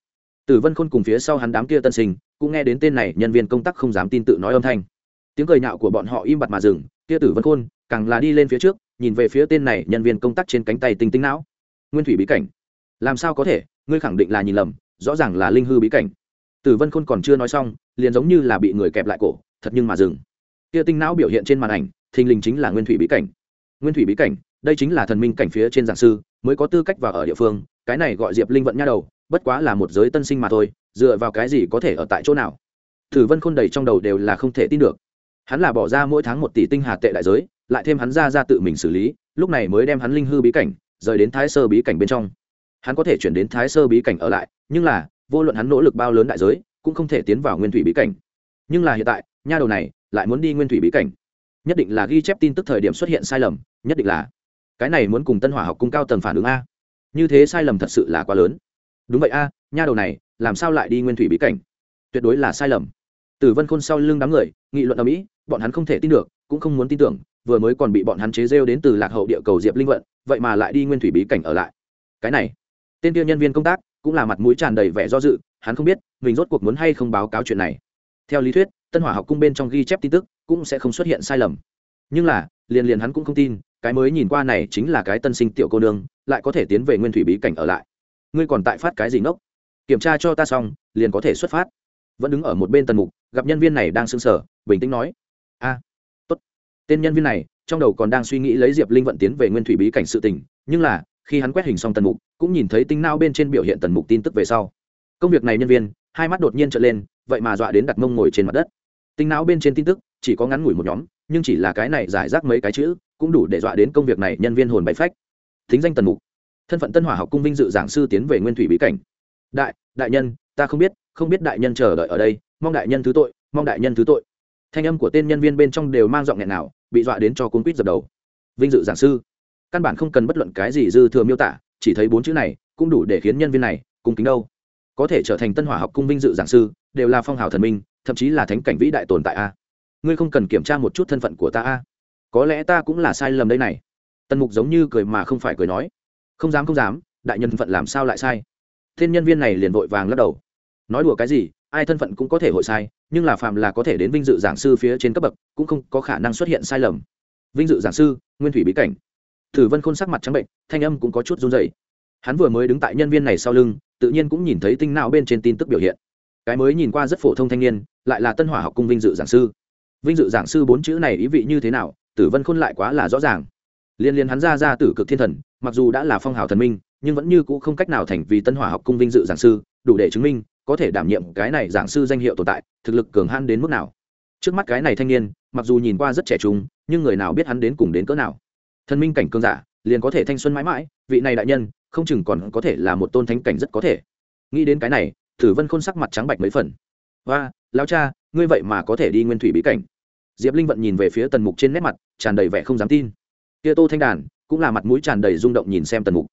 Tử vân khôn cùng phía sau hắn đám kia tân sinh, cũng nghe đến tên này nhân viên công tác không dám tin tự nói âm thanh. Tiếng cười nhạo của bọn họ im bặt mà dừng, kia tử vân khôn, càng là đi lên phía trước, nhìn về phía tên này nhân viên công tác trên cánh tay tinh tinh não. Nguyên thủy bí cảnh? Làm sao có thể? Ngươi khẳng định là nhìn lầm, rõ ràng là linh hư bí cảnh. Tử vân khôn còn chưa nói xong, liền giống như là bị người kẹp lại cổ, thật nhưng mà dừng. Kia tinh não biểu hiện trên màn ảnh, thình lình chính là nguyên thủy bí cảnh. Nguyên thủy bí cảnh? Đây chính là thần minh cảnh phía trên giảng sư, mới có tư cách vào ở địa phương, cái này gọi diệp linh vận nha đầu, bất quá là một giới tân sinh mà thôi, dựa vào cái gì có thể ở tại chỗ nào? Thử vân khôn đầy trong đầu đều là không thể tin được. Hắn là bỏ ra mỗi tháng một tỷ tinh hà tệ đại giới, lại thêm hắn ra ra tự mình xử lý, lúc này mới đem hắn linh hư bí cảnh, rời đến thái sơ bí cảnh bên trong. Hắn có thể chuyển đến thái sơ bí cảnh ở lại, nhưng là, vô luận hắn nỗ lực bao lớn đại giới, cũng không thể tiến vào nguyên thủy bí cảnh. Nhưng là hiện tại, nha đầu này, lại muốn đi nguyên thủy bí cảnh. Nhất định là ghi chép tin tức thời điểm xuất hiện sai lầm, nhất định là cái này muốn cùng tân hỏa học cung cao tầng phản ứng a. Như thế sai lầm thật sự là quá lớn. Đúng vậy a, nha đầu này, làm sao lại đi nguyên thủy bí cảnh? Tuyệt đối là sai lầm. Tử vân khôn sau lưng đám người, nghị luận ở mỹ, bọn hắn không thể tin được, cũng không muốn tin tưởng, vừa mới còn bị bọn hắn chế rêu đến từ lạc hậu địa cầu diệp linh vận, vậy mà lại đi nguyên thủy bí cảnh ở lại. Cái này, tên tiêu nhân viên công tác, cũng là mặt mũi tràn đầy vẻ do dự, hắn không biết, mình rốt cuộc muốn hay không báo cáo chuyện này. Theo lý thuyết, tân hỏa học cung bên trong ghi chép tin tức, cũng sẽ không xuất hiện sai lầm. Nhưng là, liền liền hắn cũng không tin cái mới nhìn qua này chính là cái tân sinh tiểu cô nương, lại có thể tiến về nguyên thủy bí cảnh ở lại. Ngươi còn tại phát cái gì ngốc? Kiểm tra cho ta xong, liền có thể xuất phát. Vẫn đứng ở một bên tần mục, gặp nhân viên này đang sưng sở bình tĩnh nói. A, tốt. Tên nhân viên này, trong đầu còn đang suy nghĩ lấy diệp linh vận tiến về nguyên thủy bí cảnh sự tình, nhưng là, khi hắn quét hình xong tần mục, cũng nhìn thấy tinh nao bên trên biểu hiện tần mục tin tức về sau. Công việc này nhân viên, hai mắt đột nhiên trở lên, vậy mà dọa đến đặt mông ngồi trên mặt đất. Tinh não bên trên tin tức, chỉ có ngắn ngủi một nhóm, nhưng chỉ là cái này giải rác mấy cái chữ cũng đủ để dọa đến công việc này nhân viên hồn bay phách. Thính danh tần mục. Thân phận tân hỏa học cung vinh dự giảng sư tiến về nguyên thủy bí cảnh. Đại đại nhân, ta không biết không biết đại nhân chờ đợi ở đây. Mong đại nhân thứ tội, mong đại nhân thứ tội. Thanh âm của tên nhân viên bên trong đều mang giọng nghẹn nào, bị dọa đến cho cuốn quýt dập đầu. Vinh dự giảng sư. Căn bản không cần bất luận cái gì dư thừa miêu tả, chỉ thấy bốn chữ này cũng đủ để khiến nhân viên này cung kính đâu. Có thể trở thành tân hỏa học cung vinh dự giảng sư, đều là phong hào thần minh, thậm chí là thánh cảnh vĩ đại tồn tại a. Ngươi không cần kiểm tra một chút thân phận của ta a có lẽ ta cũng là sai lầm đây này. Tần mục giống như cười mà không phải cười nói. Không dám không dám, đại nhân phận làm sao lại sai? Thiên nhân viên này liền vội vàng lắc đầu. Nói đùa cái gì, ai thân phận cũng có thể hội sai, nhưng là phạm là có thể đến vinh dự giảng sư phía trên cấp bậc, cũng không có khả năng xuất hiện sai lầm. Vinh dự giảng sư, nguyên thủy bí cảnh. Thử vân khôn sắc mặt trắng bệnh, thanh âm cũng có chút run dày hắn vừa mới đứng tại nhân viên này sau lưng, tự nhiên cũng nhìn thấy tinh não bên trên tin tức biểu hiện. Cái mới nhìn qua rất phổ thông thanh niên, lại là tân hỏa học cung vinh dự giảng sư. Vinh dự giảng sư bốn chữ này ý vị như thế nào tử vân khôn lại quá là rõ ràng. Liên liên hắn ra ra tử cực thiên thần, mặc dù đã là phong hào thần minh, nhưng vẫn như cũ không cách nào thành vì tân hỏa học cung vinh dự giảng sư, đủ để chứng minh, có thể đảm nhiệm cái này giảng sư danh hiệu tồn tại, thực lực cường han đến mức nào. Trước mắt cái này thanh niên, mặc dù nhìn qua rất trẻ trung, nhưng người nào biết hắn đến cùng đến cỡ nào. Thần minh cảnh cường giả, liền có thể thanh xuân mãi mãi, vị này đại nhân, không chừng còn có thể là một tôn thánh cảnh rất có thể. Nghĩ đến cái này, tử vân khôn sắc mặt trắng bạch mấy phần. Và lao cha, ngươi vậy mà có thể đi nguyên thủy bí cảnh diệp linh vận nhìn về phía tần mục trên nét mặt, tràn đầy vẻ không dám tin. Kia tô thanh đàn, cũng là mặt mũi tràn đầy rung động nhìn xem tần mục.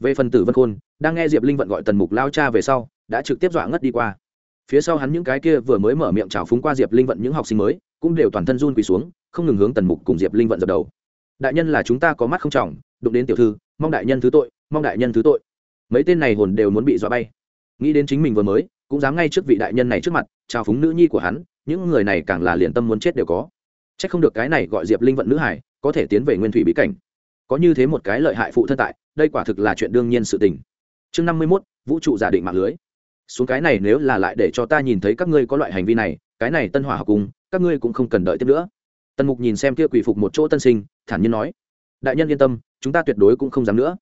Về phần tử vân khôn, đang nghe diệp linh vận gọi tần mục lao cha về sau, đã trực tiếp dọa ngất đi qua. Phía sau hắn những cái kia vừa mới mở miệng trào phúng qua diệp linh vận những học sinh mới, cũng đều toàn thân run quỳ xuống, không ngừng hướng tần mục cùng diệp linh vận dập đầu. Đại nhân là chúng ta có mắt không trọng, đụng đến tiểu thư, mong đại nhân thứ tội, mong đại nhân thứ tội. Mấy tên này hồn đều muốn bị dọa bay. Nghĩ đến chính mình vừa mới, cũng dám ngay trước vị đại nhân này trước mặt trào phúng nữ nhi của hắn, những người này càng là liền tâm muốn chết đều có. C h ắ c không được cái này gọi diệp linh vận nữ hải, có thể tiến về nguyên thủy bí cảnh. Có như thế một cái lợi hại phụ thân tại, đây quả thực là chuyện đương nhiên sự tình. Chương năm mươi mốt, vũ trụ giả định mạng lưới. Xuống cái này nếu là lại để cho ta nhìn thấy các ngươi có loại hành vi này, cái này tân hỏa học cùng các ngươi cũng không cần đợi tiếp nữa. Tần mục nhìn xem kia quỷ phục một chỗ tân sinh, thản nhiên nói, đại nhân yên tâm, chúng ta tuyệt đối cũng không dám nữa.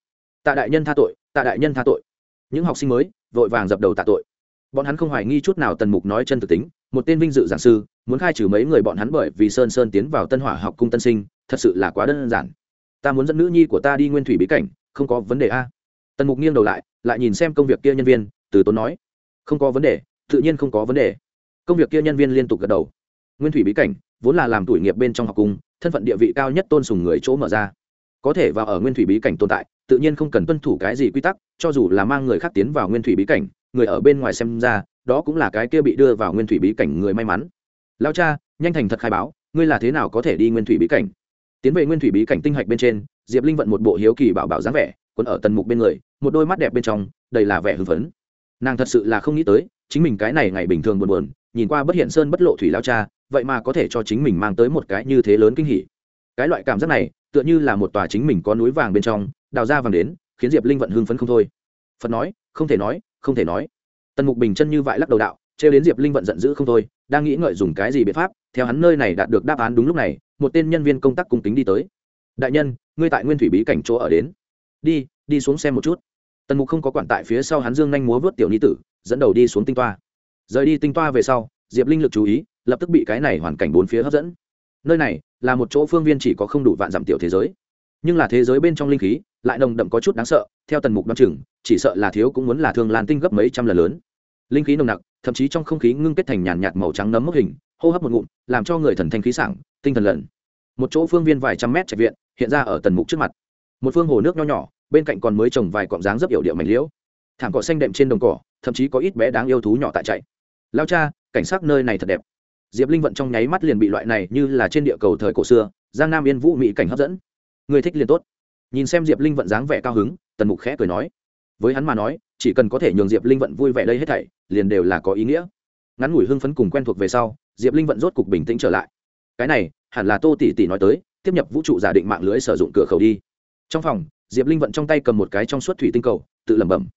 Tạ đại nhân tha tội, tạ đại nhân tha tội. Những học sinh mới vội vàng dập đầu tạ tội bọn hắn không hoài nghi chút nào tần mục nói chân thực tính, một tên vinh dự giảng sư, muốn khai trừ mấy người bọn hắn bởi vì sơn sơn tiến vào tân hỏa học cung tân sinh, thật sự là quá đơn giản. Ta muốn dẫn nữ nhi của ta đi nguyên thủy bí cảnh, không có vấn đề a. Tần mục nghiêng đầu lại lại nhìn xem công việc kia nhân viên, từ tốn nói. Không có vấn đề, tự nhiên không có vấn đề. Công việc kia nhân viên liên tục gật đầu. Nguyên thủy bí cảnh, vốn là làm tuổi nghiệp bên trong học cung, thân phận địa vị cao nhất tôn sùng người chỗ mở ra. Có thể vào ở nguyên thủy bí cảnh tồn tại, tự nhiên không cần tuân thủ cái gì quy tắc, cho dù là mang người khác tiến vào nguyên thủy bí cảnh người ở bên ngoài xem ra, đó cũng là cái kia bị đưa vào nguyên thủy bí cảnh người may mắn. Lao cha, nhanh thành thật khai báo, ngươi là thế nào có thể đi nguyên thủy bí cảnh? Tiến về nguyên thủy bí cảnh tinh hạch bên trên, diệp linh vận một bộ hiếu kỳ bảo bảo dáng vẻ còn ở tần mục bên người, một đôi mắt đẹp bên trong, đầy là vẻ hưng phấn. Nàng thật sự là không nghĩ tới, chính mình cái này ngày bình thường buồn buồn, nhìn qua bất hiện sơn bất lộ thủy lao cha, vậy mà có thể cho chính mình mang tới một cái như thế lớn kinh hỉ. Cái loại cảm giác này, tựa như là một tòa chính mình có núi vàng bên trong, đào ra vàng đến, khiến diệp linh vận hưng phấn không thôi. Phật nói, không thể nói không thể nói. Tần mục bình chân như vại lắc đầu đạo, trêu đến diệp linh vận giận dữ không thôi, đang nghĩ ngợi dùng cái gì biện pháp, theo hắn nơi này đạt được đáp án đúng lúc này, một tên nhân viên công tác cung kính đi tới. Đại nhân, ngươi tại nguyên thủy bí cảnh chỗ ở đến. Đi đi xuống xem một chút. Tần mục không có quản tại phía sau hắn dương nhanh múa vớt tiểu ni tử, dẫn đầu đi xuống tinh toa. Rời đi tinh toa về sau, diệp linh lực chú ý, lập tức bị cái này hoàn cảnh bốn phía hấp dẫn. Nơi này là một chỗ phương viên chỉ có không đủ vạn dặm tiểu thế giới. Nhưng là thế giới bên trong linh khí lại nồng đậm có chút đáng sợ, theo tần mục đ o á n chừng, chỉ sợ là thiếu cũng muốn là thương lan tinh gấp mấy trăm lần lớn. Linh khí nồng nặc, thậm chí trong không khí ngưng kết thành nhàn nhạt màu trắng nấm mốc hình, hô hấp một ngụm, làm cho người thần thanh khí sảng, tinh thần lần một chỗ phương viên vài trăm mét trạch viện, hiện ra ở tần mục trước mặt. Một phương hồ nước nho nhỏ, bên cạnh còn mới trồng vài cọng dáng rất yểu điệu mảnh liễu. Thảm cỏ xanh đệm trên đồng cỏ, thậm chí có ít bé đáng yêu thú nhỏ tại chạy. Lao cha, cảnh sát nơi này thật đẹp. Diệp linh vận trong nháy mắt liền bị loại này như là trên địa cầu thời cổ xưa, giang nam yên vũ mỹ cảnh hấp dẫn. Người thích liền tốt nhìn xem diệp linh vận dáng vẻ cao hứng tần mục khẽ cười nói với hắn mà nói chỉ cần có thể nhường diệp linh vận vui vẻ đây hết thảy liền đều là có ý nghĩa ngắn ngủi hưng phấn cùng quen thuộc về sau diệp linh vận rốt cục bình tĩnh trở lại cái này hẳn là tô tỷ tỷ nói tới tiếp nhập vũ trụ giả định mạng lưới sử dụng cửa khẩu đi trong phòng diệp linh vận trong tay cầm một cái trong suốt thủy tinh cầu tự lẩm bẩm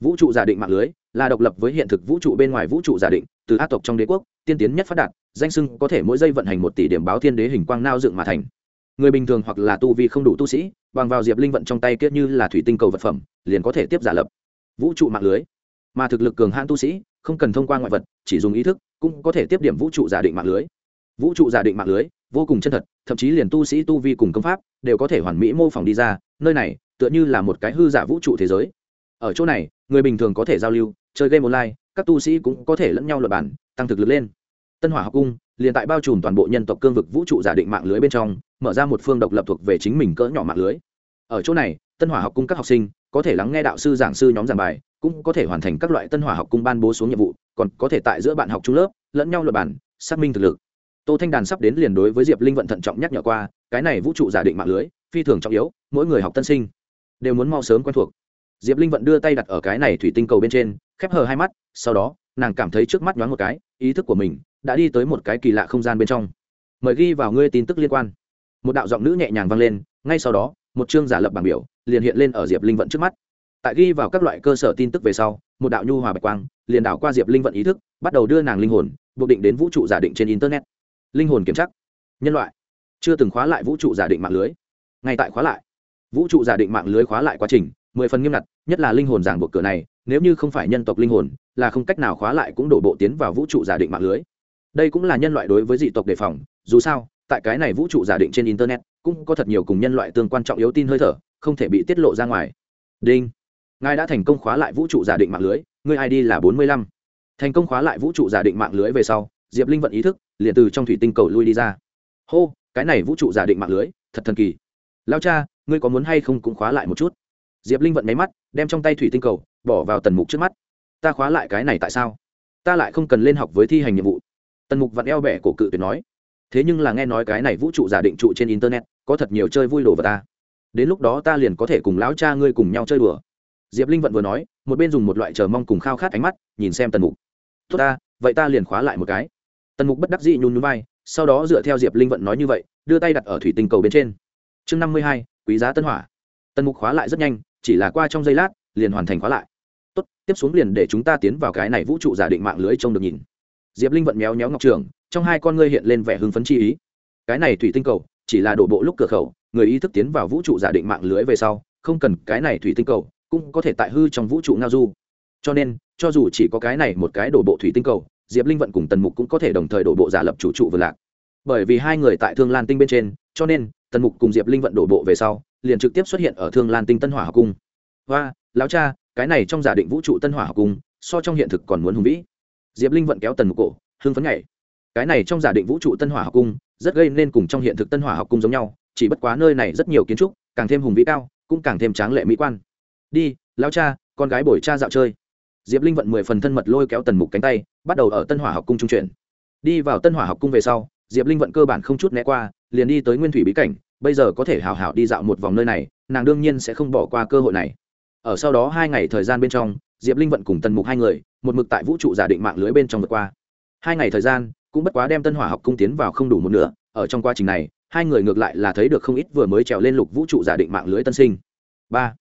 vũ trụ giả định mạng lưới là độc lập với hiện thực vũ trụ bên ngoài vũ trụ giả định từ á tộc trong đế quốc tiên tiến nhất phát đạt danh sưng có thể mỗi giây vận hành một tỷ điểm báo thiên đế hình quang nao dựng mà thành người bình thường hoặc là tu vi không đủ tu sĩ, bằng vào diệp linh vận trong tay kiết như là thủy tinh cầu vật phẩm, liền có thể tiếp giả lập vũ trụ mạng lưới. Mà thực lực cường hãn tu sĩ, không cần thông qua ngoại vật, chỉ dùng ý thức, cũng có thể tiếp điểm vũ trụ giả định mạng lưới. Vũ trụ giả định mạng lưới, vô cùng chân thật, thậm chí liền tu sĩ tu vi cùng công pháp, đều có thể hoàn mỹ mô phỏng đi ra, nơi này, tựa như là một cái hư giả vũ trụ thế giới. Ở chỗ này, người bình thường có thể giao lưu, chơi game online, các tu sĩ cũng có thể lẫn nhau luật bản tăng thực lực lên. Tân hỏa học cung liền tại bao trùm toàn bộ nhân tộc cương vực vũ trụ giả định mạng lưới bên trong, mở ra một phương độc lập thuộc về chính mình cỡ nhỏ mạng lưới. Ở chỗ này, tân hỏa học cung các học sinh có thể lắng nghe đạo sư giảng sư nhóm giảng bài, cũng có thể hoàn thành các loại tân hỏa học cung ban bố xuống nhiệm vụ, còn có thể tại giữa bạn học trung lớp, lẫn nhau luật bản xác minh thực lực. Tô thanh đàn sắp đến liền đối với diệp linh vận thận trọng nhắc nhở qua, cái này vũ trụ giả định mạng lưới, phi thường trọng yếu, mỗi người học tân sinh đều muốn mau sớm quen thuộc. Diệp linh vận đưa tay đặt ở cái này thủy tinh cầu bên trên, khép hờ hai mắt, sau đó, nàng cảm thấy trước mắt nhoáng một cái, ý thức của mình đã đi tới một cái kỳ lạ không gian bên trong. Mời ghi vào ngươi tin tức liên quan. Một đạo giọng nữ nhẹ nhàng vang lên, ngay sau đó, một chương giả lập bảng biểu liền hiện lên ở diệp linh vận trước mắt. Tại ghi vào các loại cơ sở tin tức về sau, một đạo nhu hòa bạch quang liền đảo qua diệp linh vận ý thức, bắt đầu đưa nàng linh hồn, buộc định đến vũ trụ giả định trên internet. Linh hồn kiểm chắc nhân loại. Chưa từng khóa lại vũ trụ giả định mạng lưới. Ngay tại khóa lại. Vũ trụ giả định mạng lưới khóa lại quá trình, mười phần nghiêm ngặt, nhất là linh hồn giảng buộc cửa này, nếu như không phải nhân tộc linh hồn, là không cách nào khóa lại cũng đổ bộ tiến vào vũ trụ giả định mạng lưới đây cũng là nhân loại đối với dị tộc đề phòng, dù sao, tại cái này vũ trụ giả định trên internet, cũng có thật nhiều cùng nhân loại tương quan trọng yếu tin hơi thở, không thể bị tiết lộ ra ngoài. Đinh. Ngài đã thành công khóa lại vũ trụ giả định mạng lưới người id là bốn mươi lăm. Thành công khóa lại vũ trụ giả định mạng lưới về sau, diệp linh vận ý thức, liền từ trong thủy tinh cầu lui đi ra. Hô, cái này vũ trụ giả định mạng lưới, thật thần kỳ. Lao cha, ngươi có muốn hay không cũng khóa lại một chút? Diệp linh vận máy mắt, đem trong tay thủy tinh cầu, bỏ vào tần mục trước mắt. Ta khóa lại cái này tại sao? Ta lại không cần lên học với thi hành nhiệm vụ tần mục vặn eo bẻ cổ cự tuyệt nói, thế nhưng là nghe nói cái này vũ trụ giả định trụ trên internet, có thật nhiều chơi vui đồ vào ta. Đến lúc đó ta liền có thể cùng lão cha ngươi cùng nhau chơi đùa. Diệp linh vận vừa nói, một bên dùng một loại chờ mong cùng khao khát ánh mắt, nhìn xem tần mục. Tốt ta, vậy ta liền khóa lại một cái. Tần mục bất đắc dị nhún nhún vai, sau đó dựa theo diệp linh vận nói như vậy, đưa tay đặt ở thủy tinh cầu bên trên. Chương năm mươi hai, quý giá tân hỏa. Tần mục khóa lại rất nhanh, chỉ là qua trong giây lát, liền hoàn thành khóa lại. Tốt, tiếp xuống liền để chúng ta tiến vào cái này vũ trụ giả định mạng lưới trông được nhìn diệp linh vận méo méo ngọc trường, trong hai con ngươi hiện lên vẻ hưng phấn chi ý. Cái này thủy tinh cầu, chỉ là đổ bộ lúc cửa khẩu, người ý thức tiến vào vũ trụ giả định mạng lưới về sau, không cần cái này thủy tinh cầu, cũng có thể tại hư trong vũ trụ ngao du. Cho nên, cho dù chỉ có cái này một cái đổ bộ thủy tinh cầu, diệp linh vận cùng tần mục cũng có thể đồng thời đổ bộ giả lập chủ trụ vừa lạc. Bởi vì hai người tại thương lan tinh bên trên, cho nên, tần mục cùng diệp linh vận đổ bộ về sau, liền trực tiếp xuất hiện ở thương lan tinh tân hỏa học cung. Và lão cha, cái này trong giả định vũ trụ tân hỏa học cung, so trong hiện thực còn muốn hùng vĩ diệp linh vận kéo tần mục cổ, hưng phấn nhảy. Cái này trong giả định vũ trụ tân hỏa học cung, rất gây nên cùng trong hiện thực tân hỏa học cung giống nhau, chỉ bất quá nơi này rất nhiều kiến trúc, càng thêm hùng vĩ cao, cũng càng thêm tráng lệ mỹ quan. Đi, lão cha, con gái bồi cha dạo chơi. Diệp linh vận mười phần thân mật lôi kéo tần mục cánh tay, bắt đầu ở tân hỏa học cung trung chuyển. Đi vào tân hỏa học cung về sau, diệp linh vận cơ bản không chút né qua, liền đi tới nguyên thủy bí cảnh, bây giờ có thể hào hào đi dạo một vòng nơi này, nàng đương nhiên sẽ không bỏ qua cơ hội này. Ở sau đó hai ngày thời gian bên trong diệp linh vận cùng tần mục hai người, một mực tại vũ trụ giả định mạng lưới bên trong vượt qua. Hai ngày thời gian, cũng bất quá đem tân hỏa học cung tiến vào không đủ một nửa, ở trong quá trình này, hai người ngược lại là thấy được không ít vừa mới trèo lên lục vũ trụ giả định mạng lưới tân sinh. Ba,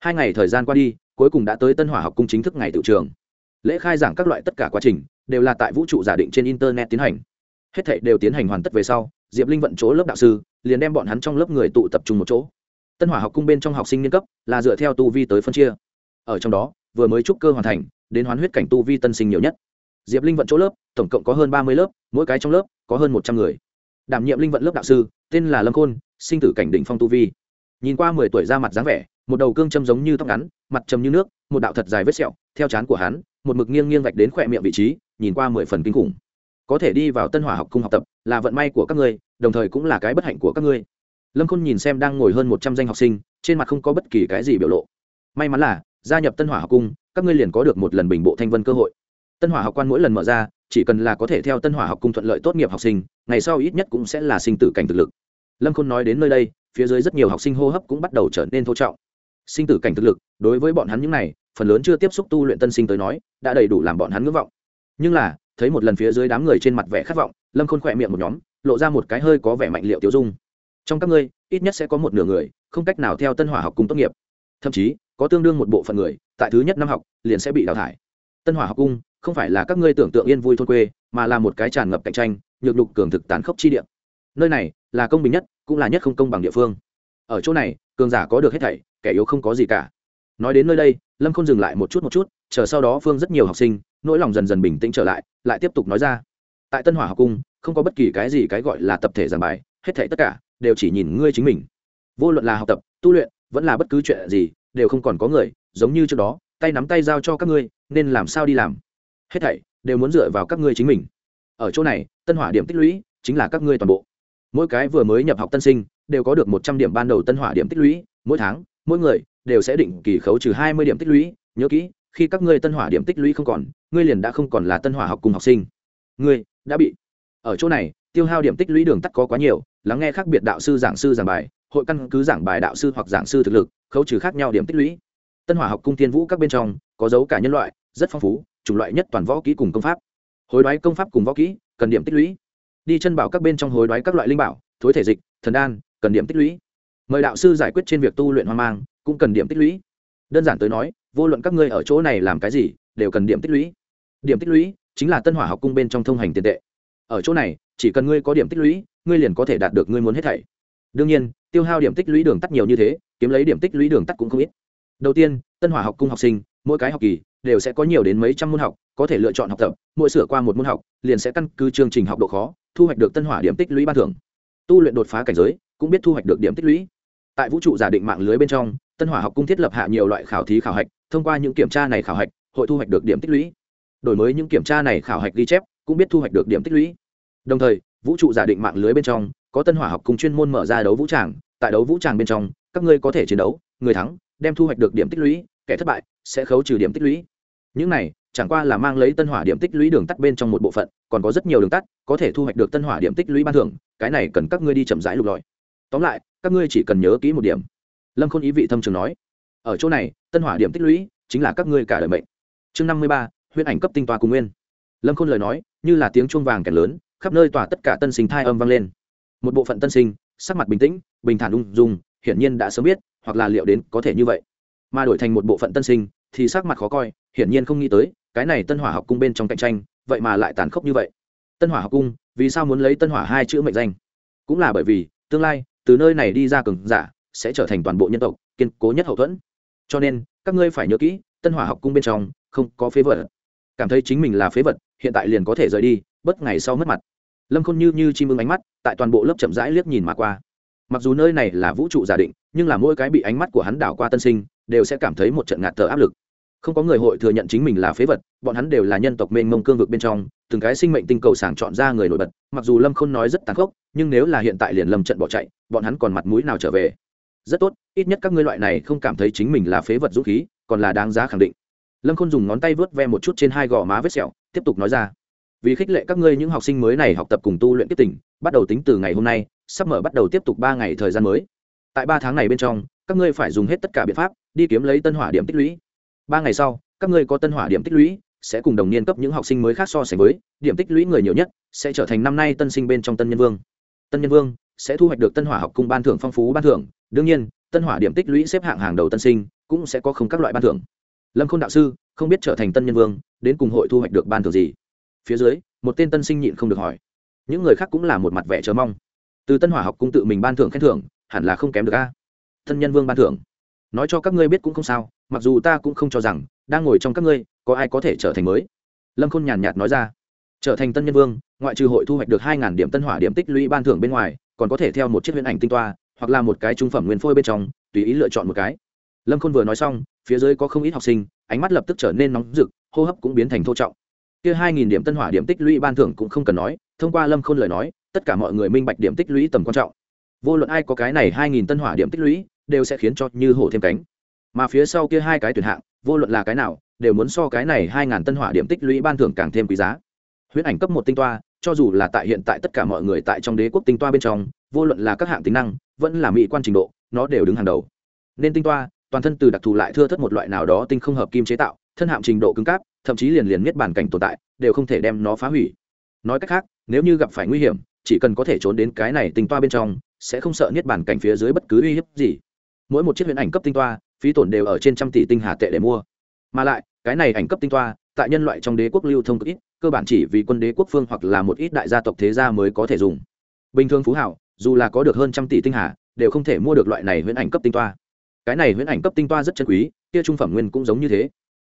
hai ngày thời gian qua đi, cuối cùng đã tới tân hỏa học cung chính thức ngày tự trường. Lễ khai giảng các loại tất cả quá trình, đều là tại vũ trụ giả định trên internet tiến hành. Hết thảy đều tiến hành hoàn tất về sau, diệp linh vận chỗ lớp đạo sư, liền đem bọn hắn trong lớp người tụ tập trung một chỗ. Tân hỏa học cung bên trong học sinh niên cấp, là dựa theo tu vi tới phân chia. Ở trong đó vừa mới trúc cơ hoàn thành, đến hoán huyết cảnh tu vi tân sinh nhiều nhất. Diệp linh vận chỗ lớp, tổng cộng có hơn ba mươi lớp, mỗi cái trong lớp, có hơn một trăm người. Đảm nhiệm linh vận lớp đạo sư, tên là lâm khôn, sinh tử cảnh đỉnh phong tu vi. Nhìn qua mười tuổi ra mặt dáng vẻ, một đầu cương châm giống như tóc ngắn, mặt trầm như nước, một đạo thật dài vết sẹo, theo chán của hắn, một mực nghiêng nghiêng vạch đến khỏe miệng vị trí, nhìn qua mười phần kinh khủng. Có thể đi vào tân hỏa học cung học tập, là vận may của các ngươi, đồng thời cũng là cái bất hạnh của các ngươi. Lâm khôn nhìn xem đang ngồi hơn một trăm danh học sinh, trên mặt không có bất kỳ cái gì biểu lộ. May mắn là gia nhập tân hỏa học cung, các ngươi liền có được một lần bình bộ thanh vân cơ hội. Tân hỏa học quan mỗi lần mở ra, chỉ cần là có thể theo tân hỏa học cung thuận lợi tốt nghiệp học sinh, ngày sau ít nhất cũng sẽ là sinh tử cảnh thực lực. Lâm khôn nói đến nơi đây, phía dưới rất nhiều học sinh hô hấp cũng bắt đầu trở nên thô trọng. Sinh tử cảnh thực lực, đối với bọn hắn những này, phần lớn chưa tiếp xúc tu luyện tân sinh tới nói, đã đầy đủ làm bọn hắn ngưỡng vọng. Nhưng là, thấy một lần phía dưới đám người trên mặt vẻ khát vọng, lâm khôn khỏe miệng một nhóm, lộ ra một cái hơi có vẻ mạnh liệu tiêu dung. Trong các ngươi, ít nhất sẽ có một nửa người, không cách nào theo tân hỏa học cung tốt nghiệp. Thậm chí có tương đương một bộ phận người, tại thứ nhất năm học, liền sẽ bị đào thải. Tân hỏa học cung, không phải là các ngươi tưởng tượng yên vui thôn quê, mà là một cái tràn ngập cạnh tranh, nhược lục cường thực tán khốc chi địa. Nơi này là công bình nhất, cũng là nhất không công bằng địa phương. Ở chỗ này, cường giả có được hết thảy, kẻ yếu không có gì cả. Nói đến nơi đây, lâm không dừng lại một chút một chút, chờ sau đó phương rất nhiều học sinh, nỗi lòng dần dần bình tĩnh trở lại lại tiếp tục nói ra. Tại tân hỏa học cung, không có bất kỳ cái gì cái gọi là tập thể giảng bài, hết thảy tất cả đều chỉ nhìn ngươi chính mình. Vô luận là học tập, tu luyện vẫn là bất cứ chuyện gì, đều không còn có người, giống như trước đó, tay nắm tay giao cho các ngươi, nên làm sao đi làm? Hết thảy đều muốn dựa vào các ngươi chính mình. Ở chỗ này, tân hỏa điểm tích lũy chính là các ngươi toàn bộ. Mỗi cái vừa mới nhập học tân sinh, đều có được một trăm điểm ban đầu tân hỏa điểm tích lũy, mỗi tháng, mỗi người đều sẽ định kỳ khấu trừ hai mươi điểm tích lũy. Nhớ kỹ, khi các ngươi tân hỏa điểm tích lũy không còn, ngươi liền đã không còn là tân hỏa học cùng học sinh. Ngươi đã bị. Ở chỗ này, tiêu hao điểm tích lũy đường tắt có quá nhiều, lắng nghe khác biệt đạo sư giảng sư giảng bài hội căn cứ giảng bài đạo sư hoặc giảng sư thực lực, khấu trừ khác nhau điểm tích lũy. Tân hỏa học cung tiên vũ các bên trong, có dấu cả nhân loại, rất phong phú, chủng loại nhất toàn võ kỹ cùng công pháp. Hối đoái công pháp cùng võ kỹ, cần điểm tích lũy. Đi chân bảo các bên trong hối đoái các loại linh bảo, thối thể dịch, thần đan, cần điểm tích lũy. Mời đạo sư giải quyết trên việc tu luyện hoang mang, cũng cần điểm tích lũy. Đơn giản tới nói, vô luận các ngươi ở chỗ này làm cái gì, đều cần điểm tích lũy. Điểm tích lũy chính là tân hỏa học cung bên trong thông hành tiền tệ. Ở chỗ này, chỉ cần ngươi có điểm tích lũy, ngươi liền có thể đạt được ngươi muốn hết thảy. Đương nhiên tiêu hao điểm tích lũy đường tắt nhiều như thế, kiếm lấy điểm tích lũy đường tắt cũng không ít. Đầu tiên, tân hỏa học cung học sinh, mỗi cái học kỳ đều sẽ có nhiều đến mấy trăm môn học, có thể lựa chọn học tập, mỗi sửa qua một môn học, liền sẽ căn cứ chương trình học độ khó, thu hoạch được tân hỏa điểm tích lũy ban thưởng. Tu luyện đột phá cảnh giới, cũng biết thu hoạch được điểm tích lũy. Tại vũ trụ giả định mạng lưới bên trong, tân hỏa học cung thiết lập hạ nhiều loại khảo thí khảo hạch, thông qua những kiểm tra này khảo hạch, hội thu hoạch được điểm tích lũy. Đổi mới những kiểm tra này khảo hạch ghi chép, cũng biết thu hoạch được điểm tích lũy. Đồng thời, vũ trụ giả định mạng lưới bên trong, có tân hỏa học cung chuyên môn mở ra đấu vũ tràng tại đấu vũ tràng bên trong, các ngươi có thể chiến đấu, người thắng, đem thu hoạch được điểm tích lũy, kẻ thất bại sẽ khấu trừ điểm tích lũy. Những này, chẳng qua là mang lấy tân hỏa điểm tích lũy đường tắt bên trong một bộ phận, còn có rất nhiều đường tắt, có thể thu hoạch được tân hỏa điểm tích lũy ban thưởng, cái này cần các ngươi đi chậm rãi lục lọi. Tóm lại, các ngươi chỉ cần nhớ kỹ một điểm. Lâm khôn ý vị thâm trường nói. Ở chỗ này, tân hỏa điểm tích lũy chính là các ngươi cả đời mệnh. Chương năm mươi ba, huyễn ảnh cấp tinh toa cùng nguyên. Lâm khôn lời nói, như là tiếng chuông vàng kèn lớn, khắp nơi tỏa tất cả tân sinh thai âm vang lên. Một bộ phận tân sinh, sắc mặt bình tĩnh bình thản ung dung, hiển nhiên đã sớm biết, hoặc là liệu đến có thể như vậy. Mà đổi thành một bộ phận tân sinh, thì sắc mặt khó coi, hiển nhiên không nghĩ tới, cái này tân hỏa học cung bên trong cạnh tranh, vậy mà lại tàn khốc như vậy. Tân hỏa học cung, vì sao muốn lấy tân hỏa hai chữ mệnh danh? Cũng là bởi vì, tương lai, từ nơi này đi ra cường giả, sẽ trở thành toàn bộ nhân tộc, kiên cố nhất hậu thuẫn. Cho nên, các ngươi phải nhớ kỹ, tân hỏa học cung bên trong, không có phế vật. Cảm thấy chính mình là phế vật, hiện tại liền có thể rời đi, bất ngày sau mất mặt. Lâm khôn như như chim ưng ánh mắt, tại toàn bộ lớp chậm rãi liếc nhìn mà qua mặc dù nơi này là vũ trụ giả định, nhưng là mỗi cái bị ánh mắt của hắn đảo qua tân sinh, đều sẽ cảm thấy một trận ngạt thở áp lực. Không có người hội thừa nhận chính mình là phế vật, bọn hắn đều là nhân tộc mênh mông cương vực bên trong, từng cái sinh mệnh tinh cầu sàng chọn ra người nổi bật, mặc dù lâm không nói rất tàn khốc, nhưng nếu là hiện tại liền lâm trận bỏ chạy, bọn hắn còn mặt mũi nào trở về? Rất tốt, ít nhất các ngươi loại này không cảm thấy chính mình là phế vật dũng khí, còn là đáng giá khẳng định. Lâm khôn dùng ngón tay vớt ve một chút trên hai gò má vết sẹo, tiếp tục nói ra. Vì khích lệ các ngươi những học sinh mới này học tập cùng tu luyện tiếp tỉnh bắt đầu tính từ ngày hôm nay sắp mở bắt đầu tiếp tục ba ngày thời gian mới. Tại ba tháng này bên trong, các ngươi phải dùng hết tất cả biện pháp, đi kiếm lấy tân hỏa điểm tích lũy. Ba ngày sau, các ngươi có tân hỏa điểm tích lũy, sẽ cùng đồng niên cấp những học sinh mới khác so sánh với, điểm tích lũy người nhiều nhất sẽ trở thành năm nay tân sinh bên trong tân nhân vương. Tân nhân vương sẽ thu hoạch được tân hỏa học cung ban thưởng phong phú ban thưởng, đương nhiên, tân hỏa điểm tích lũy xếp hạng hàng đầu tân sinh cũng sẽ có không các loại ban thưởng. Lâm k h ô n đạo sư không biết trở thành tân nhân vương, đến cùng hội thu hoạch được ban thưởng gì? Phía dưới, một tên tân sinh nhịn không được hỏi. Những người khác cũng là một mặt vẻ chờ mong từ tân hỏa học cung tự mình ban thưởng khen thưởng, hẳn là không kém được a. Thân nhân vương ban thưởng. Nói cho các ngươi biết cũng không sao, mặc dù ta cũng không cho rằng, đang ngồi trong các ngươi, có ai có thể trở thành mới. Lâm khôn nhàn nhạt nói ra. Trở thành tân nhân vương, ngoại trừ hội thu hoạch được hai điểm tân hỏa điểm tích lũy ban thưởng bên ngoài, còn có thể theo một chiếc huyễn ảnh tinh toa, hoặc là một cái trung phẩm nguyên phôi bên trong, tùy ý lựa chọn một cái. Lâm khôn vừa nói xong, phía dưới có không ít học sinh, ánh mắt lập tức trở nên nóng rực, hô hấp cũng biến thành thô trọng. Kia hai nghìn điểm tân hỏa điểm tích lũy ban thưởng cũng không cần nói, thông qua lâm khôn lời nói tất cả mọi người minh bạch điểm tích lũy tầm quan trọng. Vô luận ai có cái này hai nghìn tân hỏa điểm tích lũy, đều sẽ khiến cho như hổ thêm cánh. Mà phía sau kia hai cái tuyển hạng, vô luận là cái nào, đều muốn so cái này hai ngàn tân hỏa điểm tích lũy ban thưởng càng thêm quý giá. Huyễn ảnh cấp một tinh toa, cho dù là tại hiện tại tất cả mọi người tại trong đế quốc tinh toa bên trong, vô luận là các hạng tính năng, vẫn là mỹ quan trình độ, nó đều đứng hàng đầu. Nên tinh toa, toàn thân từ đặc thù lại thưa thất một loại nào đó tinh không hợp kim chế tạo, thân hạm trình độ cứng cáp, thậm chí liền liền miết bản cảnh tồn tại, đều không thể đem nó phá hủy. Nói cách khác, nếu như gặp phải nguy hiểm chỉ cần có thể trốn đến cái này tinh toa bên trong, sẽ không sợ niết bản cảnh phía dưới bất cứ uy hiếp gì. Mỗi một chiếc huyễn ảnh cấp tinh toa, phí tổn đều ở trên trăm tỷ tinh hà tệ để mua. Mà lại, cái này ảnh cấp tinh toa, tại nhân loại trong đế quốc lưu thông cực ít, cơ bản chỉ vì quân đế quốc phương hoặc là một ít đại gia tộc thế gia mới có thể dùng. Bình thường phú hảo, dù là có được hơn trăm tỷ tinh hà, đều không thể mua được loại này huyễn ảnh cấp tinh toa. Cái này huyễn ảnh cấp tinh toa rất chân quý, kia trung phẩm nguyên cũng giống như thế.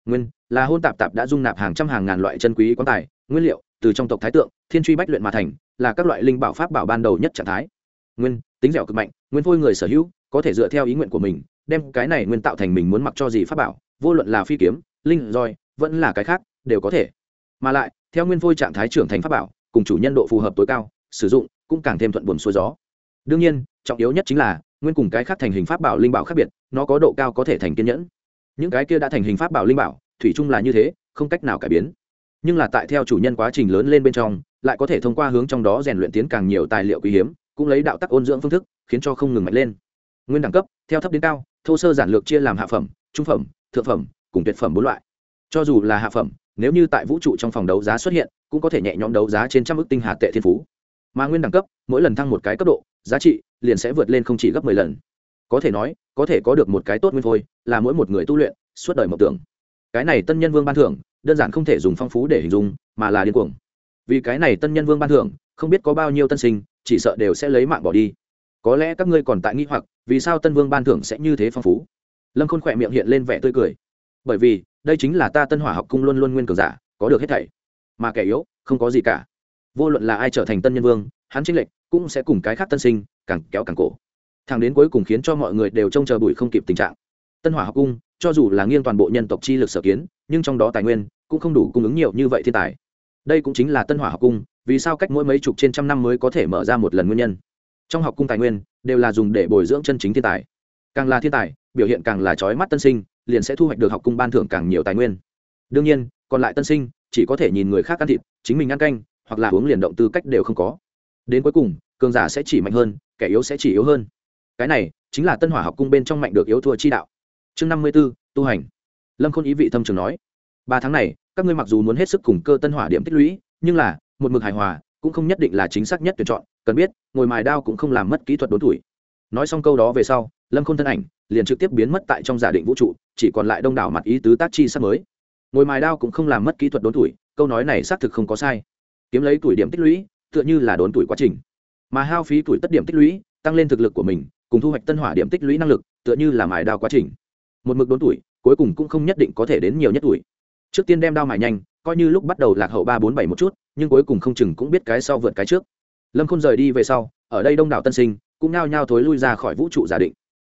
Nguyên là hôn tạp tạp đã dung nạp hàng trăm hàng ngàn loại chân quý quán tài, nguyên liệu, từ trong tộc thái tượng, thiên truy bách luyện mà thành là các loại linh bảo pháp bảo ban đầu nhất trạng thái. Nguyên, tính dẻo cực mạnh, nguyên phôi người sở hữu, có thể dựa theo ý nguyện của mình, đem cái này nguyên tạo thành mình muốn mặc cho gì pháp bảo, vô luận là phi kiếm, linh, roi, vẫn là cái khác, đều có thể. Mà lại, theo nguyên phôi trạng thái trưởng thành pháp bảo, cùng chủ nhân độ phù hợp tối cao, sử dụng cũng càng thêm thuận buồm xuôi gió. Đương nhiên, trọng yếu nhất chính là, nguyên cùng cái khác thành hình pháp bảo linh bảo khác biệt, nó có độ cao có thể thành kiên nhẫn. Những cái kia đã thành hình pháp bảo linh bảo, thủy chung là như thế, không cách nào cải biến nhưng là tại theo chủ nhân quá trình lớn lên bên trong, lại có thể thông qua hướng trong đó rèn luyện tiến càng nhiều tài liệu quý hiếm, cũng lấy đạo tắc ôn dưỡng phương thức, khiến cho không ngừng mạnh lên. Nguyên đẳng cấp, theo thấp đến cao, thô sơ giản lược chia làm hạ phẩm, trung phẩm, thượng phẩm, cùng tuyệt phẩm bốn loại. Cho dù là hạ phẩm, nếu như tại vũ trụ trong phòng đấu giá xuất hiện, cũng có thể nhẹ nhõm đấu giá trên trăm ước tinh hà tệ thiên phú. Mà nguyên đẳng cấp, mỗi lần thăng một cái cấp độ, giá trị liền sẽ vượt lên không chỉ gấp mười lần. Có thể nói, có thể có được một cái tốt nguyên phôi, là mỗi một người tu luyện, suốt đời mộng tưởng. Cái này tân nhân vương ban thưởng đơn giản không thể dùng phong phú để hình dung, mà là điên cuồng. Vì cái này tân nhân vương ban thưởng, không biết có bao nhiêu tân sinh, chỉ sợ đều sẽ lấy mạng bỏ đi. Có lẽ các ngươi còn tại nghi hoặc, vì sao tân vương ban thưởng sẽ như thế phong phú? Lâm khôn khỏe miệng hiện lên vẻ tươi cười. Bởi vì, đây chính là ta tân hỏa học cung luôn luôn nguyên cường giả, có được hết thảy. Mà kẻ yếu, không có gì cả. Vô luận là ai trở thành tân nhân vương, hắn chính lệnh cũng sẽ cùng cái khác tân sinh càng kéo càng cổ. Thằng đến cuối cùng khiến cho mọi người đều trông chờ bụi không kịp tình trạng. Tân hỏa học cung, cho dù là nghiêng toàn bộ nhân tộc chi lực sở kiến nhưng trong đó tài nguyên cũng không đủ cung ứng nhiều như vậy thiên tài. Đây cũng chính là tân hỏa học cung, vì sao cách mỗi mấy chục trên trăm năm mới có thể mở ra một lần nguyên nhân? Trong học cung tài nguyên đều là dùng để bồi dưỡng chân chính thiên tài. Càng là thiên tài, biểu hiện càng là trói mắt tân sinh, liền sẽ thu hoạch được học cung ban thưởng càng nhiều tài nguyên. Đương nhiên, còn lại tân sinh chỉ có thể nhìn người khác ăn thịt, chính mình ăn canh, hoặc là uống liền động tư cách đều không có. Đến cuối cùng, cường giả sẽ chỉ mạnh hơn, kẻ yếu sẽ chỉ yếu hơn. Cái này chính là tân hỏa học cung bên trong mạnh được yếu thua chi đạo. Chương năm mươi b ố tu hành lâm khôn ý vị thâm trường nói, ba tháng này, các ngươi mặc dù muốn hết sức cùng cơ tân hỏa điểm tích lũy, nhưng là, một mực hài hòa, cũng không nhất định là chính xác nhất tuyển chọn, cần biết, ngồi mài đao cũng không làm mất kỹ thuật đốn tuổi. Nói xong câu đó về sau, lâm khôn thân ảnh liền trực tiếp biến mất tại trong giả định vũ trụ, chỉ còn lại đông đảo mặt ý tứ tác chi sắp mới. Ngồi mài đao cũng không làm mất kỹ thuật đốn tuổi, câu nói này xác thực không có sai. Kiếm lấy tuổi điểm tích lũy, tựa như là đốn tuổi quá trình. Mà hao phí tuổi tất điểm tích lũy, tăng lên thực lực của mình, cùng thu hoạch tân hỏa điểm tích lũy năng lực, tựa như là mài đao quá trình. Một mực đốn tuổi cuối cùng cũng không nhất định có thể đến nhiều nhất tuổi. Trước tiên đem đao mài nhanh, coi như lúc bắt đầu lạc hậu ba bốn bảy một chút, nhưng cuối cùng không chừng cũng biết cái sau vượt cái trước. Lâm khôn rời đi về sau, ở đây đông đảo tân sinh, cũng nao nhao thối lui ra khỏi vũ trụ giả định.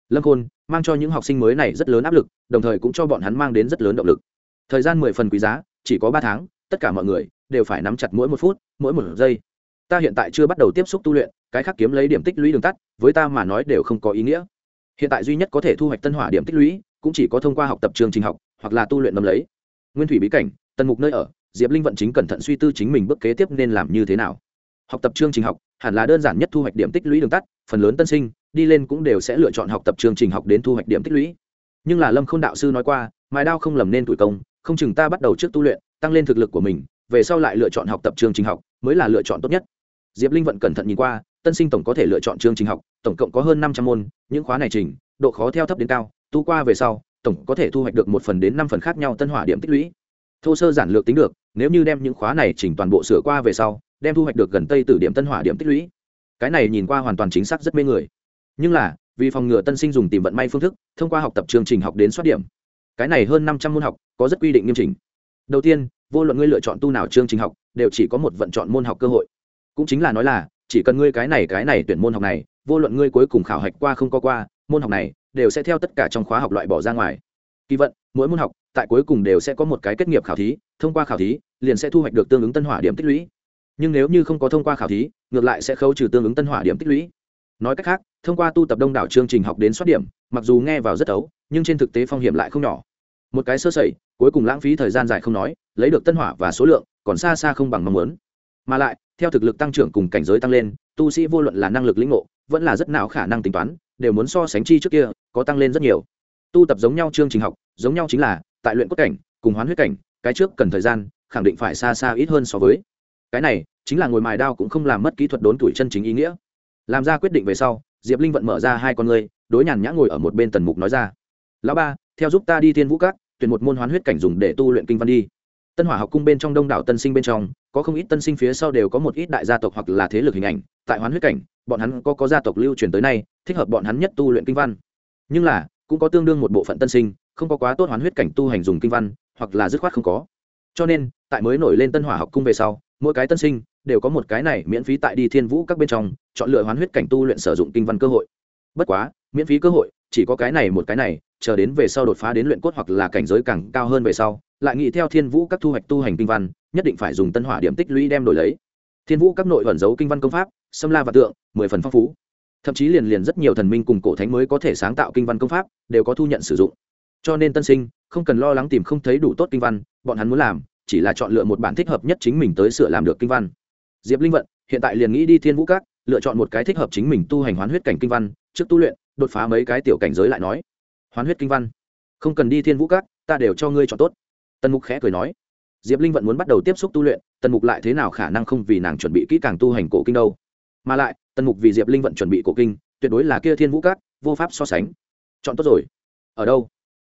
Lâm khôn mang cho những học sinh mới này rất lớn áp lực, đồng thời cũng cho bọn hắn mang đến rất lớn động lực. Thời gian mười phần quý giá, chỉ có ba tháng, tất cả mọi người đều phải nắm chặt mỗi một phút, mỗi một giây. Ta hiện tại chưa bắt đầu tiếp xúc tu luyện, cái khác kiếm lấy điểm tích lũy đường tắt, với ta mà nói đều không có ý nghĩa. Hiện tại duy nhất có thể thu hoạch tân hỏa điểm tích lũy cũng chỉ có thông qua học tập trường trình học hoặc là tu luyện nắm lấy. Nguyên thủy bí cảnh, tần mục nơi ở, diệp linh vận chính cẩn thận suy tư chính mình bước kế tiếp nên làm như thế nào. Học tập chương trình học, hẳn là đơn giản nhất thu hoạch điểm tích lũy đường tắt, phần lớn tân sinh, đi lên cũng đều sẽ lựa chọn học tập chương trình học đến thu hoạch điểm tích lũy. Nhưng là lâm k h ô n đạo sư nói qua, mài đao không lầm nên tuổi công, không chừng ta bắt đầu trước tu luyện, tăng lên thực lực của mình, về sau lại lựa chọn học tập chương trình học, mới là lựa chọn tốt nhất. Diệp linh vận cẩn thận nhìn qua, tân sinh tổng có thể lựa chọn chương trình học, tổng cộng có hơn năm trăm môn, những khóa này trình, độ khó theo thấp đến cao tu qua về sau, tổng có thể thu hoạch được một phần đến năm phần khác nhau tân hỏa điểm tích lũy. Thô sơ giản lược tính được, nếu như đem những khóa này chỉnh toàn bộ sửa qua về sau, đem thu hoạch được gần tây từ điểm tân hỏa điểm tích lũy. Cái này nhìn qua hoàn toàn chính xác rất mê người. Nhưng là, vì phòng ngừa tân sinh dùng tìm vận may phương thức, thông qua học tập chương trình học đến soát điểm. Cái này hơn năm trăm môn học, có rất quy định nghiêm chỉnh. Đầu tiên, vô luận ngươi lựa chọn tu nào chương trình học, đều chỉ có một vận chọn môn học cơ hội. Cũng chính là nói là, chỉ cần ngươi cái này cái này tuyển môn học này, vô luận ngươi cuối cùng khảo hạch qua không có qua, môn học này đều sẽ theo tất cả trong khóa học loại bỏ ra ngoài. Kỳ vận, mỗi môn học, tại cuối cùng đều sẽ có một cái kết nghiệp khảo thí, thông qua khảo thí, liền sẽ thu hoạch được tương ứng tân hỏa điểm tích lũy. Nhưng nếu như không có thông qua khảo thí, ngược lại sẽ khấu trừ tương ứng tân hỏa điểm tích lũy. Nói cách khác, thông qua tu tập đông đảo chương trình học đến soát điểm, mặc dù nghe vào rất ấu, nhưng trên thực tế phong hiểm lại không nhỏ. Một cái sơ sẩy, cuối cùng lãng phí thời gian dài không nói, lấy được tân hỏa và số lượng, còn xa xa không bằng mong muốn. Mà lại, theo thực lực tăng trưởng cùng cảnh giới tăng lên, tu sĩ vô luận là năng lực lĩnh ngộ, vẫn là rất nào khả năng tính toán đều muốn so sánh chi trước kia, có tăng lên rất nhiều. Tu tập giống nhau chương trình học, giống nhau chính là, tại luyện cốt cảnh, cùng hoán huyết cảnh, cái trước cần thời gian, khẳng định phải xa xa ít hơn so với. Cái này, chính là ngồi mài đao cũng không làm mất kỹ thuật đốn tuổi chân chính ý nghĩa. Làm ra quyết định về sau, diệp linh vận mở ra hai con người đối nhàn nhã ngồi ở một bên tần mục nói ra. Lão ba, theo giúp ta đi thiên vũ các, tuyển một môn hoán huyết cảnh dùng để tu luyện kinh văn đi tân hỏa học cung bên trong đông đảo tân sinh bên trong, có không ít tân sinh phía sau đều có một ít đại gia tộc hoặc là thế lực hình ảnh. Tại hoán huyết cảnh, bọn hắn có có gia tộc lưu truyền tới nay, thích hợp bọn hắn nhất tu luyện kinh văn. Nhưng là, cũng có tương đương một bộ phận tân sinh, không có quá tốt hoán huyết cảnh tu hành dùng kinh văn, hoặc là dứt khoát không có. Cho nên, tại mới nổi lên tân hỏa học cung về sau, mỗi cái tân sinh đều có một cái này miễn phí tại đi thiên vũ các bên trong, chọn lựa hoán huyết cảnh tu luyện sử dụng kinh văn cơ hội. Bất quá, miễn phí cơ hội chỉ có cái này một cái này, chờ đến về sau đột phá đến luyện cốt hoặc là cảnh giới càng cao hơn về sau, lại nghĩ theo thiên vũ các thu hoạch tu hành kinh văn, nhất định phải dùng tân hỏa điểm tích lũy đem đổi lấy. Thiên vũ các nội ẩn giấu kinh văn công pháp xâm la và tượng, mười phần phong phú. Thậm chí liền liền rất nhiều thần minh cùng cổ thánh mới có thể sáng tạo kinh văn công pháp, đều có thu nhận sử dụng. Cho nên tân sinh, không cần lo lắng tìm không thấy đủ tốt kinh văn, bọn hắn muốn làm, chỉ là chọn lựa một bản thích hợp nhất chính mình tới sửa làm được kinh văn. Diệp linh vận, hiện tại liền nghĩ đi thiên vũ các, lựa chọn một cái thích hợp chính mình tu hành hoán huyết cảnh kinh văn, trước tu luyện đột phá mấy cái tiểu cảnh giới lại nói. Hoán huyết kinh văn. Không cần đi thiên vũ các, ta đều cho ngươi chọn tốt. Tần mục khẽ cười nói. Diệp linh vận muốn bắt đầu tiếp xúc tu luyện, tần mục lại thế nào khả năng không vì nàng chuẩn bị kỹ càng tu hành cổ kinh đâu. Mà lại, tần mục vì diệp linh vận chuẩn bị cổ kinh, tuyệt đối là kia thiên vũ các, vô pháp so sánh. Chọn tốt rồi. Ở đâu?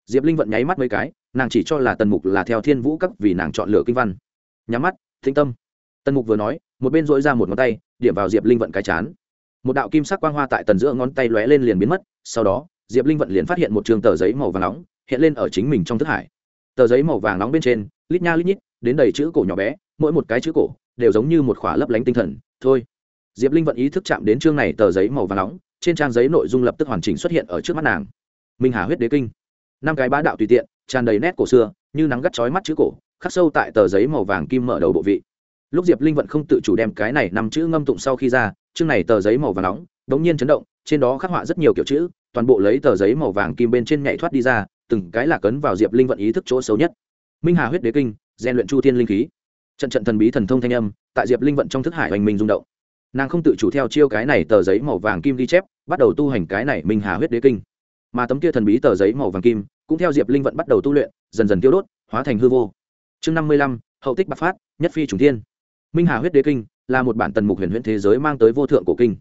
Diệp linh vận nháy mắt mấy cái, nàng chỉ cho là tần mục là theo thiên vũ các vì nàng chọn lựa kinh văn. Nhắm mắt thinh tâm. Tần mục vừa nói, một bên dỗi ra một ngón tay, điểm vào diệp linh vận cái chán một đạo kim sắc quang hoa tại tần giữa ngón tay lóe lên liền biến mất, sau đó, diệp linh vận liền phát hiện một trường tờ giấy màu vàng nóng, hiện lên ở chính mình trong thức hải. Tờ giấy màu vàng nóng bên trên, lít nha lít nhít, đến đầy chữ cổ nhỏ bé, mỗi một cái chữ cổ đều giống như một khỏa lấp lánh tinh thần. Thôi. Diệp linh vận ý thức chạm đến chương này tờ giấy màu vàng nóng, trên trang giấy nội dung lập tức hoàn chỉnh xuất hiện ở trước mắt nàng. Minh hà huyết đế kinh. Năm cái bá đạo tùy tiện, tràn đầy nét cổ xưa, như nắng gắt chói mắt chữ cổ, khắc sâu tại tờ giấy màu vàng kim mở đầu bộ vị lúc diệp linh vận không tự chủ đem cái này nằm chữ ngâm tụng sau khi ra, chương này tờ giấy màu vàng nóng, đống nhiên chấn động, trên đó khắc họa rất nhiều kiểu chữ, toàn bộ lấy tờ giấy màu vàng kim bên trên nhảy thoát đi ra, từng cái là cấn vào diệp linh vận ý thức chỗ xấu nhất. Minh hà huyết đế kinh gian luyện chu thiên linh khí. Trận trận thần bí thần thông thanh âm, tại diệp linh vận trong thức hải hoành minh rung động. Nàng không tự chủ theo chiêu cái này tờ giấy màu vàng kim ghi chép, bắt đầu tu hành cái này minh hà huyết đế kinh. Mà tấm kia thần bí tờ giấy màu vàng kim, cũng theo diệp linh vận bắt đầu tu luyện, dần dần tiêu đốt, hóa thành hư vô. Chương năm mươi lăm, hậu tích bạc phát, nhất phi trùng thiên minh hà huyết đế kinh là một bản tần mục huyền huyễn thế giới mang tới vô thượng cổ kinh.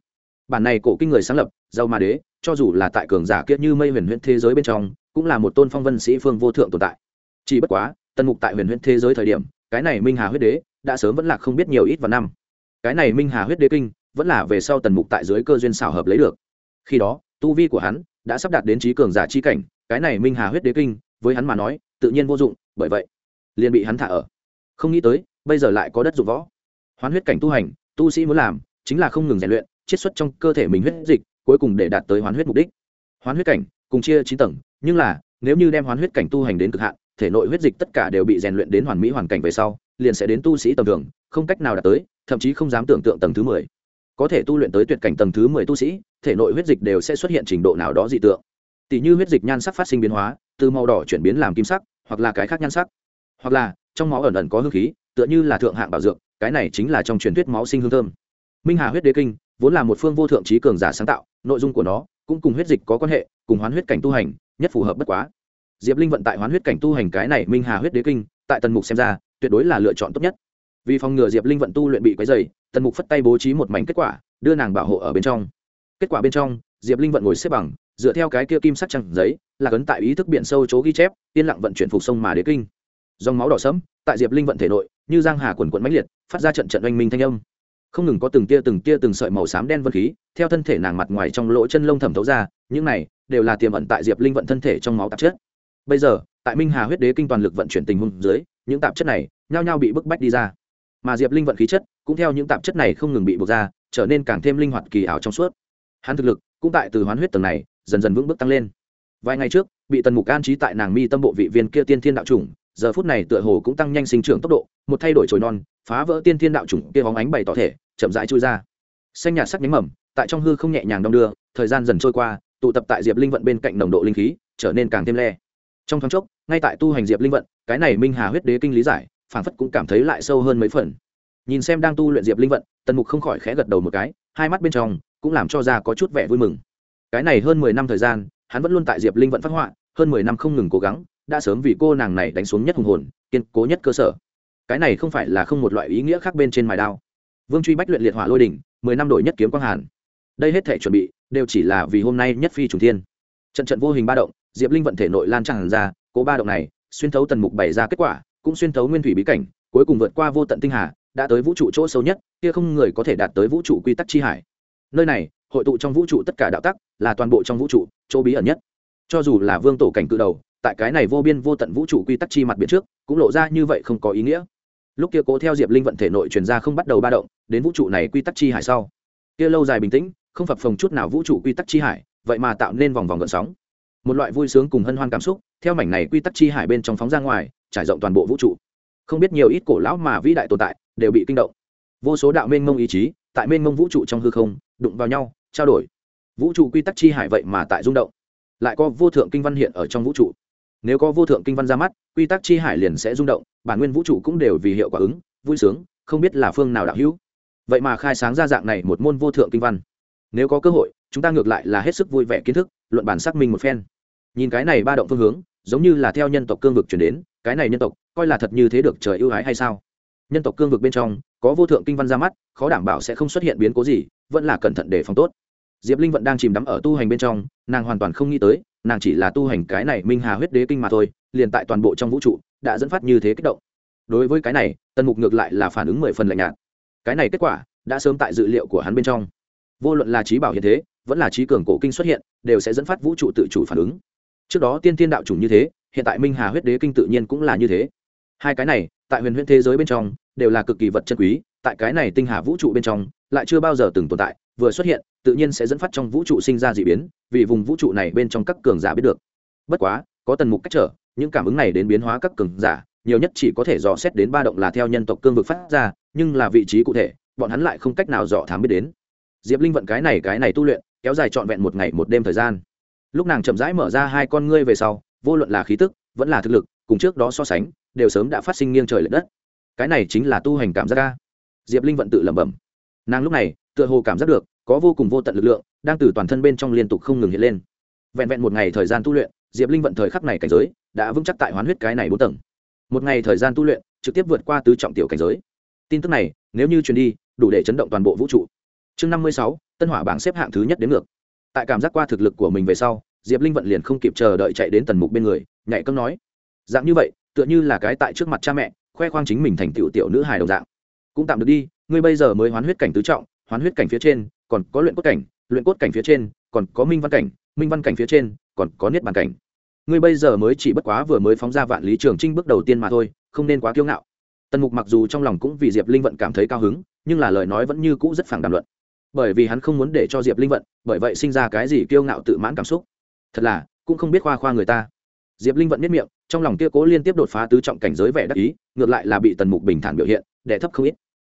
Bản này cổ kinh người sáng lập giàu ma đế, cho dù là tại cường giả kiết như mây huyền huyễn thế giới bên trong, cũng là một tôn phong vân sĩ phương vô thượng tồn tại. Chỉ bất quá, tần mục tại huyền huyễn thế giới thời điểm, cái này minh hà huyết đế đã sớm vẫn là không biết nhiều ít vào năm. Cái này minh hà huyết đế kinh vẫn là về sau tần mục tại dưới cơ duyên xảo hợp lấy được. Khi đó, tu vi của hắn đã sắp đạt đến trí cường giả chi cảnh, cái này minh hà huyết đế kinh, với hắn mà nói, tự nhiên vô dụng, bởi vậy, liền bị hắn thả ở. Không nghĩ tới, bây giờ lại có đất dụng võ hoán huyết cảnh tu hành, tu sĩ muốn làm chính là không ngừng rèn luyện, chiết xuất trong cơ thể mình huyết dịch, cuối cùng để đạt tới hoán huyết mục đích. Hoán huyết cảnh, cùng chia chín tầng, nhưng là, nếu như đem hoán huyết cảnh tu hành đến cực hạn, thể nội huyết dịch tất cả đều bị rèn luyện đến hoàn mỹ hoàn cảnh về sau, liền sẽ đến tu sĩ tầm thường, không cách nào đạt tới, thậm chí không dám tưởng tượng tầng thứ mười. Có thể tu luyện tới tuyệt cảnh tầng thứ mười tu sĩ, thể nội huyết dịch đều sẽ xuất hiện trình độ nào đó dị tượng. Tỷ như huyết dịch nhan sắc phát sinh biến hóa, từ màu đỏ chuyển biến làm kim sắc, hoặc là cái khác nhan sắc. Hoặc là, trong máu ẩn ẩn có hương khí, tựa như là thượng hạng bảo dược cái này chính là trong truyền thuyết máu sinh hương thơm. Minh hà huyết đế kinh, vốn là một phương vô thượng trí cường giả sáng tạo, nội dung của nó cũng cùng huyết dịch có quan hệ, cùng hoán huyết cảnh tu hành, nhất phù hợp bất quá. Diệp linh vận tại hoán huyết cảnh tu hành cái này minh hà huyết đế kinh, tại tần mục xem ra, tuyệt đối là lựa chọn tốt nhất. Vì phòng ngừa diệp linh vận tu luyện bị quấy dày tần mục phất tay bố trí một mảnh kết quả, đưa nàng bảo hộ ở bên trong. Kết quả bên trong, diệp linh vận ngồi xếp bằng, dựa theo cái kia kim sắc trăng giấy, là cấn tại ý thức biển sâu chỗ ghi chép, yên lặng vận chuyển phục sông mà đế kinh. Dòng máu đỏ sẫm, tại diệp linh vận thể nội như giang hà quần quận mãnh liệt, phát ra trận trận oanh minh thanh âm. Không ngừng có từng tia từng tia từng sợi màu xám đen vân khí, theo thân thể nàng mặt ngoài trong lỗ chân lông thẩm thấu ra, những này đều là tiềm ẩn tại diệp linh vận thân thể trong máu tạp chất. Bây giờ, tại minh hà huyết đế kinh toàn lực vận chuyển tình huống dưới, những tạp chất này nhao nhao bị bức bách đi ra. Mà diệp linh vận khí chất cũng theo những tạp chất này không ngừng bị buộc ra, trở nên càng thêm linh hoạt kỳ ảo trong suốt. Hắn thực lực cũng tại từ hoán huyết tầng này dần dần vững bước tăng lên. Vài ngày trước, bị tần mục an trí tại nàng mi tâm bộ vị viên kia tiên thiên đạo chủng giờ phút này tựa hồ cũng tăng nhanh sinh trưởng tốc độ, một thay đổi trồi non, phá vỡ tiên thiên đạo chủng kia bóng ánh bày tỏ thể, chậm rãi chui ra. Xanh nhạt sắc nhánh mầm, tại trong hư không nhẹ nhàng đong đưa, thời gian dần trôi qua, tụ tập tại diệp linh vận bên cạnh nồng độ linh khí, trở nên càng thêm le. Trong thoáng chốc, ngay tại tu hành diệp linh vận, cái này minh hà huyết đế kinh lý giải, phảng phất cũng cảm thấy lại sâu hơn mấy phần. Nhìn xem đang tu luyện diệp linh vận, tần mục không khỏi khẽ gật đầu một cái, hai mắt bên trong cũng làm cho ra có chút vẻ vui mừng. Cái này hơn mười năm thời gian, hắn vẫn luôn tại diệp linh vận phát họa, hơn mười năm không ngừng cố gắng đã sớm vì cô nàng này đánh xuống nhất hùng hồn, kiên cố nhất cơ sở. Cái này không phải là không một loại ý nghĩa khác bên trên mài đao. Vương truy bách luyện liệt hỏa lôi đỉnh, mười năm đổi nhất kiếm quang hàn. Đây hết thể chuẩn bị, đều chỉ là vì hôm nay nhất phi trùng thiên. Trận trận vô hình ba động, diệp linh vận thể nội lan tràn ra, cố ba động này, xuyên thấu tần mục bày ra kết quả, cũng xuyên thấu nguyên thủy bí cảnh, cuối cùng vượt qua vô tận tinh hà, đã tới vũ trụ chỗ sâu nhất, kia không người có thể đạt tới vũ trụ quy tắc chi hải. Nơi này, hội tụ trong vũ trụ tất cả đạo tắc, là toàn bộ trong vũ trụ, chỗ bí ẩn nhất. Cho dù là vương tổ cảnh cự đầu tại cái này vô biên vô tận vũ trụ quy tắc chi mặt biển trước, cũng lộ ra như vậy không có ý nghĩa. Lúc kia cố theo diệp linh vận thể nội truyền ra không bắt đầu ba động, đến vũ trụ này quy tắc chi hải sau. Kia lâu dài bình tĩnh, không phập phồng chút nào vũ trụ quy tắc chi hải, vậy mà tạo nên vòng vòng gợn sóng. Một loại vui sướng cùng hân hoan cảm xúc, theo mảnh này quy tắc chi hải bên trong phóng ra ngoài, trải rộng toàn bộ vũ trụ. Không biết nhiều ít cổ lão mà vĩ đại tồn tại, đều bị kinh động. Vô số đạo mênh mông ý chí, tại mênh mông vũ trụ trong hư không, đụng vào nhau, trao đổi. Vũ trụ quy tắc chi hải vậy mà tại rung động. Lại có vô thượng kinh văn hiện ở trong vũ trụ nếu có vô thượng kinh văn ra mắt, quy tắc chi hải liền sẽ rung động, bản nguyên vũ trụ cũng đều vì hiệu quả ứng, vui sướng, không biết là phương nào đạo hữu. Vậy mà khai sáng ra dạng này một môn vô thượng kinh văn. Nếu có cơ hội, chúng ta ngược lại là hết sức vui vẻ kiến thức, luận bản xác minh một phen. Nhìn cái này ba động phương hướng, giống như là theo nhân tộc cương vực chuyển đến, cái này nhân tộc, coi là thật như thế được trời ưu ái hay sao? Nhân tộc cương vực bên trong, có vô thượng kinh văn ra mắt, khó đảm bảo sẽ không xuất hiện biến cố gì, vẫn là cẩn thận để phòng tốt diệp linh vẫn đang chìm đắm ở tu hành bên trong, nàng hoàn toàn không nghĩ tới, nàng chỉ là tu hành cái này minh hà huyết đế kinh mà thôi, liền tại toàn bộ trong vũ trụ, đã dẫn phát như thế kích động. Đối với cái này, tần mục ngược lại là phản ứng mười phần lạnh nhạt. Cái này kết quả, đã sớm tại dự liệu của hắn bên trong. Vô luận là trí bảo hiện thế, vẫn là trí cường cổ kinh xuất hiện, đều sẽ dẫn phát vũ trụ tự chủ phản ứng. Trước đó tiên tiên đạo chủng như thế, hiện tại minh hà huyết đế kinh tự nhiên cũng là như thế. Hai cái này, tại huyền huyễn thế giới bên trong, đều là cực kỳ vật chân quý, tại cái này tinh hà vũ trụ bên trong, lại chưa bao giờ từng tồn tại, vừa xuất hiện tự nhiên sẽ dẫn phát trong vũ trụ sinh ra d ị biến, vì vùng vũ trụ này bên trong các cường giả biết được. Bất quá, có tần mục cách trở, những cảm ứng này đến biến hóa các cường giả, nhiều nhất chỉ có thể dò xét đến ba động là theo nhân tộc cương vực phát ra, nhưng là vị trí cụ thể, bọn hắn lại không cách nào dò thám biết đến. Diệp linh vận cái này cái này tu luyện, kéo dài trọn vẹn một ngày một đêm thời gian. Lúc nàng chậm rãi mở ra hai con ngươi về sau, vô luận là khí tức, vẫn là thực lực, cùng trước đó so sánh, đều sớm đã phát sinh nghiêng trời l ệ đất. Cái này chính là tu hành cảm giác ca diệp linh vận tự lẩm bẩm. Nàng lúc này, tựa hồ cảm giác được có vô cùng vô tận lực lượng, đang từ toàn thân bên trong liên tục không ngừng hiện lên. Vẹn vẹn một ngày thời gian tu luyện, diệp linh vận thời khắc này cảnh giới đã vững chắc tại hoán huyết cái này bốn tầng. Một ngày thời gian tu luyện, trực tiếp vượt qua tứ trọng tiểu cảnh giới. Tin tức này, nếu như truyền đi, đủ để chấn động toàn bộ vũ trụ. Chương năm mươi sáu, tân hỏa bảng xếp hạng thứ nhất đến ngược. Tại cảm giác qua thực lực của mình về sau, diệp linh vận liền không kịp chờ đợi chạy đến tần mục bên người, nhảy cấm nói. Dạng như vậy, tựa như là cái tại trước mặt cha mẹ, khoe khoang chính mình thành tiểu tiểu nữ hài đồng dạng. Cũng tạm được đi, ngươi bây giờ mới hoán huyết cảnh tứ trọng, hoán huyết cảnh phía trên còn có luyện cốt cảnh, luyện cốt cảnh phía trên, còn có minh văn cảnh, minh văn cảnh phía trên, còn có niết bàn cảnh. Ngươi bây giờ mới chỉ bất quá vừa mới phóng ra vạn lý trường trinh bước đầu tiên mà thôi, không nên quá kiêu ngạo. Tần mục mặc dù trong lòng cũng vì diệp linh vận cảm thấy cao hứng, nhưng là lời nói vẫn như cũ rất phản đàm luận. Bởi vì hắn không muốn để cho diệp linh vận, bởi vậy sinh ra cái gì kiêu ngạo tự mãn cảm xúc. Thật là, cũng không biết khoa khoa người ta. Diệp linh vận biết miệng, trong lòng kia cố liên tiếp đột phá tứ trọng cảnh giới vẻ đắc ý, ngược lại là bị tần mục bình thản biểu hiện đẻ thấp không ít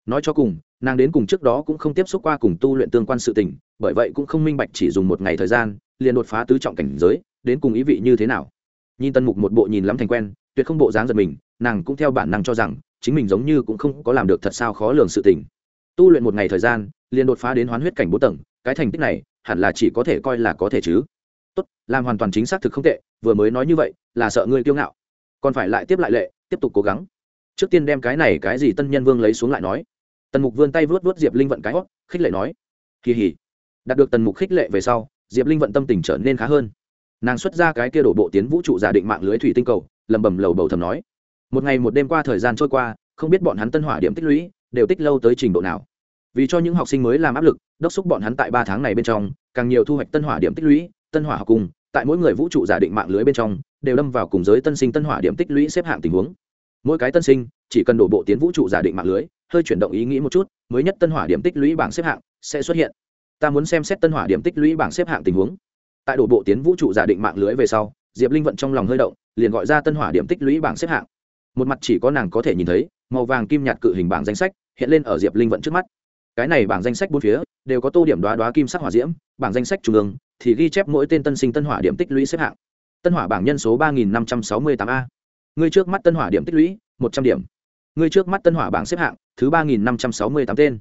nói cho cùng, nàng đến cùng trước đó cũng không tiếp xúc qua cùng tu luyện tương quan sự tình, bởi vậy cũng không minh bạch chỉ dùng một ngày thời gian, liền đột phá tứ trọng cảnh giới, đến cùng ý vị như thế nào. Nhìn Tân mục một bộ nhìn lắm thành quen, tuyệt không bộ dáng giật mình, nàng cũng theo bản năng cho rằng, chính mình giống như cũng không có làm được thật sao khó lường sự tình. Tu luyện một ngày thời gian, liền đột phá đến hoán huyết cảnh bốn tầng, cái thành tích này, hẳn là chỉ có thể coi là có thể chứ. Tốt, làm hoàn toàn chính xác thực không tệ, vừa mới nói như vậy, là sợ ngươi kiêu ngạo. Còn phải lại tiếp lại lệ, tiếp tục cố gắng. Trước tiên đem cái này cái gì tân nhân vương lấy xuống lại nói tần mục vươn tay vớt vớt diệp linh vận cái hót, khích lệ nói, kỳ hỉ. Đạt được tần mục khích lệ về sau, diệp linh vận tâm tình trở nên khá hơn. Nàng xuất ra cái kia đổ bộ tiến vũ trụ giả định mạng lưới thủy tinh cầu lầm bầm lầu bầu thầm nói, một ngày một đêm qua thời gian trôi qua, không biết bọn hắn tân hỏa điểm tích lũy, đều tích lâu tới trình độ nào. Vì cho những học sinh mới làm áp lực, đốc xúc bọn hắn tại ba tháng này bên trong, càng nhiều thu hoạch tân hỏa điểm tích lũy, tân hỏa học cùng, tại mỗi người vũ trụ giả định mạng lưới bên trong, đều đâm vào cùng giới tân sinh tân hỏa điểm tích lũy xếp hạng tình huống. Mỗi cái tân sinh, chỉ cần đổ bộ tiến vũ trụ giả định mạng lưới hơi chuyển động ý nghĩ một chút, mới nhất tân hỏa điểm tích lũy bảng xếp hạng sẽ xuất hiện. Ta muốn xem xét tân hỏa điểm tích lũy bảng xếp hạng tình huống. Tại đổ bộ tiến vũ trụ giả định mạng lưới về sau, diệp linh vận trong lòng hơi động, liền gọi ra tân hỏa điểm tích lũy bảng xếp hạng. Một mặt chỉ có nàng có thể nhìn thấy, màu vàng kim nhạt cự hình bảng danh sách hiện lên ở diệp linh vận trước mắt. Cái này bảng danh sách bốn phía đều có tô điểm đoá đoá kim sắc hỏa diễm, bảng danh sách trung ương thì ghi chép mỗi tên tân sinh tân hỏa điểm tích lũy xếp hạng. Tân hỏa bảng nhân số ba nghìn năm trăm sáu mươi tám a. Ngươi trước mắt tân hỏa điểm tích lũy một trăm điểm ngươi trước mắt tân hỏa bảng xếp hạng, thứ ba nghìn năm trăm sáu mươi tám tên.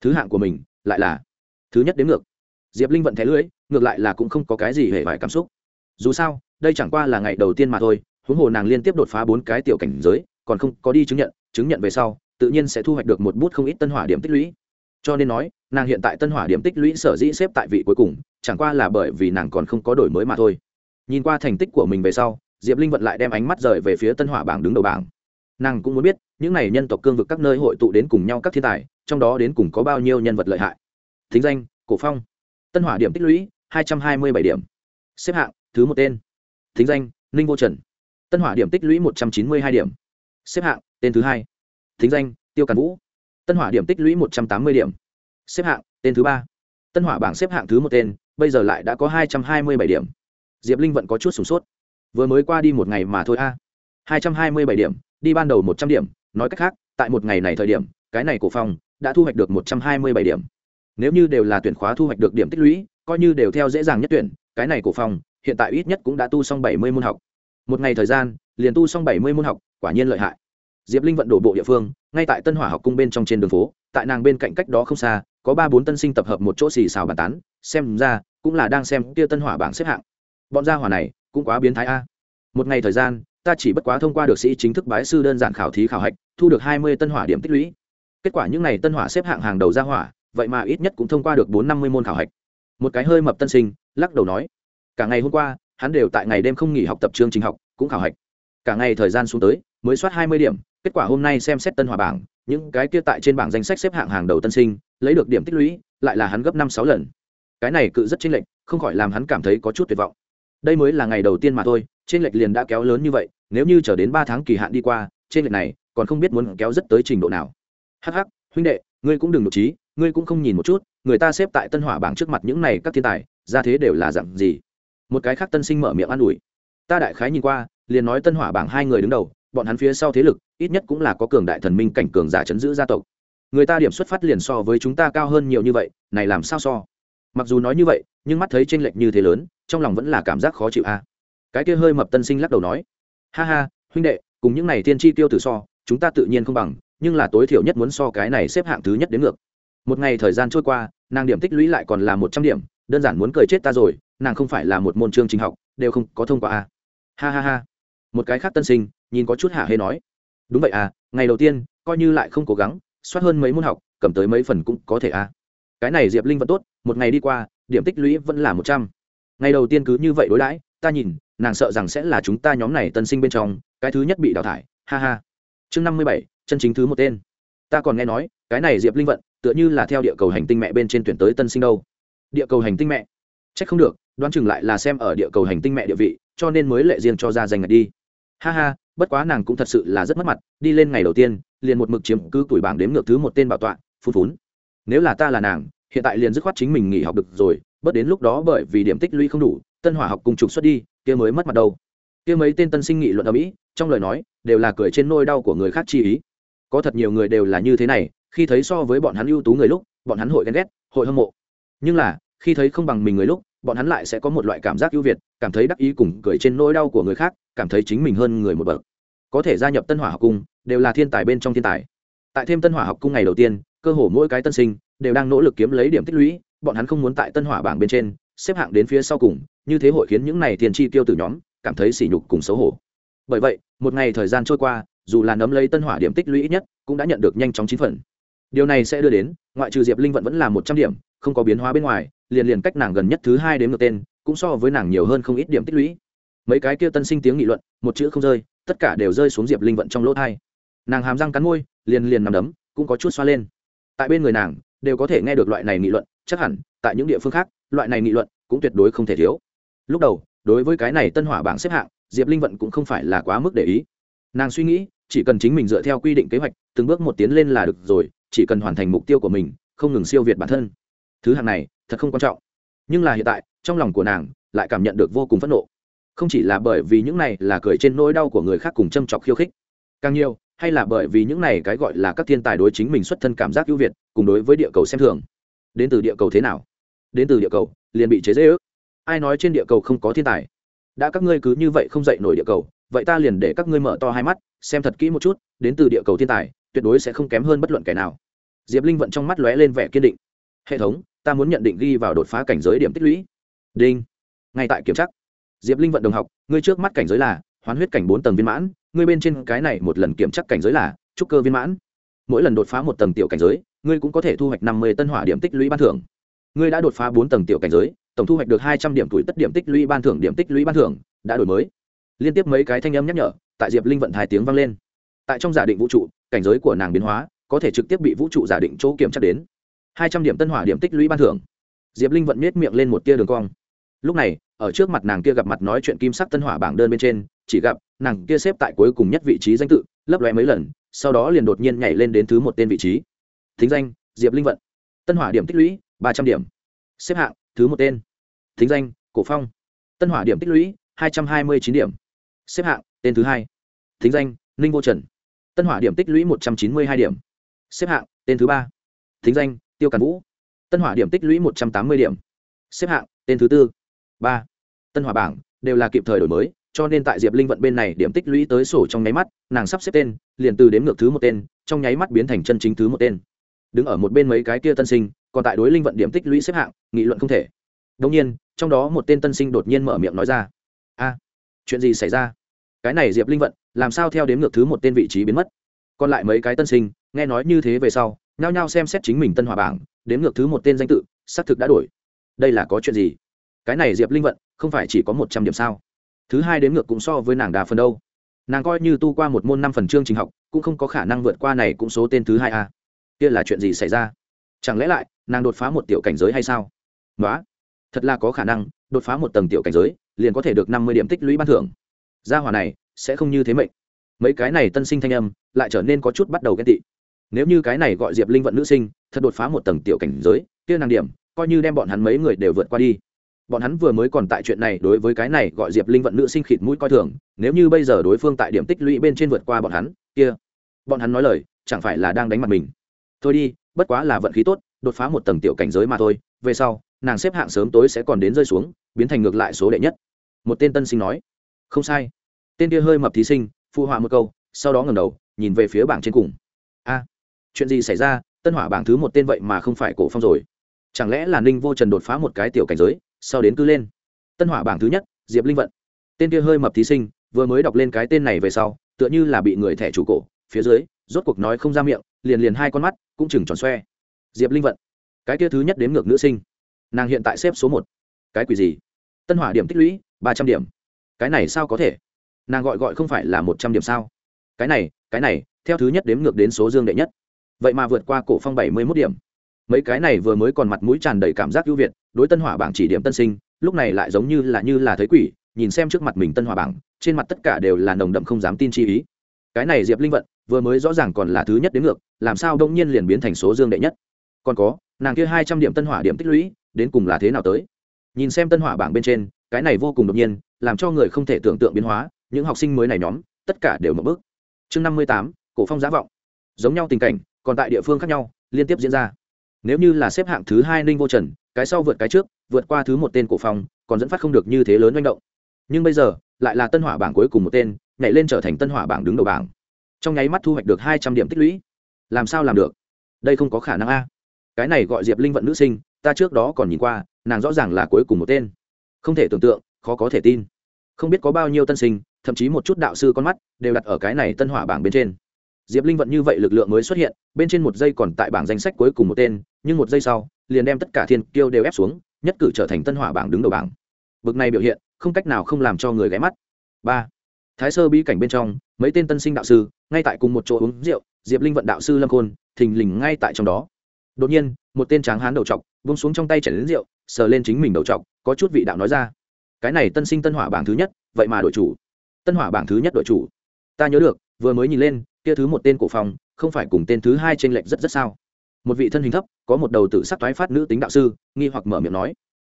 Thứ hạng của mình lại là thứ nhất đến ngược. Diệp linh vận thẻ lưỡi ngược lại là cũng không có cái gì hề vải cảm xúc. Dù sao, đây chẳng qua là ngày đầu tiên mà thôi, huống hồ nàng liên tiếp đột phá bốn cái tiểu cảnh giới, còn không có đi chứng nhận chứng nhận về sau, tự nhiên sẽ thu hoạch được một bút không ít tân hỏa điểm tích lũy. Cho nên nói, nàng hiện tại tân hỏa điểm tích lũy sở dĩ xếp tại vị cuối cùng, chẳng qua là bởi vì nàng còn không có đổi mới mà thôi. Nhìn qua thành tích của mình về sau, diệp linh vận lại đem ánh mắt rời về phía tân hỏa bảng đứng đầu bảng. Nàng cũng muốn biết những này nhân tộc cương vực các nơi hội tụ đến cùng nhau các thiên tài, trong đó đến cùng có bao nhiêu nhân vật lợi hại? Thính danh, cổ phong. Tân hỏa điểm tích lũy, hai trăm hai mươi bảy điểm. Xếp hạng, thứ một tên. Thính danh, ninh vô trần. Tân hỏa điểm tích lũy một trăm chín mươi hai điểm. Xếp hạng, tên thứ hai. Thính danh, tiêu càn vũ. Tân hỏa điểm tích lũy một trăm tám mươi điểm. Xếp hạng, tên thứ ba. Tân hỏa bảng xếp hạng thứ một tên, bây giờ lại đã có hai trăm hai mươi bảy điểm. Diệp linh vẫn có chút sửng sốt. Vừa mới qua đi một ngày mà thôi a. hai trăm hai mươi bảy điểm, đi ban đầu một trăm điểm nói cách khác, tại một ngày này thời điểm, cái này cổ phong đã thu hoạch được một trăm hai mươi bảy điểm. Nếu như đều là tuyển khóa thu hoạch được điểm tích lũy, coi như đều theo dễ dàng nhất tuyển, cái này cổ phong hiện tại ít nhất cũng đã tu xong bảy mươi môn học. Một ngày thời gian, liền tu xong bảy mươi môn học, quả nhiên lợi hại. Diệp linh vận đổ bộ địa phương, ngay tại tân hỏa học cung bên trong trên đường phố, tại nàng bên cạnh cách đó không xa, có ba bốn tân sinh tập hợp một chỗ xì xào bàn tán, xem ra cũng là đang xem kia tân hỏa bảng xếp hạng. Bọn gia hỏa này cũng quá biến thái a. Một ngày thời gian ta chỉ bất quá thông qua được sĩ chính thức bái sư đơn giản khảo thí khảo hạch, thu được hai mươi tân hỏa điểm tích lũy. Kết quả những n à y tân hỏa xếp hạng hàng đầu gia hỏa, vậy mà ít nhất cũng thông qua được bốn năm mươi môn khảo hạch. Một cái hơi mập tân sinh, lắc đầu nói, cả ngày hôm qua, hắn đều tại ngày đêm không nghỉ học tập chương trình học, cũng khảo hạch. Cả ngày thời gian xuống tới, mới soát hai mươi điểm, kết quả hôm nay xem xét tân hỏa bảng, những cái kia tại trên bảng danh sách xếp hạng hàng đầu tân sinh, lấy được điểm tích lũy, lại là hắn gấp năm sáu lần. Cái này cự rất chênh lệch, không khỏi làm hắn cảm thấy có chút tuyệt vọng đây mới là ngày đầu tiên mà thôi, trên lệch liền đã kéo lớn như vậy, nếu như chờ đến ba tháng kỳ hạn đi qua, trên lệch này còn không biết muốn kéo rất tới trình độ nào. Hắc hắc, huynh đệ, ngươi cũng đừng nộp trí, ngươi cũng không nhìn một chút, người ta xếp tại tân hỏa bảng trước mặt những này các thiên tài, ra thế đều là dạng gì? Một cái khác tân sinh mở miệng an ủi. Ta đại khái nhìn qua, liền nói tân hỏa bảng hai người đứng đầu, bọn hắn phía sau thế lực, ít nhất cũng là có cường đại thần minh cảnh cường giả chấn giữ gia tộc. Người ta điểm xuất phát liền so với chúng ta cao hơn nhiều như vậy, này làm sao so? Mặc dù nói như vậy, nhưng mắt thấy tranh lệch như thế lớn, trong lòng vẫn là cảm giác khó chịu a. Cái kia hơi mập tân sinh lắc đầu nói, ha ha, huynh đệ, cùng những này tiên tri tiêu tử so, chúng ta tự nhiên không bằng, nhưng là tối thiểu nhất muốn so cái này xếp hạng thứ nhất đến ngược. Một ngày thời gian trôi qua, nàng điểm tích lũy lại còn là một trăm điểm, đơn giản muốn cười chết ta rồi, nàng không phải là một môn chương trình học, đều không có thông qua a. Ha ha ha. Một cái khác tân sinh, nhìn có chút hạ hê nói, đúng vậy à ngày đầu tiên, coi như lại không cố gắng, soát hơn mấy môn học, cầm tới mấy phần cũng có thể à cái này diệp linh vẫn tốt, một ngày đi qua, điểm tích lũy vẫn là một trăm. Ngày đầu tiên cứ như vậy đối đãi, ta nhìn, nàng sợ rằng sẽ là chúng ta nhóm này tân sinh bên trong, cái thứ nhất bị đào thải, ha ha. Chương năm mươi bảy, chân chính thứ một tên. Ta còn nghe nói, cái này diệp linh vận, tựa như là theo địa cầu hành tinh mẹ bên trên tuyển tới tân sinh đâu. Địa cầu hành tinh mẹ. C h ắ c không được, đoán chừng lại là xem ở địa cầu hành tinh mẹ địa vị, cho nên mới lệ riêng cho ra danh ngạch đi. Ha ha, bất quá nàng cũng thật sự là rất mất mặt, đi lên ngày đầu tiên, liền một mực chiếm cứ tuổi bảng đếm ngược thứ một tên bảo tọa, phun phún nếu là ta là nàng, hiện tại liền dứt khoát chính mình nghỉ học được rồi bất đến lúc đó bởi vì điểm tích lũy không đủ, tân hỏa học cùng trục xuất đi, kia mới mất mặt đâu. Kia mấy tên tân sinh nghị luận ở mỹ, trong lời nói, đều là cười trên nôi đau của người khác chi ý. Có thật nhiều người đều là như thế này, khi thấy so với bọn hắn ưu tú người lúc, bọn hắn hội ghen ghét, hội hâm mộ. Nhưng là, khi thấy không bằng mình người lúc, bọn hắn lại sẽ có một loại cảm giác ưu việt, cảm thấy đắc ý cùng cười trên nỗi đau của người khác, cảm thấy chính mình hơn người một bậc. Có thể gia nhập tân hỏa học cung đều là thiên tài bên trong thiên tài. Tại thêm tân hỏa học cung ngày đầu tiên cơ hồ mỗi cái tân sinh đều đang nỗ lực kiếm lấy điểm tích lũy, bọn hắn không muốn tại tân hỏa bảng bên trên xếp hạng đến phía sau cùng, như thế hội khiến những này tiền chi tiêu từ nhóm cảm thấy sỉ nhục cùng xấu hổ. Bởi vậy, một ngày thời gian trôi qua, dù là nấm lấy tân hỏa điểm tích lũy ít nhất cũng đã nhận được nhanh chóng chín phần. Điều này sẽ đưa đến, ngoại trừ diệp linh vẫn vẫn là một trăm điểm, không có biến hóa bên ngoài, liền liền cách nàng gần nhất thứ hai đến ngược tên, cũng so với nàng nhiều hơn không ít điểm tích lũy. Mấy cái kia tân sinh tiếng nghị luận, một chữ không rơi, tất cả đều rơi xuống diệp linh vận trong lỗ thai nàng hàm răng cắn môi, liền liền nằm đấm, cũng có chút xoa lên tại bên người nàng, đều có thể nghe được loại này nghị luận, chắc hẳn, tại những địa phương khác, loại này nghị luận cũng tuyệt đối không thể thiếu. Lúc đầu, đối với cái này tân hỏa bảng xếp hạng, diệp linh vận cũng không phải là quá mức để ý. Nàng suy nghĩ, chỉ cần chính mình dựa theo quy định kế hoạch, từng bước một tiến lên là được rồi, chỉ cần hoàn thành mục tiêu của mình, không ngừng siêu việt bản thân. Thứ hạng này, thật không quan trọng. Nhưng là hiện tại, trong lòng của nàng, lại cảm nhận được vô cùng phẫn nộ. Không chỉ là bởi vì những này là cười trên nỗi đau của người khác cùng châm chọc khiêu khích. Càng nhiều hay là bởi vì những này cái gọi là các thiên tài đối chính mình xuất thân cảm giác ưu việt, cùng đối với địa cầu xem thường. Đến từ địa cầu thế nào? Đến từ địa cầu, liền bị chế dễ ước. Ai nói trên địa cầu không có thiên tài? Đã các ngươi cứ như vậy không dậy nổi địa cầu, vậy ta liền để các ngươi mở to hai mắt, xem thật kỹ một chút, đến từ địa cầu thiên tài, tuyệt đối sẽ không kém hơn bất luận kẻ nào. Diệp linh vận trong mắt lóe lên vẻ kiên định. Hệ thống, ta muốn nhận định ghi vào đột phá cảnh giới điểm tích lũy. Đinh. Ngay tại kiểm tra. Diệp linh vận đồng học, ngươi trước mắt cảnh giới là hoán huyết cảnh bốn tầng viên mãn ngươi bên trên cái này một lần kiểm tra cảnh giới là trúc cơ viên mãn. Mỗi lần đột phá một tầng tiểu cảnh giới, ngươi cũng có thể thu hoạch năm mươi tân hỏa điểm tích lũy ban thưởng. Ngươi đã đột phá bốn tầng tiểu cảnh giới, tổng thu hoạch được hai trăm điểm tuổi tất điểm tích lũy ban thưởng, điểm tích lũy ban thưởng đã đổi mới. Liên tiếp mấy cái thanh âm nhắc nhở, tại diệp linh vận hai tiếng vang lên. Tại trong giả định vũ trụ, cảnh giới của nàng biến hóa có thể trực tiếp bị vũ trụ giả định chỗ kiểm tra đến. Hai trăm điểm tân hỏa điểm tích lũy ban thưởng. Diệp linh vận miết miệng lên một tia đường cong. Lúc này, ở trước mặt nàng kia gặp mặt nói chuyện kim sắc tân hỏa bảng đơn bên trên chỉ gặp nàng kia xếp tại cuối cùng nhất vị trí danh tự, lấp lóe mấy lần, sau đó liền đột nhiên nhảy lên đến thứ một tên vị trí. Thính danh, diệp linh vận. Tân hỏa điểm tích lũy, ba trăm điểm. Xếp hạng, thứ một tên. Thính danh, cổ phong. Tân hỏa điểm tích lũy, hai trăm hai mươi chín điểm. Xếp hạng, tên thứ hai. Thính danh, ninh vô trần. Tân hỏa điểm tích lũy, một trăm chín mươi hai điểm. Xếp hạng, tên thứ ba. Thính danh, tiêu càn vũ. Tân hỏa điểm tích lũy, một trăm tám mươi điểm. Xếp hạng, tên thứ tư. Ba. Tân hỏa bảng đều là kịp thời đổi mới cho nên tại diệp linh vận bên này điểm tích lũy tới sổ trong nháy mắt, nàng sắp xếp tên, liền từ đếm ngược thứ một tên, trong nháy mắt biến thành chân chính thứ một tên. Đứng ở một bên mấy cái kia tân sinh, còn tại đối linh vận điểm tích lũy xếp hạng, nghị luận không thể. Đông nhiên, trong đó một tên tân sinh đột nhiên mở miệng nói ra, a, chuyện gì xảy ra? Cái này diệp linh vận, làm sao theo đếm ngược thứ một tên vị trí biến mất? Còn lại mấy cái tân sinh, nghe nói như thế về sau, nhao nhao xem xét chính mình tân hòa bảng, đếm ngược thứ một tên danh tự, xác thực đã đổi. Đây là có chuyện gì? Cái này diệp linh vận, không phải chỉ có một trăm điểm sao? Thứ hai đến ngược cũng so với nàng đa phần đâu. Nàng coi như tu qua một môn năm phần chương trình học, cũng không có khả năng vượt qua này cũng số tên thứ hai a. Kia là chuyện gì xảy ra? Chẳng lẽ lại, nàng đột phá một tiểu cảnh giới hay sao? Nói thật là có khả năng, đột phá một tầng tiểu cảnh giới, liền có thể được năm mươi điểm tích lũy ban thưởng. Gia hòa này, sẽ không như thế mệnh. Mấy cái này tân sinh thanh âm, lại trở nên có chút bắt đầu ghen tị. Nếu như cái này gọi diệp linh vận nữ sinh, thật đột phá một tầng tiểu cảnh giới, kia nàng điểm, coi như đem bọn hắn mấy người đều vượt qua đi bọn hắn vừa mới còn tại chuyện này, đối với cái này gọi diệp linh vận nữ sinh khịt mũi coi thường, nếu như bây giờ đối phương tại điểm tích lũy bên trên vượt qua bọn hắn, kia, bọn hắn nói lời, chẳng phải là đang đánh mặt mình. Thôi đi, bất quá là vận khí tốt, đột phá một tầng tiểu cảnh giới mà thôi, về sau, nàng xếp hạng sớm tối sẽ còn đến rơi xuống, biến thành ngược lại số đệ nhất. Một tên tân sinh nói. Không sai. Tên kia hơi mập thí sinh, phụ họa một câu, sau đó ngẩng đầu, nhìn về phía bảng trên cùng. A, chuyện gì xảy ra? Tân hỏa bảng thứ một tên vậy mà không phải cổ phong rồi. Chẳng lẽ là ninh vô trần đột phá một cái tiểu cảnh giới? Sau đến cứ lên. Tân hỏa bảng thứ nhất, diệp linh vận. Tên kia hơi mập thí sinh, vừa mới đọc lên cái tên này về sau, tựa như là bị người thẻ chủ cổ, phía dưới, rốt cuộc nói không ra miệng, liền liền hai con mắt, cũng chừng tròn xoe. Diệp linh vận. Cái kia thứ nhất đếm ngược nữ sinh. Nàng hiện tại xếp số một. Cái quỷ gì? Tân hỏa điểm tích lũy, ba trăm điểm. Cái này sao có thể? Nàng gọi gọi không phải là một trăm điểm sao? Cái này cái này, theo thứ nhất đếm ngược đến số dương đệ nhất. Vậy mà vượt qua cổ phong bảy mươi mốt điểm. Mấy cái này vừa mới còn mặt mũi tràn đầy cảm giác ưu việt đối tân hỏa bảng chỉ điểm tân sinh, lúc này lại giống như là như là thấy quỷ, nhìn xem trước mặt mình tân hỏa bảng, trên mặt tất cả đều là nồng đậm không dám tin chi ý. Cái này diệp linh vận, vừa mới rõ ràng còn là thứ nhất đến ngược, làm sao đông nhiên liền biến thành số dương đệ nhất? Còn có, nàng kia hai trăm điểm tân hỏa điểm tích lũy, đến cùng là thế nào tới? Nhìn xem tân hỏa bảng bên trên, cái này vô cùng đột nhiên, làm cho người không thể tưởng tượng biến hóa, những học sinh mới này nhóm, tất cả đều mở bước. Chương năm mươi tám, cổ phong giá vọng. Giống nhau tình cảnh, còn tại địa phương khác nhau, liên tiếp diễn ra. Nếu như là xếp hạng thứ hai ninh vô trần cái sau vượt cái trước, vượt qua thứ một tên cổ phong, còn dẫn phát không được như thế lớn manh động. Nhưng bây giờ, lại là tân hỏa bảng cuối cùng một tên, nhảy lên trở thành tân hỏa bảng đứng đầu bảng. Trong nháy mắt thu hoạch được hai trăm điểm tích lũy. Làm sao làm được? Đây không có khả năng a. Cái này gọi diệp linh vận nữ sinh, ta trước đó còn nhìn qua, nàng rõ ràng là cuối cùng một tên. Không thể tưởng tượng, khó có thể tin. Không biết có bao nhiêu tân sinh, thậm chí một chút đạo sư con mắt, đều đặt ở cái này tân hỏa bảng bên trên. Diệp linh vận như vậy lực lượng mới xuất hiện, bên trên một giây còn tại bảng danh sách cuối cùng một tên, nhưng một giây sau liền đem tất cả thiên kiêu đều ép xuống, nhất cử trở thành tân hỏa bảng đứng đầu bảng. Bực này biểu hiện, không cách nào không làm cho người ghé mắt. Ba, thái sơ bí cảnh bên trong, mấy tên tân sinh đạo sư, ngay tại cùng một chỗ uống rượu, diệp linh vận đạo sư lâm khôn, thình lình ngay tại trong đó. Đột nhiên, một tên tráng hán đầu trọc vung xuống trong tay chảy đến rượu, sờ lên chính mình đầu trọc, có chút vị đạo nói ra. Cái này tân sinh tân hỏa bảng thứ nhất, vậy mà đội chủ. Tân hỏa bảng thứ nhất đội chủ. Ta nhớ được, vừa mới nhìn lên, kia thứ một tên cổ phong không phải cùng tên thứ hai trên lệch rất rất sao một vị thân hình thấp, có một đầu tự sắc toái phát nữ tính đạo sư, nghi hoặc mở miệng nói,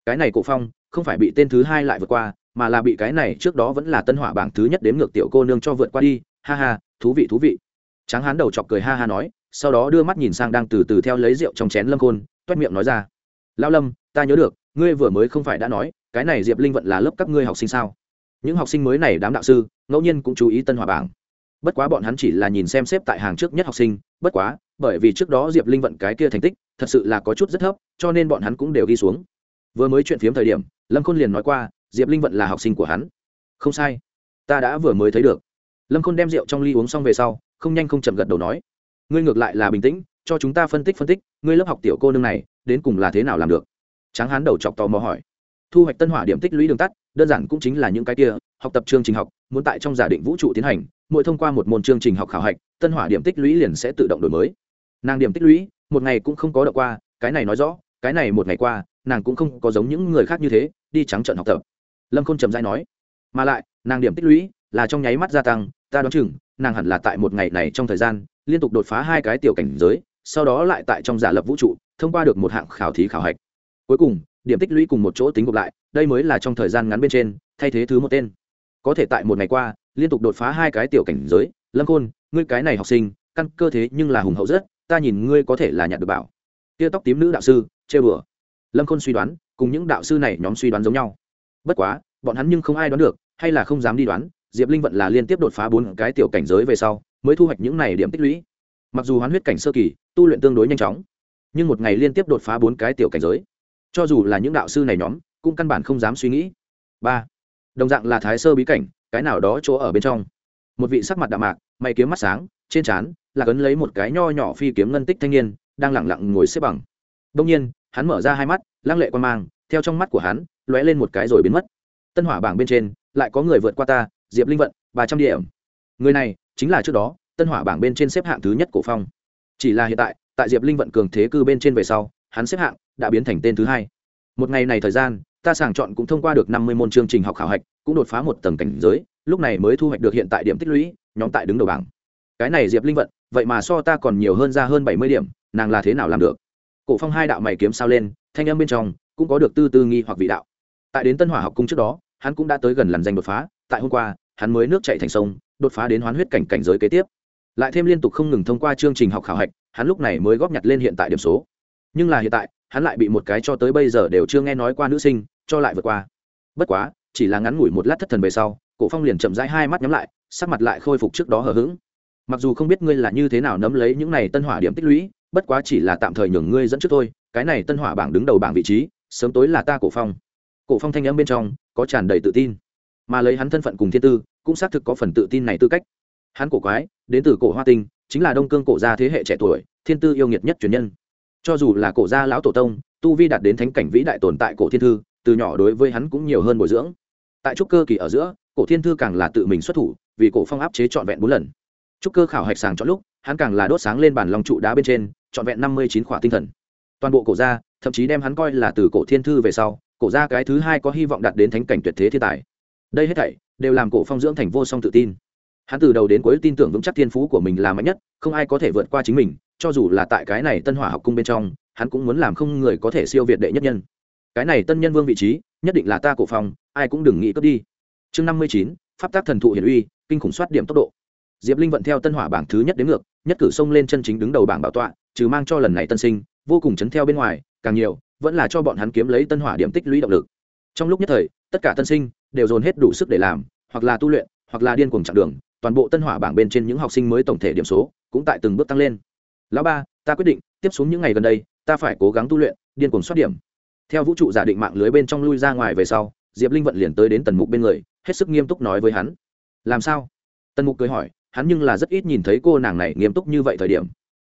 cái này cổ phong, không phải bị tên thứ hai lại vượt qua, mà là bị cái này trước đó vẫn là tân hỏa bảng thứ nhất đếm ngược tiểu cô nương cho vượt qua đi. Ha ha, thú vị thú vị. Tráng hán đầu chọc cười ha ha nói, sau đó đưa mắt nhìn sang đang từ từ theo lấy rượu trong chén lâm khôn, toét miệng nói ra lao lâm, ta nhớ được, ngươi vừa mới không phải đã nói, cái này diệp linh vận là lớp các ngươi học sinh sao? Những học sinh mới này đám đạo sư, ngẫu nhiên cũng chú ý tân hỏa bảng. Bất quá bọn hắn chỉ là nhìn xem xếp tại hàng trước nhất học sinh, bất quá bởi vì trước đó diệp linh vận cái kia thành tích, thật sự là có chút rất thấp, cho nên bọn hắn cũng đều ghi xuống. Vừa mới chuyện phiếm thời điểm, lâm khôn liền nói qua, diệp linh vận là học sinh của hắn. Không sai. Ta đã vừa mới thấy được. Lâm khôn đem rượu trong ly uống xong về sau, không nhanh không chậm gật đầu nói. Ngươi ngược lại là bình tĩnh, cho chúng ta phân tích phân tích, ngươi lớp học tiểu cô nương này, đến cùng là thế nào làm được? Tráng hán đầu chọc tò mò hỏi. Thu hoạch tân hỏa điểm tích lũy đường tắt, đơn giản cũng chính là những cái kia, học tập chương trình học, muốn tại trong giả định vũ trụ tiến hành, mỗi thông qua một môn chương trình học khảo hạch, tân hỏa điểm tích lũy liền sẽ tự động đổi mới nàng điểm tích lũy, một ngày cũng không có đậu qua, cái này nói rõ, cái này một ngày qua, nàng cũng không có giống những người khác như thế, đi trắng trận học tập. Lâm k h ô n trầm dai nói, mà lại, nàng điểm tích lũy là trong nháy mắt gia tăng, ta đoán chừng, nàng hẳn là tại một ngày này trong thời gian, liên tục đột phá hai cái tiểu cảnh giới, sau đó lại tại trong giả lập vũ trụ, thông qua được một hạng khảo thí khảo hạch. Cuối cùng, điểm tích lũy cùng một chỗ tính gộp lại, đây mới là trong thời gian ngắn bên trên, thay thế thứ một tên. Có thể tại một ngày qua, liên tục đột phá hai cái tiểu cảnh giới, lâm khôn, ngươi cái này học sinh, căn cơ thế nhưng là hùng hậu rất ta nhìn ngươi có thể là nhặt được bảo. Tia tóc tím nữ đạo sư chê bừa lâm khôn suy đoán, cùng những đạo sư này nhóm suy đoán giống nhau. Bất quá, bọn hắn nhưng không ai đoán được, hay là không dám đi đoán, diệp linh vận là liên tiếp đột phá bốn cái tiểu cảnh giới về sau, mới thu hoạch những này điểm tích lũy. Mặc dù hoán huyết cảnh sơ kỳ, tu luyện tương đối nhanh chóng, nhưng một ngày liên tiếp đột phá bốn cái tiểu cảnh giới. Cho dù là những đạo sư này nhóm, cũng căn bản không dám suy nghĩ. Ba. Đồng dạng là thái sơ bí cảnh, cái nào đó chỗ ở bên trong. Một vị sắc mặt đạm mạc, mày kiếm mắt sáng trên trán, là cấn lấy một cái nho nhỏ phi kiếm ngân tích thanh niên, đang lẳng lặng ngồi xếp bằng. Đông nhiên, hắn mở ra hai mắt, lăng lệ quan mang, theo trong mắt của hắn, lóe lên một cái rồi biến mất. Tân hỏa bảng bên trên, lại có người vượt qua ta, diệp linh vận, ba trăm điểm. Người này, chính là trước đó, tân hỏa bảng bên trên xếp hạng thứ nhất cổ phong. Chỉ là hiện tại tại diệp linh vận cường thế cư bên trên về sau, hắn xếp hạng đã biến thành tên thứ hai. Một ngày này thời gian, ta sàng chọn cũng thông qua được năm mươi môn chương trình học khảo hạch, cũng đột phá một tầng cảnh giới, lúc này mới thu hoạch được hiện tại điểm tích lũy, nhóm tại đứng đầu bảng cái này diệp linh vận, vậy mà so ta còn nhiều hơn ra hơn bảy mươi điểm, nàng là thế nào làm được? Cổ phong hai đạo mày kiếm sao lên, thanh âm bên trong cũng có được tư tư nghi hoặc vị đạo. Tại đến tân hỏa học cung trước đó, hắn cũng đã tới gần lần danh đột phá, tại hôm qua, hắn mới nước chạy thành sông, đột phá đến hoán huyết cảnh cảnh giới kế tiếp. Lại thêm liên tục không ngừng thông qua chương trình học khảo hạch, hắn lúc này mới góp nhặt lên hiện tại điểm số. Nhưng là hiện tại, hắn lại bị một cái cho tới bây giờ đều chưa nghe nói qua nữ sinh cho lại vượt qua. Bất quá, chỉ là ngắn ngủi một lát thất thần về sau, cổ phong liền chậm rãi hai mắt nhắm lại, sắc mặt lại khôi phục trước đó hờ hững mặc dù không biết ngươi là như thế nào nắm lấy những này tân hỏa điểm tích lũy, bất quá chỉ là tạm thời nhường ngươi dẫn trước thôi, cái này tân hỏa bảng đứng đầu bảng vị trí, sớm tối là ta cổ phong. Cổ phong thanh âm bên trong có tràn đầy tự tin. Mà lấy hắn thân phận cùng thiên tư, cũng xác thực có phần tự tin này tư cách. Hắn cổ quái, đến từ cổ hoa tinh, chính là đông cương cổ gia thế hệ trẻ tuổi, thiên tư yêu nghiệt nhất truyền nhân. Cho dù là cổ gia lão tổ tông, tu vi đạt đến thánh cảnh vĩ đại tồn tại cổ thiên thư, từ nhỏ đối với hắn cũng nhiều hơn bồi dưỡng. Tại trúc cơ kỳ ở giữa, cổ thiên thư càng là tự mình xuất thủ, vì cổ phong áp chế trọn vẹn bốn lần trúc cơ khảo hạch sàng chọn lúc, hắn càng là đốt sáng lên bản lòng trụ đá bên trên, trọn vẹn năm mươi chín khỏa tinh thần. Toàn bộ cổ gia, thậm chí đem hắn coi là từ cổ thiên thư về sau, cổ gia cái thứ hai có hy vọng đạt đến thánh cảnh tuyệt thế thiên tài. Đây hết thảy, đều làm cổ phong dưỡng thành vô song tự tin. Hắn từ đầu đến cuối tin tưởng vững chắc thiên phú của mình là mạnh nhất, không ai có thể vượt qua chính mình, cho dù là tại cái này tân hỏa học cung bên trong, hắn cũng muốn làm không người có thể siêu việt đệ nhất nhân. Cái này tân nhân vương vị trí, nhất định là ta cổ phong, ai cũng đừng nghĩ cướp đi. Chương năm mươi chín, pháp tác thần thụ hiển uy, kinh khủng soát điểm tốc độ diệp linh vận theo tân hỏa bảng thứ nhất đến ngược, nhất cử xông lên chân chính đứng đầu bảng bảo tọa, trừ mang cho lần này tân sinh, vô cùng chấn theo bên ngoài, càng nhiều, vẫn là cho bọn hắn kiếm lấy tân hỏa điểm tích lũy động lực. Trong lúc nhất thời, tất cả tân sinh đều dồn hết đủ sức để làm, hoặc là tu luyện, hoặc là điên cuồng chặng đường, toàn bộ tân hỏa bảng bên trên những học sinh mới tổng thể điểm số cũng tại từng bước tăng lên. Lão ba, ta quyết định, tiếp xuống những ngày gần đây, ta phải cố gắng tu luyện, điên cuồng soát điểm. Theo vũ trụ giả định mạng lưới bên trong lui ra ngoài về sau, diệp linh vận liền tới đến tần mục bên người, hết sức nghiêm túc nói với hắn. Làm sao? Tần mục cười hỏi hắn nhưng là rất ít nhìn thấy cô nàng này nghiêm túc như vậy thời điểm.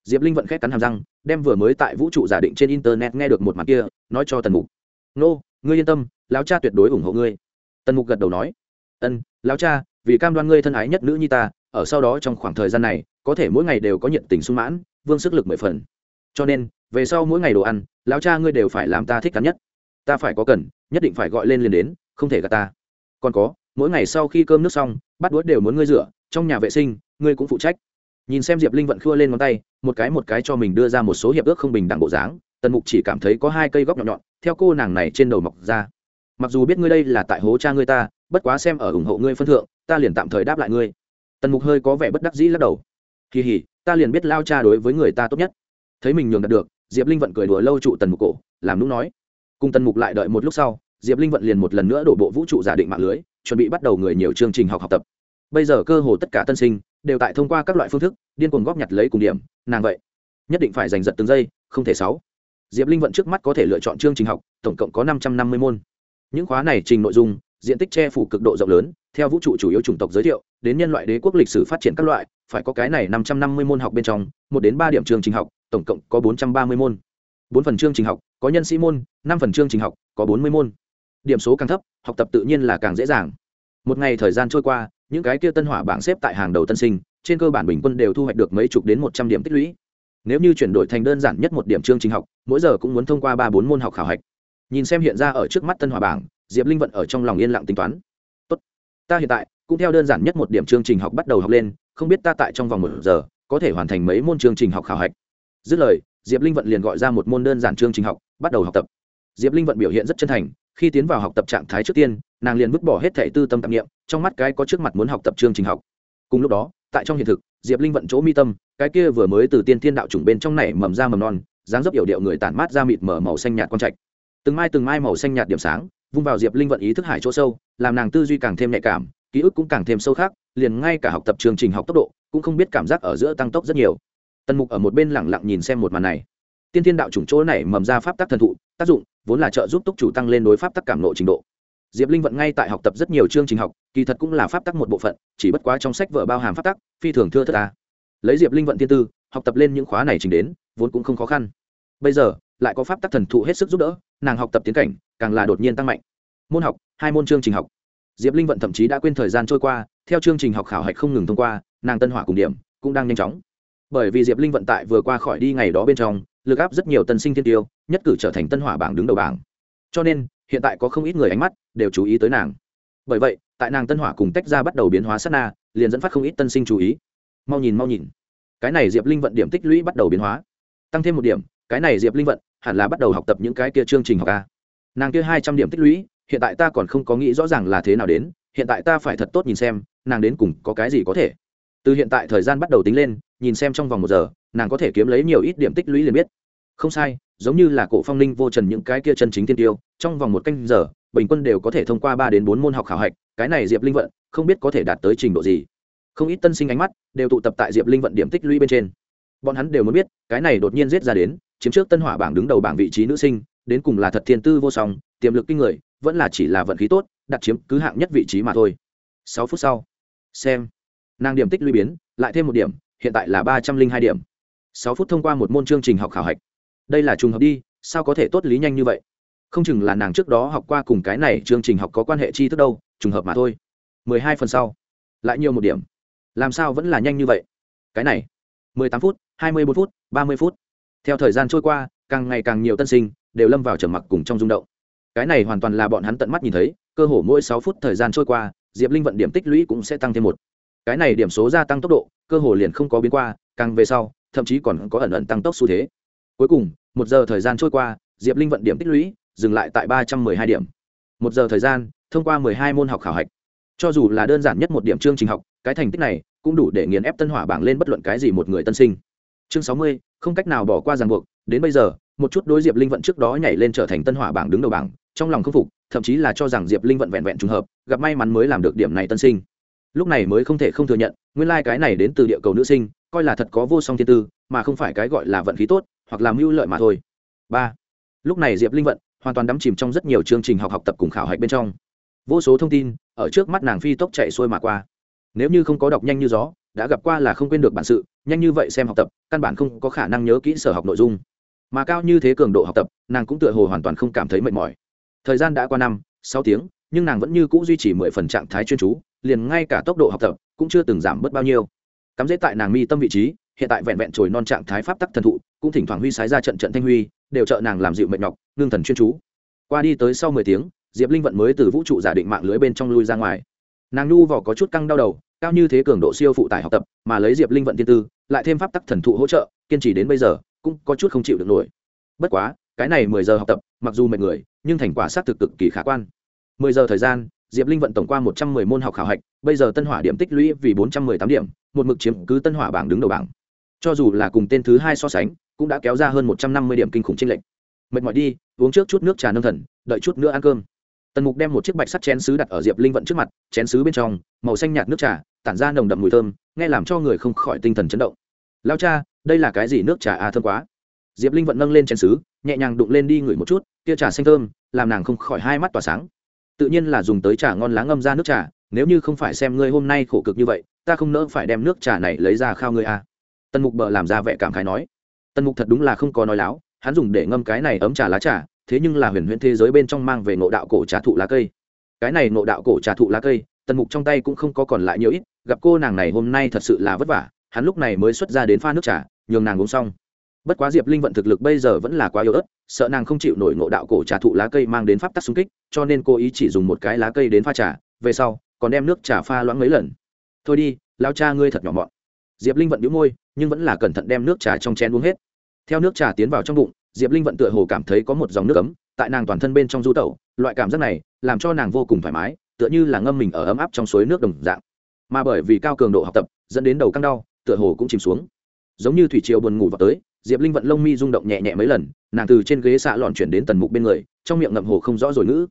Diệp linh vẫn khét cắn hàm răng, đem vừa mới tại vũ trụ giả định trên internet nghe được một mặt kia, nói cho tần mục. Nô, ngươi yên tâm, lão cha tuyệt đối ủng hộ ngươi. Tần mục gật đầu nói. Ân, lão cha, vì cam đoan ngươi thân ái nhất nữ như ta, ở sau đó trong khoảng thời gian này, có thể mỗi ngày đều có nhiệt tình sung mãn, vương sức lực mười phần. Cho nên, về sau mỗi ngày đồ ăn, lão cha ngươi đều phải làm ta thích cắn nhất. Ta phải có cần, nhất định phải gọi lên liền đến, không thể gạt ta. Còn có, mỗi ngày sau khi cơm nước xong bắt đũa đều muốn ngươi rửa trong nhà vệ sinh, ngươi cũng phụ trách. Nhìn xem diệp linh vận khua lên ngón tay, một cái một cái cho mình đưa ra một số hiệp ước không bình đẳng bộ dáng, tần mục chỉ cảm thấy có hai cây góc nhọn nhọn, theo cô nàng này trên đầu mọc ra. Mặc dù biết ngươi đây là tại hố cha ngươi ta, bất quá xem ở ủng hộ ngươi phân thượng, ta liền tạm thời đáp lại ngươi. Tần mục hơi có vẻ bất đắc dĩ lắc đầu. Kỳ hỉ, ta liền biết lao cha đối với người ta tốt nhất. Thấy mình nhường đạt được, diệp linh vận cười đùa lâu trụ tần mục cổ, làm lúc nói. Cùng tần mục lại đợi một lúc sau, diệp linh vận liền một lần nữa đổ bộ vũ trụ giả định mạng lưới, chuẩn bị bắt đầu người nhiều chương trình học học tập bây giờ cơ hồ tất cả tân sinh đều tại thông qua các loại phương thức, điên cuồng góp nhặt lấy cùng điểm, nàng vậy nhất định phải giành giật từng giây, không thể sáu. Diệp linh vận trước mắt có thể lựa chọn chương trình học, tổng cộng có năm trăm năm mươi môn. Những khóa này trình nội dung, diện tích che phủ cực độ rộng lớn, theo vũ trụ chủ yếu chủng tộc giới thiệu, đến nhân loại đế quốc lịch sử phát triển các loại, phải có cái này năm trăm năm mươi môn học bên trong, một đến ba điểm chương trình học, tổng cộng có bốn trăm ba mươi môn. Bốn phần chương trình học, có nhân sĩ môn, năm phần chương trình học, có bốn mươi môn. Điểm số càng thấp, học tập tự nhiên là càng dễ dàng. Một ngày thời gian trôi qua những cái kia tân hỏa bảng xếp tại hàng đầu tân sinh, trên cơ bản bình quân đều thu hoạch được mấy chục đến một trăm điểm tích lũy. Nếu như chuyển đổi thành đơn giản nhất một điểm chương trình học, mỗi giờ cũng muốn thông qua ba bốn môn học khảo hạch. Nhìn xem hiện ra ở trước mắt tân hỏa bảng, diệp linh vận ở trong lòng yên lặng tính toán. Tốt, ta hiện tại cũng theo đơn giản nhất một điểm chương trình học bắt đầu học lên, không biết ta tại trong vòng một giờ có thể hoàn thành mấy môn chương trình học khảo hạch. Dứt lời, diệp linh vận liền gọi ra một môn đơn giản chương trình học, bắt đầu học tập. Diệp linh vận biểu hiện rất chân thành, khi tiến vào học tập trạng thái trước tiên nàng liền vứt bỏ hết thẻ tư tâm tạp nghiệm trong mắt cái có trước mặt muốn học tập chương trình học. Cùng lúc đó, tại trong hiện thực, diệp linh vận chỗ mi tâm, cái kia vừa mới từ tiên thiên đạo chủng bên trong này mầm ra mầm non, dáng dấp yểu điệu người tản mát ra mịt mở màu xanh nhạt quang trạch. Từng mai từng mai màu xanh nhạt điểm sáng, vung vào diệp linh vận ý thức hải chỗ sâu, làm nàng tư duy càng thêm nhạy cảm, ký ức cũng càng thêm sâu khác, liền ngay cả học tập chương trình học tốc độ, cũng không biết cảm giác ở giữa tăng tốc rất nhiều. Tần mục ở một bên lẳng lặng nhìn xem một màn này. Tiên thiên đạo chủng chỗ này mầm ra pháp tắc thần thụ, tác dụng vốn là trợ giúp túc chủ tăng lên đối pháp tắc cảm nộ trình độ diệp linh vận ngay tại học tập rất nhiều chương trình học, kỳ thật cũng là pháp tắc một bộ phận, chỉ bất quá trong sách vở bao hàm pháp tắc, phi thường thưa thất ta. Lấy diệp linh vận tiên tư, học tập lên những khóa này trình đến, vốn cũng không khó khăn. Bây giờ, lại có pháp tắc thần thụ hết sức giúp đỡ, nàng học tập tiến cảnh, càng là đột nhiên tăng mạnh. Môn học, hai môn chương trình học. Diệp linh vận thậm chí đã quên thời gian trôi qua, theo chương trình học khảo hạch không ngừng thông qua, nàng tân hỏa cùng điểm, cũng đang nhanh chóng. Bởi vì diệp linh vận tại vừa qua khỏi đi ngày đó bên trong, lực áp rất nhiều tân sinh thiên tiêu, nhất cử trở thành tân hỏa bảng đứng đầu bảng. Cho nên hiện tại có không ít người ánh mắt đều chú ý tới nàng. Bởi vậy, tại nàng tân hỏa cùng tách ra bắt đầu biến hóa sát na, liền dẫn phát không ít tân sinh chú ý. Mau nhìn mau nhìn. Cái này diệp linh vận điểm tích lũy bắt đầu biến hóa. Tăng thêm một điểm, cái này diệp linh vận hẳn là bắt đầu học tập những cái kia chương trình học a. Nàng kia hai trăm điểm tích lũy, hiện tại ta còn không có nghĩ rõ ràng là thế nào đến, hiện tại ta phải thật tốt nhìn xem, nàng đến cùng có cái gì có thể. Từ hiện tại thời gian bắt đầu tính lên, nhìn xem trong vòng một giờ, nàng có thể kiếm lấy nhiều ít điểm tích lũy liền biết không sai, giống như là cổ phong linh vô trần những cái kia chân chính tiên tiêu, trong vòng một canh giờ, bình quân đều có thể thông qua ba đến bốn môn học khảo hạch, cái này diệp linh vận không biết có thể đạt tới trình độ gì. Không ít tân sinh ánh mắt đều tụ tập tại diệp linh vận điểm tích lũy bên trên. Bọn hắn đều muốn biết, cái này đột nhiên giết ra đến, chiếm trước tân hỏa bảng đứng đầu bảng vị trí nữ sinh, đến cùng là thật thiên tư vô song, tiềm lực kinh người, vẫn là chỉ là vận khí tốt, đặt chiếm cứ hạng nhất vị trí mà thôi. Sáu phút sau, xem, nàng điểm tích lũy biến, lại thêm một điểm, hiện tại là ba trăm linh hai điểm. Sáu phút thông qua một môn chương trình học khảo hạch đây là trùng hợp đi, sao có thể tốt lý nhanh như vậy? Không chừng là nàng trước đó học qua cùng cái này chương trình học có quan hệ chi thức đâu, trùng hợp mà thôi. Mười hai phần sau. Lại nhiều một điểm. Làm sao vẫn là nhanh như vậy? Cái này, mười tám phút, hai mươi bốn phút, ba mươi phút. Theo thời gian trôi qua, càng ngày càng nhiều tân sinh đều lâm vào trầm mặc cùng trong rung động. Cái này hoàn toàn là bọn hắn tận mắt nhìn thấy, cơ hồ mỗi sáu phút thời gian trôi qua, diệp linh vận điểm tích lũy cũng sẽ tăng thêm một. Cái này điểm số gia tăng tốc độ, cơ hồ liền không có biến qua, càng về sau, thậm chí còn có ẩn ẩn tăng tốc xu thế cuối cùng, một giờ thời gian trôi qua, diệp linh vận điểm tích lũy, dừng lại tại ba trăm m ư ơ i hai điểm. Một giờ thời gian, thông qua m ộ ư ơ i hai môn học khảo hạch. Cho dù là đơn giản nhất một điểm chương trình học, cái thành tích này cũng đủ để nghiền ép tân hỏa bảng lên bất luận cái gì một người tân sinh. Chương sáu mươi, không cách nào bỏ qua ràng buộc, đến bây giờ, một chút đối diệp linh vận trước đó nhảy lên trở thành tân hỏa bảng đứng đầu bảng, trong lòng khâm phục, thậm chí là cho rằng diệp linh vận vẹn vẹn trùng hợp, gặp may mắn mới làm được điểm này tân sinh. Lúc này mới không thể không thừa nhận, nguyên lai、like、cái này đến từ địa cầu nữ sinh, coi là thật có vô song thiên tư, mà không phải cái gọi là vận khí tốt hoặc làm mưu lợi mà thôi. Ba. Lúc này diệp linh vận hoàn toàn đắm chìm trong rất nhiều chương trình học học tập cùng khảo hạch bên trong. Vô số thông tin ở trước mắt nàng phi tốc chạy xuôi mà qua. Nếu như không có đọc nhanh như gió, đã gặp qua là không quên được bản sự, nhanh như vậy xem học tập, căn bản không có khả năng nhớ kỹ sở học nội dung. Mà cao như thế cường độ học tập, nàng cũng tựa hồ hoàn toàn không cảm thấy mệt mỏi. Thời gian đã qua năm, sáu tiếng, nhưng nàng vẫn như c ũ duy trì mười phần trạng thái chuyên chú, liền ngay cả tốc độ học tập cũng chưa từng giảm bớt bao nhiêu. Cắm dễ tại nàng mi tâm vị trí hiện tại vẹn vẹn trồi non trạng thái pháp tắc thần thụ, cũng thỉnh thoảng huy sái ra trận trận thanh huy, đều trợ nàng làm dịu mệt nhọc, ngưng thần chuyên chú. Qua đi tới sau mười tiếng, diệp linh vận mới từ vũ trụ giả định mạng lưới bên trong lui ra ngoài. Nàng nhu vỏ có chút căng đau đầu, cao như thế cường độ siêu phụ tải học tập, mà lấy diệp linh vận tiên tư, lại thêm pháp tắc thần thụ hỗ trợ, kiên trì đến bây giờ, cũng có chút không chịu được nổi. Bất quá, cái này mười giờ học tập, mặc dù mệt người, nhưng thành quả xác thực cực kỳ khả quan. Mười giờ thời gian, diệp linh vận tổng qua một trăm mười môn học khảo hạch, bây giờ tân hỏa điểm tích lũy vì bốn trăm mười tám điểm, một mực chiếm cứ tân hỏa bảng đứng đầu bảng cho dù là cùng tên thứ hai so sánh, cũng đã kéo ra hơn một trăm năm mươi điểm kinh khủng tranh lệch. Mệt mỏi đi, uống trước chút nước trà nâng thần, đợi chút nữa ăn cơm. Tần mục đem một chiếc bạch sắt chén sứ đặt ở diệp linh vận trước mặt, chén sứ bên trong, màu xanh nhạt nước trà, tản ra nồng đậm mùi thơm, nghe làm cho người không khỏi tinh thần chấn động. Lao cha, đây là cái gì nước trà à thơm quá? Diệp linh vận nâng lên chén sứ, nhẹ nhàng đụng lên đi ngửi một chút tia trà xanh thơm, làm nàng không khỏi hai mắt tỏa sáng. Tự nhiên là dùng tới trà ngon lá ngâm ra nước trà, nếu như không phải xem ngươi hôm nay khổ cực như vậy, ta không nỡ phải đem nước trà này lấy ra khao ngươi à tần mục bờ làm ra vẻ cảm khái nói, tần mục thật đúng là không có nói láo, hắn dùng để ngâm cái này ấm trà lá trà, thế nhưng là huyền huyễn thế giới bên trong mang về ngộ đạo cổ trà thụ lá cây. Cái này ngộ đạo cổ trà thụ lá cây, tần mục trong tay cũng không có còn lại nhiều ít, gặp cô nàng này hôm nay thật sự là vất vả, hắn lúc này mới xuất ra đến pha nước trà, nhường nàng uống xong. Bất quá diệp linh vận thực lực bây giờ vẫn là quá yếu ớt, sợ nàng không chịu nổi ngộ đạo cổ trà thụ lá cây mang đến pháp tắc xung kích, cho nên cô ý chỉ dùng một cái lá cây đến pha trà, về sau còn đem nước trà pha loãng mấy lần. Thôi đi, lao cha ngươi thật nhỏ mọn. Diệp linh vận đĩu môi nhưng vẫn là cẩn thận đem nước trà trong chén uống hết. Theo nước trà tiến vào trong bụng, diệp linh vận tựa hồ cảm thấy có một dòng nước ấm tại nàng toàn thân bên trong du tẩu, loại cảm giác này làm cho nàng vô cùng thoải mái, tựa như là ngâm mình ở ấm áp trong suối nước đồng dạng. Mà bởi vì cao cường độ học tập, dẫn đến đầu căng đau, tựa hồ cũng chìm xuống. Giống như thủy triều buồn ngủ vào tới, diệp linh vận lông mi rung động nhẹ nhẹ mấy lần, nàng từ trên ghế xạ lọn chuyển đến tần mục bên người, trong miệng ngậm hồ không rõ rồi ngữ.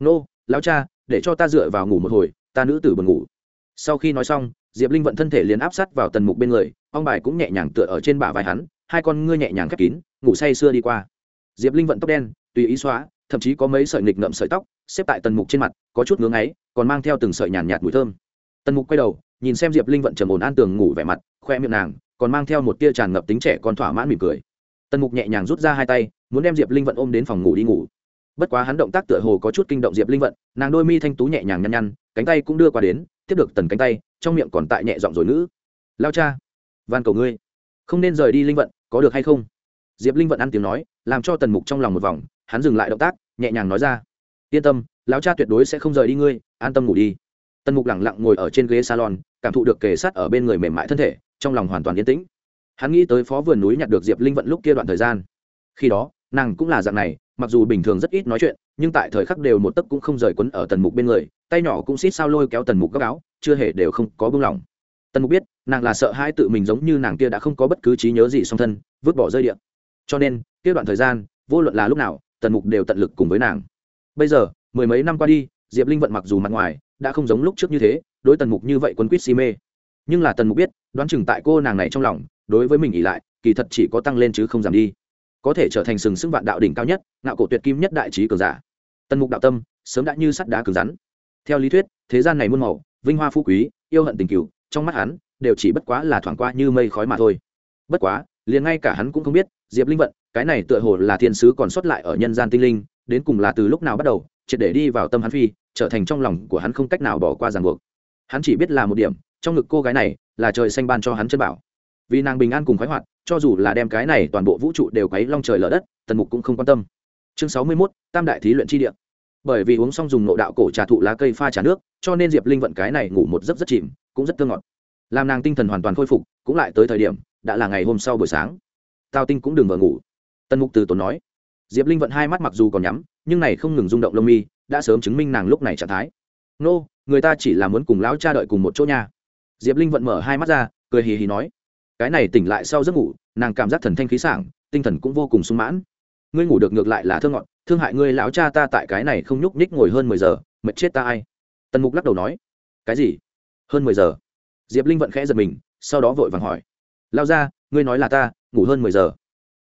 Nô, lão cha, để cho ta dựa vào ngủ một hồi, ta nữ tử buồn ngủ. Sau khi nói xong diệp linh vận thân thể liền áp sát vào tần mục bên người ông bài cũng nhẹ nhàng tựa ở trên bả vai hắn hai con ngươi nhẹ nhàng khép kín ngủ say sưa đi qua. Diệp linh vận tóc đen tùy ý xóa thậm chí có mấy sợi nghịch ngậm sợi tóc xếp tại tần mục trên mặt có chút ngưỡng ấy còn mang theo từng sợi nhàn nhạt, nhạt mùi thơm. Tần mục quay đầu nhìn xem diệp linh vận trầm ổn an tường ngủ vẻ mặt khoe miệng nàng còn mang theo một tia tràn ngập tính trẻ còn thỏa mãn mỉm cười. Tần mục nhẹ nhàng rút ra hai tay muốn đem diệp linh vận ôm đến phòng ngủ đi ngủ. Bất quá hắn động tác tựa hồ có chút kinh động diệp linh vận nàng đôi mi thanh tú nhẹ nhàng nhăn nhăn cánh tay cũng đưa qua đến tiếp được tần cánh tay trong miệng còn tại nhẹ giọng rồi ngữ. Lao cha, van cầu ngươi. Không nên rời đi linh vận, có được hay không? Diệp linh vận ăn tiếng nói, làm cho tần mục trong lòng một vòng, hắn dừng lại động tác, nhẹ nhàng nói ra. Yên tâm, lão cha tuyệt đối sẽ không rời đi ngươi, an tâm ngủ đi. Tần mục lẳng lặng ngồi ở trên ghế salon, cảm thụ được kề sát ở bên người mềm mại thân thể, trong lòng hoàn toàn yên tĩnh. Hắn nghĩ tới phó vườn núi nhặt được diệp linh vận lúc kia đoạn thời gian. Khi đó, nàng cũng là dạng này, mặc dù bình thường rất ít nói chuyện, nhưng tại thời khắc đều một tấc cũng không rời quấn ở tần mục bên người tay nhỏ cũng xít sao lôi kéo tần mục góc áo, chưa hề đều không có bưng lỏng. Tần mục biết, nàng là sợ hai tự mình giống như nàng kia đã không có bất cứ trí nhớ gì song thân, vứt bỏ rơi điện cho nên, kia đoạn thời gian, vô luận là lúc nào, tần mục đều tận lực cùng với nàng. Bây giờ, mười mấy năm qua đi, diệp linh vận mặc dù mặt ngoài, đã không giống lúc trước như thế, đối tần mục như vậy quân quýt si mê. Nhưng là tần mục biết, đoán chừng tại cô nàng này trong lòng, đối với mình ỉ lại, kỳ thật chỉ có tăng lên chứ không giảm đi. Có thể trở thành sừng sững vạn đạo đỉnh cao nhất, ngạo cổ tuyệt kim nhất đại trí cường giả. Tần mục đạo tâm, sớm đã như sắt đá cứng rắn theo lý thuyết, thế gian này muôn màu, vinh hoa phú quý, yêu hận tình cựu trong mắt hắn, đều chỉ bất quá là thoảng qua như mây khói mà thôi. Bất quá, liền ngay cả hắn cũng không biết, diệp linh vận, cái này tựa hồ là thiên sứ còn xuất lại ở nhân gian tinh linh, đến cùng là từ lúc nào bắt đầu, triệt để đi vào tâm hắn phi, trở thành trong lòng của hắn không cách nào bỏ qua ràng buộc. Hắn chỉ biết là một điểm, trong ngực cô gái này, là trời xanh ban cho hắn chân bảo. Vì nàng bình an cùng khoái hoạt, cho dù là đem cái này toàn bộ vũ trụ đều quấy long trời lở đất, tần mục cũng không quan tâm. Chương sáu mươi mốt, tam đại thí luyện chi địa bởi vì uống xong dùng nộ đạo cổ trà thụ lá cây pha trà nước, cho nên diệp linh vận cái này ngủ một giấc rất chìm, cũng rất tương ngọt. Làm nàng tinh thần hoàn toàn khôi phục, cũng lại tới thời điểm, đã là ngày hôm sau buổi sáng. Tao tinh cũng đừng vờ ngủ. Tần mục từ tốn nói. Diệp linh vận hai mắt mặc dù còn nhắm, nhưng này không ngừng rung động lông mi, đã sớm chứng minh nàng lúc này trạng thái. Nô, người ta chỉ là muốn cùng lão cha đợi cùng một chỗ nha. Diệp linh vận mở hai mắt ra, cười hì hì nói. Cái này tỉnh lại sau giấc ngủ, nàng cảm giác thần thanh khí sảng, tinh thần cũng vô cùng sung mãn ngươi ngủ được ngược lại là thương ngọn thương hại ngươi lão cha ta tại cái này không nhúc nhích ngồi hơn mười giờ, mệt chết ta ai? Tần mục lắc đầu nói. Cái gì? Hơn mười giờ? Diệp linh vận khẽ giật mình, sau đó vội vàng hỏi. Lao ra ngươi nói là ta, ngủ hơn mười giờ.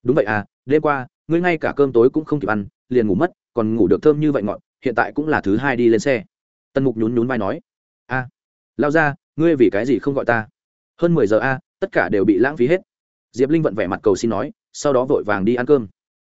Đúng vậy à đêm qua, ngươi ngay cả cơm tối cũng không kịp ăn, liền ngủ mất, còn ngủ được thơm như vậy ngọn hiện tại cũng là thứ hai đi lên xe. Tần mục nhún nhún vai nói. A lao ra ngươi vì cái gì không gọi ta? Hơn mười giờ a tất cả đều bị lãng phí hết. Diệp linh vận vẻ mặt cầu xin nói, sau đó vội vàng đi ăn cơm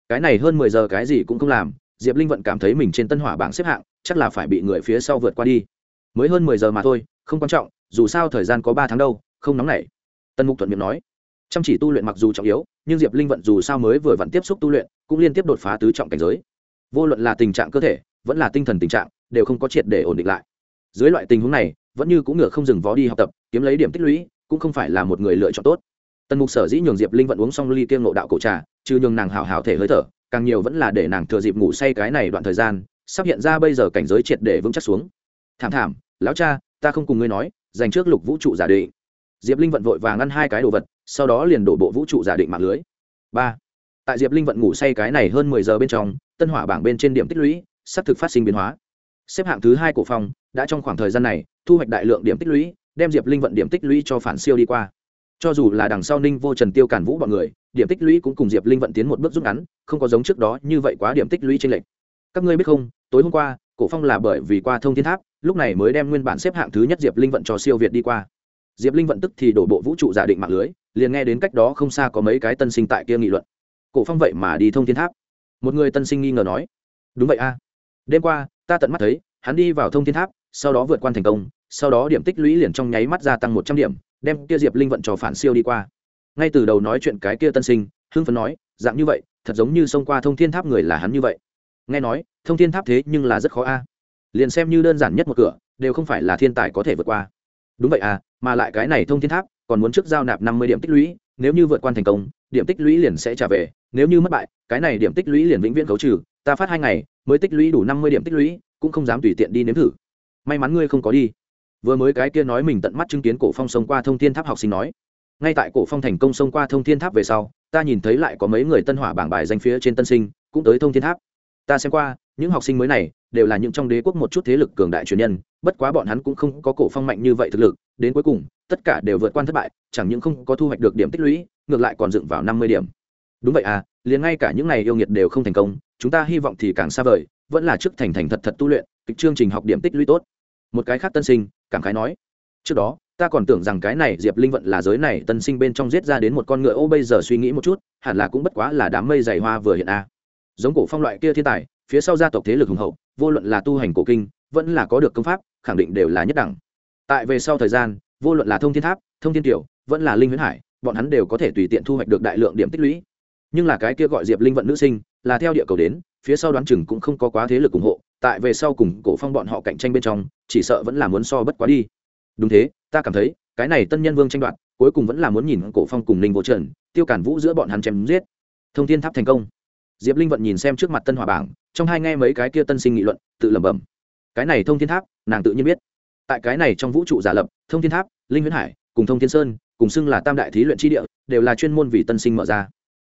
cái này hơn mười giờ cái gì cũng không làm, diệp linh vận cảm thấy mình trên tân hỏa bảng xếp hạng, chắc là phải bị người phía sau vượt qua đi. Mới hơn mười giờ mà thôi, không quan trọng, dù sao thời gian có ba tháng đâu, không nóng nảy. Tân mục thuận miệng nói. Chăm chỉ tu luyện mặc dù trọng yếu, nhưng diệp linh vận dù sao mới vừa vặn tiếp xúc tu luyện, cũng liên tiếp đột phá tứ trọng cảnh giới. Vô luận là tình trạng cơ thể, vẫn là tinh thần tình trạng, đều không có triệt để ổn định lại. Dưới loại tình huống này, vẫn như cũng ngựa không dừng vó đi học tập, kiếm lấy điểm tích lũy, cũng không phải là một người lựa chọn tốt tần mục sở dĩ nhường diệp linh vận uống xong ly kiêng ngộ đạo cổ trà, chứ nhường nàng hào hào thể hơi thở, càng nhiều vẫn là để nàng thừa dịp ngủ say cái này đoạn thời gian, sắp hiện ra bây giờ cảnh giới triệt để vững chắc xuống. Thảm thảm, lão cha, ta không cùng ngươi nói, dành trước lục vũ trụ giả định. Diệp linh vận vội vàng ăn hai cái đồ vật, sau đó liền đổ bộ vũ trụ giả định mạng lưới. Ba. Tại diệp linh vận ngủ say cái này hơn mười giờ bên trong, tân hỏa bảng bên trên điểm tích lũy, sắp thực phát sinh biến hóa. Xếp hạng thứ hai cổ phong đã trong khoảng thời gian này, thu hoạch đại lượng điểm tích lũy, đem diệp linh vận điểm tích lũy cho phản siêu đi qua cho dù là đằng sau ninh vô trần tiêu cản vũ bọn người, điểm tích lũy cũng cùng diệp linh vận tiến một bước rút ngắn, không có giống trước đó như vậy quá điểm tích lũy trên lệch. Các ngươi biết không, tối hôm qua, cổ phong là bởi vì qua thông thiên tháp, lúc này mới đem nguyên bản xếp hạng thứ nhất diệp linh vận cho siêu việt đi qua. Diệp linh vận tức thì đổ bộ vũ trụ giả định mạng lưới, liền nghe đến cách đó không xa có mấy cái tân sinh tại kia nghị luận. Cổ phong vậy mà đi thông thiên tháp. Một người tân sinh nghi ngờ nói, đúng vậy a. Đêm qua, ta tận mắt thấy, hắn đi vào thông thiên tháp, sau đó vượt qua thành công, sau đó điểm tích lũy liền trong nháy mắt gia tăng một trăm điểm đem kia diệp linh vận trò phản siêu đi qua. Ngay từ đầu nói chuyện cái kia tân sinh, hưng phấn nói, dạng như vậy, thật giống như xông qua thông thiên tháp người là hắn như vậy. Nghe nói, thông thiên tháp thế nhưng là rất khó a. Liền xem như đơn giản nhất một cửa, đều không phải là thiên tài có thể vượt qua. Đúng vậy à mà lại cái này thông thiên tháp, còn muốn trước giao nạp năm mươi điểm tích lũy, nếu như vượt qua thành công, điểm tích lũy liền sẽ trả về, nếu như mất bại, cái này điểm tích lũy liền vĩnh viễn khấu trừ, ta phát hai ngày, mới tích lũy đủ năm mươi điểm tích lũy, cũng không dám tùy tiện đi nếm thử. May mắn ngươi không có đi vừa mới cái kia nói mình tận mắt chứng kiến cổ phong sông qua thông thiên tháp học sinh nói, ngay tại cổ phong thành công sông qua thông thiên tháp về sau, ta nhìn thấy lại có mấy người tân hỏa bảng bài danh phía trên tân sinh, cũng tới thông thiên tháp. Ta xem qua, những học sinh mới này đều là những trong đế quốc một chút thế lực cường đại truyền nhân, bất quá bọn hắn cũng không có cổ phong mạnh như vậy thực lực, đến cuối cùng, tất cả đều vượt qua thất bại, chẳng những không có thu hoạch được điểm tích lũy, ngược lại còn dựng vào năm mươi điểm. Đúng vậy à liền ngay cả những này yêu nghiệt đều không thành công, chúng ta hy vọng thì càng xa vời, vẫn là trước thành thành thật thật tu luyện, kịch chương trình học điểm tích lũy tốt. Một cái khác tân sinh cảm khái nói, trước đó, ta còn tưởng rằng cái này diệp linh vận là giới này tân sinh bên trong giết ra đến một con ngựa, ô, bây giờ suy nghĩ một chút, hẳn là cũng bất quá là đám mây dày hoa vừa hiện a. Giống cổ phong loại kia thiên tài, phía sau gia tộc thế lực hùng hậu, vô luận là tu hành cổ kinh, vẫn là có được công pháp, khẳng định đều là nhất đẳng. Tại về sau thời gian, vô luận là thông thiên tháp, thông thiên tiểu, vẫn là linh huyễn hải, bọn hắn đều có thể tùy tiện thu hoạch được đại lượng điểm tích lũy. Nhưng là cái kia gọi diệp linh vận nữ sinh, là theo địa cầu đến, phía sau đoán chừng cũng không có quá thế lực ủng hộ tại về sau cùng cổ phong bọn họ cạnh tranh bên trong, chỉ sợ vẫn là muốn so bất quá đi. Đúng thế, ta cảm thấy, cái này tân nhân vương tranh đoạt, cuối cùng vẫn là muốn nhìn cổ phong cùng ninh vô trần, tiêu cản vũ giữa bọn hắn chém giết. Thông thiên tháp thành công. Diệp linh vận nhìn xem trước mặt tân hòa bảng, trong hai nghe mấy cái kia tân sinh nghị luận, tự lẩm bẩm. Cái này thông thiên tháp, nàng tự nhiên biết. Tại cái này trong vũ trụ giả lập, thông thiên tháp, linh huyễn hải, cùng thông thiên sơn, cùng xưng là tam đại thí luyện tri địa, đều là chuyên môn vì tân sinh mở ra.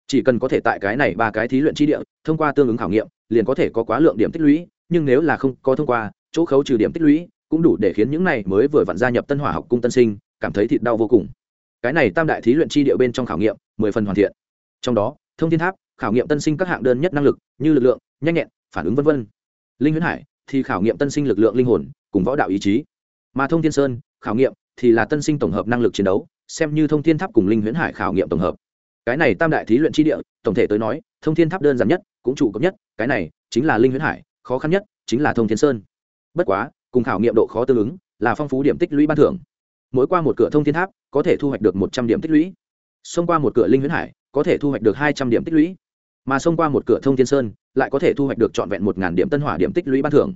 Chỉ cần có thể tại cái này ba cái thí luyện tri địa, thông qua tương ứng khảo nghiệm, liền có thể có quá lượng điểm tích lũy nhưng nếu là không có thông qua, chỗ khấu trừ điểm tích lũy cũng đủ để khiến những này mới vừa vặn gia nhập tân hỏa học cung tân sinh cảm thấy thịt đau vô cùng. Cái này tam đại thí luyện Chi địa bên trong khảo nghiệm mười phần hoàn thiện. Trong đó, thông thiên tháp, khảo nghiệm tân sinh các hạng đơn nhất năng lực như lực lượng, nhanh nhẹn, phản ứng v v linh huyễn hải thì khảo nghiệm tân sinh lực lượng linh hồn cùng võ đạo ý chí. Mà thông thiên sơn, khảo nghiệm thì là tân sinh tổng hợp năng lực chiến đấu, xem như thông thiên tháp cùng linh huyễn hải khảo nghiệm tổng hợp. Cái này tam đại thí luyện tri địa, tổng thể tới nói, thông thiên tháp đơn giản nhất, cũng chủ cấp nhất, cái này chính là linh huyễn hải khó khăn nhất chính là thông thiên sơn bất quá cùng khảo nghiệm độ khó tương ứng là phong phú điểm tích lũy ban thưởng mỗi qua một cửa thông thiên tháp có thể thu hoạch được một trăm điểm tích lũy xông qua một cửa linh huyễn hải có thể thu hoạch được hai trăm điểm tích lũy mà xông qua một cửa thông thiên sơn lại có thể thu hoạch được trọn vẹn một điểm tân hỏa điểm tích lũy ban thưởng